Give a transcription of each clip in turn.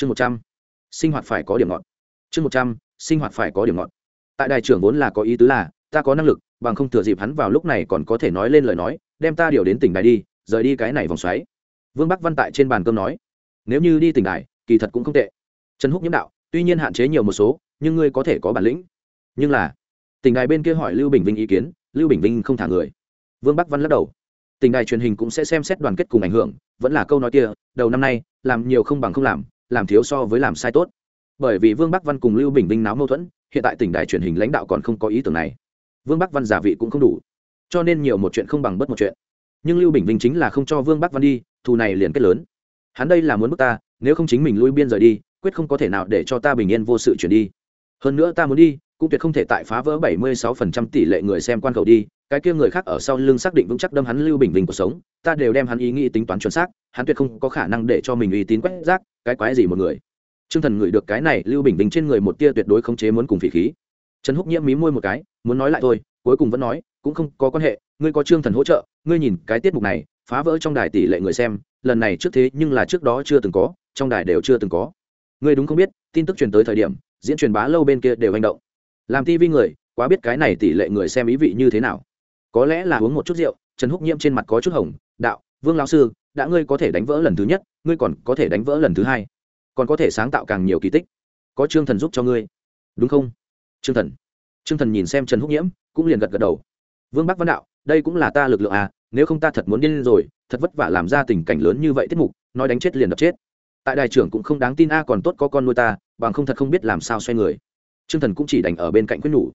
chương một trăm, sinh hoạt phải có điểm ngọt. Chương một trăm, sinh hoạt phải có điểm ngọt. Tại đài trưởng vốn là có ý tứ là, ta có năng lực, bằng không thừa dịp hắn vào lúc này còn có thể nói lên lời nói, đem ta điều đến tỉnh đài đi, rời đi cái này vòng xoáy. Vương bắc văn tại trên bàn cơm nói, nếu như đi tỉnh đài, kỳ thật cũng không tệ. Trần húc nhiễm đạo, tuy nhiên hạn chế nhiều một số, nhưng ngươi có thể có bản lĩnh. Nhưng là, tỉnh đài bên kia hỏi lưu bình vinh ý kiến, lưu bình vinh không thả người. Vương bắc văn lắc đầu. Tỉnh đài truyền hình cũng sẽ xem xét đoàn kết cùng ảnh hưởng, vẫn là câu nói kia, đầu năm nay, làm nhiều không bằng không làm làm thiếu so với làm sai tốt. Bởi vì vương bắc văn cùng lưu bình vinh náo mâu thuẫn, hiện tại tỉnh đài truyền hình lãnh đạo còn không có ý tưởng này. Vương bắc văn giả vị cũng không đủ, cho nên nhiều một chuyện không bằng bất một chuyện. Nhưng lưu bình vinh chính là không cho vương bắc văn đi, thù này liền kết lớn. Hắn đây là muốn bức ta, nếu không chính mình lui biên rời đi, quyết không có thể nào để cho ta bình yên vô sự chuyển đi. Hơn nữa ta muốn đi cũng tuyệt không thể tại phá vỡ 76% tỷ lệ người xem quan cầu đi cái kia người khác ở sau lưng xác định vững chắc đâm hắn lưu bình bình cuộc sống ta đều đem hắn ý nghĩ tính toán chuẩn xác hắn tuyệt không có khả năng để cho mình uy tín quét rác cái quái gì một người Trương Thần ngửi được cái này Lưu Bình Bình trên người một tia tuyệt đối khống chế muốn cùng phỉ khí. Trần Húc Nhiễm mí môi một cái, muốn nói lại thôi, cuối cùng vẫn nói, cũng không có quan hệ, ngươi có Trương Thần hỗ trợ, ngươi nhìn cái tiết mục này, phá vỡ trong đài tỷ lệ người xem, lần này trước thế nhưng là trước đó chưa từng có, trong đài đều chưa từng có. Ngươi đúng không biết, tin tức truyền tới thời điểm, diễn truyền bá lâu bên kia đều hành động. Làm TV người, quá biết cái này tỷ lệ người xem ý vị như thế nào. Có lẽ là uống một chút rượu, Trần Húc Nhiễm trên mặt có chút hồng, đạo, Vương lão sư, đã ngươi có thể đánh vỡ lần thứ nhất, ngươi còn có thể đánh vỡ lần thứ hai. Còn có thể sáng tạo càng nhiều kỳ tích. Có trương thần giúp cho ngươi. Đúng không? Trương thần. Trương thần nhìn xem trần húc nhiễm cũng liền gật gật đầu. Vương bắc văn đạo đây cũng là ta lực lượng à nếu không ta thật muốn điên rồi thật vất vả làm ra tình cảnh lớn như vậy tiết mục nói đánh chết liền đập chết. Tại đài trưởng cũng không đáng tin a còn tốt có con nuôi ta bằng không thật không biết làm sao xoay người trương thần cũng chỉ đành ở bên cạnh quyết nhủ.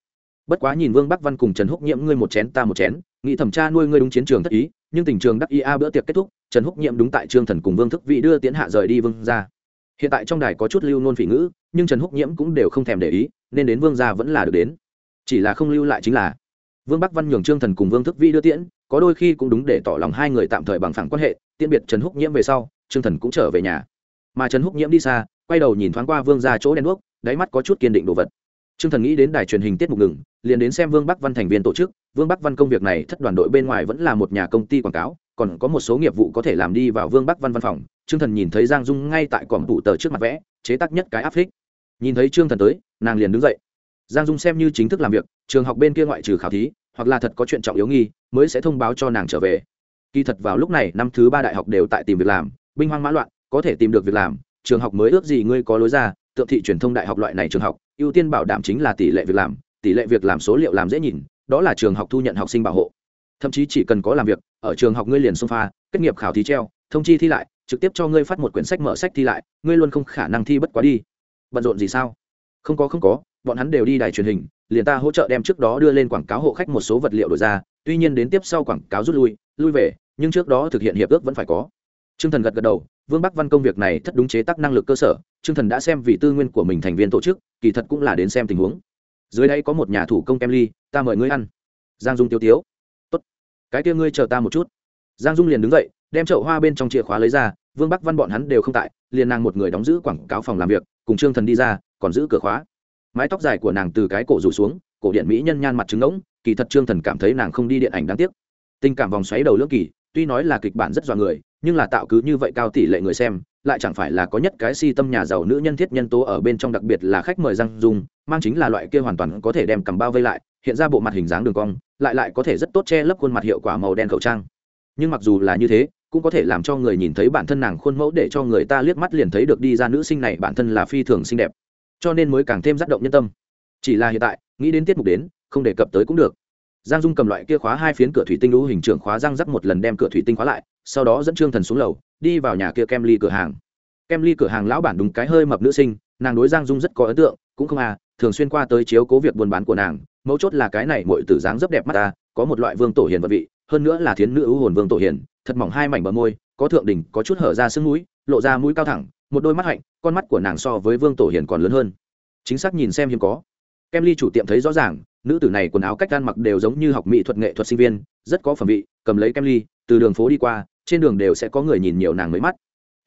Bất quá nhìn vương bắc văn cùng trần húc nhiễm ngươi một chén ta một chén, nghĩ thẩm tra nuôi ngươi đúng chiến trường thất ý, nhưng tình trường đắc ý a bữa tiệc kết thúc, trần húc nhiễm đúng tại trương thần cùng vương thức vị đưa tiến hạ rời đi vương ra hiện tại trong đài có chút lưu nôn phỉ ngữ, nhưng trần húc nhiễm cũng đều không thèm để ý, nên đến vương gia vẫn là được đến. Chỉ là không lưu lại chính là, vương bắc văn nhường trương thần cùng vương thức vi đưa tiễn, có đôi khi cũng đúng để tỏ lòng hai người tạm thời bằng phẳng quan hệ, tiễn biệt trần húc nhiễm về sau, trương thần cũng trở về nhà. Mà trần húc nhiễm đi xa, quay đầu nhìn thoáng qua vương ra chỗ đen đuốc, đáy mắt có chút kiên định đồ vật trương thần nghĩ đến đài truyền hình tiết mục ngừng, liền đến xem vương bắc văn thành viên tổ chức. Vương bắc văn công việc này thất đoàn đội bên ngoài vẫn là một nhà công ty quảng cáo, còn có một số nghiệp vụ có thể làm đi vào vương bắc văn văn phòng. Trương thần nhìn thấy giang dung ngay tại cỏm tủ tờ trước mặt vẽ, chế tác nhất cái áp phích. Nhìn thấy trương thần tới, nàng liền đứng dậy. Giang dung xem như chính thức làm việc, trường học bên kia ngoại trừ khảo thí, hoặc là thật có chuyện trọng yếu nghi, mới sẽ thông báo cho nàng trở về. Kỳ thật vào lúc này, năm thứ ba đại học đều tại tìm việc làm, binh hoang mã loạn, có thể tìm được việc làm, trường học mới ước gì ngươi có lối ra, tượng thị truyền thông đại học loại này trường học ưu tiên bảo đảm chính là tỷ lệ việc làm, tỷ lệ việc làm số liệu làm dễ nhìn, đó là trường học thu nhận học sinh bảo hộ. Thậm chí chỉ cần có làm việc, ở trường học ngươi liền xông pha, kết nghiệp khảo thí treo, thông chi thi lại, trực tiếp cho ngươi phát một quyển sách mở sách thi lại, ngươi luôn không khả năng thi bất quá đi. Bận rộn gì sao? Không có không có, bọn hắn đều đi đài truyền hình, liền ta hỗ trợ đem trước đó đưa lên quảng cáo hộ khách một số vật liệu đổi ra, tuy nhiên đến tiếp sau quảng cáo rút lui lui về, nhưng trước đó thực hiện hiệp ước vẫn phải có. T r ư ơ n g thần gật gật đầu vương bắc văn công việc này thất đúng chế tác năng lực cơ sở chương thần đã xem vị tư nguyên của mình thành viên tổ chức, kỳ thật cũng là đến xem tình huống. Dưới đây có một nhà thủ công kem ly, ta mời ngươi ăn. Giang dung tiêu tiếu. Tốt. Cái kia ngươi chờ ta một chút. Giang dung liền đứng dậy, đem chậu hoa bên trong chìa khóa lấy ra, vương bắc văn bọn hắn đều không tại, liền nàng một người đóng giữ quảng cáo phòng làm việc, cùng trương thần đi ra, còn giữ cửa khóa. Mái tóc dài của nàng từ cái cổ rủ xuống, cổ điện mỹ nhân nhan mặt trứng ngỗng kỳ thật trương thần cảm thấy nàng không đi điện ảnh đáng tiếc. Tình cảm vòng xoáy đầu lưỡng kỳ tuy nói là kịch bản rất dọa người, nhưng là tạo cứ như vậy cao tỷ lệ người xem, lại chẳng phải là có nhất cái si tâm nhà giàu nữ nhân thiết nhân tố ở bên trong đặc biệt là khách mời răng dung mang chính là loại kia hoàn toàn có thể đem cầm bao vây lại, hiện ra bộ mặt hình dáng đường cong, lại lại có thể rất tốt che lấp khuôn mặt hiệu quả màu đen khẩu trang. Nhưng mặc dù là như thế, cũng có thể làm cho người nhìn thấy bản thân nàng khuôn mẫu để cho người ta liếc mắt liền thấy được đi ra nữ sinh này bản thân là phi thường xinh đẹp. Cho nên mới càng thêm tác động nhân tâm. Chỉ là hiện tại, nghĩ đến tiết mục đến, không đề cập tới cũng được giang dung cầm loại kia khóa hai phiến cửa thủy tinh lũ hình trưởng khóa răng rắc một lần đem cửa thủy tinh khóa lại, sau đó dẫn trương thần xuống lầu, đi vào nhà kia kem ly cửa hàng. Kem ly cửa hàng lão bản đúng cái hơi mập nữ sinh, nàng đối giang dung rất có ấn tượng, cũng không à thường xuyên qua tới chiếu cố việc buôn bán của nàng, mấu chốt là cái này mọi tử dáng rất đẹp mắt ta có một loại vương tổ hiền vật vị, hơn nữa là thiến nữ ưu hồn vương tổ hiền, thật mỏng hai mảnh bờ môi, có thượng đỉnh, có chút hở ra sưng mũi, lộ ra mũi cao thẳng, một đôi mắt hạnh, con mắt của nàng so với vương tổ hiền còn lớn hơn. Chính xác nhìn xem hiếm có. Kem ly chủ tiệm thấy rõ ràng nữ tử này quần áo cách ăn mặc đều giống như học mỹ thuật nghệ thuật sinh viên, rất có phẩm vị, cầm lấy kem ly, từ đường phố đi qua, trên đường đều sẽ có người nhìn nhiều nàng mới mắt.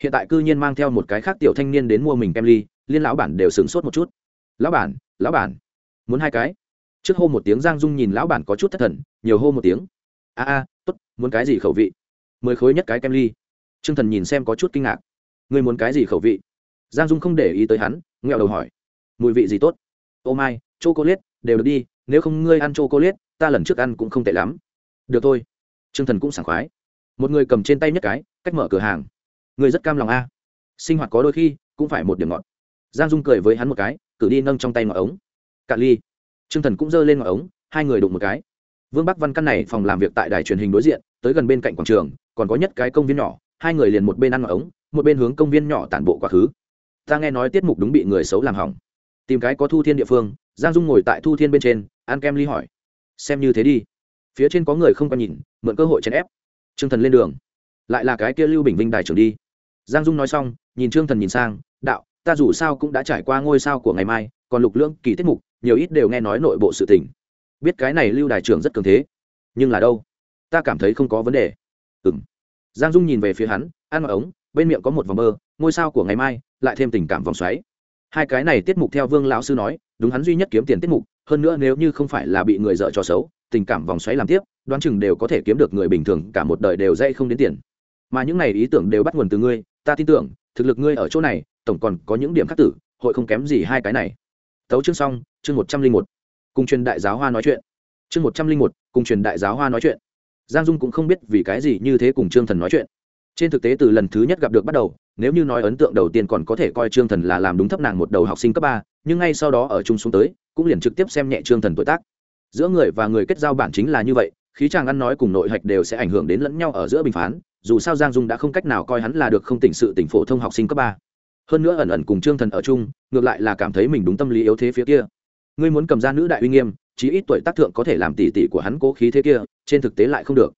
Hiện tại cư nhiên mang theo một cái khác tiểu thanh niên đến mua mình kem ly, liên lão bản đều sửng sốt một chút. Lão bản lão bản, muốn hai cái? Trước hô một tiếng giang dung nhìn lão bản có chút thất thần, nhiều hô một tiếng. A a, tốt, muốn cái gì khẩu vị? Mười khối nhất cái kem ly. T r ư ơ n g thần nhìn xem có chút kinh ngạc. Ngươi muốn cái gì khẩu vị? Giang dung không để ý tới hắn nghẹo đầu hỏi. Mùi vị gì tốt? Ô mai chô cô liết đều được đi nếu không ngươi ăn c cô liết ta lần trước ăn cũng không tệ lắm. Được thôi. T r ư ơ n g thần cũng sảng khoái. Một người cầm trên tay nhất cái, cách mở cửa hàng. Người rất cam lòng a. Sinh hoạt có đôi khi, cũng phải một điểm ngọt. Giang dung cười với hắn một cái, cử đi nâng trong tay ngọn ống. Cạn ly. T r ư ơ n g thần cũng giơ lên ngọn ống, hai người đụng một cái. Vương bắc văn căn này phòng làm việc tại đài truyền hình đối diện, tới gần bên cạnh quảng trường, còn có nhất cái công viên nhỏ, hai người liền một bên ăn ngọn ống, một bên hướng công viên nhỏ tản bộ quá khứ. Ta nghe nói tiết mục đúng bị người xấu làm hỏng. Tìm cái có thu thiên địa phương, giang dung ngồi tại thu thiên bên trên An kem ly hỏi. Xem như thế đi. Phía trên có người không còn nhìn, mượn cơ hội chèn ép. T r ư ơ n g thần lên đường. Lại là cái kia lưu bình vinh đài trưởng đi. Giang dung nói xong, nhìn trương thần nhìn sang, đạo, ta dù sao cũng đã trải qua ngôi sao của ngày mai, còn lục lưỡng kỳ tiết mục, nhiều ít đều nghe nói nội bộ sự tình. Biết cái này lưu đài trưởng rất cường thế. Nhưng là đâu? Ta cảm thấy không có vấn đề. Ừ m giang dung nhìn về phía hắn, ăn mặc ống, bên miệng có một vòng mơ, ngôi sao của ngày mai, lại thêm tình cảm vòng xoáy. Hai cái này tiết mục theo vương lão sư nói, đúng hắn duy nhất kiếm tiền tiết mục hơn nữa nếu như không phải là bị người dợ cho xấu, tình cảm vòng xoáy làm tiếp, đoán chừng đều có thể kiếm được người bình thường cả một đời đều dây không đến tiền. Mà những này ý tưởng đều bắt nguồn từ ngươi, ta tin tưởng, thực lực ngươi ở chỗ này, tổng còn có những điểm khác tử, hội không kém gì hai cái này. Tấu chương xong, chương một trăm linh một. Cùng truyền đại giáo hoa nói chuyện. Chương một trăm linh một, cùng truyền đại giáo hoa nói chuyện. Giang dung cũng không biết vì cái gì như thế cùng trương thần nói chuyện. Trên thực tế từ lần thứ nhất gặp được bắt đầu, nếu như nói ấn tượng đầu tiên còn có thể coi trương thần là làm đúng thấp nàng một đầu học sinh cấp ba, nhưng ngay sau đó ở chung xuống tới cũng liền trực tiếp xem nhẹ trương thần tuổi tác. Giữa người và người kết giao bản chính là như vậy, khí chàng ăn nói cùng nội hạch đều sẽ ảnh hưởng đến lẫn nhau ở giữa bình phán, dù sao giang dung đã không cách nào coi hắn là được không tỉnh sự tỉnh phổ thông học sinh cấp ba. Hơn nữa ẩn ẩn cùng trương thần ở chung, ngược lại là cảm thấy mình đúng tâm lý yếu thế phía kia. Ngươi muốn cầm ra nữ đại uy nghiêm, chí ít tuổi tác thượng có thể làm tỷ tỷ của hắn cố khí thế kia, trên thực tế lại không được.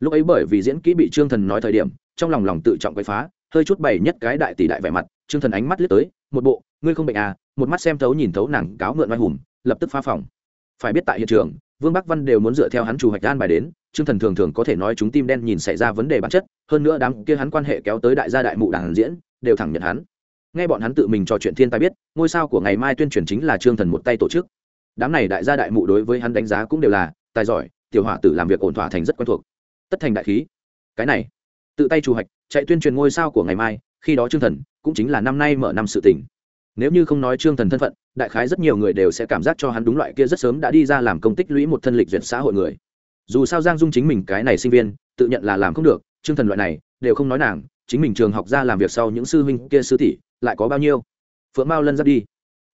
Lúc ấy bởi vì diễn kỹ bị trương thần nói thời điểm, trong lòng lòng tự trọng quậy phá hơi chút bày nhất cái đại tỷ đại vẻ mặt, trương thần ánh mắt liếc tới, một bộ, ngươi không bệnh à? Một mắt xem thấu nhìn thấu nàng cáo mượn oai hùng, lập tức phá phòng. Phải biết tại hiện trường, vương bắc văn đều muốn dựa theo hắn chủ hoạch gan bài đến, trương thần thường thường có thể nói chúng tim đen nhìn xảy ra vấn đề bản chất, hơn nữa đám kia hắn quan hệ kéo tới đại gia đại mụ đàn diễn, đều thẳng nhận hắn. Nghe bọn hắn tự mình trò chuyện thiên tài biết, ngôi sao của ngày mai tuyên truyền chính là trương thần một tay tổ chức. Đám này đại gia đại mụ đối với hắn đánh giá cũng đều là tài giỏi, tiểu họa tử làm việc ổn thỏa thành rất quen thuộc. Tất thành đại khí. Cái này, tự tay chủ hoạch chạy tuyên truyền ngôi sao của ngày mai, khi đó trương thần cũng chính là năm nay mở năm sự tỉnh nếu như không nói trương thần thân phận, đại khái rất nhiều người đều sẽ cảm giác cho hắn đúng loại kia rất sớm đã đi ra làm công tích lũy một thân lịch duyệt xã hội người. Dù sao giang dung chính mình cái này sinh viên, tự nhận là làm không được, trương thần loại này, đều không nói nàng, chính mình trường học ra làm việc sau những sư huynh kia sư tỷ lại có bao nhiêu? Phượng mao lân ra đi.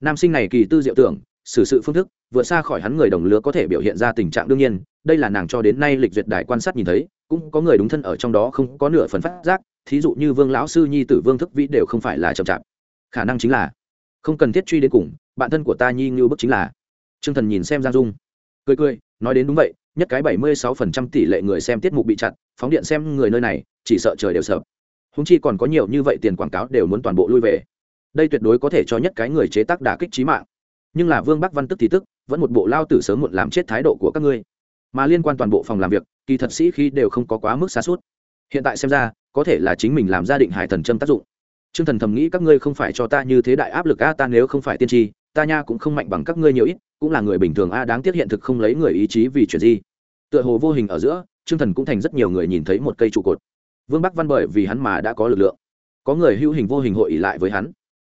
Nam sinh này kỳ tư diệu tưởng, xử sự phương thức, vượt xa khỏi hắn người đồng lứa có thể biểu hiện ra tình trạng đương nhiên đây là nàng cho đến nay lịch duyệt đại quan sát nhìn thấy, cũng có người đúng thân ở trong đó không có nửa phần phát giác, thí dụ như vương lão sư, nhi tử, vương thức vĩ đều không phải là chậm chạp. Khả năng chính là, không cần thiết truy đến cùng, bạn thân của ta nhi như bức chính là. T r ư ơ n g thần nhìn xem giang dung, cười cười, nói đến đúng vậy, nhất cái bảy mươi sáu phần trăm tỷ lệ người xem tiết mục bị chặn phóng điện xem người nơi này, chỉ sợ trời đều sợ. Húng chi còn có nhiều như vậy tiền quảng cáo đều muốn toàn bộ lui về. Đây tuyệt đối có thể cho nhất cái người chế tác đả kích trí mạng. Nhưng là vương bắc văn tức thì tức, vẫn một bộ lao tử sớm muộn làm chết thái độ của các ngươi mà liên quan toàn bộ phòng làm việc, kỳ thật sĩ khi đều không có quá mức xa suốt. Hiện tại xem ra, có thể là chính mình làm gia định hải thần châm tác dụng. T r ư ơ n g thần thầm nghĩ các ngươi không phải cho ta như thế đại áp lực a ta nếu không phải tiên tri, ta nha cũng không mạnh bằng các ngươi nhiều ít, cũng là người bình thường a đáng tiếc hiện thực không lấy người ý chí vì chuyện gì. Tựa hồ vô hình ở giữa t r ư ơ n g thần cũng thành rất nhiều người nhìn thấy một cây trụ cột. Vương bắc văn bởi vì hắn mà đã có lực lượng. Có người hữu hình vô hình hội ỉ lại với hắn.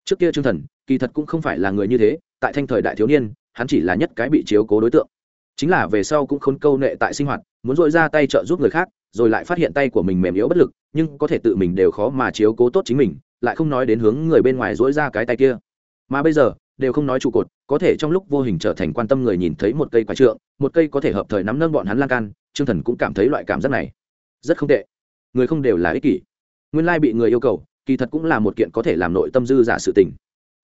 Trước kia t r ư ơ n g thần, kỳ thật cũng không phải là người như thế, tại thanh thời đại thiếu niên, hắn chỉ là nhất cái bị chiếu cố đối tượng chính là về sau cũng khôn câu nệ tại sinh hoạt, muốn dội ra tay trợ giúp người khác, rồi lại phát hiện tay của mình mềm yếu bất lực, nhưng có thể tự mình đều khó mà chiếu cố tốt chính mình, lại không nói đến hướng người bên ngoài dỗi ra cái tay kia. Mà bây giờ, đều không nói trụ cột, có thể trong lúc vô hình trở thành quan tâm người nhìn thấy một cây quả trượng, một cây có thể hợp thời nắm nâng bọn hắn lan can chương thần cũng cảm thấy loại cảm giác này rất không tệ. Người không đều là ích kỷ. Nguyên lai bị người yêu cầu, kỳ thật cũng là một kiện có thể làm nội tâm dư giả sự tình.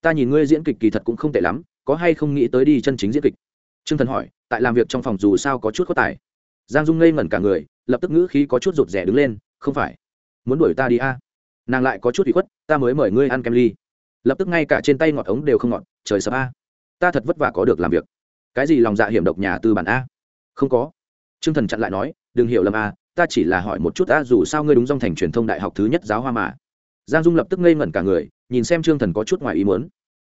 Ta nhìn ngươi diễn kịch kỳ thật cũng không tệ lắm, có hay không nghĩ tới đi chân chính diễn kịch? Trương thần hỏi, tại làm việc trong phòng dù sao có chút có tài. Giang dung ngây ngẩn cả người, lập tức ngữ khí có chút rụt rè đứng lên, không phải, muốn đuổi ta đi a? À? nàng lại có chút bị khuất, ta mới mời ngươi ăn kem ly. Lập tức ngay cả trên tay ngọt ống đều không ngọt, trời sập a, ta thật vất vả có được làm việc. Cái gì lòng dạ hiểm độc nhà tư bản a? Không có. Trương thần chặn lại nói, đừng hiểu lầm a, ta chỉ là hỏi một chút a, dù sao ngươi đúng dòng thành truyền thông đại học thứ nhất giáo hoa mà. Giang dung lập tức ngây ngẩn cả người, nhìn xem trương thần có chút ngoài ý muốn.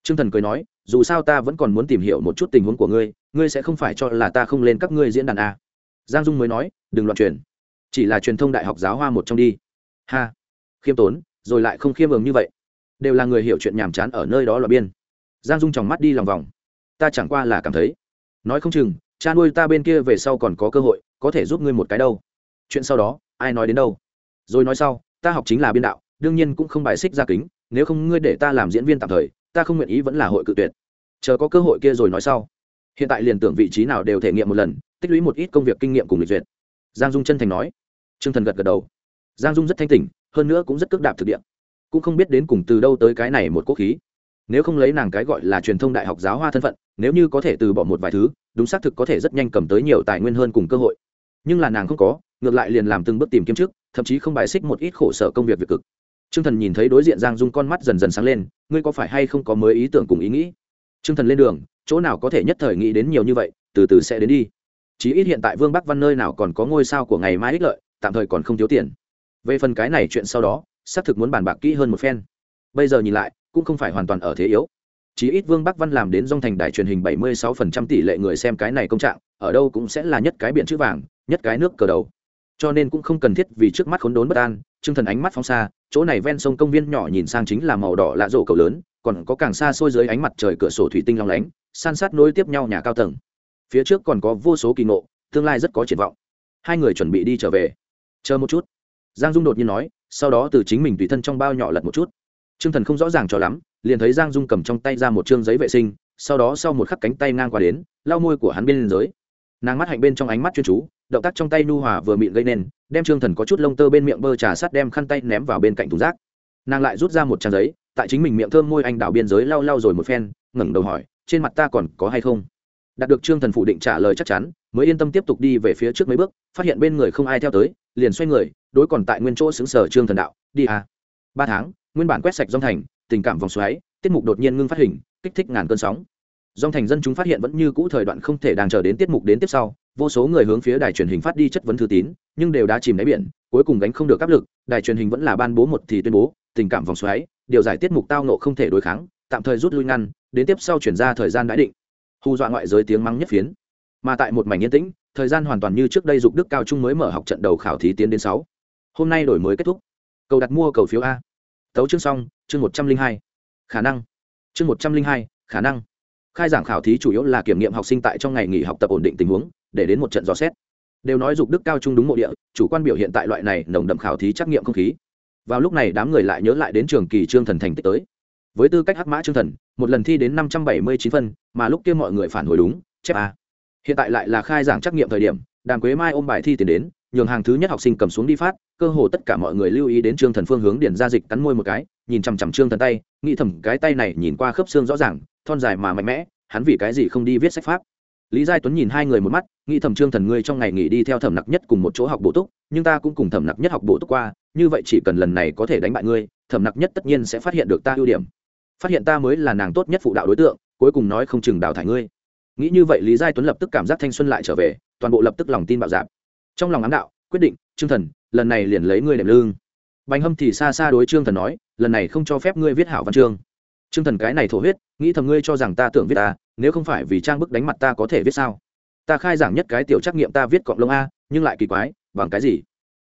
Trương thần cười nói dù sao ta vẫn còn muốn tìm hiểu một chút tình huống của ngươi ngươi sẽ không phải cho là ta không lên các ngươi diễn đàn a giang dung mới nói, đừng loạn truyền. Chỉ là truyền thông đại học giáo hoa một trong đi. Ha. Khiêm tốn, rồi lại không khiêm ường như vậy. Đều là người hiểu chuyện nhàm chán ở nơi đó là biên. Giang dung tròng mắt đi lòng vòng. Ta chẳng qua là cảm thấy. Nói không chừng, cha nuôi ta bên kia về sau còn có cơ hội, có thể giúp ngươi một cái đâu. Chuyện sau đó, ai nói đến đâu? Rồi nói sau, ta học chính là biên đạo, đương nhiên cũng không bài xích ra kính, nếu không ngươi để ta làm diễn viên tạm thời ta không nguyện ý vẫn là hội cự tuyệt. Chờ có cơ hội kia rồi nói sau. Hiện tại liền tưởng vị trí nào đều thể nghiệm một lần, tích lũy một ít công việc kinh nghiệm cùng lịch duyệt. Giang dung chân thành nói. T r ư ơ n g thần gật gật đầu. Giang dung rất thanh tỉnh, hơn nữa cũng rất cước đạp thực địa. Cũng không biết đến cùng từ đâu tới cái này một quốc khí. Nếu không lấy nàng cái gọi là truyền thông đại học giáo hoa thân phận, nếu như có thể từ bỏ một vài thứ, đúng xác thực có thể rất nhanh cầm tới nhiều tài nguyên hơn cùng cơ hội. Nhưng là nàng không có, ngược lại liền làm từng bước tìm kiếm trước, thậm chí không bài xích một ít khổ sở công việc việc cực. Trương thần nhìn thấy đối diện giang dung con mắt dần dần sáng lên, ngươi có phải hay không có mới ý tưởng cùng ý nghĩ? Trương thần lên đường, chỗ nào có thể nhất thời nghĩ đến nhiều như vậy, từ từ sẽ đến đi. Chí ít hiện tại vương bắc văn nơi nào còn có ngôi sao của ngày mai ích lợi, tạm thời còn không thiếu tiền. Về phần cái này chuyện sau đó, xác thực muốn bàn bạc kỹ hơn một phen. Bây giờ nhìn lại, cũng không phải hoàn toàn ở thế yếu. Chí ít vương bắc văn làm đến dòng thành đài truyền hình 76% tỷ lệ người xem cái này công trạng, ở đâu cũng sẽ là nhất cái biển chữ vàng, nhất cái nước cờ đầu. Cho nên cũng không cần thiết vì trước mắt khốn đốn bất an, Trương thần ánh mắt phóng xa chỗ này ven sông công viên nhỏ nhìn sang chính là màu đỏ lạ rổ cầu lớn, còn có càng xa xôi dưới ánh mặt trời cửa sổ thủy tinh long lánh, san sát nối tiếp nhau nhà cao tầng. Phía trước còn có vô số kỳ ngộ, tương lai rất có triển vọng. Hai người chuẩn bị đi trở về. Chờ một chút. Giang dung đột nhiên nói, sau đó từ chính mình tùy thân trong bao nhỏ lật một chút. T r ư ơ n g thần không rõ ràng cho lắm, liền thấy giang dung cầm trong tay ra một chương giấy vệ sinh, sau đó sau một khắc cánh tay ngang qua đến, lau môi của hắn bên liên giới nàng mắt hạnh bên trong ánh mắt chuyên chú, động tác trong tay nu hòa vừa mịn gây nên, đem trương thần có chút lông tơ bên miệng bơ trà sắt đem khăn tay ném vào bên cạnh thùng rác. Nàng lại rút ra một trang giấy, tại chính mình miệng thơm môi anh đào biên giới lau lau rồi một phen, ngẩng đầu hỏi, trên mặt ta còn có hay không? Đạt được trương thần phủ định trả lời chắc chắn, mới yên tâm tiếp tục đi về phía trước mấy bước, phát hiện bên người không ai theo tới, liền xoay người, đối còn tại nguyên chỗ xứng sở trương thần đạo, đi à. ba tháng, nguyên bản quét sạch dòng thành, tình cảm vòng xoáy, tiết mục đột nhiên ngưng phát hình, kích thích ngàn cơn sóng dòng thành dân chúng phát hiện vẫn như cũ thời đoạn không thể đang chờ đến tiết mục đến tiếp sau, vô số người hướng phía đài truyền hình phát đi chất vấn thư tín, nhưng đều đã chìm đáy biển, cuối cùng gánh không được áp lực, đài truyền hình vẫn là ban bố một thì tuyên bố, tình cảm vòng xoáy, điều giải tiết mục tao nộ không thể đối kháng, tạm thời rút lui ngăn, đến tiếp sau chuyển ra thời gian đã định. Hù dọa ngoại giới tiếng mắng nhất phiến. Mà tại một mảnh yên tĩnh, thời gian hoàn toàn như trước đây dục đức cao trung mới mở học trận đầu khảo thí tiến đến sáu. Hôm nay đổi mới kết thúc. Cầu đặt mua cầu phiếu a. Tấu chương xong, chương một trăm linh hai. Khả năng. Chương một trăm linh hai, khả năng khai giảng khảo thí chủ yếu là kiểm nghiệm học sinh tại trong ngày nghỉ học tập ổn định tình huống, để đến một trận dò xét. Đều nói dục đức cao trung đúng mộ địa, chủ quan biểu hiện tại loại này nồng đậm khảo thí trắc nghiệm không khí. Vào lúc này đám người lại nhớ lại đến trường kỳ trương thần thành tích tới. Với tư cách hắc mã trương thần, một lần thi đến năm trăm bảy mươi chín phân, mà lúc kia mọi người phản hồi đúng, chép a. Hiện tại lại là khai giảng trắc nghiệm thời điểm, đàm quế mai ôm bài thi tiền đến, nhường hàng thứ nhất học sinh cầm xuống đi phát, cơ hồ tất cả mọi người lưu ý đến trương thần phương hướng điển ra dịch cắn môi một cái, nhìn chằm chằm trương thần tay, nghĩ thầm cái tay này nhìn qua khớp xương rõ ràng thon dài mà mạnh mẽ, hắn vì cái gì không đi viết sách pháp? Lý giai tuấn nhìn hai người một mắt, nghĩ thầm trương thần ngươi trong ngày nghỉ đi theo thẩm nặc nhất cùng một chỗ học bổ túc, nhưng ta cũng cùng thẩm nặc nhất học bổ túc qua, như vậy chỉ cần lần này có thể đánh bại ngươi, thẩm nặc nhất tất nhiên sẽ phát hiện được ta ưu điểm. Phát hiện ta mới là nàng tốt nhất phụ đạo đối tượng, cuối cùng nói không chừng đào thải ngươi. Nghĩ như vậy lý giai tuấn lập tức cảm giác thanh xuân lại trở về, toàn bộ lập tức lòng tin bạo dạp trong lòng ám đạo, quyết định, trương thần, lần này liền lấy ngươi đệm lương bánh hâm thì xa xa đối trương thần nói, lần này không cho phép ngươi viết hảo văn chương. Trương thần cái này thổ huyết nghĩ thầm ngươi cho rằng ta tưởng viết ta, nếu không phải vì trang bức đánh mặt ta có thể viết sao? Ta khai giảng nhất cái tiểu trắc nghiệm ta viết cọng lông a, nhưng lại kỳ quái, bằng cái gì?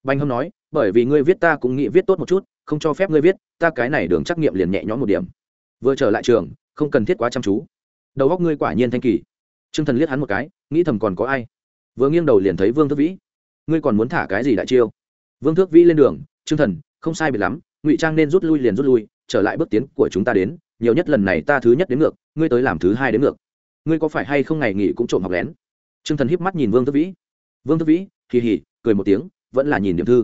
Banh hâm nói, bởi vì ngươi viết ta cũng nghĩ viết tốt một chút, không cho phép ngươi viết, ta cái này đường trắc nghiệm liền nhẹ nhõm một điểm. Vừa trở lại trường, không cần thiết quá chăm chú. Đầu góc ngươi quả nhiên thanh kỳ. T r ư ơ n g thần liếc hắn một cái, nghĩ thầm còn có ai? Vừa nghiêng đầu liền thấy vương Thước vĩ. Ngươi còn muốn thả cái gì đại chiêu? Vương thước vĩ lên đường t r ư ơ n g thần, không sai biệt lắm, ngụy trang nên rút lui liền rút lui, trở lại bước tiến của chúng ta đến nhiều nhất lần này ta thứ nhất đến ngược, ngươi tới làm thứ hai đến ngược. Ngươi có phải hay không ngày nghỉ cũng trộm học lén? T r ư ơ n g thần híp mắt nhìn vương thức vĩ. Vương thức vĩ kỳ hỉ cười một tiếng, vẫn là nhìn điểm thư.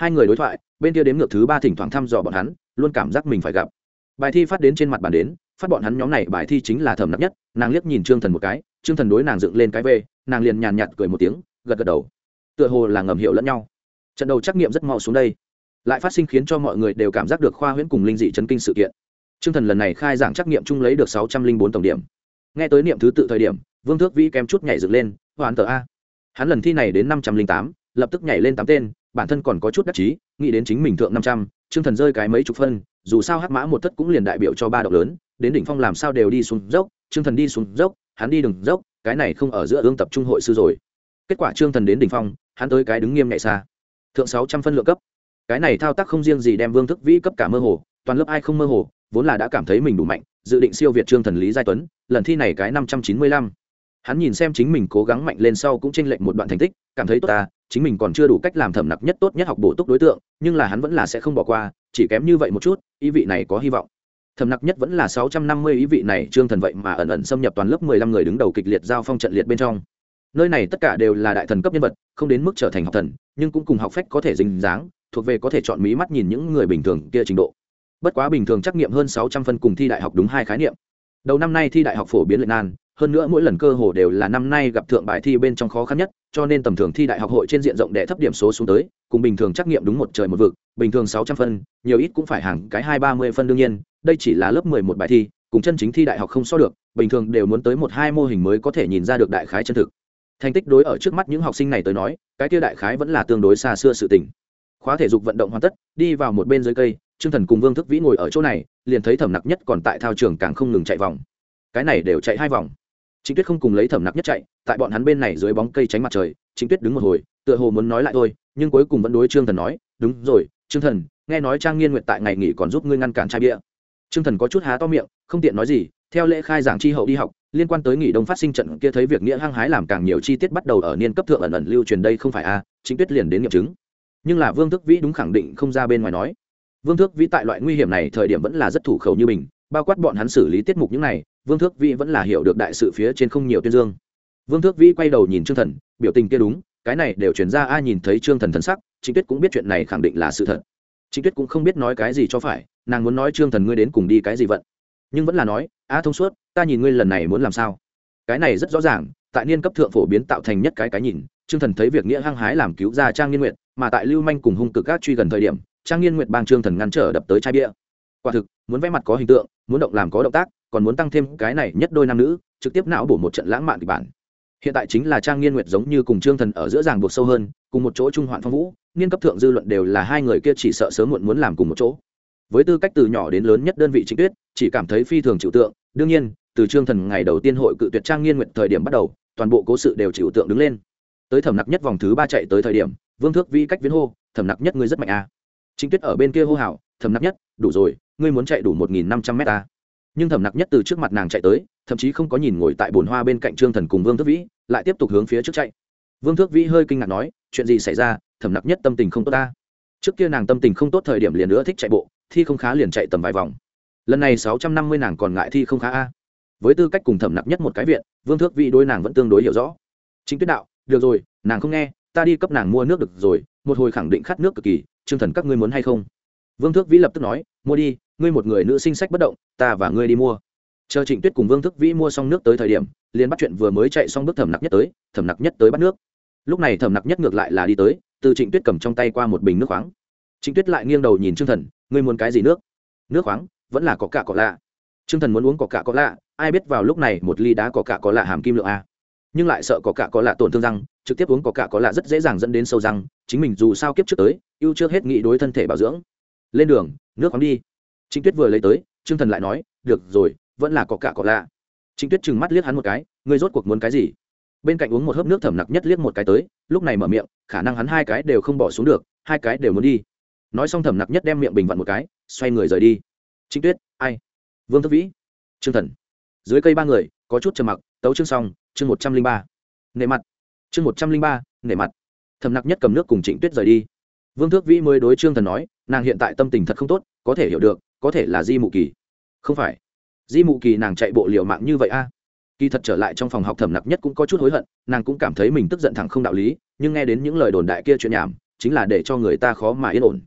Hai người đối thoại, bên kia đếm ngược thứ ba thỉnh thoảng thăm dò bọn hắn, luôn cảm giác mình phải gặp. Bài thi phát đến trên mặt bàn đến, phát bọn hắn nhóm này bài thi chính là thầm nặng nhất, nàng liếc nhìn trương thần một cái, trương thần đối nàng dựng lên cái về nàng liền nhàn nhạt cười một tiếng, gật gật đầu. Tựa hồ là ngầm hiệu lẫn nhau. Trận đầu trắc nghiệm rất mau xuống đây. Lại phát sinh khiến cho mọi người đều cảm giác được khoa huyễn cùng linh dị chấn kinh sự kiện trương thần lần này khai giảng trắc nghiệm chung lấy được sáu trăm linh bốn tổng điểm. Nghe tới niệm thứ tự thời điểm, vương thước vĩ kém chút nhảy dựng lên hoàn tờ a. Hắn lần thi này đến năm trăm linh tám, lập tức nhảy lên tám tên, bản thân còn có chút đắc chí, nghĩ đến chính mình thượng năm trăm, trương thần rơi cái mấy chục phân, dù sao hắc mã một thất cũng liền đại biểu cho ba độc lớn, đến đỉnh phong làm sao đều đi xuống dốc, trương thần đi xuống dốc, hắn đi đường dốc, cái này không ở giữa ương tập trung hội sư rồi. Kết quả trương thần đến đỉnh phong, hắn tới cái đứng nghiêm nhảy xa. Thượng sáu trăm phân lượng cấp. Cái này thao tác không riêng gì đem vương thức vĩ cấp cả mơ hồ toàn lớp ai không mơ hồ, vốn là đã cảm thấy mình đủ mạnh, dự định siêu việt trương thần lý giai tuấn, lần thi này cái năm trăm chín mươi lăm. Hắn nhìn xem chính mình cố gắng mạnh lên sau cũng tranh lệch một đoạn thành tích, cảm thấy tốt ta, chính mình còn chưa đủ cách làm thẩm nặc nhất tốt nhất học bổ túc đối tượng, nhưng là hắn vẫn là sẽ không bỏ qua, chỉ kém như vậy một chút, ý vị này có hy vọng. Thẩm nặc nhất vẫn là sáu trăm năm mươi ý vị này, trương thần vậy mà ẩn ẩn xâm nhập toàn lớp mười lăm người đứng đầu kịch liệt giao phong trận liệt bên trong. Nơi này tất cả đều là đại thần cấp nhân vật, không đến mức trở thành học thần, nhưng cũng cùng học phách có thể dính dáng, thuộc về có thể chọn mí mắt nhìn những người bình thường kia trình độ bất quá bình thường trắc nghiệm hơn sáu trăm phân cùng thi đại học đúng hai khái niệm. Đầu năm nay thi đại học phổ biến lệ nan, hơn nữa mỗi lần cơ hồ đều là năm nay gặp thượng bài thi bên trong khó khăn nhất, cho nên tầm thường thi đại học hội trên diện rộng đệ thấp điểm số xuống tới, cùng bình thường trắc nghiệm đúng một trời một vực, bình thường sáu trăm phân, nhiều ít cũng phải hàng cái hai ba mươi phân đương nhiên, đây chỉ là lớp mười một bài thi, cùng chân chính thi đại học không so được, bình thường đều muốn tới một hai mô hình mới có thể nhìn ra được đại khái chân thực. Thành tích đối ở trước mắt những học sinh này tới nói, cái kia đại khái vẫn là tương đối xa xưa sự tình. Khóa thể dục vận động hoàn tất, đi vào một bên dưới cây trương thần cùng vương thức vĩ ngồi ở chỗ này, liền thấy thẩm nặc nhất còn tại thao trường càng không ngừng chạy vòng. Cái này đều chạy hai vòng. Chính tuyết không cùng lấy thẩm nặc nhất chạy, tại bọn hắn bên này dưới bóng cây tránh mặt trời chính tuyết đứng một hồi, tựa hồ muốn nói lại thôi, nhưng cuối cùng vẫn đối trương thần nói, đúng rồi, trương thần, nghe nói trang nghiên nguyện tại ngày nghỉ còn giúp ngươi ngăn cản chai bia. Trương thần có chút há to miệng, không tiện nói gì, theo lễ khai giảng tri hậu đi học, liên quan tới nghỉ đông phát sinh trận kia thấy việc nghĩa hăng hái làm càng nhiều chi tiết bắt đầu ở niên cấp thượng ẩn ẩn lưu truyền đây không phải a chính tuyết liền đến nghiệm chứng. Nhưng là vương thức vĩ đúng khẳng định không ra bên ngoài nói vương thước vĩ tại loại nguy hiểm này thời điểm vẫn là rất thủ khẩu như mình, bao quát bọn hắn xử lý tiết mục những này, vương thước vĩ vẫn là hiểu được đại sự phía trên không nhiều tuyên dương. Vương thước vĩ quay đầu nhìn trương thần, biểu tình kia đúng, cái này đều chuyển ra ai nhìn thấy trương thần thần sắc Chính tuyết cũng biết chuyện này khẳng định là sự thật. Chính tuyết cũng không biết nói cái gì cho phải, nàng muốn nói trương thần ngươi đến cùng đi cái gì vận. Nhưng vẫn là nói a thông suốt, ta nhìn ngươi lần này muốn làm sao? Cái này rất rõ ràng, tại niên cấp thượng phổ biến tạo thành nhất cái cái nhìn, trương thần thấy việc nghĩa hăng hái làm cứu ra trang nghiên nguyện mà tại lưu manh cùng hung cực các truy gần thời điểm trang nghiên Nguyệt bang trương thần ngăn trở đập tới chai bia. Quả thực, muốn vẽ mặt có hình tượng, muốn động làm có động tác, còn muốn tăng thêm cái này nhất đôi nam nữ, trực tiếp não bổ một trận lãng mạn kịch bản. Hiện tại chính là trang nghiên nguyệt giống như cùng trương thần ở giữa ràng buộc sâu hơn, cùng một chỗ trung hoạn phong vũ, niên cấp thượng dư luận đều là hai người kia chỉ sợ sớm muộn muốn làm cùng một chỗ. Với tư cách từ nhỏ đến lớn nhất đơn vị trịnh tuyết, chỉ cảm thấy phi thường chịu tượng, đương nhiên, từ trương thần ngày đầu tiên hội cự tuyệt trang nghiên Nguyệt thời điểm bắt đầu, toàn bộ cố sự đều chịu tượng đứng lên. Tới thẩm nặc nhất vòng thứ ba chạy tới thời điểm, vương thước vi cách viễn hô, thẩm nặc nhất ngươi rất mạnh à trịnh tuyết ở bên kia hô hào, thẩm nặc nhất, đủ rồi, ngươi muốn chạy đủ một nghìn năm trăm mét a nhưng thẩm nặc nhất từ trước mặt nàng chạy tới, thậm chí không có nhìn ngồi tại bồn hoa bên cạnh trương thần cùng vương thước vĩ, lại tiếp tục hướng phía trước chạy. Vương thước vĩ hơi kinh ngạc nói, chuyện gì xảy ra? Thẩm nặc nhất tâm tình không tốt ta. Trước kia nàng tâm tình không tốt thời điểm liền nữa thích chạy bộ, thi không khá liền chạy tầm vài vòng. Lần này sáu trăm năm mươi nàng còn ngại thi không khá a. Với tư cách cùng thẩm nặc nhất một cái viện, vương thước vĩ đối nàng vẫn tương đối hiểu rõ. Chính tuyết đạo, được rồi, nàng không nghe, ta đi cấp nàng mua nước được rồi, một hồi khẳng định khát nước cực kỳ chương thần các ngươi muốn hay không? Vương thước vĩ lập tức nói, mua đi, ngươi một người nữ sinh sách bất động, ta và ngươi đi mua. Chờ trịnh tuyết cùng vương thước vĩ mua xong nước tới thời điểm, liền bắt chuyện vừa mới chạy xong bước thẩm nặc nhất tới, thẩm nặc nhất tới bắt nước. Lúc này thẩm nặc nhất ngược lại là đi tới, từ trịnh tuyết cầm trong tay qua một bình nước khoáng. Trịnh tuyết lại nghiêng đầu nhìn trương thần, ngươi muốn cái gì nước? Nước khoáng, vẫn là có cả có lạ. Trương thần muốn uống có cả có lạ, ai biết vào lúc này một ly đá có cả có lạ hàm kim lượng a nhưng lại sợ có cả có lạ tổn thương răng, trực tiếp uống có cả có lạ rất dễ dàng dẫn đến sâu răng, chính mình dù sao kiếp trước tới, ưu trước hết nghĩ đối thân thể bảo dưỡng. Lên đường, nước khoáng đi. Trịnh tuyết vừa lấy tới, trương thần lại nói, được rồi, vẫn là có cả có lạ. Trịnh tuyết trừng mắt liếc hắn một cái, ngươi rốt cuộc muốn cái gì? Bên cạnh uống một hớp nước thẩm nặc nhất liếc một cái tới, lúc này mở miệng, khả năng hắn hai cái đều không bỏ xuống được, hai cái đều muốn đi. Nói xong thẩm nặc nhất đem miệng bình vặn một cái, xoay người rời đi. Trịnh tuyết, ai? Vương thất vĩ. Trương thần. Dưới cây ba người, có chút trầm mặc, tấu chương xong chương một trăm linh ba nề mặt. Chương một trăm linh ba nề mặt. Thẩm nặc nhất cầm nước cùng trịnh tuyết rời đi. Vương thước vĩ mới đối trương thần nói, nàng hiện tại tâm tình thật không tốt, có thể hiểu được, có thể là di mụ kỳ. Không phải. Di mụ kỳ nàng chạy bộ liều mạng như vậy a? Kỳ thật trở lại trong phòng học thẩm nặc nhất cũng có chút hối hận, nàng cũng cảm thấy mình tức giận thẳng không đạo lý, nhưng nghe đến những lời đồn đại kia chuyện nhảm, chính là để cho người ta khó mà yên ổn.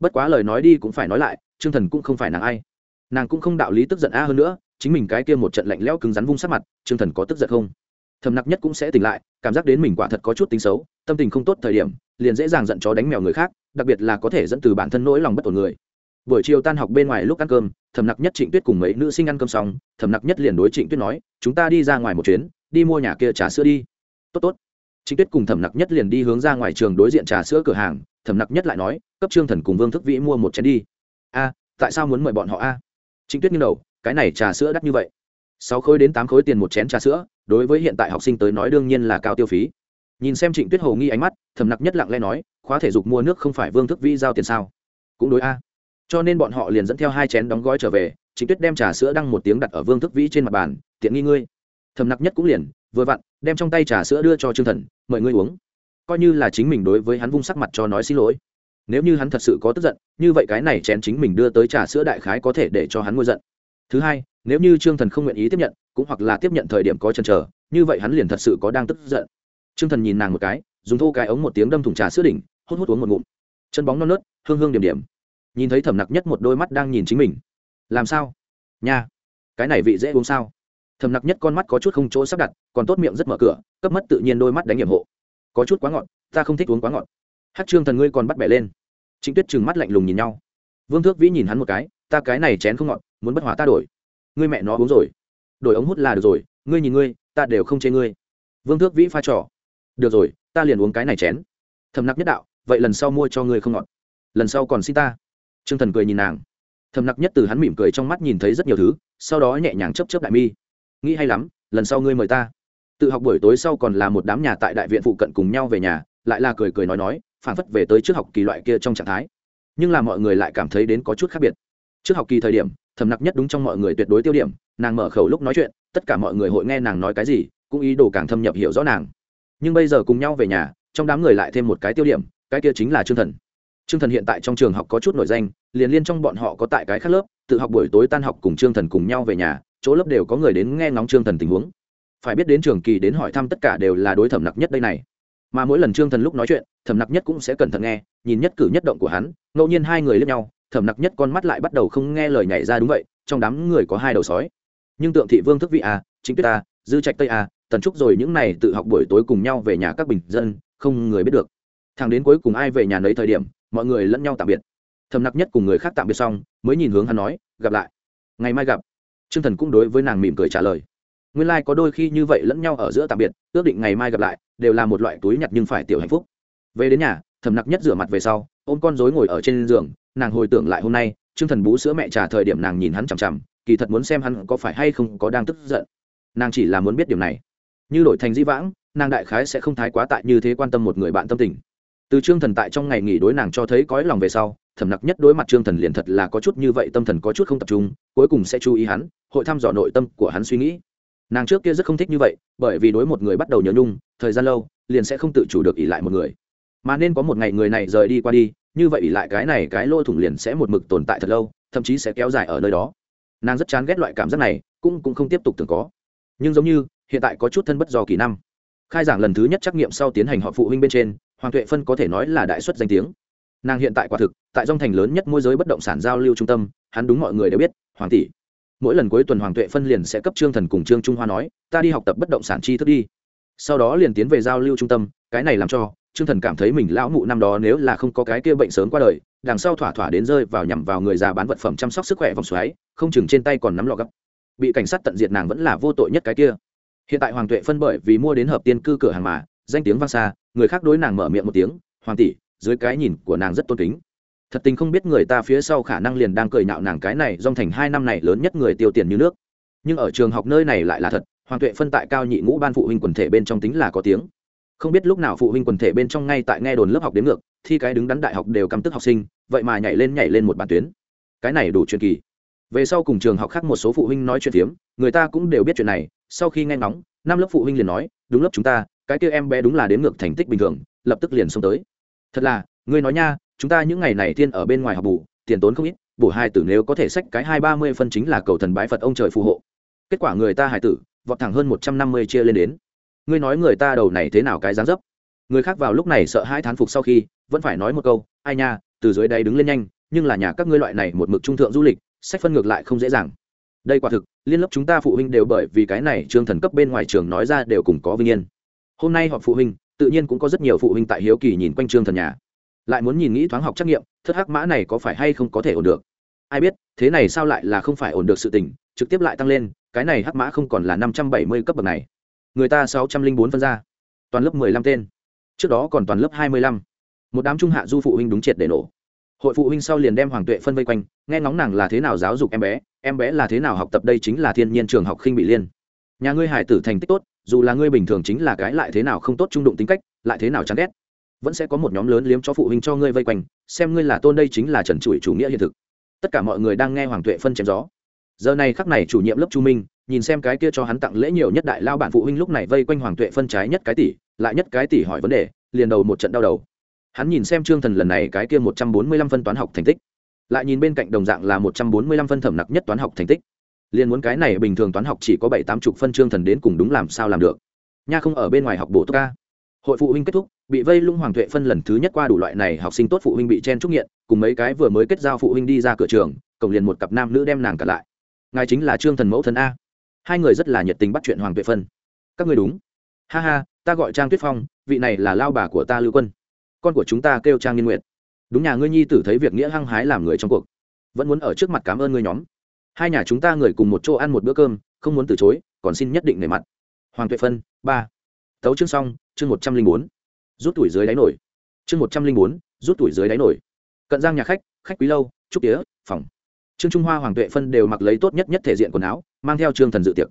Bất quá lời nói đi cũng phải nói lại, trương thần cũng không phải nàng ai. Nàng cũng không đạo lý tức giận a hơn nữa, chính mình cái kia một trận lạnh lẽo cứng rắn vung sát mặt, trương thần có tức giận không? Thầm nặc nhất cũng sẽ tỉnh lại, cảm giác đến mình quả thật có chút tính xấu, tâm tình không tốt thời điểm, liền dễ dàng giận chó đánh mèo người khác, đặc biệt là có thể dẫn từ bản thân nỗi lòng bất ổn người. Buổi chiều tan học bên ngoài lúc ăn cơm, thầm nặc nhất trịnh tuyết cùng mấy nữ sinh ăn cơm xong, thầm nặc nhất liền đối trịnh tuyết nói, chúng ta đi ra ngoài một chuyến, đi mua nhà kia trà sữa đi. Tốt tốt. Trịnh tuyết cùng thầm nặc nhất liền đi hướng ra ngoài trường đối diện trà sữa cửa hàng, thầm nặc nhất lại nói, cấp trương thần cùng vương thức vĩ mua một chén đi. A, tại sao muốn mời bọn họ a? Trịnh tuyết nghiêng đầu, cái này trà sữa đắt như vậy. Sáu khối đến tám khối tiền một chén trà sữa đối với hiện tại học sinh tới nói đương nhiên là cao tiêu phí. Nhìn xem trịnh tuyết hồ nghi ánh mắt thầm nặc nhất lặng lẽ nói, khóa thể dục mua nước không phải vương thức Vi giao tiền sao? Cũng đối a. Cho nên bọn họ liền dẫn theo hai chén đóng gói trở về, Trịnh tuyết đem trà sữa đăng một tiếng đặt ở vương thức vĩ trên mặt bàn, tiện nghi ngươi. Thầm nặc nhất cũng liền, vừa vặn, đem trong tay trà sữa đưa cho trương thần, mời ngươi uống. Coi như là chính mình đối với hắn vung sắc mặt cho nói xin lỗi. Nếu như hắn thật sự có tức giận, như vậy cái này chén chính mình đưa tới trà sữa đại khái có thể để cho hắn ngôi giận. Thứ hai, nếu như trương thần không nguyện ý tiếp nhận cũng hoặc là tiếp nhận thời điểm có chần chờ, như vậy hắn liền thật sự có đang tức giận. Trương thần nhìn nàng một cái, dùng thô cái ống một tiếng đâm thủng trà sữa đỉnh, hút hút uống một ngụm. Chân bóng non nớt, hương hương điểm điểm. Nhìn thấy thẩm nặc nhất một đôi mắt đang nhìn chính mình. Làm sao? Nha. Cái này vị dễ uống sao? Thẩm nặc nhất con mắt có chút không chỗ sắp đặt, còn tốt miệng rất mở cửa, cấp mất tự nhiên đôi mắt đánh nhiệm hộ. Có chút quá ngọt, ta không thích uống quá ngọt. Hát trương thần ngươi còn bắt bẻ lên. Chính tuyết trừng mắt lạnh lùng nhìn nhau. Vương thước vĩ nhìn hắn một cái, ta cái này chén không ngọt, muốn bất hòa ta đổi. Ngươi mẹ nó uống rồi đổi ống hút là được rồi, ngươi nhìn ngươi, ta đều không chê ngươi. Vương thước vĩ pha trò. Được rồi, ta liền uống cái này chén. Thầm nặc nhất đạo, vậy lần sau mua cho ngươi không ngọt. Lần sau còn xin ta. T r ư ơ n g thần cười nhìn nàng. Thầm nặc nhất từ hắn mỉm cười trong mắt nhìn thấy rất nhiều thứ, sau đó nhẹ nhàng chấp chấp đại mi. Nghĩ hay lắm, lần sau ngươi mời ta. Tự học buổi tối sau còn là một đám nhà tại đại viện phụ cận cùng nhau về nhà, lại là cười cười nói nói phản phất về tới trước học kỳ loại kia trong trạng thái. Nhưng là mọi người lại cảm thấy đến có chút khác biệt. Trước học kỳ thời điểm thầm nặc nhất đúng trong mọi người tuyệt đối tiêu điểm, nàng mở khẩu lúc nói chuyện, tất cả mọi người hội nghe nàng nói cái gì, cũng ý đồ càng thâm nhập hiểu rõ nàng. Nhưng bây giờ cùng nhau về nhà, trong đám người lại thêm một cái tiêu điểm, cái kia chính là trương thần. Trương thần hiện tại trong trường học có chút nổi danh, liền liên trong bọn họ có tại cái khác lớp, tự học buổi tối tan học cùng trương thần cùng nhau về nhà, chỗ lớp đều có người đến nghe ngóng trương thần tình huống. Phải biết đến trường kỳ đến hỏi thăm tất cả đều là đối thẩm nặc nhất đây này. Mà mỗi lần trương thần lúc nói chuyện, thẩm nặc nhất cũng sẽ cẩn thận nghe, nhìn nhất cử nhất động của hắn, ngẫu nhiên hai người lướt nhau thẩm nặc nhất con mắt lại bắt đầu không nghe lời nhảy ra đúng vậy, trong đám người có hai đầu sói. Nhưng tượng thị vương thức vị a chính tuyết a dư trạch tây a tần trúc rồi những này tự học buổi tối cùng nhau về nhà các bình dân, không người biết được. Thằng đến cuối cùng ai về nhà nấy thời điểm, mọi người lẫn nhau tạm biệt. Thầm nặc nhất cùng người khác tạm biệt xong, mới nhìn hướng hắn nói, gặp lại. Ngày mai gặp. T r ư ơ n g thần cũng đối với nàng mỉm cười trả lời. Nguyên lai、like、có đôi khi như vậy lẫn nhau ở giữa tạm biệt, ước định ngày mai gặp lại, đều là một loại túi nhặt nhưng phải tiểu hạnh phúc. Về đến nhà thầm nặc nhất rửa mặt về sau, ôm con dối ngồi ở trên giường nàng hồi tưởng lại hôm nay, trương thần bú sữa mẹ trả thời điểm nàng nhìn hắn chằm chằm, kỳ thật muốn xem hắn có phải hay không có đang tức giận. Nàng chỉ là muốn biết điều này. Như đổi thành di vãng, nàng đại khái sẽ không thái quá tại như thế quan tâm một người bạn tâm tình. Từ trương thần tại trong ngày nghỉ đối nàng cho thấy cõi lòng về sau, thẩm nặc nhất đối mặt trương thần liền thật là có chút như vậy, tâm thần có chút không tập trung, cuối cùng sẽ chú ý hắn, hội thăm dò nội tâm của hắn suy nghĩ. Nàng trước kia rất không thích như vậy, bởi vì đối một người bắt đầu nhớ nhung, thời gian lâu, liền sẽ không tự chủ được ỉ lại một người. Mà nên có một ngày người này rời đi qua đi như vậy ỉ lại cái này cái lỗ thủng liền sẽ một mực tồn tại thật lâu, thậm chí sẽ kéo dài ở nơi đó. Nàng rất chán ghét loại cảm giác này, cũng cũng không tiếp tục tưởng có. Nhưng giống như, hiện tại có chút thân bất do kỳ năm. Khai giảng lần thứ nhất trắc nghiệm sau tiến hành họp phụ huynh bên trên, hoàng tuệ phân có thể nói là đại xuất danh tiếng. Nàng hiện tại quả thực, tại dòng thành lớn nhất môi giới bất động sản giao lưu trung tâm, hắn đúng mọi người đều biết, hoàng tỷ. Mỗi lần cuối tuần hoàng tuệ phân liền sẽ cấp trương thần cùng trương trung hoa nói, ta đi học tập bất động sản chi thức đi. Sau đó liền tiến về giao lưu trung tâm, cái này làm cho trương thần cảm thấy mình lão mụ năm đó nếu là không có cái kia bệnh sớm qua đời, đằng sau thỏa thỏa đến rơi vào nhằm vào người già bán vật phẩm chăm sóc sức khỏe vòng xoáy, không chừng trên tay còn nắm lọ gấp. Bị cảnh sát tận diệt nàng vẫn là vô tội nhất cái kia. Hiện tại hoàng tuệ phân bởi vì mua đến hợp tiên cư cửa hàng mà, danh tiếng vang xa, người khác đối nàng mở miệng một tiếng, hoàng tỷ, dưới cái nhìn của nàng rất tôn kính. Thật tình không biết người ta phía sau khả năng liền đang cười nhạo nàng cái này, dòng thành hai năm này lớn nhất người tiêu tiền như nước. Nhưng ở trường học nơi này lại là thật, hoàng tuệ phân tại cao nhị ngũ ban phụ huynh quần thể bên trong tính là có tiếng không biết lúc nào phụ huynh quần thể bên trong ngay tại nghe đồn lớp học đến ngược, thi cái đứng đắn đại học đều căm tức học sinh, vậy mà nhảy lên nhảy lên một bản tuyến. Cái này đủ truyền kỳ. Về sau cùng trường học khác một số phụ huynh nói chuyện phiếm, người ta cũng đều biết chuyện này, sau khi nghe ngóng, năm lớp phụ huynh liền nói, đúng lớp chúng ta, cái kia em bé đúng là đến ngược thành tích bình thường, lập tức liền xông tới. Thật là, ngươi nói nha, chúng ta những ngày này thiên ở bên ngoài học bù, tiền tốn không ít bổ hai tử nếu có thể sách cái hai ba mươi phân chính là cầu thần bái phật ông trời phù hộ. Kết quả người ta hải tử, vọt thẳng hơn một trăm năm mươi chia lên đến ngươi nói người ta đầu này thế nào cái dáng dấp? Người khác vào lúc này sợ hai thán phục sau khi, vẫn phải nói một câu, ai nha, từ dưới đây đứng lên nhanh, nhưng là nhà các ngươi loại này một mực trung thượng du lịch, sách phân ngược lại không dễ dàng. Đây quả thực, liên lớp chúng ta phụ huynh đều bởi vì cái này trương thần cấp bên ngoài trường nói ra đều cùng có vinh yên. Hôm nay họp phụ huynh, tự nhiên cũng có rất nhiều phụ huynh tại hiếu kỳ nhìn quanh trương thần nhà. Lại muốn nhìn nghĩ thoáng học trắc nghiệm, thất hắc mã này có phải hay không có thể ổn được? Ai biết, thế này sao lại là không phải ổn được sự tình, trực tiếp lại tăng lên, cái này hắc mã không còn là năm trăm bảy mươi cấp bậc này người ta sáu trăm linh bốn phân ra. Toàn lớp mười lăm tên. Trước đó còn toàn lớp hai mươi lăm. Một đám trung hạ du phụ huynh đúng triệt để nổ. Hội phụ huynh sau liền đem hoàng tuệ phân vây quanh, nghe ngóng nàng là thế nào giáo dục em bé em bé là thế nào học tập đây chính là thiên nhiên trường học khinh bị liên. Nhà ngươi hải tử thành tích tốt, dù là ngươi bình thường chính là cái lại thế nào không tốt trung đụng tính cách, lại thế nào chán ghét, vẫn sẽ có một nhóm lớn liếm cho phụ huynh cho ngươi vây quanh, xem ngươi là tôn đây chính là trần trụi chủ nghĩa hiện thực. Tất cả mọi người đang nghe hoàng tuệ phân chém gió. Giờ này khắc này chủ nhiệm lớp chu minh nhìn xem cái kia cho hắn tặng lễ nhiều nhất đại lao bản phụ huynh lúc này vây quanh hoàng tuệ phân trái nhất cái tỷ, lại nhất cái tỷ hỏi vấn đề, liền đầu một trận đau đầu. Hắn nhìn xem trương thần lần này cái kia một trăm bốn mươi lăm phân toán học thành tích, lại nhìn bên cạnh đồng dạng là một trăm bốn mươi lăm phân thẩm nặc nhất toán học thành tích. Liền muốn cái này bình thường toán học chỉ có bảy tám chục phân trương thần đến cùng đúng làm sao làm được. Nha không ở bên ngoài học bổ túc ca. Hội phụ huynh kết thúc, bị vây lung hoàng tuệ phân lần thứ nhất qua đủ loại này học sinh tốt phụ huynh bị chen trúc nghiện, cùng mấy cái vừa mới kết giao phụ huynh đi ra cửa trường, cổng liền một cặp nam nữ đem nàng cả lại. Ngài chính là trương thần mẫu thần a hai người rất là nhiệt tình bắt chuyện hoàng tuệ phân các người đúng ha ha ta gọi trang tuyết phong vị này là lao bà của ta lưu quân con của chúng ta kêu trang nghiên nguyện đúng nhà ngươi nhi tử thấy việc nghĩa hăng hái làm người trong cuộc vẫn muốn ở trước mặt cảm ơn ngươi nhóm hai nhà chúng ta người cùng một chỗ ăn một bữa cơm không muốn từ chối còn xin nhất định nề mặt hoàng tuệ phân ba tấu chương xong chương một trăm linh bốn rút tuổi dưới đáy nổi chương một trăm linh bốn rút tuổi dưới đáy nổi cận giang nhà khách khách quý lâu trúc tía phòng trương trung hoa hoàng tuệ phân đều mặc lấy tốt nhất nhất thể diện quần áo mang theo trương thần dự tiệc.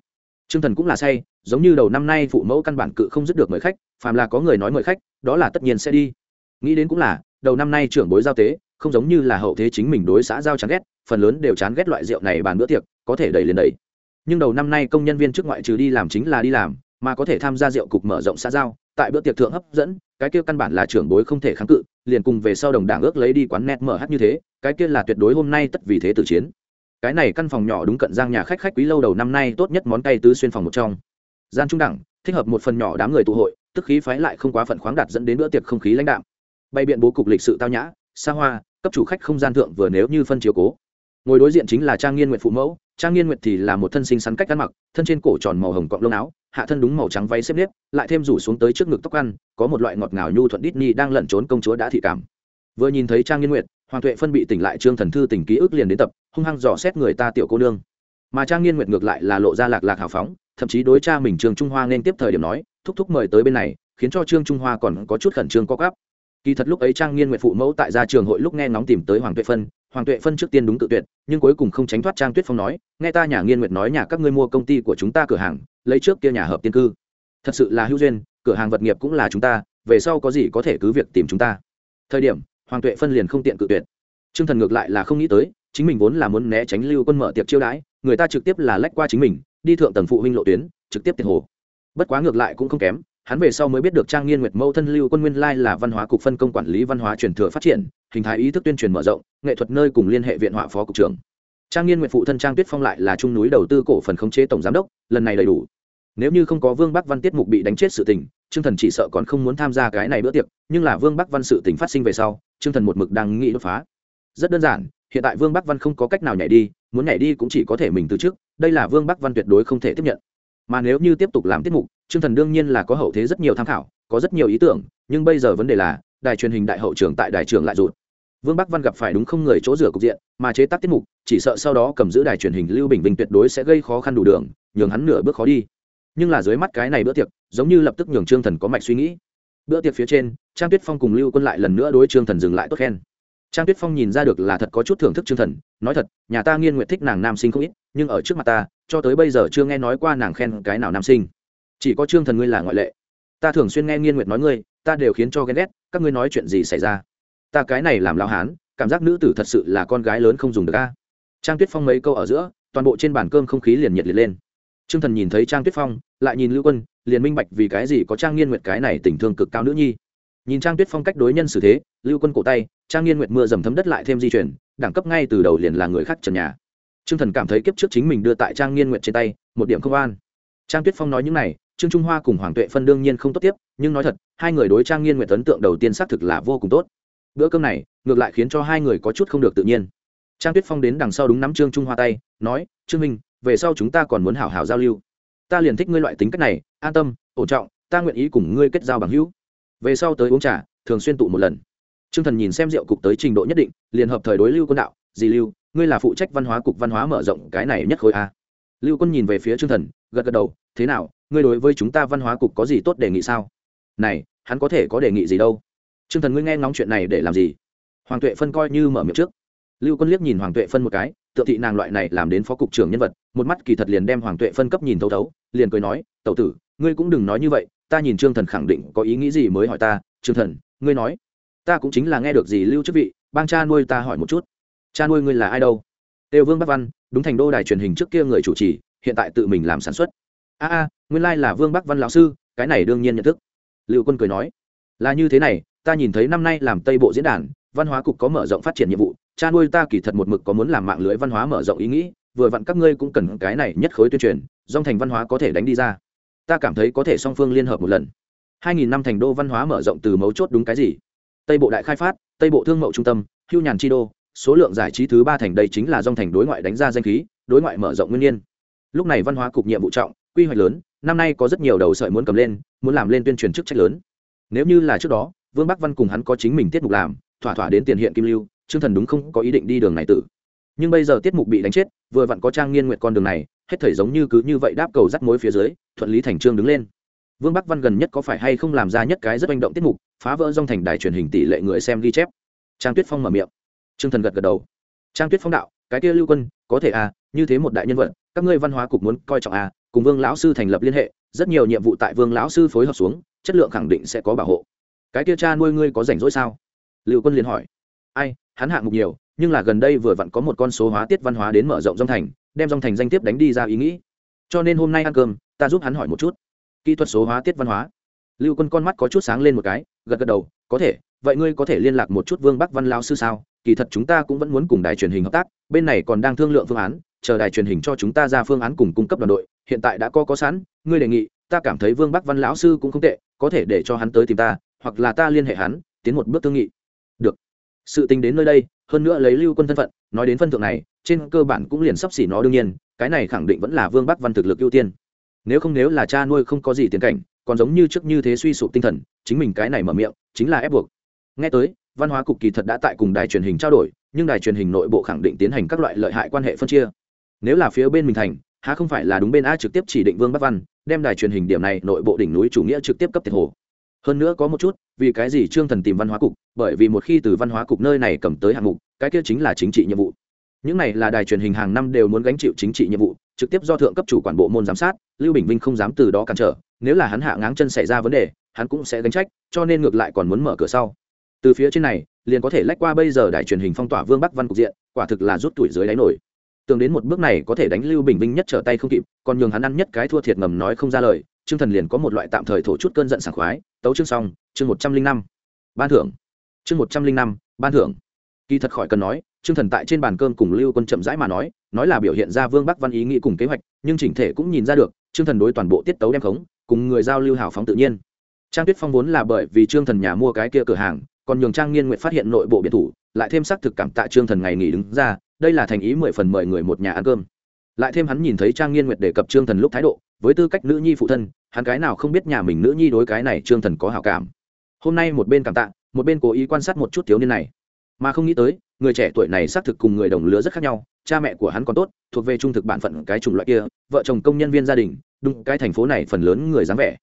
Trương thần cũng là say, giống như đầu năm nay phụ mẫu căn bản cự không dứt được mời khách, phàm là có người nói mời khách, đó là tất nhiên sẽ đi. Nghĩ đến cũng là, đầu năm nay trưởng bối giao tế, không giống như là hậu thế chính mình đối xã giao chán ghét, phần lớn đều chán ghét loại rượu này bàn bữa tiệc, có thể đẩy lên đẩy. Nhưng đầu năm nay công nhân viên trước ngoại trừ đi làm chính là đi làm, mà có thể tham gia rượu cục mở rộng xã giao, tại bữa tiệc thượng hấp dẫn, cái kia căn bản là trưởng bối không thể kháng cự, liền cùng về sau đồng đảng ước lấy đi quán net mở hát như thế, cái kia là tuyệt đối hôm nay tất vì thế tử chiến cái này căn phòng nhỏ đúng cận giang nhà khách khách quý lâu đầu năm nay tốt nhất món cay tứ xuyên phòng một trong. Gian trung đẳng, thích hợp một phần nhỏ đám người tụ hội, tức khí phái lại không quá phận khoáng đạt dẫn đến bữa tiệc không khí lãnh đạm. Bày biện bố cục lịch sự tao nhã, xa hoa, cấp chủ khách không gian thượng vừa nếu như phân chiếu cố. Ngồi đối diện chính là trang nghiên nguyện phụ mẫu, trang nghiên nguyệt thì là một thân sinh sắn cách ăn mặc, thân trên cổ tròn màu hồng cọng lông áo, hạ thân đúng màu trắng váy xếp nếp, lại thêm rủ xuống tới trước ngực tóc ăn, có một loại ngọt ngào nhu thuận đít ni đang lẩn trốn công chúa đã thị cảm. Vừa nhìn thấy trang nghiên nguyệt hoàng tuệ phân bị tỉnh lại trương thần thư tỉnh ký ức liền đến tập, hung hăng dò xét người ta tiểu cô nương. Mà trang nghiên nguyệt ngược lại là lộ ra lạc lạc hào phóng, thậm chí đối cha mình trương trung hoa nên tiếp thời điểm nói, thúc thúc mời tới bên này, khiến cho trương trung hoa còn có chút khẩn trương co gắp kỳ thật lúc ấy trang nghiên Nguyệt phụ mẫu tại gia trường hội lúc nghe ngóng tìm tới hoàng tuệ phân, hoàng tuệ phân trước tiên đúng tự tuyệt, nhưng cuối cùng không tránh thoát trang tuyết phong nói, nghe ta nhà nghiên nguyệt nói nhà các ngươi mua công ty của chúng ta cửa hàng, lấy trước kia nhà hợp tiên cư. Thật sự là hữu duyên, cửa hàng vật nghiệp cũng là chúng ta, về sau có gì có thể cứ việc tìm chúng ta. Thời điểm hoàng tuệ phân liền không tiện cự tuyệt. T r ư ơ n g thần ngược lại là không nghĩ tới, chính mình vốn là muốn né tránh lưu quân mở tiệc chiêu đãi, người ta trực tiếp là lách qua chính mình, đi thượng tầng phụ huynh lộ tuyến, trực tiếp tiệc hồ. Bất quá ngược lại cũng không kém, hắn về sau mới biết được trang nghiên nguyệt mẫu thân lưu quân nguyên lai là văn hóa cục phân công quản lý văn hóa truyền thừa phát triển, hình thái ý thức tuyên truyền mở rộng, nghệ thuật nơi cùng liên hệ viện họa phó cục trưởng. Trang nghiên nguyệt phụ thân trang tuyết phong lại là trung núi đầu tư cổ phần khống chế tổng giám đốc, lần này đầy đủ. Nếu như không có vương bắc văn tiết mục bị đánh chết sự tình, trương thần chỉ sợ còn không muốn tham gia cái này bữa tiệc, nhưng là vương bắc văn sự tình phát sinh về sau trương thần một mực đang nghĩ đột phá rất đơn giản hiện tại vương bắc văn không có cách nào nhảy đi muốn nhảy đi cũng chỉ có thể mình từ trước đây là vương bắc văn tuyệt đối không thể tiếp nhận mà nếu như tiếp tục làm tiết mục Trương Thần đương nhiên là có hậu thế rất nhiều tham khảo, có rất nhiều ý tưởng, nhưng bây giờ vấn đề là, đài truyền hình đại hậu trưởng tại đài trưởng lại rụt. Vương Bắc Văn gặp phải đúng không người chỗ rửa cục diện, mà chế tác tiết mục, chỉ sợ sau đó cầm giữ đài truyền hình Lưu Bình Vinh tuyệt đối sẽ gây khó khăn đủ đường, nhường hắn nửa bước khó đi. Nhưng là dưới mắt cái này bữa tiệc, giống như lập tức nhường Trương Thần có mạch suy nghĩ. Bữa tiệc phía trên, Trang Tuyết Phong cùng Lưu Quân lại lần nữa đối Trương Thần dừng lại tốt khen. Trang Tuyết Phong nhìn ra được là thật có chút thưởng thức Trương Thần, nói thật, nhà ta nghiên nguyện thích nàng nam sinh không ít, nhưng ở trước mặt ta, cho tới bây giờ chưa nghe nói qua nàng khen cái nào nam sinh. Chỉ có trương thần ngươi là ngoại lệ. Ta thường xuyên nghe nghiên nguyệt nói ngươi ta đều khiến cho ghen ghét các ngươi nói chuyện gì xảy ra? Ta cái này làm lao hán cảm giác nữ tử thật sự là con gái lớn không dùng được a. Trang tuyết phong mấy câu ở giữa toàn bộ trên bàn cơm không khí liền nhiệt liệt lên. Trương thần nhìn thấy trang tuyết phong lại nhìn lưu quân, liền minh bạch vì cái gì có trang nghiên nguyệt cái này tình thương cực cao nữ nhi. Nhìn trang tuyết phong cách đối nhân xử thế, lưu quân cổ tay, trang nghiên nguyệt mưa dầm thấm đất lại thêm di chuyển, đẳng cấp ngay từ đầu liền là người khác trần nhà. Trương thần cảm thấy kiếp trước chính mình đưa tại trang nghiên nguyệt trên tay, một điểm không an. Trang tuyết phong nói những này, trương trung hoa cùng hoàng tuệ phân đương nhiên không tốt tiếp, nhưng nói thật, hai người đối trang nghiên Nguyệt ấn tượng đầu tiên xác thực là vô cùng tốt. Bữa cơm này, ngược lại khiến cho hai người có chút không được tự nhiên. Trang tuyết phong đến đằng sau đúng nắm trương trung hoa tay, nói, trương minh, về sau chúng ta còn muốn hảo hảo giao lưu ta liền thích ngươi loại tính cách này, an tâm, ổn trọng, ta nguyện ý cùng ngươi kết giao bằng hữu. Về sau tới uống trà, thường xuyên tụ một lần. Trương thần nhìn xem rượu cục tới trình độ nhất định, liền hợp thời đối lưu quân đạo, dì lưu, ngươi là phụ trách văn hóa cục văn hóa mở rộng cái này nhất khối a. Lưu quân nhìn về phía trương thần, gật gật đầu, thế nào, ngươi đối với chúng ta văn hóa cục có gì tốt đề nghị sao? Này, hắn có thể có đề nghị gì đâu. T r ư ơ n g thần ngươi nghe ngóng chuyện này để làm gì? Hoàng tuệ phân coi như mở miệng trước. Lưu quân liếc nhìn hoàng tuệ phân một cái tự thị nàng loại này làm đến phó cục trưởng nhân vật, một mắt kỳ thật liền đem hoàng tuệ phân cấp nhìn thấu thấu, liền cười nói, tẩu tử, ngươi cũng đừng nói như vậy, ta nhìn trương thần khẳng định có ý nghĩ gì mới hỏi ta, trương thần, ngươi nói, ta cũng chính là nghe được gì lưu chức vị, bang cha nuôi ta hỏi một chút. Cha nuôi ngươi là ai đâu? Đều vương bắc văn, đúng thành đô đài truyền hình trước kia người chủ trì, hiện tại tự mình làm sản xuất. A a, nguyên lai là vương bắc văn lão sư, cái này đương nhiên nhận thức. Liệu quân cười nói, là như thế này, ta nhìn thấy năm nay làm tây bộ diễn đàn văn hóa cục có mở rộng phát triển nhiệm vụ, cha nuôi ta kỳ thật một mực có muốn làm mạng lưới văn hóa mở rộng ý nghĩ, vừa vặn các ngươi cũng cần cái này nhất khối tuyên truyền, dòng thành văn hóa có thể đánh đi ra. Ta cảm thấy có thể song phương liên hợp một lần. Hai nghìn năm thành đô văn hóa mở rộng từ mấu chốt đúng cái gì? Tây bộ đại khai phát, tây bộ thương mậu trung tâm, hưu nhàn chi đô, số lượng giải trí thứ ba thành đây chính là dòng thành đối ngoại đánh ra danh khí, đối ngoại mở rộng nguyên nhiên. Lúc này văn hóa cục nhiệm vụ trọng, quy hoạch lớn, năm nay có rất nhiều đầu sợi muốn cầm lên, muốn làm lên tuyên truyền chức trách lớn. Nếu như là trước đó, vương bắc văn cùng hắn có chính mình tiết mục làm thỏa thỏa đến tiền hiện kim lưu chương thần đúng không có ý định đi đường này tử. Nhưng bây giờ tiết mục bị đánh chết, vừa vặn có trang nghiên nguyện con đường này, hết thảy giống như cứ như vậy đáp cầu dắt mối phía dưới, thuận lý thành trương đứng lên. Vương bắc văn gần nhất có phải hay không làm ra nhất cái rất manh động tiết mục, phá vỡ dòng thành đài truyền hình tỷ lệ người xem ghi chép. Trang tuyết phong mở miệng. Trương thần gật gật đầu. Trang tuyết phong đạo, cái kia lưu quân, có thể à như thế một đại nhân vật, các ngươi văn hóa cục muốn coi trọng à cùng vương lão sư thành lập liên hệ, rất nhiều nhiệm vụ tại vương lão sư phối hợp xuống, chất lượng khẳng định sẽ có bảo hộ. Cái kia cha nuôi ngươi có rảnh rỗi sao? Lưu quân liền hỏi. Ai, hắn hạng mục nhiều, nhưng là gần đây vừa vặn có một con số hóa tiết văn hóa đến mở rộng dòng thành, đem dòng thành danh tiếp đánh đi ra ý nghĩ. Cho nên hôm nay ăn cơm, ta giúp hắn hỏi một chút. Kỹ thuật số hóa tiết văn hóa. Lưu quân con mắt có chút sáng lên một cái, gật gật đầu, có thể, vậy ngươi có thể liên lạc một chút vương bắc văn lao sư sao? Kỳ thật chúng ta cũng vẫn muốn cùng đài truyền hình hợp tác, bên này còn đang thương lượng phương án, chờ đài truyền hình cho chúng ta ra phương án cùng cung cấp đoàn đội, hiện tại đã có có sẵn, ngươi đề nghị, ta cảm thấy vương bắc văn lão sư cũng không tệ, có thể để cho hắn tới tìm ta, hoặc là ta liên hệ hắn, tiến một bước thương nghị sự tính đến nơi đây, hơn nữa lấy lưu quân thân phận, nói đến phân thượng này, trên cơ bản cũng liền sắp xỉ nó đương nhiên, cái này khẳng định vẫn là vương bắc văn thực lực ưu tiên. Nếu không nếu là cha nuôi không có gì tiền cảnh, còn giống như trước như thế suy sụp tinh thần, chính mình cái này mở miệng, chính là ép buộc. Nghe tới, văn hóa cục kỳ thật đã tại cùng đài truyền hình trao đổi, nhưng đài truyền hình nội bộ khẳng định tiến hành các loại lợi hại quan hệ phân chia. Nếu là phía bên mình thành, há không phải là đúng bên a trực tiếp chỉ định vương bắc văn, đem đài truyền hình điểm này nội bộ đỉnh núi chủ nghĩa trực tiếp cấp tiền hồ. Hơn nữa có một chút, vì cái gì trương thần tìm văn hóa cục bởi vì một khi từ văn hóa cục nơi này cầm tới hạng mục, cái kia chính là chính trị nhiệm vụ. Những này là đài truyền hình hàng năm đều muốn gánh chịu chính trị nhiệm vụ, trực tiếp do thượng cấp chủ quản bộ môn giám sát, lưu bình vinh không dám từ đó cản trở, nếu là hắn hạ ngáng chân xảy ra vấn đề, hắn cũng sẽ gánh trách, cho nên ngược lại còn muốn mở cửa sau. Từ phía trên này, liền có thể lách qua bây giờ đài truyền hình phong tỏa vương bắc văn cục diện, quả thực là rút tuổi dưới đáy nổi. Tưởng đến một bước này có thể đánh lưu bình vinh nhất trở tay không kịp, còn nhường hắn ăn nhất cái thua thiệt ngầm nói không ra lời chương thần liền có một loại tạm thời thổ chút cơn giận sảng khoái. Tấu chương xong, chương một trăm linh năm. Ban thưởng chương một trăm linh năm, ban thưởng. Kỳ thật khỏi cần nói, Trương thần tại trên bàn cơm cùng lưu quân chậm rãi mà nói nói là biểu hiện ra vương bắc văn ý nghĩ cùng kế hoạch, nhưng chỉnh thể cũng nhìn ra được, Trương thần đối toàn bộ tiết tấu đem khống, cùng người giao lưu hào phóng tự nhiên. Trang tuyết phong vốn là bởi vì trương thần nhà mua cái kia cửa hàng, còn nhường trang nghiên nguyện phát hiện nội bộ biệt thủ, lại thêm xác thực cảm tạ trương thần ngày nghỉ đứng ra, đây là thành ý mười phần mời người một nhà ăn cơm. Lại thêm hắn nhìn thấy trang nghiên nguyệt đề cập trương thần lúc thái độ, với tư cách nữ nhi phụ thân, hắn cái nào không biết nhà mình nữ nhi đối cái này trương thần có hào cảm. Hôm nay một bên cảm tạ một bên cố ý quan sát một chút thiếu niên này. Mà không nghĩ tới, người trẻ tuổi này xác thực cùng người đồng lứa rất khác nhau, cha mẹ của hắn còn tốt, thuộc về trung thực bản phận cái chủng loại kia, vợ chồng công nhân viên gia đình, đúng, cái thành phố này phần lớn người dáng vẻ.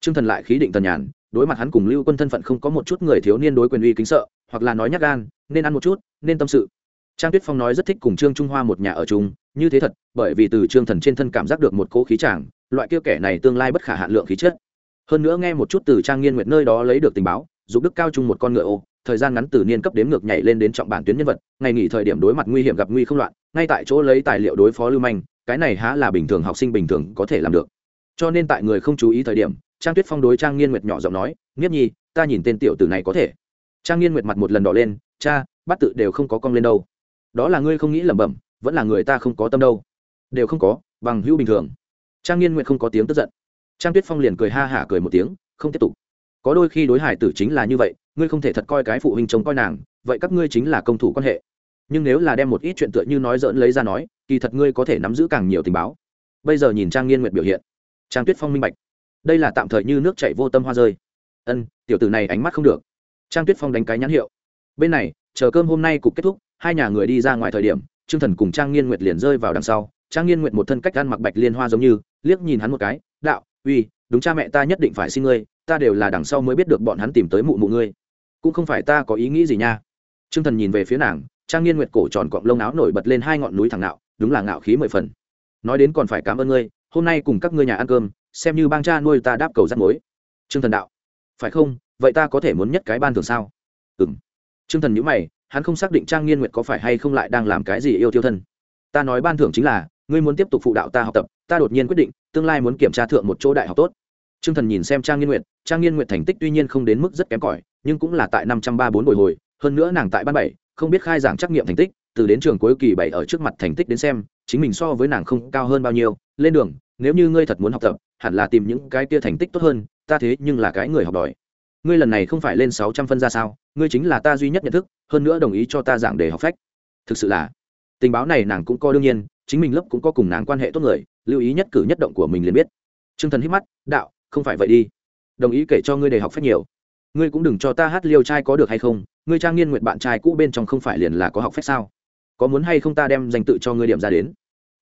Trương thần lại khí định tần nhàn, đối mặt hắn cùng lưu quân thân phận không có một chút người thiếu niên đối quyền uy kính sợ, hoặc là nói nhắc gan, nên ăn một chút, nên tâm sự. Trang tuyết phong nói rất thích cùng trương trung hoa một nhà ở chung, như thế thật, bởi vì từ trương thần trên thân cảm giác được một cỗ khí tràng loại kia kẻ này tương lai bất khả hạn lượng khí chất. Hơn nữa nghe một chút từ trang nghiên nguyệt nơi đó lấy được tình báo dục đức cao chung một con ngựa ô, thời gian ngắn từ niên cấp đếm ngược nhảy lên đến trọng bản tuyến nhân vật, ngày nghỉ thời điểm đối mặt nguy hiểm gặp nguy không loạn, ngay tại chỗ lấy tài liệu đối phó lưu manh, cái này há là bình thường học sinh bình thường có thể làm được. Cho nên tại người không chú ý thời điểm, trang tuyết phong đối trang nghiên nguyệt nhỏ giọng nói, nghiếp nhi, ta nhìn tên tiểu tử này có thể. Trang nghiên nguyệt mặt một lần đỏ lên, cha bắt tự đều không có cong lên đâu. Đó là ngươi không nghĩ lẩm bẩm, vẫn là người ta không có tâm đâu. Đều không có, bằng hữu bình thường. Trang nghiên nguyệt không có tiếng tức giận. Trang tuyết phong liền cười ha hả cười một tiếng, không tiếp tục có đôi khi đối hải tử chính là như vậy, ngươi không thể thật coi cái phụ huynh chống coi nàng, vậy các ngươi chính là công thủ quan hệ. Nhưng nếu là đem một ít chuyện tựa như nói dỡn lấy ra nói, kỳ thật ngươi có thể nắm giữ càng nhiều tình báo. Bây giờ nhìn trang nghiên nguyệt biểu hiện, trang tuyết phong minh bạch. Đây là tạm thời như nước chảy vô tâm hoa rơi. Ân, tiểu tử này ánh mắt không được. Trang tuyết phong đánh cái nhãn hiệu. Bên này, chờ cơm hôm nay cục kết thúc, hai nhà người đi ra ngoài thời điểm, trương thần cùng trang nghiên nguyệt liền rơi vào đằng sau. Trang nghiên nguyệt một thân cách ăn mặc bạch liên hoa giống như, liếc nhìn hắn một cái, đạo, uy, đúng cha mẹ ta nhất định phải xin ngươi ta đều là đằng sau mới biết được bọn hắn tìm tới mụ mụ ngươi. Cũng không phải ta có ý nghĩ gì nha. Trương thần nhìn về phía nàng, trang nghiên nguyệt cổ tròn cọng lông áo nổi bật lên hai ngọn núi thẳng nạo đúng là ngạo khí mười phần. Nói đến còn phải cảm ơn ngươi, hôm nay cùng các ngươi nhà ăn cơm, xem như bang cha nuôi ta đáp cầu rắt mối. Trương thần đạo, phải không? Vậy ta có thể muốn nhất cái ban thường sao? Ừ m trương thần nhữ mày, hắn không xác định trang nghiên nguyệt có phải hay không lại đang làm cái gì yêu tiêu thân. Ta nói ban thưởng chính là, ngươi muốn tiếp tục phụ đạo ta học tập, ta đột nhiên quyết định, tương lai muốn kiểm tra thượng một chỗ đại học tốt t r ư ơ n g thần nhìn xem trang nghiên nguyệt, trang nghiên nguyệt thành tích tuy nhiên không đến mức rất kém cỏi, nhưng cũng là tại năm trăm ba bốn bồi hồi, hơn nữa nàng tại ban bảy, không biết khai giảng trắc nghiệm thành tích, từ đến trường cuối kỳ bảy ở trước mặt thành tích đến xem, chính mình so với nàng không cao hơn bao nhiêu. Lên đường, nếu như ngươi thật muốn học tập, hẳn là tìm những cái kia thành tích tốt hơn, ta thế nhưng là cái người học đòi ngươi lần này không phải lên sáu trăm phân ra sao, ngươi chính là ta duy nhất nhận thức, hơn nữa đồng ý cho ta giảng để học phách. Thực sự là, tình báo này nàng cũng có đương nhiên, chính mình lớp cũng có cùng nàng quan hệ tốt người, lưu ý nhất cử nhất động của mình liền biết. T r ư ơ n g thần hít mắt, đạo không phải vậy đi. Đồng ý kể cho ngươi để học phách nhiều. Ngươi cũng đừng cho ta hát liêu trai có được hay không, ngươi trang nghiên nguyện bạn trai cũ bên trong không phải liền là có học phách sao? Có muốn hay không ta đem danh tự cho ngươi điểm ra đến?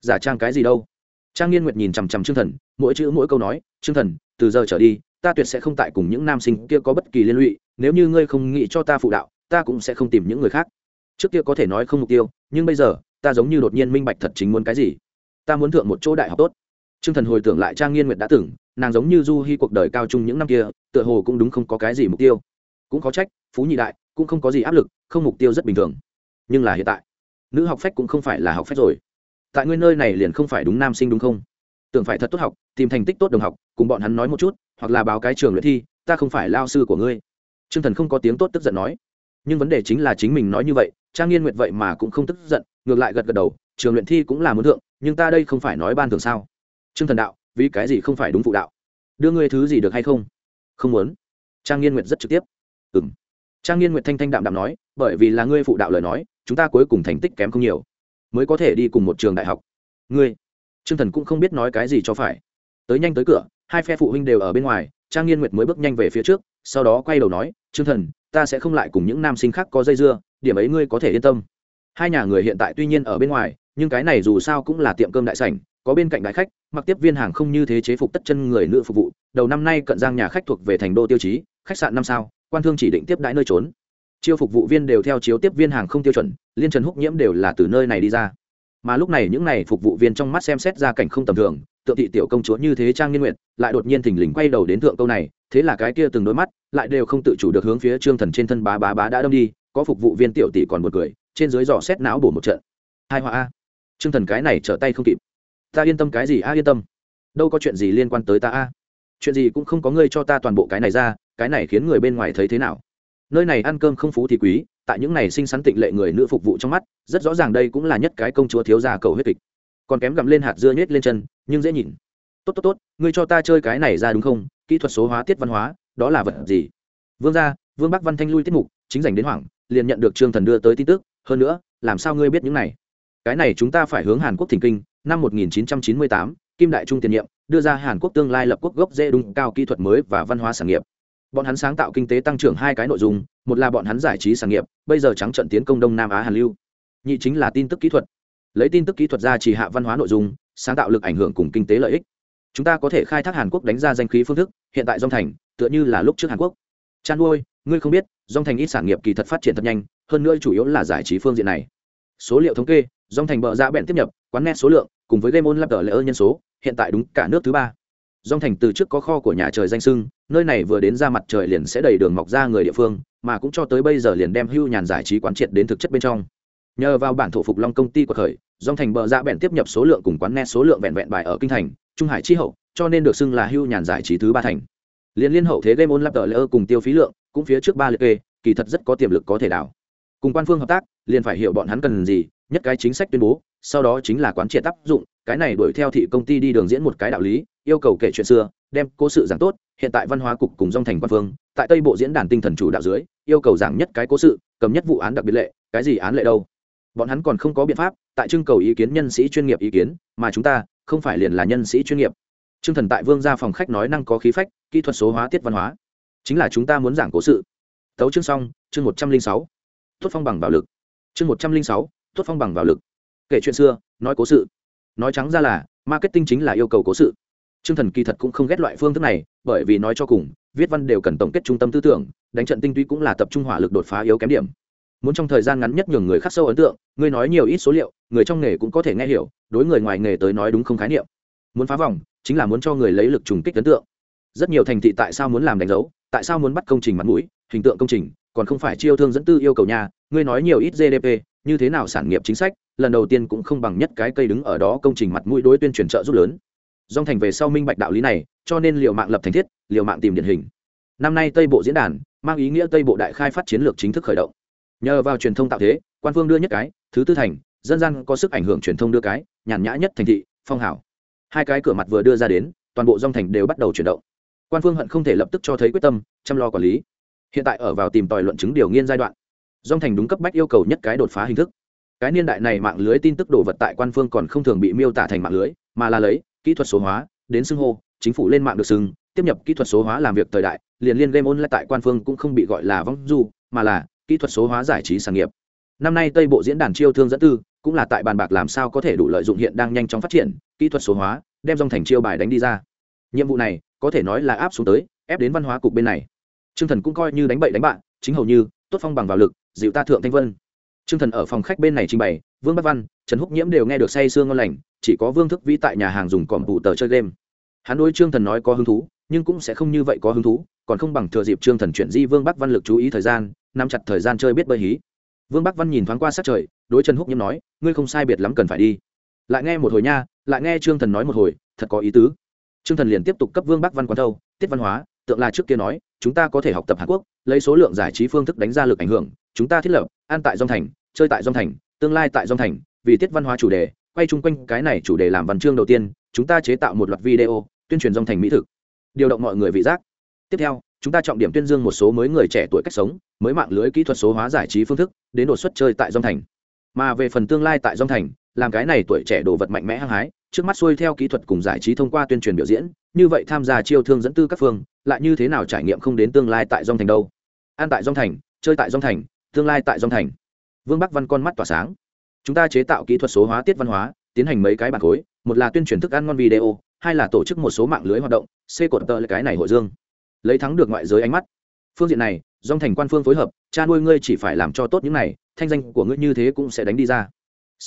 Giả trang cái gì đâu? Trang nghiên nguyệt nhìn chằm chằm chương thần, mỗi chữ mỗi câu nói chương thần, từ giờ trở đi, ta tuyệt sẽ không tại cùng những nam sinh kia có bất kỳ liên lụy, nếu như ngươi không nghĩ cho ta phụ đạo, ta cũng sẽ không tìm những người khác. Trước kia có thể nói không mục tiêu, nhưng bây giờ, ta giống như đột nhiên minh bạch thật chính muốn cái gì. Ta muốn thượng một chỗ đại học tốt t r ư ơ n g thần hồi tưởng lại trang nghiên nguyệt đã tưởng nàng giống như du hy cuộc đời cao chung những năm kia, tựa hồ cũng đúng không có cái gì mục tiêu. Cũng có trách, phú nhị đại, cũng không có gì áp lực, không mục tiêu rất bình thường. Nhưng là hiện tại, nữ học phách cũng không phải là học phách rồi. Tại ngươi nơi này liền không phải đúng nam sinh đúng không? Tưởng phải thật tốt học, tìm thành tích tốt đồng học, cùng bọn hắn nói một chút, hoặc là báo cái trường luyện thi, ta không phải lao sư của ngươi. T r ư ơ n g thần không có tiếng tốt tức giận nói. Nhưng vấn đề chính là chính mình nói như vậy, trang nghiên nguyệt vậy mà cũng không tức giận, ngược lại gật gật đầu, trường luyện thi cũng là muốn thượng, nhưng ta đây không phải nói ban thường sao? Trương thần đạo, vì cái gì không phải đúng phụ đạo? Đưa ngươi thứ gì được hay không? Không muốn. Trang nghiên nguyệt rất trực tiếp. Ừ m trang nghiên nguyệt thanh thanh đạm đạm nói, bởi vì là ngươi phụ đạo lời nói, chúng ta cuối cùng thành tích kém không nhiều. Mới có thể đi cùng một trường đại học. Ngươi. Trương thần cũng không biết nói cái gì cho phải. Tới nhanh tới cửa, hai phe phụ huynh đều ở bên ngoài, trang nghiên nguyệt mới bước nhanh về phía trước, sau đó quay đầu nói, trương thần, ta sẽ không lại cùng những nam sinh khác có dây dưa, điểm ấy ngươi có thể yên tâm. Hai nhà người hiện tại tuy nhiên ở bên ngoài, nhưng cái này dù sao cũng là tiệm cơm đại sảnh có bên cạnh đại khách, mặc tiếp viên hàng không như thế chế phục tất chân người nữ phục vụ, đầu năm nay cận giang nhà khách thuộc về thành đô tiêu chí, khách sạn năm sao, quan thương chỉ định tiếp đãi nơi trốn. Chiêu phục vụ viên đều theo chiếu tiếp viên hàng không tiêu chuẩn, liên trần húc nhiễm đều là từ nơi này đi ra. Mà lúc này những này phục vụ viên trong mắt xem xét ra cảnh không tầm thường, tượng thị tiểu công chúa như thế trang nghiên nguyện, lại đột nhiên thình lình quay đầu đến thượng câu này, thế là cái kia từng đôi mắt lại đều không tự chủ được hướng phía trương thần trên thân bá bá bá đã đâm đi, có phục vụ viên tiểu tỷ còn một cười, trên dưới dò xét não bổ một trận. Hai họa a. Trương thần cái này trở tay không kịp ta yên tâm cái gì a, yên tâm. Đâu có chuyện gì liên quan tới ta a. Chuyện gì cũng không có ngươi cho ta toàn bộ cái này ra, cái này khiến người bên ngoài thấy thế nào. Nơi này ăn cơm không phú thì quý, tại những này xinh xắn tịnh lệ người nữ phục vụ trong mắt, rất rõ ràng đây cũng là nhất cái công chúa thiếu gia cầu huyết kịch. Còn kém gặm lên hạt dưa nhét lên chân, nhưng dễ nhìn. Tốt tốt tốt, ngươi cho ta chơi cái này ra đúng không? Kỹ thuật số hóa, tiết văn hóa, đó là vật gì? Vương gia, vương bắc văn thanh lui tiết mục, chính dành đến hoảng, liền nhận được trương thần đưa tới tin tức. Hơn nữa, làm sao ngươi biết những này? Cái này chúng ta phải hướng hàn quốc thỉnh kinh năm 1998, kim đại trung tiền nhiệm đưa ra hàn quốc tương lai lập quốc gốc dễ đúng cao kỹ thuật mới và văn hóa sản nghiệp. Bọn hắn sáng tạo kinh tế tăng trưởng hai cái nội dung một là bọn hắn giải trí sản nghiệp bây giờ trắng trận tiến công đông nam á hàn lưu. Nhị chính là tin tức kỹ thuật. Lấy tin tức kỹ thuật ra chỉ hạ văn hóa nội dung sáng tạo lực ảnh hưởng cùng kinh tế lợi ích. Chúng ta có thể khai thác hàn quốc đánh ra danh khí phương thức hiện tại dòng thành tựa như là lúc trước hàn quốc. Chăn nuôi ngươi không biết dòng thành ít sản nghiệp kỳ thật phát triển thật nhanh hơn nữa chủ yếu là giải trí phương diện này. Số liệu thống kê dòng thành bờ ra bẹn tiếp nhập, quán net số lượng, cùng với game on lắp lỡ nhân số, hiện tại đúng cả nước thứ ba. Dòng thành từ trước có kho của nhà trời danh sưng, nơi này vừa đến ra mặt trời liền sẽ đầy đường mọc ra người địa phương, mà cũng cho tới bây giờ liền đem hưu nhàn giải trí quán triệt đến thực chất bên trong. Nhờ vào bản thổ phục long công ty của khởi dòng thành bờ ra bẹn tiếp nhập số lượng cùng quán net số lượng vẹn vẹn bài ở kinh thành, trung hải chi hậu, cho nên được xưng là hưu nhàn giải trí thứ ba thành. Liên liên hậu thế game on lắp lỡ cùng tiêu phí lượng, cũng phía trước ba liệt kê, kỳ thật rất có tiềm lực có thể đảo. Cùng quan phương hợp tác, liền phải hiểu bọn hắn cần gì nhất cái chính sách tuyên bố sau đó chính là quán triệt áp dụng cái này đuổi theo thị công ty đi đường diễn một cái đạo lý yêu cầu kể chuyện xưa đem cố sự giảng tốt hiện tại văn hóa cục cùng dòng thành quan phương tại tây bộ diễn đàn tinh thần chủ đạo dưới yêu cầu giảng nhất cái cố sự cầm nhất vụ án đặc biệt lệ cái gì án lệ đâu bọn hắn còn không có biện pháp tại trưng cầu ý kiến nhân sĩ chuyên nghiệp ý kiến mà chúng ta không phải liền là nhân sĩ chuyên nghiệp Trương Thần tại Vương gia phòng khách nói năng có khí phách, kỹ thuật số hóa tiết văn hóa, chính là chúng ta muốn giảng cố sự. Tấu chương xong, chương một trăm linh sáu, tuất phong bằng bạo lực. Chương một trăm linh sáu, Tốt phong bằng vào lực. Kể chuyện xưa, nói cố sự. Nói trắng ra là, marketing chính là yêu cầu cố sự. Trương Thần kỳ thật cũng không ghét loại phương thức này, bởi vì nói cho cùng, viết văn đều cần tổng kết trung tâm tư tưởng, đánh trận tinh túy cũng là tập trung hỏa lực đột phá yếu kém điểm. Muốn trong thời gian ngắn nhất nhường người khắc sâu ấn tượng, người nói nhiều ít số liệu, người trong nghề cũng có thể nghe hiểu, đối người ngoài nghề tới nói đúng không khái niệm. Muốn phá vòng, chính là muốn cho người lấy lực trùng kích ấn tượng rất nhiều thành thị tại sao muốn làm đánh dấu tại sao muốn bắt công trình mặt mũi hình tượng công trình còn không phải chiêu thương dẫn tư yêu cầu nhà ngươi nói nhiều ít gdp như thế nào sản nghiệp chính sách, lần đầu tiên cũng không bằng nhất cái cây đứng ở đó công trình mặt mũi đối tuyên truyền trợ giúp lớn. Dòng thành về sau minh bạch đạo lý này, cho nên liệu mạng lập thành thiết liệu mạng tìm điển hình. Năm nay tây bộ diễn đàn, mang ý nghĩa tây bộ đại khai phát chiến lược chính thức khởi động. Nhờ vào truyền thông tạo thế, quan phương đưa nhất cái, thứ tư thành, dân gian có sức ảnh hưởng truyền thông đưa cái, nhàn nhã nhất thành thị, phong hảo hai cái cửa mặt vừa đưa ra đến, toàn bộ dòng thành đều bắt đầu chuyển động. Quan phương hận không thể lập tức cho thấy quyết tâm, chăm lo quản lý. Hiện tại ở vào tìm tòi luận chứng điều nghiên giai đoạn dòng thành đúng cấp bách yêu cầu nhất cái đột phá hình thức. Cái niên đại này mạng lưới tin tức đồ vật tại quan phương còn không thường bị miêu tả thành mạng lưới, mà là lấy kỹ thuật số hóa, đến xưng hô, chính phủ lên mạng được xưng, tiếp nhập kỹ thuật số hóa làm việc thời đại, liền liên game online tại quan phương cũng không bị gọi là vong du, mà là kỹ thuật số hóa giải trí sản nghiệp. Năm nay tây bộ diễn đàn chiêu thương dẫn tư cũng là tại bàn bạc làm sao có thể đủ lợi dụng hiện đang nhanh chóng phát triển, kỹ thuật số hóa, đem dòng thành chiêu bài đánh đi ra. Nhiệm vụ này có thể nói là áp xuống tới, ép đến văn hóa cục bên này. T r ư ơ n g thần cũng coi như đánh bậy đánh bạn, chính hầu như tốt phong bằng vào lực, dịu ta thượng thanh vân. T r ư ơ n g thần ở phòng khách bên này trình bày, vương bắc văn, trần húc nhiễm đều nghe được say sương ngon lành, chỉ có vương thức vĩ tại nhà hàng dùng còm tụ tờ chơi game. Hắn đối trương thần nói có hứng thú, nhưng cũng sẽ không như vậy có hứng thú, còn không bằng thừa dịp trương thần chuyển di vương bắc văn lực chú ý thời gian, nắm chặt thời gian chơi biết bơi hí. Vương bắc văn nhìn thoáng qua sát trời, đối trần húc nhiễm nói, ngươi không sai biệt lắm cần phải đi. Lại nghe một hồi nha, lại nghe trương thần nói một hồi, thật có ý tứ. Trương thần liền tiếp tục cấp vương bắc văn quán thâu, tiết văn hóa, tượng là trước kia nói, chúng ta có thể học tập hàn quốc lấy số lượng giải trí phương thức đánh ra lực ảnh hưởng, chúng ta thiết lập, an tại dòng thành, chơi tại dòng thành, tương lai tại dòng thành, vì tiết văn hóa chủ đề, quay chung quanh cái này chủ đề làm văn chương đầu tiên, chúng ta chế tạo một loạt video, tuyên truyền dòng thành mỹ thực. Điều động mọi người vị giác. Tiếp theo, chúng ta trọng điểm tuyên dương một số mới người trẻ tuổi cách sống, mới mạng lưới kỹ thuật số hóa giải trí phương thức, đến đột xuất chơi tại dòng thành. Mà về phần tương lai tại dòng thành, làm cái này tuổi trẻ đồ vật mạnh mẽ hăng hái, trước mắt xuôi theo kỹ thuật cùng giải trí thông qua tuyên truyền biểu diễn, như vậy tham gia chiêu thương dẫn tư các phương lại như thế nào trải nghiệm không đến tương lai tại dòng thành đâu? An tại dòng thành, chơi tại dòng thành, tương lai tại dòng thành. Vương bắc văn con mắt tỏa sáng. Chúng ta chế tạo kỹ thuật số hóa tiết văn hóa, tiến hành mấy cái bản khối, một là tuyên truyền thức ăn ngon video, hai là tổ chức một số mạng lưới hoạt động, c cột tờ là cái này hội dương. Lấy thắng được ngoại giới ánh mắt. Phương diện này dòng thành quan phương phối hợp, cha nuôi ngươi chỉ phải làm cho tốt những này, thanh danh của ngươi như thế cũng sẽ đánh đi ra.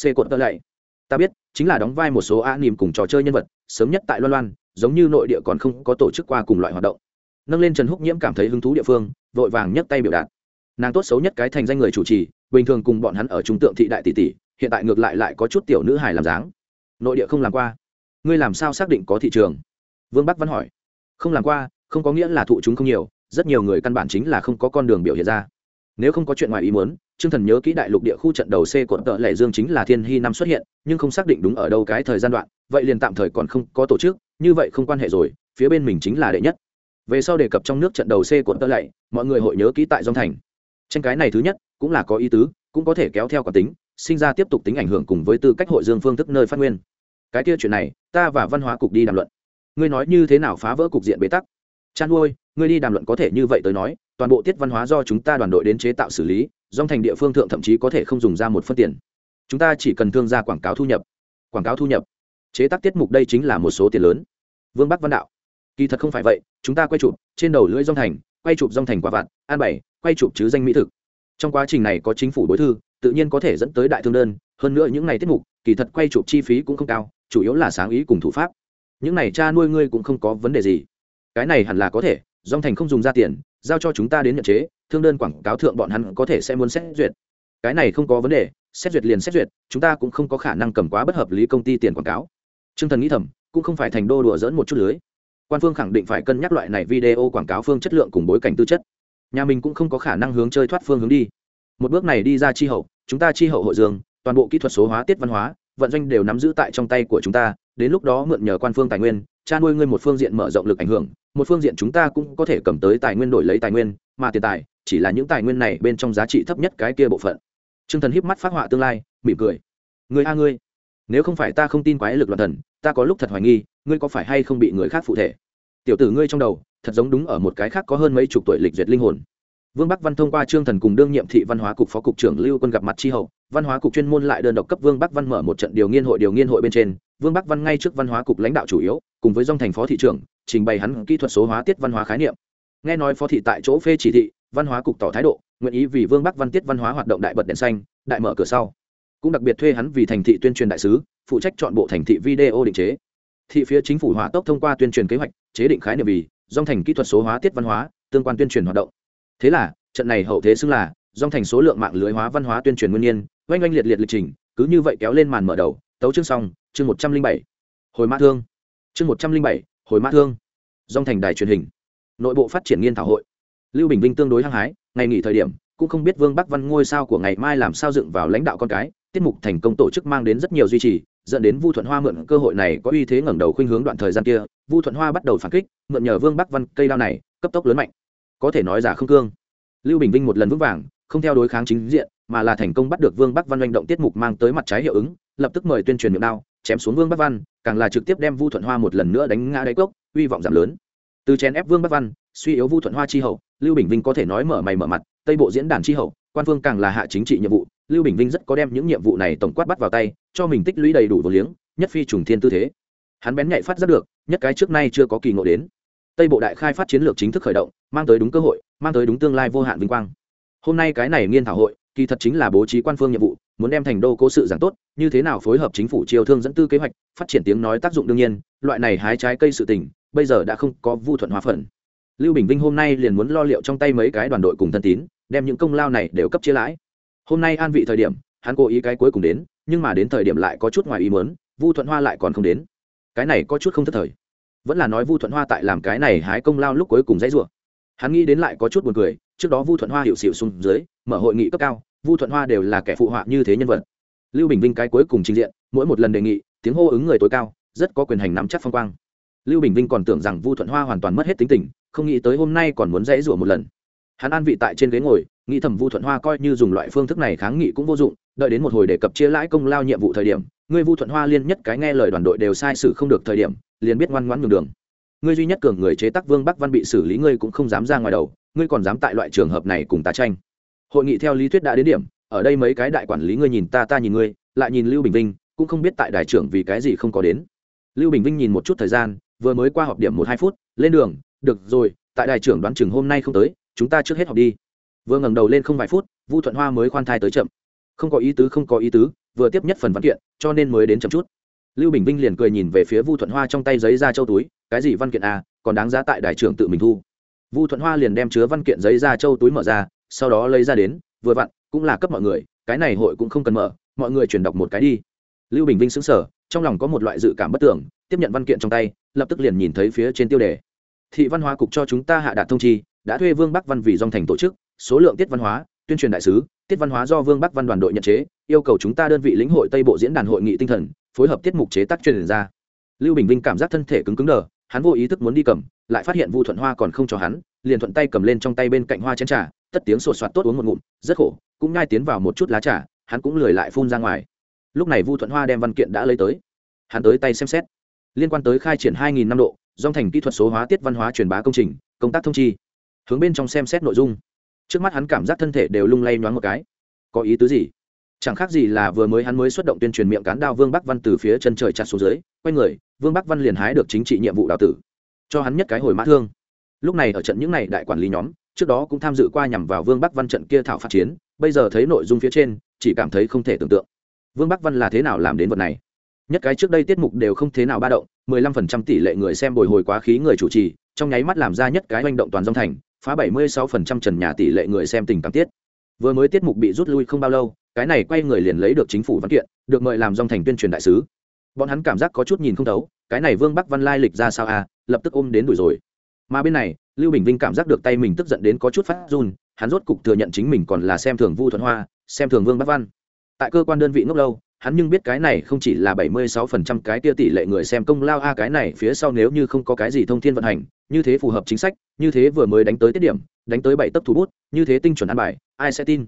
C cột tờ lại. Ta biết, chính là đóng vai một số a nìm cùng trò chơi nhân vật, sớm nhất tại loan loan giống như nội địa còn không có tổ chức qua cùng loại hoạt động. Nâng lên trần húc nhiễm cảm thấy hứng thú địa phương, vội vàng nhấc tay biểu đạt. Nàng tốt xấu nhất cái thành danh người chủ trì, bình thường cùng bọn hắn ở trung tượng thị đại tỷ tỷ, hiện tại ngược lại lại có chút tiểu nữ hài làm dáng. Nội địa không làm qua. Ngươi làm sao xác định có thị trường? Vương bắc văn hỏi. Không làm qua, không có nghĩa là thụ chúng không nhiều, rất nhiều người căn bản chính là không có con đường biểu hiện ra nếu không có chuyện ngoài ý muốn Trương Thần nhớ kỹ đại lục địa khu trận đầu C cột tợ lẻ dương chính là Thiên Hy năm xuất hiện, nhưng không xác định đúng ở đâu cái thời gian đoạn, vậy liền tạm thời còn không có tổ chức, như vậy không quan hệ rồi, phía bên mình chính là đệ nhất. Về sau đề cập trong nước trận đầu C cột tợ lạy, mọi người hội nhớ kỹ tại dòng Thành. Tranh cái này thứ nhất, cũng là có ý tứ, cũng có thể kéo theo cả tính, sinh ra tiếp tục tính ảnh hưởng cùng với tư cách hội dương phương thức nơi phát nguyên. Cái kia chuyện này, ta và văn hóa cục đi đàm luận. Ngươi nói như thế nào phá vỡ cục diện bế tắc? Chan nuôi, ngươi đi đàm luận có thể như vậy tới nói, toàn bộ tiết văn hóa do chúng ta đoàn đội đến chế tạo xử lý, dòng thành địa phương thượng thậm chí có thể không dùng ra một phân tiền. Chúng ta chỉ cần thương ra quảng cáo thu nhập. Quảng cáo thu nhập. Chế tác tiết mục đây chính là một số tiền lớn. Vương bắc văn đạo. Kỳ thật không phải vậy chúng ta quay chụp trên đầu lưỡi dòng thành quay chụp dòng thành quả vạn an bảy quay chụp chứ danh mỹ thực. Trong quá trình này có chính phủ đối thư tự nhiên có thể dẫn tới đại thương đơn hơn nữa những n à y tiết mục kỳ thật quay chụp chi phí cũng không cao chủ yếu là sáng ý cùng thủ pháp. Những n à y cha nuôi ngươi cũng không có vấn đề gì. Cái này hẳn là có thể dòng thành không dùng ra tiền giao cho chúng ta đến nhận chế, thương đơn quảng cáo thượng bọn hắn có thể sẽ muốn xét duyệt. Cái này không có vấn đề, xét duyệt liền xét duyệt, chúng ta cũng không có khả năng cầm quá bất hợp lý công ty tiền quảng cáo. T r ư ơ n g thần nghĩ thầm, cũng không phải thành đô đùa dỡn một chút lưới. Quan phương khẳng định phải cân nhắc loại này video quảng cáo phương chất lượng cùng bối cảnh tư chất. Nhà mình cũng không có khả năng hướng chơi thoát phương hướng đi. Một bước này đi ra chi hậu, chúng ta chi hậu hội dương, toàn bộ kỹ thuật số hóa, tiết văn hóa vận doanh đều nắm giữ tại trong tay của chúng ta, đến lúc đó mượn nhờ quan phương tài nguyên, cha nuôi ngươi một phương diện mở rộng lực ảnh hưởng, một phương diện chúng ta cũng có thể cầm tới tài nguyên đổi lấy tài nguyên, mà tiền tài chỉ là những tài nguyên này bên trong giá trị thấp nhất cái kia bộ phận. T r ư ơ n g thần híp mắt phát họa tương lai, mỉm cười. Người a ngươi, nếu không phải ta không tin quái lực loạn thần, ta có lúc thật hoài nghi, ngươi có phải hay không bị người khác phụ thể? Tiểu tử ngươi trong đầu, thật giống đúng ở một cái khác có hơn mấy chục tuổi lịch duyệt linh hồn. Vương bắc văn thông qua trương thần cùng đương nhiệm thị văn hóa cục phó cục trưởng lưu quân gặp mặt tri hậu văn hóa cục chuyên môn lại đơn độc cấp vương bắc văn mở một trận điều nghiên hội điều nghiên hội bên trên. Vương bắc văn ngay trước văn hóa cục lãnh đạo chủ yếu, cùng với dòng thành phó thị trưởng, trình bày hắn kỹ thuật số hóa tiết văn hóa khái niệm. Nghe nói phó thị tại chỗ phê chỉ thị, văn hóa cục tỏ thái độ, nguyện ý vì vương bắc văn tiết văn hóa hoạt động đại bật đèn xanh, đại mở cửa sau. Cũng đặc biệt thuê hắn vì thành thị tuyên truyền đại sứ, phụ trách chọn bộ thành thị video định chế. Thị phía chính phủ hỏa tốc thông qua tuyên truyền kế hoạch, chế định khái niệm vì dòng thành kỹ thuật số hóa tiết văn hóa, tương quan tuyên truyền hoạt động. Thế là, trận này hậu thế xưng là dòng thành số lượng mạng lưới hóa văn hóa tuyên truyền nguyên nhiên, oanh oanh liệt liệt lịch trình, cứ như vậy kéo lên màn mở đầu, tấu chương xong, chương một trăm linh bảy. Hồi mã thương. Chương một trăm linh bảy, hồi mã thương. Dòng thành đài truyền hình. Nội bộ phát triển nghiên thảo hội. Lưu bình vinh tương đối hăng hái, ngày nghỉ thời điểm, cũng không biết vương bắc văn ngôi sao của ngày mai làm sao dựng vào lãnh đạo con cái, tiết mục thành công tổ chức mang đến rất nhiều duy trì, dẫn đến vu thuận hoa mượn cơ hội này có uy thế ngẩng đầu khuynh hướng đoạn thời gian kia, vu thuận hoa bắt đầu phản kích, mượn nhờ vương bắc văn cây đao này, cấp tốc lớn mạnh. Có thể nói giả không cương. Lưu bình vinh một lần vững vàng không theo đối kháng chính diện, mà là thành công bắt được vương bắc văn manh động tiết mục mang tới mặt trái hiệu ứng, lập tức mời tuyên truyền miệng đao, chém xuống vương bắc văn, càng là trực tiếp đem vu thuận hoa một lần nữa đánh ngã đáy cốc uy vọng giảm lớn. Từ chèn ép vương bắc văn, suy yếu vu thuận hoa chi hậu, lưu bình vinh có thể nói mở mày mở mặt, tây bộ diễn đàn chi hậu, quan phương càng là hạ chính trị nhiệm vụ, lưu bình vinh rất có đem những nhiệm vụ này tổng quát bắt vào tay, cho mình tích lũy đầy đủ vô liếng, nhất phi trùng thiên tư thế. Hắn bén nhạy phát rất được, nhất cái trước nay chưa có kỳ ngộ đến. Tây bộ đại khai phát chiến lược chính thức khởi động, mang tới đúng cơ hội, mang tới đúng tương lai vô hạn vinh quang hôm nay cái này nghiên thảo hội, kỳ thật chính là bố trí quan phương nhiệm vụ, muốn đem thành đô cố sự giảng tốt, như thế nào phối hợp chính phủ chiêu thương dẫn tư kế hoạch, phát triển tiếng nói tác dụng đương nhiên, loại này hái trái cây sự tình, bây giờ đã không có vu thuận hóa phần lưu bình vinh hôm nay liền muốn lo liệu trong tay mấy cái đoàn đội cùng thân tín, đem những công lao này đều cấp chia lãi. Hôm nay an vị thời điểm, hắn cố ý cái cuối cùng đến, nhưng mà đến thời điểm lại có chút ngoài ý mớn vu thuận hoa lại còn không đến. Cái này có chút không thất thời. Vẫn là nói vu thuận hoa tại làm cái này hái công lao lúc cuối cùng dãy rủa. Hắn nghĩ đến lại có chút buồn cười trước đó vu thuận hoa hiệu xịu xuống dưới, mở hội nghị cấp cao, vu thuận hoa đều là kẻ phụ họa như thế nhân vật. Lưu bình vinh cái cuối cùng trình diện, mỗi một lần đề nghị, tiếng hô ứng người tối cao, rất có quyền hành nắm chắc phong quang. Lưu bình vinh còn tưởng rằng vu thuận hoa hoàn toàn mất hết tính tình, không nghĩ tới hôm nay còn muốn dãy rủa một lần. Hắn an vị tại trên ghế ngồi, nghĩ thầm vu thuận hoa coi như dùng loại phương thức này kháng nghị cũng vô dụng, đợi đến một hồi đề cập chia lãi công lao nhiệm vụ thời điểm ngươi vu thuận hoa liên nhất cái nghe lời đoàn đội đều sai sự không được thời điểm, liền biết ngoan ngoãn nhường đường. Ngươi duy nhất cường người chế tác vương bắc văn bị xử lý ngươi cũng không dám ra ngoài đầu ngươi còn dám tại loại trường hợp này cùng ta tranh. Hội nghị theo lý thuyết đã đến điểm, ở đây mấy cái đại quản lý ngươi nhìn ta ta nhìn ngươi, lại nhìn lưu bình vinh, cũng không biết tại đại trưởng vì cái gì không có đến. Lưu bình vinh nhìn một chút thời gian, vừa mới qua họp điểm một hai phút, lên đường, được rồi, tại đại trưởng đoán chừng hôm nay không tới, chúng ta trước hết họp đi. Vừa ngẩng đầu lên không vài phút, vu thuận hoa mới khoan thai tới chậm. Không có ý tứ, không có ý tứ, vừa tiếp nhất phần văn kiện, cho nên mới đến chậm chút. Lưu bình vinh liền cười nhìn về phía vu thuận hoa trong tay giấy ra châu túi, cái gì văn kiện à còn đáng giá tại đại trưởng tự mình thu? Vu thuận hoa liền đem chứa văn kiện giấy ra châu túi mở ra, sau đó lấy ra đến, vừa vặn, cũng là cấp mọi người, cái này hội cũng không cần mở, mọi người chuyển đọc một cái đi. Lưu bình vinh xứng sở trong lòng có một loại dự cảm bất tưởng, tiếp nhận văn kiện trong tay, lập tức liền nhìn thấy phía trên tiêu đề. Thị văn hóa cục cho chúng ta hạ đạt thông chi, đã thuê vương bắc văn vì dòng thành tổ chức, số lượng tiết văn hóa, tuyên truyền đại sứ, tiết văn hóa do vương bắc văn đoàn đội nhận chế, yêu cầu chúng ta đơn vị lĩnh hội tây bộ diễn đàn hội nghị tinh thần, phối hợp tiết mục chế tác truyền ra. Lưu bình vinh cảm giác thân thể cứng cứng đờ hắn vô ý thức muốn đi cầm, lại phát hiện vu thuận hoa còn không cho hắn, liền thuận tay cầm lên trong tay bên cạnh hoa chén trà, tất tiếng sột soạt tốt uống một ngụm, rất khổ, cũng nhai tiến vào một chút lá trà, hắn cũng lười lại phun ra ngoài. Lúc này vu thuận hoa đem văn kiện đã lấy tới. Hắn tới tay xem xét. Liên quan tới khai triển 2.000 năm độ dòng thành kỹ thuật số hóa tiết văn hóa truyền bá công trình, công tác thông chi. Hướng bên trong xem xét nội dung. Trước mắt hắn cảm giác thân thể đều lung lay nhoáng một cái. Có ý tứ gì? Chẳng khác gì là vừa mới hắn mới xuất động tuyên truyền miệng cán đao vương bắc văn từ phía chân trời chặt xuống dưới, quay người, vương bắc văn liền hái được chính trị nhiệm vụ đào tử, cho hắn nhất cái hồi mã thương. Lúc này ở trận những này đại quản lý nhóm, trước đó cũng tham dự qua nhằm vào vương bắc văn trận kia thảo phát chiến, bây giờ thấy nội dung phía trên, chỉ cảm thấy không thể tưởng tượng. Vương bắc văn là thế nào làm đến vật này? Nhất cái trước đây tiết mục đều không thế nào ba động, mười lăm phần trăm tỷ lệ người xem bồi hồi quá khí người chủ trì, trong nháy mắt làm ra nhất cái manh động toàn dòng thành, phá bảy mươi sáu phần trăm trần nhà tỷ lệ người xem tình cảm tiết. Vừa mới tiết mục bị rút lui không bao lâu cái này quay người liền lấy được chính phủ văn kiện, được mời làm dòng thành tuyên truyền đại sứ. Bọn hắn cảm giác có chút nhìn không thấu, cái này vương bắc văn lai lịch ra sao à lập tức ôm đến đuổi rồi. Mà bên này, lưu bình vinh cảm giác được tay mình tức giận đến có chút phát run, hắn rốt cục thừa nhận chính mình còn là xem thường vu thuận hoa, xem thường vương bắc văn. Tại cơ quan đơn vị ngốc lâu, hắn nhưng biết cái này không chỉ là bảy mươi sáu phần trăm cái tia tỷ lệ người xem công lao a, cái này phía sau nếu như không có cái gì thông thiên vận hành, như thế phù hợp chính sách, như thế vừa mới đánh tới tiết điểm, đánh tới bảy tấc thủ bút, như thế tinh chuẩn ăn bài, ai sẽ tin?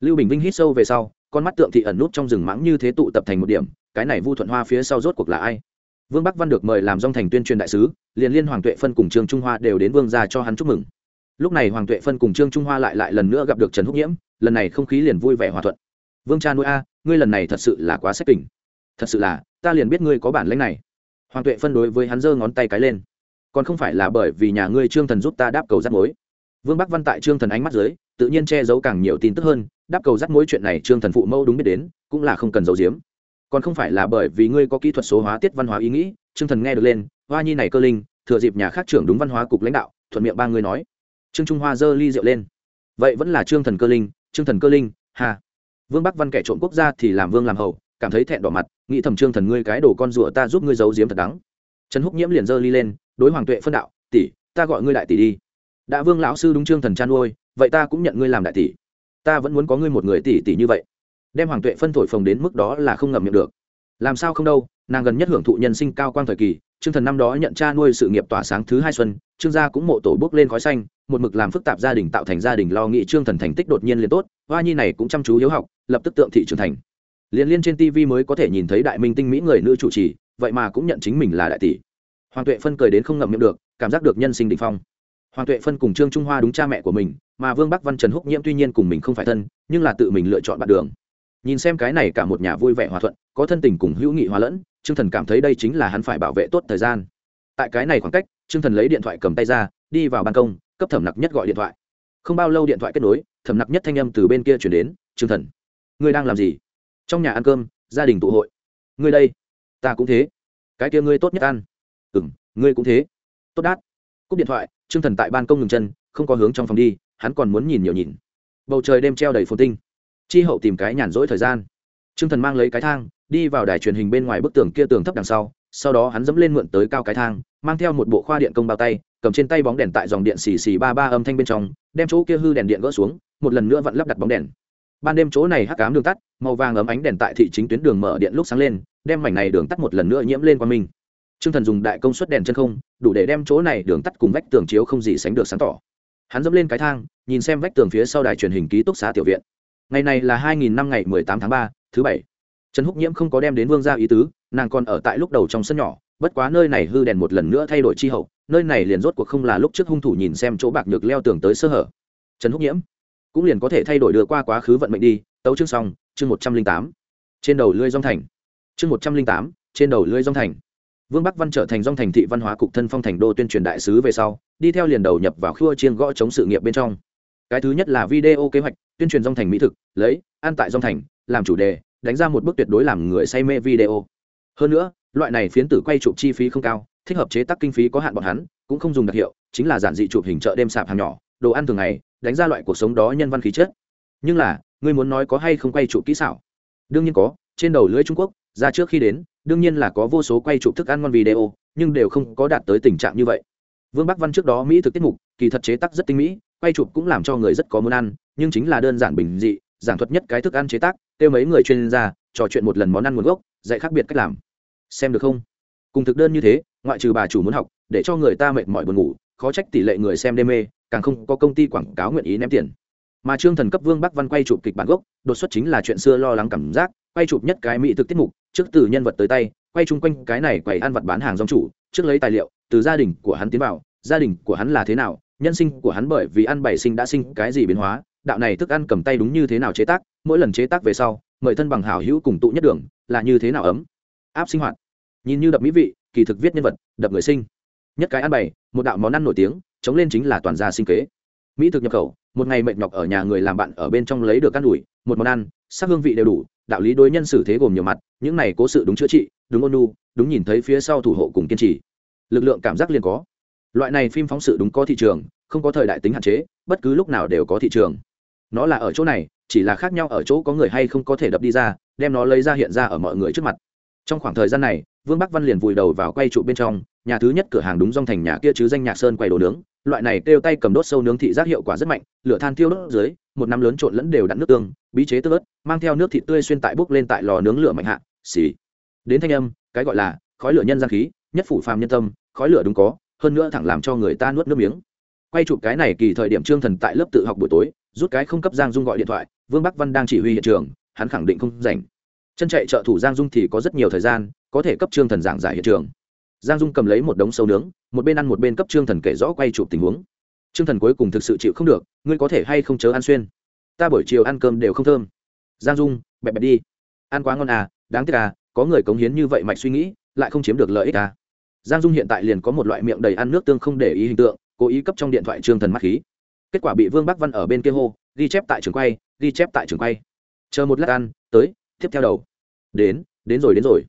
Lưu bình vinh hít sâu về sau, con mắt tượng thị ẩn nút trong rừng mãng như thế tụ tập thành một điểm, cái này vu thuận hoa phía sau rốt cuộc là ai? Vương bắc văn được mời làm dòng thành tuyên truyền đại sứ, liền liên hoàng tuệ phân cùng trương trung hoa đều đến vương ra cho hắn chúc mừng. Lúc này hoàng tuệ phân cùng trương trung hoa lại lại lần nữa gặp được trần húc nhiễm, lần này không khí liền vui vẻ hòa thuận. Vương cha nuôi a, ngươi lần này thật sự là quá sách kình thật sự là, ta liền biết ngươi có bản lãnh này. Hoàng tuệ phân đối với hắn giơ ngón tay cái lên. Còn không phải là bởi vì nhà ngươi trương thần giúp ta đáp cầu rắt mối? Vương bắc văn tại trương thần ánh mắt dưới tự nhiên che giấu càng nhiều tin tức hơn, đáp cầu dắt mối chuyện này trương thần phụ mẫu đúng biết đến, cũng là không cần giấu giếm. Còn không phải là bởi vì ngươi có kỹ thuật số hóa, tiết văn hóa ý nghĩ, trương thần nghe được lên, hoa nhi này cơ linh, thừa dịp nhà khác trưởng đúng văn hóa cục lãnh đạo, thuận miệng ba người nói. Trương trung hoa giơ ly rượu lên. Vậy vẫn là trương thần cơ linh, trương thần cơ linh hà vương bắc văn kẻ trộm quốc gia thì làm vương làm hầu, cảm thấy thẹn đỏ mặt, nghĩ thầm trương thần ngươi cái đồ con rủa ta giúp ngươi giấu giếm thật đắng. Trần húc nhiễm liền giơ ly lên, đối hoàng tuệ phân đạo, tỷ, ta gọi ngươi đại tỷ đi. Đã vương lão sư đúng trương thần chăn nuôi vậy ta cũng nhận ngươi làm đại tỷ. Ta vẫn muốn có ngươi một người tỷ tỷ như vậy. Đem hoàng tuệ phân thổi phồng đến mức đó là không ngậm miệng được. Làm sao không đâu, nàng gần nhất hưởng thụ nhân sinh cao quang thời kỳ, trương thần năm đó nhận cha nuôi sự nghiệp tỏa sáng thứ hai xuân, trương gia cũng mộ tổ bước lên khói xanh, một mực làm phức tạp gia đình tạo thành gia đình lo nghĩ trương thần thành tích đột nhiên liền tốt, hoa nhi này cũng chăm chú hiếu học, lập tức tượng thị trưởng thành. Liên liên trên tv mới có thể nhìn thấy đại minh tinh mỹ người nữ chủ trì, vậy mà cũng nhận chính mình là đại tỷ. Hoàng tuệ phân cười đến không ngậm miệng được, cảm giác được nhân sinh đỉnh phong. Hoàng tuệ phân cùng trương trung hoa đúng cha mẹ của mình mà vương bắc văn trần húc nhiễm tuy nhiên cùng mình không phải thân nhưng là tự mình lựa chọn bạn đường nhìn xem cái này cả một nhà vui vẻ hòa thuận có thân tình cùng hữu nghị hòa lẫn trương thần cảm thấy đây chính là hắn phải bảo vệ tốt thời gian tại cái này khoảng cách trương thần lấy điện thoại cầm tay ra đi vào ban công cấp thẩm nặc nhất gọi điện thoại không bao lâu điện thoại kết nối thẩm nặc nhất thanh âm từ bên kia chuyển đến trương thần ngươi đang làm gì trong nhà ăn cơm gia đình tụ hội ngươi đây ta cũng thế cái kia ngươi tốt nhất ăn ừ m ngươi cũng thế tốt đát cúp điện thoại trương thần tại ban công ngừng chân không có hướng trong phòng đi hắn còn muốn nhìn nhiều nhìn. Bầu trời đêm treo đầy phồn tinh. Chi hậu tìm cái nhàn rỗi thời gian. Trương thần mang lấy cái thang đi vào đài truyền hình bên ngoài bức tường kia tường thấp đằng sau sau đó hắn dẫm lên mượn tới cao cái thang mang theo một bộ khoa điện công bao tay cầm trên tay bóng đèn tại dòng điện xì xì ba ba âm thanh bên trong đem chỗ kia hư đèn điện gỡ xuống một lần nữa vẫn lắp đặt bóng đèn. Ban đêm chỗ này hắc cám đường tắt màu vàng ấm ánh đèn tại thị chính tuyến đường mở điện lúc sáng lên đem mảnh này đường tắt một lần nữa nhiễm lên qua mình. Trương Thần dùng đại công suất đèn chân không, đủ để đem chỗ này đường tắt cùng vách tường chiếu không gì sánh được sáng tỏ. Hắn dẫm lên cái thang, nhìn xem vách tường phía sau đài truyền hình ký túc xá tiểu viện. Ngày này là 2000 năm ngày 18 tháng ba, thứ bảy. Trần Húc Nhiễm không có đem đến Vương gia ý tứ, nàng còn ở tại lúc đầu trong sân nhỏ, bất quá nơi này hư đèn một lần nữa thay đổi chi hậu, nơi này liền rốt cuộc không là lúc trước hung thủ nhìn xem chỗ bạc nhược leo tường tới sơ hở. Trần Húc Nhiễm cũng liền có thể thay đổi đưa qua quá khứ vận mệnh đi, tấu chương xong, chương 108. Trên đầu lưỡi rong thành. Chương 108, trên đầu lưỡi rong thành vương bắc văn trở thành dòng thành thị văn hóa cục thân phong thành đô tuyên truyền đại sứ về sau, đi theo liền đầu nhập vào khua chiên gõ chống sự nghiệp bên trong. Cái thứ nhất là video kế hoạch, tuyên truyền dòng thành mỹ thực, lấy an tại dòng thành, làm chủ đề, đánh ra một bước tuyệt đối làm người say mê video. Hơn nữa, loại này phiến tử quay chụp chi phí không cao, thích hợp chế tác kinh phí có hạn bọn hắn, cũng không dùng đặc hiệu, chính là giản dị chụp hình chợ đêm sạp hàng nhỏ, đồ ăn thường ngày, đánh ra loại cuộc sống đó nhân văn khí chất. Nhưng là, ngươi muốn nói có hay không quay chụp kỹ xảo? Đương nhiên có, trên đầu lưới trung quốc ra trước khi đến, đương nhiên là có vô số quay chụp thức ăn ngon video, nhưng đều không có đạt tới tình trạng như vậy. Vương bắc văn trước đó mỹ thực tiết mục, kỳ thật chế tác rất tinh mỹ, quay chụp cũng làm cho người rất có muốn ăn, nhưng chính là đơn giản bình dị giảng thuật nhất cái thức ăn chế tác, kêu mấy người chuyên gia, trò chuyện một lần món ăn nguồn gốc, dạy khác biệt cách làm. Xem được không? Cùng thực đơn như thế, ngoại trừ bà chủ muốn học, để cho người ta mệt mỏi buồn ngủ, khó trách tỷ lệ người xem đê mê, càng không có công ty quảng cáo nguyện ý ném tiền. Mà trương thần cấp vương bắc văn quay chụp kịch bản gốc, đột xuất chính là chuyện xưa lo lắng cảm giác, quay chụp nhất cái mỹ thực tiết mục trước từ nhân vật tới tay, quay chung quanh cái này quầy ăn vật bán hàng dòng chủ, trước lấy tài liệu, từ gia đình của hắn tiến vào, gia đình của hắn là thế nào, nhân sinh của hắn bởi vì ăn bảy sinh đã sinh cái gì biến hóa, đạo này thức ăn cầm tay đúng như thế nào chế tác, mỗi lần chế tác về sau, mời thân bằng hảo hữu cùng tụ nhất đường, là như thế nào ấm, áp sinh hoạt. Nhìn như đập mỹ vị, kỳ thực viết nhân vật, đập người sinh. Nhất cái ăn bày, một đạo món ăn nổi tiếng, chống lên chính là toàn gia sinh kế. Mỹ thực nhập khẩu một ngày mệt nhọc ở nhà người làm bạn ở bên trong lấy được ăn ủi một món ăn, sắc hương vị đều đủ, đạo lý đối nhân xử thế gồm nhiều mặt, những này cố sự đúng chữa trị, đúng ôn nu đúng nhìn thấy phía sau thủ hộ cùng kiên trì. Lực lượng cảm giác liền có. Loại này phim phóng sự đúng có thị trường, không có thời đại tính hạn chế, bất cứ lúc nào đều có thị trường. Nó là ở chỗ này, chỉ là khác nhau ở chỗ có người hay không có thể đập đi ra, đem nó lấy ra hiện ra ở mọi người trước mặt. Trong khoảng thời gian này, vương bắc văn liền vùi đầu vào quay trụ bên trong nhà thứ nhất cửa hàng đúng dòng thành nhà kia chứ danh nhạc sơn quay đồ nướng, loại này kêu tay cầm đốt sâu nướng thị giác hiệu quả rất mạnh, lửa than thiêu đốt dưới, một năm lớn trộn lẫn đều đặn nước tương, bí chế tơ ớt, mang theo nước thịt tươi xuyên tại bốc lên tại lò nướng lửa mạnh hạ, xì. Đến thanh âm, cái gọi là khói lửa nhân gian khí, nhất phủ phàm nhân tâm, khói lửa đúng có, hơn nữa thẳng làm cho người ta nuốt nước miếng. Quay chụp cái này kỳ thời điểm trương thần tại lớp tự học buổi tối, rút cái không cấp giang dung gọi điện thoại, vương bắc văn đang chỉ huy hiện trường, hắn khẳng định không rảnh. Chân chạy trợ thủ giang dung thì có rất nhiều thời gian, có thể cấp trương thần giảng giải hiện trường giang dung cầm lấy một đống sâu nướng, một bên ăn một bên cấp trương thần kể rõ quay chụp tình huống. Trương thần cuối cùng thực sự chịu không được, ngươi có thể hay không chớ ăn xuyên? Ta buổi chiều ăn cơm đều không thơm. Giang dung, bẹp bẹp đi. Ăn quá ngon à đáng tiếc à có người cống hiến như vậy mạch suy nghĩ, lại không chiếm được lợi ích à. Giang dung hiện tại liền có một loại miệng đầy ăn nước tương không để ý hình tượng, cố ý cấp trong điện thoại trương thần mắt khí. Kết quả bị vương bắc văn ở bên kia hô, ghi chép tại trường quay, ghi chép tại trường quay. Chờ một lát ăn, tới, tiếp theo đầu. Đến đến rồi đến rồi.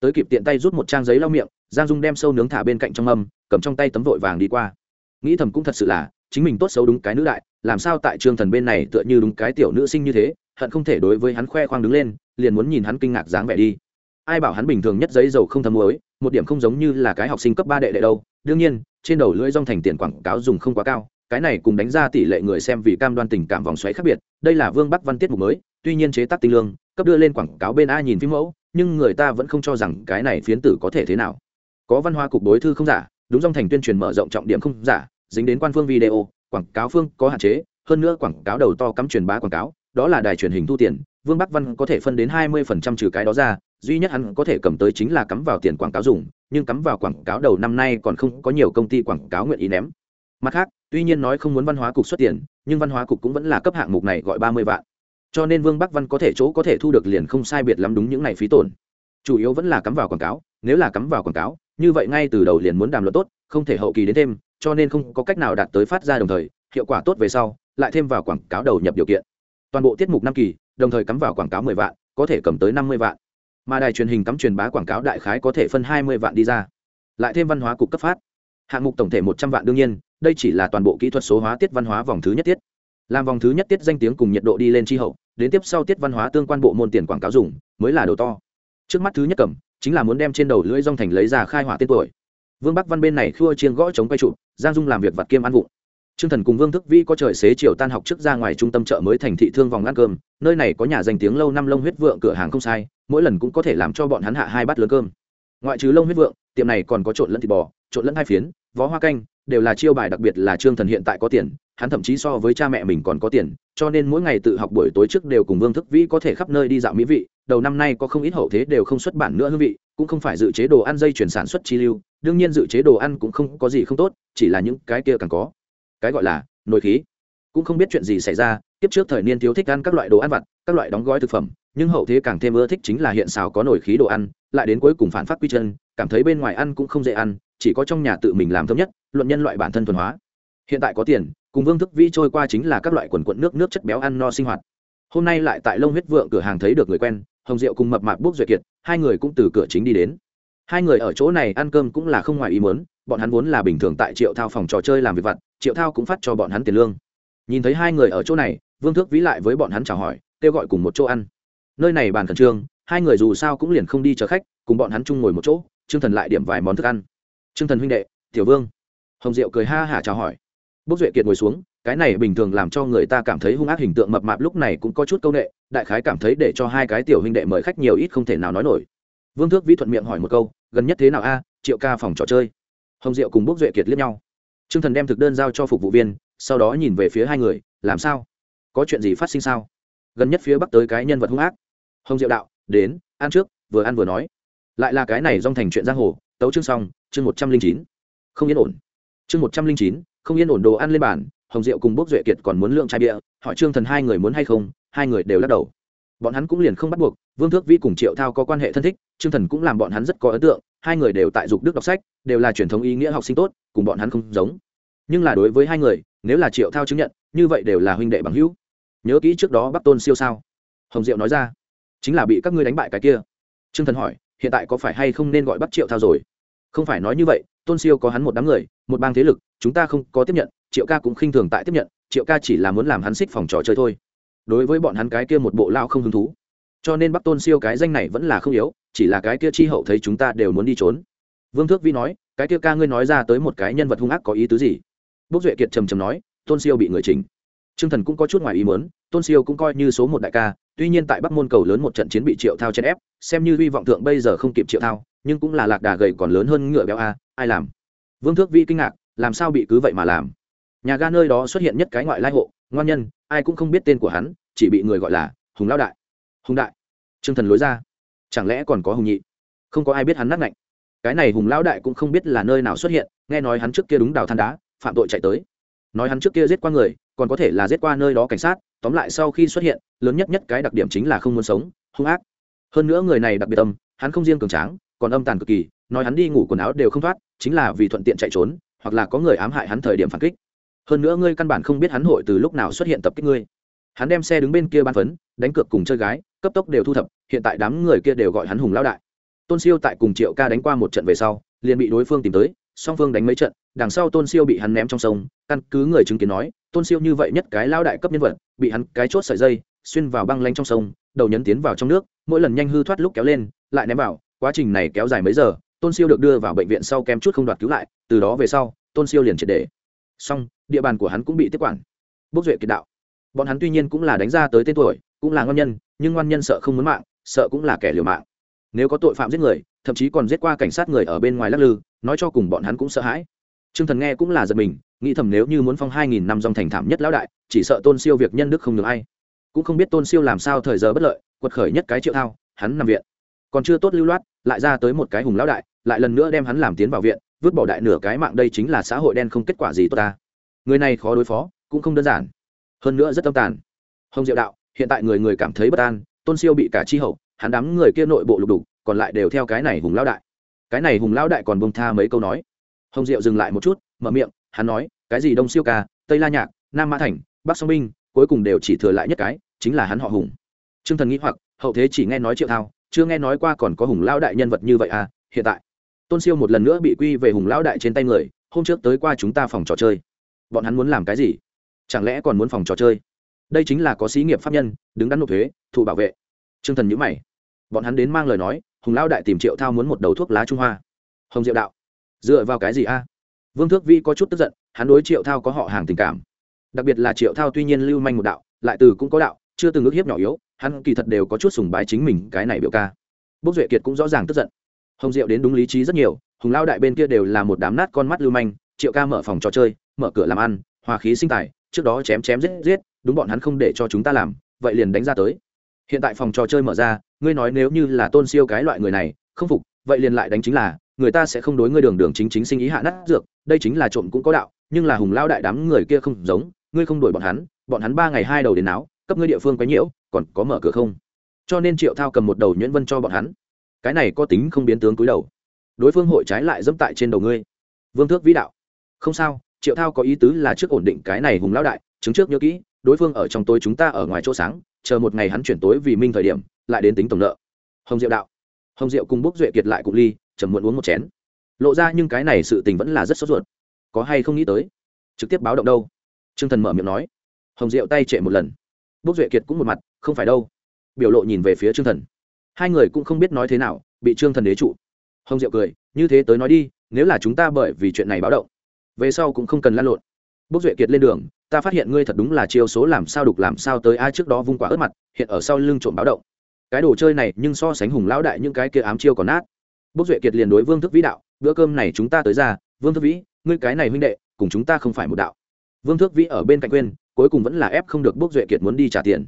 Tới kịp tiện tay rút một trang giấy lau miệng giang dung đem sâu nướng thả bên cạnh trong âm, cầm trong tay tấm vội vàng đi qua. Nghĩ thầm cũng thật sự là chính mình tốt xấu đúng cái nữ đại làm sao tại trương thần bên này tựa như đúng cái tiểu nữ sinh như thế hận không thể đối với hắn khoe khoang đứng lên liền muốn nhìn hắn kinh ngạc dáng vẻ đi. Ai bảo hắn bình thường nhất giấy dầu không thấm muối một điểm không giống như là cái học sinh cấp ba đệ đệ đâu. Đương nhiên trên đầu lưỡi rong thành tiền quảng cáo dùng không quá cao cái này cùng đánh ra tỷ lệ người xem vì cam đoan tình cảm vòng xoáy khác biệt đây là vương bắc văn tiết mục mới tuy nhiên chế tác tinh lương cấp đưa lên quảng cáo bên a nhìn phim mẫu nhưng người ta vẫn không cho rằng cái này phiến tử có thể thế nào có văn hóa cục đối thư không giả, đúng dòng thành tuyên truyền mở rộng trọng điểm không giả, dính đến quan phương video, quảng cáo phương có hạn chế, hơn nữa quảng cáo đầu to cắm truyền bá quảng cáo, đó là đài truyền hình thu tiền, vương bắc văn có thể phân đến hai mươi phần trăm trừ cái đó ra, duy nhất hắn có thể cầm tới chính là cắm vào tiền quảng cáo dùng, nhưng cắm vào quảng cáo đầu năm nay còn không có nhiều công ty quảng cáo nguyện ý ném. Mặt khác, tuy nhiên nói không muốn văn hóa cục xuất tiền, nhưng văn hóa cục cũng vẫn là cấp hạng mục này gọi ba mươi vạn. Cho nên vương bắc văn có thể chỗ có thể thu được liền không sai biệt lắm đúng những này phí tổn. Chủ yếu vẫn là cắm vào quảng cáo, nếu là cắm vào quảng cáo như vậy ngay từ đầu liền muốn đàm luận tốt, không thể hậu kỳ đến thêm, cho nên không có cách nào đạt tới phát ra đồng thời, hiệu quả tốt về sau, lại thêm vào quảng cáo đầu nhập điều kiện. Toàn bộ tiết mục năm kỳ, đồng thời cắm vào quảng cáo mười vạn, có thể cầm tới năm mươi vạn. Mà đài truyền hình cắm truyền bá quảng cáo đại khái có thể phân hai mươi vạn đi ra. Lại thêm văn hóa cục cấp phát. Hạng mục tổng thể một trăm vạn đương nhiên, đây chỉ là toàn bộ kỹ thuật số hóa tiết văn hóa vòng thứ nhất tiết. Làm vòng thứ nhất tiết danh tiếng cùng nhiệt độ đi lên tri hậu, đến tiếp sau tiết văn hóa tương quan bộ môn tiền quảng cáo dùng, mới là đồ to. Trước mắt thứ nhất cầm chính là muốn đem trên đầu lưỡi rong thành lấy ra khai hỏa tên tuổi vương bắc văn bên này khua chiên gõ chống quay trụ giang dung làm việc vặt kiêm ăn vụng Trương Thần cùng Vương Thức Vi có trời xế chiều tan học trước ra ngoài trung tâm chợ mới thành thị thương vòng ăn cơm, nơi này có nhà danh tiếng lâu năm lông huyết vượng cửa hàng không sai, mỗi lần cũng có thể làm cho bọn hắn hạ hai bát lớn cơm. Ngoại trừ lông huyết vượng, tiệm này còn có trộn lẫn thịt bò, trộn lẫn hai phiến, vó hoa canh, đều là chiêu bài đặc biệt là Trương Thần hiện tại có tiền, hắn thậm chí so với cha mẹ mình còn có tiền, cho nên mỗi ngày tự học buổi tối trước đều cùng Vương Thức Vi có thể khắp nơi đi dạo mỹ vị, đầu năm nay có không ít hậu thế đều không xuất bản nữa hương vị, cũng không phải dự chế đồ ăn dây chuyển sản xuất chi lưu, đương nhiên dự chế đồ ăn cũng không có gì không tốt, chỉ là những cái kia càng có. Cái gọi là nồi khí. Cũng không biết chuyện gì xảy ra tiếp trước thời niên thiếu thích ăn các loại đồ ăn vặt các loại đóng gói thực phẩm nhưng hậu thế càng thêm ưa thích chính là hiện xào có nổi khí đồ ăn lại đến cuối cùng phản phát quy chân cảm thấy bên ngoài ăn cũng không dễ ăn chỉ có trong nhà tự mình làm thơm nhất luận nhân loại bản thân thuần hóa. Hiện tại có tiền cùng vương thức vĩ trôi qua chính là các loại quần quận nước nước chất béo ăn no sinh hoạt. Hôm nay lại tại lông huyết vượng cửa hàng thấy được người quen hồng diệu cùng mập mạp bốc duyệt kiệt, hai người cũng từ cửa chính đi đến. Hai người ở chỗ này ăn cơm cũng là không ngoài ý muốn, bọn hắn vốn là bình thường tại triệu thao phòng trò chơi làm việc vặt, triệu thao cũng phát cho bọn hắn tiền lương. Nhìn thấy hai người ở chỗ này, vương thước vĩ lại với bọn hắn chào hỏi, kêu gọi cùng một chỗ ăn. Nơi này bàn khẩn trương, hai người dù sao cũng liền không đi chờ khách, cùng bọn hắn chung ngồi một chỗ, trương thần lại điểm vài món thức ăn. Trương thần huynh đệ, tiểu vương. Hồng diệu cười ha hả chào hỏi. Bốc duệ kiệt ngồi xuống cái này bình thường làm cho người ta cảm thấy hung ác hình tượng mập mạp lúc này cũng có chút c â u n ệ đại khái cảm thấy để cho hai cái tiểu huynh đệ mời khách nhiều ít không thể nào nói nổi. Vương thước vĩ thuận miệng hỏi một câu, gần nhất thế nào a? Triệu ca phòng trò chơi. Hồng diệu cùng bốc duệ kiệt liếc nhau. T r ư ơ n g thần đem thực đơn giao cho phục vụ viên, sau đó nhìn về phía hai người, làm sao? Có chuyện gì phát sinh sao? Gần nhất phía bắc tới cái nhân vật hung ác. Hồng diệu đạo, đến, ăn trước, vừa ăn vừa nói. Lại là cái này dong thành chuyện giang hồ, tấu chương xong, chương một trăm linh chín. Không yên ổn. Chương một trăm linh chín, không yên ổn đồ ăn lên bàn hồng diệu cùng bốc duệ kiệt còn muốn lượng chai bia, hỏi trương thần hai người muốn hay không, hai người đều lắc đầu. Bọn hắn cũng liền không bắt buộc, vương thước vi cùng triệu thao có quan hệ thân thích, trương thần cũng làm bọn hắn rất có ấn tượng, hai người đều tại dục đức đọc sách, đều là truyền thống ý nghĩa học sinh tốt, cùng bọn hắn không giống. Nhưng là đối với hai người, nếu là triệu thao chứng nhận, như vậy đều là huynh đệ bằng hữu. Nhớ kỹ trước đó bắc tôn siêu sao? Hồng diệu nói ra. Chính là bị các ngươi đánh bại cái kia. Trương thần hỏi, hiện tại có phải hay không nên gọi bắt triệu thao rồi? Không phải nói như vậy, tôn siêu có hắn một đám người, một bang thế lực, chúng ta không có tiếp nhận triệu ca cũng khinh thường tại tiếp nhận, triệu ca chỉ là muốn làm hắn xích phòng trò chơi thôi. Đối với bọn hắn cái kia một bộ lao không hứng thú. Cho nên bắc tôn siêu cái danh này vẫn là không yếu, chỉ là cái kia chi hậu thấy chúng ta đều muốn đi trốn. Vương thước vi nói, cái kia ca ngươi nói ra tới một cái nhân vật hung ác có ý tứ gì? Bốc duệ kiệt trầm trầm nói, tôn siêu bị người chỉnh. T r ư ơ n g thần cũng có chút ngoài ý mớn tôn siêu cũng coi như số một đại ca, tuy nhiên tại bắc môn cầu lớn một trận chiến bị triệu thao chen ép, xem như hy vọng thượng bây giờ không kịp triệu thao, nhưng cũng là lạc đà gầy còn lớn hơn ngựa béo a, ai làm? Vương thước vi kinh ngạc, làm sao bị cứ vậy mà làm? Nhà ga nơi đó xuất hiện nhất cái ngoại lai hộ, ngoan nhân, ai cũng không biết tên của hắn, chỉ bị người gọi là hùng lao đại. Hùng đại. T r ư ơ n g thần lối ra. Chẳng lẽ còn có hùng nhị? Không có ai biết hắn nát ngạnh. Cái này hùng lão đại cũng không biết là nơi nào xuất hiện, nghe nói hắn trước kia đúng đào than đá, phạm tội chạy tới. Nói hắn trước kia giết qua người, còn có thể là giết qua nơi đó cảnh sát, tóm lại sau khi xuất hiện, lớn nhất nhất cái đặc điểm chính là không muốn sống, hung ác. Hơn nữa người này đặc biệt âm, hắn không riêng cường tráng, còn âm tàn cực kỳ, nói hắn đi ngủ quần áo đều không thoát, chính là vì thuận tiện chạy trốn, hoặc là có người ám hại hắn thời điểm phản kích hơn nữa ngươi căn bản không biết hắn hội từ lúc nào xuất hiện tập kích ngươi. Hắn đem xe đứng bên kia ban phấn, đánh cược cùng chơi gái, cấp tốc đều thu thập, hiện tại đám người kia đều gọi hắn hùng lão đại. Tôn siêu tại cùng triệu ca đánh qua một trận về sau, liền bị đối phương tìm tới, song phương đánh mấy trận, đằng sau tôn siêu bị hắn ném trong sông, căn cứ người chứng kiến nói, tôn siêu như vậy nhất cái lao đại cấp nhân vật, bị hắn cái chốt sợi dây, xuyên vào băng lanh trong sông, đầu nhấn tiến vào trong nước, mỗi lần nhanh hư thoát lúc kéo lên, lại ném vào, quá trình này kéo dài mấy giờ, tôn siêu được đưa vào bệnh viện sau kem chút không đoạt cứu lại, từ đó về sau, tôn siêu liền triệt để. Xong địa bàn của hắn cũng bị tiếp quản. Bốc duệ kiệt đạo. Bọn hắn tuy nhiên cũng là đánh ra tới tên tuổi, cũng là ngon nhân, nhưng ngon nhân sợ không muốn mạng, sợ cũng là kẻ liều mạng. Nếu có tội phạm giết người, thậm chí còn giết qua cảnh sát người ở bên ngoài lắc lư, nói cho cùng bọn hắn cũng sợ hãi. T r ư ơ n g thần nghe cũng là giật mình, nghĩ thầm nếu như muốn phong hai nghìn năm dòng thành thảm nhất lão đại, chỉ sợ tôn siêu việc nhân đức không được ai. Cũng không biết tôn siêu làm sao thời giờ bất lợi, quật khởi nhất cái triệu thao, hắn nằm viện. Còn chưa tốt lưu loát, lại ra tới một cái hùng lão đại, lại lần nữa đem hắn làm tiến vào viện, vứt bỏ đại nửa cái mạng đây chính là xã hội đen không kết quả gì tốt ta người này khó đối phó, cũng không đơn giản. Hơn nữa rất tâm tàn. Hồng diệu đạo, hiện tại người người cảm thấy bất an, tôn siêu bị cả chi hậu, hắn đám người kia nội bộ lục đục, còn lại đều theo cái này hùng lão đại. Cái này hùng lão đại còn bông tha mấy câu nói. Hồng diệu dừng lại một chút, mở miệng, hắn nói, cái gì đông siêu ca, tây la nhạc, nam mã thành, bắc song binh cuối cùng đều chỉ thừa lại nhất cái, chính là hắn họ hùng. T r ư ơ n g thần nghĩ hoặc, hậu thế chỉ nghe nói triệu thao, chưa nghe nói qua còn có hùng lão đại nhân vật như vậy à hiện tại. Tôn siêu một lần nữa bị quy về hùng lão đại trên tay người, hôm trước tới qua chúng ta phòng trò chơi bọn hắn muốn làm cái gì? Chẳng lẽ còn muốn phòng trò chơi? Đây chính là có xí nghiệp pháp nhân, đứng đắn nộp thuế, thụ bảo vệ. T r ư ơ n g thần nhữ mày. Bọn hắn đến mang lời nói, hùng lão đại tìm triệu thao muốn một đầu thuốc lá trung hoa. Hồng diệu đạo. Dựa vào cái gì a? Vương thước vi có chút tức giận, hắn đối triệu thao có họ hàng tình cảm. Đặc biệt là triệu thao tuy nhiên lưu manh một đạo, lại từ cũng có đạo, chưa từng ước hiếp nhỏ yếu, hắn kỳ thật đều có chút sùng bái chính mình cái này biểu ca. Bốc duệ kiệt cũng rõ ràng tức giận. Hồng diệu đến đúng lý trí rất nhiều, hùng lao đại bên kia đều là một đám nát con mắt lưu manh, triệu ca mở phòng trò chơi mở cửa làm ăn, hòa khí sinh tài, trước đó chém chém giết giết, đúng bọn hắn không để cho chúng ta làm, vậy liền đánh ra tới. Hiện tại phòng trò chơi mở ra, ngươi nói nếu như là tôn siêu cái loại người này, không phục, vậy liền lại đánh chính là, người ta sẽ không đối ngươi đường đường chính chính sinh ý hạ nát dược, đây chính là trộm cũng có đạo, nhưng là hùng lao đại đám người kia không giống, ngươi không đuổi bọn hắn bọn hắn ba ngày hai đầu đến áo cấp ngươi địa phương quấy nhiễu, còn có mở cửa không? Cho nên triệu thao cầm một đầu nhuyễn vân cho bọn hắn. Cái này có tính không biến tướng cúi đầu. Đối phương hội trái lại dẫm tại trên đầu ngươi. Vương thước vĩ đạo. Không sao triệu thao có ý tứ là trước ổn định cái này hùng lão đại, chứng trước nhớ kỹ, đối phương ở trong tối chúng ta ở ngoài chỗ sáng, chờ một ngày hắn chuyển tối vì minh thời điểm, lại đến tính tổng nợ. Hồng diệu đạo. Hồng diệu cùng bốc duệ kiệt lại cùng ly chầm muộn uống một chén. Lộ ra nhưng cái này sự tình vẫn là rất sốt ruột. Có hay không nghĩ tới? Trực tiếp báo động đâu? Trương thần mở miệng nói. Hồng diệu tay trệ một lần. Bốc duệ kiệt cũng một mặt, không phải đâu. Biểu lộ nhìn về phía Trương thần. Hai người cũng không biết nói thế nào, bị trương thần đế trụ. Hồng diệu cười, như thế tới nói đi, nếu là chúng ta bởi vì chuyện này báo động về sau cũng không cần lăn lộn. Bốc duệ kiệt lên đường, ta phát hiện ngươi thật đúng là chiêu số làm sao đục làm sao tới ai trước đó vung quả ớt mặt, hiện ở sau lưng trộm báo động. Cái đồ chơi này nhưng so sánh hùng lão đại những cái kia ám chiêu còn nát. Bốc duệ kiệt liền đối vương thức vĩ đạo, bữa cơm này chúng ta tới ra, vương thức vĩ, ngươi cái này huynh đệ, cùng chúng ta không phải một đạo. Vương thức vĩ ở bên cạnh quên cuối cùng vẫn là ép không được bốc duệ kiệt muốn đi trả tiền.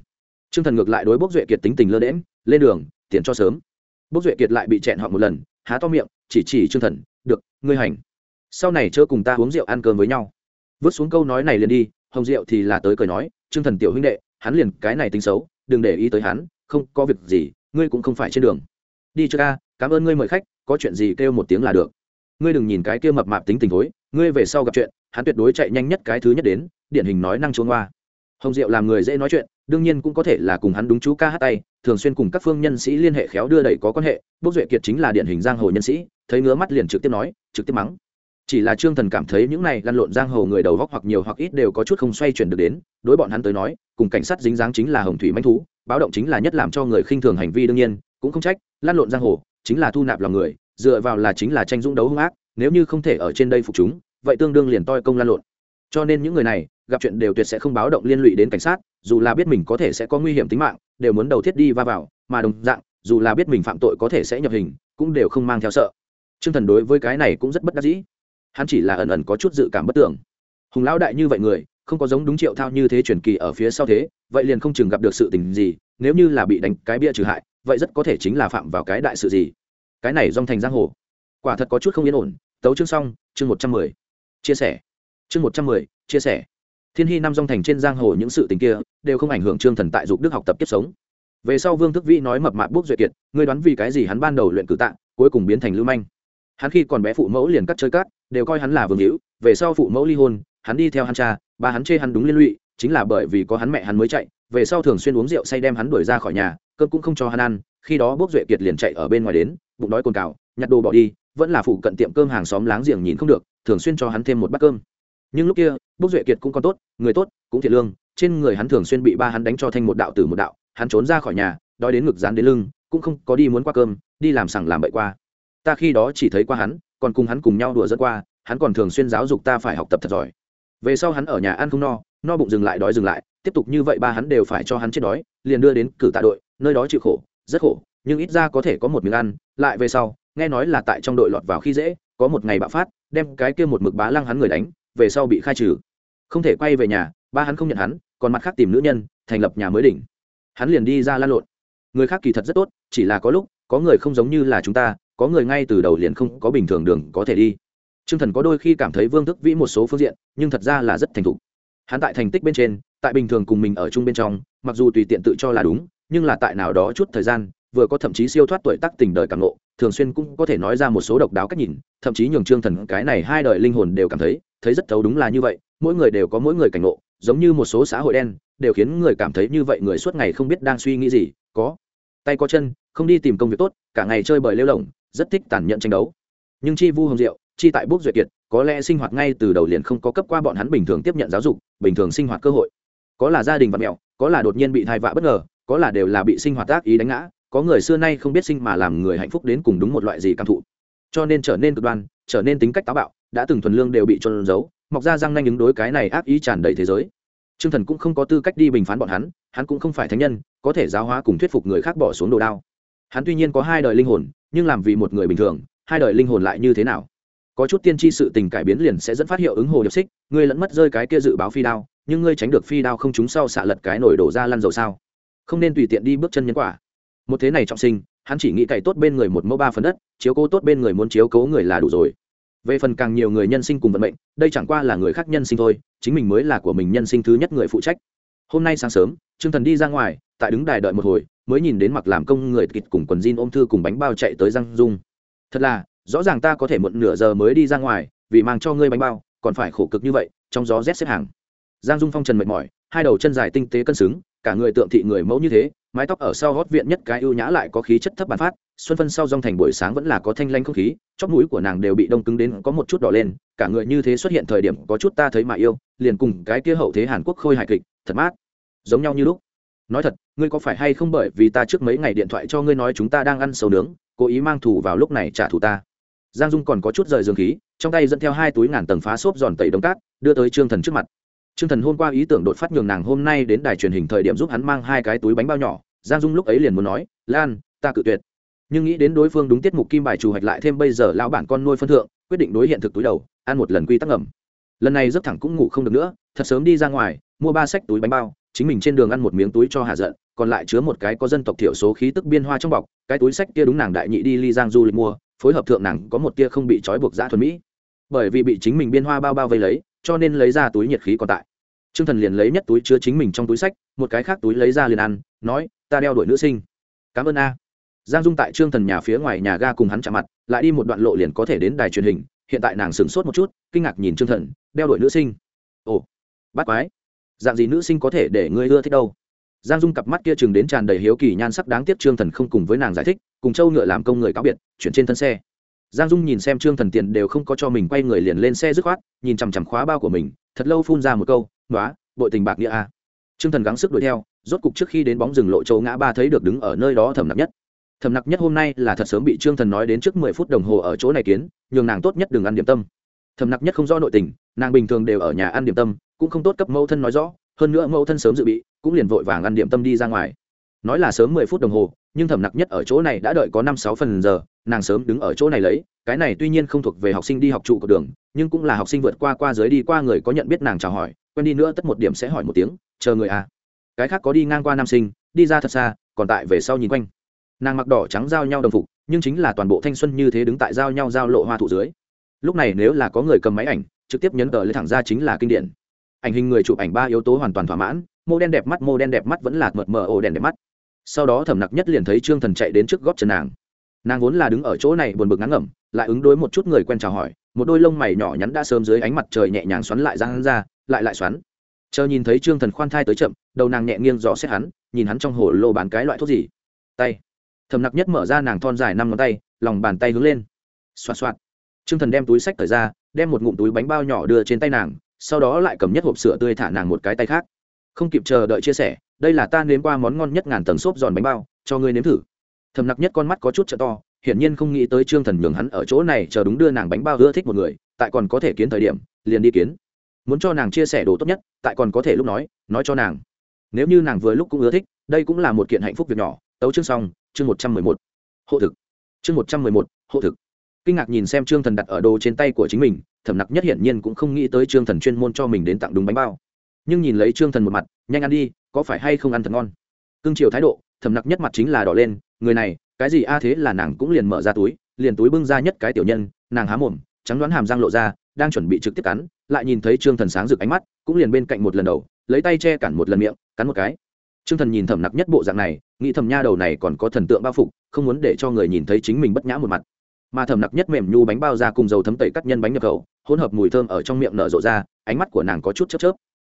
T r ư ơ n g thần ngược lại đối bốc duệ kiệt tính tình lơ đễm lên đường, tiền cho sớm. Bốc duệ kiệt lại bị chẹn họ một lần, há to miệng, chỉ chỉ trương thần, được, ngươi hành sau này chớ cùng ta uống rượu ăn cơm với nhau. Vứt xuống câu nói này liền đi, hồng rượu thì là tới cười nói, trương thần tiểu huynh đệ, hắn liền cái này tính xấu, đừng để ý tới hắn, không có việc gì, ngươi cũng không phải trên đường. Đi cho ca cảm ơn ngươi mời khách, có chuyện gì kêu một tiếng là được. Ngươi đừng nhìn cái kia mập mạp tính tình thối, ngươi về sau gặp chuyện, hắn tuyệt đối chạy nhanh nhất cái thứ nhất đến, điển hình nói năng trốn hoa. Hồng diệu làm người dễ nói chuyện, đương nhiên cũng có thể là cùng hắn đúng chú ca hát tay, thường xuyên cùng các phương nhân sĩ liên hệ khéo đưa đẩy có quan hệ, bốc duệ kiệt chính là điển hình giang hồ nhân sĩ, thấy ngứa mắt liền trực tiếp nói, trực tiếp mắng chỉ là trương thần cảm thấy những này lăn lộn giang hồ người đầu góc hoặc nhiều hoặc ít đều có chút không xoay chuyển được đến, đối bọn hắn tới nói, cùng cảnh sát dính dáng chính là hồng thủy manh thú, báo động chính là nhất làm cho người khinh thường hành vi đương nhiên, cũng không trách, lăn lộn giang hồ, chính là thu nạp lòng người, dựa vào là chính là tranh dũng đấu hung ác, nếu như không thể ở trên đây phục chúng, vậy tương đương liền toi công lăn lộn. Cho nên những người này, gặp chuyện đều tuyệt sẽ không báo động liên lụy đến cảnh sát, dù là biết mình có thể sẽ có nguy hiểm tính mạng, đều muốn đầu thiết đi va vào, mà đồng dạng, dù là biết mình phạm tội có thể sẽ nhập hình, cũng đều không mang theo sợ. T r ư ơ n g thần đối với cái này cũng rất bất đắc dĩ hắn chỉ là ẩn ẩn có chút dự cảm bất tưởng. Hùng lão đại như vậy người, không có giống đúng triệu thao như thế truyền kỳ ở phía sau thế, vậy liền không chừng gặp được sự tình gì, nếu như là bị đánh cái bia trừ hại, vậy rất có thể chính là phạm vào cái đại sự gì. Cái này dong thành giang hồ. Quả thật có chút không yên ổn. Tấu chương xong, chương một trăm mười. Chia sẻ. Chương một trăm mười, chia sẻ. Thiên hy năm dong thành trên giang hồ những sự tình kia, đều không ảnh hưởng trương thần tại dục đức học tập kiếp sống. Về sau vương thức vĩ nói mập mạp bốc duyệt kiệt, ngươi đoán vì cái gì hắn ban đầu luyện cử tạng cuối cùng biến thành lưu manh? Hắn khi còn bé phụ mẫu liền cắt chơi cắt, đều coi hắn là vương hữu, về sau phụ mẫu ly hôn, hắn đi theo hắn cha, ba hắn chê hắn đúng liên lụy, chính là bởi vì có hắn mẹ hắn mới chạy, về sau thường xuyên uống rượu say đem hắn đuổi ra khỏi nhà, cơm cũng không cho hắn ăn, khi đó bốc duệ kiệt liền chạy ở bên ngoài đến, bụng đói cồn cào, nhặt đồ bỏ đi, vẫn là phụ cận tiệm cơm hàng xóm láng giềng nhìn không được, thường xuyên cho hắn thêm một bát cơm. Nhưng lúc kia, bốc duệ kiệt cũng còn tốt, người tốt, cũng thiệt lương, trên người hắn thường xuyên bị ba hắn đánh cho thành một đạo tử một đạo, hắn trốn ra khỏi nhà, đói đến ngực dán đến lưng, cũng không có đi muốn qua cơm, đi làm sằng làm bậy qua ta khi đó chỉ thấy qua hắn, còn cùng hắn cùng nhau đùa dẫn qua, hắn còn thường xuyên giáo dục ta phải học tập thật giỏi. Về sau hắn ở nhà ăn không no no bụng dừng lại đói dừng lại, tiếp tục như vậy ba hắn đều phải cho hắn chết đói, liền đưa đến cử tạ đội, nơi đó chịu khổ, rất khổ, nhưng ít ra có thể có một miếng ăn, lại về sau, nghe nói là tại trong đội lọt vào khi dễ, có một ngày bạo phát, đem cái kia một mực bá lăng hắn người đánh, về sau bị khai trừ. Không thể quay về nhà, ba hắn không nhận hắn, còn mặt khác tìm nữ nhân, thành lập nhà mới đỉnh. Hắn liền đi ra lan lộn. Người khác kỳ thật rất tốt, chỉ là có lúc, có người không giống như là chúng ta có người ngay từ đầu liền không có bình thường đường có thể đi. T r ư ơ n g thần có đôi khi cảm thấy vương thức vĩ một số phương diện, nhưng thật ra là rất thành thục. Hắn tại thành tích bên trên, tại bình thường cùng mình ở chung bên trong, mặc dù tùy tiện tự cho là đúng, nhưng là tại nào đó chút thời gian, vừa có thậm chí siêu thoát tuổi tác tình đời càng ngộ, thường xuyên cũng có thể nói ra một số độc đáo cách nhìn, thậm chí nhường trương thần cái này hai đời linh hồn đều cảm thấy thấy rất thấu đúng là như vậy, mỗi người đều có mỗi người cảnh ngộ, giống như một số xã hội đen, đều khiến người cảm thấy như vậy người suốt ngày không biết đang suy nghĩ gì, có. Tay có chân, không đi tìm công việc tốt, cả ngày chơi bời lêu lỏng rất thích tàn nhẫn tranh đấu. Nhưng chi vu hồng diệu, chi tại bốc duyệt kiệt, có lẽ sinh hoạt ngay từ đầu liền không có cấp qua bọn hắn bình thường tiếp nhận giáo dục, bình thường sinh hoạt cơ hội. Có là gia đình vật mẹo, có là đột nhiên bị thai vạ bất ngờ, có là đều là bị sinh hoạt tác ý đánh ngã, có người xưa nay không biết sinh mà làm người hạnh phúc đến cùng đúng một loại gì cảm thụ. Cho nên trở nên cực đoan, trở nên tính cách táo bạo, đã từng thuần lương đều bị trôn giấu, mọc ra răng nanh ứng đối cái này ác ý tràn đầy thế giới. Trương thần cũng không có tư cách đi bình phán bọn hắn hắn cũng không phải thánh nhân, có thể giáo hóa cùng thuyết phục người khác bỏ xuống đồ đao. Hắn tuy nhiên có hai đời linh hồn nhưng làm vì một người bình thường, hai đời linh hồn lại như thế nào? Có chút tiên tri sự tình cải biến liền sẽ dẫn phát hiệu ứng hồ điệp xích, ngươi lẫn mất rơi cái kia dự báo phi đao, nhưng ngươi tránh được phi đao không trúng sau xạ lật cái nổi đổ ra lăn dầu sao? Không nên tùy tiện đi bước chân nhân quả. Một thế này trọng sinh, hắn chỉ nghĩ cày tốt bên người một mẫu ba phần đất, chiếu cố tốt bên người muốn chiếu cố người là đủ rồi. Về phần càng nhiều người nhân sinh cùng vận mệnh, đây chẳng qua là người khác nhân sinh thôi, chính mình mới là của mình nhân sinh thứ nhất người phụ trách. Hôm nay sáng sớm, trương thần đi ra ngoài, tại đứng đài đợi một hồi mới nhìn đến mặc làm công người kịch cùng quần jean ôm thư cùng bánh bao chạy tới Giang Dung. Thật là, rõ ràng ta có thể muộn nửa giờ mới đi ra ngoài, vì mang cho ngươi bánh bao, còn phải khổ cực như vậy, trong gió rét xếp hàng. Giang Dung phong trần mệt mỏi, hai đầu chân dài tinh tế cân xứng, cả người tượng thị người mẫu như thế, mái tóc ở sau gót viện nhất cái ưu nhã lại có khí chất thấp bản phát, xuân phân sau dòng thành buổi sáng vẫn là có thanh lanh không khí, chóp mũi của nàng đều bị đông cứng đến có một chút đỏ lên, cả người như thế xuất hiện thời điểm có chút ta thấy mà yêu, liền cùng cái kia hậu thế Hàn Quốc khôi hài kịch, thật mát. Giống nhau như lúc nói thật, ngươi có phải hay không bởi vì ta trước mấy ngày điện thoại cho ngươi nói chúng ta đang ăn sầu nướng, cố ý mang thù vào lúc này trả thù ta? Giang dung còn có chút rời dương khí, trong tay dẫn theo hai túi ngàn tầng phá xốp giòn tẩy đống cát, đưa tới trương thần trước mặt. Trương thần hôm qua ý tưởng đột phát nhường nàng hôm nay đến đài truyền hình thời điểm giúp hắn mang hai cái túi bánh bao nhỏ. Giang dung lúc ấy liền muốn nói, lan, ta cự tuyệt. Nhưng nghĩ đến đối phương đúng tiết mục kim bài trù hoạch lại thêm bây giờ lão bản con nuôi phân thượng, quyết định đối hiện thực túi đầu, ăn một lần quy tắc ngầm. Lần này giấc thẳng cũng ngủ không được nữa, thật sớm đi ra ngoài, mua ba sách túi bánh bao chính mình trên đường ăn một miếng túi cho hạ giận, còn lại chứa một cái có dân tộc thiểu số khí tức biên hoa trong bọc, cái túi sách kia đúng nàng đại nhị đi ly giang du lịch mua, phối hợp thượng nàng có một tia không bị trói buộc giã thuần mỹ. Bởi vì bị chính mình biên hoa bao bao vây lấy, cho nên lấy ra túi nhiệt khí còn tại. T r ư ơ n g thần liền lấy nhất túi chứa chính mình trong túi sách, một cái khác túi lấy ra liền ăn, nói, ta đeo đuổi nữ sinh. Cảm ơn a. Giang dung tại trương thần nhà phía ngoài nhà ga cùng hắn chạm mặt, lại đi một đoạn lộ liền có thể đến đài truyền hình, hiện tại nàng sửng sốt một chút, kinh ngạc nhìn trương thần, đeo đuổi nữ sinh? Ồ, bắt quái dạng gì nữ sinh có thể để ngươi ưa thích đâu? Giang dung cặp mắt kia chừng đến tràn đầy hiếu kỳ nhan sắc đáng tiếc trương thần không cùng với nàng giải thích, cùng châu ngựa làm công người cáo biệt, chuyển trên thân xe. Giang dung nhìn xem trương thần tiền đều không có cho mình quay người liền lên xe dứt khoát, nhìn chằm chằm khóa bao của mình, thật lâu phun ra một câu nói bội tình bạc nghĩa a trương thần gắng sức đuổi theo, rốt cục trước khi đến bóng rừng lộ châu ngã ba thấy được đứng ở nơi đó thầm nặc nhất. Thầm nặc nhất hôm nay là thật sớm bị trương thần nói đến trước mười phút đồng hồ ở chỗ này kiến, nhường nàng tốt nhất đừng ăn điểm tâm thầm nặc nhất không rõ nội tình, nàng bình thường đều ở nhà ăn điểm tâm, cũng không tốt cấp mẫu thân nói rõ, hơn nữa mẫu thân sớm dự bị, cũng liền vội vàng ăn điểm tâm đi ra ngoài. Nói là sớm mười phút đồng hồ, nhưng thầm nặc nhất ở chỗ này đã đợi có năm sáu phần giờ, nàng sớm đứng ở chỗ này lấy, cái này tuy nhiên không thuộc về học sinh đi học trụ của đường, nhưng cũng là học sinh vượt qua qua dưới đi qua người có nhận biết nàng chào hỏi, quen đi nữa tất một điểm sẽ hỏi một tiếng, chờ người à? Cái khác có đi ngang qua nam sinh, đi ra thật xa, còn tại về sau nhìn quanh. Nàng mặc đỏ trắng giao nhau đồng phục, nhưng chính là toàn bộ thanh xuân như thế đứng tại giao nhau giao lộ hoa thụ dưới lúc này nếu là có người cầm máy ảnh, trực tiếp nhấn tờ lên thẳng ra chính là kinh điển. Ảnh hình người chụp ảnh ba yếu tố hoàn toàn thỏa mãn, mô đen đẹp mắt, mô đen đẹp mắt vẫn là mượt mờ ồ đèn đẹp mắt. Sau đó thẩm nặc nhất liền thấy trương thần chạy đến trước góp chân nàng. Nàng vốn là đứng ở chỗ này buồn bực ngắn ngẩm, lại ứng đối một chút người quen chào hỏi, một đôi lông mày nhỏ nhắn đã sớm dưới ánh mặt trời nhẹ nhàng xoắn lại ra hắn ra, lại lại xoắn. Chờ nhìn thấy trương thần khoan thai tới chậm, đầu nàng nhẹ nghiêng rõ xét hắn, nhìn hắn trong hồ lô bán cái loại thuốc gì. Tay. Thầm nặc nhất mở ra nàng thon dài năm ngón tay, lòng bàn tay hướng lên. Xoạt xoạt trương thần đem túi sách thời ra, đem một ngụm túi bánh bao nhỏ đưa trên tay nàng, sau đó lại cầm nhất hộp sữa tươi thả nàng một cái tay khác. Không kịp chờ đợi chia sẻ, đây là ta nếm qua món ngon nhất ngàn tầng xốp giòn bánh bao, cho ngươi nếm thử. Thầm nặc nhất con mắt có chút trợ to, hiển nhiên không nghĩ tới trương thần nhường hắn ở chỗ này chờ đúng đưa nàng bánh bao ưa thích một người, tại còn có thể kiến thời điểm, liền đi kiến. Muốn cho nàng chia sẻ đồ tốt nhất, tại còn có thể lúc nói nói cho nàng. Nếu như nàng vừa lúc cũng ưa thích, đây cũng là một kiện hạnh phúc việc nhỏ. Tấu chương xong, chương một trăm mười một. Hộ thực. Chương một trăm mười một, hộ thực kinh ngạc nhìn xem trương thần đặt ở đồ trên tay của chính mình, thẩm nặc nhất hiển nhiên cũng không nghĩ tới trương thần chuyên môn cho mình đến tặng đúng bánh bao. Nhưng nhìn lấy trương thần một mặt, nhanh ăn đi, có phải hay không ăn thật ngon? Cưng chiều thái độ, thẩm nặc nhất mặt chính là đỏ lên, người này, cái gì a à thế là nàng cũng liền mở ra túi, liền túi bưng ra nhất cái tiểu nhân, nàng há mồm, trắng đoán hàm răng lộ ra, đang chuẩn bị trực tiếp cắn, lại nhìn thấy trương thần sáng rực ánh mắt, cũng liền bên cạnh một lần đầu, lấy tay che cản một lần miệng, cắn một cái. Trương thần nhìn thẩm nặc nhất bộ dạng này, nghĩ thầm nha đầu này còn có thần tượng bao phục, không muốn để cho người nhìn thấy chính mình bất nhã một mặt mà thầm nặc nhất mềm nhu bánh bao ra cùng dầu thấm tẩy cắt nhân bánh nhập khẩu, hỗn hợp mùi thơm ở trong miệng nở rộ ra, ánh mắt của nàng có chút chớp chớp.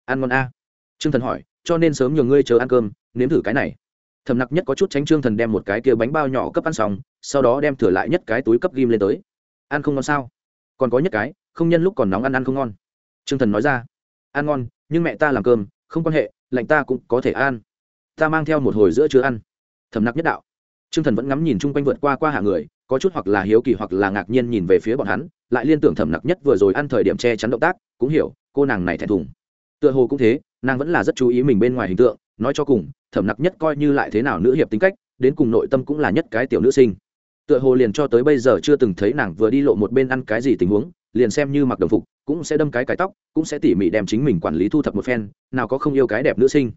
Ăn ngon a. Trương thần hỏi, cho nên sớm nhường ngươi chờ ăn cơm, nếm thử cái này. Thầm nặc nhất có chút tránh trương thần đem một cái kia bánh bao nhỏ cấp ăn xong, sau đó đem thử lại nhất cái túi cấp ghim lên tới. Ăn không ngon sao? Còn có nhất cái, không nhân lúc còn nóng ăn ăn không ngon. Trương thần nói ra, ăn ngon, nhưng mẹ ta làm cơm, không quan hệ, lạnh ta cũng có thể ăn. Ta mang theo một hồi giữa chưa ăn. Thầm nặc nhất đạo. Trương thần vẫn ngắm nhìn chung quanh vượt qua qua hạ người có chút hoặc là hiếu kỳ hoặc là ngạc nhiên nhìn về phía bọn hắn, lại liên tưởng thẩm nặc nhất vừa rồi ăn thời điểm che chắn động tác, cũng hiểu, cô nàng này thẹn thùng. Tựa hồ cũng thế, nàng vẫn là rất chú ý mình bên ngoài hình tượng, nói cho cùng, thẩm nặc nhất coi như lại thế nào nữ hiệp tính cách, đến cùng nội tâm cũng là nhất cái tiểu nữ sinh. Tựa hồ liền cho tới bây giờ chưa từng thấy nàng vừa đi lộ một bên ăn cái gì tình huống, liền xem như mặc đồng phục, cũng sẽ đâm cái cái tóc, cũng sẽ tỉ mỉ đem chính mình quản lý thu thập một phen, nào có không yêu cái đẹp nữ sinh.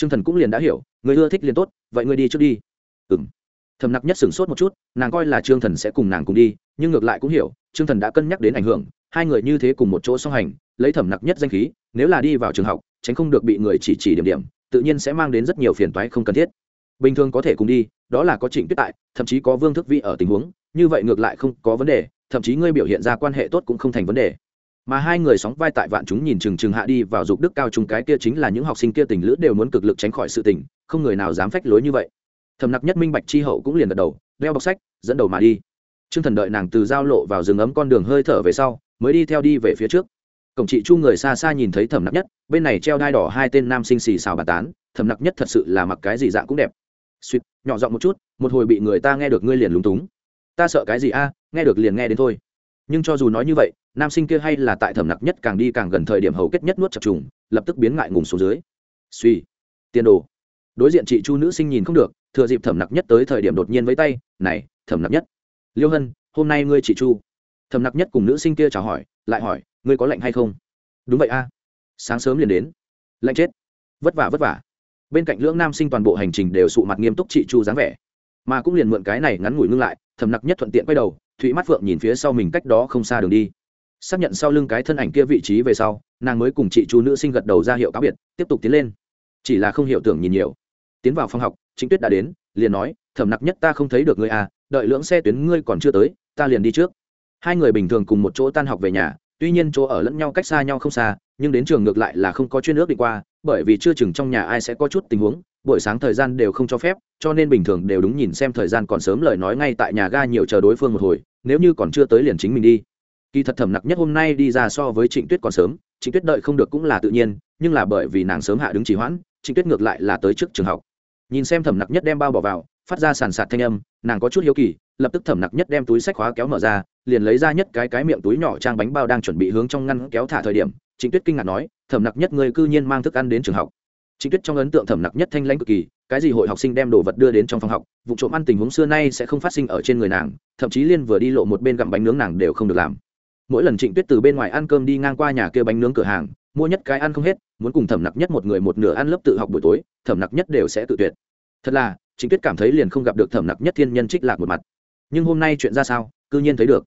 T r ư ơ n g thần cũng liền đã hiểu, người ưa thích liền tốt, vậy người đi trước đi. Ừ m thầm nặc nhất sửng sốt một chút, nàng coi là trương thần sẽ cùng nàng cùng đi, nhưng ngược lại cũng hiểu, trương thần đã cân nhắc đến ảnh hưởng, hai người như thế cùng một chỗ song hành, lấy thẩm nặc nhất danh khí, nếu là đi vào trường học, tránh không được bị người chỉ chỉ điểm điểm, tự nhiên sẽ mang đến rất nhiều phiền toái không cần thiết. Bình thường có thể cùng đi, đó là có trịnh tuyết tại, thậm chí có vương thức vi ở tình huống, như vậy ngược lại không có vấn đề, thậm chí ngươi biểu hiện ra quan hệ tốt cũng không thành vấn đề. Mà hai người sóng vai tại vạn chúng nhìn chừng chừng hạ đi vào dục đức cao trung cái kia chính là những học sinh kia tình lữ đều muốn cực lực tránh khỏi sự tình, không người nào dám phách lối như vậy thầm nặc nhất minh bạch chi hậu cũng liền gật đầu, đeo bọc sách, dẫn đầu mà đi. T r ư ơ n g thần đợi nàng từ giao lộ vào rừng ấm con đường hơi thở về sau, mới đi theo đi về phía trước. Cổng chị chu người xa xa nhìn thấy thẩm nặc nhất, bên này treo đai đỏ hai tên nam sinh xì xào bà tán thẩm nặc nhất thật sự là mặc cái gì dạng cũng đẹp. Suýt, nhỏ giọng một chút, một hồi bị người ta nghe được ngươi liền lúng túng. Ta sợ cái gì a, nghe được liền nghe đến thôi. Nhưng cho dù nói như vậy, nam sinh kia hay là tại thẩm nặc nhất càng đi càng gần thời điểm hầu kết nhất nuốt chập trùng, lập tức biến ngại ngùng xuống dưới. Suy, tiền đồ. Đối diện chị chu nữ sinh nhìn không được thừa dịp thẩm nặc nhất tới thời điểm đột nhiên với tay, này, thẩm nặc nhất, liêu hân, hôm nay ngươi chị chu. Thẩm nặc nhất cùng nữ sinh kia chào hỏi, lại hỏi, ngươi có lạnh hay không? Đúng vậy a, sáng sớm liền đến. Lạnh chết. Vất vả vất vả. Bên cạnh lưỡng nam sinh toàn bộ hành trình đều sụ mặt nghiêm túc chị chu dáng vẻ. Mà cũng liền mượn cái này ngắn ngủi ngưng lại thầm nặc nhất thuận tiện quay đầu, thụy mắt phượng nhìn phía sau mình cách đó không xa đường đi. Xác nhận sau lưng cái thân ảnh kia vị trí về sau, nàng mới cùng chị chu nữ sinh gật đầu ra hiệu cáo biệt, tiếp tục tiến lên. Chỉ là không hiểu tưởng nhìn nhiều. Tiến vào phòng học chính tuyết đã đến, liền nói thầm nặc nhất ta không thấy được ngươi à đợi lưỡng xe tuyến ngươi còn chưa tới, ta liền đi trước. Hai người bình thường cùng một chỗ tan học về nhà, tuy nhiên chỗ ở lẫn nhau cách xa nhau không xa, nhưng đến trường ngược lại là không có chuyên ước đi qua, bởi vì chưa chừng trong nhà ai sẽ có chút tình huống, buổi sáng thời gian đều không cho phép, cho nên bình thường đều đúng nhìn xem thời gian còn sớm lời nói ngay tại nhà ga nhiều chờ đối phương một hồi, nếu như còn chưa tới liền chính mình đi. Kỳ thật thầm nặc nhất hôm nay đi ra so với trịnh tuyết còn sớm, trịnh tuyết đợi không được cũng là tự nhiên, nhưng là bởi vì nàng sớm hạ đứng trì hoãn, trịnh tuyết ngược lại là tới trước trường học nhìn xem thẩm nặc nhất đem bao bỏ vào, phát ra sàn sạt thanh âm, nàng có chút hiếu kỳ, lập tức thẩm nặc nhất đem túi sách khóa kéo mở ra, liền lấy ra nhất cái cái miệng túi nhỏ trang bánh bao đang chuẩn bị hướng trong ngăn kéo thả thời điểm, trịnh tuyết kinh ngạc nói, thẩm nặc nhất người cư nhiên mang thức ăn đến trường học. Trịnh tuyết trong ấn tượng thẩm nặc nhất thanh lãnh cực kỳ, cái gì hội học sinh đem đồ vật đưa đến trong phòng học, vụ trộm ăn tình huống xưa nay sẽ không phát sinh ở trên người nàng, thậm chí liên vừa đi lộ một bên gặm bánh nướng nàng đều không được làm mỗi lần trịnh tuyết từ bên ngoài ăn cơm đi ngang qua nhà kia bánh nướng cửa hàng, mua nhất cái ăn không hết, muốn cùng thẩm nặc nhất một người một nửa ăn lớp tự học buổi tối, thẩm nặc nhất đều sẽ tự tuyệt. Thật là, trịnh tuyết cảm thấy liền không gặp được thẩm nặc nhất thiên nhân trích lạc một mặt. Nhưng hôm nay chuyện ra sao, cư nhiên thấy được.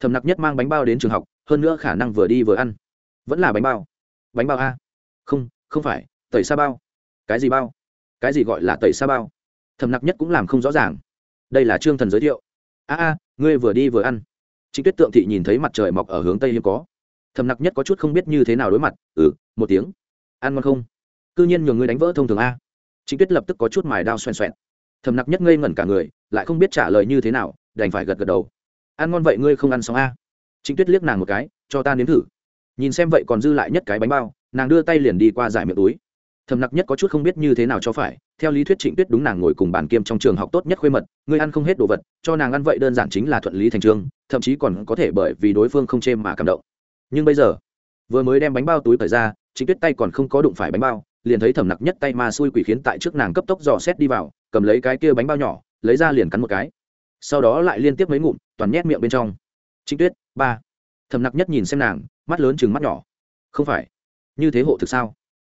Thẩm nặc nhất mang bánh bao đến trường học, hơn nữa khả năng vừa đi vừa ăn. Vẫn là bánh bao. Bánh bao a? Không không phải, tẩy sa bao. Cái gì bao? Cái gì gọi là tẩy sa bao? Thẩm nặc nhất cũng làm không rõ ràng. Đây là trương thần giới thiệu. A a, ngươi vừa đi vừa ăn chính tuyết tượng thị nhìn thấy mặt trời mọc ở hướng tây hiếm có. Thầm nặc nhất có chút không biết như thế nào đối mặt ừ một tiếng. Ăn ngon không? C ư nhiên nhường ngươi đánh vỡ thông thường a. Chính tuyết lập tức có chút mài đao xoèn xoẹn. Thầm nặc nhất ngây ngẩn cả người, lại không biết trả lời như thế nào, đành phải gật gật đầu. Ăn ngon vậy ngươi không ăn xong a? Trịnh tuyết liếc nàng một cái, cho ta nếm thử. Nhìn xem vậy còn dư lại nhất cái bánh bao, nàng đưa tay liền đi qua giải miệng túi thầm nặc nhất có chút không biết như thế nào cho phải, theo lý thuyết trịnh tuyết đúng nàng ngồi cùng bàn kiêm trong trường học tốt nhất khuê mật ngươi ăn không hết đồ vật, cho nàng ăn vậy đơn giản chính là thuận lý thành trường thậm chí còn có thể bởi vì đối phương không chê mà cảm động. Nhưng bây giờ, vừa mới đem bánh bao túi cởi ra, trịnh tuyết tay còn không có đụng phải bánh bao, liền thấy thầm nặc nhất tay ma xui quỷ khiến tại trước nàng cấp tốc dò xét đi vào, cầm lấy cái kia bánh bao nhỏ, lấy ra liền cắn một cái. Sau đó lại liên tiếp mấy ngụm, toàn nhét miệng bên trong. Trịnh tuyết, ba. Thầm nặc nhất nhìn xem nàng, mắt lớn chừng mắt nhỏ. Không phải. Như thế hộ thực sao?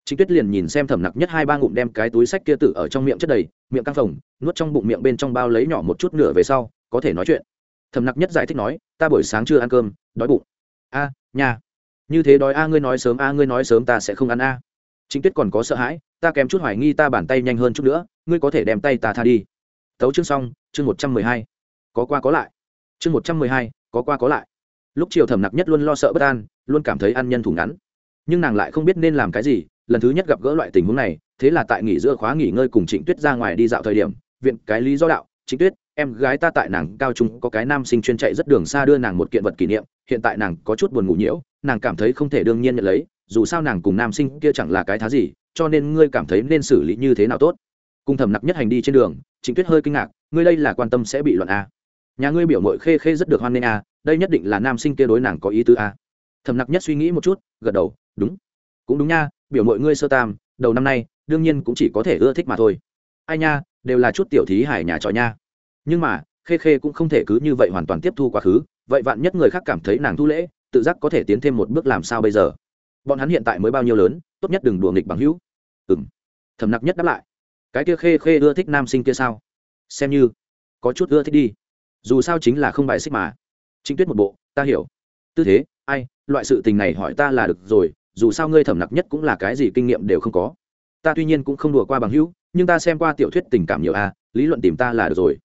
Trịnh Tuyết liền nhìn xem Thẩm Nặc Nhất hai ba ngụm đem cái túi sách kia tử ở trong miệng chất đầy, miệng căng phồng, nuốt trong bụng miệng bên trong bao lấy nhỏ một chút nửa về sau, có thể nói chuyện. Thẩm Nặc Nhất giải thích nói, ta buổi sáng chưa ăn cơm, đói bụng. A, nhà. Như thế đói a ngươi nói sớm a ngươi nói sớm ta sẽ không ăn a. Trịnh Tuyết còn có sợ hãi, ta kém chút hoài nghi ta bàn tay nhanh hơn chút nữa, ngươi có thể đem tay ta tha đi. Tấu chương xong, chương một trăm mười hai, Có qua có lại. Chương một trăm mười hai, có qua có lại. Lúc chiều Thẩm Nặc Nhất luôn lo sợ bất an, luôn cảm thấy ăn nhân thủ ngắn. Nhưng nàng lại không biết nên làm cái gì, lần thứ nhất gặp gỡ loại tình huống này, thế là tại nghỉ giữa khóa nghỉ ngơi cùng trịnh tuyết ra ngoài đi dạo thời điểm, viện cái lý do đạo, trịnh tuyết, em gái ta tại nàng cao trung có cái nam sinh chuyên chạy rất đường xa đưa nàng một kiện vật kỷ niệm, hiện tại nàng có chút buồn ngủ nhiễu, nàng cảm thấy không thể đương nhiên nhận lấy, dù sao nàng cùng nam sinh kia chẳng là cái thá gì, cho nên ngươi cảm thấy nên xử lý như thế nào tốt? Cùng thầm nặc nhất hành đi trên đường, trịnh tuyết hơi kinh ngạc, ngươi đây là quan tâm sẽ bị luận a à? nhà ngươi biểu mội khê khê rất được hoan nghênh a đây nhất định là nam sinh kia đối nàng có ý tứ a thầm nặc nhất suy nghĩ một chút, gật đầu, đúng cũng đúng nha, biểu mọi ngươi sơ tam, đầu năm nay, đương nhiên cũng chỉ có thể ưa thích mà thôi. Ai nha, đều là chút tiểu thí hải nhà trò nha. Nhưng mà, khê khê cũng không thể cứ như vậy hoàn toàn tiếp thu quá khứ, vậy vạn nhất người khác cảm thấy nàng thu lễ, tự giác có thể tiến thêm một bước làm sao bây giờ? Bọn hắn hiện tại mới bao nhiêu lớn, tốt nhất đừng đùa nghịch bằng hữu. Ừ m thầm nặc nhất đáp lại. Cái kia khê khê ưa thích nam sinh kia sao? Xem như, có chút ưa thích đi. Dù sao chính là không bài xích mà. Chính tuyết một bộ, ta hiểu. Tư thế, ai, loại sự tình này hỏi ta là được rồi dù sao ngươi thẩm nặc nhất cũng là cái gì kinh nghiệm đều không có. Ta tuy nhiên cũng không đùa qua bằng hữu, nhưng ta xem qua tiểu thuyết tình cảm nhiều a lý luận tìm ta là được rồi.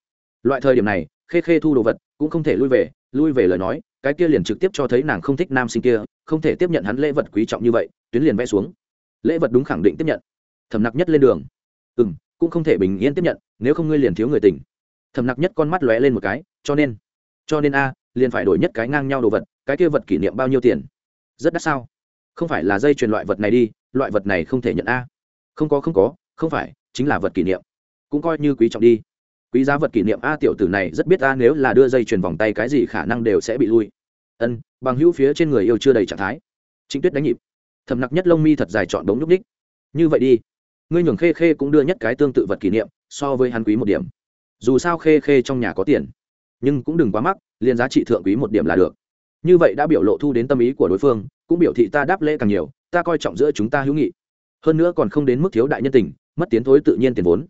Loại thời điểm này, khê khê thu đồ vật, cũng không thể lui về lui về lời nói, cái kia liền trực tiếp cho thấy nàng không thích nam sinh kia, không thể tiếp nhận hắn lễ vật quý trọng như vậy, tuyến liền vẽ xuống. Lễ vật đúng khẳng định tiếp nhận. Thẩm nặc nhất lên đường. Ừ m cũng không thể bình yên tiếp nhận, nếu không ngươi liền thiếu người tình. Thẩm nặc nhất con mắt lóe lên một cái, cho nên cho nên a, liền phải đổi nhất cái ngang nhau đồ vật, cái kia vật kỷ niệm bao nhiêu tiền? Rất đắt sao? Không phải là dây chuyền loại vật này đi, loại vật này không thể nhận a. Không có không có, không phải, chính là vật kỷ niệm. Cũng coi như quý trọng đi. Quý giá vật kỷ niệm a tiểu tử này rất biết a nếu là đưa dây chuyền vòng tay cái gì khả năng đều sẽ bị lui. Ân, bằng hữu phía trên người yêu chưa đầy trạng thái. Trịnh tuyết đánh nhịp. Thầm nặc nhất lông mi thật dài chọn đống nhúc ních như vậy đi. Ngươi nhường khê khê cũng đưa nhất cái tương tự vật kỷ niệm, so với hắn quý một điểm. Dù sao khê khê trong nhà có tiền, nhưng cũng đừng quá mắc, liền giá trị thượng quý một điểm là được. Như vậy đã biểu lộ thu đến tâm ý của đối phương cũng biểu thị ta đáp lễ càng nhiều, ta coi trọng giữa chúng ta hữu nghị. Hơn nữa còn không đến mức thiếu đại nhân tình, mất tiến thối tự nhiên tiền vốn.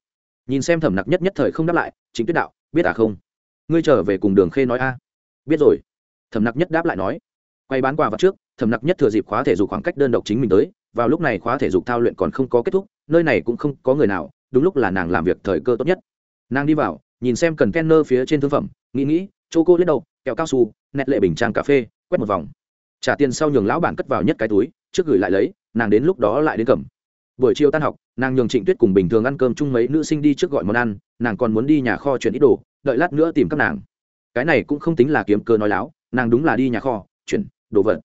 Nhìn xem thẩm nặc nhất nhất thời không đáp lại chính tuyết đạo, biết à không? Ngươi trở về cùng đường khê nói a. Biết rồi. Thẩm nặc nhất đáp lại nói. Quay bán quà vật trước, thẩm nặc nhất thừa dịp khóa thể dục khoảng cách đơn độc chính mình tới, vào lúc này khóa thể dục thao luyện còn không có kết thúc, nơi này cũng không có người nào, đúng lúc là nàng làm việc thời cơ tốt nhất. Nàng đi vào, nhìn xem cần kenner phía trên thương phẩm, nghĩ nghĩ chỗ cô lết đầu, kẹo cao su nẹt lệ bình trang cà phê, quét một vòng trả tiền sau nhường lão bản cất vào nhất cái túi, trước gửi lại lấy, nàng đến lúc đó lại đến cầm. Buổi chiều tan học, nàng nhường trịnh tuyết cùng bình thường ăn cơm chung mấy nữ sinh đi trước gọi món ăn, nàng còn muốn đi nhà kho chuyển ít đồ, đợi lát nữa tìm các nàng. Cái này cũng không tính là kiếm cơ nói láo, nàng đúng là đi nhà kho, chuyển, đồ vật.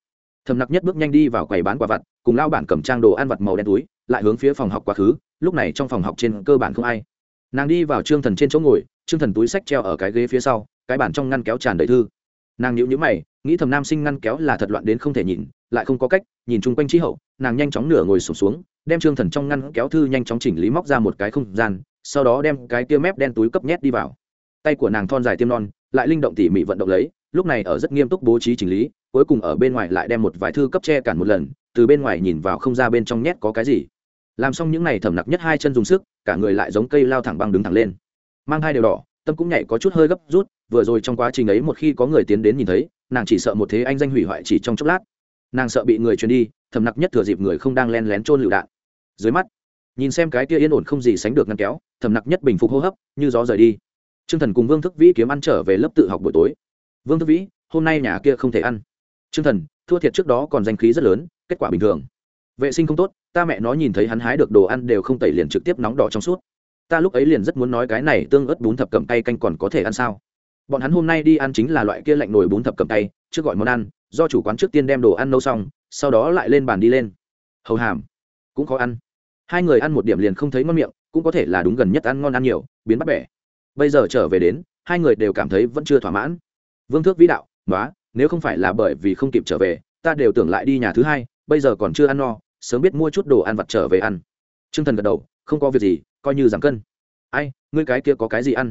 Thầm nặc nhất bước nhanh đi vào quầy bán quả vặt, cùng lao bản cầm trang đồ ăn vặt màu đen túi, lại hướng phía phòng học quá khứ, lúc này trong phòng học trên cơ bản không ai. Nàng đi vào trương thần trên chỗ ngồi, trương thần túi sách treo ở cái ghế phía sau, cái bản trong ngăn kéo tràn đầy thư nàng nhữ nhữ mày nghĩ thầm nam sinh ngăn kéo là thật loạn đến không thể nhìn lại không có cách nhìn chung quanh chi hậu nàng nhanh chóng nửa ngồi sụp xuống, xuống đem trương thần trong ngăn kéo thư nhanh chóng chỉnh lý móc ra một cái không gian sau đó đem cái tia mép đen túi cấp nhét đi vào. Tay của nàng thon dài tiêm non lại linh động tỉ mỉ vận động lấy lúc này ở rất nghiêm túc bố trí chỉnh lý cuối cùng ở bên ngoài lại đem một vài thư cấp che cản một lần từ bên ngoài nhìn vào không ra bên trong nhét có cái gì. Làm xong những này thầm nặc nhất hai chân dùng sức cả người lại giống cây lao thẳng băng đứng thẳng lên. Mang hai đều đỏ tâm cũng nhảy có chút hơi gấp rút, vừa rồi trong quá trình ấy một khi có người tiến đến nhìn thấy, nàng chỉ sợ một thế anh danh hủy hoại chỉ trong chốc lát. Nàng sợ bị người truyền đi, thầm nặc nhất thừa dịp người không đang len lén trôn lựu đạn. Dưới mắt, nhìn xem cái kia yên ổn không gì sánh được ngăn kéo, thầm nặc nhất bình phục hô hấp, như gió rời đi. T r ư ơ n g thần cùng vương thức vĩ kiếm ăn trở về lớp tự học buổi tối. Vương thức vĩ, hôm nay nhà kia không thể ăn. T r ư ơ n g thần, thua thiệt trước đó còn danh khí rất lớn, kết quả bình thường. Vệ sinh không tốt, ta mẹ nó nhìn thấy hắn hái được đồ ăn đều không tẩy liền trực tiếp nóng đỏ trong suốt ta lúc ấy liền rất muốn nói cái này tương ớt bún thập cầm tay canh còn có thể ăn sao? Bọn hắn hôm nay đi ăn chính là loại kia lạnh nồi bún thập cầm tay trước gọi món ăn, do chủ quán trước tiên đem đồ ăn nấu xong, sau đó lại lên bàn đi lên. Hầu hàm, cũng khó ăn. Hai người ăn một điểm liền không thấy ngon miệng, cũng có thể là đúng gần nhất ăn ngon ăn nhiều, biến bắt bẻ. Bây giờ trở về đến, hai người đều cảm thấy vẫn chưa thỏa mãn. Vương thước vĩ đạo nói nếu không phải là bởi vì không kịp trở về, ta đều tưởng lại đi nhà thứ hai, bây giờ còn chưa ăn no, sớm biết mua chút đồ ăn vặt trở về ăn. T r ư ơ n g thần gật đầu, không có việc gì coi như giảm cân. Ai, ngươi cái kia có cái gì ăn?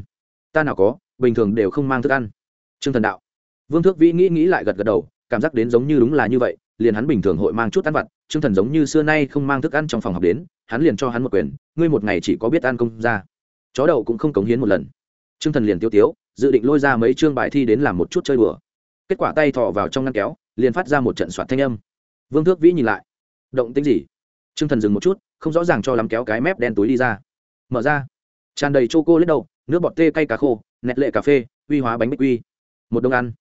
Ta nào có, bình thường đều không mang thức ăn. T r ư ơ n g thần đạo. Vương thước vĩ nghĩ nghĩ lại gật gật đầu, cảm giác đến giống như đúng là như vậy, liền hắn bình thường hội mang chút ăn vặt t r ư ơ n g thần giống như xưa nay không mang thức ăn trong phòng học đến, hắn liền cho hắn một quyền, ngươi một ngày chỉ có biết ăn công ra. Chó đậu cũng không cống hiến một lần. T r ư ơ n g thần liền tiêu tiếu, dự định lôi ra mấy chương bài thi đến làm một chút chơi đùa. Kết quả tay thọ vào trong ngăn kéo, liền phát ra một trận soạt thanh âm. Vương thước vĩ nhìn lại. Động tính gì? T r ư ơ n g thần dừng một chút, không rõ ràng cho lắm kéo cái mép đen túi đi ra mở ra. Tràn đầy chô cô lết đậu nước bọt tê cay cá khô nẹt lệ cà phê uy hóa bánh bích quy, một đông ăn.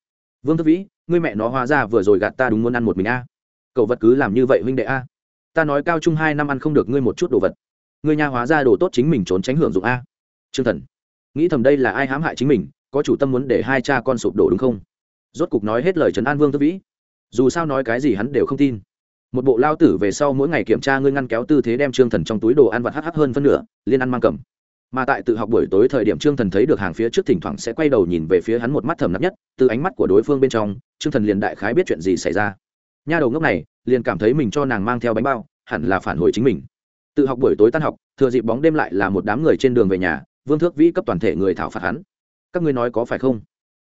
Vương thước vĩ ngươi mẹ nó hóa ra vừa rồi gạt ta đúng muốn ăn một mình a. Cậu vật cứ làm như vậy huynh đệ a. Ta nói cao trung hai năm ăn không được ngươi một chút đồ vật. Ngươi nhà hóa ra đồ tốt chính mình trốn tránh hưởng dụng a. T thần nghĩ thầm đây là ai hãm hại chính mình có chủ tâm muốn để hai cha con sụp đổ đúng không? Rốt cục nói hết lời trấn an vương thước vĩ. Dù sao nói cái gì hắn đều không tin một bộ lao tử về sau mỗi ngày kiểm tra ngươi ngăn kéo tư thế đem trương thần trong túi đồ ăn vặt hắc hắc hơn phân nửa, liên ăn mang cầm. Mà tại tự học buổi tối thời điểm trương thần thấy được hàng phía trước thỉnh thoảng sẽ quay đầu nhìn về phía hắn một mắt thầm nặng nhất, từ ánh mắt của đối phương bên trong, trương thần liền đại khái biết chuyện gì xảy ra. Nha đầu ngốc này, liền cảm thấy mình cho nàng mang theo bánh bao, hẳn là phản hồi chính mình. Tự học buổi tối tan học, thừa dịp bóng đêm lại là một đám người trên đường về nhà, vương thước vĩ cấp toàn thể người thảo phạt hắn. Các ngươi nói có phải không?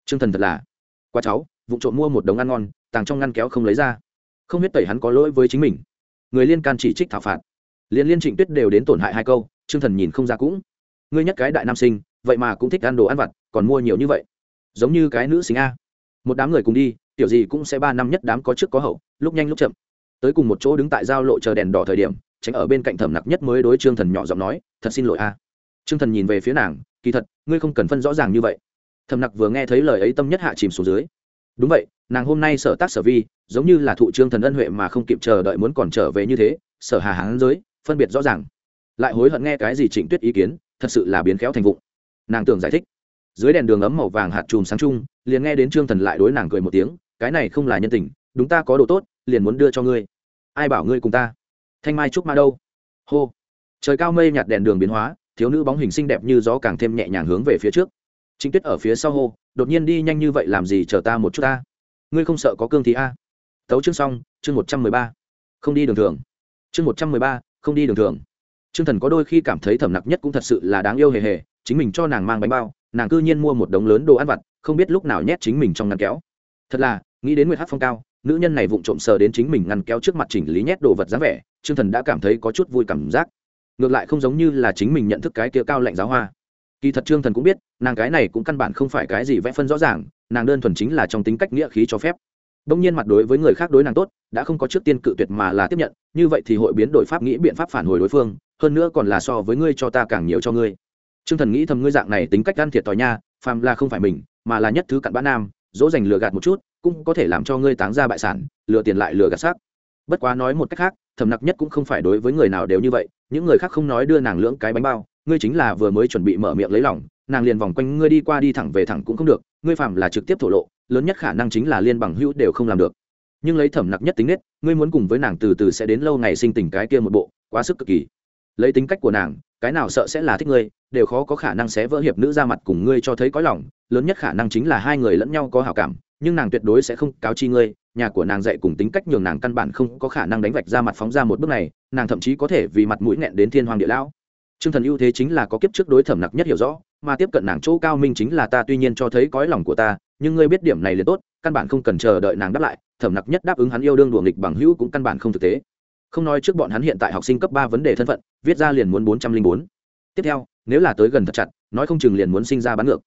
Trương thần thật là qua cháu vụ trộm mua một đống ăn ngon, tàng trong ngăn kéo không lấy ra không huyết tẩy hắn có lỗi với chính mình. Người liên can chỉ trích thảo phạt. Liên liên trịnh tuyết đều đến tổn hại hai câu, trương thần nhìn không ra cũng. Ngươi nhất cái đại nam sinh, vậy mà cũng thích ăn đồ ăn vặt, còn mua nhiều như vậy. Giống như cái nữ sinh a. Một đám người cùng đi, tiểu gì cũng sẽ ba năm nhất đám có trước có hậu, lúc nhanh lúc chậm. Tới cùng một chỗ đứng tại giao lộ chờ đèn đỏ thời điểm, tránh ở bên cạnh thẩm nặc nhất mới đối trương thần nhỏ giọng nói, thật xin lỗi a. Trương thần nhìn về phía nàng, kỳ thật, ngươi không cần phân rõ ràng như vậy. Thẩm nặc vừa nghe thấy lời ấy tâm nhất hạ chìm xuống dưới đúng vậy, nàng hôm nay sở tác sở vi, giống như là thụ trương thần ân huệ mà không kịp chờ đợi muốn còn trở về như thế, sở hà hán giới, phân biệt rõ ràng. Lại hối hận nghe cái gì trịnh tuyết ý kiến, thật sự là biến khéo thành vụng. Nàng tưởng giải thích. Dưới đèn đường ấm màu vàng hạt chùm sáng chung liền nghe đến trương thần lại đối nàng cười một tiếng, cái này không là nhân tình, đúng ta có đồ tốt, liền muốn đưa cho ngươi. Ai bảo ngươi cùng ta? Thanh mai trúc ma đâu? Hô. Trời cao mây nhạt đèn đường biến hóa, thiếu nữ bóng hình xinh đẹp như gió càng thêm nhẹ nhàng hướng về phía trước chính tuyết ở phía sau hô, đột nhiên đi nhanh như vậy làm gì chờ ta một chút ta? Ngươi không sợ có cương thì a? Tấu chương xong, chương một trăm mười ba. Không đi đường thường. Chương một trăm mười ba, không đi đường thường. T r ư ơ n g thần có đôi khi cảm thấy thẩm nặc nhất cũng thật sự là đáng yêu hề hề, chính mình cho nàng mang bánh bao, nàng cư nhiên mua một đống lớn đồ ăn vặt, không biết lúc nào nhét chính mình trong ngăn kéo. Thật là, nghĩ đến nguyệt hát phong cao, nữ nhân này vụng trộm sờ đến chính mình ngăn kéo trước mặt chỉnh lý nhét đồ vật dáng vẻ t r ư ơ n g thần đã cảm thấy có chút vui cảm giác. Ngược lại không giống như là chính mình nhận thức cái kia cao lạnh giáo hoa kỳ thật trương thần cũng biết, nàng cái này cũng căn bản không phải cái gì vẽ phân rõ ràng, nàng đơn thuần chính là trong tính cách nghĩa khí cho phép. Đông nhiên mặt đối với người khác đối nàng tốt, đã không có trước tiên cự tuyệt mà là tiếp nhận, như vậy thì hội biến đổi pháp nghĩ biện pháp phản hồi đối phương, hơn nữa còn là so với ngươi cho ta càng nhiều cho ngươi. Trương thần nghĩ thầm ngươi dạng này tính cách gan thiệt tòi nha, phàm là không phải mình, mà là nhất thứ cặn bã nam, dỗ dành lừa gạt một chút, cũng có thể làm cho ngươi táng ra bại sản, lừa tiền lại lừa gạt xác. Bất quá nói một cách khác, thầm nặc nhất cũng không phải đối với người nào đều như vậy, những người khác không nói đưa nàng lưỡng cái bánh bao ngươi chính là vừa mới chuẩn bị mở miệng lấy lòng, nàng liền vòng quanh ngươi đi qua đi thẳng về thẳng cũng không được, ngươi phạm là trực tiếp thổ lộ, lớn nhất khả năng chính là liên bằng hữu đều không làm được. Nhưng lấy thẩm nặc nhất tính nết, ngươi muốn cùng với nàng từ từ sẽ đến lâu ngày sinh tình cái kia một bộ, quá sức cực kỳ. Lấy tính cách của nàng, cái nào sợ sẽ là thích ngươi, đều khó có khả năng sẽ vỡ hiệp nữ ra mặt cùng ngươi cho thấy có lòng, lớn nhất khả năng chính là hai người lẫn nhau có hào cảm, nhưng nàng tuyệt đối sẽ không cáo chi ngươi, nhà của nàng dạy cùng tính cách nhường nàng căn bản không có khả năng đánh vạch ra mặt phóng ra một bước này, nàng thậm chí có thể vì mặt mũi nghẹn đến thiên hoàng địa lão. Trương thần ưu thế chính là có kiếp trước đối thẩm nặc nhất hiểu rõ, mà tiếp cận nàng chỗ cao minh chính là ta tuy nhiên cho thấy cõi lòng của ta, nhưng ngươi biết điểm này liền tốt, căn bản không cần chờ đợi nàng đáp lại, thẩm nặc nhất đáp ứng hắn yêu đương đùa nghịch bằng hữu cũng căn bản không thực tế. Không nói trước bọn hắn hiện tại học sinh cấp ba vấn đề thân phận, viết ra liền muốn bốn trăm linh bốn. Tiếp theo, nếu là tới gần thật chặt, nói không chừng liền muốn sinh ra bán ngược.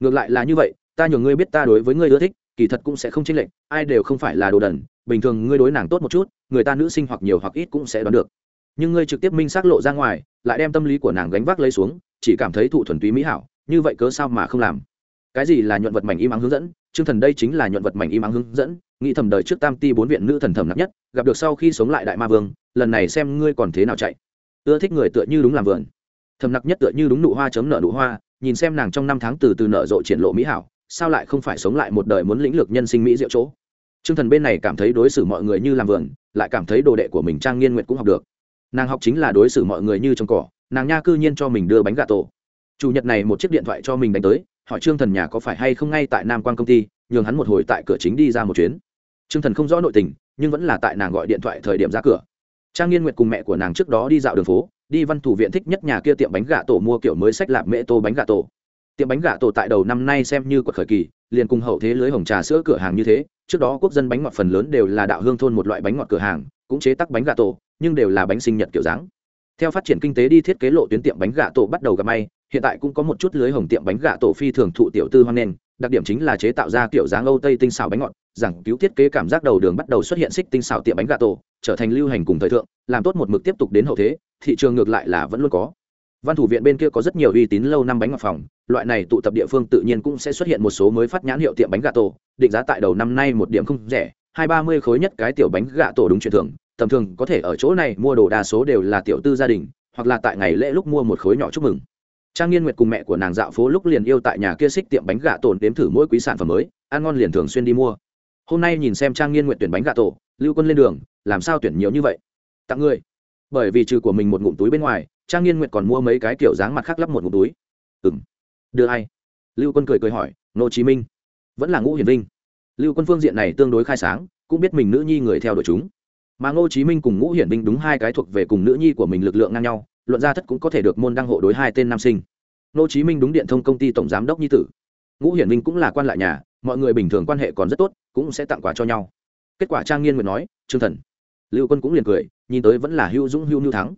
Ngược lại là như vậy, ta nhường ngươi biết ta đối với ngươi ưa thích, kỳ thật cũng sẽ không chênh lệch, ai đều không phải là đồ đần, bình thường ngươi đối nàng tốt một chút, người ta nữ sinh hoặc nhiều hoặc ít cũng sẽ đoán được. Nhưng ngươi trực tiếp minh xác lộ ra ngoài lại đem tâm lý của nàng gánh vác lấy xuống chỉ cảm thấy thụ thuần túy mỹ hảo như vậy cớ sao mà không làm? Cái gì là nhuận vật mảnh im ắng hướng dẫn? Chương thần đây chính là nhuận vật mảnh im ắng hướng dẫn nghĩ thầm đời trước tam ti bốn viện nữ thần thầm nặng nhất gặp được sau khi sống lại đại ma vương lần này xem ngươi còn thế nào chạy. Ưa thích người tựa như đúng làm vườn. Thầm nặc nhất tựa như đúng nụ hoa chấm nợ nụ hoa nhìn xem nàng trong năm tháng từ từ nở rộ triển lộ mỹ hảo sao lại không phải sống lại một đời muốn lĩnh lược nhân sinh mỹ diệu chỗ? Trương Thần bên này cảm thấy đối xử mọi người như làm vườn, lại cảm thấy đồ đệ của mình Trang Nghiên nguyện cũng học được. Nàng học chính là đối xử mọi người như trong cỏ, nàng nha cư nhiên cho mình đưa bánh gà tổ. Chủ nhật này một chiếc điện thoại cho mình đánh tới, hỏi Trương Thần nhà có phải hay không ngay tại Nam Quan công ty, nhường hắn một hồi tại cửa chính đi ra một chuyến. Trương Thần không rõ nội tình, nhưng vẫn là tại nàng gọi điện thoại thời điểm ra cửa. Trang Nghiên Nguyệt cùng mẹ của nàng trước đó đi dạo đường phố, đi văn thủ viện thích nhất nhà kia tiệm bánh gà tổ mua kiểu mới sách lạp mễ tô bánh gà tổ. Tiệm bánh gà tổ tại đầu năm nay xem như quật khởi kỳ, liền cùng hậu thế lưới hồng trà sữa cửa hàng như thế, trước đó quốc dân bánh ngọt phần lớn đều là đạo hương thôn một loại bánh ngọt cửa hàng cũng chế tác bánh gà tổ, nhưng đều là bánh sinh nhật kiểu dáng. Theo phát triển kinh tế đi thiết kế lộ tuyến tiệm bánh gà tổ bắt đầu gặp may, hiện tại cũng có một chút lưới hồng tiệm bánh gà tổ phi thường thụ tiểu tư hoang nền đặc điểm chính là chế tạo ra kiểu dáng âu tây tinh xào bánh ngọt, giảng cứu thiết kế cảm giác đầu đường bắt đầu xuất hiện xích tinh xào tiệm bánh gà tổ, trở thành lưu hành cùng thời thượng, làm tốt một mực tiếp tục đến hậu thế, thị trường ngược lại là vẫn luôn có. Văn thủ viện bên kia có rất nhiều uy tín lâu năm bánh ngọt phòng, loại này tụ tập địa phương tự nhiên cũng sẽ xuất hiện một số mới phát nhãn hiệu tiệm bánh gà tổ, định giá tại đầu năm nay một điểm không rẻ hai ba mươi khối nhất cái tiểu bánh gạ tổ đúng truyền thường, tầm thường có thể ở chỗ này mua đồ đa số đều là tiểu tư gia đình, hoặc là tại ngày lễ lúc mua một khối nhỏ chúc mừng. Trang nghiên nguyệt cùng mẹ của nàng dạo phố lúc liền yêu tại nhà kia xích tiệm bánh gà tổ đếm thử mỗi quý sản phẩm mới, ăn ngon liền thường xuyên đi mua. Hôm nay nhìn xem trang nghiên nguyệt tuyển bánh gà tổ, lưu quân lên đường, làm sao tuyển nhiều như vậy? Tặng người. Bởi vì trừ của mình một ngụm túi bên ngoài, trang nghiên nguyệt còn mua mấy cái kiểu dáng mặt khác lắp một ngụm túi. Ừ m đưa ai? Lưu quân cười cười hỏi, nô chí minh, vẫn là ngũ hiển vinh? Lưu quân phương diện này tương đối khai sáng, cũng biết mình nữ nhi người theo đuổi chúng. Mà ngô chí minh cùng ngũ hiển binh đúng hai cái thuộc về cùng nữ nhi của mình lực lượng ngang nhau, luận ra thất cũng có thể được môn đăng hộ đối hai tên nam sinh. Ngô chí minh đúng điện thông công ty tổng giám đốc nhi tử. Ngũ hiển binh cũng là quan lại nhà, mọi người bình thường quan hệ còn rất tốt, cũng sẽ tặng quà cho nhau. Kết quả trang nghiên nguyệt nói, trương thần. Lưu quân cũng liền cười, nhìn tới vẫn là hưu dũng hưu nhu thắng.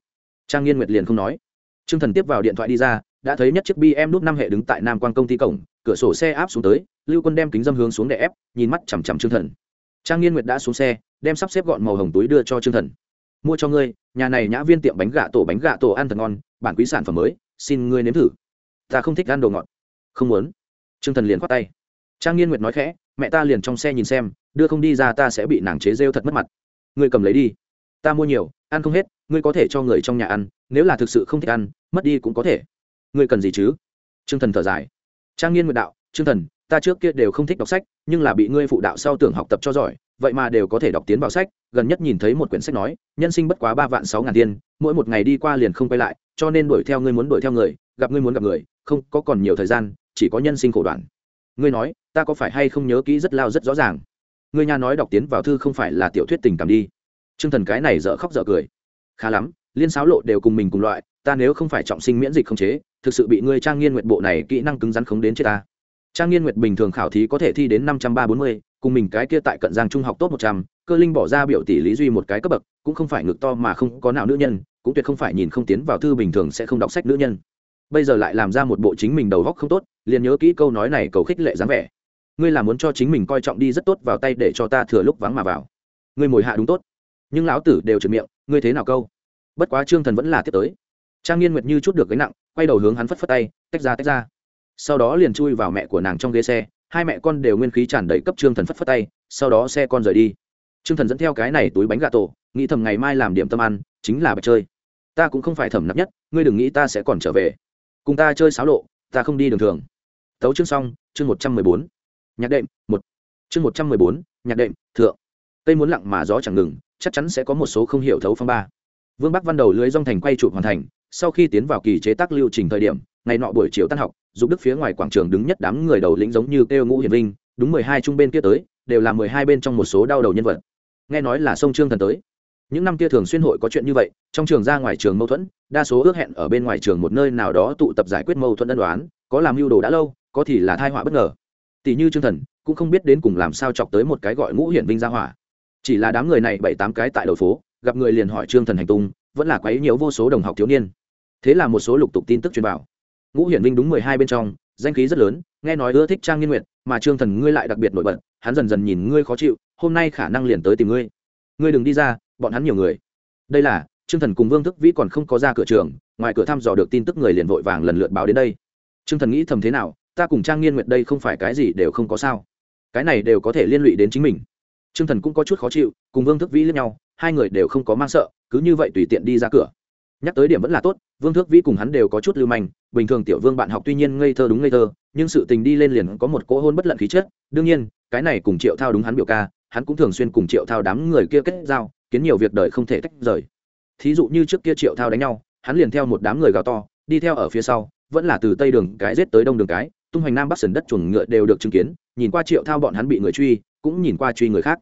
Trang nghiên nguyệt liền không nói. Trương thần tiếp vào điện thoại đi ra, đã thấy nhất chiếc bm nút năm hệ đứng tại nam quan công ty cổng cửa sổ xe áp xuống tới, lưu quân đem kính dâm hướng xuống để ép, nhìn mắt chằm chằm trương thần. Trang nghiên nguyệt đã xuống xe, đem sắp xếp gọn màu hồng túi đưa cho trương thần. Mua cho ngươi, nhà này nhã viên tiệm bánh gà tổ bánh gà tổ ăn thật ngon, bản quý sản phẩm mới, xin ngươi nếm thử. Ta không thích ăn đồ ngọt. Không muốn. Trương thần liền khoát tay. Trang nghiên nguyệt nói khẽ, mẹ ta liền trong xe nhìn xem, đưa không đi ra ta sẽ bị nàng chế rêu thật mất mặt. Ngươi cầm lấy đi. Ta mua nhiều, ăn không hết, ngươi có thể cho người trong nhà ăn, nếu là thực sự không thích ăn, mất đi cũng có thể. Ngươi cần gì chứ? T r ư ơ n g thần thở dài trang nghiên nguyện đạo chương thần, ta trước kia đều không thích đọc sách, nhưng là bị ngươi phụ đạo sau tưởng học tập cho giỏi, vậy mà đều có thể đọc tiến vào sách. Gần nhất nhìn thấy một quyển sách nói, nhân sinh bất quá ba vạn sáu ngàn tiên, mỗi một ngày đi qua liền không quay lại, cho nên đuổi theo ngươi muốn đuổi theo người, gặp ngươi muốn gặp người, không có còn nhiều thời gian, chỉ có nhân sinh khổ đoạn. Ngươi nói, ta có phải hay không nhớ kỹ rất lao rất rõ ràng? Ngươi nhà nói đọc tiến vào thư không phải là tiểu thuyết tình cảm đi. T r ư ơ n g thần cái này dở khóc dở cười. Khá lắm, liên sáo lộ đều cùng mình cùng loại ta nếu không phải trọng sinh miễn dịch không chế, thực sự bị ngươi trang nghiên nguyệt bộ này kỹ năng cứng rắn khống đến chết ta. Trang nghiên nguyệt bình thường khảo thí có thể thi đến năm trăm ba bốn mươi, cùng mình cái kia tại cận giang trung học tốt một trăm, cơ linh bỏ ra biểu tỷ lý duy một cái cấp bậc, cũng không phải ngực to mà không có nào nữ nhân, cũng tuyệt không phải nhìn không tiến vào thư bình thường sẽ không đọc sách nữ nhân. Bây giờ lại làm ra một bộ chính mình đầu góc không tốt, liền nhớ kỹ câu nói này cầu khích lệ dáng vẻ. Ngươi là muốn cho chính mình coi trọng đi rất tốt vào tay để cho ta thừa lúc vắng mà vào. Ngươi mồi hạ đúng tốt. Nhưng lão tử đều trượt miệng, ngươi thế nào câu? Bất quá trương thần vẫn là tiếp tới trang nghiên nguyệt như chút được gánh nặng, quay đầu hướng hắn phất phất tay, tách ra tách ra. Sau đó liền chui vào mẹ của nàng trong ghế xe, hai mẹ con đều nguyên khí tràn đầy cấp trương thần phất phất tay, sau đó xe con rời đi. Trương thần dẫn theo cái này túi bánh gà tổ, nghĩ thầm ngày mai làm điểm tâm ăn, chính là bạch chơi. Ta cũng không phải thẩm nặng nhất, ngươi đừng nghĩ ta sẽ còn trở về. Cùng ta chơi xáo lộ, ta không đi đường thường. Tấu chương xong, chương một trăm mười bốn. Nhạc đệm, một. Chương một trăm mười bốn, nhạc đệm, thượng. Cây muốn lặng mà gió chẳng ngừng, chắc chắn sẽ có một số không hiểu thấu phong ba. Vương bắc văn đầu lưới dong thành quay chụp hoàn thành sau khi tiến vào kỳ chế tác lưu trình thời điểm, ngày nọ buổi chiều tan học, dục đức phía ngoài quảng trường đứng nhất đám người đầu lĩnh giống như kêu ngũ hiển vinh, đúng mười hai trung bên kia tới, đều là mười hai bên trong một số đau đầu nhân vật. Nghe nói là sông trương thần tới. Những năm kia thường xuyên hội có chuyện như vậy, trong trường ra ngoài trường mâu thuẫn, đa số ước hẹn ở bên ngoài trường một nơi nào đó tụ tập giải quyết mâu thuẫn ân đoán có làm mưu đồ đã lâu, có thì là thai họa bất ngờ. Tỷ như trương thần, cũng không biết đến cùng làm sao chọc tới một cái gọi ngũ hiển vinh ra hỏa. Chỉ là đám người này bảy tám cái tại đầu phố, gặp người liền hỏi trương thần hành tung, vẫn là quấy nhiễu vô số đồng học thiếu niên thế là một số lục tục tin tức truyền vào. Ngũ hiển vinh đúng mười hai bên trong, danh khí rất lớn, nghe nói ưa thích trang nghiên nguyện mà trương thần ngươi lại đặc biệt nổi bật, hắn dần dần nhìn ngươi khó chịu, hôm nay khả năng liền tới tìm ngươi. Ngươi đừng đi ra, bọn hắn nhiều người. Đây là, trương thần cùng vương thức vĩ còn không có ra cửa trường, ngoài cửa thăm dò được tin tức người liền vội vàng lần lượt báo đến đây. Trương thần nghĩ thầm thế nào, ta cùng trang nghiên nguyện đây không phải cái gì đều không có sao. Cái này đều có thể liên lụy đến chính mình. Trương thần cũng có chút khó chịu, cùng vương thức vĩ lẫn nhau, hai người đều không có mang sợ, cứ như vậy tùy tiện đi ra cửa nhắc tới điểm vẫn là tốt, vương thước vĩ cùng hắn đều có chút lưu manh, bình thường tiểu vương bạn học tuy nhiên ngây thơ đúng ngây thơ, nhưng sự tình đi lên liền có một cỗ hôn bất lận khí chất. Đương nhiên, cái này cùng triệu thao đúng hắn biểu ca, hắn cũng thường xuyên cùng triệu thao đám người kia kết giao, kiến nhiều việc đời không thể tách rời. Thí dụ như trước kia triệu thao đánh nhau, hắn liền theo một đám người gào to, đi theo ở phía sau, vẫn là từ tây đường cái rết tới đông đường cái, tung hoành nam bắc sần đất chuồng ngựa đều được chứng kiến, nhìn qua triệu thao bọn hắn bị người truy, cũng nhìn qua truy người khác.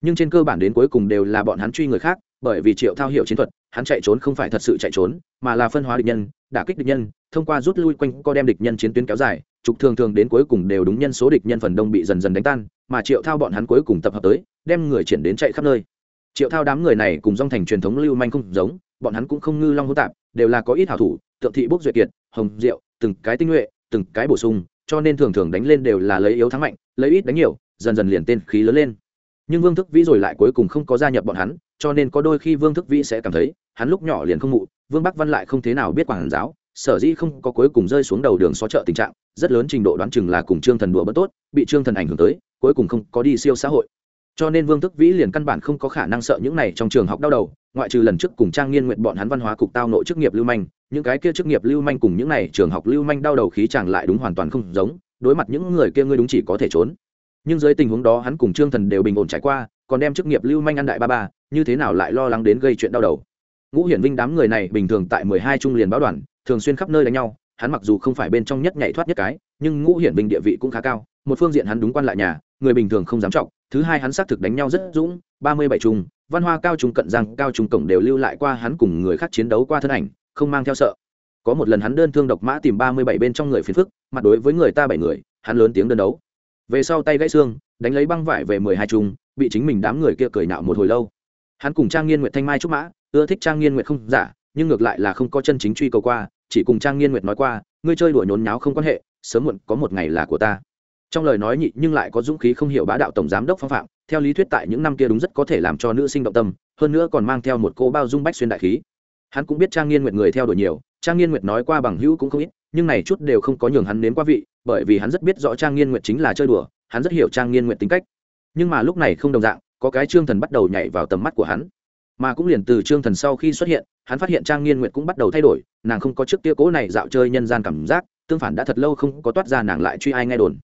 Nhưng trên cơ bản đến cuối cùng đều là bọn hắn truy người khác bởi vì triệu thao hiểu chiến thuật, hắn chạy trốn không phải thật sự chạy trốn, mà là phân hóa địch nhân, đả kích địch nhân, thông qua rút lui quanh co đem địch nhân chiến tuyến kéo dài, trục thường thường đến cuối cùng đều đúng nhân số địch nhân phần đông bị dần dần đánh tan, mà triệu thao bọn hắn cuối cùng tập hợp tới, đem người triển đến chạy khắp nơi. Triệu thao đám người này cùng dòng thành truyền thống lưu manh không giống, bọn hắn cũng không ngư long hỗn tạp, đều là có ít hảo thủ, tượng thị bốc duyệt kiệt, hồng, diệu, từng cái tinh nhuệ, từng cái bổ sung, cho nên thường thường đánh lên đều là lấy yếu thắng mạnh, lấy ít đánh nhiều, dần dần liền tên khí lớn lên. Nhưng vương thức vĩ rồi lại cuối cùng không có gia nhập bọn hắn cho nên có đôi khi vương thức vĩ sẽ cảm thấy, hắn lúc nhỏ liền không mụ, vương bắc văn lại không thế nào biết quảng giáo, sở dĩ không có cuối cùng rơi xuống đầu đường xó chợ tình trạng, rất lớn trình độ đoán chừng là cùng trương thần đùa bất tốt, bị trương thần ảnh hưởng tới, cuối cùng không có đi siêu xã hội. Cho nên vương thức vĩ liền căn bản không có khả năng sợ những này trong trường học đau đầu, ngoại trừ lần trước cùng trang nghiên nguyện bọn hắn văn hóa cục tao nội chức nghiệp lưu manh, những cái kia chức nghiệp lưu manh cùng những này trường học lưu manh đau đầu khí chàng lại đúng hoàn toàn không giống, đối mặt những người kia ngươi đúng chỉ có thể trốn. Nhưng dưới tình huống đó hắn cùng trương thần đều bình ổn trải qua còn đem chức nghiệp lưu manh ăn đại ba ba, như thế nào lại lo lắng đến gây chuyện đau đầu? Ngũ hiển vinh đám người này bình thường tại mười hai trung liền báo đoàn, thường xuyên khắp nơi đánh nhau, hắn mặc dù không phải bên trong nhất nhảy thoát nhất cái, nhưng ngũ hiển vinh địa vị cũng khá cao, một phương diện hắn đúng quan lại nhà, người bình thường không dám trọng thứ hai hắn xác thực đánh nhau rất dũng, ba mươi bảy trung, văn hoa cao trung cận giang, cao trung cổng đều lưu lại qua hắn cùng người khác chiến đấu qua thân ảnh, không mang theo sợ. Có một lần hắn đơn thương độc mã tìm ba mươi bảy bên trong người phiền phức, mặt đối với người ta bảy người, hắn lớn tiếng đơn đấu. Về sau tay gãy xương, đánh lấy băng vải về mười hai trung bị chính mình đám người kia cười nạo một hồi lâu. Hắn cùng trang nghiên nguyệt thanh mai trúc mã, ưa thích trang nghiên nguyệt không giả, nhưng ngược lại là không có chân chính truy cầu qua, chỉ cùng trang nghiên nguyệt nói qua, ngươi chơi đuổi nhốn nháo không quan hệ, sớm muộn có một ngày là của ta. Trong lời nói nhị nhưng lại có dũng khí không hiểu bá đạo tổng giám đốc phong phạm, theo lý thuyết tại những năm kia đúng rất có thể làm cho nữ sinh động tâm, hơn nữa còn mang theo một cô bao dung bách xuyên đại khí. Hắn cũng biết trang nghiên nguyệt người theo đuổi nhiều, trang nghiên nguyệt nói qua bằng hữu cũng không ít, nhưng này chút đều không có nhường hắn nếm qua vị, bởi vì hắn rất biết rõ trang nghiên nguyệt chính là chơi đùa, hắn rất hiểu trang nghiên nguyệt tính cách nhưng mà lúc này không đồng dạng, có cái trương thần bắt đầu nhảy vào tầm mắt của hắn. Mà cũng liền từ trương thần sau khi xuất hiện, hắn phát hiện trang nghiên nguyệt cũng bắt đầu thay đổi, nàng không có trước kia cố này dạo chơi nhân gian cảm giác, tương phản đã thật lâu không có toát ra nàng lại truy ai nghe đồn.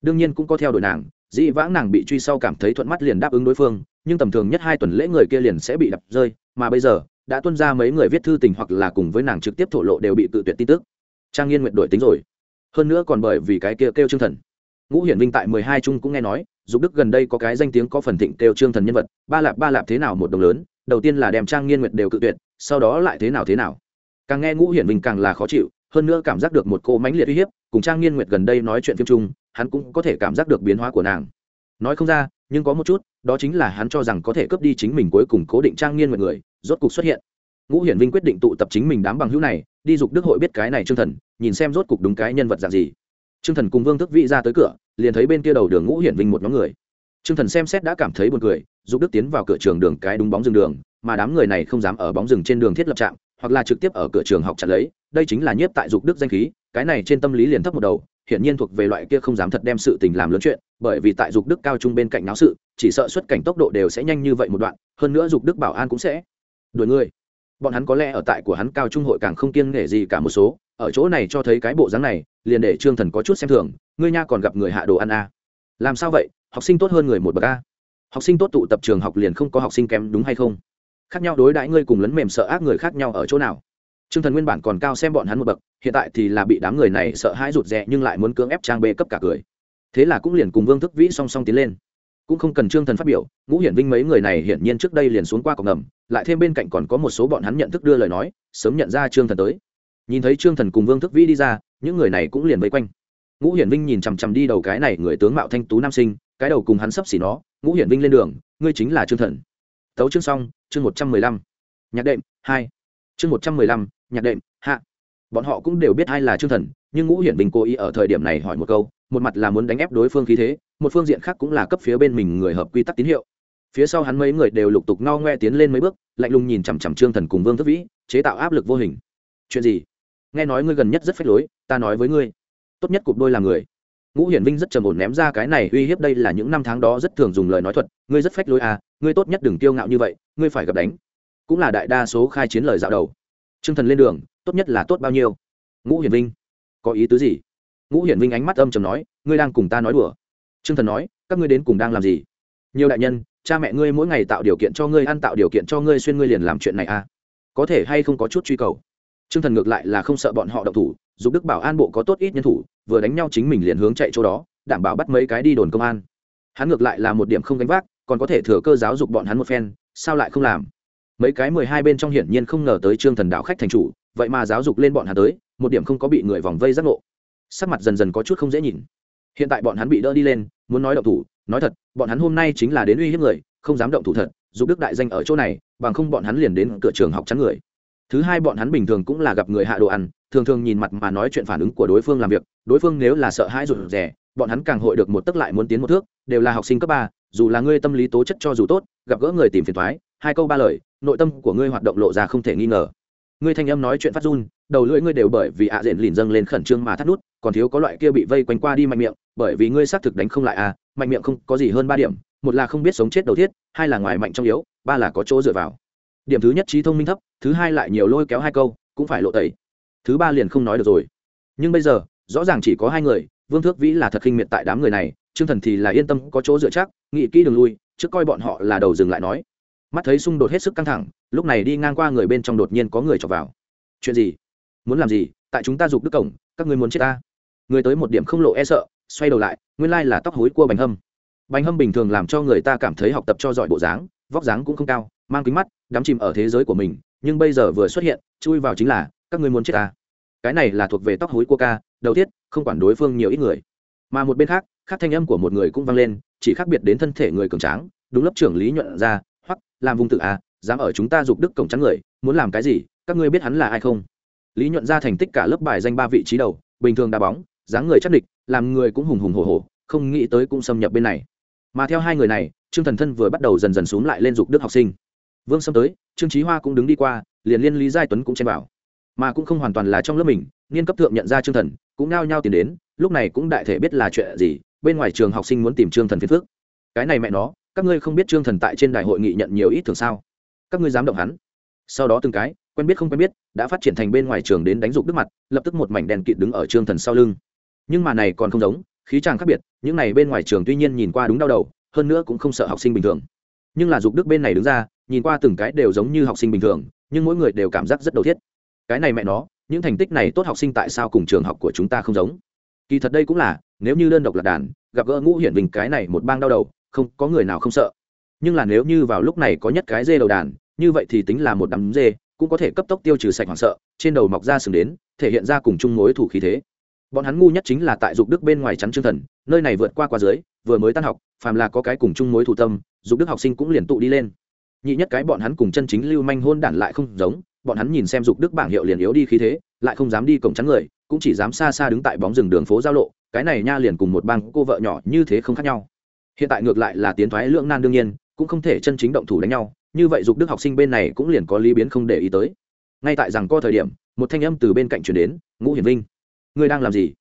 Đương nhiên cũng có theo đuổi nàng, dĩ vãng nàng bị truy sau cảm thấy thuận mắt liền đáp ứng đối phương, nhưng tầm thường nhất hai tuần lễ người kia liền sẽ bị đập rơi, mà bây giờ, đã tuân ra mấy người viết thư tình hoặc là cùng với nàng trực tiếp thổ lộ đều bị tự tuyệt tin tức. Trang nghiên nguyện đổi tính rồi. Hơn nữa còn bởi vì cái kia kêu trương thần ngũ hiển vinh tại mười hai trung cũng nghe nói, dục đức gần đây có cái danh tiếng có phần thịnh kêu trương thần nhân vật, ba lạp ba lạp thế nào một đồng lớn, đầu tiên là đem trang nghiên nguyệt đều cự tuyệt, sau đó lại thế nào thế nào. Càng nghe ngũ hiển vinh càng là khó chịu, hơn nữa cảm giác được một cô mãnh liệt uy hiếp, cùng trang nghiên nguyệt gần đây nói chuyện phim chung, hắn cũng có thể cảm giác được biến hóa của nàng. Nói không ra, nhưng có một chút, đó chính là hắn cho rằng có thể cướp đi chính mình cuối cùng cố định trang nghiên nguyệt người, rốt cục xuất hiện. Ngũ hiển vinh quyết định tụ tập chính mình đám bằng hữu này, đi dục đức hội biết cái này trương thần, nhìn xem rốt cục đúng cái nhân vật dạng gì. Trương thần cùng vương thức vị ra tới cửa liền thấy bên kia đầu đường ngũ hiển vinh một nhóm người. Trương thần xem xét đã cảm thấy buồn cười, dục đức tiến vào cửa trường đường cái đúng bóng rừng đường, mà đám người này không dám ở bóng rừng trên đường thiết lập trạm, hoặc là trực tiếp ở cửa trường học chặt lấy, đây chính là nhiếp tại dục đức danh khí, cái này trên tâm lý liền thấp một đầu, hiển nhiên thuộc về loại kia không dám thật đem sự tình làm lớn chuyện, bởi vì tại dục đức cao trung bên cạnh náo sự, chỉ sợ xuất cảnh tốc độ đều sẽ nhanh như vậy một đoạn, hơn nữa dục đức bảo an cũng sẽ đuổi người. Bọn hắn có lẽ ở tại của hắn cao trung hội càng không kiêng nể gì cả một số, ở chỗ này cho thấy cái bộ dáng này, liền để trương thần có chút xem thường ngươi nha còn gặp người hạ đồ ăn a làm sao vậy? Học sinh tốt hơn người một bậc a học sinh tốt tụ tập trường học liền không có học sinh kém đúng hay không? Khác nhau đối đãi ngươi cùng lấn mềm sợ ác người khác nhau ở chỗ nào? Trương thần nguyên bản còn cao xem bọn hắn một bậc, hiện tại thì là bị đám người này sợ hãi rụt rè nhưng lại muốn cưỡng ép trang bê cấp cả cười. Thế là cũng liền cùng vương thức vĩ song song tiến lên. Cũng không cần trương thần phát biểu, ngũ hiển vinh mấy người này hiển nhiên trước đây liền xuống qua cổng ngầm, lại thêm bên cạnh còn có một số bọn hắn nhận thức đưa lời nói, sớm nhận ra trương thần tới. Nhìn thấy trương thần cùng vương thức vĩ đi ra, những người này cũng liền vây quanh ngũ hiển vinh nhìn chằm chằm đi đầu cái này người tướng mạo thanh tú nam sinh, cái đầu cùng hắn sấp xỉ nó, ngũ hiển vinh lên đường, ngươi chính là trương thần. Tấu chương xong, chương một trăm mười lăm. Nhạc đệm, hai. Chương một trăm mười lăm, nhạc đệm, hạ. Bọn họ cũng đều biết ai là trương thần, nhưng ngũ hiển vinh cố ý ở thời điểm này hỏi một câu, một mặt là muốn đánh ép đối phương khí thế, một phương diện khác cũng là cấp phía bên mình người hợp quy tắc tín hiệu. Phía sau hắn mấy người đều lục tục no ngoe tiến lên mấy bước, lạnh lùng nhìn chằm chằm trương thần cùng vương thất vĩ, chế tạo áp lực vô hình. Chuyện gì? Nghe nói ngươi gần nhất rất phách lối, ta nói với ngươi tốt nhất cục đôi là người. Ngũ hiển vinh rất trầm ổn ném ra cái này, uy hiếp đây là những năm tháng đó rất thường dùng lời nói thuật, ngươi rất phách lối à ngươi tốt nhất đừng tiêu ngạo như vậy, ngươi phải gặp đánh. Cũng là đại đa số khai chiến lời dạo đầu. T r ư ơ n g thần lên đường, tốt nhất là tốt bao nhiêu? Ngũ hiển vinh, có ý tứ gì? Ngũ hiển vinh ánh mắt âm chầm nói, ngươi đang cùng ta nói đùa. T r ư ơ n g thần nói, các ngươi đến cùng đang làm gì? Nhiều đại nhân, cha mẹ ngươi mỗi ngày tạo điều kiện cho ngươi ăn, tạo điều kiện cho ngươi xuyên, ngươi liền làm chuyện này à? Có thể hay không có chút truy cầu? T r ư ơ n g thần ngược lại là không sợ bọn họ động thủ giúp đức bảo an bộ có tốt ít nhân thủ vừa đánh nhau chính mình liền hướng chạy chỗ đó, đảm bảo bắt mấy cái đi đồn công an. Hắn ngược lại là một điểm không gánh vác, còn có thể thừa cơ giáo dục bọn hắn một phen, sao lại không làm? Mấy cái mười hai bên trong hiển nhiên không ngờ tới trương thần đạo khách thành chủ, vậy mà giáo dục lên bọn hắn tới, một điểm không có bị người vòng vây giác ngộ. Sắc mặt dần dần có chút không dễ nhìn. Hiện tại bọn hắn bị đỡ đi lên, muốn nói động thủ, nói thật, bọn hắn hôm nay chính là đến uy hiếp người, không dám động thủ thật, giúp đức đại danh ở chỗ này, bằng không bọn hắn liền đến cửa trường học chắn người. Thứ hai bọn hắn bình thường cũng là gặp người hạ đồ ăn thường thường nhìn mặt mà nói chuyện phản ứng của đối phương làm việc, đối phương nếu là sợ hãi rụt rè, bọn hắn càng hội được một tức lại muốn tiến một thước, đều là học sinh cấp ba, dù là ngươi tâm lý tố chất cho dù tốt, gặp gỡ người tìm phiền thoái, hai câu ba lời, nội tâm của ngươi hoạt động lộ ra không thể nghi ngờ. Ngươi thanh âm nói chuyện phát run, đầu lưỡi ngươi đều bởi vì ạ diện lìn dâng lên khẩn trương mà thắt nút, còn thiếu có loại kia bị vây quanh qua đi mạnh miệng, bởi vì ngươi xác thực đánh không lại à mạnh miệng không có gì hơn ba điểm, một là không biết sống chết đầu thiết, hai là ngoài mạnh trong yếu, ba là có chỗ dựa vào. Điểm thứ nhất trí thông minh thấp, thứ hai lại nhiều lôi kéo hai câu, cũng phải lộ tẩy thứ ba liền không nói được rồi. Nhưng bây giờ, rõ ràng chỉ có hai người, vương thước vĩ là thật khinh miệt tại đám người này, trương thần thì là yên tâm có chỗ dựa chắc, nghĩ kỹ đường lui, trước coi bọn họ là đầu dừng lại nói. Mắt thấy xung đột hết sức căng thẳng, lúc này đi ngang qua người bên trong đột nhiên có người chọc vào. Chuyện gì? Muốn làm gì? Tại chúng ta giục đức cổng, các ngươi muốn chết ta? Người tới một điểm không lộ e sợ, xoay đầu lại, nguyên lai là tóc hối cua bánh hâm. Bánh hâm bình thường làm cho người ta cảm thấy học tập cho giỏi bộ dáng, vóc dáng cũng không cao, mang kính mắt, đắm chìm ở thế giới của mình, nhưng bây giờ vừa xuất hiện, chui vào chính là các ngươi muốn chết à? cái này là thuộc về tóc hối của ca đầu tiết không quản đối phương nhiều ít người. Mà một bên khác khác thanh âm của một người cũng vang lên chỉ khác biệt đến thân thể người cường tráng đúng lớp trưởng lý nhuận ra hoặc làm vùng tự à, dám ở chúng ta giục đức cổng trắng người muốn làm cái gì các ngươi biết hắn là ai không? Lý nhuận ra thành tích cả lớp bài danh ba vị trí đầu bình thường đá bóng dáng người chắc địch làm người cũng hùng hùng hồ hồ không nghĩ tới cũng xâm nhập bên này. Mà theo hai người này trương thần thân vừa bắt đầu dần dần xuống lại lên dục đức học sinh. Vương xâm tới trương trí hoa cũng đứng đi qua liền liên lý giai tuấn cũng chen vào mà cũng không hoàn toàn là trong lớp mình, niên cấp thượng nhận ra trương thần, cũng nao nhao tìm đến, lúc này cũng đại thể biết là chuyện gì, bên ngoài trường học sinh muốn tìm trương thần phiền phước cái này mẹ nó, các ngươi không biết trương thần tại trên đại hội nghị nhận nhiều ít thường sao? Các ngươi dám động hắn. Sau đó từng cái, quen biết không quen biết, đã phát triển thành bên ngoài trường đến đánh dục đức mặt, lập tức một mảnh đèn kịt đứng ở trương thần sau lưng. Nhưng mà này còn không giống, khí tràng khác biệt, những này bên ngoài trường tuy nhiên nhìn qua đúng đau đầu, hơn nữa cũng không sợ học sinh bình thường. Nhưng là dục đức bên này đứng ra, nhìn qua từng cái đều giống như học sinh bình thường, nhưng mỗi người đều cảm giác rất đầu thiết cái này mẹ nó, những thành tích này tốt học sinh tại sao cùng trường học của chúng ta không giống? Kỳ thật đây cũng là, nếu như đơn độc là đàn, gặp gỡ ngũ hiển bình cái này một bang đau đầu, không, có người nào không sợ. Nhưng là nếu như vào lúc này có nhất cái dê đầu đàn, như vậy thì tính là một đám dê, cũng có thể cấp tốc tiêu trừ sạch hoảng sợ, trên đầu mọc ra sừng đến, thể hiện ra cùng chung mối thủ khí thế. Bọn hắn ngu nhất chính là tại dục đức bên ngoài chắn chương thần, nơi này vượt qua qua dưới, vừa mới tan học, phàm là có cái cùng chung mối thủ tâm, dục đức học sinh cũng liền tụ đi lên. Nhị nhất cái bọn hắn cùng chân chính lưu manh hôn đản lại không giống bọn hắn nhìn xem dục đức bảng hiệu liền yếu đi khí thế, lại không dám đi cổng trắng người, cũng chỉ dám xa xa đứng tại bóng rừng đường phố giao lộ, cái này nha liền cùng một bang cô vợ nhỏ như thế không khác nhau. Hiện tại ngược lại là tiến thoái lưỡng nan đương nhiên, cũng không thể chân chính động thủ đánh nhau, như vậy dục đức học sinh bên này cũng liền có lý biến không để ý tới. Ngay tại rằng có thời điểm, một thanh âm từ bên cạnh chuyển đến, ngũ hiển vinh, ngươi đang làm gì?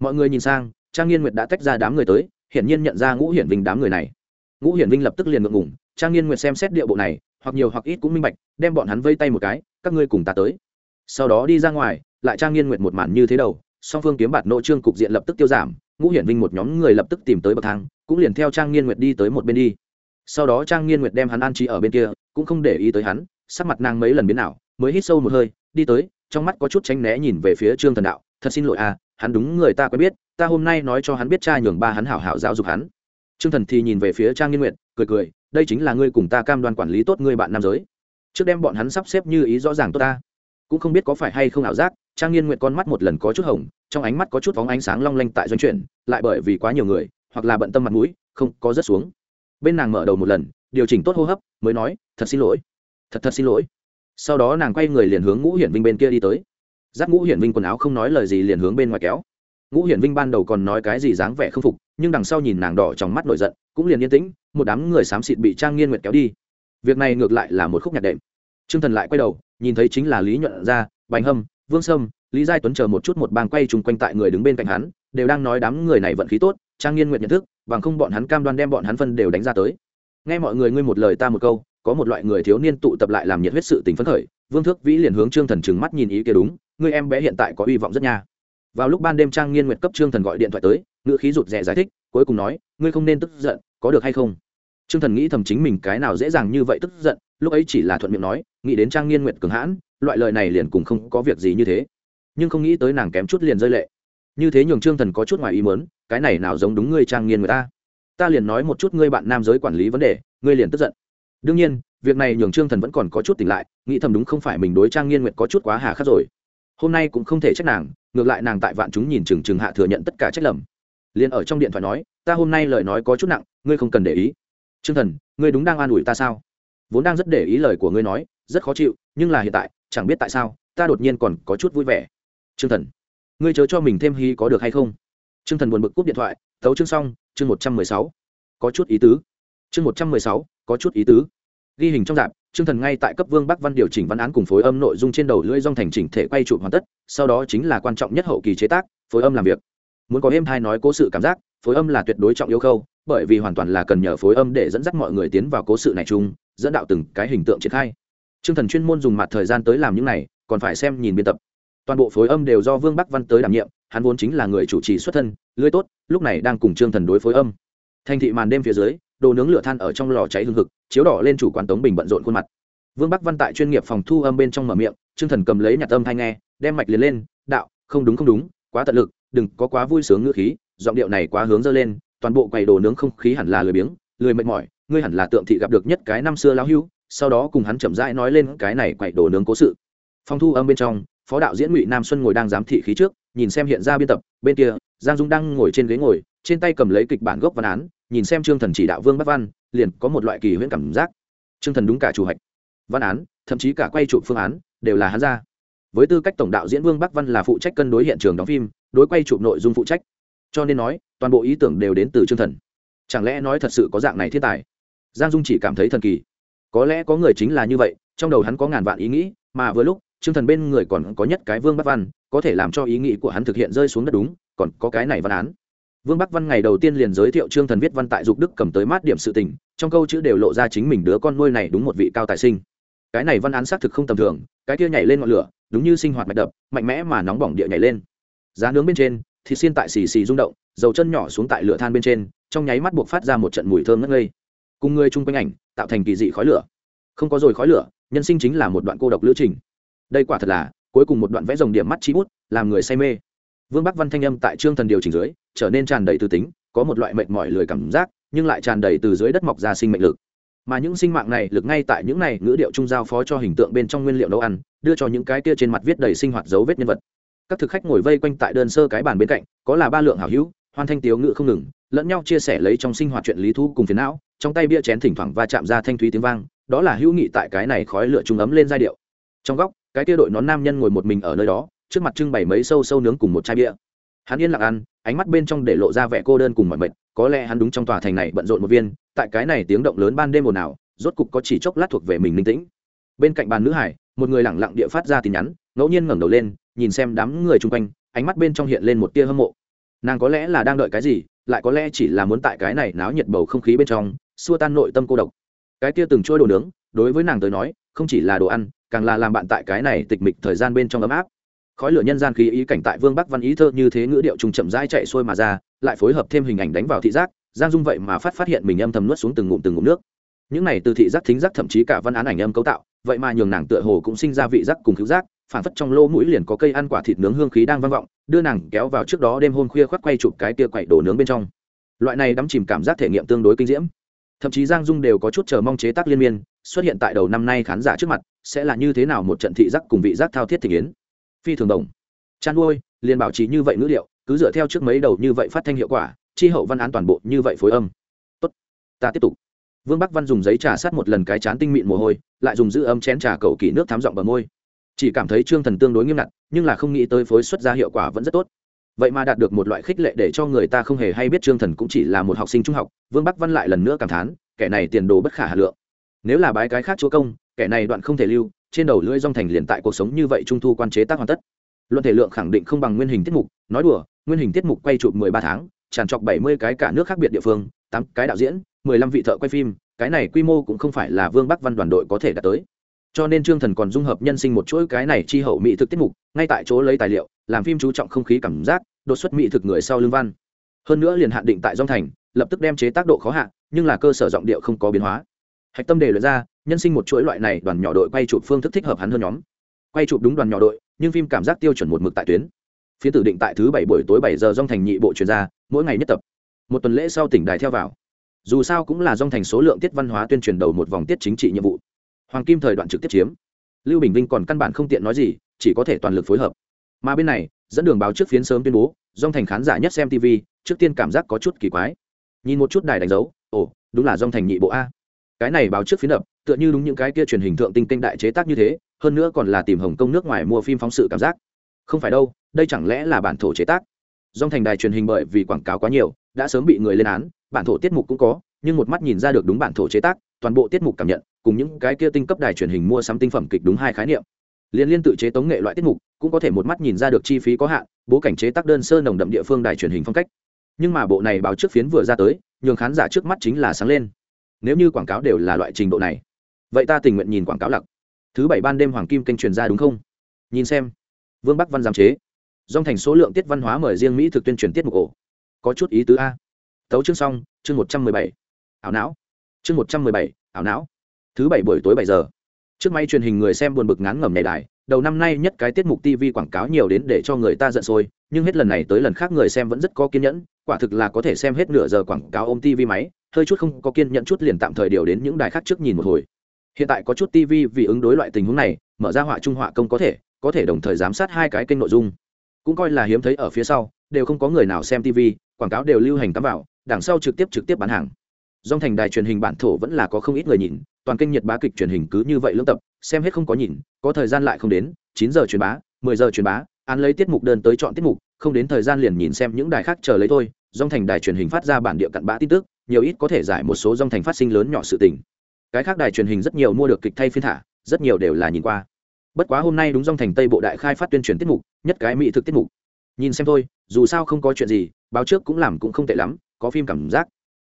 Mọi người nhìn sang, trang nghiên nguyệt đã tách ra đám người tới, hiển nhiên nhận ra ngũ hiển vinh đám người này. Ngũ hiển vinh lập tức liền ngượng ngủng trang nghiên nguyệt xem xét địa bộ này, hoặc nhiều hoặc ít cũng minh bạch, đem bọn hắn vây tay một cái các ngươi cùng ta tới. Sau đó đi ra ngoài, lại trang nghiên nguyệt một màn như thế đầu, song phương kiếm bạt nội trương cục diện lập tức tiêu giảm, ngũ hiển vinh một nhóm người lập tức tìm tới bậc thang, cũng liền theo trang nghiên nguyệt đi tới một bên đi. Sau đó trang nghiên nguyệt đem hắn an trí ở bên kia, cũng không để ý tới hắn, sắc mặt nàng mấy lần biến nào mới hít sâu một hơi, đi tới, trong mắt có chút tránh né nhìn về phía trương thần đạo, thật xin lỗi à hắn đúng người ta quen biết, ta hôm nay nói cho hắn biết cha nhường ba hắn hảo hảo giáo dục hắn. Trương thần thì nhìn về phía trang nghiên nguyệt, cười cười, đây chính là ngươi cùng ta cam đoan quản lý tốt ngươi bạn nam giới trước đem bọn hắn sắp xếp như ý rõ ràng tốt ta. Cũng không biết có phải hay không ảo giác, trang nghiên nguyệt con mắt một lần có chút hồng, trong ánh mắt có chút phóng ánh sáng long lanh tại doanh chuyển, lại bởi vì quá nhiều người, hoặc là bận tâm mặt mũi, không có rất xuống. Bên nàng mở đầu một lần, điều chỉnh tốt hô hấp, mới nói, thật xin lỗi, thật thật xin lỗi. Sau đó nàng quay người liền hướng ngũ hiển vinh bên kia đi tới. Giáp ngũ hiển vinh quần áo không nói lời gì liền hướng bên ngoài kéo. Ngũ hiển vinh ban đầu còn nói cái gì dáng vẻ không phục, nhưng đằng sau nhìn nàng đỏ trong mắt nổi giận, cũng liền yên tĩnh, một đám người xám xịt bị trang nghiên nguyệt kéo đi. Việc này ngược lại là một khúc nhạc đệm. Trương thần lại quay đầu, nhìn thấy chính là lý nhuận ra, bành hâm, vương sâm, lý giai tuấn chờ một chút một bang quay chung quanh tại người đứng bên cạnh hắn, đều đang nói đám người này vận khí tốt, trang nghiên nguyện nhận thức, bằng không bọn hắn cam đoan đem bọn hắn phân đều đánh ra tới. Nghe mọi người ngươi một lời ta một câu, có một loại người thiếu niên tụ tập lại làm nhiệt huyết sự tình phấn khởi, vương thước vĩ liền hướng trương thần trừng mắt nhìn ý kia đúng, ngươi em bé hiện tại có hy vọng rất nha. Vào lúc ban đêm trang nghiên nguyệt cấp trương thần gọi điện thoại tới, ngữ khí rụt rè giải thích, cuối cùng nói, ngươi không nên tức giận, có được hay không? T r ư ơ n g thần nghĩ thầm chính mình cái nào dễ dàng như vậy tức giận, lúc ấy chỉ là thuận miệng nói, nghĩ đến trang nghiên Nguyệt cường hãn, loại lời này liền cùng không có việc gì như thế. Nhưng không nghĩ tới nàng kém chút liền rơi lệ. Như thế nhường trương thần có chút ngoài ý mớn cái này nào giống đúng ngươi trang nghiên người ta? Ta liền nói một chút ngươi bạn nam giới quản lý vấn đề, ngươi liền tức giận. Đương nhiên, việc này nhường trương thần vẫn còn có chút tỉnh lại, nghĩ thầm đúng không phải mình đối trang nghiên Nguyệt có chút quá hà khắc rồi. Hôm nay cũng không thể trách nàng, ngược lại nàng tại vạn chúng nhìn chừng chừng hạ thừa nhận tất cả trách lầm. Liền ở trong điện thoại nói, ta hôm nay lời nói có chút nặng, ngươi không cần để ý t r ư ơ n g thần ngươi đúng đang an ủi ta sao? Vốn đang rất để ý lời của ngươi nói rất khó chịu nhưng là hiện tại chẳng biết tại sao ta đột nhiên còn có chút vui vẻ. T r ư ơ n g thần ngươi chớ cho mình thêm hy có được hay không? T r ư ơ n g thần buồn bực cúp điện thoại thấu chương xong chương một trăm mười sáu. Có chút ý tứ. Chương một trăm mười sáu có chút ý tứ. Ghi hình trong dạp Trương Thần ngay tại cấp Vương Bắc Văn điều chỉnh văn án cùng phối âm nội dung trên đầu lưỡi dong thành chỉnh thể quay chụp hoàn tất, sau đó chính là quan trọng nhất hậu kỳ chế tác, phối âm làm việc. Muốn có êm thai nói cố sự cảm giác, phối âm là tuyệt đối trọng yếu khâu, bởi vì hoàn toàn là cần nhờ phối âm để dẫn dắt mọi người tiến vào cố sự này chung, dẫn đạo từng cái hình tượng triển khai. Trương Thần chuyên môn dùng mặt thời gian tới làm những này, còn phải xem nhìn biên tập. Toàn bộ phối âm đều do Vương Bắc Văn tới đảm nhiệm, hắn vốn chính là người chủ trì xuất thân, lưới tốt, lúc này đang cùng Trương Thần đối phối âm. Thành thị màn đêm phía dưới, đồ nướng lửa than ở trong lò cháy hừng hực, chiếu đỏ lên chủ quán Tống Bình bận rộn khuôn mặt vương bắc văn tại chuyên nghiệp phòng thu âm bên trong mở miệng chương thần cầm lấy nhặt âm hay nghe đem mạch liền lên đạo không đúng không đúng quá tận lực đừng có quá vui sướng ngữ khí giọng điệu này quá hướng dơ lên toàn bộ quầy đồ nướng không khí hẳn là lười biếng, lười mệt mỏi, ngươi hẳn là tượng thị gặp được nhất cái năm xưa lão hưu, sau đó cùng hắn chậm rãi nói lên cái này quầy đồ nướng cố sự. Phong thu âm bên trong, phó đạo diễn ngụy nam xuân ngồi đang giám thị khí trước, nhìn xem hiện ra biên tập, bên kia, giang dung đang ngồi trên ghế ngồi, trên tay cầm lấy kịch bản gốc văn án, nhìn xem trương thần chỉ đạo vương bắc văn, liền có một loại kỳ huyễn cảm giác. Trương thần đúng cả chủ hạch văn án, thậm chí cả quay trụ phương án, đều là hắn ra. Với tư cách tổng đạo diễn vương bắc văn là phụ trách cân đối hiện trường đóng phim, đối quay trụ nội dung phụ trách cho nên nói, toàn bộ ý tưởng đều đến từ chương thần. Chẳng lẽ nói thật sự có dạng này thiên tài? Giang dung chỉ cảm thấy thần kỳ. Có lẽ có người chính là như vậy, trong đầu hắn có ngàn vạn ý nghĩ, mà vừa lúc chương thần bên người còn có nhất cái vương bắc văn, có thể làm cho ý nghĩ của hắn thực hiện rơi xuống đất đúng, còn có cái này văn án. Vương bắc văn ngày đầu tiên liền giới thiệu trương thần viết văn tại dục đức cầm tới mát điểm sự tình, trong câu chữ đều lộ ra chính mình đứa con nuôi này đúng một vị cao tài sinh. Cái này văn án xác thực không tầm thường, cái kia nhảy lên ngọn lửa, đúng như sinh hoạt mạch đập, mạnh mẽ mà nóng bỏng địa nhảy lên. Giá nướng bên trên thịt xiên tại xì xì rung động, dầu chân nhỏ xuống tại lửa than bên trên, trong nháy mắt buộc phát ra một trận mùi thơm ngất ngây. Cùng người chung quanh ảnh, tạo thành kỳ dị khói lửa. Không có rồi khói lửa, nhân sinh chính là một đoạn cô độc lữ trình. Đây quả thật là, cuối cùng một đoạn vẽ dòng điểm mắt chi bút, làm người say mê. Vương bắc văn thanh âm tại trương thần điều chỉnh dưới, trở nên tràn đầy từ tính, có một loại mệt mỏi lười cảm giác, nhưng lại tràn đầy từ dưới đất mọc ra sinh mệnh lực. Mà những sinh mạng này, lực ngay tại những này ngữ điệu trung giao phó cho hình tượng bên trong nguyên liệu nấu ăn, đưa cho những cái kia trên mặt viết đầy sinh hoạt dấu vết nhân vật các thực khách ngồi vây quanh tại đơn sơ cái bàn bên cạnh, có là ba lượng hảo hữu, hoan thanh tiếu ngự không ngừng, lẫn nhau chia sẻ lấy trong sinh hoạt chuyện lý thu cùng phiền não, trong tay bia chén thỉnh thoảng va chạm ra thanh thúy tiếng vang, đó là hữu nghị tại cái này khói lửa trung ấm lên giai điệu. Trong góc, cái tia đội nón nam nhân ngồi một mình ở nơi đó, trước mặt trưng bày mấy sâu sâu nướng cùng một chai bia. Hắn yên lặng ăn, ánh mắt bên trong để lộ ra vẻ cô đơn cùng mọi mệt, có lẽ hắn đúng trong tòa thành này bận rộn một viên, tại cái này tiếng động lớn ban đêm ồn ào, rốt cục có chỉ chốc lát thuộc về mình linh tĩnh. Bên cạnh bàn nữ hải, một người lẳng lặng địa phát ra tin nhắn ngẫu nhiên ngẩng đầu lên, nhìn xem đám người chung quanh, ánh mắt bên trong hiện lên một tia hâm mộ. Nàng có lẽ là đang đợi cái gì, lại có lẽ chỉ là muốn tại cái này náo nhiệt bầu không khí bên trong, xua tan nội tâm cô độc. Cái tia từng trôi đồ nướng, đối với nàng tới nói, không chỉ là đồ ăn, càng là làm bạn tại cái này tịch mịch thời gian bên trong ấm áp. Khói lửa nhân gian khí ý cảnh tại vương bắc văn ý thơ như thế ngữ điệu trùng chậm rãi chạy xuôi mà ra, lại phối hợp thêm hình ảnh đánh vào thị giác, giang dung vậy mà phát phát hiện mình âm thầm nuốt xuống từng ngụm từng ngụm nước. Những này từ thị giác, thính giác, thậm chí cả văn án ảnh âm cấu tạo, vậy mà nhường nàng tựa hồ cũng sinh ra vị giác cùng cứu giác phản phất trong lô mũi liền có cây ăn quả thịt nướng hương khí đang vang vọng, đưa nàng kéo vào trước đó đêm hôm khuya khoác quay chụp cái tia quậy đổ nướng bên trong. Loại này đắm chìm cảm giác thể nghiệm tương đối kinh diễm. Thậm chí giang dung đều có chút chờ mong chế tác liên miên, xuất hiện tại đầu năm nay khán giả trước mặt, sẽ là như thế nào một trận thị giác cùng vị giác thao thiết thể yến. Phi thường đồng. Chăn nuôi liền bảo trì như vậy ngữ liệu, cứ dựa theo trước mấy đầu như vậy phát thanh hiệu quả, chi hậu văn án toàn bộ như vậy phối âm. Tốt, ta tiếp tục. Vương bắc văn dùng giấy trà sát một lần cái chán tinh mịn mồ hôi, lại dùng giữ ấm chén trà cầu kỳ nước thám giọng bờ môi chỉ cảm thấy trương thần tương đối nghiêm ngặt, nhưng là không nghĩ tới phối xuất ra hiệu quả vẫn rất tốt. Vậy mà đạt được một loại khích lệ để cho người ta không hề hay biết trương thần cũng chỉ là một học sinh trung học, vương bắc văn lại lần nữa cảm thán, kẻ này tiền đồ bất khả hà lượng. Nếu là bái cái khác chúa công, kẻ này đoạn không thể lưu, trên đầu lưỡi dong thành liền tại cuộc sống như vậy trung thu quan chế tác hoàn tất. Luận thể lượng khẳng định không bằng nguyên hình tiết mục, nói đùa, nguyên hình tiết mục quay chụp mười ba tháng, tràn trọc bảy mươi cái cả nước khác biệt địa phương, tám cái đạo diễn, mười lăm vị thợ quay phim, cái này quy mô cũng không phải là vương bắc văn đoàn đội có thể đạt tới cho nên trương thần còn dung hợp nhân sinh một chuỗi cái này chi hậu mỹ thực tiết mục, ngay tại chỗ lấy tài liệu, làm phim chú trọng không khí cảm giác, đột xuất mỹ thực người sau lương văn. Hơn nữa liền hạn định tại dòng thành, lập tức đem chế tác độ khó hạ, nhưng là cơ sở giọng điệu không có biến hóa. Hạch tâm đề luyện ra, nhân sinh một chuỗi loại này, đoàn nhỏ đội quay chụp phương thức thích hợp hắn hơn nhóm. Quay chụp đúng đoàn nhỏ đội, nhưng phim cảm giác tiêu chuẩn một mực tại tuyến. Phía tử định tại thứ bảy buổi tối bảy giờ dòng thành nhị bộ chuyên gia mỗi ngày nhất tập. Một tuần lễ sau tỉnh đài theo vào. Dù sao cũng là dòng thành số lượng tiết văn hóa tuyên truyền đầu một vòng tiết chính trị nhiệm vụ hoàng kim thời đoạn trực tiếp chiếm. Lưu bình vinh còn căn bản không tiện nói gì, chỉ có thể toàn lực phối hợp. Mà bên này, dẫn đường báo trước phiến sớm tuyên bố, dòng thành khán giả nhất xem tv trước tiên cảm giác có chút kỳ quái. Nhìn một chút đài đánh dấu, ồ, đúng là dòng thành nhị bộ a. Cái này báo trước phiến đập tựa như đúng những cái kia truyền hình thượng tinh kênh đại chế tác như thế, hơn nữa còn là tìm hồng kông nước ngoài mua phim phóng sự cảm giác. Không phải đâu, đây chẳng lẽ là bản thổ chế tác? Dòng thành đài truyền hình bởi vì quảng cáo quá nhiều, đã sớm bị người lên án, bản thổ tiết mục cũng có nhưng một mắt nhìn ra được đúng bản thổ chế tác, toàn bộ tiết mục cảm nhận, cùng những cái kia tinh cấp đài truyền hình mua sắm tinh phẩm kịch đúng hai khái niệm. Liên liên tự chế tống nghệ loại tiết mục, cũng có thể một mắt nhìn ra được chi phí có hạn, bố cảnh chế tác đơn sơ nồng đậm địa phương đài truyền hình phong cách. Nhưng mà bộ này báo trước phiến vừa ra tới, nhường khán giả trước mắt chính là sáng lên. Nếu như quảng cáo đều là loại trình độ này, vậy ta tình nguyện nhìn quảng cáo lặc. Thứ bảy ban đêm hoàng kim kênh truyền ra đúng không? Nhìn xem. Vương bắc văn giám chế. Dòng thành số lượng tiết văn hóa mời riêng mỹ thực tuyên truyền tiết mục ổ. Có chút ý tứ a. Tấu chương xong, chương một trăm mười bảy ảo não. Chương một trăm mười bảy, ảo não. Thứ bảy buổi tối bảy giờ. Trước máy truyền hình người xem buồn bực ngán ngẩm nhảy đài, đầu năm nay nhất cái tiết mục tv quảng cáo nhiều đến để cho người ta giận sôi, nhưng hết lần này tới lần khác người xem vẫn rất có kiên nhẫn, quả thực là có thể xem hết nửa giờ quảng cáo ôm tv máy, hơi chút không có kiên nhẫn chút liền tạm thời điều đến những đài khác trước nhìn một hồi. Hiện tại có chút tv vì ứng đối loại tình huống này, mở ra họa trung họa công có thể có thể đồng thời giám sát hai cái kênh nội dung. Cũng coi là hiếm thấy ở phía sau, đều không có người nào xem tv quảng cáo đều lưu hành tắm vào, đằng sau trực tiếp trực tiếp bán hàng dòng thành đài truyền hình bản thổ vẫn là có không ít người nhìn, toàn kênh nhiệt bá kịch truyền hình cứ như vậy lưỡng tập, xem hết không có nhìn, có thời gian lại không đến, chín giờ truyền bá, mười giờ truyền bá, án lấy tiết mục đơn tới chọn tiết mục, không đến thời gian liền nhìn xem những đài khác chờ lấy thôi. Dòng thành đài truyền hình phát ra bản địa cặn bã tin tức, nhiều ít có thể giải một số dòng thành phát sinh lớn nhỏ sự tình. Cái khác đài truyền hình rất nhiều mua được kịch thay phiên thả, rất nhiều đều là nhìn qua. Bất quá hôm nay đúng dòng thành tây bộ đại khai phát tuyên truyền tiết mục, nhất cái mỹ thực tiết mục. Nhìn xem thôi, dù sao không có chuyện gì, báo trước cũng làm cũng không tệ lắm, có phim cảm giác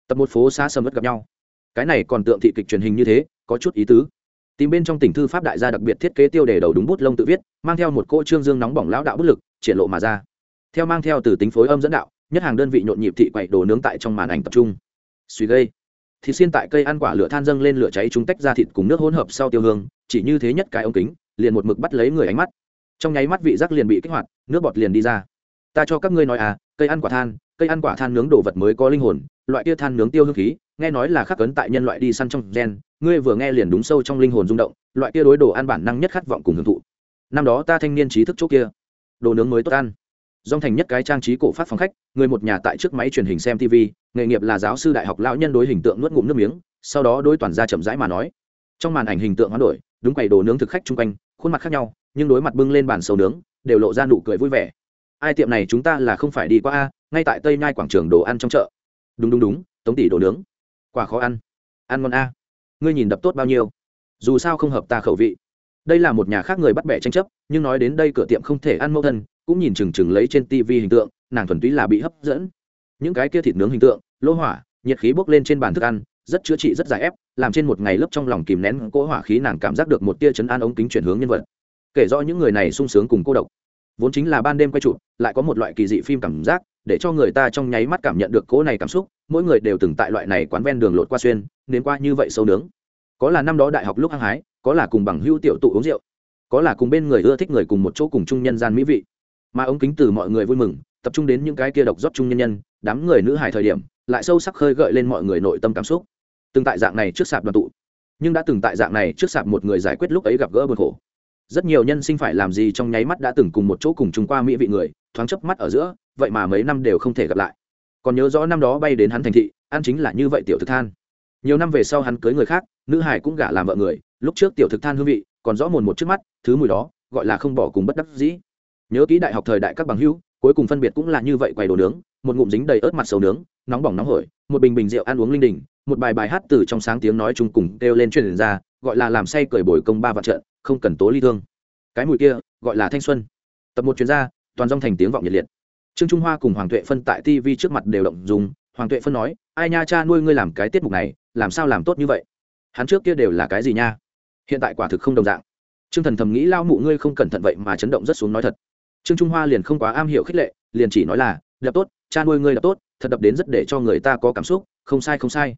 tập một phố xa sầm ớt gặp nhau. Cái này còn tượng thị kịch truyền hình như thế, có chút ý tứ. Tìm bên trong tỉnh thư pháp đại gia đặc biệt thiết kế tiêu đề đầu đúng bút lông tự viết, mang theo một cỗ trương dương nóng bỏng lão đạo bút lực, triển lộ mà ra. Theo mang theo từ tính phối âm dẫn đạo, nhất hàng đơn vị nhộn nhịp thị quậy đồ nướng tại trong màn ảnh tập trung. Suy gây, thịt xiên tại cây ăn quả lửa than dâng lên lửa cháy chúng tách ra thịt cùng nước hỗn hợp sau tiêu hương, chỉ như thế nhất cái ống kính, liền một mực bắt lấy người ánh mắt. Trong nháy mắt vị giác liền bị kích hoạt, nước bọt liền đi ra. Ta cho các ngươi nói à cây ăn quả than cây ăn quả than nướng đồ vật mới có linh hồn, loại kia than nướng tiêu hương khí, nghe nói là khắc cấn tại nhân loại đi săn trong gen, ngươi vừa nghe liền đúng sâu trong linh hồn rung động, loại kia đối đồ ăn bản năng nhất khát vọng cùng hưởng thụ. Năm đó ta thanh niên trí thức chỗ kia, đồ nướng mới tốt ăn. Dòng thành nhất cái trang trí cổ phát phòng khách, người một nhà tại trước máy truyền hình xem tv nghề nghiệp là giáo sư đại học lão nhân đối hình tượng nuốt ngụm nước miếng, sau đó đối toàn ra chậm rãi mà nói. Trong màn ảnh hình tượng hoán đổi, đúng quầy đồ nướng thực khách chung quanh, khuôn mặt khác nhau, nhưng đối mặt bưng lên bàn sầu nướng, đều lộ ra nụ cười vui vẻ. Ai tiệm này chúng ta là không phải đi qua a ngay tại tây nhai quảng trường đồ ăn trong chợ. Đúng đúng đúng, tống tỷ đồ nướng. Quả khó ăn. Ăn ngon a. Ngươi nhìn đập tốt bao nhiêu? Dù sao không hợp ta khẩu vị. Đây là một nhà khác người bắt bẻ tranh chấp, nhưng nói đến đây cửa tiệm không thể ăn mẫu thân, cũng nhìn chừng chừng lấy trên tv hình tượng, nàng thuần túy là bị hấp dẫn. Những cái kia thịt nướng hình tượng, lỗ hỏa, nhiệt khí bốc lên trên bàn thức ăn, rất chữa trị, rất giải ép, làm trên một ngày lớp trong lòng kìm nén cỗ hỏa khí nàng cảm giác được một tia chấn an ống kính chuyển hướng nhân vật. Kể rõ những người này sung sướng cùng cô độc. Vốn chính là ban đêm quay trụ lại có một loại kỳ dị phim cảm giác để cho người ta trong nháy mắt cảm nhận được cỗ này cảm xúc, mỗi người đều từng tại loại này quán ven đường lột qua xuyên nến qua như vậy sâu nướng. Có là năm đó đại học lúc hăng hái, có là cùng bằng hữu tiểu tụ uống rượu, có là cùng bên người ưa thích người cùng một chỗ cùng chung nhân gian mỹ vị. Mà ống kính từ mọi người vui mừng, tập trung đến những cái kia độc rót chung nhân nhân, đám người nữ hài thời điểm, lại sâu sắc khơi gợi lên mọi người nội tâm cảm xúc. Từng tại dạng này trước sạp đoàn tụ, nhưng đã từng tại dạng này trước sạp một người giải quyết lúc ấy gặp gỡ bực khổ. Rất nhiều nhân sinh phải làm gì trong nháy mắt đã từng cùng một chỗ cùng chung qua mỹ vị người, thoáng chớp mắt ở giữa vậy mà mấy năm đều không thể gặp lại. Còn nhớ rõ năm đó bay đến hắn thành thị, ăn chính là như vậy tiểu thực than. Nhiều năm về sau hắn cưới người khác, nữ hải cũng gả làm vợ người, lúc trước tiểu thực than hương vị, còn rõ mồn một trước mắt, thứ mùi đó, gọi là không bỏ cùng bất đắc dĩ. Nhớ kỹ đại học thời đại các bằng hữu, cuối cùng phân biệt cũng là như vậy quầy đồ nướng, một ngụm dính đầy ớt mặt sầu nướng, nóng bỏng nóng hổi, một bình bình rượu ăn uống linh đình, một bài bài hát từ trong sáng tiếng nói chung cùng kêu lên truyền ra, gọi là làm say cười bồi công ba vạn trận, không cần tố ly thương. Cái mùi kia, gọi là thanh xuân. Tập một chuyên gia, toàn dòng thành tiếng vọng nhiệt liệt trương trung hoa cùng hoàng tuệ phân tại tv trước mặt đều động dùng hoàng tuệ phân nói, ai nha cha nuôi ngươi làm cái tiết mục này, làm sao làm tốt như vậy? Hắn trước kia đều là cái gì nha? Hiện tại quả thực không đồng dạng. Trương thần thầm nghĩ lao mụ ngươi không cẩn thận vậy mà chấn động rất xuống nói thật. Trương trung hoa liền không quá am hiểu khích lệ, liền chỉ nói là, đập tốt, cha nuôi ngươi đập tốt, thật đập đến rất để cho người ta có cảm xúc, không sai không sai.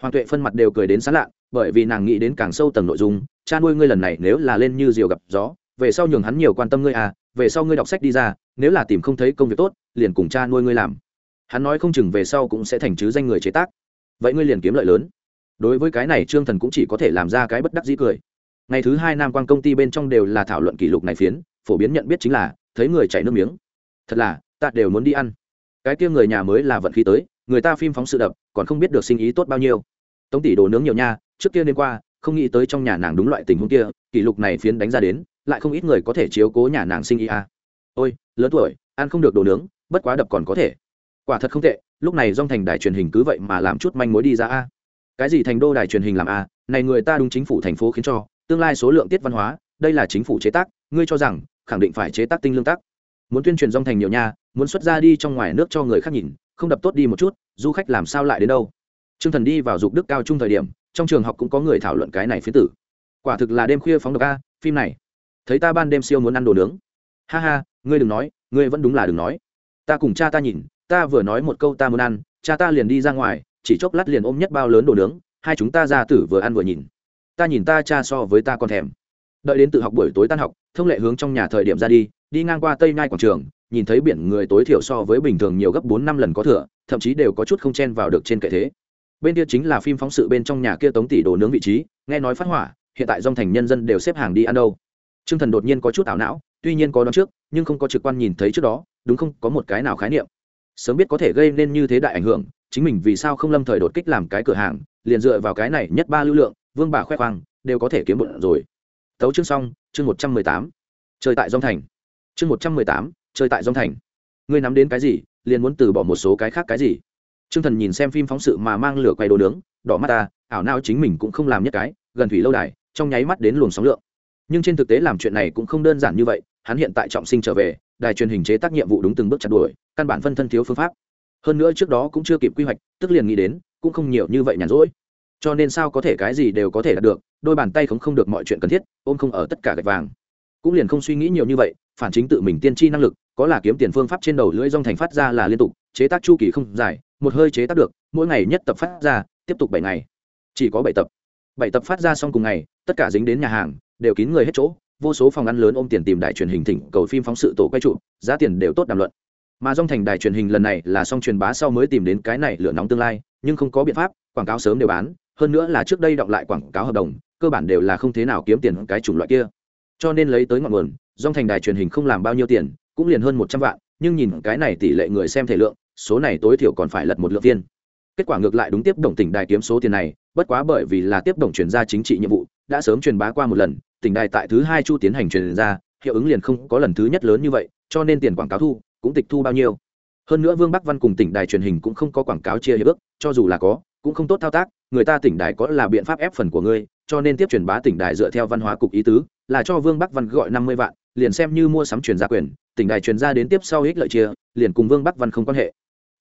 Hoàng tuệ phân mặt đều cười đến sán lạ, bởi vì nàng nghĩ đến càng sâu tầng nội dung, cha nuôi ngươi lần này nếu là lên như diều gặp gió, về sau nhường hắn nhiều quan tâm ngươi à về sau ngươi đọc sách đi ra, nếu là tìm không thấy công việc tốt, liền cùng cha nuôi ngươi làm. Hắn nói không chừng về sau cũng sẽ thành chứ danh người chế tác. Vậy ngươi liền kiếm lợi lớn. Đối với cái này trương thần cũng chỉ có thể làm ra cái bất đắc dĩ cười. Ngày thứ hai nam quan công ty bên trong đều là thảo luận kỷ lục này phiến, phổ biến nhận biết chính là, thấy người chảy nước miếng. Thật là, ta đều muốn đi ăn. Cái kia người nhà mới là vận khí tới, người ta phim phóng sự đập, còn không biết được sinh ý tốt bao nhiêu. Tống tỷ đồ nướng nhiều nha, trước kia đêm qua, không nghĩ tới trong nhà nàng đúng loại tình huống kia, kỷ lục này phiến đánh ra đến lại không ít người có thể chiếu cố nhà nàng sinh ý à. ôi, lớn tuổi, ăn không được đồ nướng, bất quá đập còn có thể. Quả thật không tệ, lúc này dong thành đài truyền hình cứ vậy mà làm chút manh mối đi ra a. Cái gì thành đô đài truyền hình làm a? Này người ta đúng chính phủ thành phố khiến cho, tương lai số lượng tiết văn hóa, đây là chính phủ chế tác, ngươi cho rằng, khẳng định phải chế tác tinh lương tác. Muốn tuyên truyền dong thành nhiều nha, muốn xuất ra đi trong ngoài nước cho người khác nhìn, không đập tốt đi một chút, du khách làm sao lại đến đâu? Trương thần đi vào dục đức cao trung thời điểm, trong trường học cũng có người thảo luận cái này phía tử. Quả thực là đêm khuya phóng độc a, phim này thấy ta ban đêm siêu muốn ăn đồ nướng. Ha ha, ngươi đừng nói, ngươi vẫn đúng là đừng nói. Ta cùng cha ta nhìn, ta vừa nói một câu ta muốn ăn, cha ta liền đi ra ngoài, chỉ chốc lát liền ôm nhất bao lớn đồ nướng, hai chúng ta ra tử vừa ăn vừa nhìn. Ta nhìn ta cha so với ta còn thèm. Đợi đến tự học buổi tối tan học, thông lệ hướng trong nhà thời điểm ra đi đi ngang qua tây nhai quảng trường, nhìn thấy biển người tối thiểu so với bình thường nhiều gấp bốn năm lần có thừa, thậm chí đều có chút không chen vào được trên kệ thế. Bên kia chính là phim phóng sự bên trong nhà kia tống tỷ đồ nướng vị trí, nghe nói phát hỏa, hiện tại dòng thành nhân dân đều xếp hàng đi ăn đâu t r ư ơ n g thần đột nhiên có chút ảo não, tuy nhiên có đón trước, nhưng không có trực quan nhìn thấy trước đó, đúng không? Có một cái nào khái niệm? Sớm biết có thể gây nên như thế đại ảnh hưởng, chính mình vì sao không lâm thời đột kích làm cái cửa hàng, liền dựa vào cái này nhất ba lưu lượng, vương bà khoe khoang, đều có thể kiếm bụng rồi. Tấu chương xong, chương một trăm mười tám. Chơi tại Dung thành. Chương một trăm mười tám, chơi tại Dung thành. Ngươi nắm đến cái gì, liền muốn từ bỏ một số cái khác cái gì? T r ư ơ n g thần nhìn xem phim phóng sự mà mang lửa quay đồ nướng, đỏ mắt ta, ảo nao chính mình cũng không làm nhất cái, gần thủy lâu đài, trong nháy mắt đến luồng sóng lượng nhưng trên thực tế làm chuyện này cũng không đơn giản như vậy, hắn hiện tại trọng sinh trở về, đài truyền hình chế tác nhiệm vụ đúng từng bước chặt đuổi, căn bản phân thân thiếu phương pháp. Hơn nữa trước đó cũng chưa kịp quy hoạch, tức liền nghĩ đến, cũng không nhiều như vậy nhàn rỗi. Cho nên sao có thể cái gì đều có thể đạt được, đôi bàn tay không không được mọi chuyện cần thiết, ôm không ở tất cả gạch vàng. Cũng liền không suy nghĩ nhiều như vậy, phản chính tự mình tiên tri năng lực, có là kiếm tiền phương pháp trên đầu lưỡi rong thành phát ra là liên tục, chế tác chu kỳ không dài, một hơi chế tác được, mỗi ngày nhất tập phát ra, tiếp tục bảy ngày. Chỉ có bảy tập. Bảy tập phát ra xong cùng ngày, tất cả dính đến nhà hàng đều kín người hết chỗ, vô số phòng ăn lớn ôm tiền tìm đài truyền hình thỉnh cầu phim phóng sự tổ quay trụ, giá tiền đều tốt đàm luận mà dòng thành đài truyền hình lần này là xong truyền bá sau mới tìm đến cái này lửa nóng tương lai, nhưng không có biện pháp, quảng cáo sớm đều bán, hơn nữa là trước đây đọng lại quảng cáo hợp đồng, cơ bản đều là không thế nào kiếm tiền cái chủng loại kia cho nên lấy tới ngọn nguồn, dòng thành đài truyền hình không làm bao nhiêu tiền, cũng liền hơn một trăm vạn, nhưng nhìn cái này tỷ lệ người xem thể lượng, số này tối thiểu còn phải lật một lượng tiền kết quả ngược lại đúng tiếp đồng tỉnh đài kiếm số tiền này, bất quá bởi vì là tiếp đồng chuyển ra chính trị nhiệm vụ, đã sớm truyền bá qua một lần, tỉnh đài tại thứ hai chu tiến hành truyền ra, hiệu ứng liền không có lần thứ nhất lớn như vậy, cho nên tiền quảng cáo thu, cũng tịch thu bao nhiêu. Hơn nữa vương bắc văn cùng tỉnh đài truyền hình cũng không có quảng cáo chia hiệp ước, cho dù là có, cũng không tốt thao tác, người ta tỉnh đài có là biện pháp ép phần của ngươi, cho nên tiếp truyền bá tỉnh đài dựa theo văn hóa cục ý tứ, là cho vương bắc văn gọi năm mươi vạn, liền xem như mua sắm truyền gia quyền, tỉnh đài truyền ra đến tiếp sau ích lợi chia, liền cùng vương bắc văn không quan hệ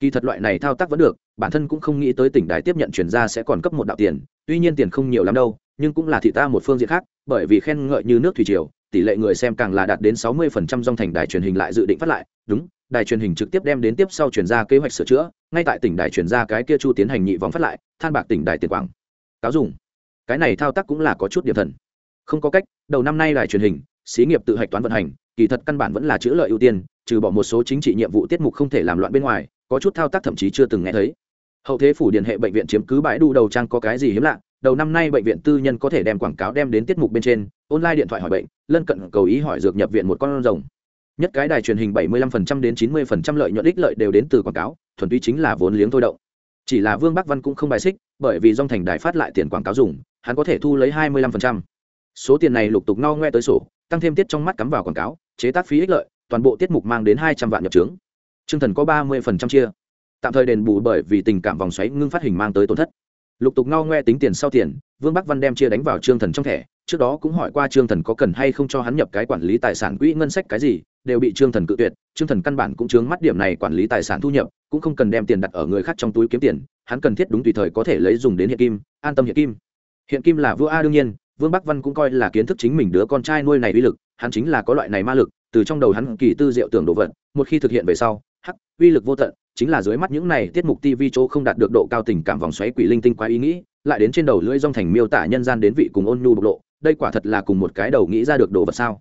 kỳ thật loại này thao tác vẫn được, bản thân cũng không nghĩ tới tỉnh đài tiếp nhận truyền ra sẽ còn cấp một đạo tiền, tuy nhiên tiền không nhiều lắm đâu, nhưng cũng là thị ta một phương diện khác, bởi vì khen ngợi như nước thủy triều, tỷ lệ người xem càng là đạt đến sáu mươi phần trăm dòng thành đài truyền hình lại dự định phát lại. Đúng, đài truyền hình trực tiếp đem đến tiếp sau truyền ra kế hoạch sửa chữa, ngay tại tỉnh đài truyền ra cái kia chu tiến hành nhị vòng phát lại, than bạc tỉnh đài tiền quảng. Cáo dùng. Cái này thao tác cũng là có chút điểm thần. Không có cách, đầu năm nay đài truyền hình, xí nghiệp tự hạch toán vận hành, kỳ thật căn bản vẫn là chữ lợi ưu tiên, trừ bỏ một số chính trị nhiệm vụ tiết mục không thể làm loạn bên ngoài có chút thao tác thậm chí chưa từng nghe thấy. Hậu thế phủ điện hệ bệnh viện chiếm cứ bãi đu đầu trang có cái gì hiếm lạ, đầu năm nay bệnh viện tư nhân có thể đem quảng cáo đem đến tiết mục bên trên, online điện thoại hỏi bệnh, lân cận cầu ý hỏi dược nhập viện một con rồng. Nhất cái đài truyền hình 75% đến 90% lợi nhuận ích lợi đều đến từ quảng cáo, thuần túy chính là vốn liếng thôi động. Chỉ là vương bắc văn cũng không bài xích, bởi vì dòng thành đài phát lại tiền quảng cáo dùng, hắn có thể thu lấy 25%. số tiền này lục tục no ngoe tới sổ, tăng thêm tiết trong mắt cắm vào quảng cáo, chế tác phí ích lợi, toàn bộ tiết mục mang đến hai trăm vạn nhập trướng t r ư ơ n g thần có ba mươi phần trăm chia. Tạm thời đền bù bởi vì tình cảm vòng xoáy ngưng phát hình mang tới tổn thất. Lục tục ngao ngoe tính tiền sau tiền, vương bắc văn đem chia đánh vào trương thần trong thẻ, trước đó cũng hỏi qua trương thần có cần hay không cho hắn nhập cái quản lý tài sản quỹ ngân sách cái gì, đều bị trương thần cự tuyệt, trương thần căn bản cũng chướng mắt điểm này quản lý tài sản thu nhập, cũng không cần đem tiền đặt ở người khác trong túi kiếm tiền, hắn cần thiết đúng tùy thời có thể lấy dùng đến hiện kim, an tâm hiện kim. Hiện kim là vua a đương nhiên, vương bắc văn cũng coi là kiến thức chính mình đứa con trai nuôi này uy lực, hắn chính là có loại này ma lực, từ trong đầu hắn kỳ tư diệu tưởng đồ vật, một khi thực hiện về sau uy lực vô tận, chính là dưới mắt những này tiết mục tv chỗ không đạt được độ cao tình cảm vòng xoáy quỷ linh tinh quá ý nghĩ, lại đến trên đầu lưỡi dong thành miêu tả nhân gian đến vị cùng ôn nhu bộc lộ, đây quả thật là cùng một cái đầu nghĩ ra được đồ vật sao?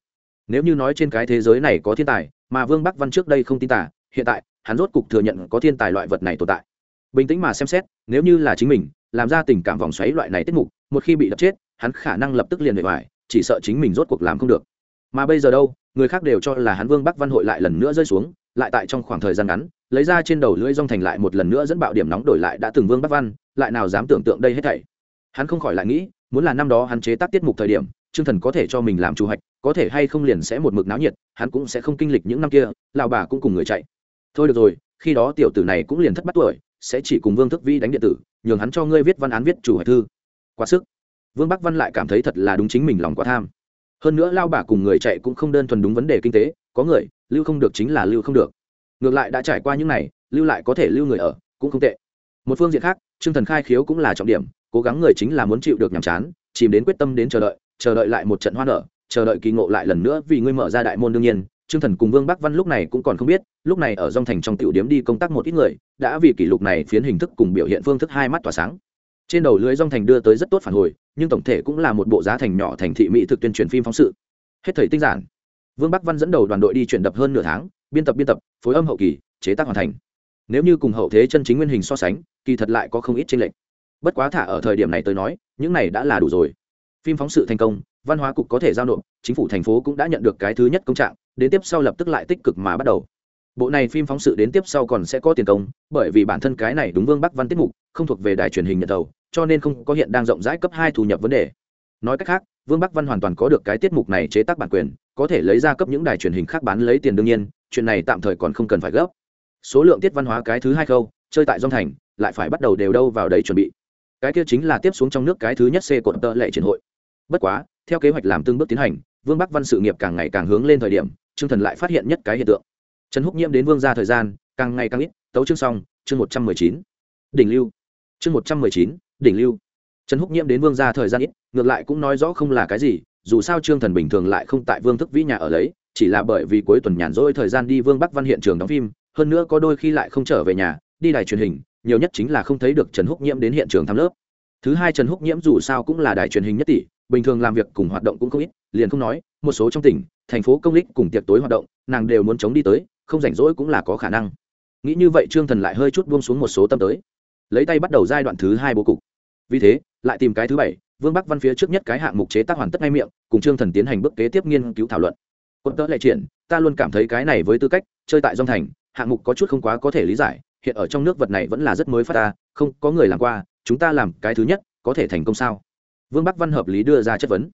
Nếu như nói trên cái thế giới này có thiên tài, mà vương bắc văn trước đây không tin tả hiện tại, hắn rốt cục thừa nhận có thiên tài loại vật này tồn tại. Bình tĩnh mà xem xét, nếu như là chính mình, làm ra tình cảm vòng xoáy loại này tiết mục, một khi bị đập chết, hắn khả năng lập tức liền bề ngoài, chỉ sợ chính mình rốt cuộc làm không được. Mà bây giờ đâu, người khác đều cho là hắn vương bắc văn hội lại lần nữa rơi xuống lại tại trong khoảng thời gian ngắn, lấy ra trên đầu lưỡi rong thành lại một lần nữa dẫn bạo điểm nóng đổi lại đã từng vương bắc văn, lại nào dám tưởng tượng đây hết thảy. Hắn không khỏi lại nghĩ, muốn là năm đó hắn chế tác tiết mục thời điểm chương thần có thể cho mình làm chủ hạch, có thể hay không liền sẽ một mực náo nhiệt, hắn cũng sẽ không kinh lịch những năm kia lào bà cũng cùng người chạy. Thôi được rồi, khi đó tiểu tử này cũng liền thất bắt tuổi, sẽ chỉ cùng vương thức vi đánh điện tử, nhường hắn cho ngươi viết văn án viết chủ hạch thư. Quá sức. Vương bắc văn lại cảm thấy thật là đúng chính mình lòng quá tham. Hơn nữa lao bà cùng người chạy cũng không đơn thuần đúng vấn đề kinh tế, có người lưu không được chính là lưu không được ngược lại đã trải qua những này lưu lại có thể lưu người ở cũng không tệ một phương diện khác chương thần khai khiếu cũng là trọng điểm cố gắng người chính là muốn chịu được nhàm chán chìm đến quyết tâm đến chờ đợi chờ đợi lại một trận hoa nở chờ đợi kỳ ngộ lại lần nữa vì ngươi mở ra đại môn đương nhiên Trương Thần cùng Vương Bắc Văn lúc này cũng còn không biết, lúc này ở Dung Thành trong tiểu điểm đi công tác một ít người, đã vì kỷ lục này phiến hình thức cùng biểu hiện phương thức hai mắt tỏa sáng. Trên đầu lưới Dung Thành đưa tới rất tốt phản hồi, nhưng tổng thể cũng là một bộ giá thành nhỏ thành thị mỹ thực tuyên truyền phim phóng sự. Hết thời tinh giản. Vương Bắc Văn dẫn đầu đoàn đội đi chuyển đập hơn nửa tháng, biên tập biên tập, phối âm hậu kỳ, chế tác hoàn thành. Nếu như cùng hậu thế chân chính nguyên hình so sánh, kỳ thật lại có không ít chênh lệch. Bất quá thả ở thời điểm này tôi nói, những này đã là đủ rồi. Phim phóng sự thành công, văn hóa cục có thể giao nộp, chính phủ thành phố cũng đã nhận được cái thứ nhất công trạng, đến tiếp sau lập tức lại tích cực mà bắt đầu bộ này phim phóng sự đến tiếp sau còn sẽ có tiền công bởi vì bản thân cái này đúng vương bắc văn tiết mục không thuộc về đài truyền hình nhận đầu cho nên không có hiện đang rộng rãi cấp hai thu nhập vấn đề nói cách khác vương bắc văn hoàn toàn có được cái tiết mục này chế tác bản quyền có thể lấy ra cấp những đài truyền hình khác bán lấy tiền đương nhiên chuyện này tạm thời còn không cần phải gấp số lượng tiết văn hóa cái thứ hai khâu chơi tại dông thành lại phải bắt đầu đều đâu vào đấy chuẩn bị cái kia chính là tiếp xuống trong nước cái thứ nhất c cột tợ lệ triển hội bất quá theo kế hoạch làm từng bước tiến hành vương bắc văn sự nghiệp càng ngày càng hướng lên thời điểm Trương Thần lại phát hiện nhất cái hiện tượng. Trần Húc Nhiễm đến Vương gia thời gian, càng ngày càng ít, tấu chương xong, chương một trăm mười chín Đỉnh lưu. Chương một trăm mười chín đỉnh lưu. Trần Húc Nhiễm đến Vương gia thời gian ít, ngược lại cũng nói rõ không là cái gì, dù sao Trương Thần bình thường lại không tại Vương Thức Vĩ nhà ở lấy, chỉ là bởi vì cuối tuần nhàn rỗi thời gian đi Vương Bắc Văn hiện trường đóng phim, hơn nữa có đôi khi lại không trở về nhà, đi đài truyền hình, nhiều nhất chính là không thấy được Trần Húc Nhiễm đến hiện trường thăm lớp. Thứ hai Trần Húc Nhiễm dù sao cũng là đài truyền hình nhất tỷ, bình thường làm việc cùng hoạt động cũng không ít, liền không nói, một số trong tỉnh, thành phố công lích cùng tiệc tối hoạt động nàng đều muốn chống đi tới không rảnh rỗi cũng là có khả năng. Nghĩ như vậy trương thần lại hơi chút buông xuống một số tâm tới. Lấy tay bắt đầu giai đoạn thứ hai bố cục. Vì thế lại tìm cái thứ bảy vương bắc văn phía trước nhất cái hạng mục chế tác hoàn tất ngay miệng, cùng trương thần tiến hành bước kế tiếp nghiên cứu thảo luận. Quân tớ lệ triển, ta luôn cảm thấy cái này với tư cách, chơi tại dòng thành, hạng mục có chút không quá có thể lý giải, hiện ở trong nước vật này vẫn là rất mới phát ta không có người làm qua, chúng ta làm cái thứ nhất, có thể thành công sao? Vương bắc văn hợp lý đưa ra chất vấn.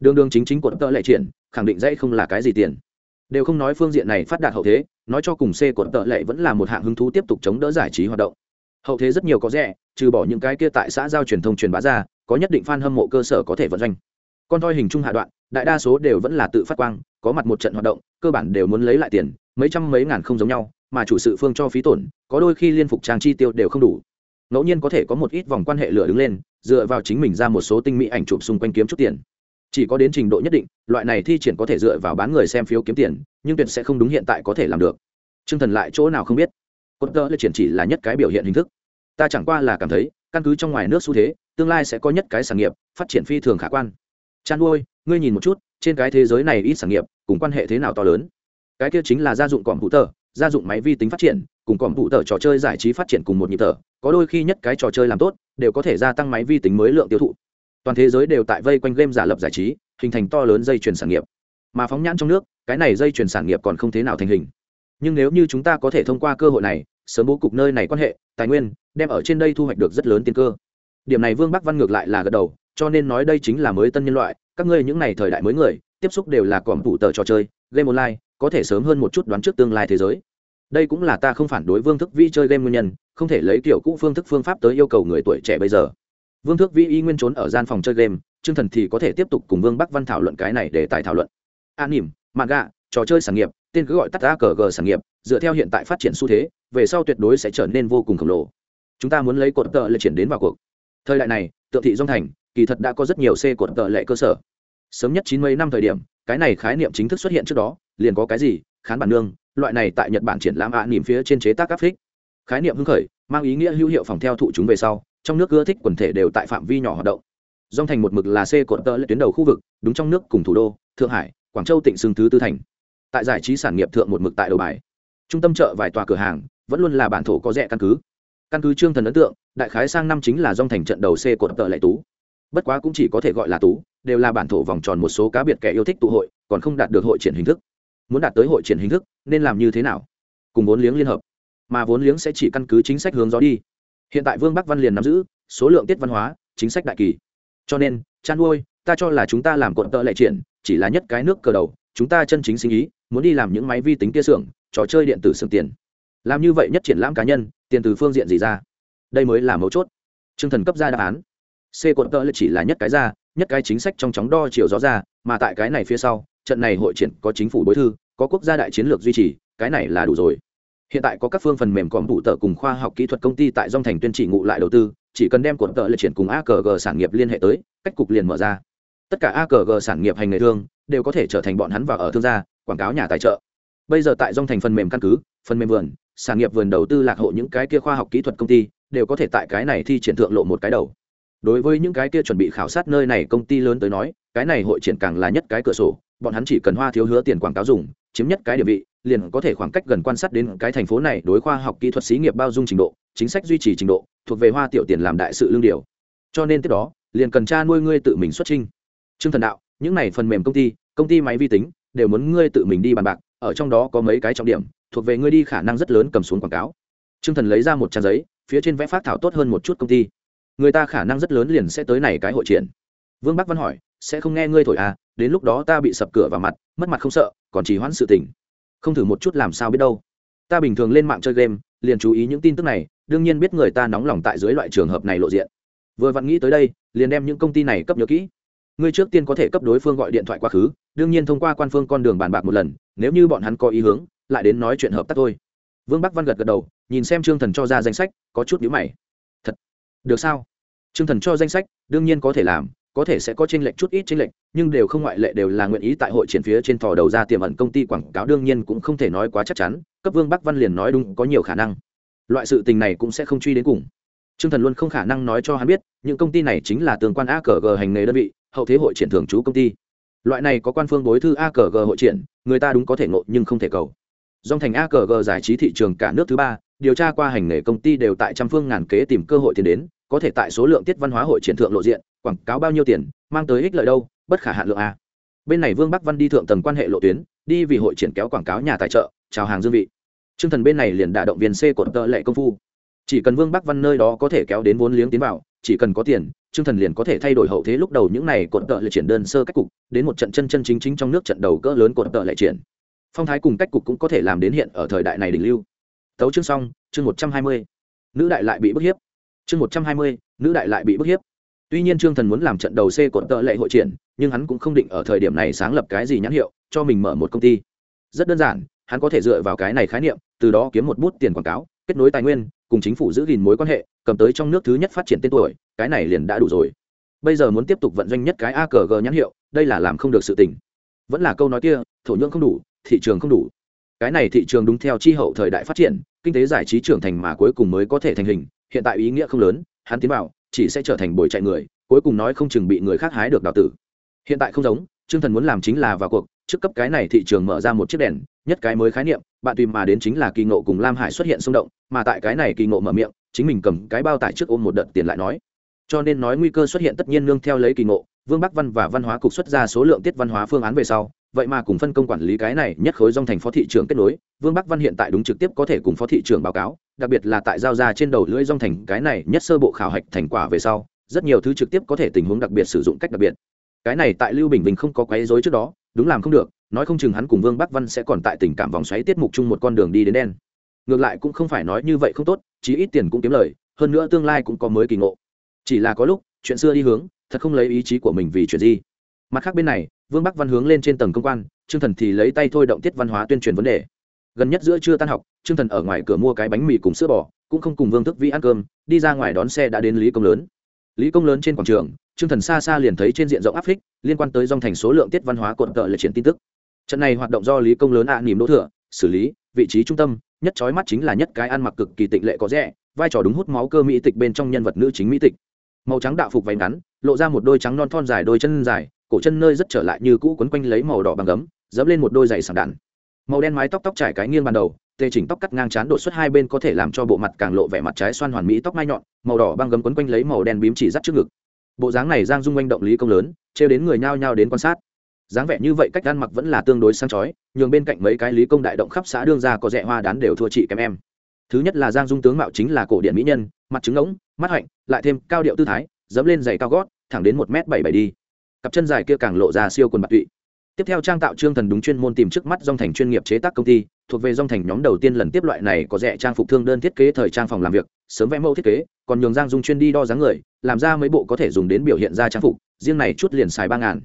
Đường đường chính chính quận tợ lệ triển, khẳng định dãy không là cái gì tiền. Đều không nói phương diện này phát đạt hậu thế, nói cho cùng c quận tợ lệ vẫn là một hạng hứng thú tiếp tục chống đỡ giải trí hoạt động. Hậu thế rất nhiều có rẻ, trừ bỏ những cái kia tại xã giao truyền thông truyền bá ra có nhất định fan hâm mộ cơ sở có thể vận doanh. Con thoi hình trung hạ đoạn, đại đa số đều vẫn là tự phát quang, có mặt một trận hoạt động, cơ bản đều muốn lấy lại tiền, mấy trăm mấy ngàn không giống nhau, mà chủ sự phương cho phí tổn, có đôi khi liên phục trang chi tiêu đều không đủ. Ngẫu nhiên có thể có một ít vòng quan hệ lửa đứng lên, dựa vào chính mình ra một số tinh mỹ ảnh chụp xung quanh kiếm chút tiền. Chỉ có đến trình độ nhất định, loại này thi triển có thể dựa vào bán người xem phiếu kiếm tiền, nhưng tuyệt sẽ không đúng hiện tại có thể làm được. T r ư ơ n g thần lại chỗ nào không biết. Cốt tơ triển chỉ là nhất cái biểu hiện hình thức. Ta chẳng qua là cảm thấy, căn cứ trong ngoài nước xu thế tương lai sẽ có nhất cái sản nghiệp, phát triển phi thường khả quan. Chăn nuôi ngươi nhìn một chút, trên cái thế giới này ít sản nghiệp, cùng quan hệ thế nào to lớn? Cái kia chính là gia dụng còm hữu tờ gia dụng máy vi tính phát triển, cùng còm hữu tờ trò chơi giải trí phát triển cùng một nhịp tờ có đôi khi nhất cái trò chơi làm tốt, đều có thể gia tăng máy vi tính mới lượng tiêu thụ. Toàn thế giới đều tại vây quanh game giả lập giải trí, hình thành to lớn dây chuyển sản nghiệp. Mà phóng nhãn trong nước, cái này dây chuyển sản nghiệp còn không thế nào thành hình. Nhưng nếu như chúng ta có thể thông qua cơ hội này, sớm bố cục nơi này quan hệ, tài nguyên, đem ở trên đây thu hoạch được rất lớn tiên cơ điểm này vương bắc văn ngược lại là gật đầu, cho nên nói đây chính là mới tân nhân loại, các ngươi những n à y thời đại mới người, tiếp xúc đều là còm thủ tờ trò chơi, game online, có thể sớm hơn một chút đoán trước tương lai thế giới. Đây cũng là ta không phản đối vương thức vi chơi game nguyên nhân, không thể lấy kiểu cũ phương thức phương pháp tới yêu cầu người tuổi trẻ bây giờ. Vương thức vi y nguyên trốn ở gian phòng chơi game chương thần thì có thể tiếp tục cùng vương bắc văn thảo luận cái này để tài thảo luận. An nỉm mạng gạ, trò chơi sản nghiệp, tên cứ gọi tắt ra cờ gờ sản nghiệp, dựa theo hiện tại phát triển xu thế, về sau tuyệt đối sẽ trở nên vô cùng khổng lồ. Chúng ta muốn lấy cột tợ lệ triển đến vào cuộc thời đại này tượng thị dông thành kỳ thật đã có rất nhiều c cột tợ lệ cơ sở. Sớm nhất chín mươi năm thời điểm cái này khái niệm chính thức xuất hiện trước đó liền có cái gì khán bản nương loại này tại nhật bản triển lãm ạ à, nỉm phía trên chế tác áp phích khái niệm hưng khởi mang ý nghĩa hữu hiệu phòng theo thụ chúng về sau trong nước ưa thích quần thể đều tại phạm vi nhỏ hoạt động. Dòng thành một mực là c cột tơ tuyến đầu khu vực đúng trong nước cùng thủ đô thượng hải quảng châu tỉnh xương thứ tư thành. Tại giải trí sản nghiệp thượng một mực tại đầu bài. Trung tâm chợ vài tòa cửa hàng vẫn luôn là bản thổ có rẻ căn cứ. Căn cứ trương thần ấn tượng đại khái sang năm chính là dòng thành trận đầu c cột tợ lệ tú. Bất quá cũng chỉ có thể gọi là tú, đều là bản thổ vòng tròn một số cá biệt kẻ yêu thích tụ hội, còn không đạt được hội triển hình thức. Muốn đạt tới hội triển hình thức, nên làm như thế nào? Cùng vốn liếng liên hợp. Mà vốn liếng sẽ chỉ căn cứ chính sách hướng gió đi. Hiện tại vương bắc văn liền nắm giữ số lượng tiết văn hóa, chính sách đại kỳ. Cho nên chăn nuôi ta cho là chúng ta làm cột tợ lệ triển, chỉ là nhất cái nước cờ đầu, chúng ta chân chính sinh ý, muốn đi làm những máy vi tính kia xưởng, trò chơi điện tử xưởng tiền. Làm như vậy nhất triển lãm cá nhân, tiền từ phương diện gì ra? Đây mới là mấu chốt. T r ư ơ n g thần cấp ra đáp án. C cột tơ lệ chỉ là nhất cái ra, nhất cái chính sách trong chóng đo chiều gió ra, mà tại cái này phía sau, trận này hội triển có chính phủ đối thư, có quốc gia đại chiến lược duy trì, cái này là đủ rồi. Hiện tại có các phương phần mềm còn đủ tờ cùng khoa học kỹ thuật công ty tại dòng thành tuyên chỉ ngụ lại đầu tư, chỉ cần đem cột tờ lệ triển cùng akg sản nghiệp liên hệ tới, cách cục liền mở ra. Tất cả akg sản nghiệp hành nghề thương đều có thể trở thành bọn hắn vào ở thương gia, quảng cáo nhà tài trợ. Bây giờ tại dòng thành phần mềm căn cứ, phần mềm vườn, sản nghiệp vườn đầu tư lạc hộ những cái kia khoa học kỹ thuật công ty đều có thể tại cái này thi triển thượng lộ một cái đầu. Đối với những cái kia chuẩn bị khảo sát nơi này công ty lớn tới nói, cái này hội triển càng là nhất cái cửa sổ, bọn hắn chỉ cần hoa thiếu hứa tiền quảng cáo dùng, chiếm nhất cái địa vị, liền có thể khoảng cách gần quan sát đến cái thành phố này đối khoa học kỹ thuật xí nghiệp bao dung trình độ, chính sách duy trì trình độ, thuộc về hoa tiểu tiền làm đại sự lương điều. Cho nên tiếp đó, liền cần cha nuôi ngươi tự mình xuất trinh trương thần đạo, những này phần mềm công ty công ty máy vi tính, đều muốn ngươi tự mình đi bàn bạc, ở trong đó có mấy cái trọng điểm, thuộc về ngươi đi khả năng rất lớn cầm xuống quảng cáo. Trương thần lấy ra một trang giấy phía trên vẽ phát thảo tốt hơn một chút công ty. Người ta khả năng rất lớn liền sẽ tới này cái hội triển. Vương bắc văn hỏi, sẽ không nghe ngươi thổi à đến lúc đó ta bị sập cửa vào mặt, mất mặt không sợ, còn chỉ hoãn sự tình. Không thử một chút làm sao biết đâu. Ta bình thường lên mạng chơi game, liền chú ý những tin tức này, đương nhiên biết người ta nóng lòng tại dưới loại trường hợp này lộ diện. Vừa vặn nghĩ tới đây, liền đem những công ty này cấp nhớ kỹ. Ngươi trước tiên có thể cấp đối phương gọi điện thoại quá khứ, đương nhiên thông qua quan phương con đường bàn bạc một lần, nếu như bọn hắn có ý hướng, lại đến nói chuyện hợp tác thôi vương bắc văn gật gật đầu, nhìn xem trương thần cho ra danh sách, có chút nhữ mày. Thật? Được sao? Trương thần cho danh sách, đương nhiên có thể làm, có thể sẽ có tranh lệch chút ít tranh lệch, nhưng đều không ngoại lệ đều là nguyện ý tại hội triển phía trên thò đầu ra tiềm ẩn công ty quảng cáo, đương nhiên cũng không thể nói quá chắc chắn, cấp vương bắc văn liền nói đúng, có nhiều khả năng. Loại sự tình này cũng sẽ không truy đến cùng. Trương thần luôn không khả năng nói cho hắn biết, những công ty này chính là tương quan a cờ g hành nghề đơn vị, hậu thế hội triển thường trú công ty. Loại này có quan phương bối thư a cờ g hội triển, người ta đúng có thể ngộ nhưng không thể cầu dòng thành AKG giải trí thị trường cả nước thứ ba điều tra qua hành nghề công ty đều tại trăm phương ngàn kế tìm cơ hội tiền đến có thể tại số lượng tiết văn hóa hội triển thượng lộ diện quảng cáo bao nhiêu tiền mang tới ích lợi đâu bất khả hạn lượng a. Bên này vương bắc văn đi thượng tầng quan hệ lộ tuyến đi vì hội triển kéo quảng cáo nhà tài trợ chào hàng dương vị. T r ư ơ n g thần bên này liền đả động viên c cột tợ lệ công phu. Chỉ cần vương bắc văn nơi đó có thể kéo đến vốn liếng tiến vào chỉ cần có tiền Trương Thần liền có thể thay đổi hậu thế lúc đầu những này cột tợ lại triển đơn sơ cách cục, đến một trận chân chân chính chính trong nước trận đầu cỡ lớn cột tợ lại triển. Phong thái cùng cách cục cũng có thể làm đến hiện ở thời đại này đỉnh lưu. Tấu chương xong, chương một trăm hai mươi Nữ đại lại bị bức hiếp. Chương một trăm hai mươi nữ đại lại bị bức hiếp. Tuy nhiên Trương Thần muốn làm trận đầu C cột tợ lệ hội triển, nhưng hắn cũng không định ở thời điểm này sáng lập cái gì nhãn hiệu, cho mình mở một công ty. Rất đơn giản, hắn có thể dựa vào cái này khái niệm, từ đó kiếm một bút tiền quảng cáo, kết nối tài nguyên, cùng chính phủ giữ gìn mối quan hệ, cầm tới trong nước thứ nhất phát triển tên tuổi, cái này liền đã đủ rồi bây giờ muốn tiếp tục vận doanh nhất cái a cờ g nhãn hiệu đây là làm không được sự tình vẫn là câu nói kia thổ nhưỡng không đủ thị trường không đủ. Cái này thị trường đúng theo chi hậu thời đại phát triển, kinh tế giải trí trưởng thành mà cuối cùng mới có thể thành hình, hiện tại ý nghĩa không lớn, hắn tiến vào, chỉ sẽ trở thành bồi chạy người, cuối cùng nói không chừng bị người khác hái được đào tử. Hiện tại không giống chương thần muốn làm chính là vào cuộc, trước cấp cái này thị trường mở ra một chiếc đèn, nhất cái mới khái niệm, bạn tùy mà đến chính là kỳ ngộ cùng lam hải xuất hiện xung động, mà tại cái này kỳ ngộ mở miệng, chính mình cầm cái bao tải trước ôm một đợt tiền lại nói. Cho nên nói nguy cơ xuất hiện tất nhiên nương theo lấy kỳ ngộ, vương bắc văn và văn hóa cục xuất ra số lượng tiết văn hóa phương án về sau vậy mà cùng phân công quản lý cái này nhất khối dòng thành phó thị trưởng kết nối, vương bắc văn hiện tại đúng trực tiếp có thể cùng phó thị trưởng báo cáo, đặc biệt là tại giao ra trên đầu lưỡi dòng thành cái này nhất sơ bộ khảo hạch thành quả về sau, rất nhiều thứ trực tiếp có thể tình huống đặc biệt sử dụng cách đặc biệt. Cái này tại lưu bình bình không có quấy rối trước đó, đúng làm không được, nói không chừng hắn cùng vương bắc văn sẽ còn tại tình cảm vòng xoáy tiết mục chung một con đường đi đến đen. Ngược lại cũng không phải nói như vậy không tốt, chí ít tiền cũng kiếm lời, hơn nữa tương lai cũng có mới kỳ ngộ. Chỉ là có lúc, chuyện xưa đi hướng, thật không lấy ý chí của mình vì chuyện gì. Mặt khác bên này vương bắc văn hướng lên trên tầng công quan, trương thần thì lấy tay thôi động tiết văn hóa tuyên truyền vấn đề. Gần nhất giữa trưa tan học, trương thần ở ngoài cửa mua cái bánh mì cùng sữa bò, cũng không cùng vương thức vĩ ăn cơm, đi ra ngoài đón xe đã đến lý công lớn. Lý công lớn trên quảng trường, trương thần xa xa liền thấy trên diện rộng áp phích, liên quan tới dòng thành số lượng tiết văn hóa cuộn cỡ là triển tin tức. Trận này hoạt động do lý công lớn ạ à nỉm đỗ thừa, xử lý, vị trí trung tâm, nhất trói mắt chính là nhất cái ăn mặc cực kỳ tịnh lệ có rẻ, vai trò đúng hút máu cơ mỹ tịch bên trong nhân vật nữ chính mỹ tịch. Màu trắng đạo phục váy ngắn, lộ ra một đôi trắng non thon dài, đôi chân dài cổ chân nơi rất trở lại như cũ quấn quanh lấy màu đỏ bằng gấm, dẫm lên một đôi giày sảng đạn. Màu đen mái tóc tóc trải cái nghiêng ban đầu, tê chỉnh tóc cắt ngang chán đột xuất hai bên có thể làm cho bộ mặt càng lộ vẻ mặt trái xoan hoàn mỹ tóc mai nhọn, màu đỏ băng gấm quấn quanh lấy màu đen bím chỉ dắt trước ngực. Bộ dáng này giang dung quanh động lý công lớn, trêu đến người nhao nhao đến quan sát. Dáng vẻ như vậy cách ăn mặc vẫn là tương đối sang chói, nhường bên cạnh mấy cái lý công đại động khắp xã đương ra có rẻ hoa đán đều thua chị kém em. Thứ nhất là giang dung tướng mạo chính là cổ điện mỹ nhân, mặt trứng ống mắt hạnh, lại thêm cao điệu tư thái, dẫm lên giày cao gót, thẳng đến một m bảy bảy đi cặp chân dài kia càng lộ ra siêu quần bạc tụy. Tiếp theo trang tạo trương thần đúng chuyên môn tìm trước mắt dòng thành chuyên nghiệp chế tác công ty, thuộc về dòng thành nhóm đầu tiên lần tiếp loại này có rẻ trang phục thương đơn thiết kế thời trang phòng làm việc, sớm vẽ mẫu thiết kế, còn nhường giang dung chuyên đi đo dáng người, làm ra mấy bộ có thể dùng đến biểu hiện ra trang phục, riêng này chút liền xài ba ngàn.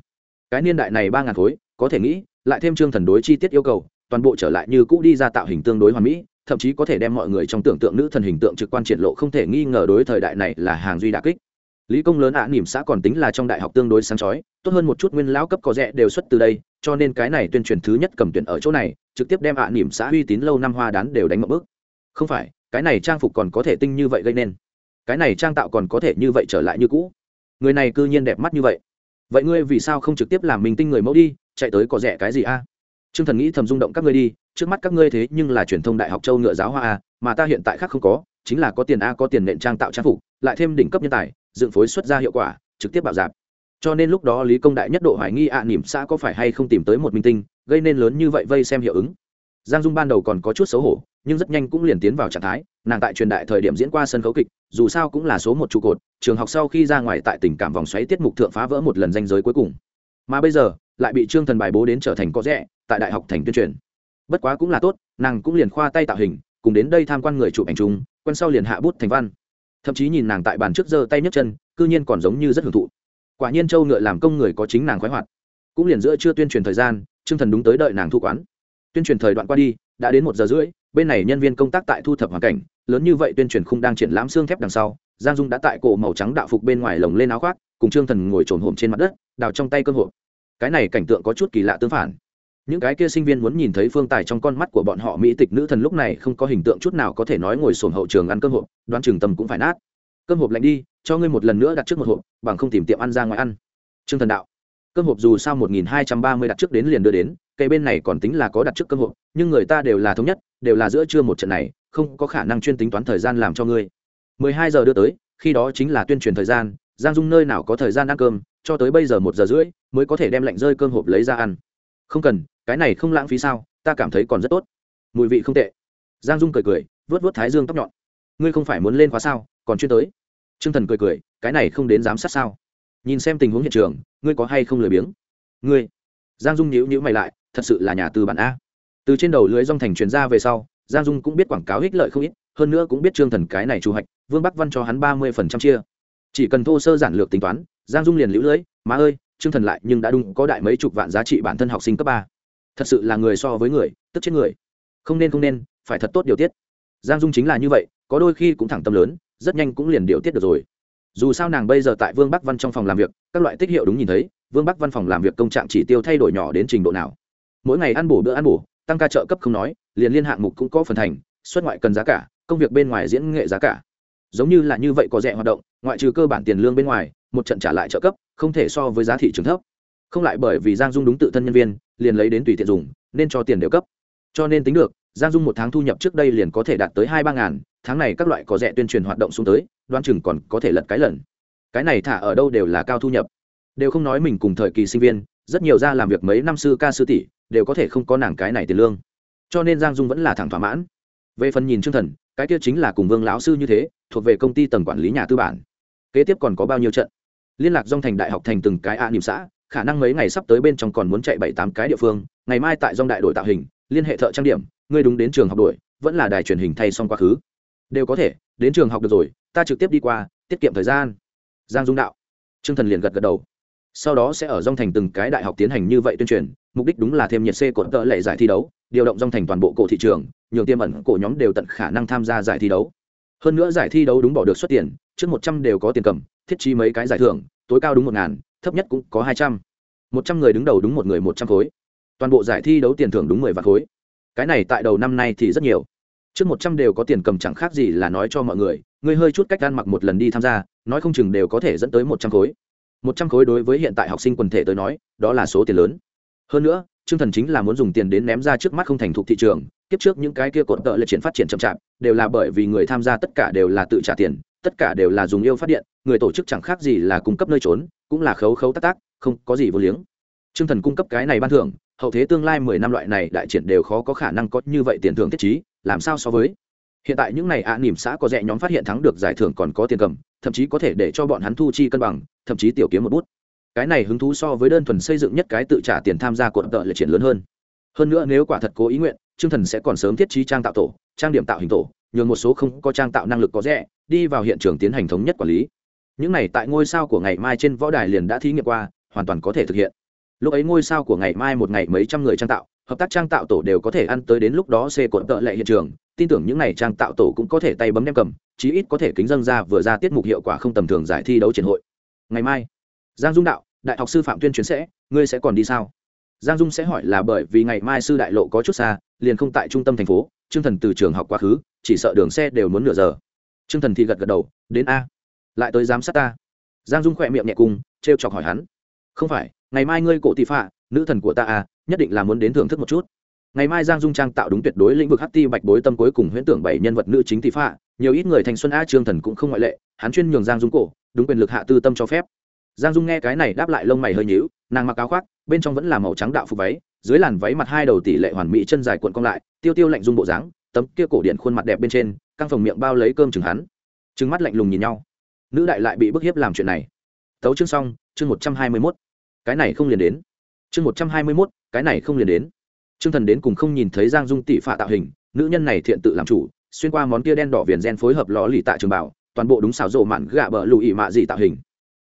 Cái niên đại này ba ngàn khối, có thể nghĩ, lại thêm trương thần đối chi tiết yêu cầu, toàn bộ trở lại như cũ đi ra tạo hình tương đối hoàn mỹ, thậm chí có thể đem mọi người trong tưởng tượng nữ thần hình tượng trực quan triển lộ không thể nghi ngờ đối thời đại này là hàng duy đà kích lý công lớn ạ à, nỉm xã còn tính là trong đại học tương đối sáng chói tốt hơn một chút nguyên lão cấp có rẻ đều xuất từ đây cho nên cái này tuyên truyền thứ nhất cầm tuyển ở chỗ này trực tiếp đem ạ à, nỉm xã uy tín lâu năm hoa đán đều đánh mậm bước. Không phải cái này trang phục còn có thể tinh như vậy gây nên. Cái này trang tạo còn có thể như vậy trở lại như cũ. Người này cư nhiên đẹp mắt như vậy. Vậy ngươi vì sao không trực tiếp làm mình tinh người mẫu đi chạy tới có rẻ cái gì a? À? trương thần nghĩ thầm rung động các ngươi đi trước mắt các ngươi thế nhưng là truyền thông đại học châu ngựa giáo hoa a mà ta hiện tại khác không có chính là có tiền a có tiền nện trang tạo trang phục lại thêm đỉnh cấp nhân tài dựng phối xuất ra hiệu quả trực tiếp bảo giảm cho nên lúc đó lý công đại nhất độ hoài nghi ạ à, nỉm xã có phải hay không tìm tới một minh tinh gây nên lớn như vậy vây xem hiệu ứng. Giang dung ban đầu còn có chút xấu hổ nhưng rất nhanh cũng liền tiến vào trạng thái nàng tại truyền đại thời điểm diễn qua sân khấu kịch dù sao cũng là số một trụ cột trường học sau khi ra ngoài tại tình cảm vòng xoáy tiết mục thượng phá vỡ một lần danh giới cuối cùng. Mà bây giờ lại bị trương thần bài bố đến trở thành có rẻ tại đại học thành tuyên truyền. Bất quá cũng là tốt nàng cũng liền khoa tay tạo hình cùng đến đây tham quan người chụp ảnh chúng quen sau liền hạ bút thành văn thậm chí nhìn nàng tại bàn trước giơ tay nhấc chân, cư nhiên còn giống như rất hưởng thụ. Quả nhiên châu ngựa làm công người có chính nàng khoái hoạt. Cũng liền giữa chưa tuyên truyền thời gian, trương thần đúng tới đợi nàng thu quán. Tuyên truyền thời đoạn qua đi, đã đến một giờ rưỡi, bên này nhân viên công tác tại thu thập hoàn cảnh, lớn như vậy tuyên truyền khung đang triển lãm xương thép đằng sau, giang dung đã tại cổ màu trắng đạo phục bên ngoài lồng lên áo khoác, cùng trương thần ngồi trồn hổm trên mặt đất, đào trong tay cơm hộp. Cái này cảnh tượng có chút kỳ lạ tương phản những cái kia sinh viên muốn nhìn thấy phương tài trong con mắt của bọn họ mỹ tịch nữ thần lúc này không có hình tượng chút nào có thể nói ngồi sồn hậu trường ăn cơm hộp, đoán trường tâm cũng phải nát. Cơm hộp lạnh đi, cho ngươi một lần nữa đặt trước một hộp, bằng không tìm tiệm ăn ra ngoài ăn. Trương thần đạo. Cơm hộp dù sao một nghìn hai trăm ba mươi đặt trước đến liền đưa đến cây bên này còn tính là có đặt trước cơm hộp, nhưng người ta đều là thống nhất, đều là giữa trưa một trận này, không có khả năng chuyên tính toán thời gian làm cho ngươi. Mười hai giờ đưa tới, khi đó chính là tuyên truyền thời gian, giang dung nơi nào có thời gian ăn cơm, cho tới bây giờ một giờ rưỡi mới có thể đem lạnh rơi cơm hộp lấy ra ăn. Không cần cái này không lãng phí sao, ta cảm thấy còn rất tốt. Mùi vị không tệ. Giang dung cười cười vớt vớt thái dương tóc nhọn. Ngươi không phải muốn lên khóa sao, còn chuyên tới. T r ư ơ n g thần cười cười, cái này không đến giám sát sao. Nhìn xem tình huống hiện trường, ngươi có hay không lười biếng? Ngươi. Giang dung nhữ nhữ mày lại, thật sự là nhà từ bản a. Từ trên đầu lưới dong thành truyền ra về sau, giang dung cũng biết quảng cáo ích lợi không ít, hơn nữa cũng biết trương thần cái này chủ hạch, vương bắc văn cho hắn ba mươi phần trăm chia. Chỉ cần thô sơ giản lược tính toán, giang dung liền lũ lưỡi. má ơi, trương thần lại nhưng đã đúng có đại mấy chục vạn giá trị bản thân học sinh cấp ba thật sự là người so với người, tức chết người. Không nên không nên, phải thật tốt điều tiết. Giang dung chính là như vậy, có đôi khi cũng thẳng tâm lớn, rất nhanh cũng liền điều tiết được rồi. Dù sao nàng bây giờ tại vương bắc văn trong phòng làm việc, các loại tích hiệu đúng nhìn thấy, vương bắc văn phòng làm việc công trạng chỉ tiêu thay đổi nhỏ đến trình độ nào. Mỗi ngày ăn bổ bữa ăn bổ, tăng ca trợ cấp không nói, liền liên hạng mục cũng có phần thành, xuất ngoại cần giá cả, công việc bên ngoài diễn nghệ giá cả. Giống như là như vậy có rẻ hoạt động, ngoại trừ cơ bản tiền lương bên ngoài, một trận trả lại trợ cấp, không thể so với giá thị trường thấp. Không lại bởi vì giang dung đúng tự thân nhân viên liền lấy đến tùy tiện dùng, nên cho tiền đều cấp. Cho nên tính được, giang dung một tháng thu nhập trước đây liền có thể đạt tới hai ba ngàn, tháng này các loại có rẻ tuyên truyền hoạt động xuống tới đoan chừng còn có thể lật cái lần. Cái này thả ở đâu đều là cao thu nhập. Đều không nói mình cùng thời kỳ sinh viên, rất nhiều ra làm việc mấy năm sư ca sư tỷ, đều có thể không có nàng cái này tiền lương. Cho nên giang dung vẫn là thẳng thỏa mãn. Về phần nhìn chương thần, cái kia chính là cùng vương lão sư như thế, thuộc về công ty tầng quản lý nhà tư bản. Kế tiếp còn có bao nhiêu trận? Liên lạc dòng thành đại học thành từng cái a niệm xã khả năng mấy ngày sắp tới bên trong còn muốn chạy bảy tám cái địa phương, ngày mai tại dòng đại đội tạo hình, liên hệ thợ trang điểm, ngươi đúng đến trường học đổi vẫn là đài truyền hình thay xong quá khứ. Đều có thể, đến trường học được rồi, ta trực tiếp đi qua, tiết kiệm thời gian. Giang dung đạo. Trương thần liền gật gật đầu. Sau đó sẽ ở dòng thành từng cái đại học tiến hành như vậy tuyên truyền, mục đích đúng là thêm nhiệt c cột tợ lệ giải thi đấu, điều động dòng thành toàn bộ cổ thị trường, nhường tiêm ẩn cổ nhóm đều tận khả năng tham gia giải thi đấu. Hơn nữa giải thi đấu đúng bỏ được xuất tiền, trước một trăm đều có tiền cầm, thiết trí mấy cái giải thưởng, tối cao đúng một ngàn thấp nhất cũng có hai trăm. Một trăm người đứng đầu đúng một người một trăm khối. Toàn bộ giải thi đấu tiền thưởng đúng mười vạn khối. Cái này tại đầu năm nay thì rất nhiều. Trước một trăm đều có tiền cầm chẳng khác gì là nói cho mọi người, ngươi hơi chút cách ăn mặc một lần đi tham gia, nói không chừng đều có thể dẫn tới một trăm khối. Một trăm khối đối với hiện tại học sinh quần thể tới nói, đó là số tiền lớn. Hơn nữa chương thần chính là muốn dùng tiền đến ném ra trước mắt không thành thục thị trường, kiếp trước những cái kia cột tợ lệ triển phát triển chậm chạp, đều là bởi vì người tham gia tất cả đều là tự trả tiền, tất cả đều là dùng yêu phát điện, người tổ chức chẳng khác gì là cung cấp nơi trốn cũng là khấu khấu tác tác không có gì vô liếng. Chương thần cung cấp cái này ban thưởng hậu thế tương lai mười năm loại này đại triển đều khó có khả năng có như vậy tiền thưởng thiết chí làm sao so với? Hiện tại những này ạ à, nỉm xã có rẻ nhóm phát hiện thắng được giải thưởng còn có tiền cầm thậm chí có thể để cho bọn hắn thu chi cân bằng thậm chí tiểu kiếm một bút. Cái này hứng thú so với đơn thuần xây dựng nhất cái tự trả tiền tham gia cuộc tợ là triển lớn hơn. Hơn nữa nếu quả thật cố ý nguyện chương thần sẽ còn sớm thiết trí trang tạo tổ trang điểm tạo hình tổ nhường một số không có trang tạo năng lực có rẻ đi vào hiện trường tiến hành thống nhất quản lý những này tại ngôi sao của ngày mai trên võ đài liền đã thí nghiệm qua, hoàn toàn có thể thực hiện. Lúc ấy ngôi sao của ngày mai một ngày mấy trăm người trang tạo, hợp tác trang tạo tổ đều có thể ăn tới đến lúc đó xê cột tợ lệ hiện trường. Tin tưởng những n à y trang tạo tổ cũng có thể tay bấm đem cầm, chí ít có thể kính dân ra vừa ra tiết mục hiệu quả không tầm thường giải thi đấu triển hội. Ngày mai, giang dung đạo, đại học sư phạm tuyên truyền sẽ, ngươi sẽ còn đi sao? Giang dung sẽ hỏi là bởi vì ngày mai sư đại lộ có chút xa, liền không tại trung tâm thành phố t r ư ơ n g thần từ trường học quá khứ, chỉ sợ đường xe đều muốn nửa giờ. T r ư ơ n g thần thì gật gật đầu, đến a lại tới giám sát ta. Giang dung khỏe miệng nhẹ cung t r e o chọc hỏi hắn. Không phải, ngày mai ngươi cổ tị phạ, nữ thần của ta à nhất định là muốn đến thưởng thức một chút. Ngày mai giang dung trang tạo đúng tuyệt đối lĩnh vực ht bạch bối tâm cuối cùng huyễn tưởng bảy nhân vật nữ chính tị phạ, nhiều ít người thành xuân a trương thần cũng không ngoại lệ, hắn chuyên nhường giang dung cổ, đúng quyền lực hạ tư tâm cho phép. Giang dung nghe cái này đáp lại lông mày hơi nhíu, nàng mặc áo khoác, bên trong vẫn là màu trắng đạo phục váy, dưới làn váy mặt hai đầu tỷ lệ hoàn mỹ chân dài cuộn cong lại, tiêu tiêu lạnh dung bộ dáng, tấm kia cổ điện khuôn mặt đẹp bên trên, căng phòng miệng bao lấy cơm chừng hắn. Trừng mắt lạnh lùng nhìn nhau nữ đại lại bị bức hiếp làm chuyện này. Tấu chương xong, chương một trăm hai mươi mốt. Cái này không liền đến. Chương một trăm hai mươi mốt, cái này không liền đến. Chương thần đến cùng không nhìn thấy giang dung tỷ phạ tạo hình, nữ nhân này thiện tự làm chủ, xuyên qua món kia đen đỏ viền gen phối hợp lò lì tạ trường bảo, toàn bộ đúng xảo rộ mạn gạ bờ lụy mạ dị tạo hình.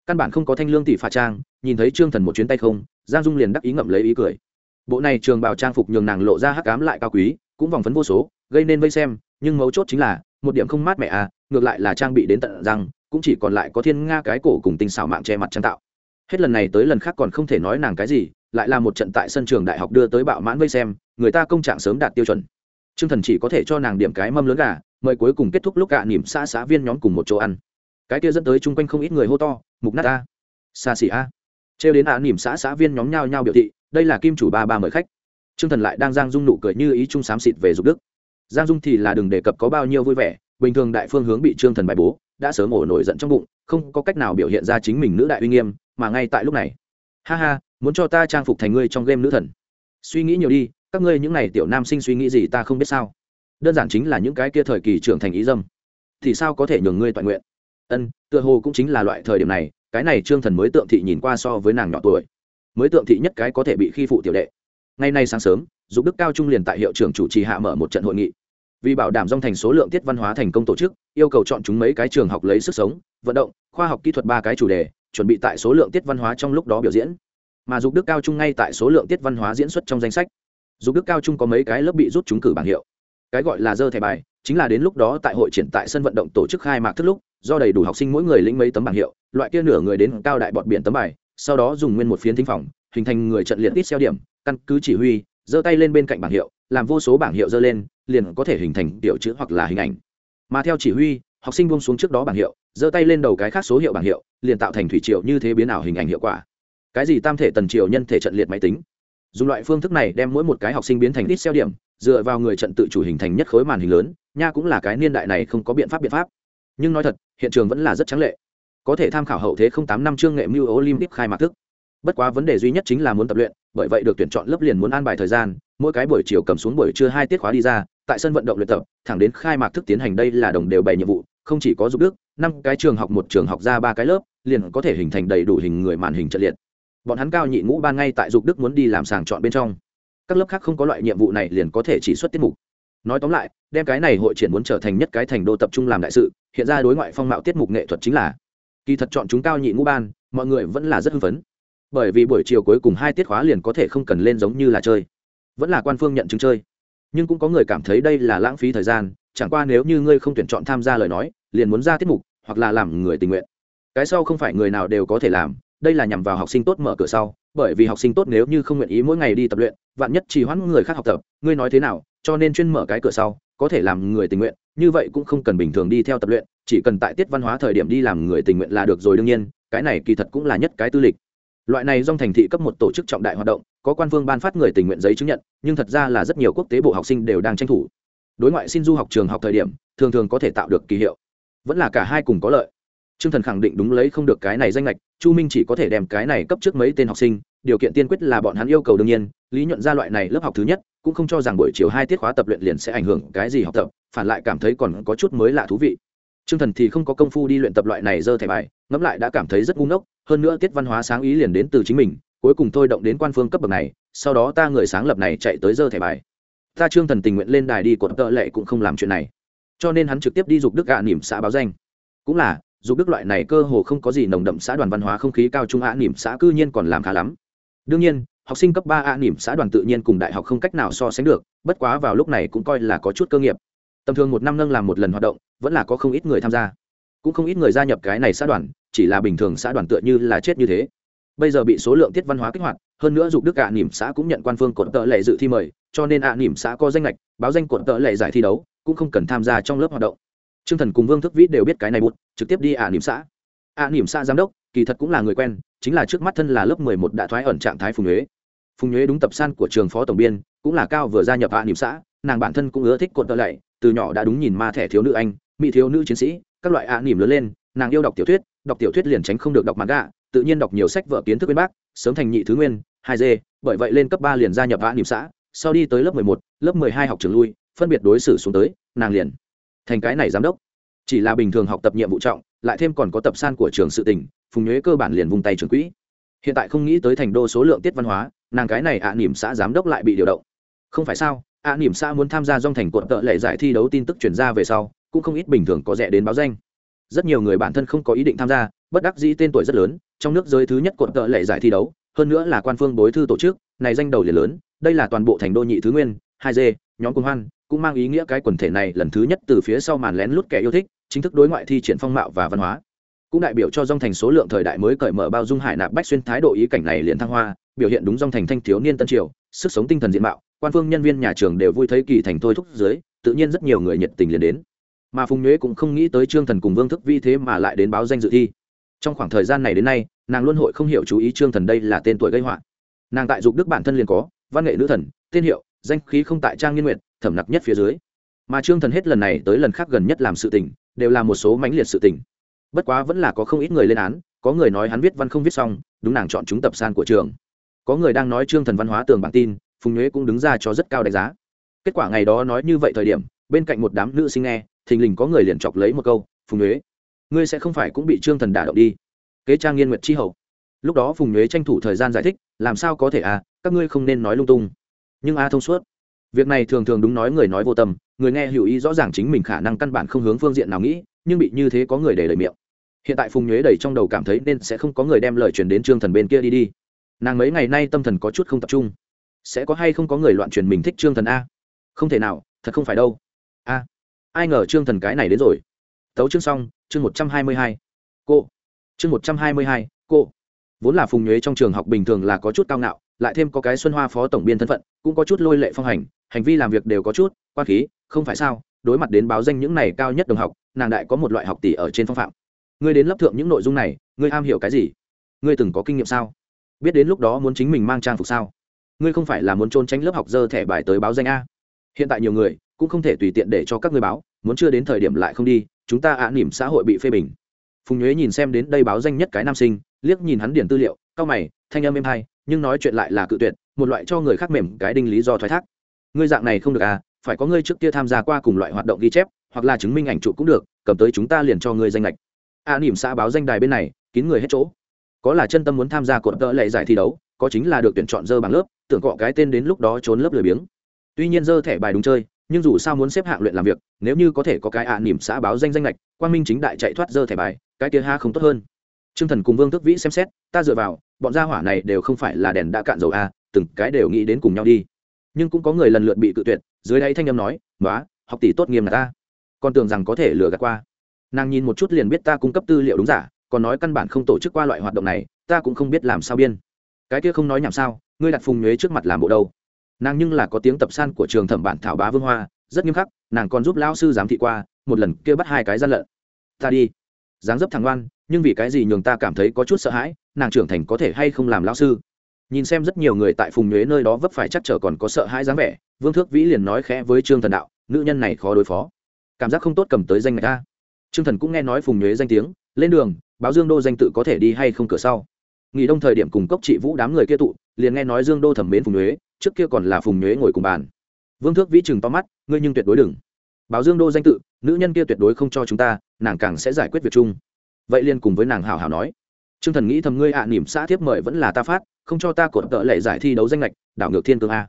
Căn bản không có thanh lương tỷ phạ trang, nhìn thấy trương thần một chuyến tay không, giang dung liền đắc ý ngậm lấy ý cười. Bộ này trường bảo trang phục nhường nàng lộ ra hắc cám lại cao quý, cũng vòng phấn vô số, gây nên vây xem, nhưng mấu chốt chính là, một điểm không mát mẻ à ngược lại là trang bị đến tận răng cũng chỉ còn lại có thiên nga cái cổ cùng tinh xảo mạng che mặt trang tạo. Hết lần này tới lần khác còn không thể nói nàng cái gì, lại là một trận tại sân trường đại học đưa tới bạo mãn vây xem, người ta công trạng sớm đạt tiêu chuẩn. T r ư ơ n g thần chỉ có thể cho nàng điểm cái mâm lớn gà, mời cuối cùng kết thúc lúc gạ à, nỉm xã xã viên nhóm cùng một chỗ ăn. Cái kia dẫn tới chung quanh không ít người hô to, mục nát a xa xỉ a. Trêu đến ạ à, nỉm xã xã viên nhóm nhao nhao biểu thị, đây là kim chủ ba ba mời khách. T r ư ơ n g thần lại đang giang dung nụ cười như ý chung xám xịt về dục đức. Giang dung thì là đừng đề cập có bao nhiêu vui vẻ, bình thường đại phương hướng bị trương thần bài bố đã sớm ổ nổi giận trong bụng, không có cách nào biểu hiện ra chính mình nữ đại uy nghiêm, mà ngay tại lúc này. Ha ha, muốn cho ta trang phục thành ngươi trong game nữ thần. Suy nghĩ nhiều đi, các ngươi những n à y tiểu nam sinh suy nghĩ gì ta không biết sao. Đơn giản chính là những cái kia thời kỳ trưởng thành ý dâm. Thì sao có thể nhường ngươi toàn nguyện? Ân, tựa hồ cũng chính là loại thời điểm này, cái này trương thần mới tượng thị nhìn qua so với nàng nhỏ tuổi. Mới tượng thị nhất cái có thể bị khi phụ tiểu đệ. Ngày nay sáng sớm, dục đức cao trung liền tại hiệu trưởng chủ trì hạ mở một trận hội nghị vì bảo đảm dòng thành số lượng tiết văn hóa thành công tổ chức, yêu cầu chọn chúng mấy cái trường học lấy sức sống, vận động, khoa học kỹ thuật ba cái chủ đề, chuẩn bị tại số lượng tiết văn hóa trong lúc đó biểu diễn. Mà dục đức cao trung ngay tại số lượng tiết văn hóa diễn xuất trong danh sách. Dục đức cao trung có mấy cái lớp bị rút trúng cử bảng hiệu. Cái gọi là dơ thẻ bài, chính là đến lúc đó tại hội triển tại sân vận động tổ chức khai mạc thức lúc, do đầy đủ học sinh mỗi người lĩnh mấy tấm bảng hiệu, loại kia nửa người đến cao đại bọt biển tấm bài, sau đó dùng nguyên một phiến thính phòng, hình thành người trận liệt ít xeo điểm, căn cứ chỉ huy giơ tay lên bên cạnh bảng hiệu, làm vô số bảng hiệu giơ lên, liền có thể hình thành tiểu chữ hoặc là hình ảnh. Mà theo chỉ huy, học sinh buông xuống trước đó bảng hiệu, giơ tay lên đầu cái khác số hiệu bảng hiệu, liền tạo thành thủy triệu như thế biến ảo hình ảnh hiệu quả. Cái gì tam thể tần triệu nhân thể trận liệt máy tính? Dùng loại phương thức này đem mỗi một cái học sinh biến thành ít xeo điểm, dựa vào người trận tự chủ hình thành nhất khối màn hình lớn, nha cũng là cái niên đại này không có biện pháp biện pháp. Nhưng nói thật, hiện trường vẫn là rất trắng lệ. Có thể tham khảo hậu thế không tám năm chương nghệ mưu olympic khai mạc thức. Bất quá vấn đề duy nhất chính là muốn tập luyện bởi vậy được tuyển chọn lớp liền muốn an bài thời gian, mỗi cái buổi chiều cầm xuống buổi trưa hai tiết khóa đi ra, tại sân vận động luyện tập, thẳng đến khai mạc thức tiến hành đây là đồng đều bảy nhiệm vụ, không chỉ có giúp đức, năm cái trường học một trường học ra ba cái lớp, liền có thể hình thành đầy đủ hình người màn hình trận liệt. Bọn hắn cao nhị ngũ ban ngay tại dục đức muốn đi làm sàng chọn bên trong. Các lớp khác không có loại nhiệm vụ này liền có thể chỉ xuất tiết mục. Nói tóm lại, đem cái này hội triển muốn trở thành nhất cái thành đô tập trung làm đại sự, hiện ra đối ngoại phong mạo tiết mục nghệ thuật chính là. Kỳ thật chọn chúng cao nhị ngũ ban, mọi người vẫn là rất hưng phấn bởi vì buổi chiều cuối cùng hai tiết khóa liền có thể không cần lên giống như là chơi. Vẫn là quan phương nhận chứng chơi. Nhưng cũng có người cảm thấy đây là lãng phí thời gian, chẳng qua nếu như ngươi không tuyển chọn tham gia lời nói, liền muốn ra tiết mục, hoặc là làm người tình nguyện. Cái sau không phải người nào đều có thể làm, đây là nhằm vào học sinh tốt mở cửa sau, bởi vì học sinh tốt nếu như không nguyện ý mỗi ngày đi tập luyện, vạn nhất chỉ hoãn người khác học tập, ngươi nói thế nào, cho nên chuyên mở cái cửa sau, có thể làm người tình nguyện, như vậy cũng không cần bình thường đi theo tập luyện, chỉ cần tại tiết văn hóa thời điểm đi làm người tình nguyện là được rồi đương nhiên, cái này kỳ thật cũng là nhất cái tư lịch loại này dòng thành thị cấp một tổ chức trọng đại hoạt động, có quan vương ban phát người tình nguyện giấy chứng nhận, nhưng thật ra là rất nhiều quốc tế bộ học sinh đều đang tranh thủ. Đối ngoại xin du học trường học thời điểm, thường thường có thể tạo được kỳ hiệu. Vẫn là cả hai cùng có lợi. T r ư ơ n g thần khẳng định đúng lấy không được cái này danh lệch chu minh chỉ có thể đem cái này cấp trước mấy tên học sinh, điều kiện tiên quyết là bọn hắn yêu cầu đương nhiên, lý nhuận ra loại này lớp học thứ nhất, cũng không cho rằng buổi chiều hai tiết khóa tập luyện liền sẽ ảnh hưởng cái gì học tập, phản lại cảm thấy còn có chút mới lạ thú vị t r ư ơ n g thần thì không có công phu đi luyện tập loại này dơ thẻ bài, ngẫm lại đã cảm thấy rất ngu ngốc, hơn nữa tiết văn hóa sáng ý liền đến từ chính mình, cuối cùng thôi động đến quan phương cấp bậc này, sau đó ta người sáng lập này chạy tới dơ thẻ bài. Ta trương thần tình nguyện lên đài đi cột tợ lệ cũng không làm chuyện này. Cho nên hắn trực tiếp đi dục đức gạ nỉm xã báo danh. Cũng là, dục đức loại này cơ hồ không có gì nồng đậm xã đoàn văn hóa không khí cao trung ạ nỉm xã cư nhiên còn làm khá lắm. Đương nhiên, học sinh cấp ba ạ nỉm xã đoàn tự nhiên cùng đại học không cách nào so sánh được, bất quá vào lúc này cũng coi là có chút cơ nghiệp. Tầm thường một năm nâng làm một lần hoạt động vẫn là có không ít người tham gia. Cũng không ít người gia nhập cái này xã đoàn, chỉ là bình thường xã đoàn tựa như là chết như thế. Bây giờ bị số lượng tiết văn hóa kích hoạt, hơn nữa dục đức ạ nỉm xã cũng nhận quan phương cột tợ lệ dự thi mời, cho nên ạ nỉm xã có danh lệch báo danh cột tợ lệ giải thi đấu, cũng không cần tham gia trong lớp hoạt động. T r ư ơ n g thần cùng vương thức vĩ đều biết cái này bụt trực tiếp đi ạ nỉm xã. Ạ nỉm xã giám đốc, kỳ thật cũng là người quen, chính là trước mắt thân là lớp mười một đã thoái ẩn trạng thái phùng nhuế. Phùng nhuế đúng tập san của trường phó tổng biên, cũng là cao vừa gia nhập ạ nỉm xã, nàng bản thân cũng ưa thích cột tợ lệ, từ nhỏ đã đúng nhìn ma thẻ thiếu nữ anh mỹ thiếu nữ chiến sĩ, các loại ạ nỉm lớn lên, nàng yêu đọc tiểu thuyết, đọc tiểu thuyết liền tránh không được đọc mặt gạ tự nhiên đọc nhiều sách vở kiến thức bên bác sớm thành nhị thứ nguyên, hai d bởi vậy lên cấp ba liền gia nhập ạ nỉm xã, sau đi tới lớp mười một, lớp mười hai học trường lui, phân biệt đối xử xuống tới, nàng liền thành cái này giám đốc. Chỉ là bình thường học tập nhiệm vụ trọng, lại thêm còn có tập san của trường sự tỉnh phùng nhuế cơ bản liền vùng tay trường quỹ. Hiện tại không nghĩ tới thành đô số lượng tiết văn hóa, nàng cái này ạ nỉm xã giám đốc lại bị điều động. Không phải sao, ạ nỉm xã muốn tham gia dòng thành cuộn tợ lệ giải thi đấu tin tức chuyển ra về sau cũng không ít bình thường có rẻ đến báo danh. Rất nhiều người bản thân không có ý định tham gia, bất đắc dĩ tên tuổi rất lớn, trong nước giới thứ nhất cuộn tợ lệ giải thi đấu, hơn nữa là quan phương bối thư tổ chức, này danh đầu liền lớn, đây là toàn bộ thành đô nhị thứ nguyên, hai d nhóm cung hoan, cũng mang ý nghĩa cái quần thể này lần thứ nhất từ phía sau màn lén lút kẻ yêu thích, chính thức đối ngoại thi triển phong mạo và văn hóa. Cũng đại biểu cho dòng thành số lượng thời đại mới cởi mở bao dung hải nạp bách xuyên thái độ ý cảnh này liền thăng hoa, biểu hiện đúng dòng thành thanh thiếu niên tân triều, sức sống tinh thần diện mạo, quan phương nhân viên nhà trường đều vui thấy kỳ thành thôi thúc dưới, tự nhiên rất nhiều người nhiệt tình liền đến mà phùng nhuế cũng không nghĩ tới trương thần cùng vương thức vi thế mà lại đến báo danh dự thi trong khoảng thời gian này đến nay nàng luôn hội không hiểu chú ý trương thần đây là tên tuổi gây họa nàng tại dục đức bản thân liền có văn nghệ nữ thần tên hiệu danh khí không tại trang nghiên nguyện thẩm nặc nhất phía dưới mà trương thần hết lần này tới lần khác gần nhất làm sự tình đều là một số mãnh liệt sự tình bất quá vẫn là có không ít người lên án có người nói hắn viết văn không viết xong đúng nàng chọn chúng tập san của trường có người đang nói trương thần văn hóa tường bản tin phùng nhuế cũng đứng ra cho rất cao đánh giá kết quả ngày đó nói như vậy thời điểm bên cạnh một đám nữ sinh nghe thình lình có người liền chọc lấy một câu, phùng nhuế, ngươi sẽ không phải cũng bị trương thần đả động đi. Kế trang nghiên nguyệt chi hậu. Lúc đó phùng nhuế tranh thủ thời gian giải thích, làm sao có thể à các ngươi không nên nói lung tung. Nhưng a thông suốt. Việc này thường thường đúng nói người nói vô tâm, người nghe hiểu ý rõ ràng chính mình khả năng căn bản không hướng phương diện nào nghĩ, nhưng bị như thế có người để lời miệng. Hiện tại phùng nhuế đầy trong đầu cảm thấy nên sẽ không có người đem lời truyền đến trương thần bên kia đi đi. Nàng mấy ngày nay tâm thần có chút không tập trung. Sẽ có hay không có người loạn truyền mình thích trương thần a? Không thể nào, thật không phải đâu ai ngờ trương thần cái này đến rồi. Tấu chương xong, chương một trăm hai mươi hai. Cô. Chương một trăm hai mươi hai, cô. Vốn là phùng nhuế trong trường học bình thường là có chút cao ngạo, lại thêm có cái xuân hoa phó tổng biên thân phận, cũng có chút lôi lệ phong hành hành vi làm việc đều có chút quan khí, không phải sao, đối mặt đến báo danh những này cao nhất đồng học, nàng đại có một loại học tỷ ở trên phong phạm. Ngươi đến lấp thượng những nội dung này, ngươi am hiểu cái gì? Ngươi từng có kinh nghiệm sao? Biết đến lúc đó muốn chính mình mang trang phục sao? Ngươi không phải là muốn trốn tránh lớp học dơ thẻ bài tới báo danh a. Hiện tại nhiều người cũng không thể tùy tiện để cho các ngươi báo, muốn chưa đến thời điểm lại không đi, chúng ta ạ nỉm xã hội bị phê bình. Phùng nhuế nhìn xem đến đây báo danh nhất cái nam sinh, liếc nhìn hắn điển tư liệu, cao mày, thanh âm êm hay, nhưng nói chuyện lại là cự tuyệt, một loại cho người khác mềm cái đinh lý do thoái thác. Ngươi dạng này không được à phải có ngươi trước kia tham gia qua cùng loại hoạt động ghi chép, hoặc là chứng minh ảnh chụp cũng được, cầm tới chúng ta liền cho ngươi danh lệch a nỉm xã báo danh đài bên này, kín người hết chỗ. Có là chân tâm muốn tham gia cột tợ lệ giải thi đấu, có chính là được tuyển chọn dơ bằng lớp, tưởng cọ cái tên đến lúc đó trốn lớp lười biếng. Tuy nhiên dơ thẻ bài đúng chơi nhưng dù sao muốn xếp hạng luyện làm việc, nếu như có thể có cái ạ à nỉm xã báo danh danh lệch quan minh chính đại chạy thoát dơ thẻ bài, cái kia ha không tốt hơn. T r ư ơ n g thần cùng vương tước vĩ xem xét, ta dựa vào, bọn gia hỏa này đều không phải là đèn đã cạn dầu a từng cái đều nghĩ đến cùng nhau đi. Nhưng cũng có người lần lượt bị cự tuyệt, dưới đáy thanh â m nói nói học tỷ tốt nghiêm là ta. Còn tưởng rằng có thể lừa gạt qua. Nàng nhìn một chút liền biết ta cung cấp tư liệu đúng giả, còn nói căn bản không tổ chức qua loại hoạt động này, ta cũng không biết làm sao biên. Cái kia không nói nhảm sao, ngươi đặt phùng nhuế trước mặt làm bộ đâu? Nàng nhưng là có tiếng tập san của trường thẩm bản thảo bá vương hoa, rất nghiêm khắc, nàng còn giúp lão sư giám thị qua, một lần kia bắt hai cái gian lận. Ta đi. Dáng dấp thằng ngoan, nhưng vì cái gì nhường ta cảm thấy có chút sợ hãi, nàng trưởng thành có thể hay không làm lão sư? Nhìn xem rất nhiều người tại phùng nhuế nơi đó vấp phải chắc trở còn có sợ hãi dáng vẻ, vương thước vĩ liền nói khẽ với trương thần đạo, nữ nhân này khó đối phó. Cảm giác không tốt cầm tới danh ngạch ta. Trương thần cũng nghe nói phùng nhuế danh tiếng, lên đường, báo dương đô danh tự có thể đi hay không cửa sau nghỉ đông thời điểm cùng cốc trị vũ đám người kia tụ liền nghe nói dương đô thẩm mến phùng nhuế trước kia còn là phùng nhuế ngồi cùng bàn. Vương thước vĩ chừng to mắt ngươi nhưng tuyệt đối đừng. Báo dương đô danh tự nữ nhân kia tuyệt đối không cho chúng ta nàng càng sẽ giải quyết việc chung. Vậy liền cùng với nàng hào hào nói. Trương thần nghĩ thầm ngươi ạ à, nỉm xã thiếp mời vẫn là ta phát không cho ta cột tợ lệ giải thi đấu danh lệch đảo ngược thiên cương a.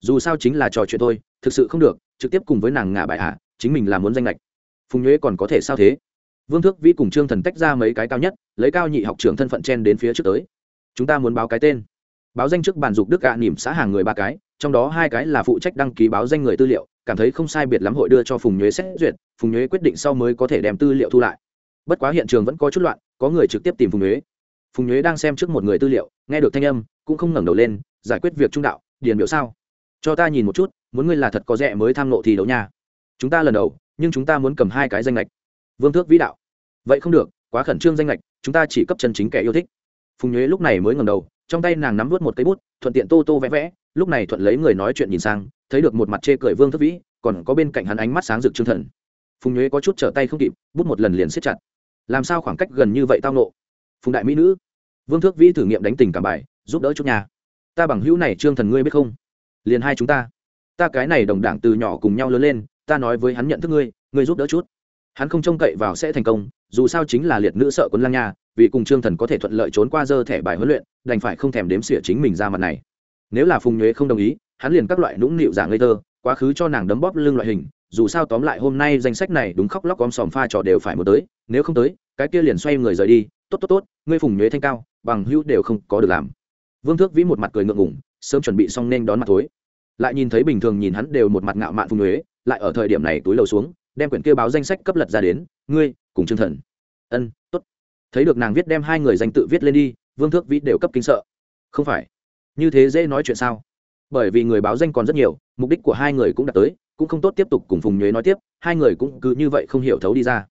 Dù sao chính là trò chuyện thôi thực sự không được trực tiếp cùng với nàng ngả bài ạ chính mình là muốn danh lệch. Phùng nhuế còn có thể sao thế? Vương thước vĩ cùng trương thần tách ra mấy cái cao nhất lấy cao nhị học trưởng thân phận chen đến phía trước tới. Chúng ta muốn báo cái tên. Báo danh trước bàn dục đức gạ à, nỉm xã hàng người ba cái trong đó hai cái là phụ trách đăng ký báo danh người tư liệu cảm thấy không sai biệt lắm hội đưa cho phùng nhuế xét duyệt phùng nhuế quyết định sau mới có thể đem tư liệu thu lại. Bất quá hiện trường vẫn có chút loạn có người trực tiếp tìm phùng nhuế. Phùng nhuế đang xem trước một người tư liệu nghe được thanh âm cũng không ngẩng đầu lên giải quyết việc trung đạo điền biểu sao? Cho ta nhìn một chút muốn ngươi là thật có rẻ mới tham nộ thì đấu nha. Chúng ta lần đầu nhưng chúng ta muốn cầm hai cái danh lệch vương thước vĩ đạo. Vậy không được, quá khẩn trương danh lệch chúng ta chỉ cấp chân chính kẻ yêu thích. Phùng nhuế lúc này mới ngầm đầu, trong tay nàng nắm vớt một cây bút, thuận tiện tô tô vẽ vẽ, lúc này thuận lấy người nói chuyện nhìn sang, thấy được một mặt chê cười vương thước vĩ, còn có bên cạnh hắn ánh mắt sáng rực trương thần. Phùng nhuế có chút trở tay không kịp, bút một lần liền siết chặt. Làm sao khoảng cách gần như vậy tao nộ phùng đại mỹ nữ. Vương thước vĩ thử nghiệm đánh tình cảm bài, giúp đỡ chút nhà. Ta bằng hữu này trương thần ngươi biết không? Liền hai chúng ta. Ta cái này đồng đảng từ nhỏ cùng nhau lớn lên, ta nói với hắn nhận thức ngươi ngươi giúp đỡ chút hắn không trông cậy vào sẽ thành công, dù sao chính là liệt nữ sợ quân lang nha, vì cùng trương thần có thể thuận lợi trốn qua dơ thẻ bài huấn luyện, đành phải không thèm đếm xỉa chính mình ra mặt này. Nếu là phùng nhuế không đồng ý, hắn liền các loại nũng nịu giả ngây thơ, quá khứ cho nàng đấm bóp lưng loại hình, dù sao tóm lại hôm nay danh sách này đúng khóc lóc om sòm pha trò đều phải một tới, nếu không tới, cái kia liền xoay người rời đi, tốt tốt tốt, ngươi phùng nhuế thanh cao, bằng hữu đều không có được làm. Vương thước vĩ một mặt cười ngượng ngủng sớm chuẩn bị xong nên đón mặt thối lại nhìn thấy bình thường nhìn hắn đều một mặt ngạo mạn phùng nhuế, lại ở thời điểm này túi lầu xuống đem quyển kia báo danh sách cấp lật ra đến, ngươi, cùng chương thần. Ân t ố t thấy được nàng viết đem hai người danh tự viết lên đi, vương thước vĩ đều cấp kinh sợ. Không phải. Như thế dễ nói chuyện sao? Bởi vì người báo danh còn rất nhiều, mục đích của hai người cũng đã tới, cũng không tốt tiếp tục cùng phùng nhuế nói tiếp, hai người cũng cứ như vậy không hiểu thấu đi ra.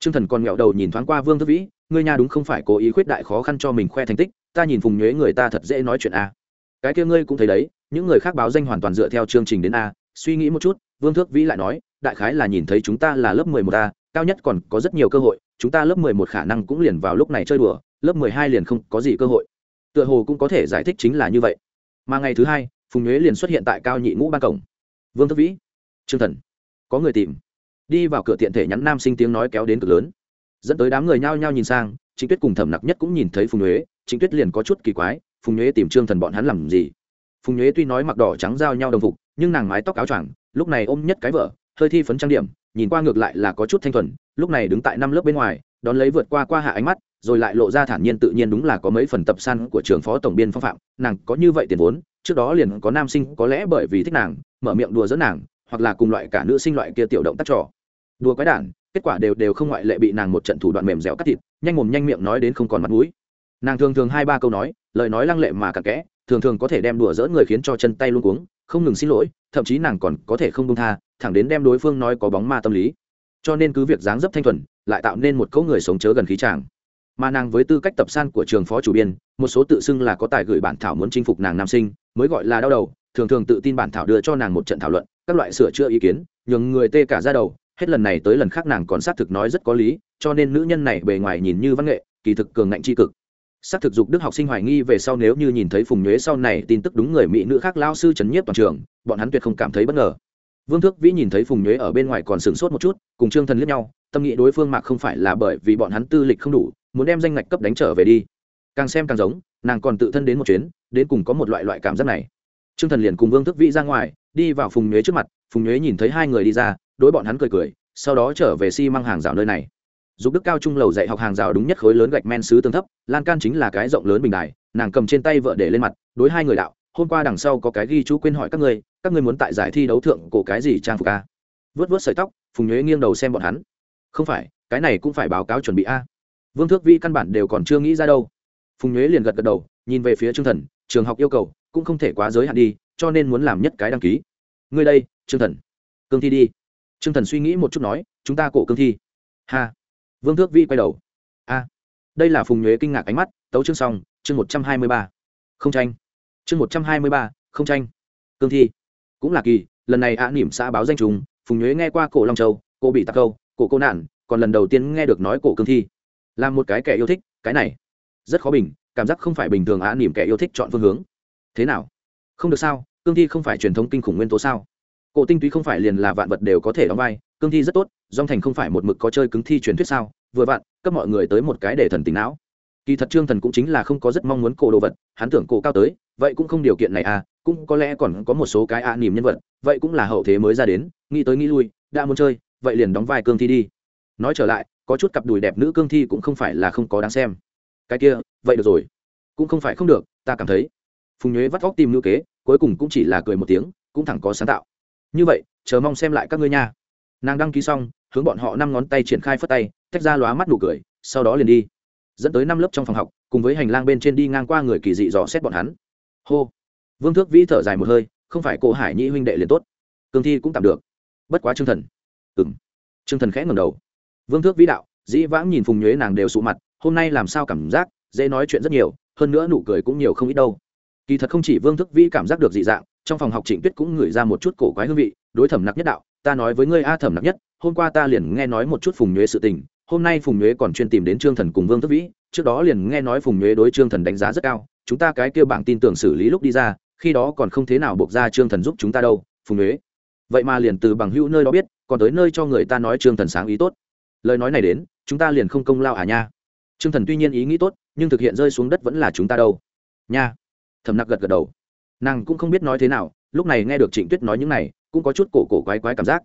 T r ư ơ n g thần còn nghẹo đầu nhìn thoáng qua vương thước vĩ, ngươi nhà đúng không phải cố ý khuyết đại khó khăn cho mình khoe thành tích, ta nhìn phùng nhuế người ta thật dễ nói chuyện a à. cái kia ngươi cũng thấy đấy, những người khác báo danh hoàn toàn dựa theo chương trình đến a. Suy nghĩ một chút, vương thước vĩ lại nói đại khái là nhìn thấy chúng ta là lớp mười một a, cao nhất còn có rất nhiều cơ hội, chúng ta lớp mười một khả năng cũng liền vào lúc này chơi đùa, lớp mười hai liền không có gì cơ hội. Tựa hồ cũng có thể giải thích chính là như vậy. Mà ngày thứ hai, phùng nhuế liền xuất hiện tại cao nhị ngũ ban cổng. Vương thất vĩ, trương thần, có người tìm. Đi vào cửa tiện thể nhắn nam sinh tiếng nói kéo đến cực lớn. Dẫn tới đám người nhao nhao nhìn sang, trịnh tuyết cùng thẩm nặc nhất cũng nhìn thấy phùng nhuế, trịnh tuyết liền có chút kỳ quái, phùng nhuế tìm trương thần bọn hắn làm gì? Phùng nhuế tuy nói mặc đỏ trắng giao nhau đồng phục, nhưng nàng mái tóc áo choàng, lúc này ôm nhất cái vợ hơi thi phấn trang điểm, nhìn qua ngược lại là có chút thanh thuần, lúc này đứng tại năm lớp bên ngoài, đón lấy vượt qua qua hạ ánh mắt, rồi lại lộ ra thản nhiên tự nhiên đúng là có mấy phần tập săn của trường phó tổng biên phong phạm, nàng có như vậy tiền vốn, trước đó liền có nam sinh có lẽ bởi vì thích nàng, mở miệng đùa dẫn nàng, hoặc là cùng loại cả nữ sinh loại kia tiểu động tác trò. Đùa quái đản, kết quả đều đều không ngoại lệ bị nàng một trận thủ đoạn mềm dẻo cắt thịt, nhanh mồm nhanh miệng nói đến không còn mặt mũi. Nàng thường thường hai ba câu nói, lời nói lăng lệ mà cặn kẽ, thường thường có thể đem đùa dỡ người khiến cho chân tay luôn cuống, không ngừng xin lỗi, thậm chí nàng còn có thể không công tha thẳng đến đem đối phương nói có bóng ma tâm lý. Cho nên cứ việc dáng dấp thanh thuần, lại tạo nên một câu người sống chớ gần khí chàng. Mà nàng với tư cách tập san của trường phó chủ biên, một số tự xưng là có tài gửi bản thảo muốn chinh phục nàng nam sinh, mới gọi là đau đầu, thường thường tự tin bản thảo đưa cho nàng một trận thảo luận, các loại sửa chữa ý kiến, nhường người tê cả ra đầu, hết lần này tới lần khác nàng còn xác thực nói rất có lý, cho nên nữ nhân này bề ngoài nhìn như văn nghệ, kỳ thực cường ngạnh tri cực. Xác thực dục đức học sinh hoài nghi về sau nếu như nhìn thấy phùng nhuế sau này tin tức đúng người mỹ nữ khác lao sư trấn nhiếp toàn trường, bọn hắn tuyệt không cảm thấy bất ngờ vương thước vĩ nhìn thấy phùng nhuế ở bên ngoài còn sửng sốt một chút, cùng trương thần liếc nhau, tâm nghĩ đối phương mạc không phải là bởi vì bọn hắn tư lịch không đủ, muốn đem danh ngạch cấp đánh trở về đi. Càng xem càng giống, nàng còn tự thân đến một chuyến, đến cùng có một loại loại cảm giác này. Trương thần liền cùng vương Thước vĩ ra ngoài, đi vào phùng nhuế trước mặt, phùng nhuế nhìn thấy hai người đi ra, đối bọn hắn cười cười, sau đó trở về xi、si、măng hàng rào nơi này. Dục đức cao trung lầu dạy học hàng rào đúng nhất khối lớn gạch men xứ tương thấp, lan can chính là cái rộng lớn bình đài, nàng cầm trên tay vợ để lên mặt, đối hai người đạo hôm qua đằng sau có cái ghi chú quên hỏi các ngươi các ngươi muốn tại giải thi đấu thượng cổ cái gì trang phục a? Vớt vớt sợi tóc, phùng nhuế nghiêng đầu xem bọn hắn. Không phải, cái này cũng phải báo cáo chuẩn bị a. Vương thước vi căn bản đều còn chưa nghĩ ra đâu. Phùng nhuế liền gật gật đầu, nhìn về phía trương thần, trường học yêu cầu cũng không thể quá giới hạn đi, cho nên muốn làm nhất cái đăng ký. Ngươi đây, trương thần. Cương thi đi. T thần suy nghĩ một chút nói, chúng ta cổ cương thi. Ha. Vương thước vi quay đầu. A. Đây là phùng nhuế kinh ngạc ánh mắt, tấu chương xong, chương một trăm hai mươi ba. Không tranh chương một trăm hai mươi ba, không tranh. Cương thi. Cũng là kỳ, lần này ạ nỉm xã báo danh trùng, phùng nhuế nghe qua cổ long châu, cổ bị tắc câu, cổ cô nạn, còn lần đầu tiên nghe được nói cổ cương thi. Là một cái kẻ yêu thích, cái này. Rất khó bình, cảm giác không phải bình thường ạ nỉm kẻ yêu thích chọn phương hướng. Thế nào? Không được sao, cương thi không phải truyền thống kinh khủng nguyên tố sao? Cổ tinh túy không phải liền là vạn vật đều có thể đóng vai, cương thi rất tốt dòng thành không phải một mực có chơi cứng thi truyền thuyết sao? Vừa vặn, cấp mọi người tới một cái để thần tính não kỳ thật trương thần cũng chính là không có rất mong muốn cổ đồ vật, hắn tưởng cổ cao tới, vậy cũng không điều kiện này à cũng có lẽ còn có một số cái ạ à nỉm nhân vật, vậy cũng là hậu thế mới ra đến, nghĩ tới nghĩ lui, đã muốn chơi, vậy liền đóng vai cương thi đi. Nói trở lại, có chút cặp đùi đẹp nữ cương thi cũng không phải là không có đáng xem. Cái kia, vậy được rồi. Cũng không phải không được, ta cảm thấy. Phùng nhuế vắt vóc tìm ngữ kế, cuối cùng cũng chỉ là cười một tiếng, cũng thẳng có sáng tạo. Như vậy, chờ mong xem lại các ngươi nha. Nàng đăng ký xong, hướng bọn họ năm ngón tay triển khai phất tay, tách ra lóa mắt nụ cười, sau đó liền đi dẫn tới năm lớp trong phòng học, cùng với hành lang bên trên đi ngang qua người kỳ dị dò xét bọn hắn. Hô. Vương thước vĩ thở dài một hơi, không phải cô hải nhĩ huynh đệ liền tốt. Cương thi cũng tạm được. Bất quá chương thần. Ừng chương thần khẽ ngầm đầu. Vương thước vĩ đạo, dĩ vãng nhìn phùng nhuế nàng đều sụ mặt, hôm nay làm sao cảm giác, dễ nói chuyện rất nhiều, hơn nữa nụ cười cũng nhiều không ít đâu. Kỳ thật không chỉ vương thức vĩ cảm giác được dị dạng, trong phòng học trịnh tuyết cũng ngửi ra một chút cổ quái hương vị, đối thẩm nặc nhất đạo, ta nói với ngươi a thẩm nặc nhất, hôm qua ta liền nghe nói một chút phùng nhuế sự tình hôm nay phùng nhuế còn chuyên tìm đến trương thần cùng vương thức vĩ, trước đó liền nghe nói phùng nhuế đối trương thần đánh giá rất cao, chúng ta cái kêu bảng tin tưởng xử lý lúc đi ra, khi đó còn không thế nào buộc ra trương thần giúp chúng ta đâu, phùng nhuế. Vậy mà liền từ bằng hữu nơi đó biết, còn tới nơi cho người ta nói trương thần sáng ý tốt. Lời nói này đến, chúng ta liền không công lao à nha. Trương thần tuy nhiên ý nghĩ tốt, nhưng thực hiện rơi xuống đất vẫn là chúng ta đâu. Nha. Thầm nặc gật gật đầu. Nàng cũng không biết nói thế nào, lúc này nghe được trịnh tuyết nói những này, cũng có chút cổ cổ quái quái cảm giác.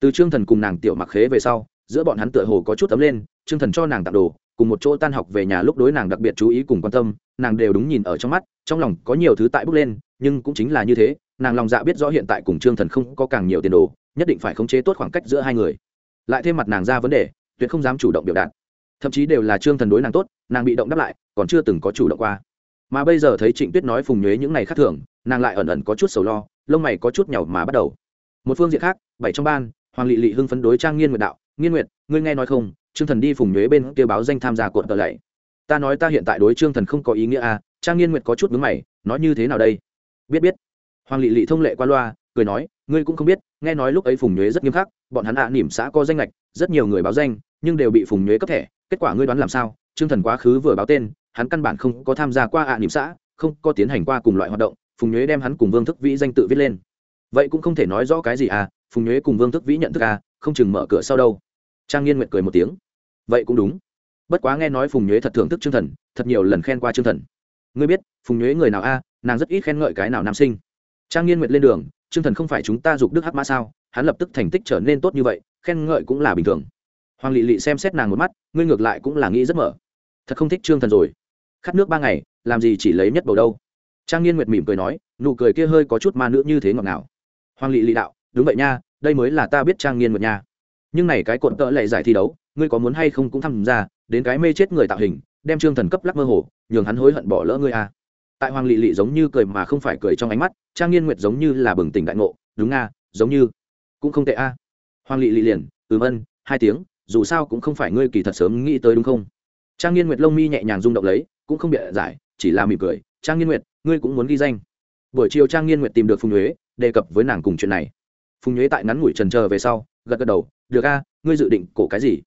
Từ trương thần cùng nàng tiểu mặc khế về sau giữa bọn hắn tựa hồ có chút tấm lên, trương thần cho nàng tặng đồ, cùng một chỗ tan học về nhà lúc đối nàng đặc biệt chú ý cùng quan tâm, nàng đều đúng nhìn ở trong mắt, trong lòng có nhiều thứ tại bước lên, nhưng cũng chính là như thế, nàng lòng dạ biết rõ hiện tại cùng trương thần không có càng nhiều tiền đồ, nhất định phải khống chế tốt khoảng cách giữa hai người. Lại thêm mặt nàng ra vấn đề, tuyệt không dám chủ động biểu đạt. Thậm chí đều là trương thần đối nàng tốt, nàng bị động đáp lại, còn chưa từng có chủ động qua. Mà bây giờ thấy trịnh tuyết nói phùng nhuế những ngày khác thường, nàng lại ẩn ẩn có chút sầu lo, lông mày có chút nhàu mà bắt đầu. Một phương diện khác, bảy trong ban, hoàng lị lị hưng phấn đối trang nghiên nguyệt đạo nghiên nguyệt ngươi nghe nói không trương thần đi phùng nhuế bên kêu báo danh tham gia cuộn tờ lạy. Ta nói ta hiện tại đối trương thần không có ý nghĩa à trang nghiên nguyệt có chút vướng mày nói như thế nào đây? Biết biết. Hoàng lị lị thông lệ qua loa cười nói ngươi cũng không biết nghe nói lúc ấy phùng nhuế rất nghiêm khắc bọn hắn ạ à, nỉm xã có danh lệch rất nhiều người báo danh nhưng đều bị phùng nhuế cấp thẻ kết quả ngươi đoán làm sao? Trương thần quá khứ vừa báo tên hắn căn bản không có tham gia qua ạ à niệm xã không có tiến hành qua cùng loại hoạt động phùng nhuế đem hắn cùng vương thức vĩ danh tự viết lên. Vậy cũng không thể nói rõ cái gì à phùng nhuế cùng vương thức vĩ nhận thức à không chừng mở cửa sau đâu trang nghiên nguyện cười một tiếng. Vậy cũng đúng. Bất quá nghe nói phùng nhuế thật thưởng thức trương thần thật nhiều lần khen qua trương thần. Ngươi biết phùng nhuế người nào a? À, nàng rất ít khen ngợi cái nào nam sinh. Trang nghiên nguyệt lên đường trương thần không phải chúng ta giục đức hắc mã sao? Hắn lập tức thành tích trở nên tốt như vậy khen ngợi cũng là bình thường. Hoàng lị lị xem xét nàng một mắt ngươi ngược lại cũng là nghĩ rất mở. Thật không thích trương thần rồi. Khát nước ba ngày làm gì chỉ lấy nhất bầu đâu? Trang nghiên nguyệt mỉm cười nói nụ cười kia hơi có chút ma nữ như thế ngọt ngào. Hoàng lị lị đạo đúng vậy nha đây mới là ta biết trang nghiên nguyệt nha nhưng này cái cột tợ lệ giải thi đấu, ngươi có muốn hay không cũng tham gia, đến cái mê chết người tạo hình, đem trương thần cấp lắc mơ hồ, nhường hắn hối hận bỏ lỡ ngươi à. tại hoàng lị lị giống như cười mà không phải cười trong ánh mắt, trang nghiên nguyệt giống như là bừng tỉnh đại ngộ, đúng nga giống như cũng không tệ a à. hoàng lị lị liền, ừm ân, hai tiếng, dù sao cũng không phải ngươi kỳ thật sớm nghĩ tới đúng không trang nghiên nguyệt lông mi nhẹ nhàng rung động lấy, cũng không bịa giải, chỉ là mỉm cười, trang nghiên nguyệt, ngươi cũng muốn ghi danh buổi chiều trang nghiên nguyệt tìm được phùng nhuế, đề cập với nàng cùng chuyện này phùng nhuế tại ngắn ngủi trần chờ về sau, gật gật đầu được a ngươi dự định cổ cái gì?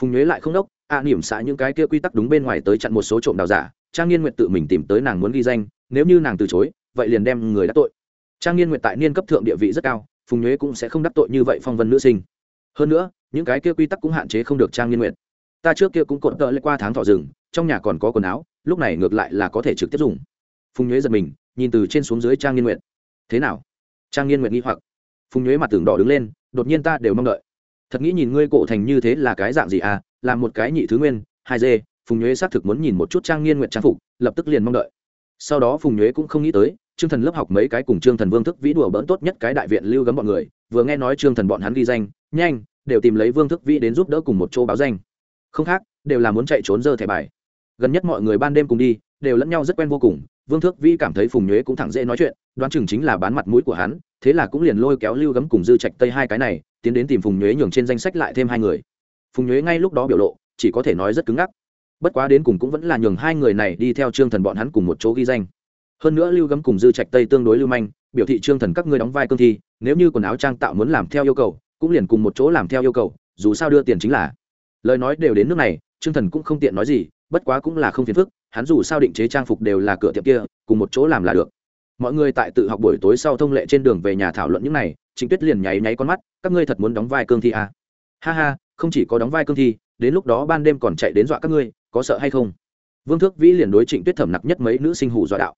Phùng nhuế lại không đốc a à, niệm những cái kia quy tắc đúng bên ngoài tới chặn một số trộm đào giả trang nghiên nguyệt tự mình tìm tới nàng muốn ghi danh nếu như nàng từ chối vậy liền đem người đắc tội. Trang nghiên nguyệt tại niên cấp thượng địa vị rất cao phùng nhuế cũng sẽ không đắc tội như vậy phong vân nữ sinh. Hơn nữa những cái kia quy tắc cũng hạn chế không được trang nghiên nguyệt. Ta trước kia cũng cột tợ lại qua tháng thọ rừng trong nhà còn có quần áo lúc này ngược lại là có thể trực tiếp dùng. Phùng nhuế giật mình nhìn từ trên xuống dưới trang nghiên nguyện thế nào? Trang nghiên nguyện nghi hoặc. Phùng nhuế mặt tường đỏ đứng lên đột nhiên ta đều mong đợi thật nghĩ nhìn ngươi cổ thành như thế là cái dạng gì à? Là một cái nhị thứ nguyên, hai dê, phùng nhuế xác thực muốn nhìn một chút trang nghiên nguyện trang phục, lập tức liền mong đợi. Sau đó phùng nhuế cũng không nghĩ tới, trương thần lớp học mấy cái cùng trương thần vương thức vĩ đùa bỡn tốt nhất cái đại viện lưu gấm bọn người, vừa nghe nói trương thần bọn hắn ghi danh, nhanh, đều tìm lấy vương thức vĩ đến giúp đỡ cùng một chỗ báo danh. Không khác, đều là muốn chạy trốn dơ thẻ bài. Gần nhất mọi người ban đêm cùng đi, đều lẫn nhau rất quen vô cùng, vương thước vĩ cảm thấy phùng nhuế cũng thẳng dễ nói chuyện, đoán chừng chính là bán mặt mũi của hắn thế là cũng liền lôi kéo lưu gấm cùng dư trạch tây hai cái này, tiến đến tìm phùng nhuế nhường trên danh sách lại thêm hai người. Phùng nhuế ngay lúc đó biểu lộ, chỉ có thể nói rất cứng ngắc. Bất quá đến cùng cũng vẫn là nhường hai người này đi theo trương thần bọn hắn cùng một chỗ ghi danh. Hơn nữa lưu gấm cùng dư trạch tây tương đối lưu manh, biểu thị trương thần các ngươi đóng vai cương thi, nếu như quần áo trang tạo muốn làm theo yêu cầu, cũng liền cùng một chỗ làm theo yêu cầu, dù sao đưa tiền chính là. Lời nói đều đến nước này, trương thần cũng không tiện nói gì, bất quá cũng là không phiền phức, hắn dù sao định chế trang phục đều là cửa tiệm kia, cùng một chỗ làm là được mọi người tại tự học buổi tối sau thông lệ trên đường về nhà thảo luận những này, trịnh tuyết liền nháy nháy con mắt, các ngươi thật muốn đóng vai cương thi à? ha ha, không chỉ có đóng vai cương thi, đến lúc đó ban đêm còn chạy đến dọa các ngươi, có sợ hay không? Vương thước vĩ liền đối trịnh tuyết thẩm nặc nhất mấy nữ sinh hủ dọa đạo.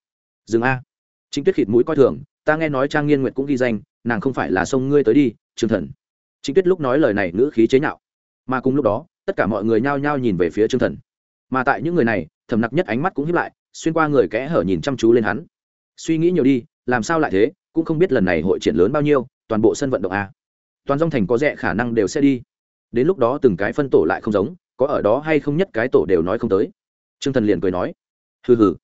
Dừng a. Trịnh tuyết khịt mũi coi thường, ta nghe nói trang nghiên nguyện cũng ghi danh, nàng không phải là sông ngươi tới đi trương thần. Trịnh tuyết lúc nói lời này nữ khí chế nhạo. Mà cùng lúc đó, tất cả mọi người nhao nhao nhìn về phía trương thần. Mà tại những người này, thẩm nặc nhất ánh mắt cũng hiếp lại, xuyên qua người kẽ hở nhìn chăm chú lên hắn suy nghĩ nhiều đi, làm sao lại thế? Cũng không biết lần này hội triển lớn bao nhiêu, toàn bộ sân vận động a. Toàn dòng thành có rẻ khả năng đều sẽ đi. Đến lúc đó từng cái phân tổ lại không giống, có ở đó hay không nhất cái tổ đều nói không tới. Trương thần liền cười nói, hừ hừ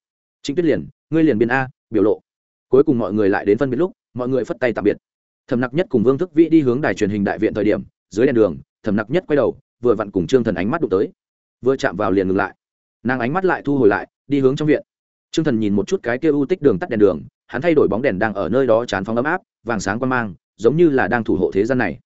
chính tuyết liền, ngươi liền biên a, biểu lộ. Cuối cùng mọi người lại đến phân biệt lúc, mọi người phất tay tạm biệt. Thầm nặc nhất cùng vương thức vĩ đi hướng đài truyền hình đại viện thời điểm, dưới đèn đường thầm nặc nhất quay đầu, vừa vặn cùng trương thần ánh mắt đụng tới. Vừa chạm vào liền ngừng lại. Nàng ánh mắt lại thu hồi lại, đi hướng trong viện trương thần nhìn một chút cái kia u tích đường tắt đèn đường, hắn thay đổi bóng đèn đang ở nơi đó chán phóng ấm áp, vàng sáng quan mang, giống như là đang thủ hộ thế gian này.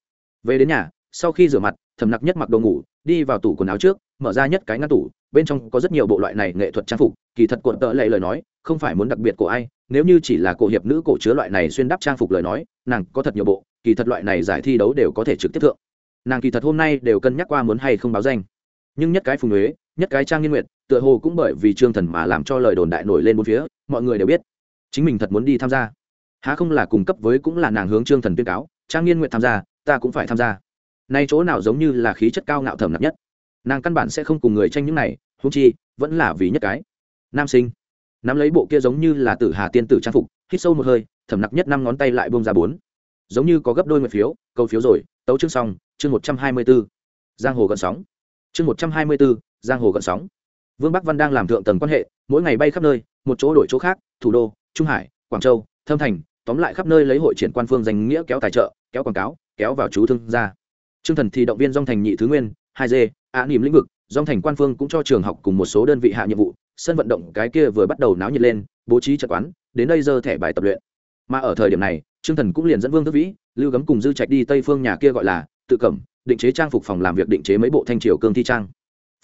Về đến nhà, sau khi rửa mặt thầm nặc nhất mặc đồ ngủ, đi vào tủ quần áo trước, mở ra nhất cái ngăn tủ, bên trong có rất nhiều bộ loại này nghệ thuật trang phục, kỳ thật cuộn tợ lệ lời nói, không phải muốn đặc biệt của ai, nếu như chỉ là cổ hiệp nữ cổ chứa loại này xuyên đắp trang phục lời nói, nàng có thật nhiều bộ, kỳ thật loại này giải thi đấu đều có thể trực tiếp thượng. Nàng kỳ thật hôm nay đều cân nhắc qua muốn hay không báo danh. Nhưng nhất cái phùng huế nhất cái trang nghiên nguyện tựa hồ cũng bởi vì trương thần mà làm cho lời đồn đại nổi lên bốn phía, mọi người đều biết. Chính mình thật muốn đi tham gia. Há không là cung cấp với cũng là nàng hướng trương thần tuyên cáo, trang nghiên nguyện tham gia, ta cũng phải tham gia. Nay chỗ nào giống như là khí chất cao ngạo thầm nặng nhất. Nàng căn bản sẽ không cùng người tranh những này húng chi, vẫn là vì nhất cái. Nam sinh. Nắm lấy bộ kia giống như là tử hà tiên tử trang phục, hít sâu một hơi thầm nặng nhất năm ngón tay lại bông ra bốn. Giống như có gấp đôi nguyện phiếu, câu phiếu rồi, tấu chương xong, chương một trăm hai mươi b ố giang hồ gần sóng. Chương một trăm hai mươi b ố giang hồ gợn sóng vương bắc văn đang làm thượng tầng quan hệ mỗi ngày bay khắp nơi một chỗ đổi chỗ khác thủ đô trung hải quảng châu thâm thành tóm lại khắp nơi lấy hội triển quan phương danh nghĩa kéo tài trợ kéo quảng cáo kéo vào chú thương gia Trương Thần thì động viên Dung Thành nhị thứ nguyên, 2G, ạ niệm lĩnh vực, Dung Thành quan phương cũng cho trường học cùng một số đơn vị hạ nhiệm vụ, sân vận động cái kia vừa bắt đầu náo nhiệt lên, bố trí trận quán, đến đây giờ thẻ bài tập luyện. Mà ở thời điểm này, Trương Thần cũng liền dẫn Vương Thức Vĩ, Lưu Gấm cùng Dư Trạch đi Tây Phương nhà kia gọi là tự cẩm, định chế trang phục phòng làm việc định chế mấy bộ thanh triều cương thi trang.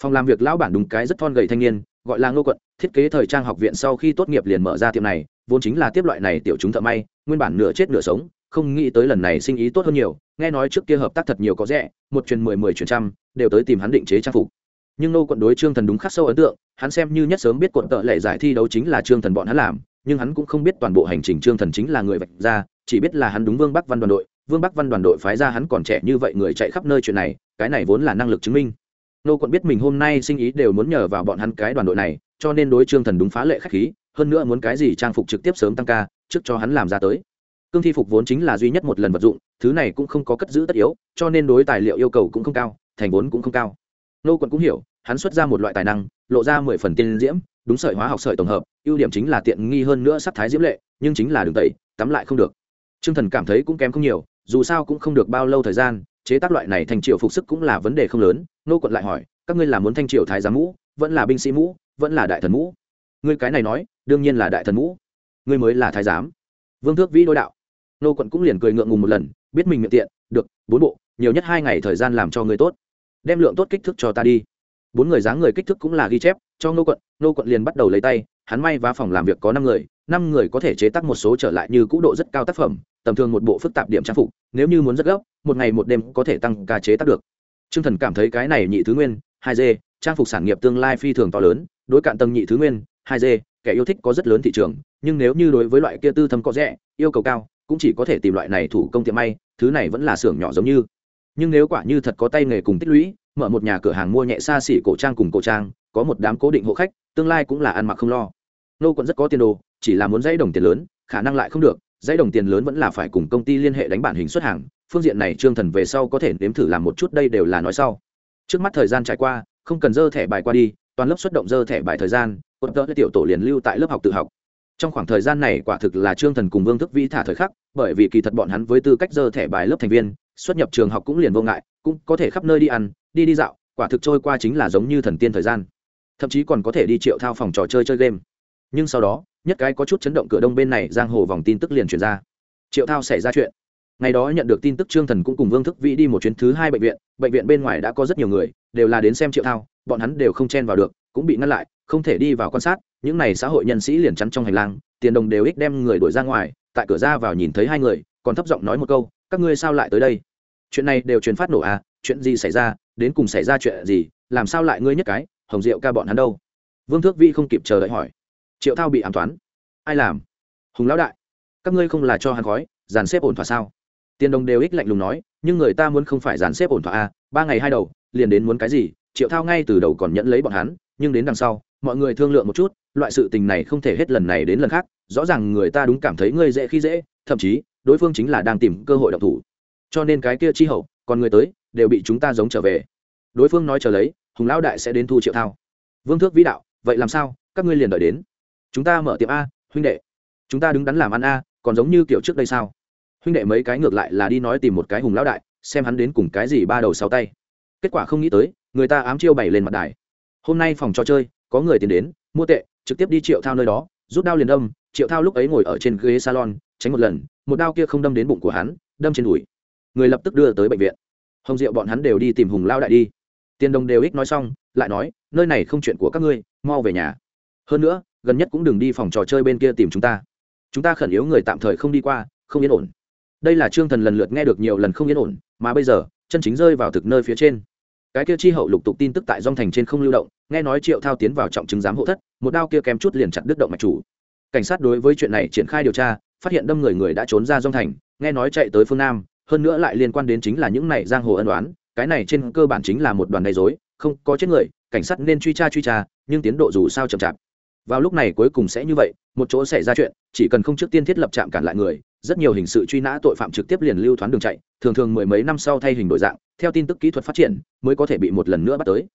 Phòng làm việc lão bản đúng cái rất thon gầy thanh niên, gọi là Ngô Quận, thiết kế thời trang học viện sau khi tốt nghiệp liền mở ra tiệm này, vốn chính là tiếp loại này tiểu chúng thợ may, nguyên bản nửa chết nửa sống, không nghĩ tới lần này sinh ý tốt hơn nhiều nghe nói trước kia hợp tác thật nhiều có rẻ một truyền mười mười truyền trăm đều tới tìm hắn định chế trang phục. Nhưng nô quận đối trương thần đúng khắc sâu ấn tượng hắn xem như nhất sớm biết quận tợ lệ giải thi đấu chính là trương thần bọn hắn làm nhưng hắn cũng không biết toàn bộ hành trình trương thần chính là người vạch ra chỉ biết là hắn đúng vương bắc văn đoàn đội vương bắc văn đoàn đội phái ra hắn còn trẻ như vậy người chạy khắp nơi chuyện này cái này vốn là năng lực chứng minh nô quận biết mình hôm nay sinh ý đều muốn nhờ vào bọn hắn cái đoàn đội này, cho nên đối trương thần đúng phá lệ khách khí, hơn nữa muốn cái gì trang phục trực tiếp sớm tăng ca, trước cho hắn làm ra tới. Cương thi phục vốn chính là duy nhất một lần vật dụng, thứ này cũng không có cất giữ tất yếu, cho nên đối tài liệu yêu cầu cũng không cao, thành vốn cũng không cao. Nô quận cũng hiểu, hắn xuất ra một loại tài năng, lộ ra mười phần tiên diễm, đúng sợi hóa học sợi tổng hợp, ưu điểm chính là tiện nghi hơn nữa sắc thái diễm lệ, nhưng chính là đường tẩy, tắm lại không được. T r ư ơ n g thần cảm thấy cũng kém không nhiều, dù sao cũng không được bao lâu thời gian chế tác loại này thành triều phục sức cũng là vấn đề không lớn nô quận lại hỏi, các ngươi là muốn thanh triều thái giám mũ vẫn là binh sĩ mũ vẫn là đại thần mũ ngươi cái này nói, đương nhiên là đại thần mũ ngươi mới là thái giám. Vương thước vĩ đối đạo. Nô quận cũng liền cười ngượng ngùng một lần, biết mình miệng tiện, được, bốn bộ, nhiều nhất hai ngày thời gian làm cho ngươi tốt. Đem lượng tốt kích thước cho ta đi. Bốn người dáng người kích thước cũng là ghi chép, cho nô quận nô quận liền bắt đầu lấy tay, hắn may vá phòng làm việc có năm người năm người có thể chế tác một số trở lại như cũ độ rất cao tác phẩm, tầm thường một bộ phức tạp điểm trang phục, nếu như muốn rất gấp một ngày một đêm có thể tăng ca chế tác được. T r ư ơ n g thần cảm thấy cái này nhị thứ nguyên, hai d trang phục sản nghiệp tương lai phi thường to lớn, đối cạn tầng nhị thứ nguyên, hai d kẻ yêu thích có rất lớn thị trường, nhưng nếu như đối với loại kia tư thâm có rẻ, yêu cầu cao, cũng chỉ có thể tìm loại này thủ công tiệm may, thứ này vẫn là xưởng nhỏ giống như. Nhưng nếu quả như thật có tay nghề cùng tích lũy, mở một nhà cửa hàng mua nhẹ xa xỉ cổ trang cùng cổ trang, có một đám cố định hộ khách, tương lai cũng là ăn mặc không lo. Nô quận rất có tiền đồ, chỉ là muốn dãy đồng tiền lớn, khả năng lại không được, dãy đồng tiền lớn vẫn là phải cùng công ty liên hệ đánh bản hình xuất hàng phương diện này trương thần về sau có thể nếm thử làm một chút đây đều là nói sau. Trước mắt thời gian trải qua, không cần dơ thẻ bài qua đi, toàn lớp xuất động dơ thẻ bài thời gian quận tớ tiểu tổ liền lưu tại lớp học tự học. Trong khoảng thời gian này quả thực là trương thần cùng vương thức vĩ thả thời khắc, bởi vì kỳ thật bọn hắn với tư cách dơ thẻ bài lớp thành viên, xuất nhập trường học cũng liền vô ngại, cũng có thể khắp nơi đi ăn, đi đi dạo, quả thực trôi qua chính là giống như thần tiên thời gian. Thậm chí còn có thể đi triệu thao phòng trò chơi chơi game. Nhưng sau đó, nhất cái có chút chấn động cửa đông bên này giang hồ vòng tin tức liền truyền ra. Triệu thao xảy ra chuyện ngày đó nhận được tin tức trương thần cũng cùng vương thức vĩ đi một chuyến thứ hai bệnh viện bệnh viện bên ngoài đã có rất nhiều người, đều là đến xem triệu thao, bọn hắn đều không chen vào được, cũng bị ngăn lại, không thể đi vào quan sát, những n à y xã hội nhân sĩ liền chắn trong hành lang, tiền đồng đều ích đem người đuổi ra ngoài, tại cửa ra vào nhìn thấy hai người, còn thấp giọng nói một câu, các ngươi sao lại tới đây? Chuyện này đều truyền phát nổ à chuyện gì xảy ra, đến cùng xảy ra chuyện gì, làm sao lại ngươi nhất cái, hồng diệu ca bọn hắn đâu? Vương thước vi không kịp chờ đợi hỏi. Triệu thao bị ám toán. Ai làm? Hùng lão đại, các ngươi không là cho hắn khói, dàn xếp ổn thỏa sao? Tiền đồng đều ích lạnh lùng nói, nhưng người ta muốn không phải dàn xếp ổn thỏa à ba ngày hai đầu, liền đến muốn cái gì, triệu thao ngay từ đầu còn nhẫn lấy bọn hắn, nhưng đến đằng sau, mọi người thương lượng một chút, loại sự tình này không thể hết lần này đến lần khác, rõ ràng người ta đúng cảm thấy ngươi dễ khi dễ, thậm chí, đối phương chính là đang tìm cơ hội độc thủ. Cho nên cái kia chi hậu, còn người tới, đều bị chúng ta giống trở về. Đối phương nói chờ lấy, hùng lão đại sẽ đến thu triệu thao. Vương thước vĩ đạo, vậy làm sao, các ngươi liền đợi đến. Chúng ta mở tiệm a, huynh đệ. Chúng ta đứng đắn làm ăn a, còn giống như kiểu trước đây sao? Huynh đệ mấy cái ngược lại là đi nói tìm một cái hùng lão đại, xem hắn đến cùng cái gì ba đầu sáu tay. Kết quả không nghĩ tới, người ta ám chiêu bày lên mặt đài. Hôm nay phòng trò chơi, có người tiền đến, mua tệ, trực tiếp đi triệu thao nơi đó, rút đao liền đâm, triệu thao lúc ấy ngồi ở trên ghế salon, tránh một lần, một đao kia không đâm đến bụng của hắn, đâm trên đùi. Người lập tức đưa tới bệnh viện. Hồng diệu bọn hắn đều đi tìm hùng lao đại đi. Tiền đồng đều ích nói xong, lại nói, nơi này không chuyện của các ngươi, mau về nhà. Hơn nữa, gần nhất cũng đừng đi phòng trò chơi bên kia tìm chúng ta. Chúng ta khẩn yếu người tạm thời không đi qua, không yên ổn đây là trương thần lần lượt nghe được nhiều lần không yên ổn, mà bây giờ, chân chính rơi vào thực nơi phía trên. Cái kia chi hậu lục tục tin tức tại dong thành trên không lưu động, nghe nói triệu thao tiến vào trọng chứng giám hộ thất, một đao kia kém chút liền chặt đứt động mạch chủ. Cảnh sát đối với chuyện này triển khai điều tra, phát hiện đâm người người đã trốn ra dong thành, nghe nói chạy tới phương nam, hơn nữa lại liên quan đến chính là những này giang hồ ân đoán cái này trên cơ bản chính là một đoàn gây dối không có chết người, cảnh sát nên truy tra truy tra, nhưng tiến độ dù sao chậm chạp vào lúc này cuối cùng sẽ như vậy một chỗ xảy ra chuyện chỉ cần không trước tiên thiết lập trạm cản lại người rất nhiều hình sự truy nã tội phạm trực tiếp liền lưu thoán đường chạy thường thường mười mấy năm sau thay hình đổi dạng theo tin tức kỹ thuật phát triển mới có thể bị một lần nữa bắt tới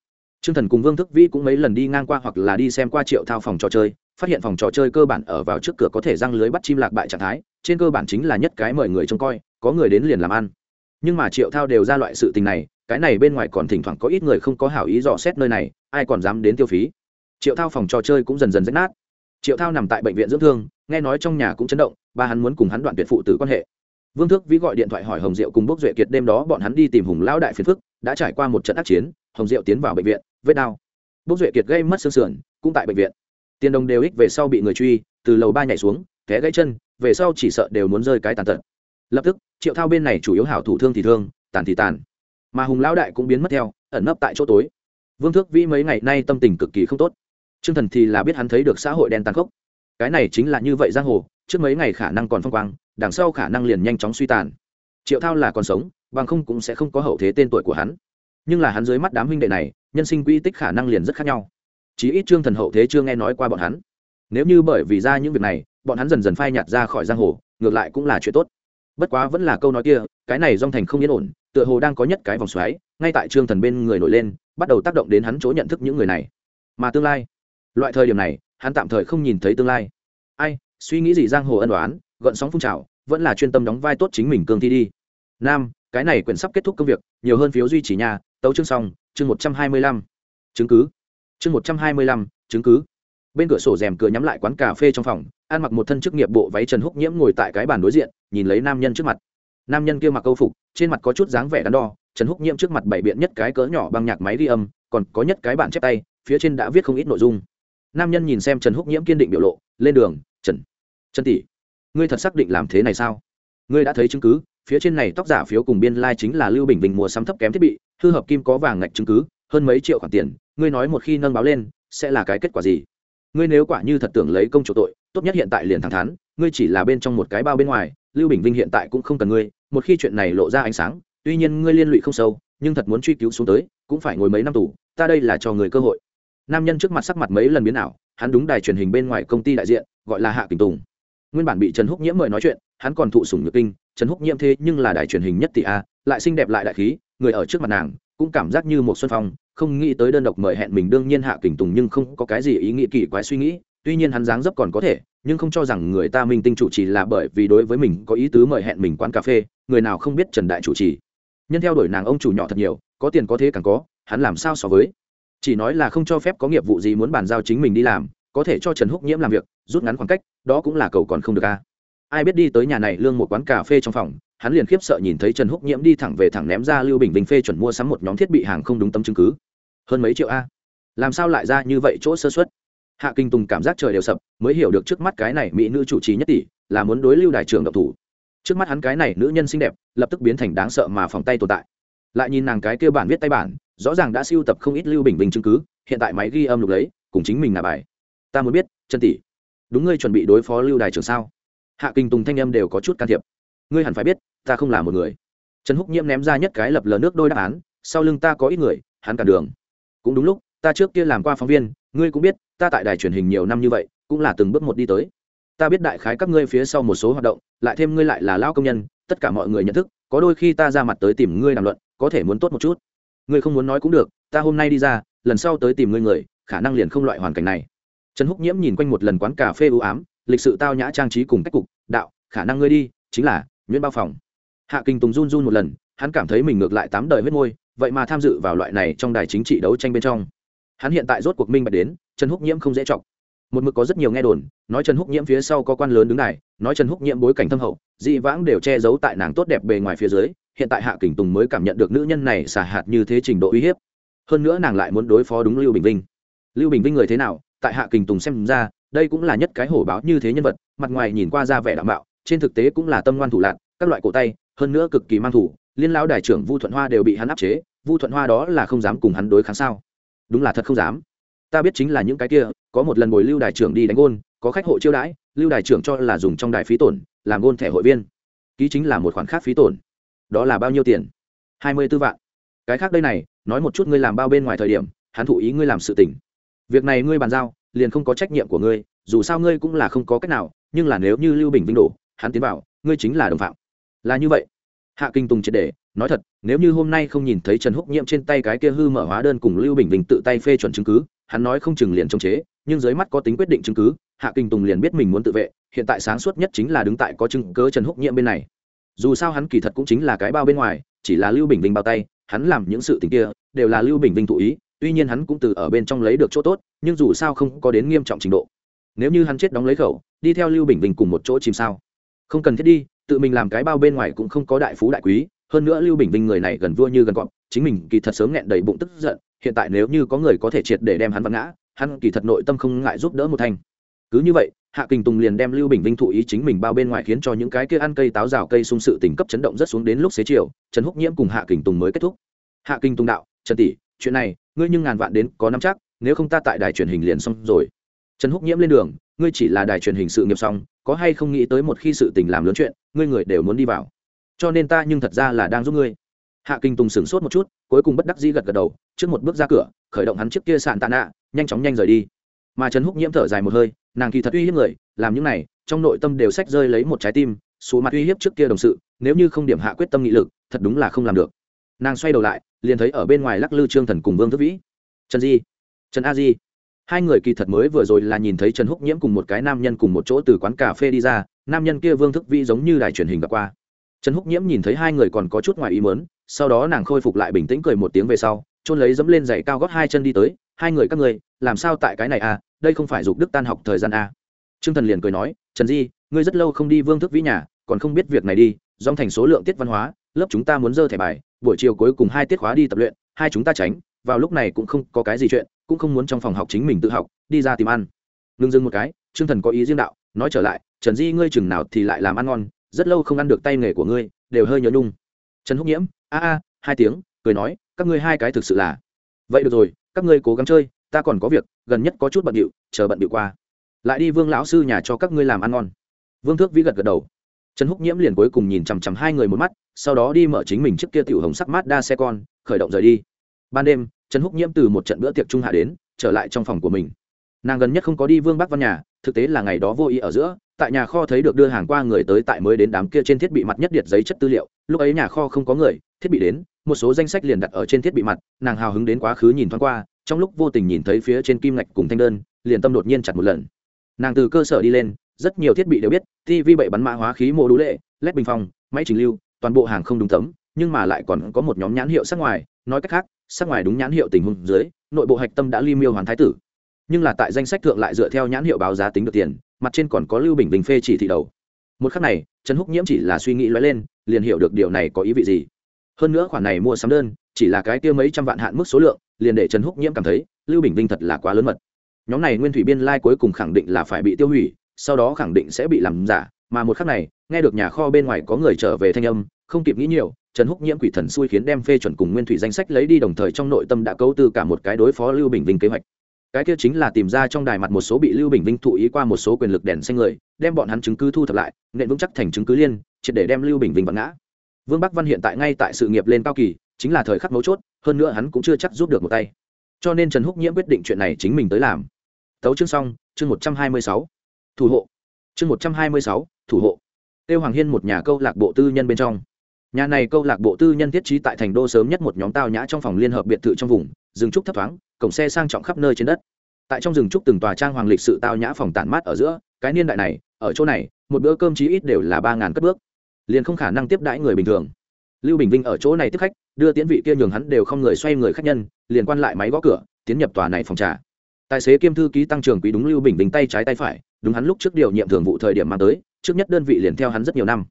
Trương Thần cùng Vương Thức Vĩ cũng mấy lần đi ngang qua hoặc là đi xem qua Triệu Thao phòng trò chơi, phát hiện phòng trò chơi cơ bản ở vào trước cửa có thể răng lưới bắt chim lạc bại trạng thái, trên cơ bản chính là nhất cái mời người trông coi, có người đến liền làm ăn. Nhưng mà Triệu Thao đều ra loại sự tình này, cái này bên ngoài còn thỉnh thoảng có ít người không có hảo ý dò xét nơi này, ai còn dám đến tiêu phí. Triệu Thao phòng trò chơi cũng dần dần rách nát. Triệu Thao nằm tại bệnh viện dưỡng thương, nghe nói trong nhà cũng chấn động, ba hắn muốn cùng hắn đoạn tuyệt phụ tử quan hệ. Vương Thước Vĩ gọi điện thoại hỏi Hồng Diệu cùng Bốc Duệ Kiệt đêm đó bọn hắn đi tìm Hùng lão đại phiền phức, đã trải qua một trận ác chiến, Hồng Diệu tiến vào bệnh viện, vết đau. Bốc duệ kiệt gây mất xương sườn cũng tại bệnh viện. Tiền đồng đều ích về sau bị người truy từ lầu ba nhảy xuống té gãy chân về sau chỉ sợ đều muốn rơi cái tàn tật. Lập tức triệu thao bên này chủ yếu hảo thủ thương thì thương tàn thì tàn. Mà hùng lão đại cũng biến mất theo ẩn nấp tại chỗ tối. Vương thước vĩ mấy ngày nay tâm tình cực kỳ không tốt. Trương thần thì là biết hắn thấy được xã hội đen tàn khốc. Cái này chính là như vậy giang hồ, trước mấy ngày khả năng còn phong quang, đằng sau khả năng liền nhanh chóng suy tàn. Triệu thao là còn sống, bằng không cũng sẽ không có hậu thế tên tuổi của hắn. Nhưng là hắn dưới mắt đám huynh đệ này, nhân sinh quy tích khả năng liền rất khác nhau. Chí ít trương thần hậu thế chưa nghe nói qua bọn hắn. Nếu như bởi vì ra những việc này, bọn hắn dần dần phai nhạt ra khỏi giang hồ, ngược lại cũng là chuyện tốt. Bất quá vẫn là câu nói kia, cái này dong thành không yên ổn, tựa hồ đang có nhất cái vòng xoáy, ngay tại trương thần bên người nổi lên, bắt đầu tác động đến hắn chỗ nhận thức những người này. Mà tương lai loại thời điểm này, hắn tạm thời không nhìn thấy tương lai. Ai, suy nghĩ gì giang hồ ân đoán gợn sóng phun trào, vẫn là chuyên tâm đóng vai tốt chính mình cương thi đi. Nam, cái này quyển sắp kết thúc công việc, nhiều hơn phiếu duy trì nhà tấu chương xong, chương một trăm hai mươi lăm. Chứng cứ. Chương một trăm hai mươi lăm, chứng cứ. Bên cửa sổ rèm cửa nhắm lại quán cà phê trong phòng ăn mặc một thân chức nghiệp bộ váy trần húc nhiễm ngồi tại cái bàn đối diện, nhìn lấy nam nhân trước mặt. Nam nhân kia mặc câu phục, trên mặt có chút dáng vẻ đắn đo, trần húc nhiễm trước mặt bảy biện nhất cái cỡ nhỏ bằng nhạc máy ghi âm, còn có nhất cái bản chép tay, phía trên đã viết không ít nội dung nam nhân nhìn xem trần húc nhiễm kiên định biểu lộ lên đường trần trần tỷ ngươi thật xác định làm thế này sao ngươi đã thấy chứng cứ phía trên này tóc giả phiếu cùng biên lai、like、chính là lưu bình bình mua sắm thấp kém thiết bị hư hợp kim có vàng ngạch chứng cứ hơn mấy triệu khoản tiền ngươi nói một khi nâng báo lên sẽ là cái kết quả gì ngươi nếu quả như thật tưởng lấy công chủ tội tốt nhất hiện tại liền thẳng thắn ngươi chỉ là bên trong một cái bao bên ngoài lưu bình vinh hiện tại cũng không cần ngươi một khi chuyện này lộ ra ánh sáng tuy nhiên ngươi liên lụy không sâu nhưng thật muốn truy cứu xuống tới cũng phải ngồi mấy năm tù ta đây là cho người cơ hội nam nhân trước mặt sắc mặt mấy lần biến ảo, hắn đúng đài truyền hình bên ngoài công ty đại diện, gọi là hạ kình tùng. Nguyên bản bị trần húc nhiễm mời nói chuyện, hắn còn thụ sủng nhược kinh, trần húc nhiễm thế nhưng là đài truyền hình nhất tỷ a, lại xinh đẹp lại đại khí, người ở trước mặt nàng, cũng cảm giác như một xuân phong, không nghĩ tới đơn độc mời hẹn mình đương nhiên hạ kình tùng nhưng không có cái gì ý nghĩ kỳ quái suy nghĩ, tuy nhiên hắn dáng dấp còn có thể, nhưng không cho rằng người ta minh tinh chủ trì là bởi vì đối với mình có ý tứ mời hẹn mình quán cà phê, người nào không biết trần đại chủ trì. Nhân theo đuổi nàng ông chủ nhỏ thật nhiều, có tiền có thế càng có, hắn làm sao so với? Chỉ nói là không cho phép có nghiệp vụ gì muốn bàn giao chính mình đi làm, có thể cho trần húc nhiễm làm việc, rút ngắn khoảng cách, đó cũng là cầu còn không được a. Ai biết đi tới nhà này lương một quán cà phê trong phòng, hắn liền khiếp sợ nhìn thấy trần húc nhiễm đi thẳng về thẳng ném ra lưu bình bình phê chuẩn mua sắm một nhóm thiết bị hàng không đúng tâm chứng cứ. Hơn mấy triệu a? Làm sao lại ra như vậy chỗ sơ xuất hạ kinh tùng cảm giác trời đều sập, mới hiểu được trước mắt cái này mỹ nữ chủ trì nhất tỷ, là muốn đối lưu đại trưởng độc thủ. Trước mắt hắn cái này nữ nhân xinh đẹp, lập tức biến thành đáng sợ mà phòng tay tồn tại. Lại nhìn nàng cái kia bản viết tay bản rõ ràng đã siêu tập không ít lưu bình bình chứng cứ, hiện tại máy ghi âm lục lấy, cùng chính mình là bài. Ta muốn biết chân tỷ, đúng ngươi chuẩn bị đối phó lưu đài trưởng sao? Hạ kinh tùng thanh âm đều có chút can thiệp. Ngươi hẳn phải biết, ta không là một người. Trần húc nhiễm ném ra nhất cái lập lờ nước đôi đáp án, sau lưng ta có ít người, hắn cản đường. Cũng đúng lúc, ta trước kia làm qua phóng viên, ngươi cũng biết, ta tại đài truyền hình nhiều năm như vậy, cũng là từng bước một đi tới. Ta biết đại khái các ngươi phía sau một số hoạt động, lại thêm ngươi lại là lao công nhân, tất cả mọi người nhận thức, có đôi khi ta ra mặt tới tìm ngươi làm luận, có thể muốn tốt một chút ngươi không muốn nói cũng được, ta hôm nay đi ra, lần sau tới tìm ngươi người, khả năng liền không loại hoàn cảnh này. Trần húc nhiễm nhìn quanh một lần quán cà phê ưu ám, lịch sự tao nhã trang trí cùng cách cục, đạo, khả năng ngươi đi, chính là nhuyễn bao phòng. Hạ kinh tùng run run một lần, hắn cảm thấy mình ngược lại tám đời huyết môi, vậy mà tham dự vào loại này trong đài chính trị đấu tranh bên trong. Hắn hiện tại rốt cuộc minh bạch đến, trần húc nhiễm không dễ chọc. Một mực có rất nhiều nghe đồn, nói trần húc nhiễm phía sau có quan lớn đứng đài, nói trần húc nhiễm bối cảnh thâm hậu, dị vãng đều che giấu tại nàng tốt đẹp bề ngoài phía dưới hiện tại hạ kình tùng mới cảm nhận được nữ nhân này xả hạt như thế trình độ uy hiếp. Hơn nữa nàng lại muốn đối phó đúng lưu bình vinh. Lưu bình vinh người thế nào? Tại hạ kình tùng xem ra, đây cũng là nhất cái hổ báo như thế nhân vật, mặt ngoài nhìn qua ra vẻ đảm bảo trên thực tế cũng là tâm ngoan thủ lạc, các loại cổ tay, hơn nữa cực kỳ mang thủ, liên lão đại trưởng vu thuận hoa đều bị hắn áp chế, vu thuận hoa đó là không dám cùng hắn đối kháng sao? Đúng là thật không dám. Ta biết chính là những cái kia, có một lần bồi lưu đại trưởng đi đánh gôn, có khách hộ chiêu đãi, lưu đại trưởng cho là dùng trong đài phí tổn, làm gôn thẻ hội viên. Ký chính là một khoản khác phí tổn đó là bao nhiêu tiền? Hai mươi b ố vạn. Cái khác đây này, nói một chút ngươi làm bao bên ngoài thời điểm, hắn thụ ý ngươi làm sự tỉnh việc này ngươi bàn giao, liền không có trách nhiệm của ngươi, dù sao ngươi cũng là không có cách nào, nhưng là nếu như lưu bình vinh đổ, hắn tiến vào, ngươi chính là đồng phạm. Là như vậy. Hạ kinh tùng triệt để, nói thật, nếu như hôm nay không nhìn thấy trần húc nhiễm trên tay cái kia hư mở hóa đơn cùng lưu bình vinh tự tay phê chuẩn chứng cứ, hắn nói không chừng liền chống chế, nhưng dưới mắt có tính quyết định chứng cứ, hạ kinh tùng liền biết mình muốn tự vệ, hiện tại sáng suốt nhất chính là đứng tại có chứng cớ trần húc nhiễm bên này dù sao hắn kỳ thật cũng chính là cái bao bên ngoài, chỉ là lưu bình vinh bao tay, hắn làm những sự tình kia đều là lưu bình vinh thụ ý, tuy nhiên hắn cũng từ ở bên trong lấy được chỗ tốt, nhưng dù sao không có đến nghiêm trọng trình độ nếu như hắn chết đóng lấy khẩu, đi theo lưu bình vinh cùng một chỗ chìm sao không cần thiết đi, tự mình làm cái bao bên ngoài cũng không có đại phú đại quý, hơn nữa lưu bình vinh người này gần vua như gần cọp, chính mình kỳ thật sớm nghẹn đầy bụng tức giận, hiện tại nếu như có người có thể triệt để đem hắn vặn ngã, hắn kỳ thật nội tâm không ngại giúp đỡ một thành cứ như vậy, hạ kình tùng liền đem lưu bình vinh thụ ý chính mình bao bên ngoài khiến cho những cái kia ăn cây táo rào cây sung sự tỉnh cấp chấn động rất xuống đến lúc xế chiều, trần húc nhiễm cùng hạ kình tùng mới kết thúc. Hạ kình tùng đạo, trần tỷ, chuyện này, ngươi nhưng ngàn vạn đến có năm chắc, nếu không ta tại đài truyền hình liền xong rồi. Trần húc nhiễm lên đường, ngươi chỉ là đài truyền hình sự nghiệp xong, có hay không nghĩ tới một khi sự tình làm lớn chuyện, ngươi người đều muốn đi vào. Cho nên ta nhưng thật ra là đang giúp ngươi. Hạ kinh tùng sửng sốt một chút, cuối cùng bất đắc dĩ gật gật đầu, trước một bước ra cửa, khởi động hắn trước kia sạn tạ nạ, nhanh chóng nhanh rời đi mà trần húc nhiễm thở dài một hơi nàng kỳ thật uy hiếp người làm những này trong nội tâm đều sách rơi lấy một trái tim số mặt uy hiếp trước kia đồng sự nếu như không điểm hạ quyết tâm nghị lực thật đúng là không làm được nàng xoay đầu lại liền thấy ở bên ngoài lắc lư trương thần cùng vương thức vĩ trần di trần a di hai người kỳ thật mới vừa rồi là nhìn thấy trần húc nhiễm cùng một cái nam nhân cùng một chỗ từ quán cà phê đi ra nam nhân kia vương thức vĩ giống như đài truyền hình gặp qua trần húc nhiễm nhìn thấy hai người còn có chút ngoài ý mớn sau đó nàng khôi phục lại bình tĩnh cười một tiếng về sau trôn lấy dẫm lên giày cao gót hai chân đi tới hai người các ngươi, làm sao tại cái này à? Đây không phải dục đức tan học thời gian à. trương thần liền cười nói, trần di, ngươi rất lâu không đi vương thức vĩ nhà, còn không biết việc này đi. Dòng thành số lượng tiết văn hóa, lớp chúng ta muốn dơ thẻ bài, buổi chiều cuối cùng hai tiết khóa đi tập luyện, hai chúng ta tránh. Vào lúc này cũng không có cái gì chuyện, cũng không muốn trong phòng học chính mình tự học, đi ra tìm ăn. Ngưng dưng một cái, trương thần có ý riêng đạo, nói trở lại, trần di ngươi chừng nào thì lại làm ăn ngon, rất lâu không ăn được tay nghề của ngươi, đều hơi nhớ nhung. Trần húc nhiễm, a a, hai tiếng, cười nói, các ngươi hai cái thực sự là vậy được rồi, các ngươi cố gắng chơi, ta còn có việc, gần nhất có chút bận điệu, chờ bận điệu qua. Lại đi vương lão sư nhà cho các ngươi làm ăn ngon. Vương thước vĩ gật gật đầu. Trần húc nhiễm liền cuối cùng nhìn chằm chằm hai người một mắt, sau đó đi mở chính mình trước kia tiểu hồng sắc mát đa xe con, khởi động rời đi. Ban đêm, trần húc nhiễm từ một trận bữa tiệc trung hạ đến, trở lại trong phòng của mình. Nàng gần nhất không có đi vương bắc văn nhà, thực tế là ngày đó vô ý ở giữa, tại nhà kho thấy được đưa hàng qua người tới tại mới đến đám kia trên thiết bị mặt nhất điện giấy chất tư liệu, lúc ấy nhà kho không có người, thiết bị đến một số danh sách liền đặt ở trên thiết bị mặt, nàng hào hứng đến quá khứ nhìn thoáng qua, trong lúc vô tình nhìn thấy phía trên kim ngạch cùng thanh đơn, liền tâm đột nhiên chặt một lần. Nàng từ cơ sở đi lên, rất nhiều thiết bị đều biết tv bậy bắn mã hóa khí mô đũ lệ, led bình phong, máy trình lưu, toàn bộ hàng không đúng tấm nhưng mà lại còn có một nhóm nhãn hiệu sắc ngoài, nói cách khác, sắc ngoài đúng nhãn hiệu tình huống dưới, nội bộ hạch tâm đã ly miêu hoàn thái tử. Nhưng là tại danh sách thượng lại dựa theo nhãn hiệu báo giá tính được tiền, mặt trên còn có lưu bình bình phê chỉ thị đầu. Một khắc này, trần húc nhiễm chỉ là suy nghĩ lóe lên, liền hiểu được điều này có ý vị gì hơn nữa khoản này mua sắm đơn, chỉ là cái kia mấy trăm vạn hạn mức số lượng, liền để trần húc nhiễm cảm thấy lưu bình vinh thật là quá lớn mật. Nhóm này nguyên thủy biên lai、like、cuối cùng khẳng định là phải bị tiêu hủy, sau đó khẳng định sẽ bị làm giả, mà một khắc này, nghe được nhà kho bên ngoài có người trở về thanh âm, không kịp nghĩ nhiều, trần húc nhiễm quỷ thần xui khiến đem phê chuẩn cùng nguyên thủy danh sách lấy đi đồng thời trong nội tâm đã cấu tư cả một cái đối phó lưu bình vinh kế hoạch. Cái kia chính là tìm ra trong đài mặt một số bị lưu bình vinh thụ ý qua một số quyền lực đèn xanh người, đem bọn hắn chứng cứ thu thập lại, nện vững chắc thành chứng cứ liên, triệt để đem lưu bình vinh vặn ngã vương bắc văn hiện tại ngay tại sự nghiệp lên cao kỳ, chính là thời khắc mấu chốt, hơn nữa hắn cũng chưa chắc giúp được một tay. Cho nên trần húc nhiễm quyết định chuyện này chính mình tới làm. Tấu chương xong, chương một trăm hai mươi sáu. Thủ hộ. Chương một trăm hai mươi sáu, thủ hộ. Tiêu hoàng hiên một nhà câu lạc bộ tư nhân bên trong. Nhà này câu lạc bộ tư nhân thiết trí tại thành đô sớm nhất một nhóm tao nhã trong phòng liên hợp biệt thự trong vùng, rừng trúc thấp thoáng, cổng xe sang trọng khắp nơi trên đất. Tại trong rừng trúc từng tòa trang hoàng lịch sự tao nhã phòng tản mát ở giữa, cái niên đại này, ở chỗ này, một bữa cơm chí ít đều là ba ngàn cất bước liền không khả năng tiếp đãi người bình thường. Lưu bình vinh ở chỗ này tiếp khách, đưa tiễn vị kia nhường hắn đều không người xoay người khách nhân, liền quan lại máy gõ cửa, tiến nhập tòa này phòng trà. Tài xế kiêm thư ký tăng trưởng quý đúng lưu bình vinh tay trái tay phải, đúng hắn lúc trước điều nhiệm thường vụ thời điểm mang tới, trước nhất đơn vị liền theo hắn rất nhiều năm.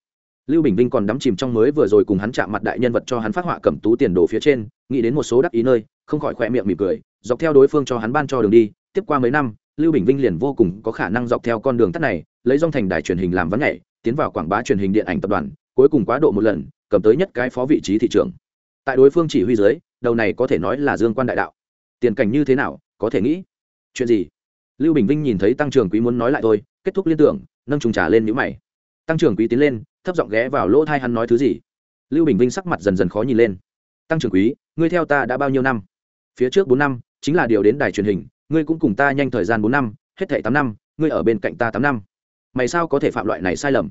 Lưu bình vinh còn đắm chìm trong mới vừa rồi cùng hắn chạm mặt đại nhân vật cho hắn phát họa cầm tú tiền đồ phía trên, nghĩ đến một số đắc ý nơi, không khỏi khỏe miệng mỉm cười, dọc theo đối phương cho hắn ban cho đường đi, tiếp qua mấy năm, lưu bình vinh liền vô cùng có khả năng dọc theo con đường tắt này, lấy dòng thành đài truyền hình làm vấn nhảy tiến vào quảng bá truyền hình điện ảnh tập đoàn, cuối cùng quá độ một lần, cầm tới nhất cái phó vị trí thị trường tại đối phương chỉ huy dưới, đầu này có thể nói là dương quan đại đạo. Tiền cảnh như thế nào, có thể nghĩ. Chuyện gì? Lưu bình vinh nhìn thấy tăng trưởng quý muốn nói lại thôi, kết thúc liên tưởng, nâng trùng trà lên nhũ mày. Tăng trưởng quý tiến lên, thấp giọng ghé vào lỗ thai hắn nói thứ gì. Lưu bình vinh sắc mặt dần dần khó nhìn lên. Tăng trưởng quý, ngươi theo ta đã bao nhiêu năm? Phía trước bốn năm, chính là điều đến đài truyền hình, ngươi cũng cùng ta nhanh thời gian bốn năm, hết thảy tám năm, ngươi ở bên cạnh ta tám năm mày sao có thể phạm loại này sai lầm?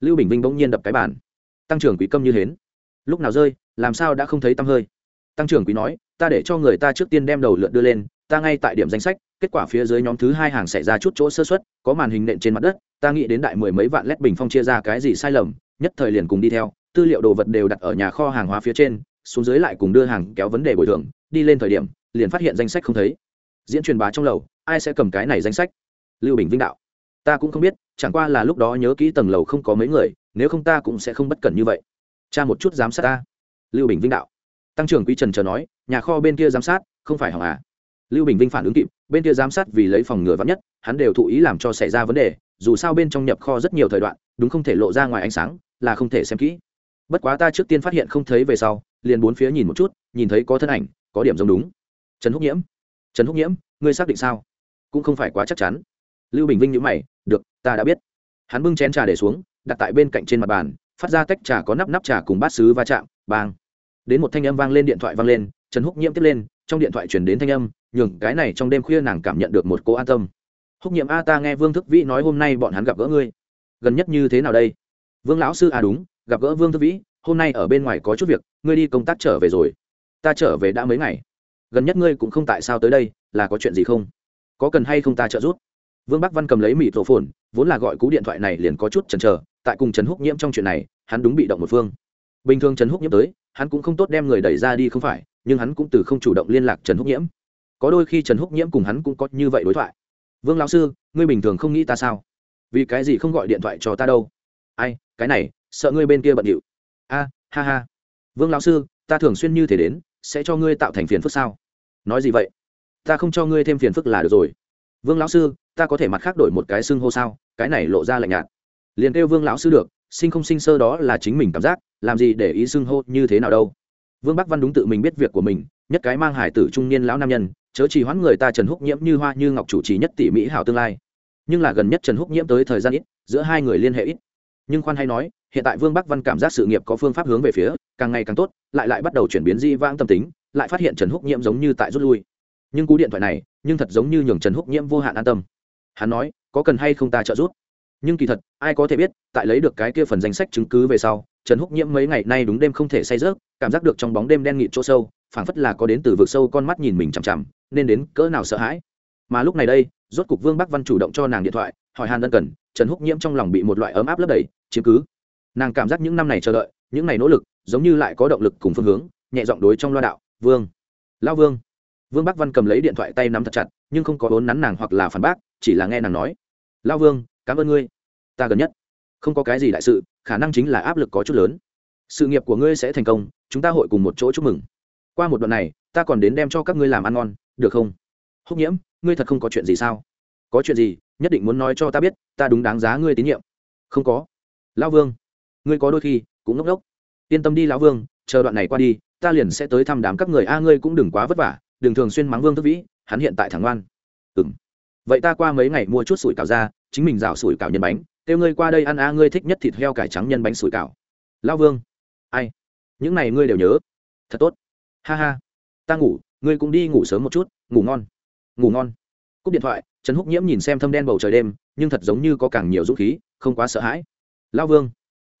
Lưu bình vinh bỗng nhiên đập cái bàn. Tăng trưởng quý câm như hến. Lúc nào rơi, làm sao đã không thấy tăm hơi? Tăng trưởng quý nói, ta để cho người ta trước tiên đem đầu lượn đưa lên, ta ngay tại điểm danh sách, kết quả phía dưới nhóm thứ hai hàng xảy ra chút chỗ sơ xuất có màn hình nện trên mặt đất, ta nghĩ đến đại mười mấy vạn lét bình phong chia ra cái gì sai lầm, nhất thời liền cùng đi theo, tư liệu đồ vật đều đặt ở nhà kho hàng hóa phía trên, xuống dưới lại cùng đưa hàng kéo vấn đề bồi thường, đi lên thời điểm, liền phát hiện danh sách không thấy. Diễn truyền bá trong lầu, ai sẽ cầm cái này danh sách? Lưu bình vinh đạo ta cũng không biết, chẳng qua là lúc đó nhớ kỹ tầng lầu không có mấy người, nếu không ta cũng sẽ không bất cẩn như vậy. Cha một chút giám sát ta. Lưu bình vinh đạo. Tăng trưởng quý trần chờ nói, nhà kho bên kia giám sát, không phải hỏng à? Lưu bình vinh phản ứng kịp, bên kia giám sát vì lấy phòng ngừa vắn nhất, hắn đều thụ ý làm cho xảy ra vấn đề, dù sao bên trong nhập kho rất nhiều thời đoạn, đúng không thể lộ ra ngoài ánh sáng, là không thể xem kỹ. Bất quá ta trước tiên phát hiện không thấy về sau, liền bốn phía nhìn một chút, nhìn thấy có thân ảnh, có điểm giống đúng. Trần húc nhiễm. Trần húc nhiễm, ngươi xác định sao? Cũng không phải quá chắc chắn lưu bình vinh nhữ mày, được, ta đã biết. Hắn bưng chén trà để xuống, đặt tại bên cạnh trên mặt bàn, phát ra tách trà có nắp nắp trà cùng bát xứ va chạm, bang. Đến một thanh âm vang lên, điện thoại vang lên, trần húc nhiễm tiếp lên, trong điện thoại chuyển đến thanh âm, nhường, cái này trong đêm khuya nàng cảm nhận được một cô an tâm. Húc nhiệm a, ta nghe vương thức vĩ nói hôm nay bọn hắn gặp gỡ ngươi. Gần nhất như thế nào đây? Vương lão sư à đúng, gặp gỡ vương thức vĩ, hôm nay ở bên ngoài có chút việc, ngươi đi công tác trở về rồi. Ta trở về đã mấy ngày. Gần nhất ngươi cũng không tại sao tới đây, là có chuyện gì không? Có cần hay không ta trợ giúp? Vương bắc văn cầm lấy mỹ tổ phồn vốn là gọi cú điện thoại này liền có chút chần chờ, tại cùng trần húc nhiễm trong chuyện này, hắn đúng bị động một phương. Bình thường trần húc nhiễm tới, hắn cũng không tốt đem người đẩy ra đi không phải, nhưng hắn cũng từ không chủ động liên lạc trần húc nhiễm. Có đôi khi trần húc nhiễm cùng hắn cũng có như vậy đối thoại. Vương lão sư, ngươi bình thường không nghĩ ta sao? Vì cái gì không gọi điện thoại cho ta đâu? Ai, cái này, sợ ngươi bên kia bận điệu. A, ha ha. Vương lão sư, ta thường xuyên như thế đến, sẽ cho ngươi tạo thành phiền phức sao? Nói gì vậy? Ta không cho ngươi thêm phiền phức là được rồi. Vương lão sư ta có thể mặt khác đổi một cái xưng hô sao? Cái này lộ ra lạnh nhạt. Liền kêu vương lão sư được, sinh không sinh sơ đó là chính mình cảm giác, làm gì để ý xưng hô như thế nào đâu. Vương bắc văn đúng tự mình biết việc của mình, nhất cái mang hải tử trung niên lão nam nhân, chớ chỉ hoãn người ta trần húc nhiễm như hoa như ngọc chủ trì nhất tỷ mỹ hảo tương lai. Nhưng là gần nhất trần húc nhiễm tới thời gian ít, giữa hai người liên hệ ít. Nhưng khoan hay nói, hiện tại vương bắc văn cảm giác sự nghiệp có phương pháp hướng về phía, càng ngày càng tốt, lại lại bắt đầu chuyển biến di vãng tâm tính, lại phát hiện trần húc nhiễm giống như tại rút lui. Nhưng cú điện thoại này, nhưng thật giống như nhường trần húc nhiễm vô hạn an tâm hắn nói, có cần hay không ta trợ giúp? Nhưng kỳ thật, ai có thể biết, tại lấy được cái kia phần danh sách chứng cứ về sau, trần húc nhiễm mấy ngày nay đúng đêm không thể say rớt cảm giác được trong bóng đêm đen nghịt chỗ sâu, phảng phất là có đến từ vực sâu con mắt nhìn mình chằm chằm, nên đến cỡ nào sợ hãi. Mà lúc này đây, rốt cục vương bắc văn chủ động cho nàng điện thoại, hỏi hàn ân cần, trần húc nhiễm trong lòng bị một loại ấm áp lấp đầy, chiếm cứ. Nàng cảm giác những năm này chờ đợi, những ngày nỗ lực, giống như lại có động lực cùng phương hướng, nhẹ giọng đối trong loa đạo, vương lao vương. Vương bắc văn cầm lấy điện thoại tay nắm thật chặt, nhưng không có vốn nắn nàng hoặc là phản bác chỉ là nghe nàng nói. Lao vương, cảm ơn ngươi. Ta gần nhất không có cái gì đại sự, khả năng chính là áp lực có chút lớn. Sự nghiệp của ngươi sẽ thành công, chúng ta hội cùng một chỗ chúc mừng. Qua một đoạn này, ta còn đến đem cho các ngươi làm ăn ngon, được không? Húc nhiễm, ngươi thật không có chuyện gì sao? Có chuyện gì, nhất định muốn nói cho ta biết, ta đúng đáng giá ngươi tín nhiệm. Không có. Lão vương, ngươi có đôi khi cũng ngốc ngốc. Yên tâm đi, lão vương, chờ đoạn này qua đi, ta liền sẽ tới thăm đám các người. A, ngươi cũng đừng quá vất vả, đừng thường xuyên mắng vương thức vĩ, hắn hiện tại thẳng ngoan ừ vậy ta qua mấy ngày mua chút sủi cảo ra, chính mình rào sủi cảo nhân bánh, kêu ngươi qua đây ăn a ngươi thích nhất thịt heo cải trắng nhân bánh sủi cảo. Lão vương. Ai? Những này ngươi đều nhớ. Thật tốt. Ha ha. Ta ngủ, ngươi cũng đi ngủ sớm một chút, ngủ ngon. Ngủ ngon. Cúp điện thoại, trần húc nhiễm nhìn xem thâm đen bầu trời đêm, nhưng thật giống như có càng nhiều dũng khí, không quá sợ hãi. Lão vương.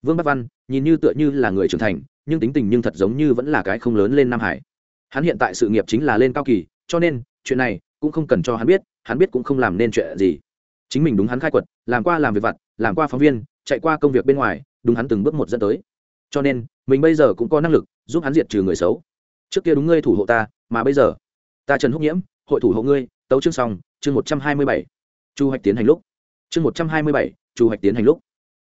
Vương bắc văn, nhìn như tựa như là người trưởng thành, nhưng tính tình nhưng thật giống như vẫn là cái không lớn lên nam hải. Hắn hiện tại sự nghiệp chính là lên cao kỳ, cho nên, chuyện này cũng không cần cho hắn biết hắn biết cũng không làm nên chuyện gì. Chính mình đúng hắn khai quật, làm qua làm việc vặt, làm qua phóng viên, chạy qua công việc bên ngoài, đúng hắn từng bước một dẫn tới. Cho nên, mình bây giờ cũng có năng lực giúp hắn diệt trừ người xấu. Trước kia đúng ngươi thủ hộ ta, mà bây giờ, ta trần húc nhiễm, hội thủ hộ ngươi, tấu chương xong, chương một trăm hai mươi bảy. Chu hoạch tiến hành lúc. Chương một trăm hai mươi bảy, chu hoạch tiến hành lúc.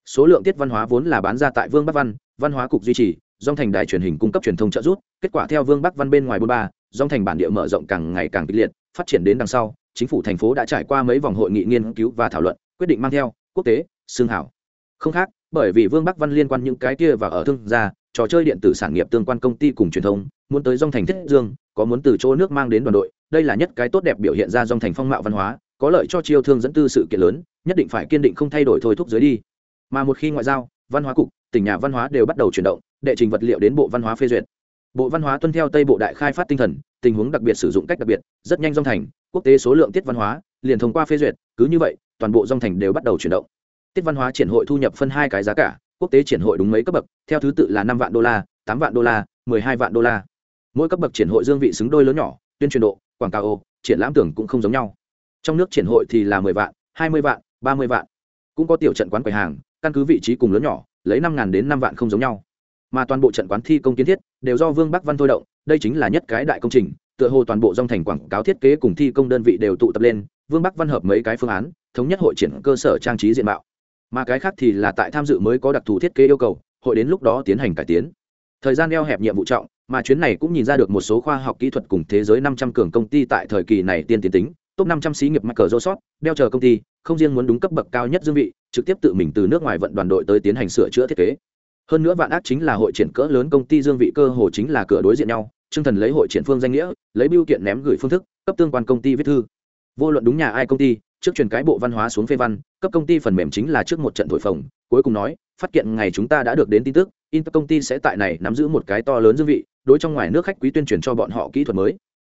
Số lượng tiết văn hóa vốn là bán ra tại vương bắc văn văn hóa cục duy trì, dòng thành đài truyền hình cung cấp truyền thông trợ giúp, kết quả theo vương bắc văn bên ngoài bốn ba, dòng thành bản địa mở rộng càng ngày càng kịch liệt, phát triển đến đằng sau chính phủ thành phố đã trải qua mấy vòng hội nghị nghiên cứu và thảo luận, quyết định mang theo quốc tế, xương hảo. Không khác, bởi vì vương bắc văn liên quan những cái kia và ở thương gia, trò chơi điện tử sản nghiệp tương quan công ty cùng truyền thông, muốn tới dòng thành thiết dương, có muốn từ chỗ nước mang đến đoàn đội, đây là nhất cái tốt đẹp biểu hiện ra dòng thành phong mạo văn hóa, có lợi cho chiêu thương dẫn tư sự kiện lớn, nhất định phải kiên định không thay đổi thôi thúc dưới đi. Mà một khi ngoại giao, văn hóa cục, tỉnh nhà văn hóa đều bắt đầu chuyển động, đệ trình vật liệu đến bộ văn hóa phê duyệt bộ văn hóa tuân theo tây bộ đại khai phát tinh thần, tình huống đặc biệt sử dụng cách đặc biệt, rất nhanh dòng thành, quốc tế số lượng tiết văn hóa, liền thông qua phê duyệt, cứ như vậy, toàn bộ dòng thành đều bắt đầu chuyển động. Tiết văn hóa triển hội thu nhập phân hai cái giá cả, quốc tế triển hội đúng mấy cấp bậc, theo thứ tự là năm vạn đô la, tám vạn đô la, mười hai vạn đô la. Mỗi cấp bậc triển hội dương vị xứng đôi lớn nhỏ, tuyên truyền độ, quảng cáo ô triển lãm tưởng cũng không giống nhau. Trong nước triển hội thì là mười vạn, hai mươi vạn, ba mươi vạn. Cũng có tiểu trận quán quầy hàng, căn cứ vị trí cùng lớn nhỏ, lấy năm đến năm vạn không giống nhau mà toàn bộ trận quán thi công kiến thiết đều do vương bắc văn thôi động, đây chính là nhất cái đại công trình, tựa hồ toàn bộ dòng thành quảng cáo thiết kế cùng thi công đơn vị đều tụ tập lên, vương bắc văn hợp mấy cái phương án, thống nhất hội triển cơ sở trang trí diện mạo. Mà cái khác thì là tại tham dự mới có đặc thù thiết kế yêu cầu, hội đến lúc đó tiến hành cải tiến. Thời gian eo hẹp nhiệm vụ trọng, mà chuyến này cũng nhìn ra được một số khoa học kỹ thuật cùng thế giới năm trăm cường công ty tại thời kỳ này tiên tiến tính, top năm trăm xí nghiệp mắc cờ rô sót đeo chờ công ty, không riêng muốn đúng cấp bậc cao nhất dương vị, trực tiếp tự mình từ nước ngoài vận đoàn đội tới tiến hành sửa chữa thiết kế hơn nữa vạn ác chính là hội triển cỡ lớn công ty dương vị cơ hồ chính là cửa đối diện nhau chương thần lấy hội triển phương danh nghĩa, lấy biêu kiện ném gửi phương thức, cấp tương quan công ty viết thư. Vô luận đúng nhà ai công ty, trước truyền cái bộ văn hóa xuống phê văn, cấp công ty phần mềm chính là trước một trận thổi phồng, cuối cùng nói, phát kiện ngày chúng ta đã được đến tin tức inter công ty sẽ tại này nắm giữ một cái to lớn dương vị, đối trong ngoài nước khách quý tuyên truyền cho bọn họ kỹ thuật mới.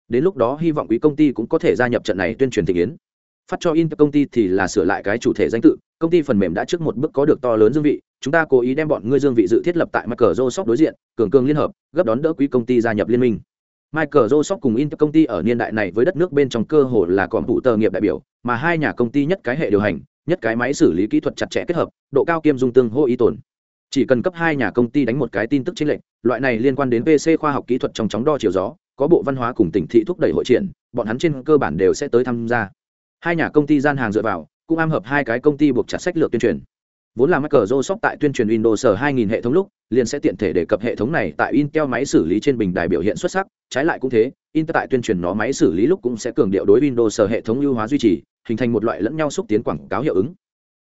Đến lúc đó hy vọng quý công ty cũng có thể gia nhập trận này tuyên truyền thị yến. Phát cho inter công ty thì là sửa lại cái chủ thể danh tự, công ty phần mềm đã trước một bước có được to lớn dương vị chúng ta cố ý đem bọn ngươi dương vị dự thiết lập tại microsoft đối diện cường cường liên hợp gấp đón đỡ quý công ty gia nhập liên minh Microsoft cùng Intel công ty ở niên đại này với đất nước bên trong cơ hồ là còn phụ tờ nghiệp đại biểu, mà hai nhà công ty nhất cái hệ điều hành, nhất cái máy xử lý kỹ thuật chặt chẽ kết hợp, độ cao kiêm dung tương hô ý tồn. Chỉ cần cấp hai nhà công ty đánh một cái tin tức chính lệnh, loại này liên quan đến PC khoa học kỹ thuật trong chóng đo chiều gió, có bộ văn hóa cùng tỉnh thị thúc đẩy hội triển, bọn hắn trên cơ bản đều sẽ tới tham gia. Hai nhà công ty gian hàng dựa vào, cũng am hợp hai cái công ty buộc chặt sách lược tuyên truyền vốn là Microsoft tại tuyên truyền Windows 2000 hệ thống lúc, liền sẽ tiện thể đề cập hệ thống này tại Intel máy xử lý trên bình đài biểu hiện xuất sắc, trái lại cũng thế, Intel tại tuyên truyền nó máy xử lý lúc cũng sẽ cường điệu đối Windows hệ thống ưu hóa duy trì, hình thành một loại lẫn nhau xúc tiến quảng cáo hiệu ứng.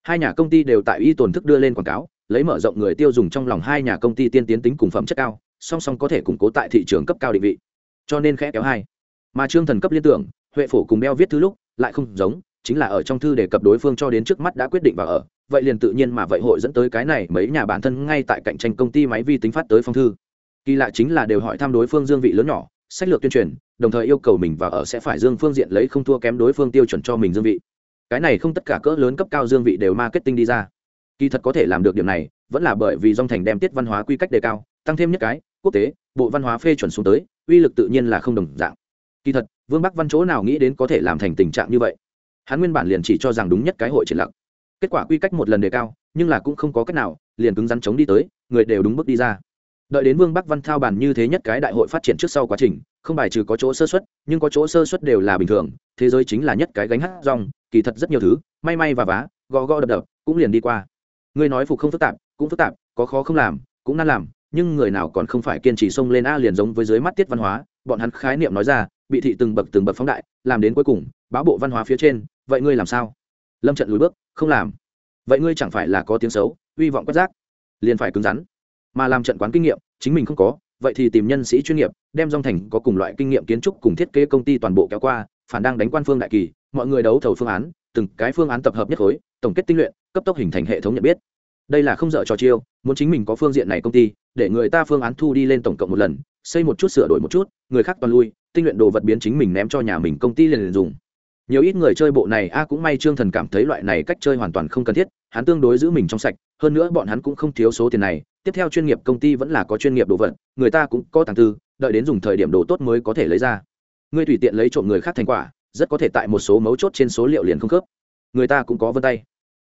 Hai nhà công ty đều tại y tổn thức đưa lên quảng cáo, lấy mở rộng người tiêu dùng trong lòng hai nhà công ty tiên tiến tính cùng phẩm chất cao, song song có thể củng cố tại thị trường cấp cao định vị. Cho nên khẽ kéo hai. Mà Trương Thần cấp liên tưởng, Huệ phổ cùng Beo viết thứ lúc, lại không giống, chính là ở trong thư đề cập đối phương cho đến trước mắt đã quyết định vào ở, vậy liền tự nhiên mà vậy hội dẫn tới cái này mấy nhà bản thân ngay tại cạnh tranh công ty máy vi tính phát tới phong thư. Kỳ lạ chính là đều hỏi thăm đối phương dương vị lớn nhỏ sách lược tuyên truyền đồng thời yêu cầu mình và ở sẽ phải dương phương diện lấy không thua kém đối phương tiêu chuẩn cho mình dương vị. Cái này không tất cả cỡ lớn cấp cao dương vị đều marketing đi ra. Kỳ thật có thể làm được điểm này vẫn là bởi vì dòng thành đem tiết văn hóa quy cách đề cao tăng thêm nhất cái quốc tế bộ văn hóa phê chuẩn xuống tới uy lực tự nhiên là không đồng dạng. Kỳ thật vương bắc văn chỗ nào nghĩ đến có thể làm thành tình trạng như vậy? Hắn nguyên bản liền chỉ cho rằng đúng nhất cái hội triển lặng kết quả quy cách một lần đề cao, nhưng là cũng không có cách nào, liền cứng rắn chống đi tới, người đều đúng bước đi ra. Đợi đến vương bắc văn thao bàn như thế nhất cái đại hội phát triển trước sau quá trình, không bài trừ có chỗ sơ xuất nhưng có chỗ sơ xuất đều là bình thường, thế giới chính là nhất cái gánh hát rong, kỳ thật rất nhiều thứ, may may và vá gò gò đập đập, cũng liền đi qua. Người nói phục không phức tạp, cũng phức tạp, có khó không làm, cũng nan làm, nhưng người nào còn không phải kiên trì xông lên a liền giống với dưới mắt tiết văn hóa, bọn hắn khái niệm nói ra, bị thị từng bậc từng bậc phóng đại, làm đến cuối cùng báo bộ văn hóa phía trên vậy ngươi làm sao? Lâm trận lùi bước không làm. Vậy ngươi chẳng phải là có tiếng xấu hy vọng quét rác liền phải cứng rắn. Mà làm trận quán kinh nghiệm chính mình không có vậy thì tìm nhân sĩ chuyên nghiệp đem dòng thành có cùng loại kinh nghiệm kiến trúc cùng thiết kế công ty toàn bộ kéo qua phản đang đánh quan phương đại kỳ mọi người đấu thầu phương án từng cái phương án tập hợp nhất khối tổng kết tinh luyện cấp tốc hình thành hệ thống nhận biết. Đây là không dở trò chiêu muốn chính mình có phương diện này công ty để người ta phương án thu đi lên tổng cộng một lần xây một chút sửa đổi một chút người khác toàn lui tinh luyện đồ vật biến chính mình ném cho nhà mình công ty liền, liền dùng nhiều ít người chơi bộ này, a cũng may trương thần cảm thấy loại này cách chơi hoàn toàn không cần thiết, hắn tương đối giữ mình trong sạch, hơn nữa bọn hắn cũng không thiếu số tiền này, tiếp theo chuyên nghiệp công ty vẫn là có chuyên nghiệp đồ vật, người ta cũng có tàng tư, đợi đến dùng thời điểm đồ tốt mới có thể lấy ra. Ngươi tùy tiện lấy trộm người khác thành quả, rất có thể tại một số mấu chốt trên số liệu liền không khớp. Người ta cũng có vân tay.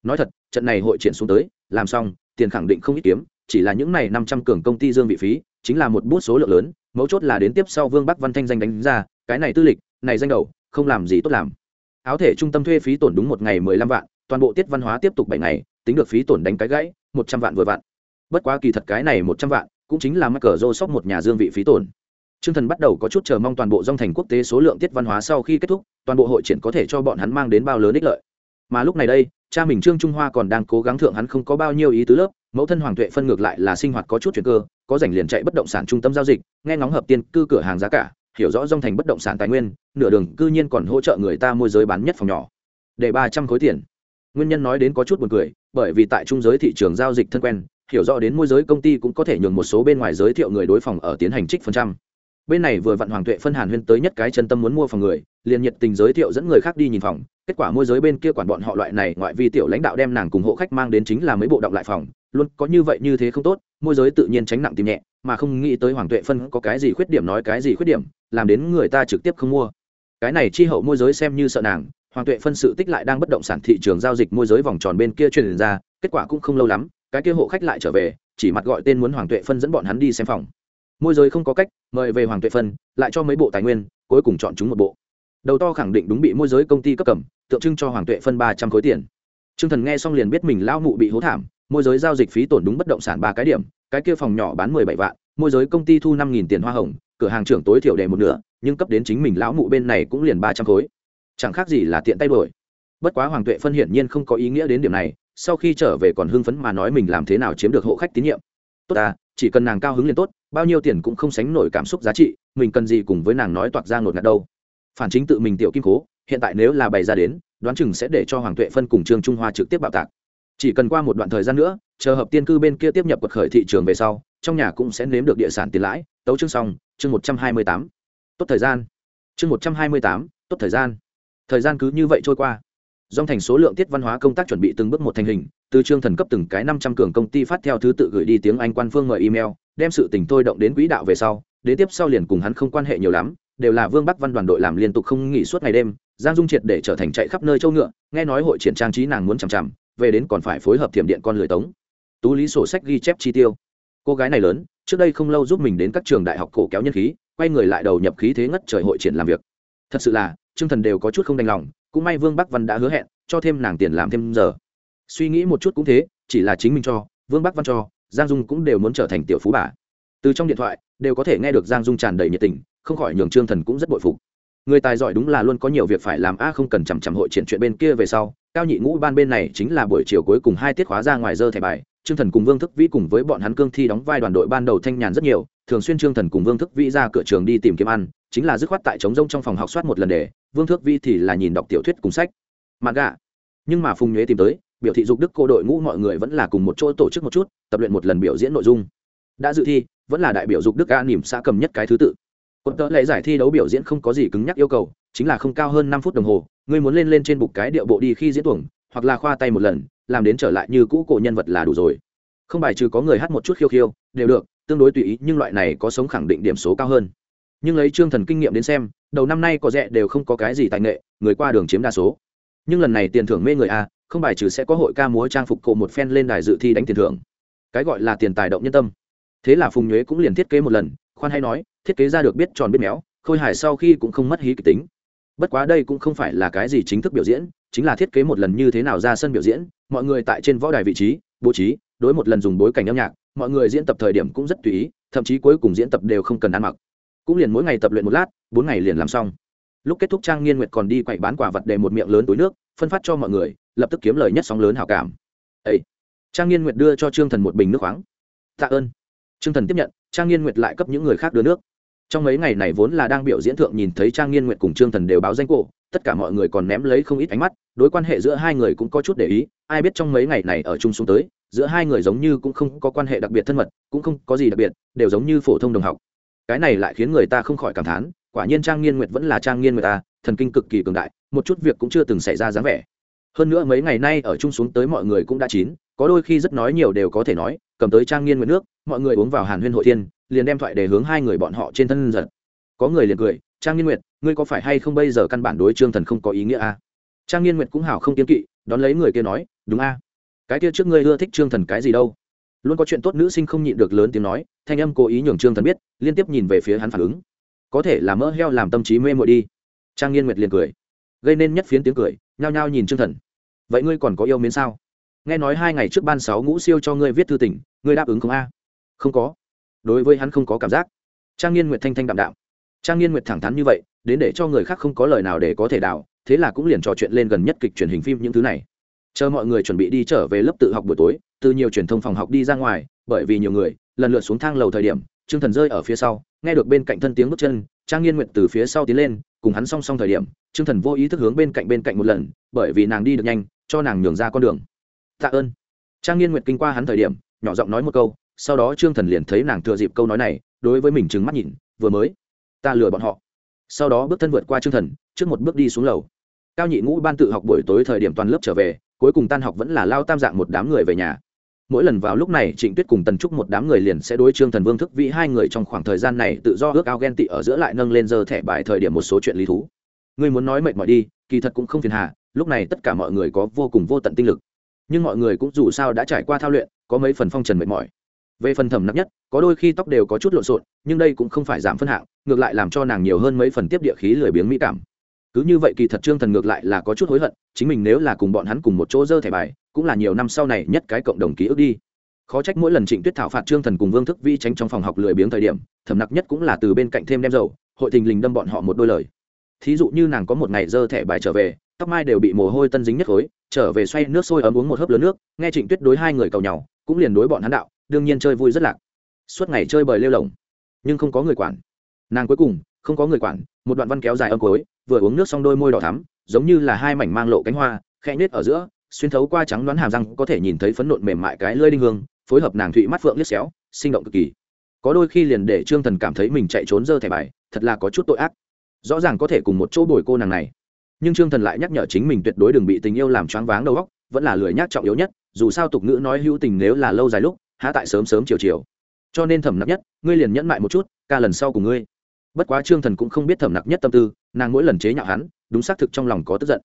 Nói thật, trận này hội triển xuống tới, làm xong, tiền khẳng định không ít kiếm, chỉ là những này năm trăm cường công ty dương vị phí, chính là một bút số lượng lớn, mấu chốt là đến tiếp sau vương bắc văn thanh danh đánh ra, cái này tư lịch, này danh đầu, không làm gì tốt làm áo thể trung tâm thuê phí tổn đúng một ngày mười lăm vạn toàn bộ tiết văn hóa tiếp tục bảy ngày tính được phí tổn đánh cái gãy một trăm vạn vừa vạn bất quá kỳ thật cái này một trăm vạn cũng chính là mắc cờ rô sóc một nhà dương vị phí tổn Trương Thần bắt đầu có chút chờ mong toàn bộ dòng thành quốc tế số lượng tiết văn hóa sau khi kết thúc, toàn bộ hội triển có thể cho bọn hắn mang đến bao lớn ích lợi. Mà lúc này đây, cha mình Trương Trung Hoa còn đang cố gắng thượng hắn không có bao nhiêu ý tứ lớp, mẫu thân Hoàng Tuệ phân ngược lại là sinh hoạt có chút chuyển cơ, có rảnh liền chạy bất động sản trung tâm giao dịch, nghe ngóng hợp tiên cư cửa hàng giá cả, hiểu rõ dòng thành bất động sản tài nguyên, nửa đường cư nhiên còn hỗ trợ người ta môi giới bán nhất phòng nhỏ. Để ba trăm khối tiền. Nguyên nhân nói đến có chút buồn cười, bởi vì tại trung giới thị trường giao dịch thân quen, hiểu rõ đến môi giới công ty cũng có thể nhường một số bên ngoài giới thiệu người đối phòng ở tiến hành trích phần trăm bên này vừa vặn hoàng tuệ phân hàn huyên tới nhất cái chân tâm muốn mua phòng người liền nhiệt tình giới thiệu dẫn người khác đi nhìn phòng kết quả môi giới bên kia quản bọn họ loại này ngoại vi tiểu lãnh đạo đem nàng cùng hộ khách mang đến chính là mấy bộ động lại phòng luôn có như vậy như thế không tốt môi giới tự nhiên tránh nặng tìm nhẹ mà không nghĩ tới hoàng tuệ phân có cái gì khuyết điểm nói cái gì khuyết điểm làm đến người ta trực tiếp không mua. Cái này chi hậu môi giới xem như sợ nàng, hoàng tuệ phân sự tích lại đang bất động sản thị trường giao dịch môi giới vòng tròn bên kia truyền ra, kết quả cũng không lâu lắm, cái kia hộ khách lại trở về, chỉ mặt gọi tên muốn hoàng tuệ phân dẫn bọn hắn đi xem phòng. Môi giới không có cách, mời về hoàng tuệ phân, lại cho mấy bộ tài nguyên, cuối cùng chọn chúng một bộ. Đầu to khẳng định đúng bị môi giới công ty cấp cầm, tượng trưng cho hoàng tuệ phân ba trăm khối tiền. T r ư ơ n g thần nghe xong liền biết mình lao mụ bị hố thảm, môi giới giao dịch phí tổn đúng bất động sản ba cái điểm, cái kia phòng nhỏ bán mười bảy vạn, môi giới công ty thu năm nghìn tiền hoa hồng cửa hàng trưởng tối thiểu để một nửa, nhưng cấp đến chính mình lão mụ bên này cũng liền ba trăm khối. Chẳng khác gì là tiện tay đổi. Bất quá hoàng tuệ phân hiển nhiên không có ý nghĩa đến điểm này, sau khi trở về còn hưng phấn mà nói mình làm thế nào chiếm được hộ khách tín nhiệm. Tốt à chỉ cần nàng cao hứng liền tốt, bao nhiêu tiền cũng không sánh nổi cảm xúc giá trị, mình cần gì cùng với nàng nói toạc ra ngột ngạt đâu. Phản chính tự mình tiểu kim cố, hiện tại nếu là bày ra đến, đoán chừng sẽ để cho hoàng tuệ phân cùng trương trung hoa trực tiếp bạo tạc. Chỉ cần qua một đoạn thời gian nữa, chờ hợp tiên cư bên kia tiếp nhập quật khởi thị trường về sau trong nhà cũng sẽ nếm được địa sản tiền lãi. Tấu chương xong, chương một trăm hai mươi tám. Tốt thời gian. Chương một trăm hai mươi tám, tốt thời gian. Thời gian cứ như vậy trôi qua. Dòng thành số lượng tiết văn hóa công tác chuẩn bị từng bước một thành hình, từ chương thần cấp từng cái năm trăm cường công ty phát theo thứ tự gửi đi tiếng anh quan phương mời email, đem sự tình thôi động đến quỹ đạo về sau, đến tiếp sau liền cùng hắn không quan hệ nhiều lắm, đều là vương bắc văn đoàn đội làm liên tục không nghỉ suốt ngày đêm, giang dung triệt để trở thành chạy khắp nơi châu ngựa, nghe nói hội triển trang trí nàng muốn chằm chằm, về đến còn phải phối hợp thiểm điện con lười tống. Tú lý sổ sách ghi chép chi tiêu cô gái này lớn, trước đây không lâu giúp mình đến các trường đại học cổ kéo nhân khí, quay người lại đầu nhập khí thế ngất trời hội triển làm việc. Thật sự là chương thần đều có chút không đành lòng, cũng may vương bắc văn đã hứa hẹn, cho thêm nàng tiền làm thêm giờ. Suy nghĩ một chút cũng thế, chỉ là chính mình cho, vương bắc văn cho, giang dung cũng đều muốn trở thành tiểu phú bà. Từ trong điện thoại, đều có thể nghe được giang dung tràn đầy nhiệt tình, không khỏi nhường trương thần cũng rất bội phục. Người tài giỏi đúng là luôn có nhiều việc phải làm, a, không cần chằm chằm hội triển chuyện bên kia về sau, cao nhị ngũ ban bên này chính là buổi chiều cuối cùng hai tiết khóa ra ngoài dơ thẻ bài trương thần cùng vương thức vĩ cùng với bọn hắn cương thi đóng vai đoàn đội ban đầu thanh nhàn rất nhiều, thường xuyên trương thần cùng vương thức vĩ ra cửa trường đi tìm kiếm ăn, chính là dứt khoát tại trống rông trong phòng học soát một lần để, vương thức vĩ thì là nhìn đọc tiểu thuyết cùng sách. Mặt gà nhưng mà phùng nhuế tìm tới, biểu thị dục đức cô đội ngũ mọi người vẫn là cùng một chỗ tổ chức một chút, tập luyện một lần biểu diễn nội dung. Đã dự thi, vẫn là đại biểu dục đức a nỉm xã cầm nhất cái thứ tự. Quân tớ lệ giải thi đấu biểu diễn không có gì cứng nhắc yêu cầu, chính là không cao hơn năm phút đồng hồ, ngươi muốn lên lên trên bục cái điệu bộ đi khi diễn tuồng, hoặc là khoa tay một lần làm đến trở lại như cũ cổ nhân vật là đủ rồi. Không bài trừ có người hát một chút khiêu khiêu, đều được, tương đối tùy ý, nhưng loại này có sống khẳng định điểm số cao hơn. Nhưng lấy trương thần kinh nghiệm đến xem, đầu năm nay có rẻ đều không có cái gì tài nghệ, người qua đường chiếm đa số. Nhưng lần này tiền thưởng mê người a, không bài trừ sẽ có hội ca múa trang phục cổ một phen lên đài dự thi đánh tiền thưởng. Cái gọi là tiền tài động nhân tâm. Thế là phùng nhuế cũng liền thiết kế một lần, khoan hay nói, thiết kế ra được biết tròn biết méo, khôi hài sau khi cũng không mất hí kịch tính. Bất quá đây cũng không phải là cái gì chính thức biểu diễn, chính là thiết kế một lần như thế nào ra sân biểu diễn mọi người tại trên võ đài vị trí, bố trí, đối một lần dùng bối cảnh âm nhạc, mọi người diễn tập thời điểm cũng rất tùy ý, thậm chí cuối cùng diễn tập đều không cần ăn mặc. Cũng liền mỗi ngày tập luyện một lát, bốn ngày liền làm xong. Lúc kết thúc trang nghiên nguyệt còn đi quậy bán quả vật để một miệng lớn túi nước, phân phát cho mọi người, lập tức kiếm lời nhất sóng lớn hảo cảm. Ấy trang nghiên nguyệt đưa cho trương thần một bình nước khoáng. Tạ ơn. Trương thần tiếp nhận, trang nghiên nguyệt lại cấp những người khác đưa nước. Trong mấy ngày này vốn là đang biểu diễn thượng nhìn thấy trang nghiên nguyệt cùng trương thần đều báo danh cổ tất cả mọi người còn ném lấy không ít ánh mắt, đối quan hệ giữa hai người cũng có chút để ý, ai biết trong mấy ngày này ở chung xuống tới, giữa hai người giống như cũng không có quan hệ đặc biệt thân mật, cũng không có gì đặc biệt, đều giống như phổ thông đồng học. Cái này lại khiến người ta không khỏi cảm thán, quả nhiên trang nghiên nguyệt vẫn là trang nghiên nguyệt ta thần kinh cực kỳ cường đại, một chút việc cũng chưa từng xảy ra dáng vẻ. Hơn nữa mấy ngày nay ở chung xuống tới mọi người cũng đã chín, có đôi khi rất nói nhiều đều có thể nói, cầm tới trang nghiên nguyệt nước, mọi người uống vào hàn huyên hội thiên, liền đem thoại để hướng hai người bọn họ trên thân giật. Có người liền cười trang nghiên nguyệt, ngươi có phải hay không bây giờ căn bản đối trương thần không có ý nghĩa a à? trang nghiên nguyệt cũng hảo không kiên kỵ, đón lấy người kia nói, đúng a. Cái kia trước ngươi ưa thích trương thần cái gì đâu? Luôn có chuyện tốt nữ sinh không nhịn được lớn tiếng nói, thanh âm cố ý nhường trương thần biết, liên tiếp nhìn về phía hắn phản ứng. Có thể là mỡ heo làm tâm trí mê mội đi. Trang nghiên nguyệt liền cười, gây nên nhất phiến tiếng cười, nhao nhao nhìn trương thần. Vậy ngươi còn có yêu miến sao? Nghe nói hai ngày trước ban sáu ngũ siêu cho ngươi viết thư tỉnh ngươi đáp ứng không a? Không có. Đối với hắn không có cảm giác. Trang nghiên nguyệt thanh thanh đạm đạm trang nghiên nguyệt thẳng thắn như vậy, đến để cho người khác không có lời nào để có thể đào, thế là cũng liền trò chuyện lên gần nhất kịch truyền hình phim những thứ này. Chờ mọi người chuẩn bị đi trở về lớp tự học buổi tối, từ nhiều truyền thông phòng học đi ra ngoài, bởi vì nhiều người, lần lượt xuống thang lầu thời điểm, trương thần rơi ở phía sau, nghe được bên cạnh thân tiếng bước chân, trang nghiên Nguyệt từ phía sau tiến lên, cùng hắn song song thời điểm, trương thần vô ý thức hướng bên cạnh bên cạnh một lần, bởi vì nàng đi được nhanh, cho nàng nhường ra con đường. Tạ ơn. Trang nghiên Nguyệt kinh qua hắn thời điểm, nhỏ giọng nói một câu, sau đó trương thần liền thấy nàng thừa dịp câu nói này, đối với mình trừng mắt nhìn, vừa mới ta lừa bọn họ. Sau đó bước thân vượt qua trương thần, trước một bước đi xuống lầu. Cao nhị ngũ ban tự học buổi tối thời điểm toàn lớp trở về, cuối cùng tan học vẫn là lao tam dạng một đám người về nhà. Mỗi lần vào lúc này, trịnh tuyết cùng tần trúc một đám người liền sẽ đối trương thần vương thức vĩ hai người trong khoảng thời gian này tự do ước ao ghen tị ở giữa lại nâng lên giờ thẻ bài thời điểm một số chuyện lý thú. Người muốn nói mệt mỏi đi, kỳ thật cũng không phiền hà, lúc này tất cả mọi người có vô cùng vô tận tinh lực. Nhưng mọi người cũng dù sao đã trải qua thao luyện, có mấy phần phong trần mệt mỏi về phần thẩm nặng nhất, có đôi khi tóc đều có chút lộn xộn, nhưng đây cũng không phải giảm phân hạng, ngược lại làm cho nàng nhiều hơn mấy phần tiếp địa khí lười biếng mỹ cảm. Cứ như vậy kỳ thật trương thần ngược lại là có chút hối hận, chính mình nếu là cùng bọn hắn cùng một chỗ dơ thẻ bài, cũng là nhiều năm sau này nhất cái cộng đồng ký ức đi. Khó trách mỗi lần trịnh tuyết thảo phạt trương thần cùng vương thức vi tránh trong phòng học lười biếng thời điểm, thẩm nặc nhất cũng là từ bên cạnh thêm đem dầu, hội tình lình đâm bọn họ một đôi lời. Thí dụ như nàng có một ngày dơ thẻ bài trở về, tóc mai đều bị mồ hôi tân dính nhất khối, trở về xoay nước sôi ấm uống một hớp lớn nước, nghe trịnh tuyết đối hai người cầu nhau, cũng liền đối bọn hắn đạo đương nhiên chơi vui rất lạc. Suốt ngày chơi bời lêu lồng, nhưng không có người quản. Nàng cuối cùng, không có người quản, một đoạn văn kéo dài âm cối vừa uống nước xong đôi môi đỏ thắm, giống như là hai mảnh mang lộ cánh hoa, khẽ nết ở giữa, xuyên thấu qua trắng đoán hàm răng, có thể nhìn thấy phấn nộn mềm mại cái lơi đinh hương, phối hợp nàng thụy mắt phượng liếc xéo, sinh động cực kỳ. Có đôi khi liền để trương thần cảm thấy mình chạy trốn dơ thẻ bài, thật là có chút tội ác. Rõ ràng có thể cùng một chỗ bồi cô nàng này. Nhưng trương thần lại nhắc nhở chính mình tuyệt đối đừng bị tình yêu làm choáng váng đầu óc, vẫn là lười nhác trọng yếu nhất, dù sao tục ngữ nói hữu tình nếu là lâu dài lúc há tại sớm sớm chiều chiều. Cho nên thẩm nặc nhất, ngươi liền nhẫn mại một chút, ca lần sau của ngươi. Bất quá trương thần cũng không biết thẩm nặc nhất tâm tư, nàng mỗi lần chế nhạo hắn, đúng xác thực trong lòng có tức giận.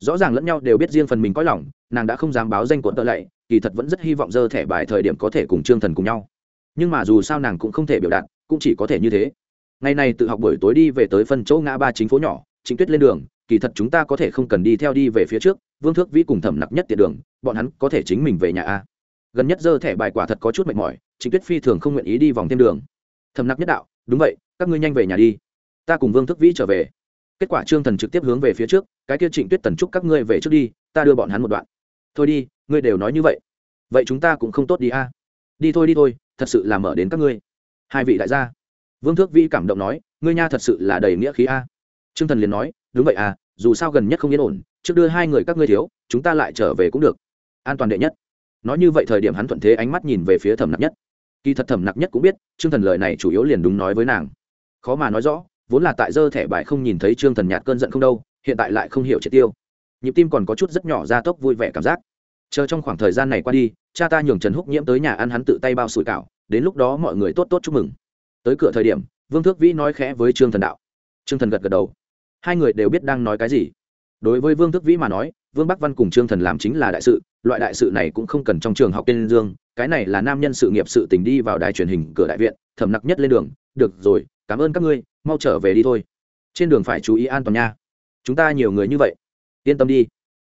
Rõ ràng lẫn nhau đều biết riêng phần mình có lòng, nàng đã không dám báo danh cuộn tợ lạy, kỳ thật vẫn rất hy vọng dơ thẻ bài thời điểm có thể cùng trương thần cùng nhau. Nhưng mà dù sao nàng cũng không thể biểu đạt, cũng chỉ có thể như thế. Ngày này tự học buổi tối đi về tới phân chỗ ngã ba chính phố nhỏ, chính tuyết lên đường, kỳ thật chúng ta có thể không cần đi theo đi về phía trước, vương thước vĩ cùng thẩm nặc nhất tiệt đường, bọn hắn có thể chính mình về nhà a gần nhất dơ thẻ bài quả thật có chút mệt mỏi chính tuyết phi thường không nguyện ý đi vòng thêm đường. Thầm nặc nhất đạo, đúng vậy, các ngươi nhanh về nhà đi. Ta cùng vương thức vĩ trở về. Kết quả trương thần trực tiếp hướng về phía trước, cái kia trịnh tuyết tần chúc các ngươi về trước đi, ta đưa bọn hắn một đoạn. Thôi đi, ngươi đều nói như vậy. Vậy chúng ta cũng không tốt đi a. Đi thôi đi thôi, thật sự là mở đến các ngươi. Hai vị đại gia. Vương thước vĩ cảm động nói, ngươi nha thật sự là đầy nghĩa khí a. Trương thần liền nói, đúng vậy à dù sao gần nhất không yên ổn, trước đưa hai người các ngươi thiếu, chúng ta lại trở về cũng được. An toàn đệ nhất nói như vậy thời điểm hắn thuận thế ánh mắt nhìn về phía thẩm nặc nhất. Kỳ thật thẩm nặc nhất cũng biết, trương thần lời này chủ yếu liền đúng nói với nàng. Khó mà nói rõ, vốn là tại dơ thẻ bài không nhìn thấy trương thần nhạt cơn giận không đâu, hiện tại lại không hiểu triệt tiêu. Nhịp tim còn có chút rất nhỏ ra tốc vui vẻ cảm giác. Chờ trong khoảng thời gian này qua đi, cha ta nhường trần húc nhiễm tới nhà ăn hắn tự tay bao sủi cảo, đến lúc đó mọi người tốt tốt chúc mừng. Tới cửa thời điểm, vương thước vĩ nói khẽ với trương thần đạo. Trương thần gật gật đầu. Hai người đều biết đang nói cái gì. Đối với vương thước vĩ mà nói vương bắc văn cùng trương thần làm chính là đại sự, loại đại sự này cũng không cần trong trường học tên dương, cái này là nam nhân sự nghiệp sự tình đi vào đài truyền hình cửa đại viện, thẩm nặc nhất lên đường, được rồi, cảm ơn các ngươi, mau trở về đi thôi. Trên đường phải chú ý an toàn nha. Chúng ta nhiều người như vậy. Yên tâm đi.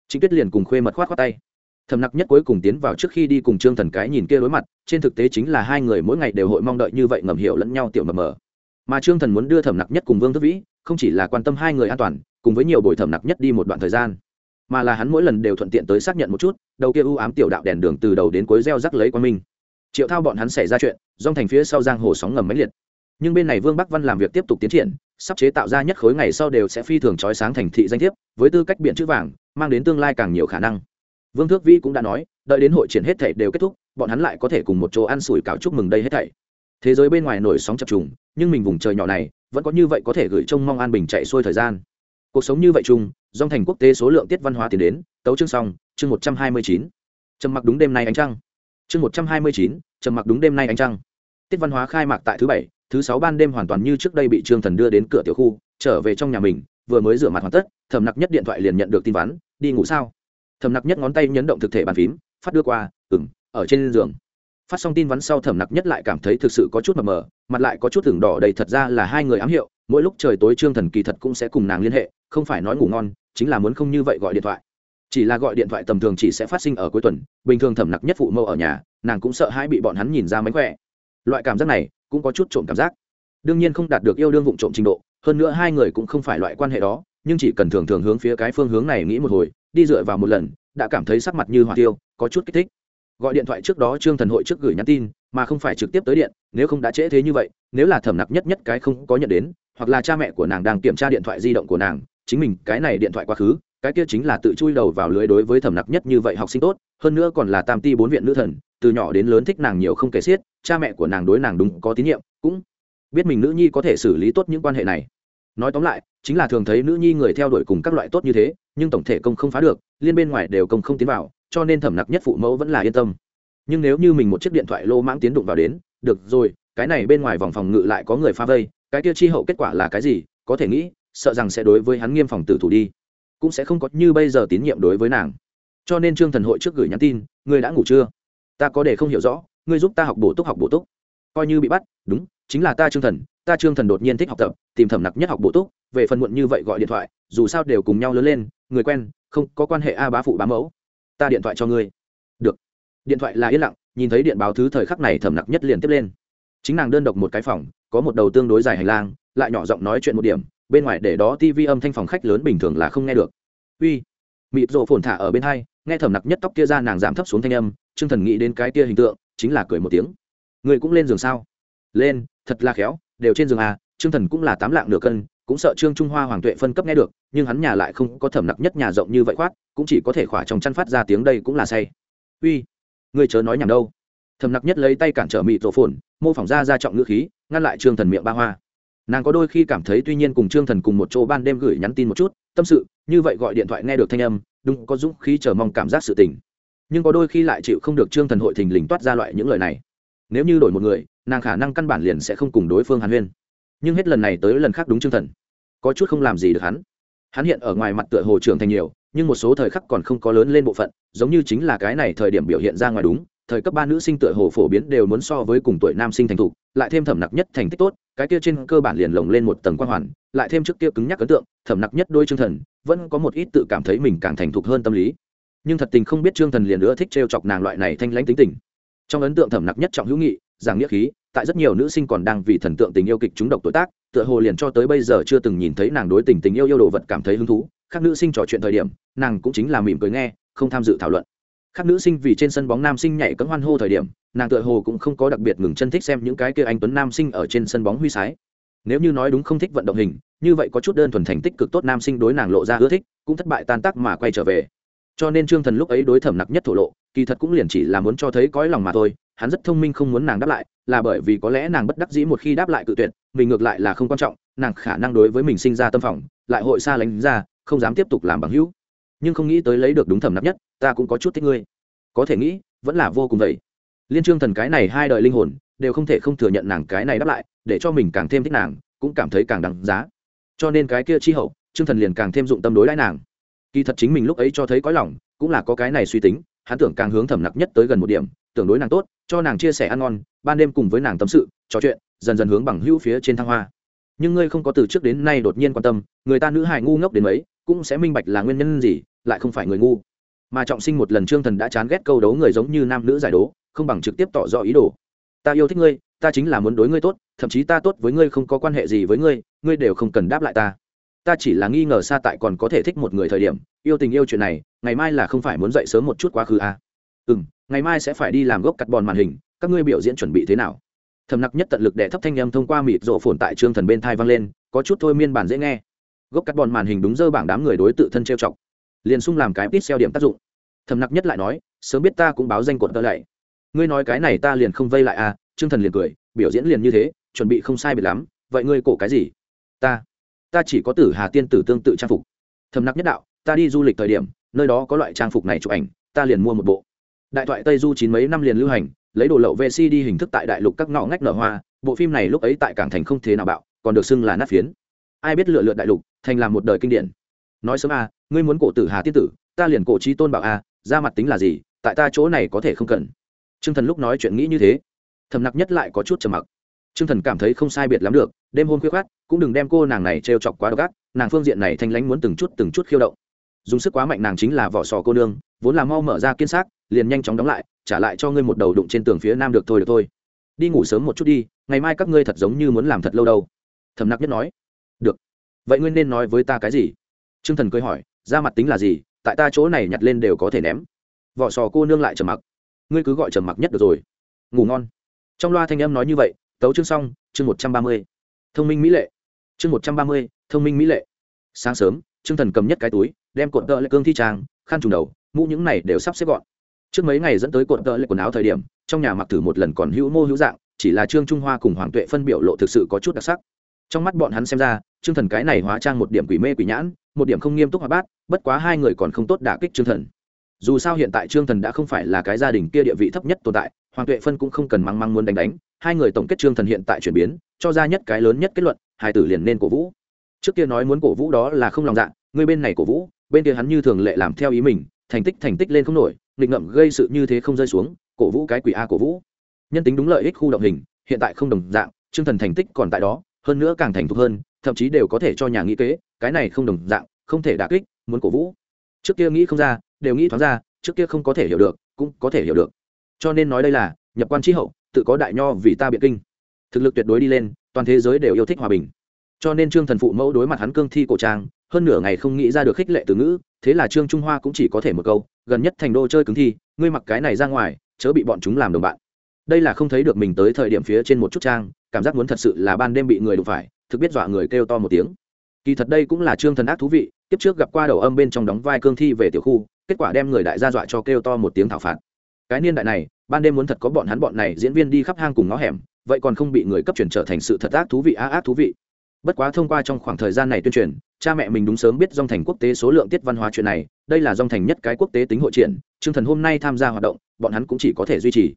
Trịnh tuyết liền cùng khuê mật khoát khoát tay. Thầm nặc nhất cuối cùng tiến vào trước khi đi cùng trương thần cái nhìn kia đối mặt, trên thực tế chính là hai người mỗi ngày đều hội mong đợi như vậy ngầm hiểu lẫn nhau tiểu mờ mờ. Mà trương thần muốn đưa thẩm nặc nhất cùng vương thức vĩ, không chỉ là quan tâm hai người an toàn, cùng với nhiều buổi thẩm nặc nhất đi một đoạn thời gian mà là hắn mỗi lần đều thuận tiện tới xác nhận một chút, đầu kia ưu ám tiểu đạo đèn đường từ đầu đến cuối gieo rắc lấy quan minh. Triệu thao bọn hắn xảy ra chuyện dòng thành phía sau giang hồ sóng ngầm máy liệt. Nhưng bên này vương bắc văn làm việc tiếp tục tiến triển, sắp chế tạo ra nhất khối ngày sau đều sẽ phi thường trói sáng thành thị danh thiếp, với tư cách biện chữ vàng, mang đến tương lai càng nhiều khả năng. Vương thước vĩ cũng đã nói, đợi đến hội triển hết thảy đều kết thúc, bọn hắn lại có thể cùng một chỗ ăn sủi cảo chúc mừng đây hết thảy. Thế giới bên ngoài nổi sóng chập trùng, nhưng mình vùng trời nhỏ này, vẫn có như vậy có thể gửi trông mong an bình chạy xuôi thời gian cuộc sống như vậy chung, dòng thành quốc tế số lượng tiết văn hóa tiến đến, tấu chương xong, chương một trăm hai mươi chín. Trầm mặc đúng đêm nay ánh trăng. Chương một trăm hai mươi chín, trầm mặc đúng đêm nay ánh trăng. Tiết văn hóa khai mạc tại thứ bảy, thứ sáu ban đêm hoàn toàn như trước đây bị trương thần đưa đến cửa tiểu khu, trở về trong nhà mình, vừa mới rửa mặt hoàn tất thầm nặc nhất điện thoại liền nhận được tin vắn, đi ngủ sao? Thầm nặc nhất ngón tay nhấn động thực thể bàn phím, phát đưa qua ừng ở trên giường. Phát xong tin vắn sau thẩm nặc nhất lại cảm thấy thực sự có chút mờ mờ, mặt lại có chút thưởng đỏ đầy thật ra là hai người ám hiệu mỗi lúc trời tối trương thần kỳ thật cũng sẽ cùng nàng liên hệ, không phải nói ngủ ngon, chính là muốn không như vậy gọi điện thoại. Chỉ là gọi điện thoại tầm thường chỉ sẽ phát sinh ở cuối tuần, bình thường thẩm nặc nhất phụ mâu ở nhà, nàng cũng sợ hãi bị bọn hắn nhìn ra mánh khỏe. Loại cảm giác này cũng có chút trộm cảm giác. Đương nhiên không đạt được yêu đương vụ trộm trình độ, hơn nữa hai người cũng không phải loại quan hệ đó, nhưng chỉ cần thường thường hướng phía cái phương hướng này nghĩ một hồi, đi dựa vào một lần, đã cảm thấy sắc mặt như hỏa tiêu, có chút kích thích. Gọi điện thoại trước đó trương thần hội trước gửi nhắn tin, mà không phải trực tiếp tới điện, nếu không đã trễ thế như vậy, nếu là thẩm nặc nhất nhất cái không có nhận đến hoặc là cha mẹ của nàng đang kiểm tra điện thoại di động của nàng, chính mình cái này điện thoại quá khứ, cái kia chính là tự chui đầu vào lưới đối với thẩm nặc nhất như vậy học sinh tốt, hơn nữa còn là tam ti bốn viện nữ thần, từ nhỏ đến lớn thích nàng nhiều không kể xiết, cha mẹ của nàng đối nàng đúng có tín nhiệm, cũng biết mình nữ nhi có thể xử lý tốt những quan hệ này. Nói tóm lại, chính là thường thấy nữ nhi người theo đuổi cùng các loại tốt như thế, nhưng tổng thể công không phá được, liên bên ngoài đều công không tiến vào, cho nên thẩm nặc nhất phụ mẫu vẫn là yên tâm. Nhưng nếu như mình một chiếc điện thoại lô mãng tiến đụng vào đến, được rồi, cái này bên ngoài vòng phòng ngự lại có người phá vây cái kia chi hậu kết quả là cái gì, có thể nghĩ, sợ rằng sẽ đối với hắn nghiêm phòng tử thủ đi. Cũng sẽ không có như bây giờ tín nhiệm đối với nàng. Cho nên trương thần hội trước gửi nhắn tin, ngươi đã ngủ chưa? Ta có để không hiểu rõ, ngươi giúp ta học bổ túc, học bổ túc. Coi như bị bắt, đúng, chính là ta trương thần, ta trương thần đột nhiên thích học tập, tìm thẩm nặc nhất học bổ túc, về phần muộn như vậy gọi điện thoại, dù sao đều cùng nhau lớn lên, người quen, không có quan hệ a bá phụ bá mẫu. Ta điện thoại cho ngươi. Được. Điện thoại là yên lặng, nhìn thấy điện báo thứ thời khắc này thẩm nặc nhất liền tiếp lên. Chính nàng đơn độc một cái phòng có một đầu tương đối dài hành lang, lại nhỏ giọng nói chuyện một điểm, bên ngoài để đó tivi âm thanh phòng khách lớn bình thường là không nghe được. Uy, mịt rộ phồn thả ở bên hai, nghe thẩm nặc nhất tóc kia ra nàng giảm thấp xuống thanh âm chương thần nghĩ đến cái kia hình tượng, chính là cười một tiếng. Người cũng lên giường sao? Lên, thật là khéo, đều trên giường à chương thần cũng là tám lạng nửa cân, cũng sợ trương trung hoa hoàng tuệ phân cấp nghe được, nhưng hắn nhà lại không có thẩm nặc nhất nhà rộng như vậy khoát, cũng chỉ có thể khỏa trong chăn phát ra tiếng đây cũng là say. Uy, người chớ nói nhảm đâu. Thẩm nặc nhất lấy tay cản trở mịt rộ phồn mô phỏng ra ra trọng ngữ khí, ngăn lại trương thần miệng ba hoa. Nàng có đôi khi cảm thấy tuy nhiên cùng trương thần cùng một chỗ ban đêm gửi nhắn tin một chút, tâm sự, như vậy gọi điện thoại nghe được thanh âm, đúng có dũng khí chờ mong cảm giác sự tình. Nhưng có đôi khi lại chịu không được trương thần hội thình lình toát ra loại những lời này. Nếu như đổi một người, nàng khả năng căn bản liền sẽ không cùng đối phương hàn huyên. Nhưng hết lần này tới lần khác đúng trương thần. Có chút không làm gì được hắn. Hắn hiện ở ngoài mặt tựa hồ trưởng thành nhiều, nhưng một số thời khắc còn không có lớn lên bộ phận, giống như chính là cái này thời điểm biểu hiện ra ngoài đúng thời cấp ba nữ sinh tựa hồ phổ biến đều muốn so với cùng tuổi nam sinh thành thục, lại thêm thẩm nặc nhất thành tích tốt, cái kia trên cơ bản liền lồng lên một tầng quan hoàn, lại thêm trước kia cứng nhắc ấn tượng, thẩm nặc nhất đôi chương thần vẫn có một ít tự cảm thấy mình càng thành thục hơn tâm lý. Nhưng thật tình không biết trương thần liền nữa thích trêu chọc nàng loại này thanh lãnh tính tình. Trong ấn tượng thẩm nặc nhất trọng hữu nghị, giảng nghĩa khí, tại rất nhiều nữ sinh còn đang vì thần tượng tình yêu kịch chúng độc tuổi tác, tựa hồ liền cho tới bây giờ chưa từng nhìn thấy nàng đối tình tình yêu yêu đồ vật cảm thấy hứng thú. Các nữ sinh trò chuyện thời điểm, nàng cũng chính là mỉm cười nghe, không tham dự thảo luận khác nữ sinh vì trên sân bóng nam sinh nhảy cấm hoan hô thời điểm, nàng tựa hồ cũng không có đặc biệt ngừng chân thích xem những cái kia anh tuấn nam sinh ở trên sân bóng huy sái. Nếu như nói đúng không thích vận động hình, như vậy có chút đơn thuần thành tích cực tốt nam sinh đối nàng lộ ra ưa thích, cũng thất bại tan tác mà quay trở về. Cho nên trương thần lúc ấy đối thẩm nặc nhất thổ lộ, kỳ thật cũng liền chỉ là muốn cho thấy cõi lòng mà thôi, hắn rất thông minh không muốn nàng đáp lại, là bởi vì có lẽ nàng bất đắc dĩ một khi đáp lại cự tuyệt, mình ngược lại là không quan trọng, nàng khả năng đối với mình sinh ra tâm phòng, lại hội xa lánh ra, không dám tiếp tục làm bằng hữu nhưng không nghĩ tới lấy được đúng thẩm nạp nhất, ta cũng có chút thích ngươi. Có thể nghĩ, vẫn là vô cùng vậy. Liên trương thần cái này hai đời linh hồn, đều không thể không thừa nhận nàng cái này đáp lại, để cho mình càng thêm thích nàng, cũng cảm thấy càng đáng giá. Cho nên cái kia chi hậu, trương thần liền càng thêm dụng tâm đối đãi nàng. Kỳ thật chính mình lúc ấy cho thấy có lòng, cũng là có cái này suy tính, hắn tưởng càng hướng thẩm nặc nhất tới gần một điểm, tưởng đối nàng tốt, cho nàng chia sẻ ăn ngon, ban đêm cùng với nàng tâm sự, trò chuyện, dần dần hướng bằng hữu phía trên thăng hoa. Nhưng ngươi không có từ trước đến nay đột nhiên quan tâm, người ta nữ hài ngu ngốc đến mấy, cũng sẽ minh bạch là nguyên nhân gì lại không phải người ngu. Mà trọng sinh một lần trương thần đã chán ghét câu đấu người giống như nam nữ giải đố, không bằng trực tiếp tỏ rõ ý đồ. Ta yêu thích ngươi, ta chính là muốn đối ngươi tốt, thậm chí ta tốt với ngươi không có quan hệ gì với ngươi ngươi đều không cần đáp lại ta. Ta chỉ là nghi ngờ xa tại còn có thể thích một người thời điểm, yêu tình yêu chuyện này, ngày mai là không phải muốn dậy sớm một chút quá khứ à? ừ m ngày mai sẽ phải đi làm gốc cắt bòn màn hình, các ngươi biểu diễn chuẩn bị thế nào? Thầm nặc nhất tận lực để thấp thanh â m thông qua mịt rộ phồn tại trương thần bên thai vang lên, có chút thôi miên bản dễ nghe. Gốc cắt bòn màn hình đúng dơ bảng đám người đối tự thân trêu chọc liền sung làm cái pixel xeo điểm tác dụng. Thầm nặc nhất lại nói, sớm biết ta cũng báo danh cột tơ lạy. Ngươi nói cái này ta liền không vây lại à? Trương thần liền cười, biểu diễn liền như thế, chuẩn bị không sai biệt lắm, vậy ngươi cổ cái gì? Ta ta chỉ có tử hà tiên tử tương tự trang phục. Thầm nặc nhất đạo, ta đi du lịch thời điểm, nơi đó có loại trang phục này chụp ảnh, ta liền mua một bộ. Đại thoại tây du chín mấy năm liền lưu hành, lấy đồ lậu vc đi hình thức tại đại lục các ngõ ngách nở hoa, bộ phim này lúc ấy tại cảng thành không thế nào bạo, còn được xưng là nát phiến. Ai biết lựa lượt đại lục, thành làm một đời kinh điển. Nói sớm a ngươi muốn cổ tử hà tiên tử, ta liền cổ trí tôn bảo a, ra mặt tính là gì, tại ta chỗ này có thể không cần. T r ư ơ n g thần lúc nói chuyện nghĩ như thế. Thầm nặc nhất lại có chút trầm mặc. T r ư ơ n g thần cảm thấy không sai biệt lắm được, đêm hôm khuya khoát cũng đừng đem cô nàng này trêu chọc quá độc ác, nàng phương diện này thanh lánh muốn từng chút từng chút khiêu động. Dùng sức quá mạnh nàng chính là vỏ sò cô nương, vốn là mau mở ra kiên xác, liền nhanh chóng đóng lại, trả lại cho ngươi một đầu đụng trên tường phía nam được thôi được thôi. Đi ngủ sớm một chút đi, ngày mai các ngươi thật giống như muốn làm thật lâu đâu. Thầm nặc nhất nói. Được. Vậy ngươi nên nói với ta cái gì? T r ư ơ n g thần cười hỏi ra mặt tính là gì, tại ta chỗ này nhặt lên đều có thể ném. Vỏ sò cô nương lại trầm mặc. Ngươi cứ gọi trầm mặc nhất được rồi. Ngủ ngon. Trong loa thanh âm nói như vậy, tấu chương xong, chương một trăm ba mươi. Thông minh mỹ lệ. Chương một trăm ba mươi, thông minh mỹ lệ. Sáng sớm, trương thần cầm nhất cái túi, đem cuộn tợ lệ cương thi trang, khăn trùng đầu, mũ những này đều sắp xếp gọn. Trước mấy ngày dẫn tới cuộn tợ lệ quần áo thời điểm, trong nhà mặc thử một lần còn hữu mô hữu dạng, chỉ là trương trung hoa cùng hoàng tuệ phân biểu lộ thực sự có chút đặc sắc. Trong mắt bọn hắn xem ra, trương thần cái này hóa trang một điểm quỷ mê quỷ nhãn một điểm không nghiêm túc hoạt bát, bất quá hai người còn không tốt đả kích trương thần. Dù sao hiện tại trương thần đã không phải là cái gia đình kia địa vị thấp nhất tồn tại, hoàng tuệ phân cũng không cần măng măng muốn đánh đánh, hai người tổng kết trương thần hiện tại chuyển biến, cho ra nhất cái lớn nhất kết luận, hai tử liền nên cổ vũ. Trước kia nói muốn cổ vũ đó là không lòng dạ người bên này cổ vũ, bên kia hắn như thường lệ làm theo ý mình, thành tích thành tích lên không nổi, nghịch ngậm gây sự như thế không rơi xuống, cổ vũ cái quỷ a cổ vũ. Nhân tính đúng lợi ích khu động hình, hiện tại không đồng dạng, trương thần thành tích còn tại đó, hơn nữa càng thành thục hơn, thậm chí đều có thể cho nhà nghĩ kế cái này không đồng dạng, không thể đả kích, muốn cổ vũ. Trước kia nghĩ không ra, đều nghĩ thoáng ra, trước kia không có thể hiểu được, cũng có thể hiểu được. Cho nên nói đây là, nhập quan tri hậu, tự có đại nho vì ta biện kinh. Thực lực tuyệt đối đi lên, toàn thế giới đều yêu thích hòa bình. Cho nên trương thần phụ mẫu đối mặt hắn cương thi cổ trang, hơn nửa ngày không nghĩ ra được khích lệ từ ngữ, thế là trương trung hoa cũng chỉ có thể một câu, gần nhất thành đô chơi cứng thi, ngươi mặc cái này ra ngoài, chớ bị bọn chúng làm đồng bạn. Đây là không thấy được mình tới thời điểm phía trên một chút trang, cảm giác muốn thật sự là ban đêm bị người đụng phải, thực biết dọa người kêu to một tiếng kỳ thật đây cũng là trương thần ác thú vị tiếp trước gặp qua đầu âm bên trong đóng vai cương thi về tiểu khu, kết quả đem người đại gia dọa cho kêu to một tiếng thảo phạt. Cái niên đại này, ban đêm muốn thật có bọn hắn bọn này diễn viên đi khắp hang cùng ngõ hẻm, vậy còn không bị người cấp chuyển trở thành sự thật ác thú vị á, ác thú vị. Bất quá thông qua trong khoảng thời gian này tuyên truyền, cha mẹ mình đúng sớm biết dòng thành quốc tế số lượng tiết văn hóa chuyện này, đây là dòng thành nhất cái quốc tế tính hội triển Chương thần hôm nay tham gia hoạt động, bọn hắn cũng chỉ có thể duy trì.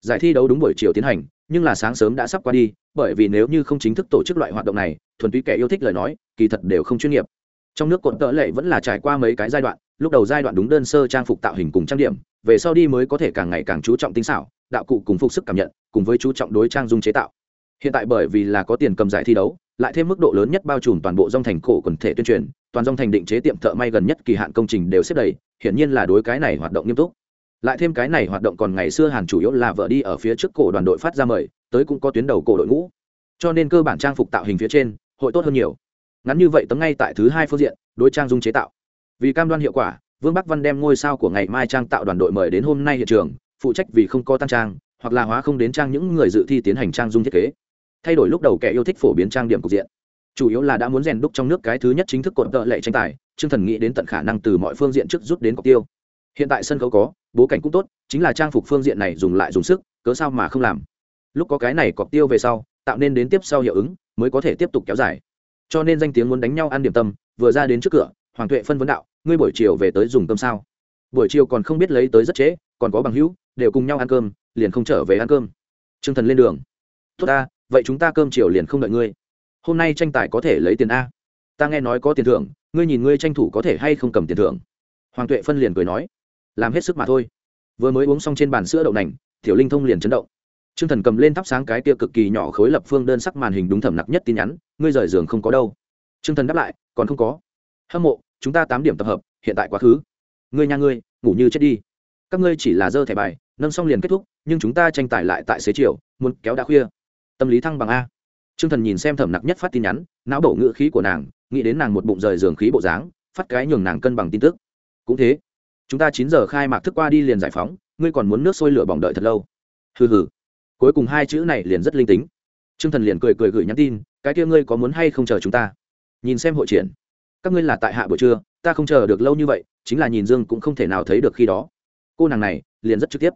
Giải thi đấu đúng buổi chiều tiến hành, nhưng là sáng sớm đã sắp qua đi, bởi vì nếu như không chính thức tổ chức loại hoạt động này thuần túy kẻ yêu thích lời nói, kỳ thật đều không chuyên nghiệp. Trong nước cộn tợ lệ vẫn là trải qua mấy cái giai đoạn, lúc đầu giai đoạn đúng đơn sơ trang phục tạo hình cùng trang điểm, về sau đi mới có thể càng ngày càng chú trọng tinh xảo, đạo cụ cùng phục sức cảm nhận, cùng với chú trọng đối trang dung chế tạo. Hiện tại bởi vì là có tiền cầm giải thi đấu, lại thêm mức độ lớn nhất bao trùm toàn bộ dòng thành cổ quần thể tuyên truyền, toàn dòng thành định chế tiệm thợ may gần nhất kỳ hạn công trình đều xếp đầy, hiển nhiên là đối cái này hoạt động nghiêm túc. Lại thêm cái này hoạt động còn ngày xưa hàn chủ yếu là vợ đi ở phía trước cổ đoàn đội phát ra mời, tới cũng có tuyến đầu cổ đội ngũ. Cho nên cơ bản trang phục tạo hình phía trên hội tốt hơn nhiều. Ngắn như vậy tấm ngay tại thứ hai phương diện, đối trang dung chế tạo. Vì cam đoan hiệu quả, vương bắc văn đem ngôi sao của ngày mai trang tạo đoàn đội mời đến hôm nay hiện trường, phụ trách vì không có tăng trang, hoặc là hóa không đến trang những người dự thi tiến hành trang dung thiết kế. Thay đổi lúc đầu kẻ yêu thích phổ biến trang điểm cục diện. Chủ yếu là đã muốn rèn đúc trong nước cái thứ nhất chính thức cột tợ lệ tranh tài chương thần nghĩ đến tận khả năng từ mọi phương diện trước rút đến cọc tiêu. Hiện tại sân khấu có, bố cảnh cũng tốt, chính là trang phục phương diện này dùng lại dùng sức, cớ sao mà không làm. Lúc có cái này cọc tiêu về sau, tạo nên đến tiếp sau hiệu ứng mới có thể tiếp tục kéo dài. Cho nên danh tiếng muốn đánh nhau ăn điểm tâm, vừa ra đến trước cửa, hoàng tuệ phân vấn đạo, ngươi buổi chiều về tới dùng tâm sao? Buổi chiều còn không biết lấy tới rất trễ, còn có bằng hữu, đều cùng nhau ăn cơm, liền không trở về ăn cơm. T r ư ơ n g thần lên đường. Tốt ta, vậy chúng ta cơm chiều liền không đợi ngươi. Hôm nay tranh tài có thể lấy tiền a. Ta nghe nói có tiền thưởng, ngươi nhìn ngươi tranh thủ có thể hay không cầm tiền thưởng. Hoàng tuệ phân liền cười nói. Làm hết sức mà thôi. Vừa mới uống xong trên bàn sữa đậu nành, tiểu linh thông liền chấn động t r ư ơ n g thần cầm lên thắp sáng cái tia cực kỳ nhỏ khối lập phương đơn sắc màn hình đúng thẩm nặc nhất tin nhắn, ngươi rời giường không có đâu. T r ư ơ n g thần đáp lại, còn không có. Hâm mộ, chúng ta tám điểm tập hợp, hiện tại quá khứ. Ngươi nhà ngươi, ngủ như chết đi. Các ngươi chỉ là dơ thẻ bài, nâng xong liền kết thúc, nhưng chúng ta tranh tài lại tại xế chiều, muốn kéo đã khuya. Tâm lý thăng bằng a. T r ư ơ n g thần nhìn xem thẩm nặc nhất phát tin nhắn, não bổ ngữ khí của nàng, nghĩ đến nàng một bụng rời giường khí bộ dáng, phát cái nhường nàng cân bằng tin tức. Cũng thế, chúng ta chín giờ khai mạc thức qua đi liền giải phóng, ngươi còn muốn nước sôi lửa bỏng đợi thật lâu. Hừ hừ cuối cùng hai chữ này liền rất linh tính. T r ư ơ n g thần liền cười cười gửi nhắn tin, cái kia ngươi có muốn hay không chờ chúng ta? Nhìn xem hội triển. Các ngươi là tại hạ buổi trưa, ta không chờ được lâu như vậy, chính là nhìn dương cũng không thể nào thấy được khi đó. Cô nàng này liền rất trực tiếp.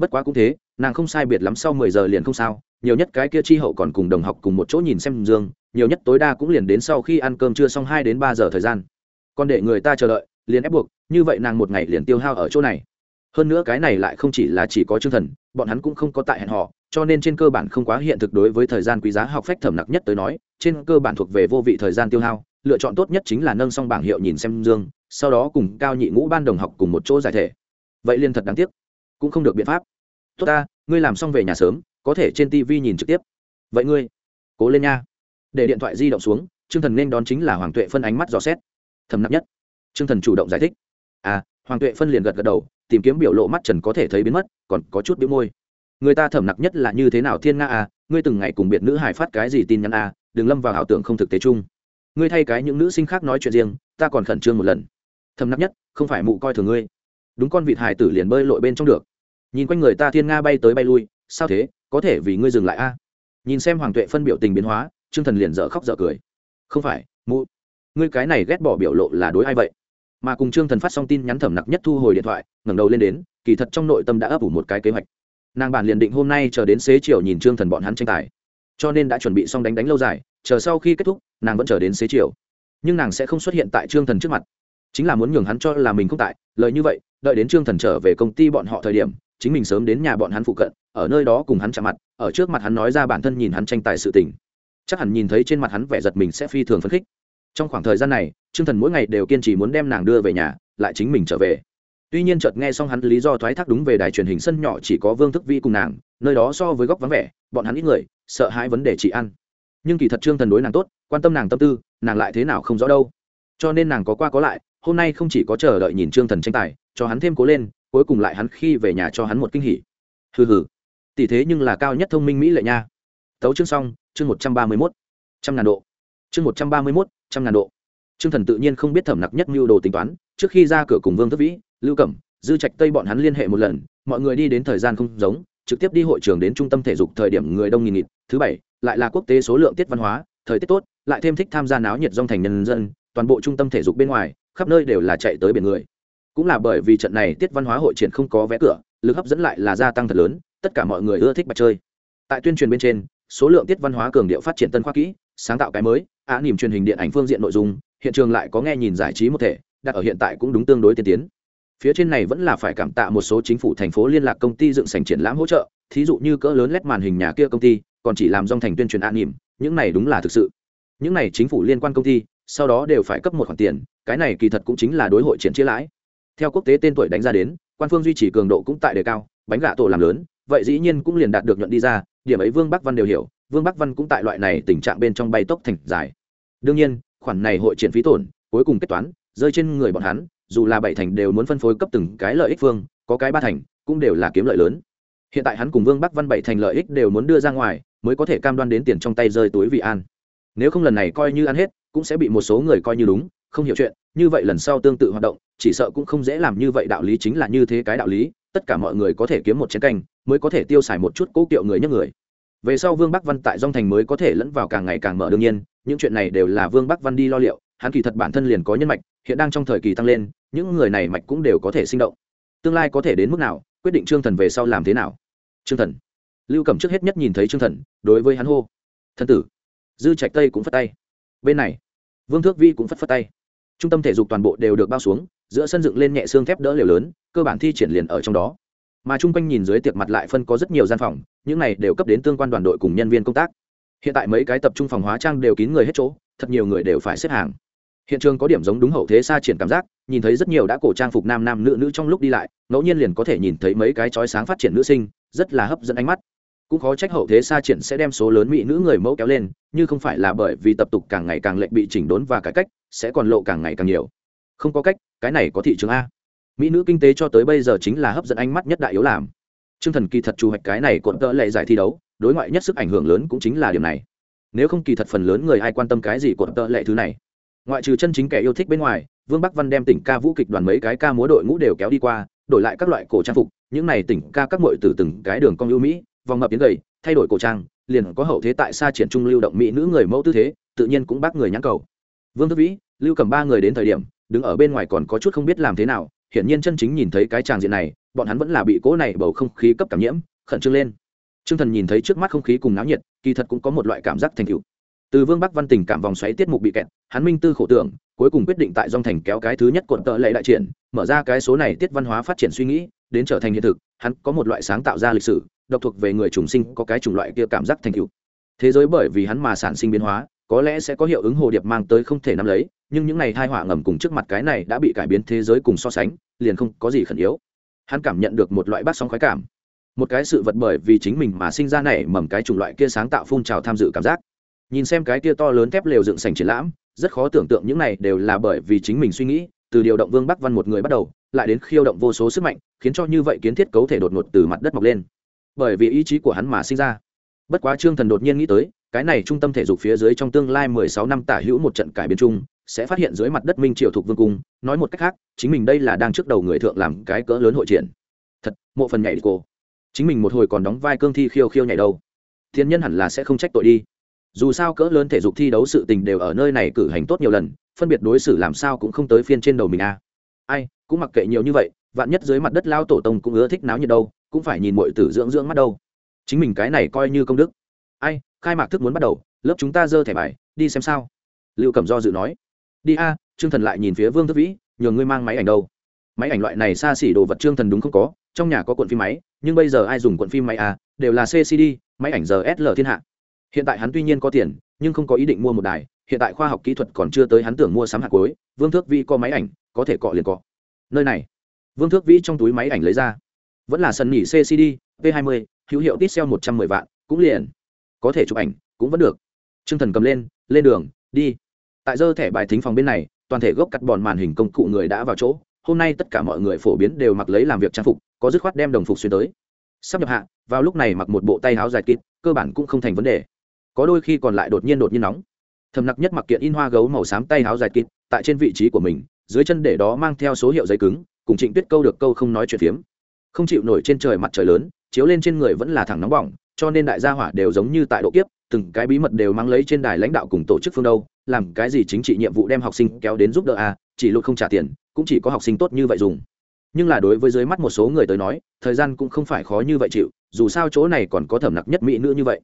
Bất quá cũng thế, nàng không sai biệt lắm sau mười giờ liền không sao, nhiều nhất cái kia chi hậu còn cùng đồng học cùng một chỗ nhìn xem dương, nhiều nhất tối đa cũng liền đến sau khi ăn cơm trưa xong hai đến ba giờ thời gian. Còn để người ta chờ đợi, liền ép buộc, như vậy nàng một ngày liền tiêu hao ở chỗ này hơn nữa cái này lại không chỉ là chỉ có chương thần, bọn hắn cũng không có tại hẹn họ cho nên trên cơ bản không quá hiện thực đối với thời gian quý giá học phách thẩm nặc nhất tới nói, trên cơ bản thuộc về vô vị thời gian tiêu hao, lựa chọn tốt nhất chính là nâng xong bảng hiệu nhìn xem dương, sau đó cùng cao nhị ngũ ban đồng học cùng một chỗ giải thể. Vậy liên thật đáng tiếc, cũng không được biện pháp. Tốt ta, ngươi làm xong về nhà sớm, có thể trên tv nhìn trực tiếp. Vậy ngươi, cố lên nha. Để điện thoại di động xuống chương thần nên đón chính là hoàng tuệ phân ánh mắt dò xét. Thầm nặng nhất chương thần chủ động giải thích. À hoàng tuệ phân liền gật gật đầu tìm kiếm biểu lộ mắt trần có thể thấy biến mất, còn có chút biểu môi. Người ta thẩm nặc nhất là như thế nào thiên nga à ngươi từng ngày cùng biệt nữ hải phát cái gì tin nhắn à đừng lâm vào ảo tưởng không thực tế chung. Ngươi thay cái những nữ sinh khác nói chuyện riêng, ta còn khẩn trương một lần. Thầm nặc nhất, không phải mụ coi thường ngươi. Đúng con vịt hải tử liền bơi lội bên trong được. Nhìn quanh người ta thiên nga bay tới bay lui, sao thế, có thể vì ngươi dừng lại a à? nhìn xem hoàng tuệ phân biểu tình biến hóa chương thần liền dở khóc dở cười. Không phải, mụ, ngươi cái này ghét bỏ biểu lộ là đối ai vậy? Mà cùng trương thần phát xong tin nhắn thẩm nặc nhất thu hồi điện thoại, ngẩng đầu lên đến, kỳ thật trong nội tâm đã ấp ủ một cái kế hoạch. Nàng bản liền định hôm nay chờ đến xế chiều nhìn trương thần bọn hắn tranh tài. Cho nên đã chuẩn bị xong đánh đánh lâu dài, chờ sau khi kết thúc, nàng vẫn chờ đến xế chiều. Nhưng nàng sẽ không xuất hiện tại trương thần trước mặt. Chính là muốn nhường hắn cho là mình không tại lợi như vậy, đợi đến trương thần trở về công ty bọn họ thời điểm, chính mình sớm đến nhà bọn hắn phụ cận, ở nơi đó cùng hắn chạm mặt, ở trước mặt hắn nói ra bản thân nhìn hắn tranh tài sự tình. Chắc hẳn nhìn thấy trên mặt hắn vẻ giật mình sẽ phi thường phấn khích. Trong khoảng thời gian này trương thần mỗi ngày đều kiên trì muốn đem nàng đưa về nhà, lại chính mình trở về. Tuy nhiên chợt nghe xong hắn lý do thoái thác đúng về đài truyền hình sân nhỏ chỉ có vương thức vi cùng nàng, nơi đó so với góc vắng vẻ, bọn hắn ít người, sợ hãi vấn đề chị ăn. Nhưng kỳ thật trương thần đối nàng tốt, quan tâm nàng tâm tư, nàng lại thế nào không rõ đâu. Cho nên nàng có qua có lại, hôm nay không chỉ có chờ đợi nhìn trương thần tranh tài, cho hắn thêm cố lên, cuối cùng lại hắn khi về nhà cho hắn một kinh hỉ. Hừ hừ. Tỷ thế nhưng là cao nhất thông minh mỹ lệ nha. Tấu chương xong, chương một trăm ba mươi mốt. Trăm ngàn độ. Chương một trăm ba mươi mốt, trăm ngàn độ. Trương Thần tự nhiên không biết thẩm nặc nhất mưu đồ tính toán, trước khi ra cửa cùng Vương Thất Vĩ, Lưu Cẩm, Dư Trạch Tây bọn hắn liên hệ một lần, mọi người đi đến thời gian không giống, trực tiếp đi hội trường đến trung tâm thể dục thời điểm người đông nghìn nghịt, thứ bảy, lại là quốc tế số lượng tiết văn hóa, thời tiết tốt, lại thêm thích tham gia náo nhiệt dòng thành nhân dân, toàn bộ trung tâm thể dục bên ngoài, khắp nơi đều là chạy tới biển người. Cũng là bởi vì trận này tiết văn hóa hội triển không có vé cửa, lực hấp dẫn lại là gia tăng thật lớn, tất cả mọi người ưa thích bạch chơi. Tại tuyên truyền bên trên, số lượng tiết văn hóa cường điệu phát triển tân khoa kỹ, sáng tạo cái mới, á niềm truyền hình điện ảnh phương diện nội dung, hiện trường lại có nghe nhìn giải trí một thể, đặt ở hiện tại cũng đúng tương đối tiên tiến. Phía trên này vẫn là phải cảm tạ một số chính phủ thành phố liên lạc công ty dựng sành triển lãm hỗ trợ, thí dụ như cỡ lớn lét màn hình nhà kia công ty, còn chỉ làm dòng thành tuyên truyền an nỉm, những này đúng là thực sự. Những này chính phủ liên quan công ty, sau đó đều phải cấp một khoản tiền, cái này kỳ thật cũng chính là đối hội triển chia lãi. Theo quốc tế tên tuổi đánh ra đến, quan phương duy trì cường độ cũng tại đề cao, bánh gà tổ làm lớn, vậy dĩ nhiên cũng liền đạt được nhuận đi ra, điểm ấy vương bắc văn đều hiểu, vương bắc văn cũng tại loại này tình trạng bên trong bay tốc thành dài. Đương nhiên khoản này hội triển phí tổn, cuối cùng kết toán, rơi trên người bọn hắn, dù là bảy thành đều muốn phân phối cấp từng cái lợi ích phương, có cái ba thành, cũng đều là kiếm lợi lớn. Hiện tại hắn cùng vương bắc văn bảy thành lợi ích đều muốn đưa ra ngoài, mới có thể cam đoan đến tiền trong tay rơi túi vị an. Nếu không lần này coi như ăn hết, cũng sẽ bị một số người coi như đúng, không hiểu chuyện, như vậy lần sau tương tự hoạt động, chỉ sợ cũng không dễ làm như vậy đạo lý chính là như thế cái đạo lý, tất cả mọi người có thể kiếm một chén canh, mới có thể tiêu xài một chút cố kiệu người nhấc người về sau vương bắc văn tại dong thành mới có thể lẫn vào càng ngày càng mở đương nhiên, những chuyện này đều là vương bắc văn đi lo liệu, hắn kỳ thật bản thân liền có nhân mạch, hiện đang trong thời kỳ tăng lên, những người này mạch cũng đều có thể sinh động. Tương lai có thể đến mức nào, quyết định trương thần về sau làm thế nào? Trương thần. Lưu cẩm trước hết nhất nhìn thấy trương thần, đối với hắn hô. Thân tử. Dư trạch tây cũng phất tay. Bên này, vương thước vi cũng phất phất tay. Trung tâm thể dục toàn bộ đều được bao xuống, giữa sân dựng lên nhẹ xương thép đỡ liều lớn, cơ bản thi triển liền ở trong đó mà chung quanh nhìn dưới tiệc mặt lại phân có rất nhiều gian phòng, những này đều cấp đến tương quan đoàn đội cùng nhân viên công tác. Hiện tại mấy cái tập trung phòng hóa trang đều kín người hết chỗ, thật nhiều người đều phải xếp hàng. Hiện trường có điểm giống đúng hậu thế xa triển cảm giác, nhìn thấy rất nhiều đã cổ trang phục nam nam nữ nữ trong lúc đi lại, ngẫu nhiên liền có thể nhìn thấy mấy cái chói sáng phát triển nữ sinh, rất là hấp dẫn ánh mắt. Cũng khó trách hậu thế xa triển sẽ đem số lớn mỹ nữ người mẫu kéo lên, như không phải là bởi vì tập tục càng ngày càng lệnh bị chỉnh đốn và cải cách, sẽ còn lộ càng ngày càng nhiều. Không có cách, cái này có thị trường a mỹ nữ kinh tế cho tới bây giờ chính là hấp dẫn ánh mắt nhất đại yếu làm. T r ư ơ n g thần kỳ thật chủ hoạch cái này cuộn tợ lệ giải thi đấu, đối ngoại nhất sức ảnh hưởng lớn cũng chính là điểm này. Nếu không kỳ thật phần lớn người ai quan tâm cái gì cuộn tợ lệ thứ này. Ngoại trừ chân chính kẻ yêu thích bên ngoài, vương bắc văn đem tỉnh ca vũ kịch đoàn mấy cái ca múa đội ngũ đều kéo đi qua, đổi lại các loại cổ trang phục, những này tỉnh ca các mội từ từng cái đường cong ưu mỹ, vòng mập tiếng gầy, thay đổi cổ trang, liền có hậu thế tại xa triển trung lưu động mỹ nữ người mẫu tư thế, tự nhiên cũng bác người nhãn cầu. Vương thức vĩ, lưu cầm ba người đến thời điểm, đứng ở bên ngoài còn có chút không biết làm thế nào hiển nhiên chân chính nhìn thấy cái tràng diện này, bọn hắn vẫn là bị cỗ này bầu không khí cấp cảm nhiễm, khẩn trương lên. T r ư ơ n g thần nhìn thấy trước mắt không khí cùng náo nhiệt, kỳ thật cũng có một loại cảm giác thành cựu từ vương bắc văn tình cảm vòng xoáy tiết mục bị kẹt, hắn minh tư khổ tưởng, cuối cùng quyết định tại dòng thành kéo cái thứ nhất cuộn tợ lệ đại triển, mở ra cái số này tiết văn hóa phát triển suy nghĩ, đến trở thành hiện thực, hắn có một loại sáng tạo ra lịch sử, độc thuộc về người trùng sinh có cái chủng loại kia cảm giác thành cựu thế giới bởi vì hắn mà sản sinh biến hóa có lẽ sẽ có hiệu ứng hồ điệp mang tới không thể nắm lấy, nhưng những n à y thai họa ngầm cùng trước mặt cái này đã bị cải biến thế giới cùng so sánh, liền không có gì khẩn yếu. Hắn cảm nhận được một loại bát sóng khoái cảm. Một cái sự vật bởi vì chính mình mà sinh ra này mầm cái chủng loại kia sáng tạo phun trào tham dự cảm giác. Nhìn xem cái kia to lớn thép lều dựng sành triển lãm, rất khó tưởng tượng những này đều là bởi vì chính mình suy nghĩ, từ điều động vương bắc văn một người bắt đầu, lại đến khiêu động vô số sức mạnh, khiến cho như vậy kiến thiết cấu thể đột ngột từ mặt đất mọc lên. Bởi vì ý chí của hắn mà sinh ra bất quá trương thần đột nhiên nghĩ tới, cái này trung tâm thể dục phía dưới trong tương lai mười sáu năm tả hữu một trận cải biến chung, sẽ phát hiện dưới mặt đất minh triều thuộc vương cung. Nói một cách khác, chính mình đây là đang trước đầu người thượng làm cái cỡ lớn hội triển. Thật, mộ phần nhảy cô. Chính mình một hồi còn đóng vai cương thi khiêu khiêu nhảy đâu. Thiên nhân hẳn là sẽ không trách tội đi. Dù sao cỡ lớn thể dục thi đấu sự tình đều ở nơi này cử hành tốt nhiều lần, phân biệt đối xử làm sao cũng không tới phiên trên đầu mình a. À. ai, cũng mặc kệ nhiều như vậy, vạn nhất dưới mặt đất lao tổ tông cũng ưa thích náo nhiệt đâu, cũng phải nhìn mọi tử dưỡng dưỡng mắt đâu chính mình cái này coi như công đức. Ai, khai mạc thức muốn bắt đầu, lớp chúng ta dơ thẻ bài, đi xem sao. Lưu cẩm do dự nói. Đi a, trương thần lại nhìn phía vương thức vĩ, nhường ngươi mang máy ảnh đâu. Máy ảnh loại này xa xỉ đồ vật trương thần đúng không có, trong nhà có cuộn phim máy, nhưng bây giờ ai dùng cuộn phim máy a đều là ccd máy ảnh giờ sl thiên hạ. Hiện tại hắn tuy nhiên có tiền, nhưng không có ý định mua một đài, hiện tại khoa học kỹ thuật còn chưa tới hắn tưởng mua sắm hạt cối vương thước vĩ có máy ảnh, có thể cọ liền cọ. Nơi này. Vương thước vĩ trong túi máy ảnh lấy ra. Vẫn là sân nhỉ ccd p 20 hữu hiệu tít xeo một trăm mười vạn, cũng liền. Có thể chụp ảnh, cũng vẫn được. T r ư ơ n g thần cầm lên lên đường, đi. Tại dơ thẻ bài thính phòng bên này, toàn thể gốc cắt bòn màn hình công cụ người đã vào chỗ. Hôm nay tất cả mọi người phổ biến đều mặc lấy làm việc trang phục, có dứt khoát đem đồng phục xuyên tới. Sắp nhập hạ, vào lúc này mặc một bộ tay áo dài kịp cơ bản cũng không thành vấn đề. Có đôi khi còn lại đột nhiên đột nhiên nóng. Thầm nặc nhất mặc kiện in hoa gấu màu xám tay áo dài kịp tại trên vị trí của mình, dưới chân để đó mang theo số hiệu giấy cứng, cùng trịnh tuyết câu được câu không nói chuyện phiếm. Không chịu nổi trên trời mặt trời lớn chiếu lên trên người vẫn là thẳng nóng bỏng, cho nên đại gia hỏa đều giống như tại độ kiếp, từng cái bí mật đều mang lấy trên đài lãnh đạo cùng tổ chức phương đâu, làm cái gì chính trị nhiệm vụ đem học sinh kéo đến giúp đỡ à chỉ lụt không trả tiền, cũng chỉ có học sinh tốt như vậy dùng. Nhưng là đối với dưới mắt một số người tới nói, thời gian cũng không phải khó như vậy chịu, dù sao chỗ này còn có thẩm nặc nhất mỹ nữ như vậy.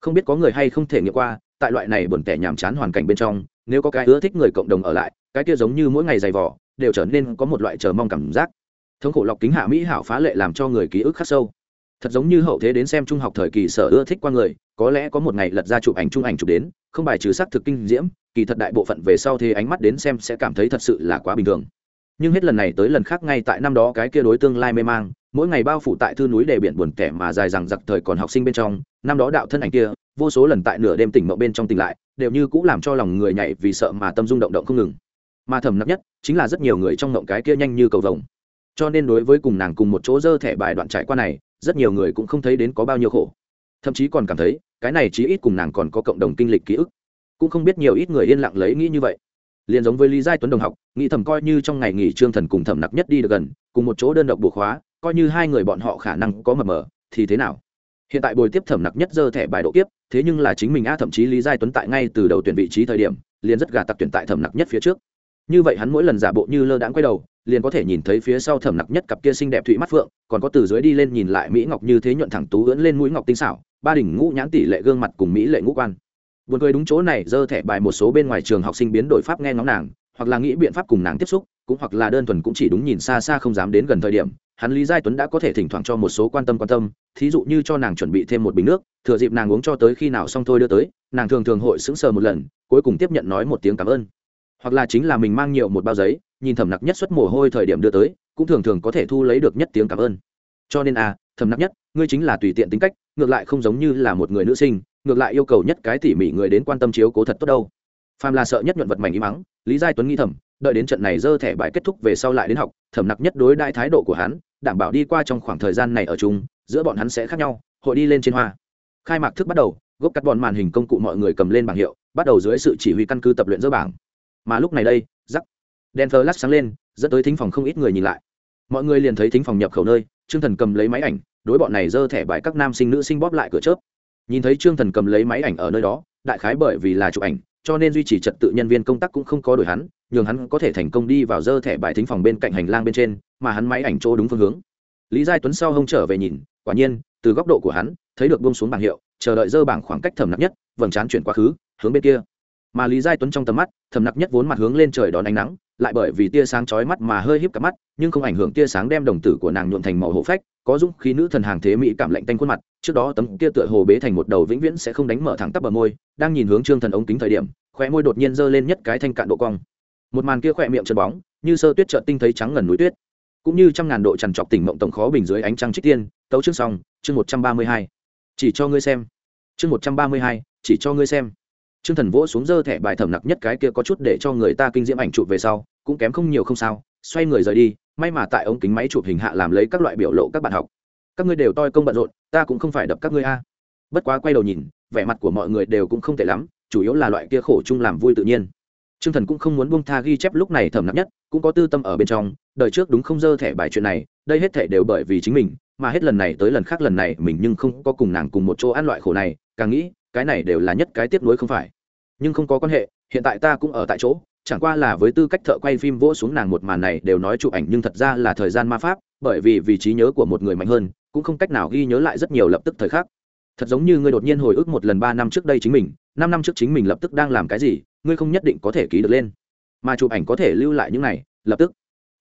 Không biết có người hay không thể nghiệm qua, tại loại này buồn tẻ nhàm chán hoàn cảnh bên trong, nếu có cái ưa thích người cộng đồng ở lại, cái kia giống như mỗi ngày dày vỏ đều trở nên có một loại chờ mong cảm giác. Thống khổ lọc kính hạ mỹ hảo phá lệ làm cho người ký ức khắc sâu thật giống như hậu thế đến xem trung học thời kỳ sở ưa thích qua người, có lẽ có một ngày lật ra chụp ảnh trung ảnh chụp đến, không bài trừ xác thực kinh diễm, kỳ thật đại bộ phận về sau thế ánh mắt đến xem sẽ cảm thấy thật sự là quá bình thường. Nhưng hết lần này tới lần khác ngay tại năm đó cái kia đối tương lai mê mang, mỗi ngày bao phủ tại thư núi đề biển buồn kẻ mà dài rằng giặc thời còn học sinh bên trong, năm đó đạo thân ảnh kia, vô số lần tại nửa đêm tỉnh mộng bên trong tỉnh lại, đều như cũng làm cho lòng người nhảy vì sợ mà tâm dung động động không ngừng. Mà thầm nặng nhất, chính là rất nhiều người trong mộng cái kia nhanh như cầu vồng. Cho nên đối với cùng nàng cùng một chỗ dơ thẻ bài đoạn trải qua này rất nhiều người cũng không thấy đến có bao nhiêu khổ. Thậm chí còn cảm thấy, cái này chí ít cùng nàng còn có cộng đồng kinh lịch ký ức. Cũng không biết nhiều ít người yên lặng lấy nghĩ như vậy. Liền giống với lý giai tuấn đồng học, nghĩ thầm coi như trong ngày nghỉ trương thần cùng thẩm nặc nhất đi được gần, cùng một chỗ đơn độc buộc khóa, coi như hai người bọn họ khả năng có mập mờ, thì thế nào? Hiện tại bồi tiếp thẩm nặc nhất dơ thẻ bài độ tiếp thế nhưng là chính mình a thậm chí lý giai tuấn tại ngay từ đầu tuyển vị trí thời điểm, liền rất gà tặc tuyển tại thẩm nặc nhất phía trước. Như vậy hắn mỗi lần giả bộ như lơ đãng quay đầu liền có thể nhìn thấy phía sau thẩm nặc nhất cặp kia xinh đẹp thụy mắt phượng, còn có từ dưới đi lên nhìn lại mỹ ngọc như thế nhuận thẳng tú ưỡn lên mũi ngọc tinh xảo, ba đỉnh ngũ nhãn tỷ lệ gương mặt cùng mỹ lệ ngũ quan. Buồn cười đúng chỗ này, dơ thẻ bài một số bên ngoài trường học sinh biến đổi pháp nghe ngóng nàng, hoặc là nghĩ biện pháp cùng nàng tiếp xúc, cũng hoặc là đơn thuần cũng chỉ đúng nhìn xa xa không dám đến gần thời điểm, hắn lý giai tuấn đã có thể thỉnh thoảng cho một số quan tâm quan tâm, thí dụ như cho nàng chuẩn bị thêm một bình nước, thừa dịp nàng uống cho tới khi nào xong thôi đưa tới, nàng thường thường hội sững sờ một lần, cuối cùng tiếp nhận nói một tiếng cảm ơn. Hoặc là chính là mình mang nhiều một bao giấy nhìn thẩm nặc nhất xuất mồ hôi thời điểm đưa tới, cũng thường thường có thể thu lấy được nhất tiếng cảm ơn. Cho nên à thẩm nặc nhất, ngươi chính là tùy tiện tính cách, ngược lại không giống như là một người nữ sinh, ngược lại yêu cầu nhất cái tỉ mỉ người đến quan tâm chiếu cố thật tốt đâu. Phàm là sợ nhất nhuận vật mảnh im mắng, lý giai tuấn nghĩ thẩm đợi đến trận này dơ thẻ bài kết thúc về sau lại đến học thẩm nặc nhất đối đại thái độ của hắn, đảm bảo đi qua trong khoảng thời gian này ở chung, giữa bọn hắn sẽ khác nhau, hội đi lên trên hoa. Khai mạc thức bắt đầu, gốc cắt bọn màn hình công cụ mọi người cầm lên bảng hiệu, bắt đầu dưới sự chỉ huy căn cứ tập luyện dỡ bảng. Mà lúc này đây đèn thờ lắc sáng lên, dẫn tới thính phòng không ít người nhìn lại. Mọi người liền thấy thính phòng nhập khẩu nơi, trương thần cầm lấy máy ảnh, đối bọn này dơ thẻ bài các nam sinh nữ sinh bóp lại cửa chớp. Nhìn thấy trương thần cầm lấy máy ảnh ở nơi đó, đại khái bởi vì là chụp ảnh, cho nên duy trì trật tự nhân viên công tác cũng không có đổi hắn, nhường hắn có thể thành công đi vào dơ thẻ bài thính phòng bên cạnh hành lang bên trên, mà hắn máy ảnh chỗ đúng phương hướng. Lý giai tuấn sau hông trở về nhìn, quả nhiên, từ góc độ của hắn, thấy được buông xuống bảng hiệu, chờ đợi dơ bảng khoảng cách thầm nặng nhất, vầng trán chuyển quá khứ, hướng bên kia. Mà lý giai tuấn trong tầm mắt, thầm nặng nhất vốn mặt hướng lên trời đón ánh nắng lại bởi vì tia sáng chói mắt mà hơi híp cả mắt, nhưng không ảnh hưởng tia sáng đem đồng tử của nàng nhuộm thành màu hộ phách, có dũng khí nữ thần hàng thế mỹ cảm lạnh tanh khuôn mặt, trước đó tấm kia tựa hồ bế thành một đầu vĩnh viễn sẽ không đánh mở thẳng tắp bờ môi, đang nhìn hướng trương thần ống kính thời điểm, khóe môi đột nhiên giơ lên nhất cái thanh cạn độ cong. Một màn kia khóe miệng chân bóng, như sơ tuyết chợt tinh thấy trắng ngần núi tuyết. Cũng như trăm ngàn độ trằn trọc tỉnh mộng tổng khó bình dưới ánh trăng trích tiên, tấu chương xong, chương một trăm ba mươi hai. Chỉ cho ngươi xem. Chương một trăm ba mươi hai, chỉ cho ngươi xem. Trương thần vỗ xuống dơ thẻ bài thẩm nặc nhất cái kia có chút để cho người ta kinh diễm ảnh chụp về sau, cũng kém không nhiều không sao, xoay người rời đi, may mà tại ống kính máy chụp hình hạ làm lấy các loại biểu lộ các bạn học. Các ngươi đều toi công bận rộn, ta cũng không phải đập các ngươi a. Bất quá quay đầu nhìn, vẻ mặt của mọi người đều cũng không tệ lắm, chủ yếu là loại kia khổ chung làm vui tự nhiên. Trương thần cũng không muốn buông tha ghi chép lúc này thẩm nặc nhất, cũng có tư tâm ở bên trong, đời trước đúng không dơ thẻ bài chuyện này, đây hết thảy đều bởi vì chính mình, mà hết lần này tới lần khác lần này mình nhưng không có cùng nàng cùng một chỗ ăn loại khổ này, càng nghĩ cái này đều là nhất cái tiếp nối không phải. Nhưng không có quan hệ, hiện tại ta cũng ở tại chỗ, chẳng qua là với tư cách thợ quay phim vỗ xuống nàng một màn này đều nói chụp ảnh nhưng thật ra là thời gian ma pháp, bởi vì vị trí nhớ của một người mạnh hơn, cũng không cách nào ghi nhớ lại rất nhiều lập tức thời khắc. Thật giống như ngươi đột nhiên hồi ức một lần ba năm trước đây chính mình, năm năm trước chính mình lập tức đang làm cái gì, ngươi không nhất định có thể ký được lên. Mà chụp ảnh có thể lưu lại những này, lập tức.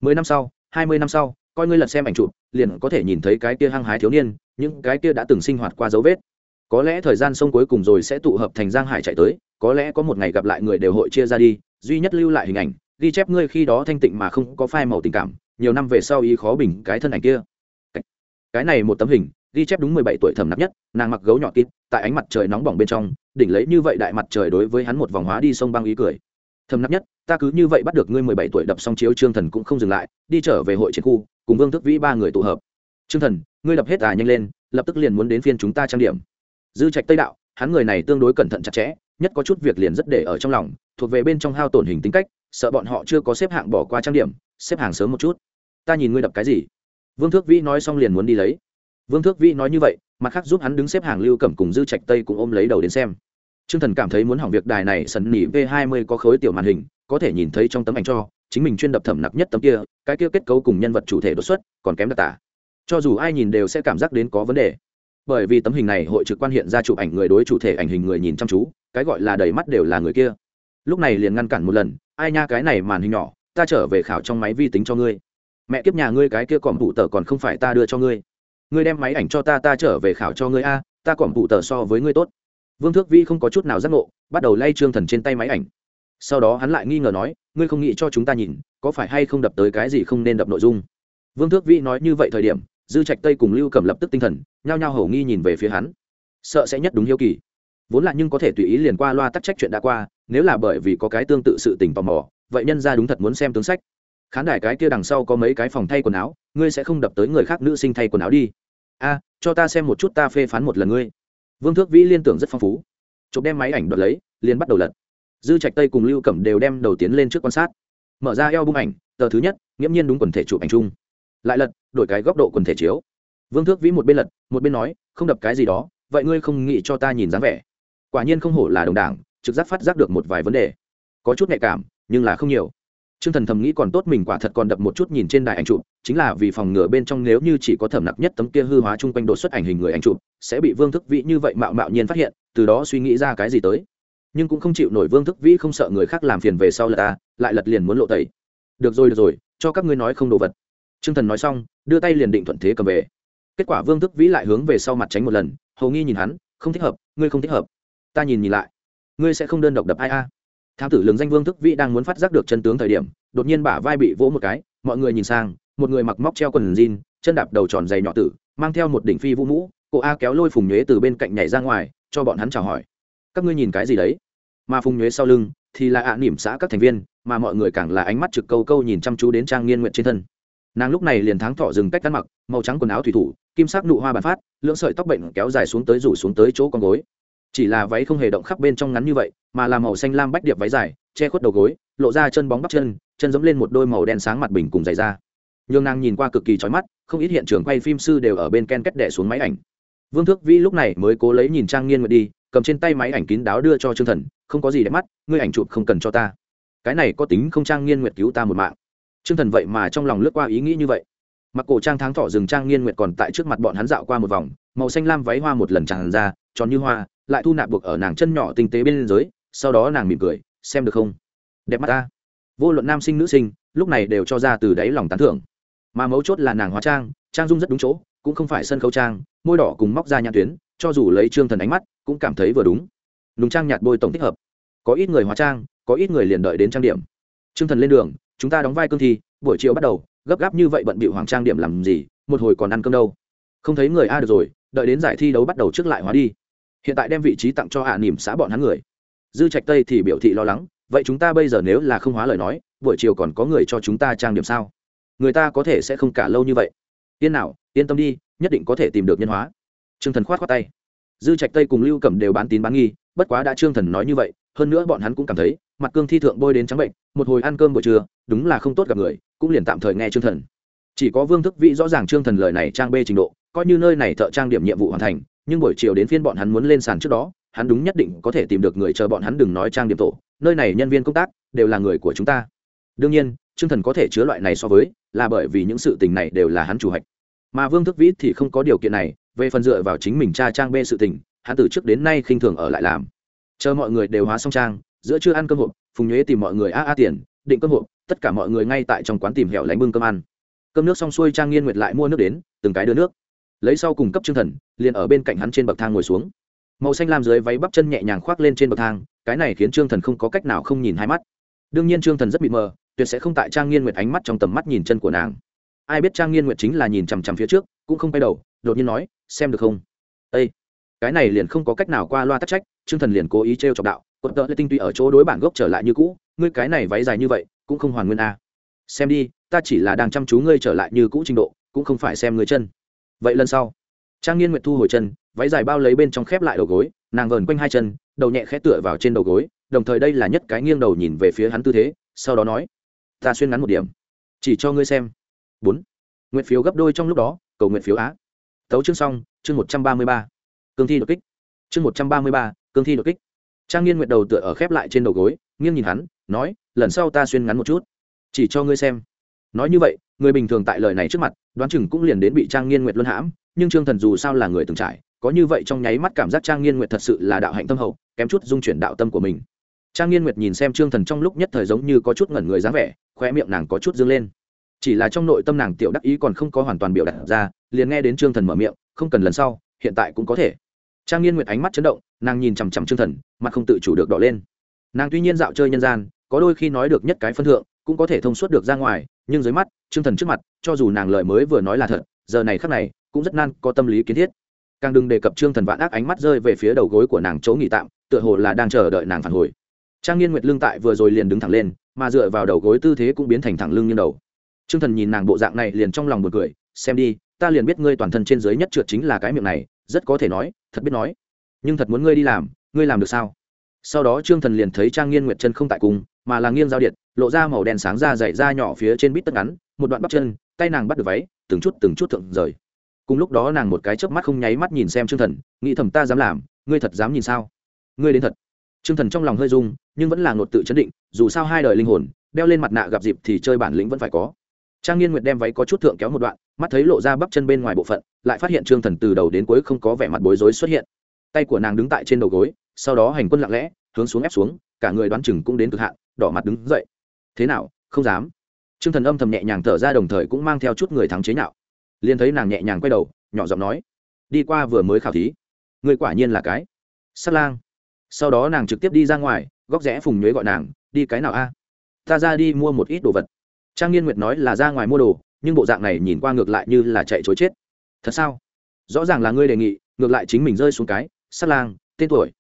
Mười năm sau, hai mươi năm sau, coi ngươi lật xem ảnh chụp, liền có thể nhìn thấy cái kia hăng hái thiếu niên, những cái kia đã từng sinh hoạt qua dấu vết có lẽ thời gian sông cuối cùng rồi sẽ tụ hợp thành giang hải chạy tới, có lẽ có một ngày gặp lại người đều hội chia ra đi, duy nhất lưu lại hình ảnh, ghi chép ngươi khi đó thanh tịnh mà không có phai màu tình cảm, nhiều năm về sau y khó bình cái thân ảnh kia. Cái này một tấm hình, ghi chép đúng mười bảy tuổi thầm nặng nhất, nàng mặc gấu nhỏ kít tại ánh mặt trời nóng bỏng bên trong, đỉnh lấy như vậy đại mặt trời đối với hắn một vòng hóa đi sông băng ý cười. Thầm nặng nhất, ta cứ như vậy bắt được ngươi mười bảy tuổi đập xong chiếu trương thần cũng không dừng lại, đi trở về hội chiến khu, cùng vương thức vĩ ba người tụ hợp. Trương thần, ngươi đập hết à nhanh lên, lập tức liền muốn đến phiên chúng ta trang điểm dư trạch tây đạo, hắn người này tương đối cẩn thận chặt chẽ, nhất có chút việc liền rất để ở trong lòng, thuộc về bên trong hao tổn hình tính cách, sợ bọn họ chưa có xếp hạng bỏ qua trang điểm, xếp hàng sớm một chút. Ta nhìn ngươi đập cái gì? Vương thước vĩ nói xong liền muốn đi lấy. Vương thước vĩ nói như vậy, mặt khác giúp hắn đứng xếp hàng lưu cẩm cùng dư trạch tây cũng ôm lấy đầu đến xem. T r ư ơ n g thần cảm thấy muốn hỏng việc đài này sần nỉ v hai mươi có khối tiểu màn hình, có thể nhìn thấy trong tấm ảnh cho, chính mình chuyên đập thẩm nặc nhất tấm kia, cái kia kết cấu cùng nhân vật chủ thể đột xuất, còn kém đặc tả. Cho dù ai nhìn đều sẽ cảm giác đến có vấn đề bởi vì tấm hình này hội trực quan hiện ra chụp ảnh người đối chủ thể, ảnh hình người nhìn chăm chú, cái gọi là đầy mắt đều là người kia. Lúc này liền ngăn cản một lần, ai nha, cái này màn hình nhỏ, ta trở về khảo trong máy vi tính cho ngươi. Mẹ kiếp nhà ngươi cái kia còm phụ tờ còn không phải ta đưa cho ngươi. Ngươi đem máy ảnh cho ta ta trở về khảo cho ngươi a, ta còm phụ tờ so với ngươi tốt. Vương thước vi không có chút nào giác ngộ, bắt đầu lay trương thần trên tay máy ảnh. Sau đó hắn lại nghi ngờ nói, ngươi không nghĩ cho chúng ta nhìn, có phải hay không đập tới cái gì không nên đập nội dung? Vương thước vi nói như vậy thời điểm dư trạch tây cùng lưu cầm lập tức tinh thần, nhao nhao hầu nghi nhìn về phía hắn. Sợ sẽ nhất đúng hiếu kỳ. Vốn là nhưng có thể tùy ý liền qua loa tắc trách chuyện đã qua, nếu là bởi vì có cái tương tự sự tình tò mò, vậy nhân ra đúng thật muốn xem tướng sách. Khán đài cái kia đằng sau có mấy cái phòng thay quần áo, ngươi sẽ không đập tới người khác nữ sinh thay quần áo đi. A, cho ta xem một chút ta phê phán một lần ngươi. Vương thước vĩ liên tưởng rất phong phú. Chụp đem máy ảnh đoạt lấy, liền bắt đầu lật. Dư trạch tây cùng lưu cẩm đều đem đầu tiến lên trước quan sát. Mở ra eo bung ảnh, tờ thứ nhất, nghiễm nhiên đúng quần thể chụp ảnh chung lại lật, đổi cái góc độ quần thể chiếu. Vương thước vĩ một bên lật, một bên nói, không đập cái gì đó, vậy ngươi không nghĩ cho ta nhìn dáng vẻ? Quả nhiên không hổ là đồng đảng, trực giác phát giác được một vài vấn đề. Có chút nhạy cảm, nhưng là không nhiều. T r ư ơ n g thần thầm nghĩ còn tốt mình quả thật còn đập một chút nhìn trên đài ảnh chụp, chính là vì phòng ngừa bên trong nếu như chỉ có thẩm nặc nhất tấm kia hư hóa chung quanh đột xuất ảnh hình người ảnh chụp, sẽ bị vương thức vĩ như vậy mạo mạo nhiên phát hiện, từ đó suy nghĩ ra cái gì tới. Nhưng cũng không chịu nổi vương thức vĩ không sợ người khác làm phiền về sau là ta, lại lật liền muốn lộ tẩy. Được rồi được rồi, cho các ngươi nói không đồ vật trương thần nói xong, đưa tay liền định thuận thế cầm về. Kết quả vương thức vĩ lại hướng về sau mặt tránh một lần hầu nghi nhìn hắn, không thích hợp, ngươi không thích hợp. Ta nhìn nhìn lại. Ngươi sẽ không đơn độc đập ai a? À. thám tử lường danh vương thức vĩ đang muốn phát giác được chân tướng thời điểm, đột nhiên bả vai bị vỗ một cái, mọi người nhìn sang, một người mặc móc treo quần jean, chân đạp đầu tròn dày nhỏ tử, mang theo một đỉnh phi vũ mũ cô a kéo lôi phùng nhuế từ bên cạnh nhảy ra ngoài, cho bọn hắn chào hỏi. Các ngươi nhìn cái gì đấy? Mà phùng nhuế sau lưng thì là ạ à nỉm xã các thành viên, mà mọi người càng là ánh mắt trực câu câu nhìn chăm chú đến trang nghiên Nguyệt trên thân nàng lúc này liền tháng thọ dừng cách ăn mặc, màu trắng quần áo thủy thủ, kim sắc nụ hoa bàn phát, lưỡng sợi tóc bệnh kéo dài xuống tới rủ xuống tới chỗ con gối. Chỉ là váy không hề động khắp bên trong ngắn như vậy, mà là màu xanh lam bách điệp váy dài, che khuất đầu gối, lộ ra chân bóng bắp chân chân giống lên một đôi màu đen sáng mặt bình cùng dày da. Nhường nàng nhìn qua cực kỳ trói mắt, không ít hiện trường quay phim sư đều ở bên ken kết đẻ xuống máy ảnh. Vương thước vĩ lúc này mới cố lấy nhìn trang nghiên nguyệt đi, cầm trên tay máy ảnh kín đáo đưa cho trương thần, không có gì để mắt, ngươi ảnh chụp không cần cho ta. Cái này có tính không trang nghiên nguyệt cứu ta một mạng trương thần vậy mà trong lòng lướt qua ý nghĩ như vậy. Mặc cổ trang tháng thọ rừng trang nghiên nguyệt còn tại trước mặt bọn hắn dạo qua một vòng, màu xanh lam váy hoa một lần tràn ra, tròn như hoa, lại thu nạp buộc ở nàng chân nhỏ tinh tế bên dưới, sau đó nàng mỉm cười, xem được không? Đẹp mắt ta. Vô luận nam sinh nữ sinh, lúc này đều cho ra từ đáy lòng tán thưởng. Mà mấu chốt là nàng hóa trang trang dung rất đúng chỗ, cũng không phải sân khấu trang, môi đỏ cùng móc ra nhãn tuyến, cho dù lấy trương thần ánh mắt, cũng cảm thấy vừa đúng. Nùng trang nhạt bôi tổng thích hợp. Có ít người hóa trang, có ít người liền đợi đến trang điểm. Trương thần lên đường chúng ta đóng vai cương thi, buổi chiều bắt đầu, gấp gáp như vậy bận bị hoàng trang điểm làm gì, một hồi còn ăn cơm đâu. Không thấy người a được rồi, đợi đến giải thi đấu bắt đầu trước lại hóa đi. Hiện tại đem vị trí tặng cho hạ à nỉm xã bọn hắn người. Dư trạch tây thì biểu thị lo lắng, vậy chúng ta bây giờ nếu là không hóa lời nói, buổi chiều còn có người cho chúng ta trang điểm sao? Người ta có thể sẽ không cả lâu như vậy. Yên nào, yên tâm đi, nhất định có thể tìm được nhân hóa. Trương thần khoát khoát tay. Dư trạch tây cùng lưu cẩm đều bán tín bán nghi, bất quá đã trương thần nói như vậy, hơn nữa bọn hắn cũng cảm thấy mặt cương thi thượng bôi đến trắng bệnh, một hồi ăn cơm buổi trưa, đúng là không tốt gặp người, cũng liền tạm thời nghe trương thần. Chỉ có vương thức vĩ rõ ràng trương thần lời này trang bê trình độ, coi như nơi này thợ trang điểm nhiệm vụ hoàn thành, nhưng buổi chiều đến phiên bọn hắn muốn lên sàn trước đó, hắn đúng nhất định có thể tìm được người chờ bọn hắn đừng nói trang điểm tổ, nơi này nhân viên công tác đều là người của chúng ta. Đương nhiên, trương thần có thể chứa loại này so với, là bởi vì những sự tình này đều là hắn chủ hạch. Mà vương thức vĩ thì không có điều kiện này, về phần dựa vào chính mình cha trang bê sự tình, hắn từ trước đến nay khinh thường ở lại làm. Chờ mọi người đều hóa xong trang giữa chưa ăn cơm hộp, phùng nhuế tìm mọi người a a tiền, định cơm hộp, tất cả mọi người ngay tại trong quán tìm hẻo lánh bưng cơm ăn. Cơm nước xong xuôi trang nghiên nguyệt lại mua nước đến, từng cái đưa nước. Lấy sau cùng cấp chương thần, liền ở bên cạnh hắn trên bậc thang ngồi xuống. Màu xanh lam dưới váy bắp chân nhẹ nhàng khoác lên trên bậc thang, cái này khiến trương thần không có cách nào không nhìn hai mắt. Đương nhiên trương thần rất bị mờ, tuyệt sẽ không tại trang nghiên nguyệt ánh mắt trong tầm mắt nhìn chân của nàng. Ai biết trang nghiên nguyệt chính là nhìn chằm chằm phía trước, cũng không quay đầu, đột nhiên nói, xem được không? Ây cái này liền không có cách nào qua loa tắc trách, trương thần liền cố ý trêu chọc đạo, quận tợ tinh tuy ở chỗ đối bản gốc trở lại như cũ, ngươi cái này váy dài như vậy, cũng không hoàn nguyên a. Xem đi, ta chỉ là đang chăm chú ngươi trở lại như cũ trình độ, cũng không phải xem ngươi chân. Vậy lần sau, trang nghiên nguyệt thu hồi chân, váy dài bao lấy bên trong khép lại đầu gối, nàng vờn quanh hai chân, đầu nhẹ khẽ tựa vào trên đầu gối, đồng thời đây là nhất cái nghiêng đầu nhìn về phía hắn tư thế, sau đó nói, ta xuyên ngắn một điểm, chỉ cho ngươi xem. Bốn nguyện phiếu gấp đôi trong lúc đó, cầu nguyện phiếu á. Tấu chương xong, chương một trăm ba mươi ba cương thi đột kích. Chương một trăm ba mươi ba, cương thi đột kích. Trang nghiên nguyện đầu tựa ở khép lại trên đầu gối, nghiêng nhìn hắn, nói, lần sau ta xuyên ngắn một chút. Chỉ cho ngươi xem. Nói như vậy, người bình thường tại lời này trước mặt, đoán chừng cũng liền đến bị trang nghiên nguyệt luân hãm, nhưng trương thần dù sao là người từng trải, có như vậy trong nháy mắt cảm giác trang nghiên nguyệt thật sự là đạo hạnh tâm hậu, kém chút dung chuyển đạo tâm của mình. Trang nghiên nguyệt nhìn xem trương thần trong lúc nhất thời giống như có chút ngẩn người dáng vẻ khoe miệng nàng có chút dương lên. Chỉ là trong nội tâm nàng tiểu đắc ý còn không có hoàn toàn biểu đạt ra, liền nghe đến trương thần mở miệng, không cần lần sau hiện tại cũng có thể. Trang nghiên nguyệt ánh mắt chấn động, nàng nhìn chằm chằm trương thần, mặt không tự chủ được đỏ lên. Nàng tuy nhiên dạo chơi nhân gian, có đôi khi nói được nhất cái phân thượng, cũng có thể thông suốt được ra ngoài, nhưng dưới mắt, trương thần trước mặt, cho dù nàng lời mới vừa nói là thật, giờ này khắc này, cũng rất nan, có tâm lý kiến thiết. Càng đừng đề cập trương thần vạn ác ánh mắt rơi về phía đầu gối của nàng chỗ nghỉ tạm, tựa hồ là đang chờ đợi nàng phản hồi. Trang nghiên nguyệt lương tại vừa rồi liền đứng thẳng lên, mà dựa vào đầu gối tư thế cũng biến thành thẳng lưng như đầu. Trương thần nhìn nàng bộ dạng này liền trong lòng một cười, xem đi ta liền biết ngươi toàn thân trên dưới nhất trượt chính là cái miệng này, rất có thể nói, thật biết nói. Nhưng thật muốn ngươi đi làm, ngươi làm được sao? Sau đó trương thần liền thấy trang nghiên nguyệt chân không tại cùng, mà là nghiêng giao điện, lộ ra màu đen sáng ra dày ra nhỏ phía trên bít tất ngắn, một đoạn bắp chân, tay nàng bắt được váy, từng chút từng chút thượng rời. Cùng lúc đó nàng một cái chớp mắt không nháy mắt nhìn xem trương thần, nghĩ thầm ta dám làm, ngươi thật dám nhìn sao? Ngươi đến thật. Trương thần trong lòng hơi rung, nhưng vẫn là ngột tự chấn định, dù sao hai đời linh hồn, đeo lên mặt nạ gặp dịp thì chơi bản lĩnh vẫn phải có trang nghiên nguyệt đem váy có chút thượng kéo một đoạn, mắt thấy lộ ra bắp chân bên ngoài bộ phận, lại phát hiện trương thần từ đầu đến cuối không có vẻ mặt bối rối xuất hiện. Tay của nàng đứng tại trên đầu gối, sau đó hành quân lặng lẽ, hướng xuống ép xuống, cả người đoán chừng cũng đến cực hạn, đỏ mặt đứng dậy. Thế nào, không dám. Trương thần âm thầm nhẹ nhàng thở ra đồng thời cũng mang theo chút người thắng chế nhạo. Liền thấy nàng nhẹ nhàng quay đầu, nhỏ giọng nói, đi qua vừa mới khảo thí. Người quả nhiên là cái sắt lang. Sau đó nàng trực tiếp đi ra ngoài, góc rẽ phùng nhuế gọi nàng, đi cái nào a? Ta ra đi mua một ít đồ vật trang nghiên nguyệt nói là ra ngoài mua đồ, nhưng bộ dạng này nhìn qua ngược lại như là chạy chối chết. Thật sao? Rõ ràng là ngươi đề nghị, ngược lại chính mình rơi xuống cái sắt lang, tên tuổi.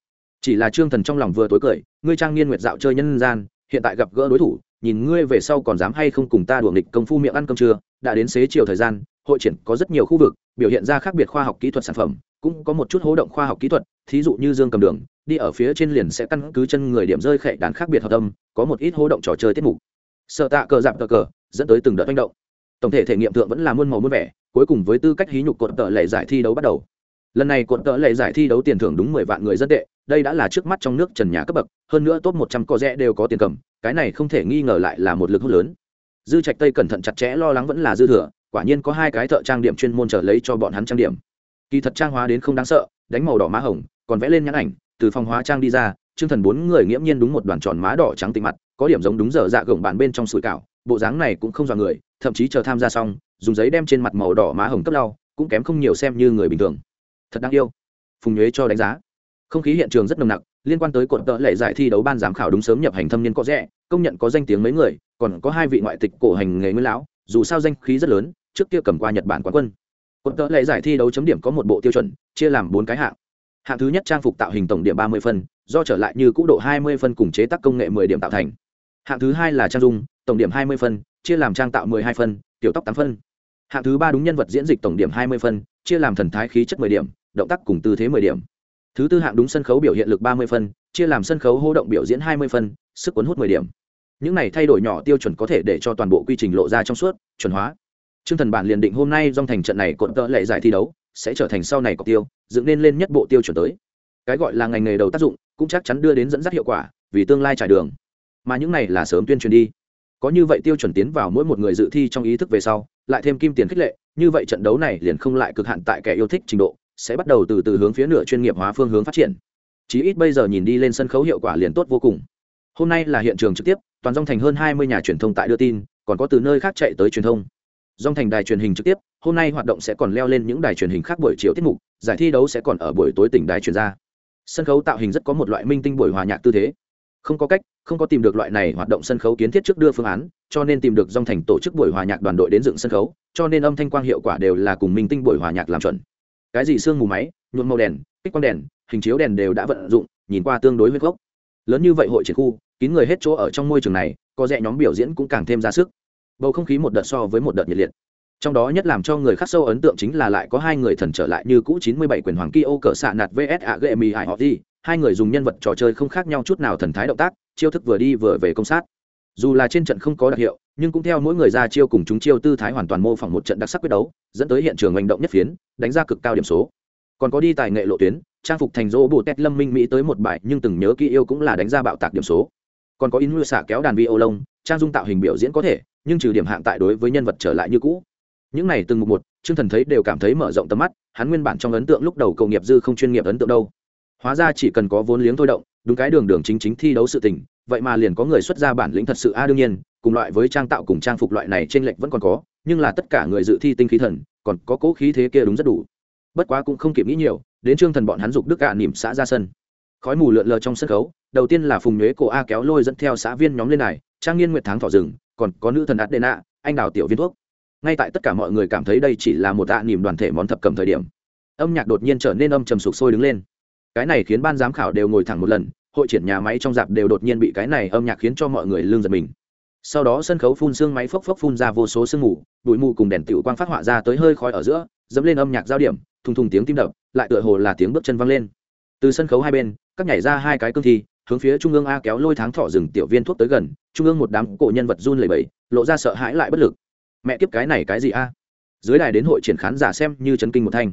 Chỉ là trương thần trong lòng vừa tối cười, ngươi trang nghiên nguyệt dạo chơi nhân gian, hiện tại gặp gỡ đối thủ, nhìn ngươi về sau còn dám hay không cùng ta đùa nghịch công phu miệng ăn cơm trưa, đã đến xế chiều thời gian, hội triển có rất nhiều khu vực, biểu hiện ra khác biệt khoa học kỹ thuật sản phẩm, cũng có một chút hố động khoa học kỹ thuật, thí dụ như dương cầm đường, đi ở phía trên liền sẽ căn cứ chân người điểm rơi khệ đàn khác biệt hợp tâm có một ít hố động trò chơi tiết mục sợ tạ cờ giảm cờ cờ, dẫn tới từng đợt manh động. Tổng thể thể nghiệm thượng vẫn là muôn màu muôn vẻ, cuối cùng với tư cách hí nhục cột tợ lệ giải thi đấu bắt đầu. Lần này cột tợ lệ giải thi đấu tiền thưởng đúng mười vạn người dân tệ, đây đã là trước mắt trong nước trần nhà cấp bậc, hơn nữa top một trăm co rẽ đều có tiền cầm, cái này không thể nghi ngờ lại là một lực hút lớn. Dư trạch tây cẩn thận chặt chẽ lo lắng vẫn là dư thừa, quả nhiên có hai cái thợ trang điểm chuyên môn trở lấy cho bọn hắn trang điểm. Kỳ thật trang hóa đến không đáng sợ, đánh màu đỏ má hồng, còn vẽ lên nhãn ảnh, từ phòng hóa trang đi ra chương thần bốn người nghiễm nhiên đúng một đoàn tròn má đỏ trắng tinh mặt có điểm giống đúng giờ dạ gồng bạn bên trong sủi cảo, bộ dáng này cũng không dọa người, thậm chí chờ tham gia xong, dùng giấy đem trên mặt màu đỏ má hồng cấp lau, cũng kém không nhiều xem như người bình thường. Thật đáng yêu. Phùng nhuế cho đánh giá. Không khí hiện trường rất nồng nặc, liên quan tới cột tợ lệ giải thi đấu ban giám khảo đúng sớm nhập hành thâm niên có rẻ, công nhận có danh tiếng mấy người, còn có hai vị ngoại tịch cổ hành nghề nguyên lão, dù sao danh khí rất lớn, trước kia cầm qua nhật bản quán quân. Cột tợ lệ giải thi đấu chấm điểm có một bộ tiêu chuẩn, chia làm bốn cái hạng. Hạng thứ nhất trang phục tạo hình tổng điểm ba mươi phân, do trở lại như cũ độ hai mươi phân cùng chế tác công nghệ mười điểm tạo thành hạng thứ hai là trang dung, tổng điểm hai mươi phân, chia làm trang tạo mười hai phân tiểu tóc tám phân. Hạng thứ ba đúng nhân vật diễn dịch tổng điểm hai mươi phân, chia làm thần thái khí chất mười điểm, động tác cùng tư thế mười điểm. Thứ tư hạng đúng sân khấu biểu hiện lực ba mươi phân, chia làm sân khấu hô động biểu diễn hai mươi phân, sức cuốn hút mười điểm. Những này thay đổi nhỏ tiêu chuẩn có thể để cho toàn bộ quy trình lộ ra trong suốt, chuẩn hóa. T r ư ơ n g thần bản liền định hôm nay dòng thành trận này cộn tợ lệ giải thi đấu, sẽ trở thành sau này cọc tiêu, dựng nên lên nhất bộ tiêu chuẩn tới. Cái gọi là ngành nghề đầu tác dụng, cũng chắc chắn đưa đến dẫn dắt hiệu quả, vì tương lai trải đường mà những này là sớm tuyên truyền đi. Có như vậy tiêu chuẩn tiến vào mỗi một người dự thi trong ý thức về sau, lại thêm kim tiền khích lệ, như vậy trận đấu này liền không lại cực hạn tại kẻ yêu thích trình độ, sẽ bắt đầu từ từ hướng phía nửa chuyên nghiệp hóa phương hướng phát triển. Chí ít bây giờ nhìn đi lên sân khấu hiệu quả liền tốt vô cùng. Hôm nay là hiện trường trực tiếp, toàn dòng thành hơn hai mươi nhà truyền thông tại đưa tin, còn có từ nơi khác chạy tới truyền thông. Dòng thành đài truyền hình trực tiếp, hôm nay hoạt động sẽ còn leo lên những đài truyền hình khác buổi chiều tiết mục, giải thi đấu sẽ còn ở buổi tối tỉnh đài truyền ra. Sân khấu tạo hình rất có một loại minh tinh buổi hòa nhạc tư thế không có cách, không có tìm được loại này hoạt động sân khấu kiến thiết trước đưa phương án, cho nên tìm được dòng thành tổ chức buổi hòa nhạc đoàn đội đến dựng sân khấu, cho nên âm thanh quang hiệu quả đều là cùng minh tinh buổi hòa nhạc làm chuẩn. Cái gì sương mù máy, nhuộm màu đèn, kích quang đèn, hình chiếu đèn đều đã vận dụng, nhìn qua tương đối huyết gốc. Lớn như vậy hội triển khu, kín người hết chỗ ở trong môi trường này, có rẻ nhóm biểu diễn cũng càng thêm ra sức. Bầu không khí một đợt so với một đợt nhiệt liệt. Trong đó nhất làm cho người khắc sâu ấn tượng chính là lại có hai người thần trở lại như cũ chín mươi bảy quyền hoàng kia ô cỡ xạ nạt vs a gệ mì hải họ gì hai người dùng nhân vật trò chơi không khác nhau chút nào thần thái động tác, chiêu thức vừa đi vừa về công sát. Dù là trên trận không có đặc hiệu, nhưng cũng theo mỗi người ra chiêu cùng chúng chiêu tư thái hoàn toàn mô phỏng một trận đặc sắc quyết đấu, dẫn tới hiện trường hành động nhất phiến, đánh ra cực cao điểm số. Còn có đi tài nghệ lộ tuyến, trang phục thành dỗ bù tét lâm minh mỹ tới một bài, nhưng từng nhớ kỹ yêu cũng là đánh ra bạo tạc điểm số. Còn có in mưa xả kéo đàn vi ô lông trang dung tạo hình biểu diễn có thể, nhưng trừ điểm hạng tại đối với nhân vật trở lại như cũ. Những này từng mục một chương thần thấy đều cảm thấy mở rộng tầm mắt, hắn nguyên bản trong ấn tượng lúc đầu cầu nghiệp dư không chuyên nghiệp ấn tượng đâu hóa ra chỉ cần có vốn liếng thôi động, đúng cái đường đường chính chính thi đấu sự tình, vậy mà liền có người xuất ra bản lĩnh thật sự a, đương nhiên, cùng loại với trang tạo cùng trang phục loại này trên lệnh vẫn còn có, nhưng là tất cả người dự thi tinh khí thần, còn có cố khí thế kia đúng rất đủ. Bất quá cũng không kịp nghĩ nhiều, đến trương thần bọn hắn dục đức gạ nỉm xã ra sân. Khói mù lượn lờ trong sân khấu, đầu tiên là phùng nhuế cổ a kéo lôi dẫn theo xã viên nhóm lên này, trang nghiên nguyệt tháng thỏ rừng, còn có nữ thần ạt đê nạ anh đào tiểu viên thuốc. Ngay tại tất cả mọi người cảm thấy đây chỉ là một ạ nỉm đoàn thể món thập cầm thời điểm, âm nhạc đột nhiên trở nên âm trầm sục sôi đứng lên cái này khiến ban giám khảo đều ngồi thẳng một lần, hội triển nhà máy trong dạp đều đột nhiên bị cái này âm nhạc khiến cho mọi người lương giật mình. Sau đó sân khấu phun xương máy phốc phốc phun ra vô số sương mù, bụi mù cùng đèn tiểu quang phát họa ra tới hơi khói ở giữa, dẫm lên âm nhạc giao điểm, thùng thùng tiếng tim đập, lại tựa hồ là tiếng bước chân văng lên. Từ sân khấu hai bên, các nhảy ra hai cái cương thi, hướng phía trung ương a kéo lôi tháng thọ rừng tiểu viên thuốc tới gần, trung ương một đám cổ nhân vật run lẩy bẩy, lộ ra sợ hãi lại bất lực. Mẹ kiếp cái này cái gì a? Dưới đài đến hội triển khán giả xem như chấn kinh một thanh.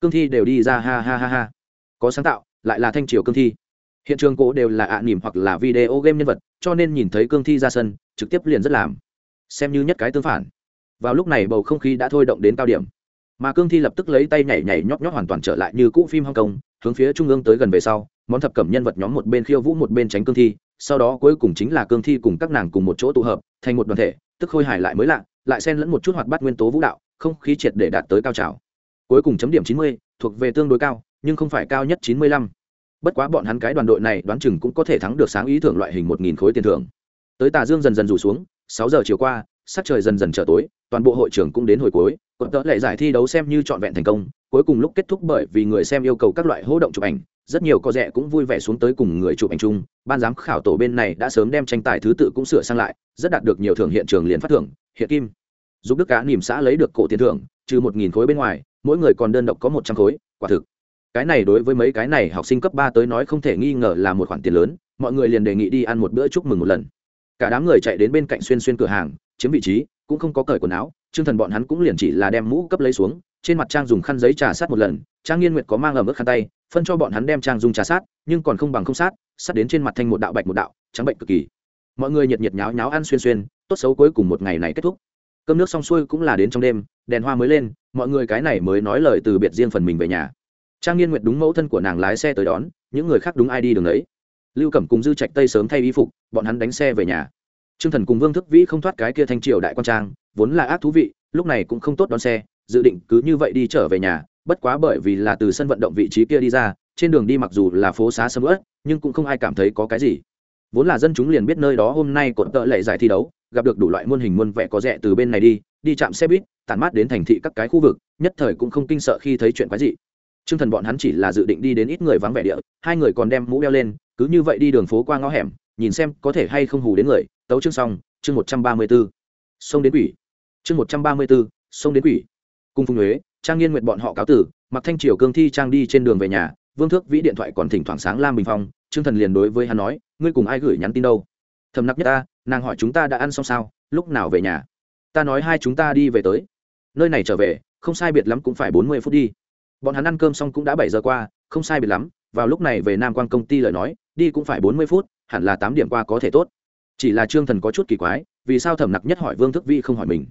Cương thi đều đi ra ha ha ha ha có sáng tạo, lại là thanh triều cương thi. Hiện trường cổ đều là ạ à nỉm hoặc là video game nhân vật, cho nên nhìn thấy cương thi ra sân, trực tiếp liền rất làm. Xem như nhất cái tương phản. Vào lúc này bầu không khí đã thôi động đến cao điểm. Mà cương thi lập tức lấy tay nhảy nhảy nhóc nhóc hoàn toàn trở lại như cũ phim hong kong, hướng phía trung ương tới gần về sau, món thập cẩm nhân vật nhóm một bên khiêu vũ một bên tránh cương thi, sau đó cuối cùng chính là cương thi cùng các nàng cùng một chỗ tụ hợp, thành một đoàn thể, tức khôi hài lại mới lạ, lại xen lẫn một chút hoạt bát nguyên tố vũ đạo, không khí triệt để đạt tới cao trào. Cuối cùng chấm điểm chín mươi, thuộc về tương đối cao nhưng không phải cao nhất chín mươi lăm. Bất quá bọn hắn cái đoàn đội này đoán chừng cũng có thể thắng được sáng ý thưởng loại hình một nghìn khối tiền thưởng. Tới tà dương dần dần rủ xuống, sáu giờ chiều qua, sắc trời dần dần trở tối, toàn bộ hội trưởng cũng đến hồi cuối quận tớ lại giải thi đấu xem như trọn vẹn thành công, cuối cùng lúc kết thúc bởi vì người xem yêu cầu các loại hỗ động chụp ảnh, rất nhiều có rẻ cũng vui vẻ xuống tới cùng người chụp ảnh chung, ban giám khảo tổ bên này đã sớm đem tranh tài thứ tự cũng sửa sang lại, rất đạt được nhiều thưởng hiện trường liền phát thưởng, hiện kim. Giúp đức cá nỉm xã lấy được cổ tiền thưởng, trừ một nghìn khối bên ngoài, mỗi người còn đơn độc có một trăm khối, quả thực cái này đối với mấy cái này học sinh cấp ba tới nói không thể nghi ngờ là một khoản tiền lớn, mọi người liền đề nghị đi ăn một bữa chúc mừng một lần. Cả đám người chạy đến bên cạnh xuyên xuyên cửa hàng, chiếm vị trí, cũng không có cởi quần áo chương thần bọn hắn cũng liền chỉ là đem mũ cấp lấy xuống, trên mặt trang dùng khăn giấy trà sát một lần, trang nghiên nguyệt có mang ở mức khăn tay, phân cho bọn hắn đem trang dùng trà sát, nhưng còn không bằng không sát sát đến trên mặt thanh một đạo bạch một đạo, trắng bệnh cực kỳ. Mọi người nhiệt nhiệt nháo nháo ăn xuyên xuyên, tốt xấu cuối cùng một ngày này kết thúc. Cơm nước xong xuôi cũng là đến trong đêm, đèn hoa mới lên, mọi người cái này mới nói lời từ biệt riêng phần mình về nhà trang nghiên nguyệt đúng mẫu thân của nàng lái xe tới đón, những người khác đúng ai đi đường ấy. Lưu cẩm cùng dư trạch tây sớm thay y phục, bọn hắn đánh xe về nhà. T r ư ơ n g thần cùng vương thức vĩ không thoát cái kia thanh triều đại quan trang, vốn là ác thú vị, lúc này cũng không tốt đón xe, dự định cứ như vậy đi trở về nhà, bất quá bởi vì là từ sân vận động vị trí kia đi ra, trên đường đi mặc dù là phố xá sầm ớt nhưng cũng không ai cảm thấy có cái gì. Vốn là dân chúng liền biết nơi đó hôm nay cột tợ lệ giải thi đấu, gặp được đủ loại muôn hình muôn vẻ có rẻ từ bên này đi đi chạm xe buýt, tản mát đến thành thị các cái khu vực, nhất thời cũng không kinh sợ khi thấy chuyện quái dị. Trương Thần bọn hắn chỉ là dự định đi đến ít người vắng vẻ địa, hai người còn đem mũ đeo lên, cứ như vậy đi đường phố qua ngõ hẻm, nhìn xem có thể hay không hù đến người. Tấu chương xong, chương một trăm ba mươi 134. Sông đến quỷ. Chương một trăm ba mươi 134, sông đến quỷ. Cung Phùng Huế, Trang Nghiên nguyện bọn họ cáo tử, mặc thanh triều cương thi trang đi trên đường về nhà, Vương Thước Vĩ điện thoại còn thỉnh thoảng sáng lam bình phong, Trương Thần liền đối với hắn nói, ngươi cùng ai gửi nhắn tin đâu? Thầm nặc nhất ta, nàng hỏi chúng ta đã ăn xong sao, lúc nào về nhà? Ta nói hai chúng ta đi về tới. Nơi này trở về, không sai biệt lắm cũng phải bốn mươi phút đi bọn hắn ăn cơm xong cũng đã bảy giờ qua, không sai biệt lắm, vào lúc này về nam quan công ty lời nói, đi cũng phải bốn mươi phút, hẳn là tám điểm qua có thể tốt. Chỉ là trương thần có chút kỳ quái, vì sao thẩm nặc nhất hỏi vương thức vi không hỏi mình?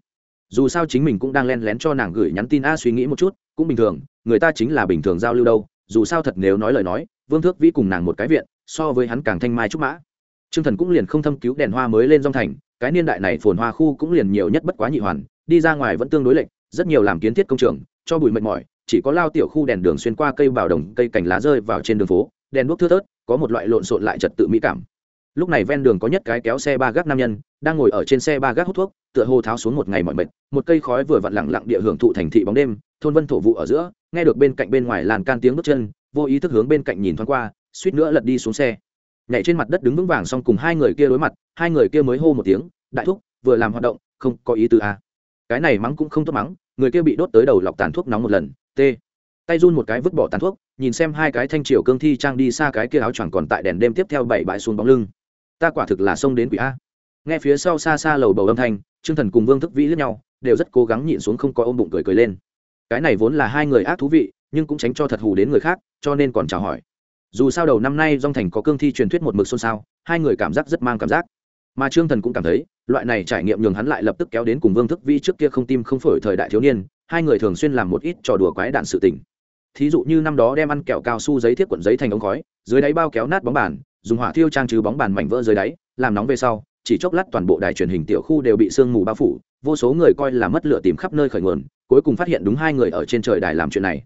Dù sao chính mình cũng đang len lén cho nàng gửi nhắn tin a suy nghĩ một chút, cũng bình thường, người ta chính là bình thường giao lưu đâu, dù sao thật nếu nói lời nói, vương thước vĩ cùng nàng một cái viện, so với hắn càng thanh mai trúc mã. Trương thần cũng liền không thâm cứu đèn hoa mới lên dòng thành, cái niên đại này phồn hoa khu cũng liền nhiều nhất bất quá nhị hoàn, đi ra ngoài vẫn tương đối lệch, rất nhiều làm kiến thiết công trường, cho bụi mệt mỏi chỉ có lao tiểu khu đèn đường xuyên qua cây bào đồng, cây cành lá rơi vào trên đường phố, đèn đuốc thưa thớt, có một loại lộn xộn lại trật tự mỹ cảm lúc này ven đường có nhất cái kéo xe ba gác nam nhân, đang ngồi ở trên xe ba gác hút thuốc, tựa hồ tháo xuống một ngày mọi mệt, một cây khói vừa vặn lặng lặng địa hưởng thụ thành thị bóng đêm, thôn vân thổ vụ ở giữa, nghe được bên cạnh bên ngoài làn can tiếng bước chân, vô ý thức hướng bên cạnh nhìn thoáng qua, suýt nữa lật đi xuống xe nhảy trên mặt đất đứng vững vàng xong cùng hai người kia đối mặt, hai người kia mới hô một tiếng, đại thúc, vừa làm hoạt động, không có ý tư a à. cái này mắng cũng không tốt mắng, người kia bị đốt tới đầu lọc tàn thuốc nóng một lần t. Tay run một cái vứt bỏ tàn thuốc, nhìn xem hai cái thanh triều cương thi trang đi xa cái kia áo choàng còn tại đèn đêm tiếp theo bảy bãi xuống bóng lưng. Ta quả thực là xông đến quỷ a. Nghe phía sau xa xa lầu bầu âm thanh, trương thần cùng vương thức vĩ lướt nhau, đều rất cố gắng nhịn xuống không có ôm bụng cười cười lên. Cái này vốn là hai người ác thú vị, nhưng cũng tránh cho thật hù đến người khác, cho nên còn chào hỏi. Dù sao đầu năm nay dong thành có cương thi truyền thuyết một mực xôn xao, hai người cảm giác rất mang cảm giác. Mà trương thần cũng cảm thấy, loại này trải nghiệm nhường hắn lại lập tức kéo đến cùng vương thức vi trước kia không tim không phổi thời đại thiếu niên hai người thường xuyên làm một ít trò đùa quái đạn sự tình. Thí dụ như năm đó đem ăn kẹo cao su giấy thiết cuộn giấy thành ống khói, dưới đáy bao kéo nát bóng bàn, dùng hỏa thiêu trang trừ bóng bàn mảnh vỡ dưới đáy, làm nóng về sau, chỉ chốc lát toàn bộ đài truyền hình tiểu khu đều bị sương mù bao phủ, vô số người coi là mất lửa tìm khắp nơi khởi nguồn, cuối cùng phát hiện đúng hai người ở trên trời đài làm chuyện này.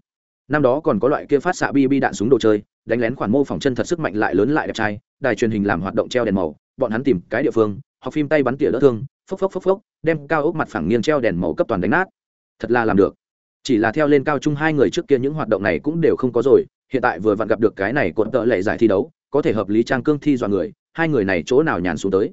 Năm đó còn có loại kia phát xạ bi bi đạn súng đồ chơi, đánh lén khoản mô phỏng chân thật sức mạnh lại lớn lại đẹp trai, đài truyền hình làm hoạt động treo đèn màu, bọn hắn tìm cái địa phương, học phim tay bắn tỉa đỡ thương, phốc phốc phốc phốc, đem cao ốc mặt phẳng nghiêng treo đèn màu cấp toàn đánh nát thật là làm được. Chỉ là theo lên cao trung hai người trước kia những hoạt động này cũng đều không có rồi, hiện tại vừa vặn gặp được cái này cuộn tợ lệ giải thi đấu, có thể hợp lý trang cương thi dọa người, hai người này chỗ nào nhàn xuống tới.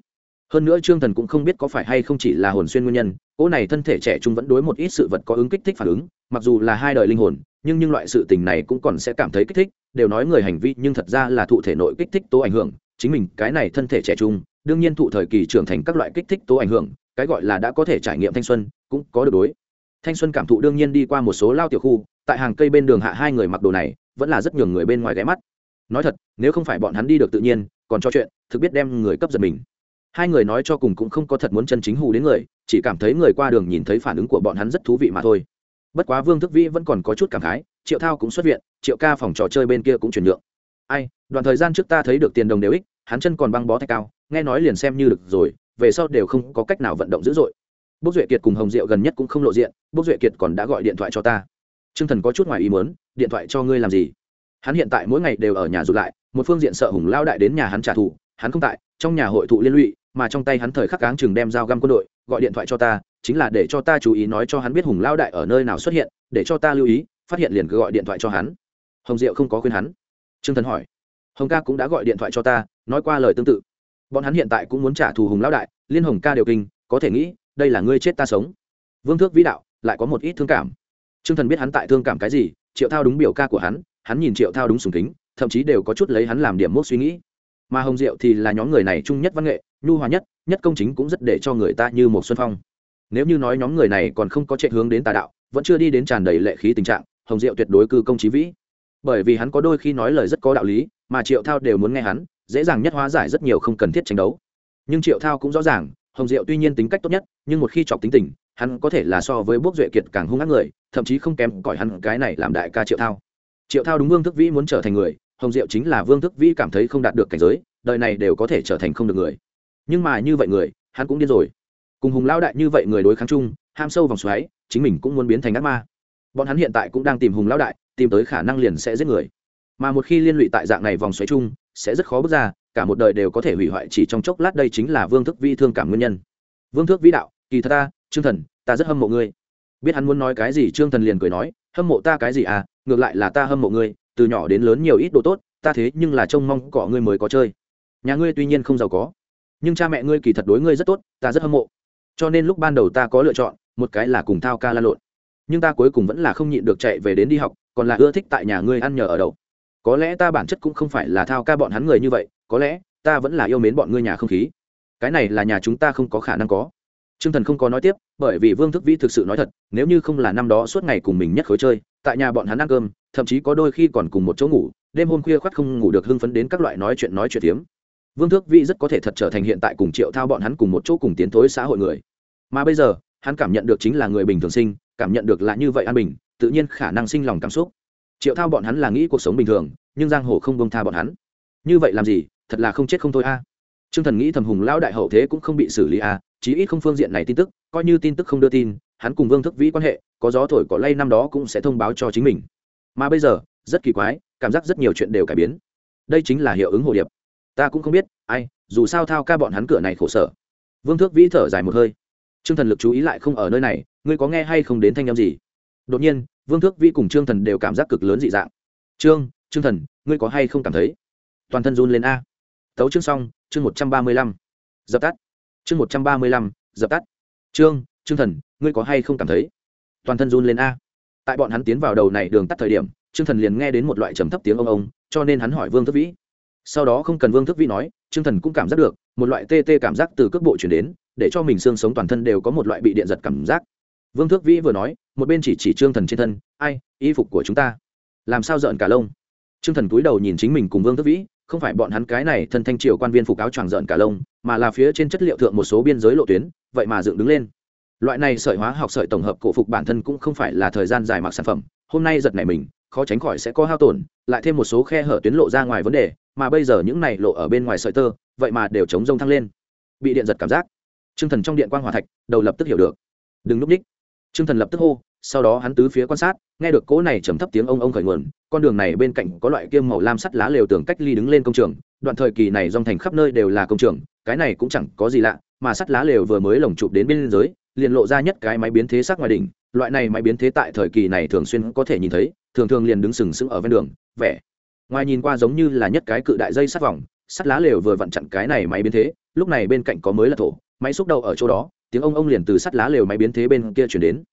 Hơn nữa trương thần cũng không biết có phải hay không chỉ là hồn xuyên nguyên nhân, cỗ này thân thể trẻ trung vẫn đối một ít sự vật có ứng kích thích phản ứng, mặc dù là hai đời linh hồn, nhưng nhưng loại sự tình này cũng còn sẽ cảm thấy kích thích, đều nói người hành vi nhưng thật ra là thụ thể nội kích thích tố ảnh hưởng, chính mình cái này thân thể trẻ trung, đương nhiên thụ thời kỳ trưởng thành các loại kích thích tố ảnh hưởng, cái gọi là đã có thể trải nghiệm thanh xuân, cũng có được đối thanh xuân cảm thụ đương nhiên đi qua một số lao tiểu khu, tại hàng cây bên đường hạ hai người mặc đồ này, vẫn là rất nhường người bên ngoài ghé mắt. Nói thật, nếu không phải bọn hắn đi được tự nhiên, còn cho chuyện, thực biết đem người cấp giật mình. Hai người nói cho cùng cũng không có thật muốn chân chính hù đến người, chỉ cảm thấy người qua đường nhìn thấy phản ứng của bọn hắn rất thú vị mà thôi. Bất quá vương thức vĩ vẫn còn có chút cảm khái, triệu thao cũng xuất viện, triệu ca phòng trò chơi bên kia cũng chuyển nhượng. Ai, đoạn thời gian trước ta thấy được tiền đồng đều ích, hắn chân còn băng bó thạch cao, nghe nói liền xem như được rồi, về sau đều không có cách nào vận động dữ dội bốc duệ kiệt cùng hồng diệu gần nhất cũng không lộ diện, bốc duệ kiệt còn đã gọi điện thoại cho ta. T r ư ơ n g thần có chút ngoài ý muốn, điện thoại cho ngươi làm gì? Hắn hiện tại mỗi ngày đều ở nhà rụt lại, một phương diện sợ hùng lao đại đến nhà hắn trả thù, hắn không tại, trong nhà hội thụ liên lụy, mà trong tay hắn thời khắc cáng chừng đem dao găm quân đội, gọi điện thoại cho ta, chính là để cho ta chú ý nói cho hắn biết hùng lao đại ở nơi nào xuất hiện, để cho ta lưu ý, phát hiện liền cứ gọi điện thoại cho hắn. Hồng diệu không có khuyên hắn. T r ư ơ n g thần hỏi. Hồng ca cũng đã gọi điện thoại cho ta, nói qua lời tương tự. Bọn hắn hiện tại cũng muốn trả thù hùng lao đại, liên hồng ca đều kinh, có thể nghĩ đây là ngươi chết ta sống. Vương thước vĩ đạo, lại có một ít thương cảm. T r ư ơ n g thần biết hắn tại thương cảm cái gì, triệu thao đúng biểu ca của hắn hắn nhìn triệu thao đúng sùng kính, thậm chí đều có chút lấy hắn làm điểm mốt suy nghĩ. Mà hồng diệu thì là nhóm người này chung nhất văn nghệ, nhu hòa nhất nhất công chính cũng rất để cho người ta như một xuân phong. Nếu như nói nhóm người này còn không có chạy hướng đến tà đạo, vẫn chưa đi đến tràn đầy lệ khí tình trạng, hồng diệu tuyệt đối cư công trí vĩ. Bởi vì hắn có đôi khi nói lời rất có đạo lý, mà triệu thao đều muốn nghe hắn, dễ dàng nhất hóa giải rất nhiều không cần thiết tranh đấu. Nhưng triệu thao cũng rõ ràng hồng diệu tuy nhiên tính cách tốt nhất, nhưng một khi chọc tính tình, hắn có thể là so với bốc duệ kiệt càng hung ác người, thậm chí không kém cỏi hắn cái này làm đại ca triệu thao. Triệu thao đúng vương thức vĩ muốn trở thành người, hồng diệu chính là vương thức vĩ cảm thấy không đạt được cảnh giới, đời này đều có thể trở thành không được người. Nhưng mà như vậy người, hắn cũng điên rồi. Cùng hùng lao đại như vậy người đối kháng chung, ham sâu vòng xoáy, chính mình cũng muốn biến thành ác ma. Bọn hắn hiện tại cũng đang tìm hùng lao đại, tìm tới khả năng liền sẽ giết người. Mà một khi liên lụy tại dạng này vòng xoáy chung, sẽ rất khó bước ra cả một đời đều có thể hủy hoại chỉ trong chốc lát đây chính là vương thức vi thương cảm nguyên nhân. Vương thức vĩ đạo, kỳ thật ta, trương thần, ta rất hâm mộ ngươi. Biết hắn muốn nói cái gì trương thần liền cười nói, hâm mộ ta cái gì à ngược lại là ta hâm mộ ngươi, từ nhỏ đến lớn nhiều ít đồ tốt, ta thế nhưng là trông mong cọ ngươi mới có chơi. Nhà ngươi tuy nhiên không giàu có, nhưng cha mẹ ngươi kỳ thật đối ngươi rất tốt, ta rất hâm mộ. Cho nên lúc ban đầu ta có lựa chọn, một cái là cùng thao ca la lộn, nhưng ta cuối cùng vẫn là không nhịn được chạy về đến đi học, còn là ưa thích tại nhà ngươi ăn nhờ ở đậu. Có lẽ ta bản chất cũng không phải là thao ca bọn hắn người như vậy có lẽ ta vẫn là yêu mến bọn ngươi nhà không khí. Cái này là nhà chúng ta không có khả năng có. T r ư ơ n g thần không có nói tiếp, bởi vì vương thức vĩ thực sự nói thật, nếu như không là năm đó suốt ngày cùng mình nhất khối chơi, tại nhà bọn hắn ăn cơm, thậm chí có đôi khi còn cùng một chỗ ngủ, đêm hôm khuya khoắt không ngủ được hưng phấn đến các loại nói chuyện nói chuyện tiếm vương thức vĩ rất có thể thật trở thành hiện tại cùng triệu thao bọn hắn cùng một chỗ cùng tiến thối xã hội người. Mà bây giờ, hắn cảm nhận được chính là người bình thường sinh, cảm nhận được là như vậy an bình, tự nhiên khả năng sinh lòng cảm xúc. Triệu thao bọn hắn là nghĩ cuộc sống bình thường, nhưng giang hồ không bông tha bọn hắn. Như vậy làm gì thật là không chết không thôi a. À. thần nghĩ thầm hùng lão đại hậu thế cũng không bị xử lý a à, chí ít không phương diện này tin tức coi như tin tức không đưa tin hắn cùng vương thức vĩ quan hệ có gió thổi có lay năm đó cũng sẽ thông báo cho chính mình. Mà bây giờ rất kỳ quái cảm giác rất nhiều chuyện đều cải biến. Đây chính là hiệu ứng hồ điệp. Ta cũng không biết ai dù sao thao ca bọn hắn cửa này khổ sở. Vương thước vĩ thở dài một hơi. Trương thần lực chú ý lại không ở nơi này ngươi có nghe hay không đến thanh â m gì? Đột nhiên vương thước vĩ cùng trương thần đều cảm giác cực lớn dị dạng. Trương trương thần ngươi có hay không cảm thấy toàn thân run lên a? Tấu chương xong, chương một trăm ba mươi lăm. Dập tắt. Chương một trăm ba mươi lăm, dập tắt. Chương chương thần, ngươi có hay không cảm thấy? Toàn thân run lên a. Tại bọn hắn tiến vào đầu này đường tắt thời điểm, chương thần liền nghe đến một loại trầm thấp tiếng ông ông, cho nên hắn hỏi vương thức vĩ. Sau đó không cần vương thức vĩ nói, chương thần cũng cảm giác được, một loại tê tê cảm giác từ cước bộ chuyển đến, để cho mình xương sống toàn thân đều có một loại bị điện giật cảm giác. Vương thức vĩ vừa nói, một bên chỉ chỉ trương thần trên thân, ai, y phục của chúng ta. Làm sao rợn cả lông? Trương thần cúi đầu nhìn chính mình cùng vương thức vĩ không phải bọn hắn cái này thân thanh triều quan viên phục áo choàng rợn cả lông, mà là phía trên chất liệu thượng một số biên giới lộ tuyến, vậy mà dựng đứng lên. Loại này sợi hóa học sợi tổng hợp cổ phục bản thân cũng không phải là thời gian dài mặc sản phẩm, hôm nay giật này mình, khó tránh khỏi sẽ có hao tổn, lại thêm một số khe hở tuyến lộ ra ngoài vấn đề, mà bây giờ những này lộ ở bên ngoài sợi tơ, vậy mà đều chống rông thăng lên. Bị điện giật cảm giác. T r ư ơ n g thần trong điện quan hòa thạch, đầu lập tức hiểu được. Đừng núp ních. T r ư ơ n g thần lập tức hô, sau đó hắn tứ phía quan sát, nghe được cỗ này trầm thấp tiếng ông ông khởi nguồn con đường này bên cạnh có loại kiêm màu lam sắt lá lều tường cách ly đứng lên công trường, đoạn thời kỳ này dòng thành khắp nơi đều là công trường, cái này cũng chẳng có gì lạ, mà sắt lá lều vừa mới lồng chụp đến bên giới, liền lộ ra nhất cái máy biến thế sắc ngoài đỉnh, loại này máy biến thế tại thời kỳ này thường xuyên có thể nhìn thấy, thường thường liền đứng sừng sững ở ven đường, vẻ. Ngoài nhìn qua giống như là nhất cái cự đại dây sắt vòng, sắt lá lều vừa vặn chặn cái này máy biến thế, lúc này bên cạnh có mới là thổ, máy xúc đầu ở chỗ đó, tiếng ông ông liền từ sắt lá lều máy biến thế bên kia chuyển đến.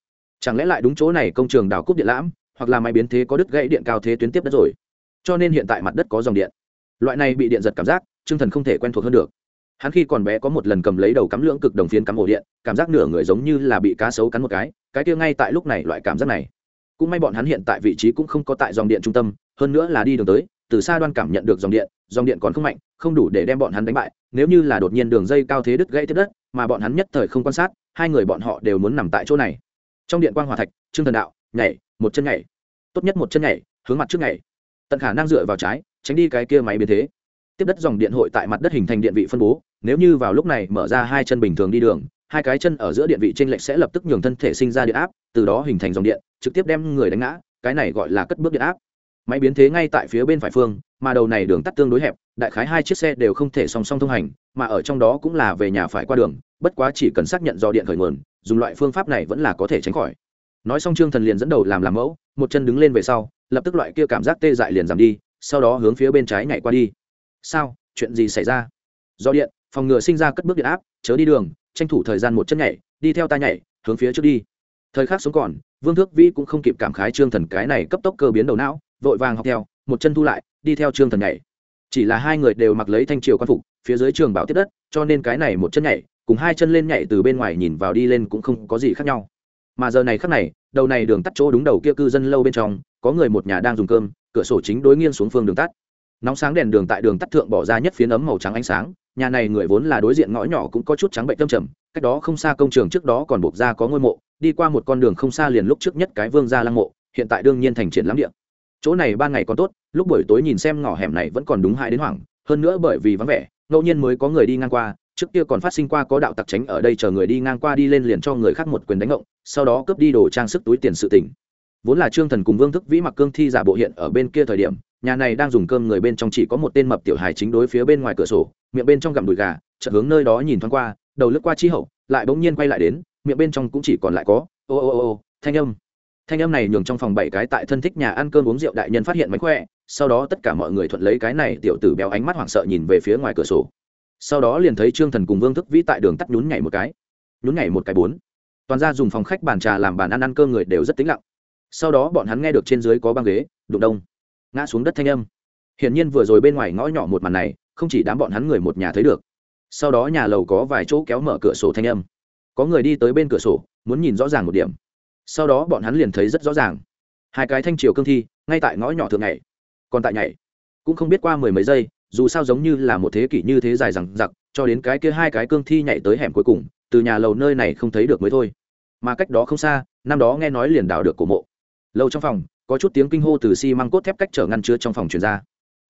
Chẳng lẽ lại đúng chỗ này công trường đào cúp điện lãm? Hoặc là máy biến thế có đứt gãy điện cao thế tuyến tiếp đất rồi. Cho nên hiện tại mặt đất có dòng điện. Loại này bị điện giật cảm giác chương thần không thể quen thuộc hơn được. Hắn khi còn bé có một lần cầm lấy đầu cắm lưỡng cực đồng phiến cắm ổ điện, cảm giác nửa người giống như là bị cá sấu cắn một cái cái kia ngay tại lúc này loại cảm giác này. Cũng may bọn hắn hiện tại vị trí cũng không có tại dòng điện trung tâm, hơn nữa là đi đường tới, từ xa đoan cảm nhận được dòng điện dòng điện còn không mạnh, không đủ để đem bọn hắn đánh bại, nếu như là đột nhiên đường dây cao thế đứt gãy tiếp đất, mà bọn hắn nhất thời không quan sát, hai người bọn họ đều muốn nằm tại chỗ này. Trong điện quan hòa thạch, trương thần đạo, nhảy một chân nhảy. Tốt nhất một chân nhảy, hướng mặt trước nhảy. Tận khả năng dựa vào trái, tránh đi cái kia máy biến thế. Tiếp đất dòng điện hội tại mặt đất hình thành điện vị phân bố, nếu như vào lúc này mở ra hai chân bình thường đi đường, hai cái chân ở giữa điện vị trên lệch sẽ lập tức nhường thân thể sinh ra điện áp, từ đó hình thành dòng điện, trực tiếp đem người đánh ngã, cái này gọi là cất bước điện áp. Máy biến thế ngay tại phía bên phải phương, mà đầu này đường tắt tương đối hẹp, đại khái hai chiếc xe đều không thể song song thông hành, mà ở trong đó cũng là về nhà phải qua đường, bất quá chỉ cần xác nhận do điện khởi nguồn, dùng loại phương pháp này vẫn là có thể tránh khỏi nói xong trương thần liền dẫn đầu làm làm mẫu, một chân đứng lên về sau, lập tức loại kia cảm giác tê dại liền giảm đi, sau đó hướng phía bên trái nhảy qua đi. Sao? Chuyện gì xảy ra? Do điện, phòng ngừa sinh ra cất bước điện áp, chớ đi đường, tranh thủ thời gian một chân nhảy, đi theo ta nhảy, hướng phía trước đi. Thời khắc sống còn, vương thước vĩ cũng không kịp cảm khái trương thần cái này cấp tốc cơ biến đầu não, vội vàng học theo, một chân thu lại, đi theo trương thần nhảy. Chỉ là hai người đều mặc lấy thanh triều quan phục, phía dưới trường bảo tiết đất, cho nên cái này một chân nhảy, cùng hai chân lên nhảy từ bên ngoài nhìn vào đi lên cũng không có gì khác nhau mà giờ này khắc này, đầu này đường tắt chỗ đúng đầu kia cư dân lâu bên trong, có người một nhà đang dùng cơm, cửa sổ chính đối nghiêng xuống phương đường tắt. Nóng sáng đèn đường tại đường tắt thượng bỏ ra nhất phiến ấm màu trắng ánh sáng, nhà này người vốn là đối diện ngõ nhỏ cũng có chút trắng bệnh tâm trầm, cách đó không xa công trường trước đó còn buộc ra có ngôi mộ, đi qua một con đường không xa liền lúc trước nhất cái vương gia lăng mộ, hiện tại đương nhiên thành triển lãm địa. Chỗ này ban ngày còn tốt, lúc buổi tối nhìn xem ngõ hẻm này vẫn còn đúng hại đến hoảng, hơn nữa bởi vì vắng vẻ, ngẫu nhiên mới có người đi ngang qua trước kia còn phát sinh qua có đạo tặc tránh ở đây chờ người đi ngang qua đi lên liền cho người khác một quyền đánh ngộng, sau đó cướp đi đồ trang sức túi tiền sự tỉnh vốn là trương thần cùng vương thức vĩ mặc cương thi giả bộ hiện ở bên kia thời điểm, nhà này đang dùng cơm người bên trong chỉ có một tên mập tiểu hài chính đối phía bên ngoài cửa sổ, miệng bên trong gặm đùi gà, chợt hướng nơi đó nhìn thoáng qua, đầu lướt qua chi hậu, lại bỗng nhiên quay lại đến, miệng bên trong cũng chỉ còn lại có, ô ô ô ô, thanh âm. Thanh âm này nhường trong phòng bảy cái tại thân thích nhà ăn cơm uống rượu đại nhân phát hiện mánh khỏe, sau đó tất cả mọi người thuận lấy cái này tiểu tử béo ánh mắt hoảng sợ nhìn về phía ngoài cửa sổ sau đó liền thấy trương thần cùng vương thức vĩ tại đường tắt nhún nhảy một cái nhún nhảy một cái bốn toàn ra dùng phòng khách bàn trà làm bàn ăn ăn cơm người đều rất tĩnh lặng sau đó bọn hắn nghe được trên dưới có băng ghế đụng đông ngã xuống đất thanh âm hiển nhiên vừa rồi bên ngoài ngõ nhỏ một màn này không chỉ đám bọn hắn người một nhà thấy được sau đó nhà lầu có vài chỗ kéo mở cửa sổ thanh âm có người đi tới bên cửa sổ muốn nhìn rõ ràng một điểm sau đó bọn hắn liền thấy rất rõ ràng hai cái thanh triều cương thi ngay tại ngõ nhỏ thường ngày còn tại nhảy cũng không biết qua mười mấy giây dù sao giống như là một thế kỷ như thế dài rằng giặc cho đến cái kia hai cái cương thi nhảy tới hẻm cuối cùng, từ nhà lầu nơi này không thấy được mới thôi. Mà cách đó không xa, năm đó nghe nói liền đào được cổ mộ. Lâu trong phòng, có chút tiếng kinh hô từ xi、si、măng cốt thép cách trở ngăn chứa trong phòng truyền ra.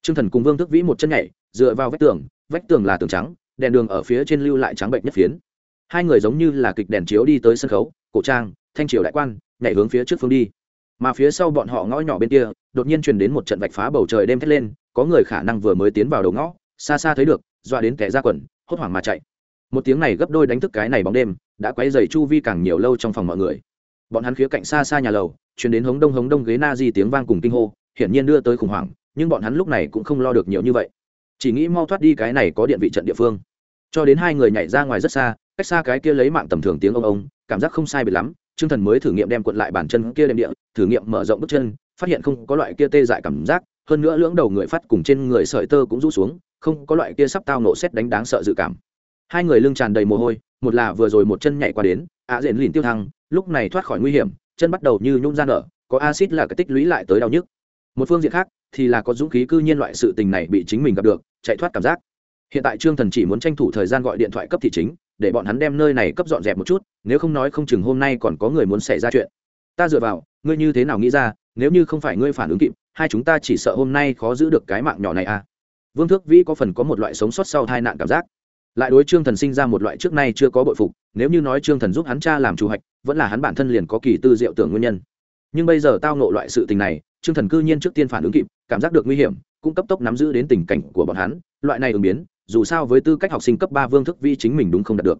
T r ư ơ n g thần cùng vương thức vĩ một chân nhảy, dựa vào vách tường vách tường là tường trắng, đèn đường ở phía trên lưu lại trắng bệnh nhất phiến. Hai người giống như là kịch đèn chiếu đi tới sân khấu, cổ trang, thanh triều đại quan, nhảy hướng phía trước phương đi. Mà phía sau bọn họ ngõ nhỏ bên kia, đột nhiên truyền đến một trận vạch phá bầu trời đêm thét lên có người khả năng vừa mới tiến vào đầu ngõ, xa xa thấy được, dọa đến kẻ ra quần, hốt hoảng mà chạy. Một tiếng này gấp đôi đánh thức cái này bóng đêm, đã quay dày chu vi càng nhiều lâu trong phòng mọi người. Bọn hắn khía cạnh xa xa nhà lầu chuyển đến hống đông hống đông ghế na di tiếng vang cùng kinh hô, hiển nhiên đưa tới khủng hoảng, nhưng bọn hắn lúc này cũng không lo được nhiều như vậy. Chỉ nghĩ mau thoát đi cái này có điện vị trận địa phương. Cho đến hai người nhảy ra ngoài rất xa, cách xa cái kia lấy mạng tầm thường tiếng ông ông, cảm giác không sai biệt lắm chương thần mới thử nghiệm đem cuộn lại bàn chân kia đem địa, thử nghiệm mở rộng bước chân, phát hiện không có loại kia tê dại cảm giác hơn nữa lưỡng đầu người phát cùng trên người sợi tơ cũng rũ xuống, không có loại kia sắp tao nổ xét đánh đáng sợ dự cảm. Hai người lưng tràn đầy mồ hôi, một là vừa rồi một chân nhảy qua đến, ạ à diện lìn tiêu thăng, lúc này thoát khỏi nguy hiểm, chân bắt đầu như nhung ra nở, có acid là cái tích lũy lại tới đau nhức. Một phương diện khác, thì là có dũng khí cư nhiên loại sự tình này bị chính mình gặp được, chạy thoát cảm giác. Hiện tại trương thần chỉ muốn tranh thủ thời gian gọi điện thoại cấp thị chính, để bọn hắn đem nơi này cấp dọn dẹp một chút, nếu không nói không chừng hôm nay còn có người muốn xảy ra chuyện. Ta dựa vào, ngươi như thế nào nghĩ ra, nếu như không phải ngươi phản ứng kịp hai chúng ta chỉ sợ hôm nay khó giữ được cái mạng nhỏ này à. Vương thước vĩ có phần có một loại sống sót sau tai nạn cảm giác. Lại đối trương thần sinh ra một loại trước nay chưa có bội phục, nếu như nói trương thần giúp hắn cha làm chủ hạch, vẫn là hắn bản thân liền có kỳ tư diệu tưởng nguyên nhân. Nhưng bây giờ tao nộ loại sự tình này, trương thần cư nhiên trước tiên phản ứng kịp, cảm giác được nguy hiểm, cũng cấp tốc nắm giữ đến tình cảnh của bọn hắn, loại này ứng biến, dù sao với tư cách học sinh cấp ba vương thức vi chính mình đúng không đạt được.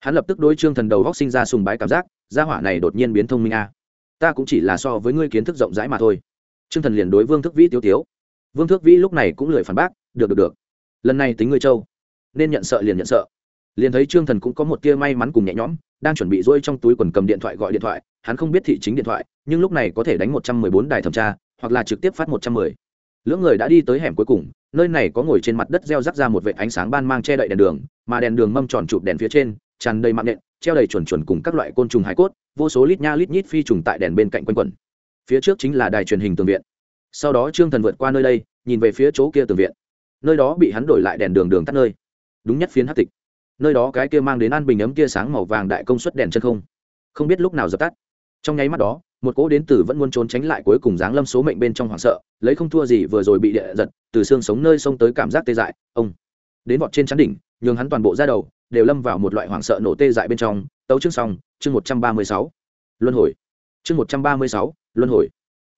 Hắn lập tức đối trương thần đầu góc sinh ra sùng bái cảm giác, gia hỏa này đột nhiên biến thông minh a ta cũng chỉ là so với ngươi kiến thức rộng rãi mà thôi trương thần liền đối vương thức vĩ tiêu tiếu. Vương Thước vĩ lúc này cũng lười phản bác, được được được. Lần này tính ngươi châu nên nhận sợ liền nhận sợ. Liền thấy trương thần cũng có một tia may mắn cùng nhẹ nhõm, đang chuẩn bị rôi trong túi quần cầm điện thoại gọi điện thoại, hắn không biết thị chính điện thoại, nhưng lúc này có thể đánh một trăm mười bốn đài thẩm tra, hoặc là trực tiếp phát một trăm mười. Lưỡng người đã đi tới hẻm cuối cùng, nơi này có ngồi trên mặt đất gieo rắc ra một vệ ánh sáng ban mang che đậy đèn đường, mà đèn đường mâm tròn chụp đèn phía trên, tràn đầy mạng nện, treo đầy chuẩn chuẩn cùng các loại côn trùng hải cốt, vô số lít nha lít nhít phi trùng tại đèn bên cạnh quanh quẩn phía trước chính là đài truyền hình tường viện. Sau đó trương thần vượt qua nơi đây, nhìn về phía chỗ kia tường viện. Nơi đó bị hắn đổi lại đèn đường đường tắt nơi. Đúng nhất phiến hát tịch. Nơi đó cái kia mang đến ăn bình ấm kia sáng màu vàng đại công suất đèn chân không. Không biết lúc nào dập tắt. Trong nháy mắt đó, một cỗ đến từ vẫn muốn trốn tránh lại cuối cùng giáng lâm số mệnh bên trong hoảng sợ, lấy không thua gì vừa rồi bị địa giật, từ xương sống nơi sông tới cảm giác tê dại, ông. Đến vọt trên chắn đỉnh, nhường hắn toàn bộ ra đầu đều lâm vào một loại hoảng sợ nổ tê dại bên trong. Tấu chương xong, chương một trăm ba mươi sáu. Luân hồi chương một trăm ba mươi sáu, luân hồi.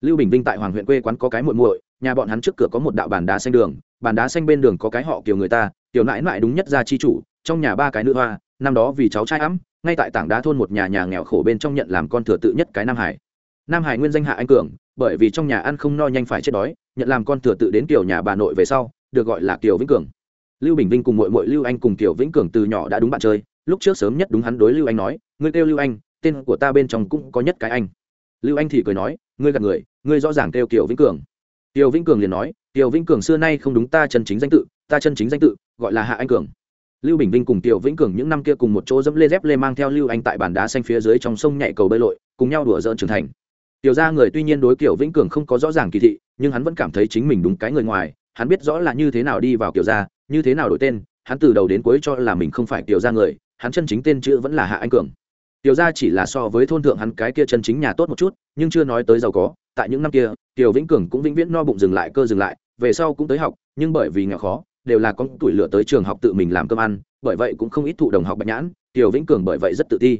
Lưu bình vinh tại hoàng huyện quê quán có cái muội muội, nhà bọn hắn trước cửa có một đạo bàn đá xanh đường, bàn đá xanh bên đường có cái họ kiểu người ta tiểu nãi nãi đúng nhất gia chi chủ, trong nhà ba cái nữ hoa, năm đó vì cháu trai ấm, ngay tại tảng đá thôn một nhà nhà nghèo khổ bên trong nhận làm con thừa tự nhất cái nam hải. Nam hải nguyên danh hạ anh cường, bởi vì trong nhà ăn không no nhanh phải chết đói, nhận làm con thừa tự đến kiểu nhà bà nội về sau, được gọi là kiều vĩnh cường. Lưu bình vinh cùng mội mội lưu anh cùng kiều vĩnh cường từ nhỏ đã đúng bạn chơi, lúc trước sớm nhất đúng hắn đối lưu anh nói, ngươi kêu lưu anh tên của ta bên trong cũng có nhất cái anh. Lưu anh thì cười nói, ngươi gạt người, ngươi rõ ràng kêu kiều vĩnh cường. Kiều vĩnh cường liền nói, kiều vĩnh cường xưa nay không đúng ta chân chính danh tự, ta chân chính danh tự gọi là hạ anh cường. Lưu bình vinh cùng kiều vĩnh cường những năm kia cùng một chỗ dẫm lê dép lê mang theo lưu anh tại bàn đá xanh phía dưới trong sông nhảy cầu bơi lội, cùng nhau đùa dỡn trưởng thành. Tiểu ra người tuy nhiên đối Kiều vĩnh cường không có rõ ràng kỳ thị, nhưng hắn vẫn cảm thấy chính mình đúng cái người ngoài, hắn biết rõ là như thế nào đi vào Kiều gia, như thế nào đổi tên, hắn từ đầu đến cuối cho là mình không phải Kiều gia người, hắn chân chính tên chữ vẫn là hạ anh cường tiểu gia chỉ là so với thôn thượng hắn cái kia chân chính nhà tốt một chút, nhưng chưa nói tới giàu có, tại những năm kia, tiểu vĩnh cường cũng vĩnh viễn no bụng dừng lại cơ dừng lại, về sau cũng tới học, nhưng bởi vì nghèo khó, đều là con tuổi lửa tới trường học tự mình làm cơm ăn, bởi vậy cũng không ít thụ đồng học bạch nhãn, tiểu vĩnh cường bởi vậy rất tự ti.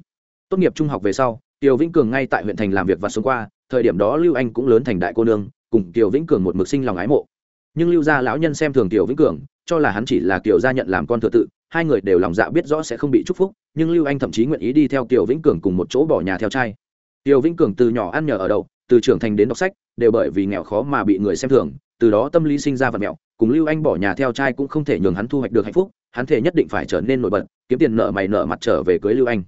Tốt nghiệp trung học về sau, tiểu vĩnh cường ngay tại huyện thành làm việc và xuống qua, thời điểm đó lưu anh cũng lớn thành đại cô nương, cùng tiểu vĩnh cường một mực sinh lòng ái mộ. Nhưng lưu gia lão nhân xem thường tiểu vĩnh cường, cho là hắn chỉ là kiểu gia nhận làm con thừa tự hai người đều lòng dạ biết rõ sẽ không bị chúc phúc, nhưng lưu anh thậm chí nguyện ý đi theo Tiêu vĩnh cường cùng một chỗ bỏ nhà theo trai. Tiêu vĩnh cường từ nhỏ ăn nhờ ở đậu, từ trưởng thành đến đọc sách, đều bởi vì nghèo khó mà bị người xem thường, từ đó tâm lý sinh ra vật mẹo, cùng lưu anh bỏ nhà theo trai cũng không thể nhường hắn thu hoạch được hạnh phúc, hắn thể nhất định phải trở nên nổi bật, kiếm tiền nợ mày nợ mặt trở về cưới lưu anh.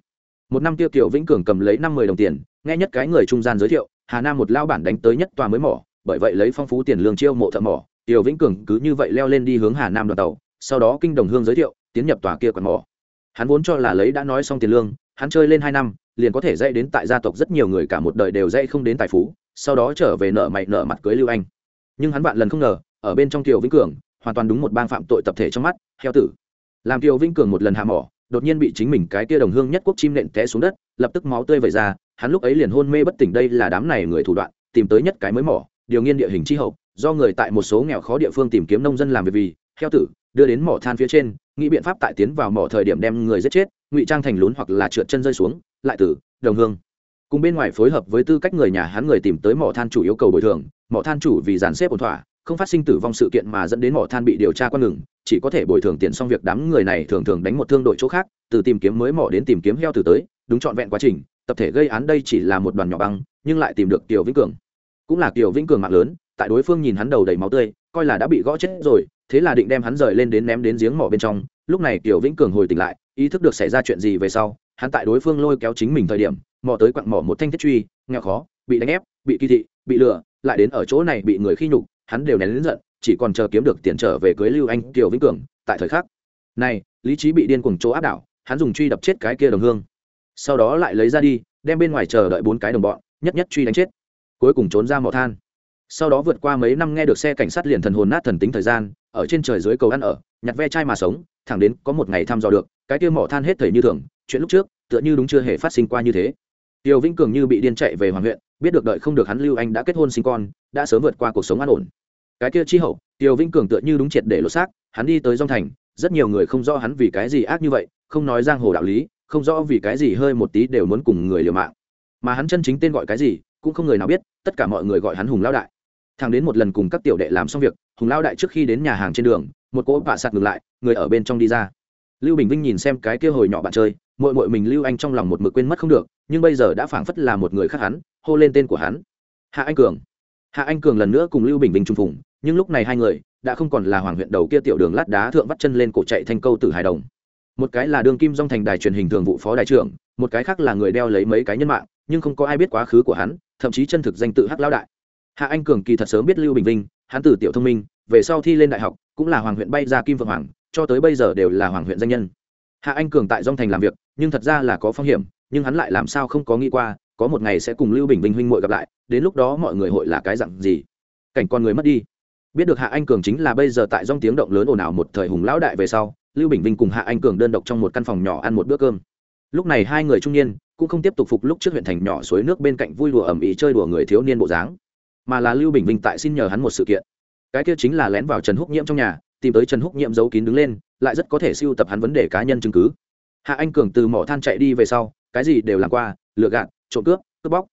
Một năm tiêu tiểu vĩnh cường cầm lấy năm mươi đồng tiền, nghe nhất cái người trung gian giới thiệu, hà nam một lao bản đánh tới nhất tòa mới mỏ, bởi vậy lấy phong phú tiền lương chiêu mộ thợ mỏ Tiêu vĩnh cường cứ như vậy leo lên đi hướng hà nam đoàn tàu, sau đó kinh đồng hương giới thiệu tiến nhập tòa kia quần mỏ. Hắn vốn cho là lấy đã nói xong tiền lương, hắn chơi lên hai năm, liền có thể dạy đến tại gia tộc rất nhiều người cả một đời đều dạy không đến tài phú, sau đó trở về nợ mày nợ mặt cưới lưu anh. Nhưng hắn vạn lần không ngờ, ở bên trong kiều vĩnh cường, hoàn toàn đúng một bang phạm tội tập thể trong mắt, heo tử. Làm kiều vĩnh cường một lần hạ mỏ, đột nhiên bị chính mình cái kia đồng hương nhất quốc chim nện té xuống đất, lập tức máu tươi vẩy ra, hắn lúc ấy liền hôn mê bất tỉnh đây là đám này người thủ đoạn, tìm tới nhất cái mới mỏ, điều nghiên địa hình chi hậu, do người tại một số nghèo khó địa phương tìm kiếm nông dân làm việc vì, heo tử, đưa đến mỏ than phía trên nghĩ biện pháp tại tiến vào mỏ thời điểm đem người giết chết, ngụy trang thành lún hoặc là trượt chân rơi xuống, lại tử đồng hương. Cùng bên ngoài phối hợp với tư cách người nhà hắn người tìm tới mỏ than chủ yêu cầu bồi thường, mỏ than chủ vì dàn xếp ổn thỏa, không phát sinh tử vong sự kiện mà dẫn đến mỏ than bị điều tra quan ngừng, chỉ có thể bồi thường tiền xong việc đám người này thường thường đánh một thương đội chỗ khác, từ tìm kiếm mới mỏ đến tìm kiếm heo từ tới, đúng trọn vẹn quá trình, tập thể gây án đây chỉ là một đoàn nhỏ băng, nhưng lại tìm được tiểu vĩnh cường. Cũng là tiểu vĩnh cường mạng lớn, tại đối phương nhìn hắn đầu đầy máu tươi, coi là đã bị gõ chết rồi thế là định đem hắn rời lên đến ném đến giếng mỏ bên trong, lúc này Tiểu vĩnh cường hồi tỉnh lại, ý thức được xảy ra chuyện gì về sau, hắn tại đối phương lôi kéo chính mình thời điểm mò tới quặng mỏ một thanh thiết truy, nghèo khó, bị đánh ép, bị kỳ thị, bị lừa, lại đến ở chỗ này bị người khi nhục, hắn đều nén lớn giận, chỉ còn chờ kiếm được tiền trở về cưới lưu anh, Tiểu vĩnh cường, tại thời khắc. Này, lý trí bị điên cuồng chỗ áp đảo, hắn dùng truy đập chết cái kia đồng hương. Sau đó lại lấy ra đi, đem bên ngoài chờ đợi bốn cái đồng bọn, nhất nhất truy đánh chết. Cuối cùng trốn ra mỏ than. Sau đó vượt qua mấy năm nghe được xe cảnh sát liền thần hồn nát thần tính thời gian ở trên trời dưới cầu ăn ở nhặt ve chai mà sống thẳng đến có một ngày thăm dò được cái kia mỏ than hết thời như thường chuyện lúc trước tựa như đúng chưa hề phát sinh qua như thế Tiêu Vĩnh Cường như bị điên chạy về hoàng huyện, biết được đợi không được hắn Lưu Anh đã kết hôn sinh con, đã sớm vượt qua cuộc sống an ổn. Cái kia chi hậu, Tiêu Vĩnh Cường tựa như đúng triệt để lột xác, hắn đi tới dòng Thành, rất nhiều người không rõ hắn vì cái gì ác như vậy, không nói giang hồ đạo lý, không rõ vì cái gì hơi một tí đều muốn cùng người liều mạng. Mà hắn chân chính tên gọi cái gì, cũng không người nào biết, tất cả mọi người gọi hắn Hùng lão đại. Thằng đến một lần cùng các tiểu đệ làm xong việc, Hùng lão đại trước khi đến nhà hàng trên đường, một cỗ vạ sạt ngừng lại, người ở bên trong đi ra. Lưu Bình Vinh nhìn xem cái kia hồi nhỏ bạn chơi, muội muội mình Lưu Anh trong lòng một mực quên mất không được, nhưng bây giờ đã phảng phất là một người khác hắn hô lên tên của hắn. Hạ anh cường. Hạ anh cường lần nữa cùng lưu bình Vinh trung phùng nhưng lúc này hai người đã không còn là hoàng huyện đầu kia tiểu đường lát đá thượng vắt chân lên cổ chạy thành câu tử hài đồng. Một cái là đường kim dong thành đài truyền hình thường vụ phó đại trưởng một cái khác là người đeo lấy mấy cái nhân mạng nhưng không có ai biết quá khứ của hắn thậm chí chân thực danh tự hắc lão đại. Hạ anh cường kỳ thật sớm biết lưu bình vinh hắn từ tiểu thông minh, về sau thi lên đại học, cũng là hoàng huyện bay ra kim vượng hoàng, cho tới bây giờ đều là hoàng huyện danh nhân. Hạ anh cường tại dong thành làm việc, nhưng thật ra là có phong hiểm, nhưng hắn lại làm sao không có nghĩ qua, có một ngày sẽ cùng lưu bình vinh huynh muội gặp lại, đến lúc đó mọi người hội là cái dặn gì? Cảnh con người mất đi. Biết được hạ anh cường chính là bây giờ tại dong tiếng động lớn ồn ào một thời hùng lão đại về sau, lưu bình vinh cùng hạ anh cường đơn độc trong một căn phòng nhỏ ăn một bữa cơm. Lúc này hai người trung niên, cũng không tiếp tục phục lúc trước huyện thành nhỏ suối nước bên cạnh vui đùa ẩm ý chơi đùa người thiếu niên bộ dáng mà là lưu bình vinh tại xin nhờ hắn một sự kiện. Cái kia chính là lén vào trần húc nhiễm trong nhà, tìm tới trần húc nhiễm giấu kín đứng lên, lại rất có thể siêu tập hắn vấn đề cá nhân chứng cứ. Hạ anh cường từ mỏ than chạy đi về sau, cái gì đều làm qua lựa gạt, trộm cướp cướp bóc.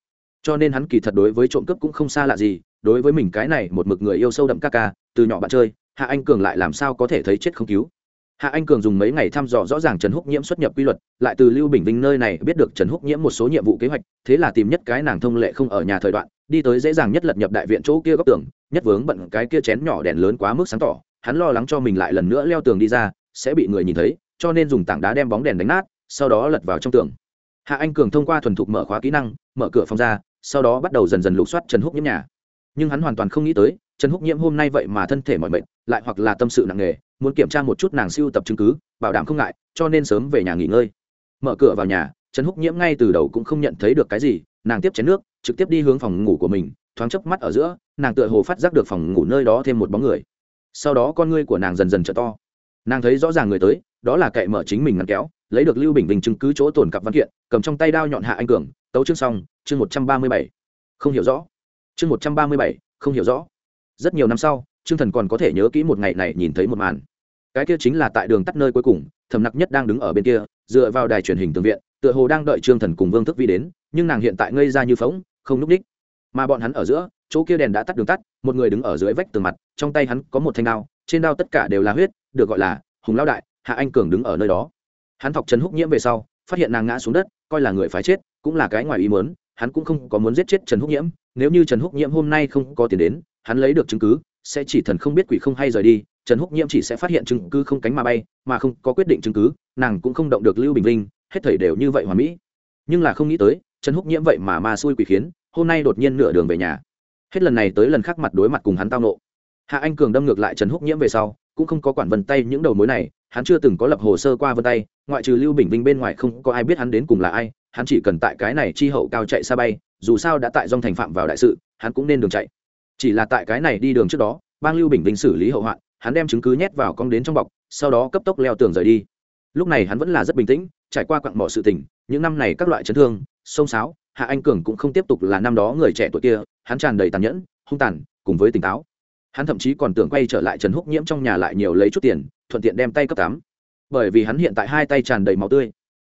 Cho nên hắn kỳ thật đối với trộm cướp cũng không xa lạ gì, đối với mình cái này một mực người yêu sâu đậm ca ca, từ nhỏ bạn chơi, hạ anh cường lại làm sao có thể thấy chết không cứu. Hạ anh cường dùng mấy ngày thăm dò rõ ràng trần húc nhiễm xuất nhập quy luật, lại từ lưu bình vinh nơi này biết được trần húc nhiễm một số nhiệm vụ kế hoạch, thế là tìm nhất cái nàng thông lệ không ở nhà thời đoạn đi tới dễ dàng nhất lật nhập đại viện chỗ kia góc tường, nhất vướng bận cái kia chén nhỏ đèn lớn quá mức sáng tỏ, hắn lo lắng cho mình lại lần nữa leo tường đi ra, sẽ bị người nhìn thấy, cho nên dùng tảng đá đem bóng đèn đánh nát, sau đó lật vào trong tường. Hạ anh cường thông qua thuần thục mở khóa kỹ năng, mở cửa phòng ra, sau đó bắt đầu dần dần lục soát trần húc nhiễm nhà. Nhưng hắn hoàn toàn không nghĩ tới, trần húc nhiễm hôm nay vậy mà thân thể mọi mệt, lại hoặc là tâm sự nặng nề, muốn kiểm tra một chút nàng siêu tập chứng cứ, bảo đảm không ngại, cho nên sớm về nhà nghỉ ngơi. Mở cửa vào nhà, trần húc nhiễm ngay từ đầu cũng không nhận thấy được cái gì nàng tiếp chén nước, trực tiếp đi hướng phòng ngủ của mình, thoáng chớp mắt ở giữa, nàng tựa hồ phát giác được phòng ngủ nơi đó thêm một bóng người. Sau đó con ngươi của nàng dần dần trở to. Nàng thấy rõ ràng người tới, đó là cậy mở chính mình ngăn kéo, lấy được lưu bình bình chứng cứ chỗ tổn cặp văn kiện, cầm trong tay đao nhọn hạ anh cường, tấu chương xong, chương một trăm ba mươi bảy. Không hiểu rõ. Chương một trăm ba mươi bảy, không hiểu rõ. Rất nhiều năm sau, trương thần còn có thể nhớ kỹ một ngày này nhìn thấy một màn. Cái kia chính là tại đường tắt nơi cuối cùng, thầm nặc nhất đang đứng ở bên kia, dựa vào đài truyền hình tường viện, tựa hồ đang đợi trương thần cùng vương thức vi đến nhưng nàng hiện tại ngây ra như phóng không núp đích. Mà bọn hắn ở giữa, chỗ kia đèn đã tắt đường tắt, một người đứng ở dưới vách tường mặt, trong tay hắn có một thanh đao, trên đao tất cả đều là huyết, được gọi là hùng lao đại, hạ anh cường đứng ở nơi đó. Hắn thọc trần húc nhiễm về sau, phát hiện nàng ngã xuống đất, coi là người phải chết, cũng là cái ngoài ý mớn hắn cũng không có muốn giết chết trần húc nhiễm, nếu như trần húc nhiễm hôm nay không có tiền đến, hắn lấy được chứng cứ, sẽ chỉ thần không biết quỷ không hay rời đi, trần húc nhiễm chỉ sẽ phát hiện chứng cứ không cánh mà bay, mà không có quyết định chứng cứ, nàng cũng không động được lưu bình linh hết thảy đều như vậy hoàn mỹ. Nhưng là không nghĩ tới trần húc nhiễm vậy mà ma xui quỷ khiến, hôm nay đột nhiên nửa đường về nhà. Hết lần này tới lần khác mặt đối mặt cùng hắn tao nộ. Hạ anh cường đâm ngược lại trần húc nhiễm về sau, cũng không có quản vân tay những đầu mối này, hắn chưa từng có lập hồ sơ qua vân tay, ngoại trừ lưu bình vinh bên ngoài không có ai biết hắn đến cùng là ai, hắn chỉ cần tại cái này chi hậu cao chạy xa bay, dù sao đã tại dòng thành phạm vào đại sự, hắn cũng nên đường chạy. Chỉ là tại cái này đi đường trước đó, bang lưu bình vinh xử lý hậu hoạn, hắn đem chứng cứ nhét vào cong đến trong bọc, sau đó cấp tốc leo tường rời đi lúc này hắn vẫn là rất bình tĩnh, trải qua quặng mỏ sự tình, những năm này các loại chấn thương, sông sáo, hạ anh cường cũng không tiếp tục là năm đó người trẻ tuổi kia, hắn tràn đầy tàn nhẫn, hung tàn, cùng với tỉnh táo. Hắn thậm chí còn tưởng quay trở lại trần húc nhiễm trong nhà lại nhiều lấy chút tiền, thuận tiện đem tay cấp tám. Bởi vì hắn hiện tại hai tay tràn đầy máu tươi.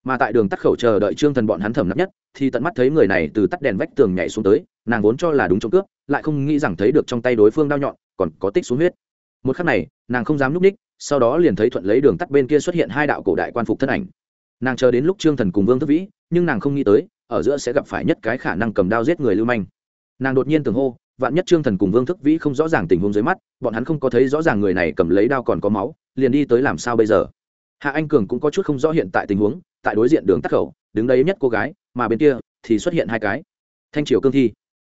Mà tại đường tắt khẩu chờ đợi trương thần bọn hắn thẩm nắp nhất, thì tận mắt thấy người này từ tắt đèn vách tường nhảy xuống tới, nàng vốn cho là đúng trộm cướp, lại không nghĩ rằng thấy được trong tay đối phương đao nhọn, còn có tích xuống huyết. Một khắc này, nàng không dám núp ních sau đó liền thấy thuận lấy đường tắt bên kia xuất hiện hai đạo cổ đại quan phục thân ảnh. Nàng chờ đến lúc trương thần cùng vương thức vĩ, nhưng nàng không nghĩ tới, ở giữa sẽ gặp phải nhất cái khả năng cầm đao giết người lưu manh. Nàng đột nhiên tường hô, vạn nhất trương thần cùng vương thức vĩ không rõ ràng tình huống dưới mắt, bọn hắn không có thấy rõ ràng người này cầm lấy đao còn có máu, liền đi tới làm sao bây giờ? Hạ anh cường cũng có chút không rõ hiện tại tình huống, tại đối diện đường tắt khẩu, đứng đấy nhất cô gái, mà bên kia thì xuất hiện hai cái. Thanh triều cương thi.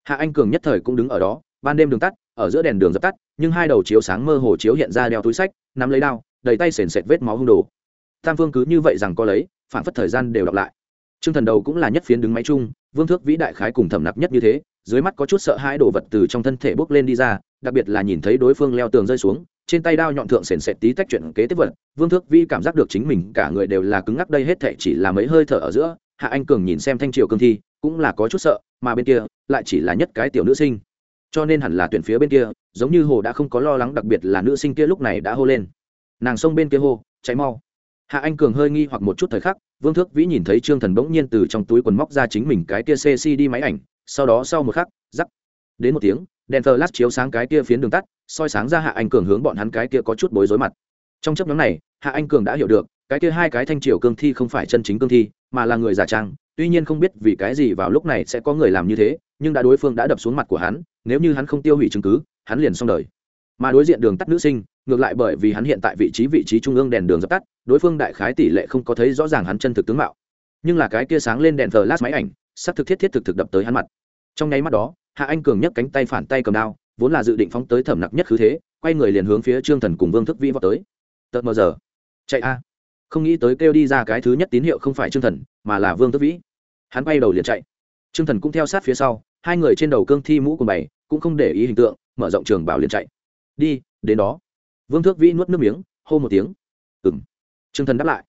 Hạ anh cường nhất thời cũng đứng ở đó ban đêm đường tắt, ở giữa đèn đường dập tắt, nhưng hai đầu chiếu sáng mơ hồ chiếu hiện ra đeo túi sách, nắm lấy đao, đầy tay sền sệt vết máu hung đồ. Tam phương cứ như vậy rằng có lấy, phản phất thời gian đều đọc lại. Trương thần đầu cũng là nhất phiến đứng máy chung, vương thước vĩ đại khái cùng thẩm nặc nhất như thế, dưới mắt có chút sợ hai đồ vật từ trong thân thể bốc lên đi ra, đặc biệt là nhìn thấy đối phương leo tường rơi xuống, trên tay đao nhọn thượng sền sệt tí tách chuyện kế tiếp vật, vương thước vĩ cảm giác được chính mình cả người đều là cứng ngắc đây hết thể chỉ là mấy hơi thở ở giữa, hạ anh cường nhìn xem thanh triều cương thi, cũng là có chút sợ, mà bên kia, lại chỉ là nhất cái tiểu nữ sinh cho nên hẳn là tuyển phía bên kia, giống như hồ đã không có lo lắng đặc biệt là nữ sinh kia lúc này đã hô lên. Nàng xông bên kia hô cháy mau. Hạ anh cường hơi nghi hoặc một chút thời khắc, vương thước vĩ nhìn thấy trương thần bỗng nhiên từ trong túi quần móc ra chính mình cái kia cc đi máy ảnh, sau đó sau một khắc, rắc. Đến một tiếng, đèn thờ lát chiếu sáng cái kia phiến đường tắt, soi sáng ra hạ anh cường hướng bọn hắn cái kia có chút bối rối mặt. Trong chấp nhóm này, hạ anh cường đã hiểu được, cái kia hai cái thanh triều cương thi không phải chân chính cương thi, mà là người giả trang, tuy nhiên không biết vì cái gì vào lúc này sẽ có người làm như thế nhưng đã đối phương đã đập xuống mặt của hắn, nếu như hắn không tiêu hủy chứng cứ, hắn liền xong đời. Mà đối diện đường tắt nữ sinh, ngược lại bởi vì hắn hiện tại vị trí vị trí trung ương đèn đường dập tắt, đối phương đại khái tỷ lệ không có thấy rõ ràng hắn chân thực tướng mạo. Nhưng là cái kia sáng lên đèn thờ lát máy ảnh, sắp thực thiết thiết thực thực đập tới hắn mặt. Trong nháy mắt đó, hạ anh cường nhấc cánh tay phản tay cầm đao, vốn là dự định phóng tới thẩm nặc nhất cứ thế, quay người liền hướng phía trương thần cùng vương thức vĩ vào tới. Tợt mờ giờ. Chạy a. Không nghĩ tới kêu đi ra cái thứ nhất tín hiệu không phải trương thần, mà là vương thức vĩ. Hắn bay đầu liền chạy. Trương thần cũng theo sát phía sau hai người trên đầu cương thi mũ của bày, cũng không để ý hình tượng, mở rộng trường bảo liền chạy. Đi, đến đó. Vương thước vĩ nuốt nước miếng, hô một tiếng. Ừng trương thần đáp lại.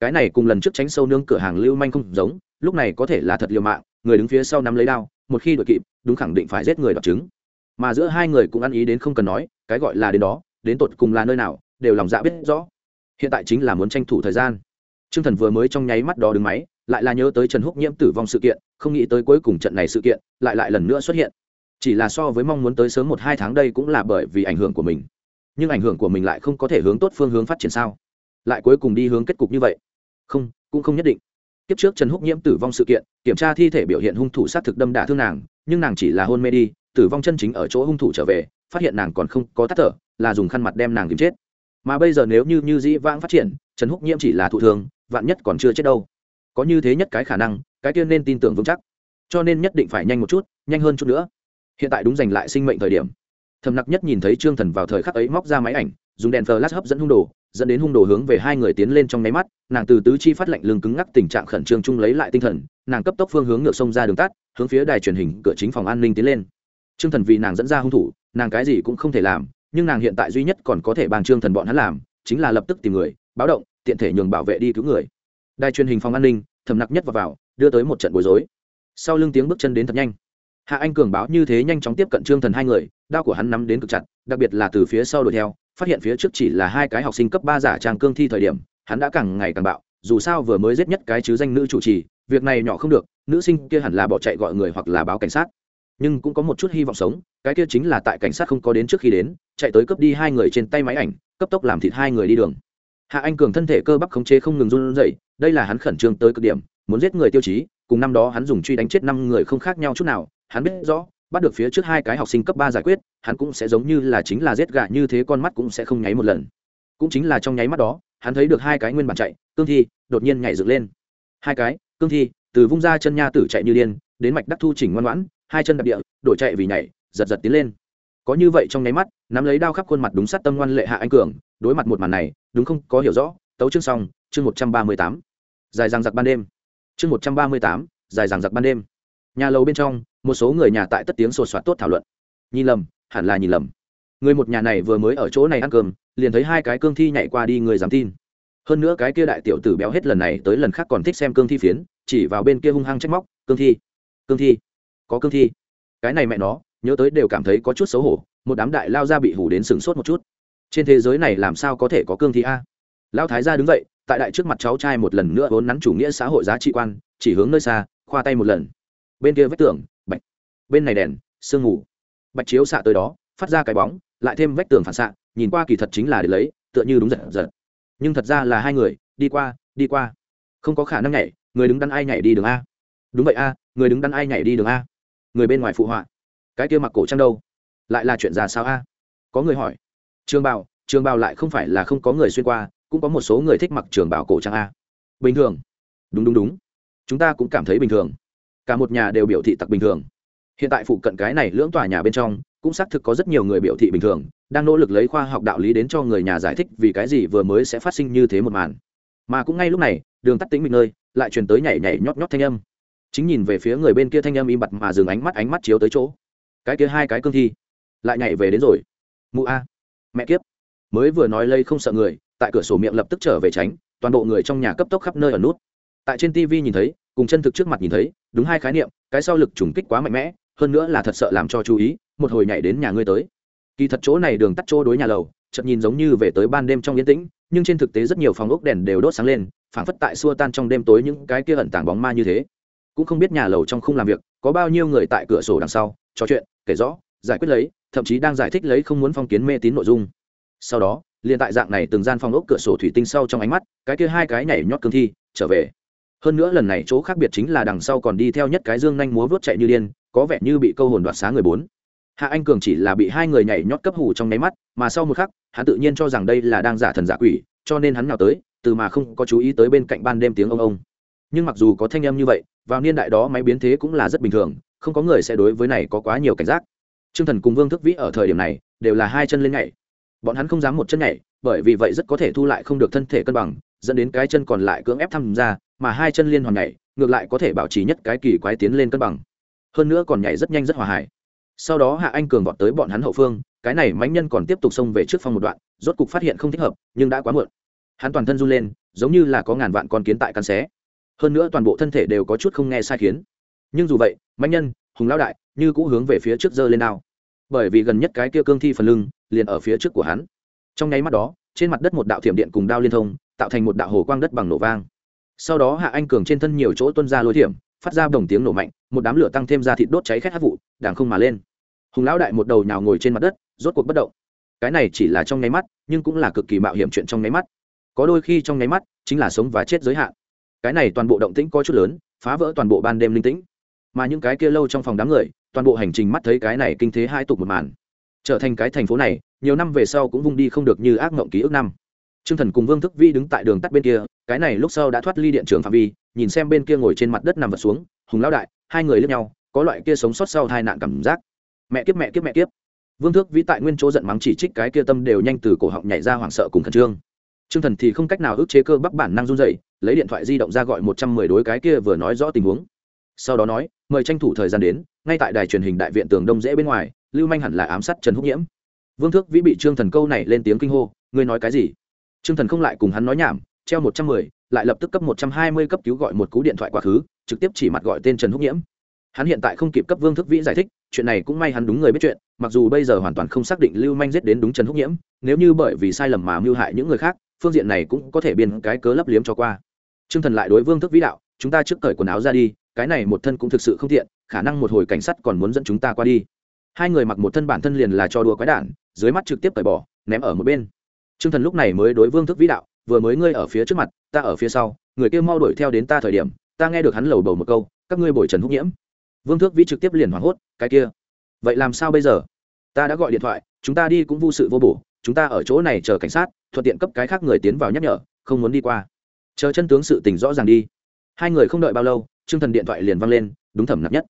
Cái này cùng lần trước tránh sâu nương cửa hàng lưu manh không giống, lúc này có thể là thật liều mạng, người đứng phía sau nắm lấy đao, một khi đội kịp, đúng khẳng định phải giết người đọc chứng. Mà giữa hai người cũng ăn ý đến không cần nói, cái gọi là đến đó, đến tột cùng là nơi nào, đều lòng dạ biết rõ. Hiện tại chính là muốn tranh thủ thời gian. Trương thần vừa mới trong nháy mắt đó đứng máy, lại là nhớ tới trần húc nhiễm tử vong sự kiện, không nghĩ tới cuối cùng trận này sự kiện lại lại lần nữa xuất hiện. Chỉ là so với mong muốn tới sớm một hai tháng đây cũng là bởi vì ảnh hưởng của mình. Nhưng ảnh hưởng của mình lại không có thể hướng tốt phương hướng phát triển sao? Lại cuối cùng đi hướng kết cục như vậy? Không, cũng không nhất định. Kiếp trước trần húc nhiễm tử vong sự kiện, kiểm tra thi thể biểu hiện hung thủ sát thực đâm đả thương nàng, nhưng nàng chỉ là hôn mê đi, tử vong chân chính ở chỗ hung thủ trở về, phát hiện nàng còn không có tắt thở, là dùng khăn mặt đem nàng tìm chết. Mà bây giờ nếu như như dĩ vãng phát triển, trần húc nhiễm chỉ là thụ thương vạn nhất còn chưa chết đâu. Có như thế nhất cái khả năng, cái tiên nên tin tưởng vững chắc. Cho nên nhất định phải nhanh một chút, nhanh hơn chút nữa. Hiện tại đúng giành lại sinh mệnh thời điểm. Thầm nặc nhất nhìn thấy trương thần vào thời khắc ấy móc ra máy ảnh, dùng đèn flash hấp dẫn hung đồ, dẫn đến hung đồ hướng về hai người tiến lên trong nháy mắt, nàng từ tứ chi phát lạnh lưng cứng ngắc tình trạng khẩn trương chung lấy lại tinh thần, nàng cấp tốc phương hướng ngược sông ra đường tắt, hướng phía đài truyền hình cửa chính phòng an ninh tiến lên. Trương thần vì nàng dẫn ra hung thủ, nàng cái gì cũng không thể làm, nhưng nàng hiện tại duy nhất còn có thể bàn trương thần bọn hắn làm, chính là lập tức tìm người, báo động tiện thể nhường bảo vệ đi cứu người. Đài truyền hình phòng an ninh thầm nặc nhất vào, vào đưa tới một trận bối rối. Sau lưng tiếng bước chân đến thật nhanh. Hạ anh cường báo như thế nhanh chóng tiếp cận trương thần hai người đao của hắn nắm đến cực chặt đặc biệt là từ phía sau đuổi theo phát hiện phía trước chỉ là hai cái học sinh cấp ba giả trang cương thi thời điểm hắn đã càng ngày càng bạo dù sao vừa mới giết nhất cái chứ danh nữ chủ trì việc này nhỏ không được nữ sinh kia hẳn là bỏ chạy gọi người hoặc là báo cảnh sát. Nhưng cũng có một chút hy vọng sống cái kia chính là tại cảnh sát không có đến trước khi đến chạy tới cướp đi hai người trên tay máy ảnh cấp tốc làm thịt hai người đi đường hạ anh cường thân thể cơ bắp khống chế không ngừng run rẩy, đây là hắn khẩn trương tới cực điểm, muốn giết người tiêu chí, cùng năm đó hắn dùng truy đánh chết năm người không khác nhau chút nào, hắn biết rõ, bắt được phía trước hai cái học sinh cấp ba giải quyết, hắn cũng sẽ giống như là chính là giết gà như thế con mắt cũng sẽ không nháy một lần. Cũng chính là trong nháy mắt đó, hắn thấy được hai cái nguyên bản chạy, cương thi đột nhiên nhảy dựng lên. Hai cái, cương thi, từ vung ra chân nha tử chạy như điên, đến mạch đắc thu chỉnh ngoan ngoãn, hai chân đập địa, đổi chạy vì nhảy, giật giật tiến lên. Có như vậy trong nháy mắt, nắm lấy đao khắp khuôn mặt đúng sát tâm ngoan lệ hạ anh cường, đối mặt một màn này đúng không? Có hiểu rõ. Tấu chương xong, chương một trăm ba mươi tám. Dài ràng giặc ban đêm. Chương một trăm ba mươi tám, dài ràng giặc ban đêm. Nhà lầu bên trong, một số người nhà tại tất tiếng sột soạt tốt thảo luận. Nhìn lầm, hẳn là nhìn lầm. Người một nhà này vừa mới ở chỗ này ăn cơm, liền thấy hai cái cương thi nhảy qua đi người dám tin. Hơn nữa cái kia đại tiểu tử béo hết lần này tới lần khác còn thích xem cương thi phiến, chỉ vào bên kia hung hăng trách móc, cương thi cương thi, có cương thi. Cái này mẹ nó, nhớ tới đều cảm thấy có chút xấu hổ, một đám đại lao ra bị hủ đến sừng sốt một chút trên thế giới này làm sao có thể có cương thi a? Lão thái gia đứng dậy, tại đại trước mặt cháu trai một lần nữa vốn nắn chủ nghĩa xã hội giá trị quan, chỉ hướng nơi xa, khoa tay một lần. Bên kia vách tường, bạch. Bên này đèn, sương ngủ bạch chiếu xạ tới đó, phát ra cái bóng, lại thêm vách tường phản xạ, nhìn qua kỳ thật chính là để lấy, tựa như đúng giật giật. Nhưng thật ra là hai người, đi qua đi qua. Không có khả năng nhảy, người đứng đắn ai nhảy đi đường a. Đúng vậy a, người đứng đắn ai nhảy đi đường a. Người bên ngoài phụ họa. Cái kia mặc cổ trang đâu? Lại là chuyện già sao a? Có người hỏi trường Bảo, trường Bảo lại không phải là không có người xuyên qua cũng có một số người thích mặc trường Bảo cổ trang a. Bình thường. Đúng đúng đúng. Chúng ta cũng cảm thấy bình thường. Cả một nhà đều biểu thị tặc bình thường. Hiện tại phụ cận cái này lưỡng tòa nhà bên trong cũng xác thực có rất nhiều người biểu thị bình thường đang nỗ lực lấy khoa học đạo lý đến cho người nhà giải thích vì cái gì vừa mới sẽ phát sinh như thế một màn. Mà cũng ngay lúc này đường tắt tính mình nơi lại truyền tới nhảy nhảy nhót nhót thanh âm. Chính nhìn về phía người bên kia thanh âm im bặt mà dừng ánh mắt ánh mắt chiếu tới chỗ. Cái kia hai cái cương thi lại nhảy về đến rồi. Mụ a mẹ kiếp. Mới vừa nói lây không sợ người, tại cửa sổ miệng lập tức trở về tránh, toàn bộ người trong nhà cấp tốc khắp nơi ở nút. Tại trên tv nhìn thấy, cùng chân thực trước mặt nhìn thấy, đúng hai khái niệm, cái sau lực trùng kích quá mạnh mẽ, hơn nữa là thật sợ làm cho chú ý, một hồi nhảy đến nhà ngươi tới. Kỳ thật chỗ này đường tắt chỗ đối nhà lầu, chợt nhìn giống như về tới ban đêm trong yên tĩnh, nhưng trên thực tế rất nhiều phòng ốc đèn đều đốt sáng lên, phảng phất tại xua tan trong đêm tối những cái kia ẩn tàng bóng ma như thế. Cũng không biết nhà lầu trong không làm việc, có bao nhiêu người tại cửa sổ đằng sau, trò chuyện, kể rõ, giải quyết lấy thậm chí đang giải thích lấy không muốn phong kiến mê tín nội dung. Sau đó, liền tại dạng này từng gian phòng ốc cửa sổ thủy tinh sau trong ánh mắt, cái kia hai cái nhảy nhót cương thi trở về. Hơn nữa lần này chỗ khác biệt chính là đằng sau còn đi theo nhất cái dương nhanh múa vớt chạy như điên, có vẻ như bị câu hồn đoạt xá người bốn. Hạ anh cường chỉ là bị hai người nhảy nhót cấp hủ trong nháy mắt, mà sau một khắc, hắn tự nhiên cho rằng đây là đang giả thần giả quỷ, cho nên hắn nào tới, từ mà không có chú ý tới bên cạnh ban đêm tiếng ông ông. Nhưng mặc dù có thanh âm như vậy, vào niên đại đó máy biến thế cũng là rất bình thường, không có người sẽ đối với này có quá nhiều cảnh giác. Trương thần cùng vương thức vĩ ở thời điểm này, đều là hai chân lên nhảy. Bọn hắn không dám một chân nhảy, bởi vì vậy rất có thể thu lại không được thân thể cân bằng, dẫn đến cái chân còn lại cưỡng ép tham gia mà hai chân liên hoàn nhảy, ngược lại có thể bảo trì nhất cái kỳ quái tiến lên cân bằng. Hơn nữa còn nhảy rất nhanh rất hòa hải sau đó hạ anh cường vọt tới bọn hắn hậu phương, cái này mánh nhân còn tiếp tục xông về trước phong một đoạn, rốt cục phát hiện không thích hợp, nhưng đã quá muộn. Hắn toàn thân run lên, giống như là có ngàn vạn con kiến tại căn xé. Hơn nữa toàn bộ thân thể đều có chút không nghe sai khiến. Nhưng dù vậy mạnh nhân, hùng lão đại như cũ hướng về phía trước giơ lên đao. Bởi vì gần nhất cái kia cương thi phần lưng, liền ở phía trước của hắn. Trong nháy mắt đó, trên mặt đất một đạo thiểm điện cùng đao liên thông, tạo thành một đạo hồ quang đất bằng nổ vang. Sau đó hạ anh cường trên thân nhiều chỗ tuân ra lôi thiểm, phát ra đồng tiếng nổ mạnh, một đám lửa tăng thêm ra thịt đốt cháy khét hát vụ, đảng không mà lên. Hùng lão đại một đầu nhào ngồi trên mặt đất, rốt cuộc bất động. Cái này chỉ là trong nháy mắt, nhưng cũng là cực kỳ mạo hiểm chuyện trong nháy mắt. Có đôi khi trong nháy mắt, chính là sống và chết giới hạn. Cái này toàn bộ động tĩnh có chút lớn, phá vỡ toàn bộ ban đêm linh tĩnh. Mà những cái kia lâu trong phòng đám người toàn bộ hành trình mắt thấy cái này kinh thế hai tục một màn. Trở thành cái thành phố này, nhiều năm về sau cũng vung đi không được như ác mộng ký ức năm. T r ư ơ n g thần cùng vương thức vi đứng tại đường tắt bên kia, cái này lúc sau đã thoát ly điện trường phạm vi, nhìn xem bên kia ngồi trên mặt đất nằm vật xuống, hùng lão đại, hai người lướt nhau, có loại kia sống sót sau tai nạn cảm giác. Mẹ kiếp mẹ kiếp mẹ kiếp. Vương thức vi tại nguyên chỗ giận mắng chỉ trích cái kia tâm đều nhanh từ cổ họng nhảy ra hoảng sợ cùng khẩn trương. T r ư ơ n g thần thì không cách nào ức chế cơ bắc bản năng run dậy lấy điện thoại di động ra gọi một trăm mười đối cái kia vừa nói rõ tình huống. Sau đó nói, mời tranh thủ thời gian đến ngay tại đài truyền hình đại viện tường đông dễ bên ngoài, lưu manh hẳn là ám sát trần húc nhiễm. Vương thước vĩ bị trương thần câu này lên tiếng kinh hô, ngươi nói cái gì? Trương thần không lại cùng hắn nói nhảm, treo một trăm mười, lại lập tức cấp một trăm hai mươi cấp cứu gọi một cú điện thoại quá khứ, trực tiếp chỉ mặt gọi tên trần húc nhiễm. Hắn hiện tại không kịp cấp vương thức vĩ giải thích, chuyện này cũng may hắn đúng người biết chuyện, mặc dù bây giờ hoàn toàn không xác định lưu manh giết đến đúng trần húc nhiễm, nếu như bởi vì sai lầm mà mưu hại những người khác, phương diện này cũng có thể biên cái cớ lấp liếm cho qua. T r ư ơ n g thần lại đối vương thức vĩ đạo, chúng ta trước cởi quần áo ra đi cái này một thân cũng thực sự không tiện, khả năng một hồi cảnh sát còn muốn dẫn chúng ta qua đi. Hai người mặc một thân bản thân liền là cho đùa quái đản, dưới mắt trực tiếp cởi bỏ, ném ở một bên. T r ư ơ n g thần lúc này mới đối vương thức vĩ đạo, vừa mới ngươi ở phía trước mặt, ta ở phía sau, người kia mau đuổi theo đến ta thời điểm, ta nghe được hắn lầu bầu một câu, các ngươi bồi trần húc nhiễm. Vương thước vĩ trực tiếp liền hoảng hốt, cái kia, vậy làm sao bây giờ? Ta đã gọi điện thoại, chúng ta đi cũng vô sự vô bổ, chúng ta ở chỗ này chờ cảnh sát, thuận tiện cấp cái khác người tiến vào nhắc nhở, không muốn đi qua. Chờ chân tướng sự tình rõ ràng đi. Hai người không đợi bao lâu chương thần điện thoại liền văng lên, đúng thẩm nặc nhất.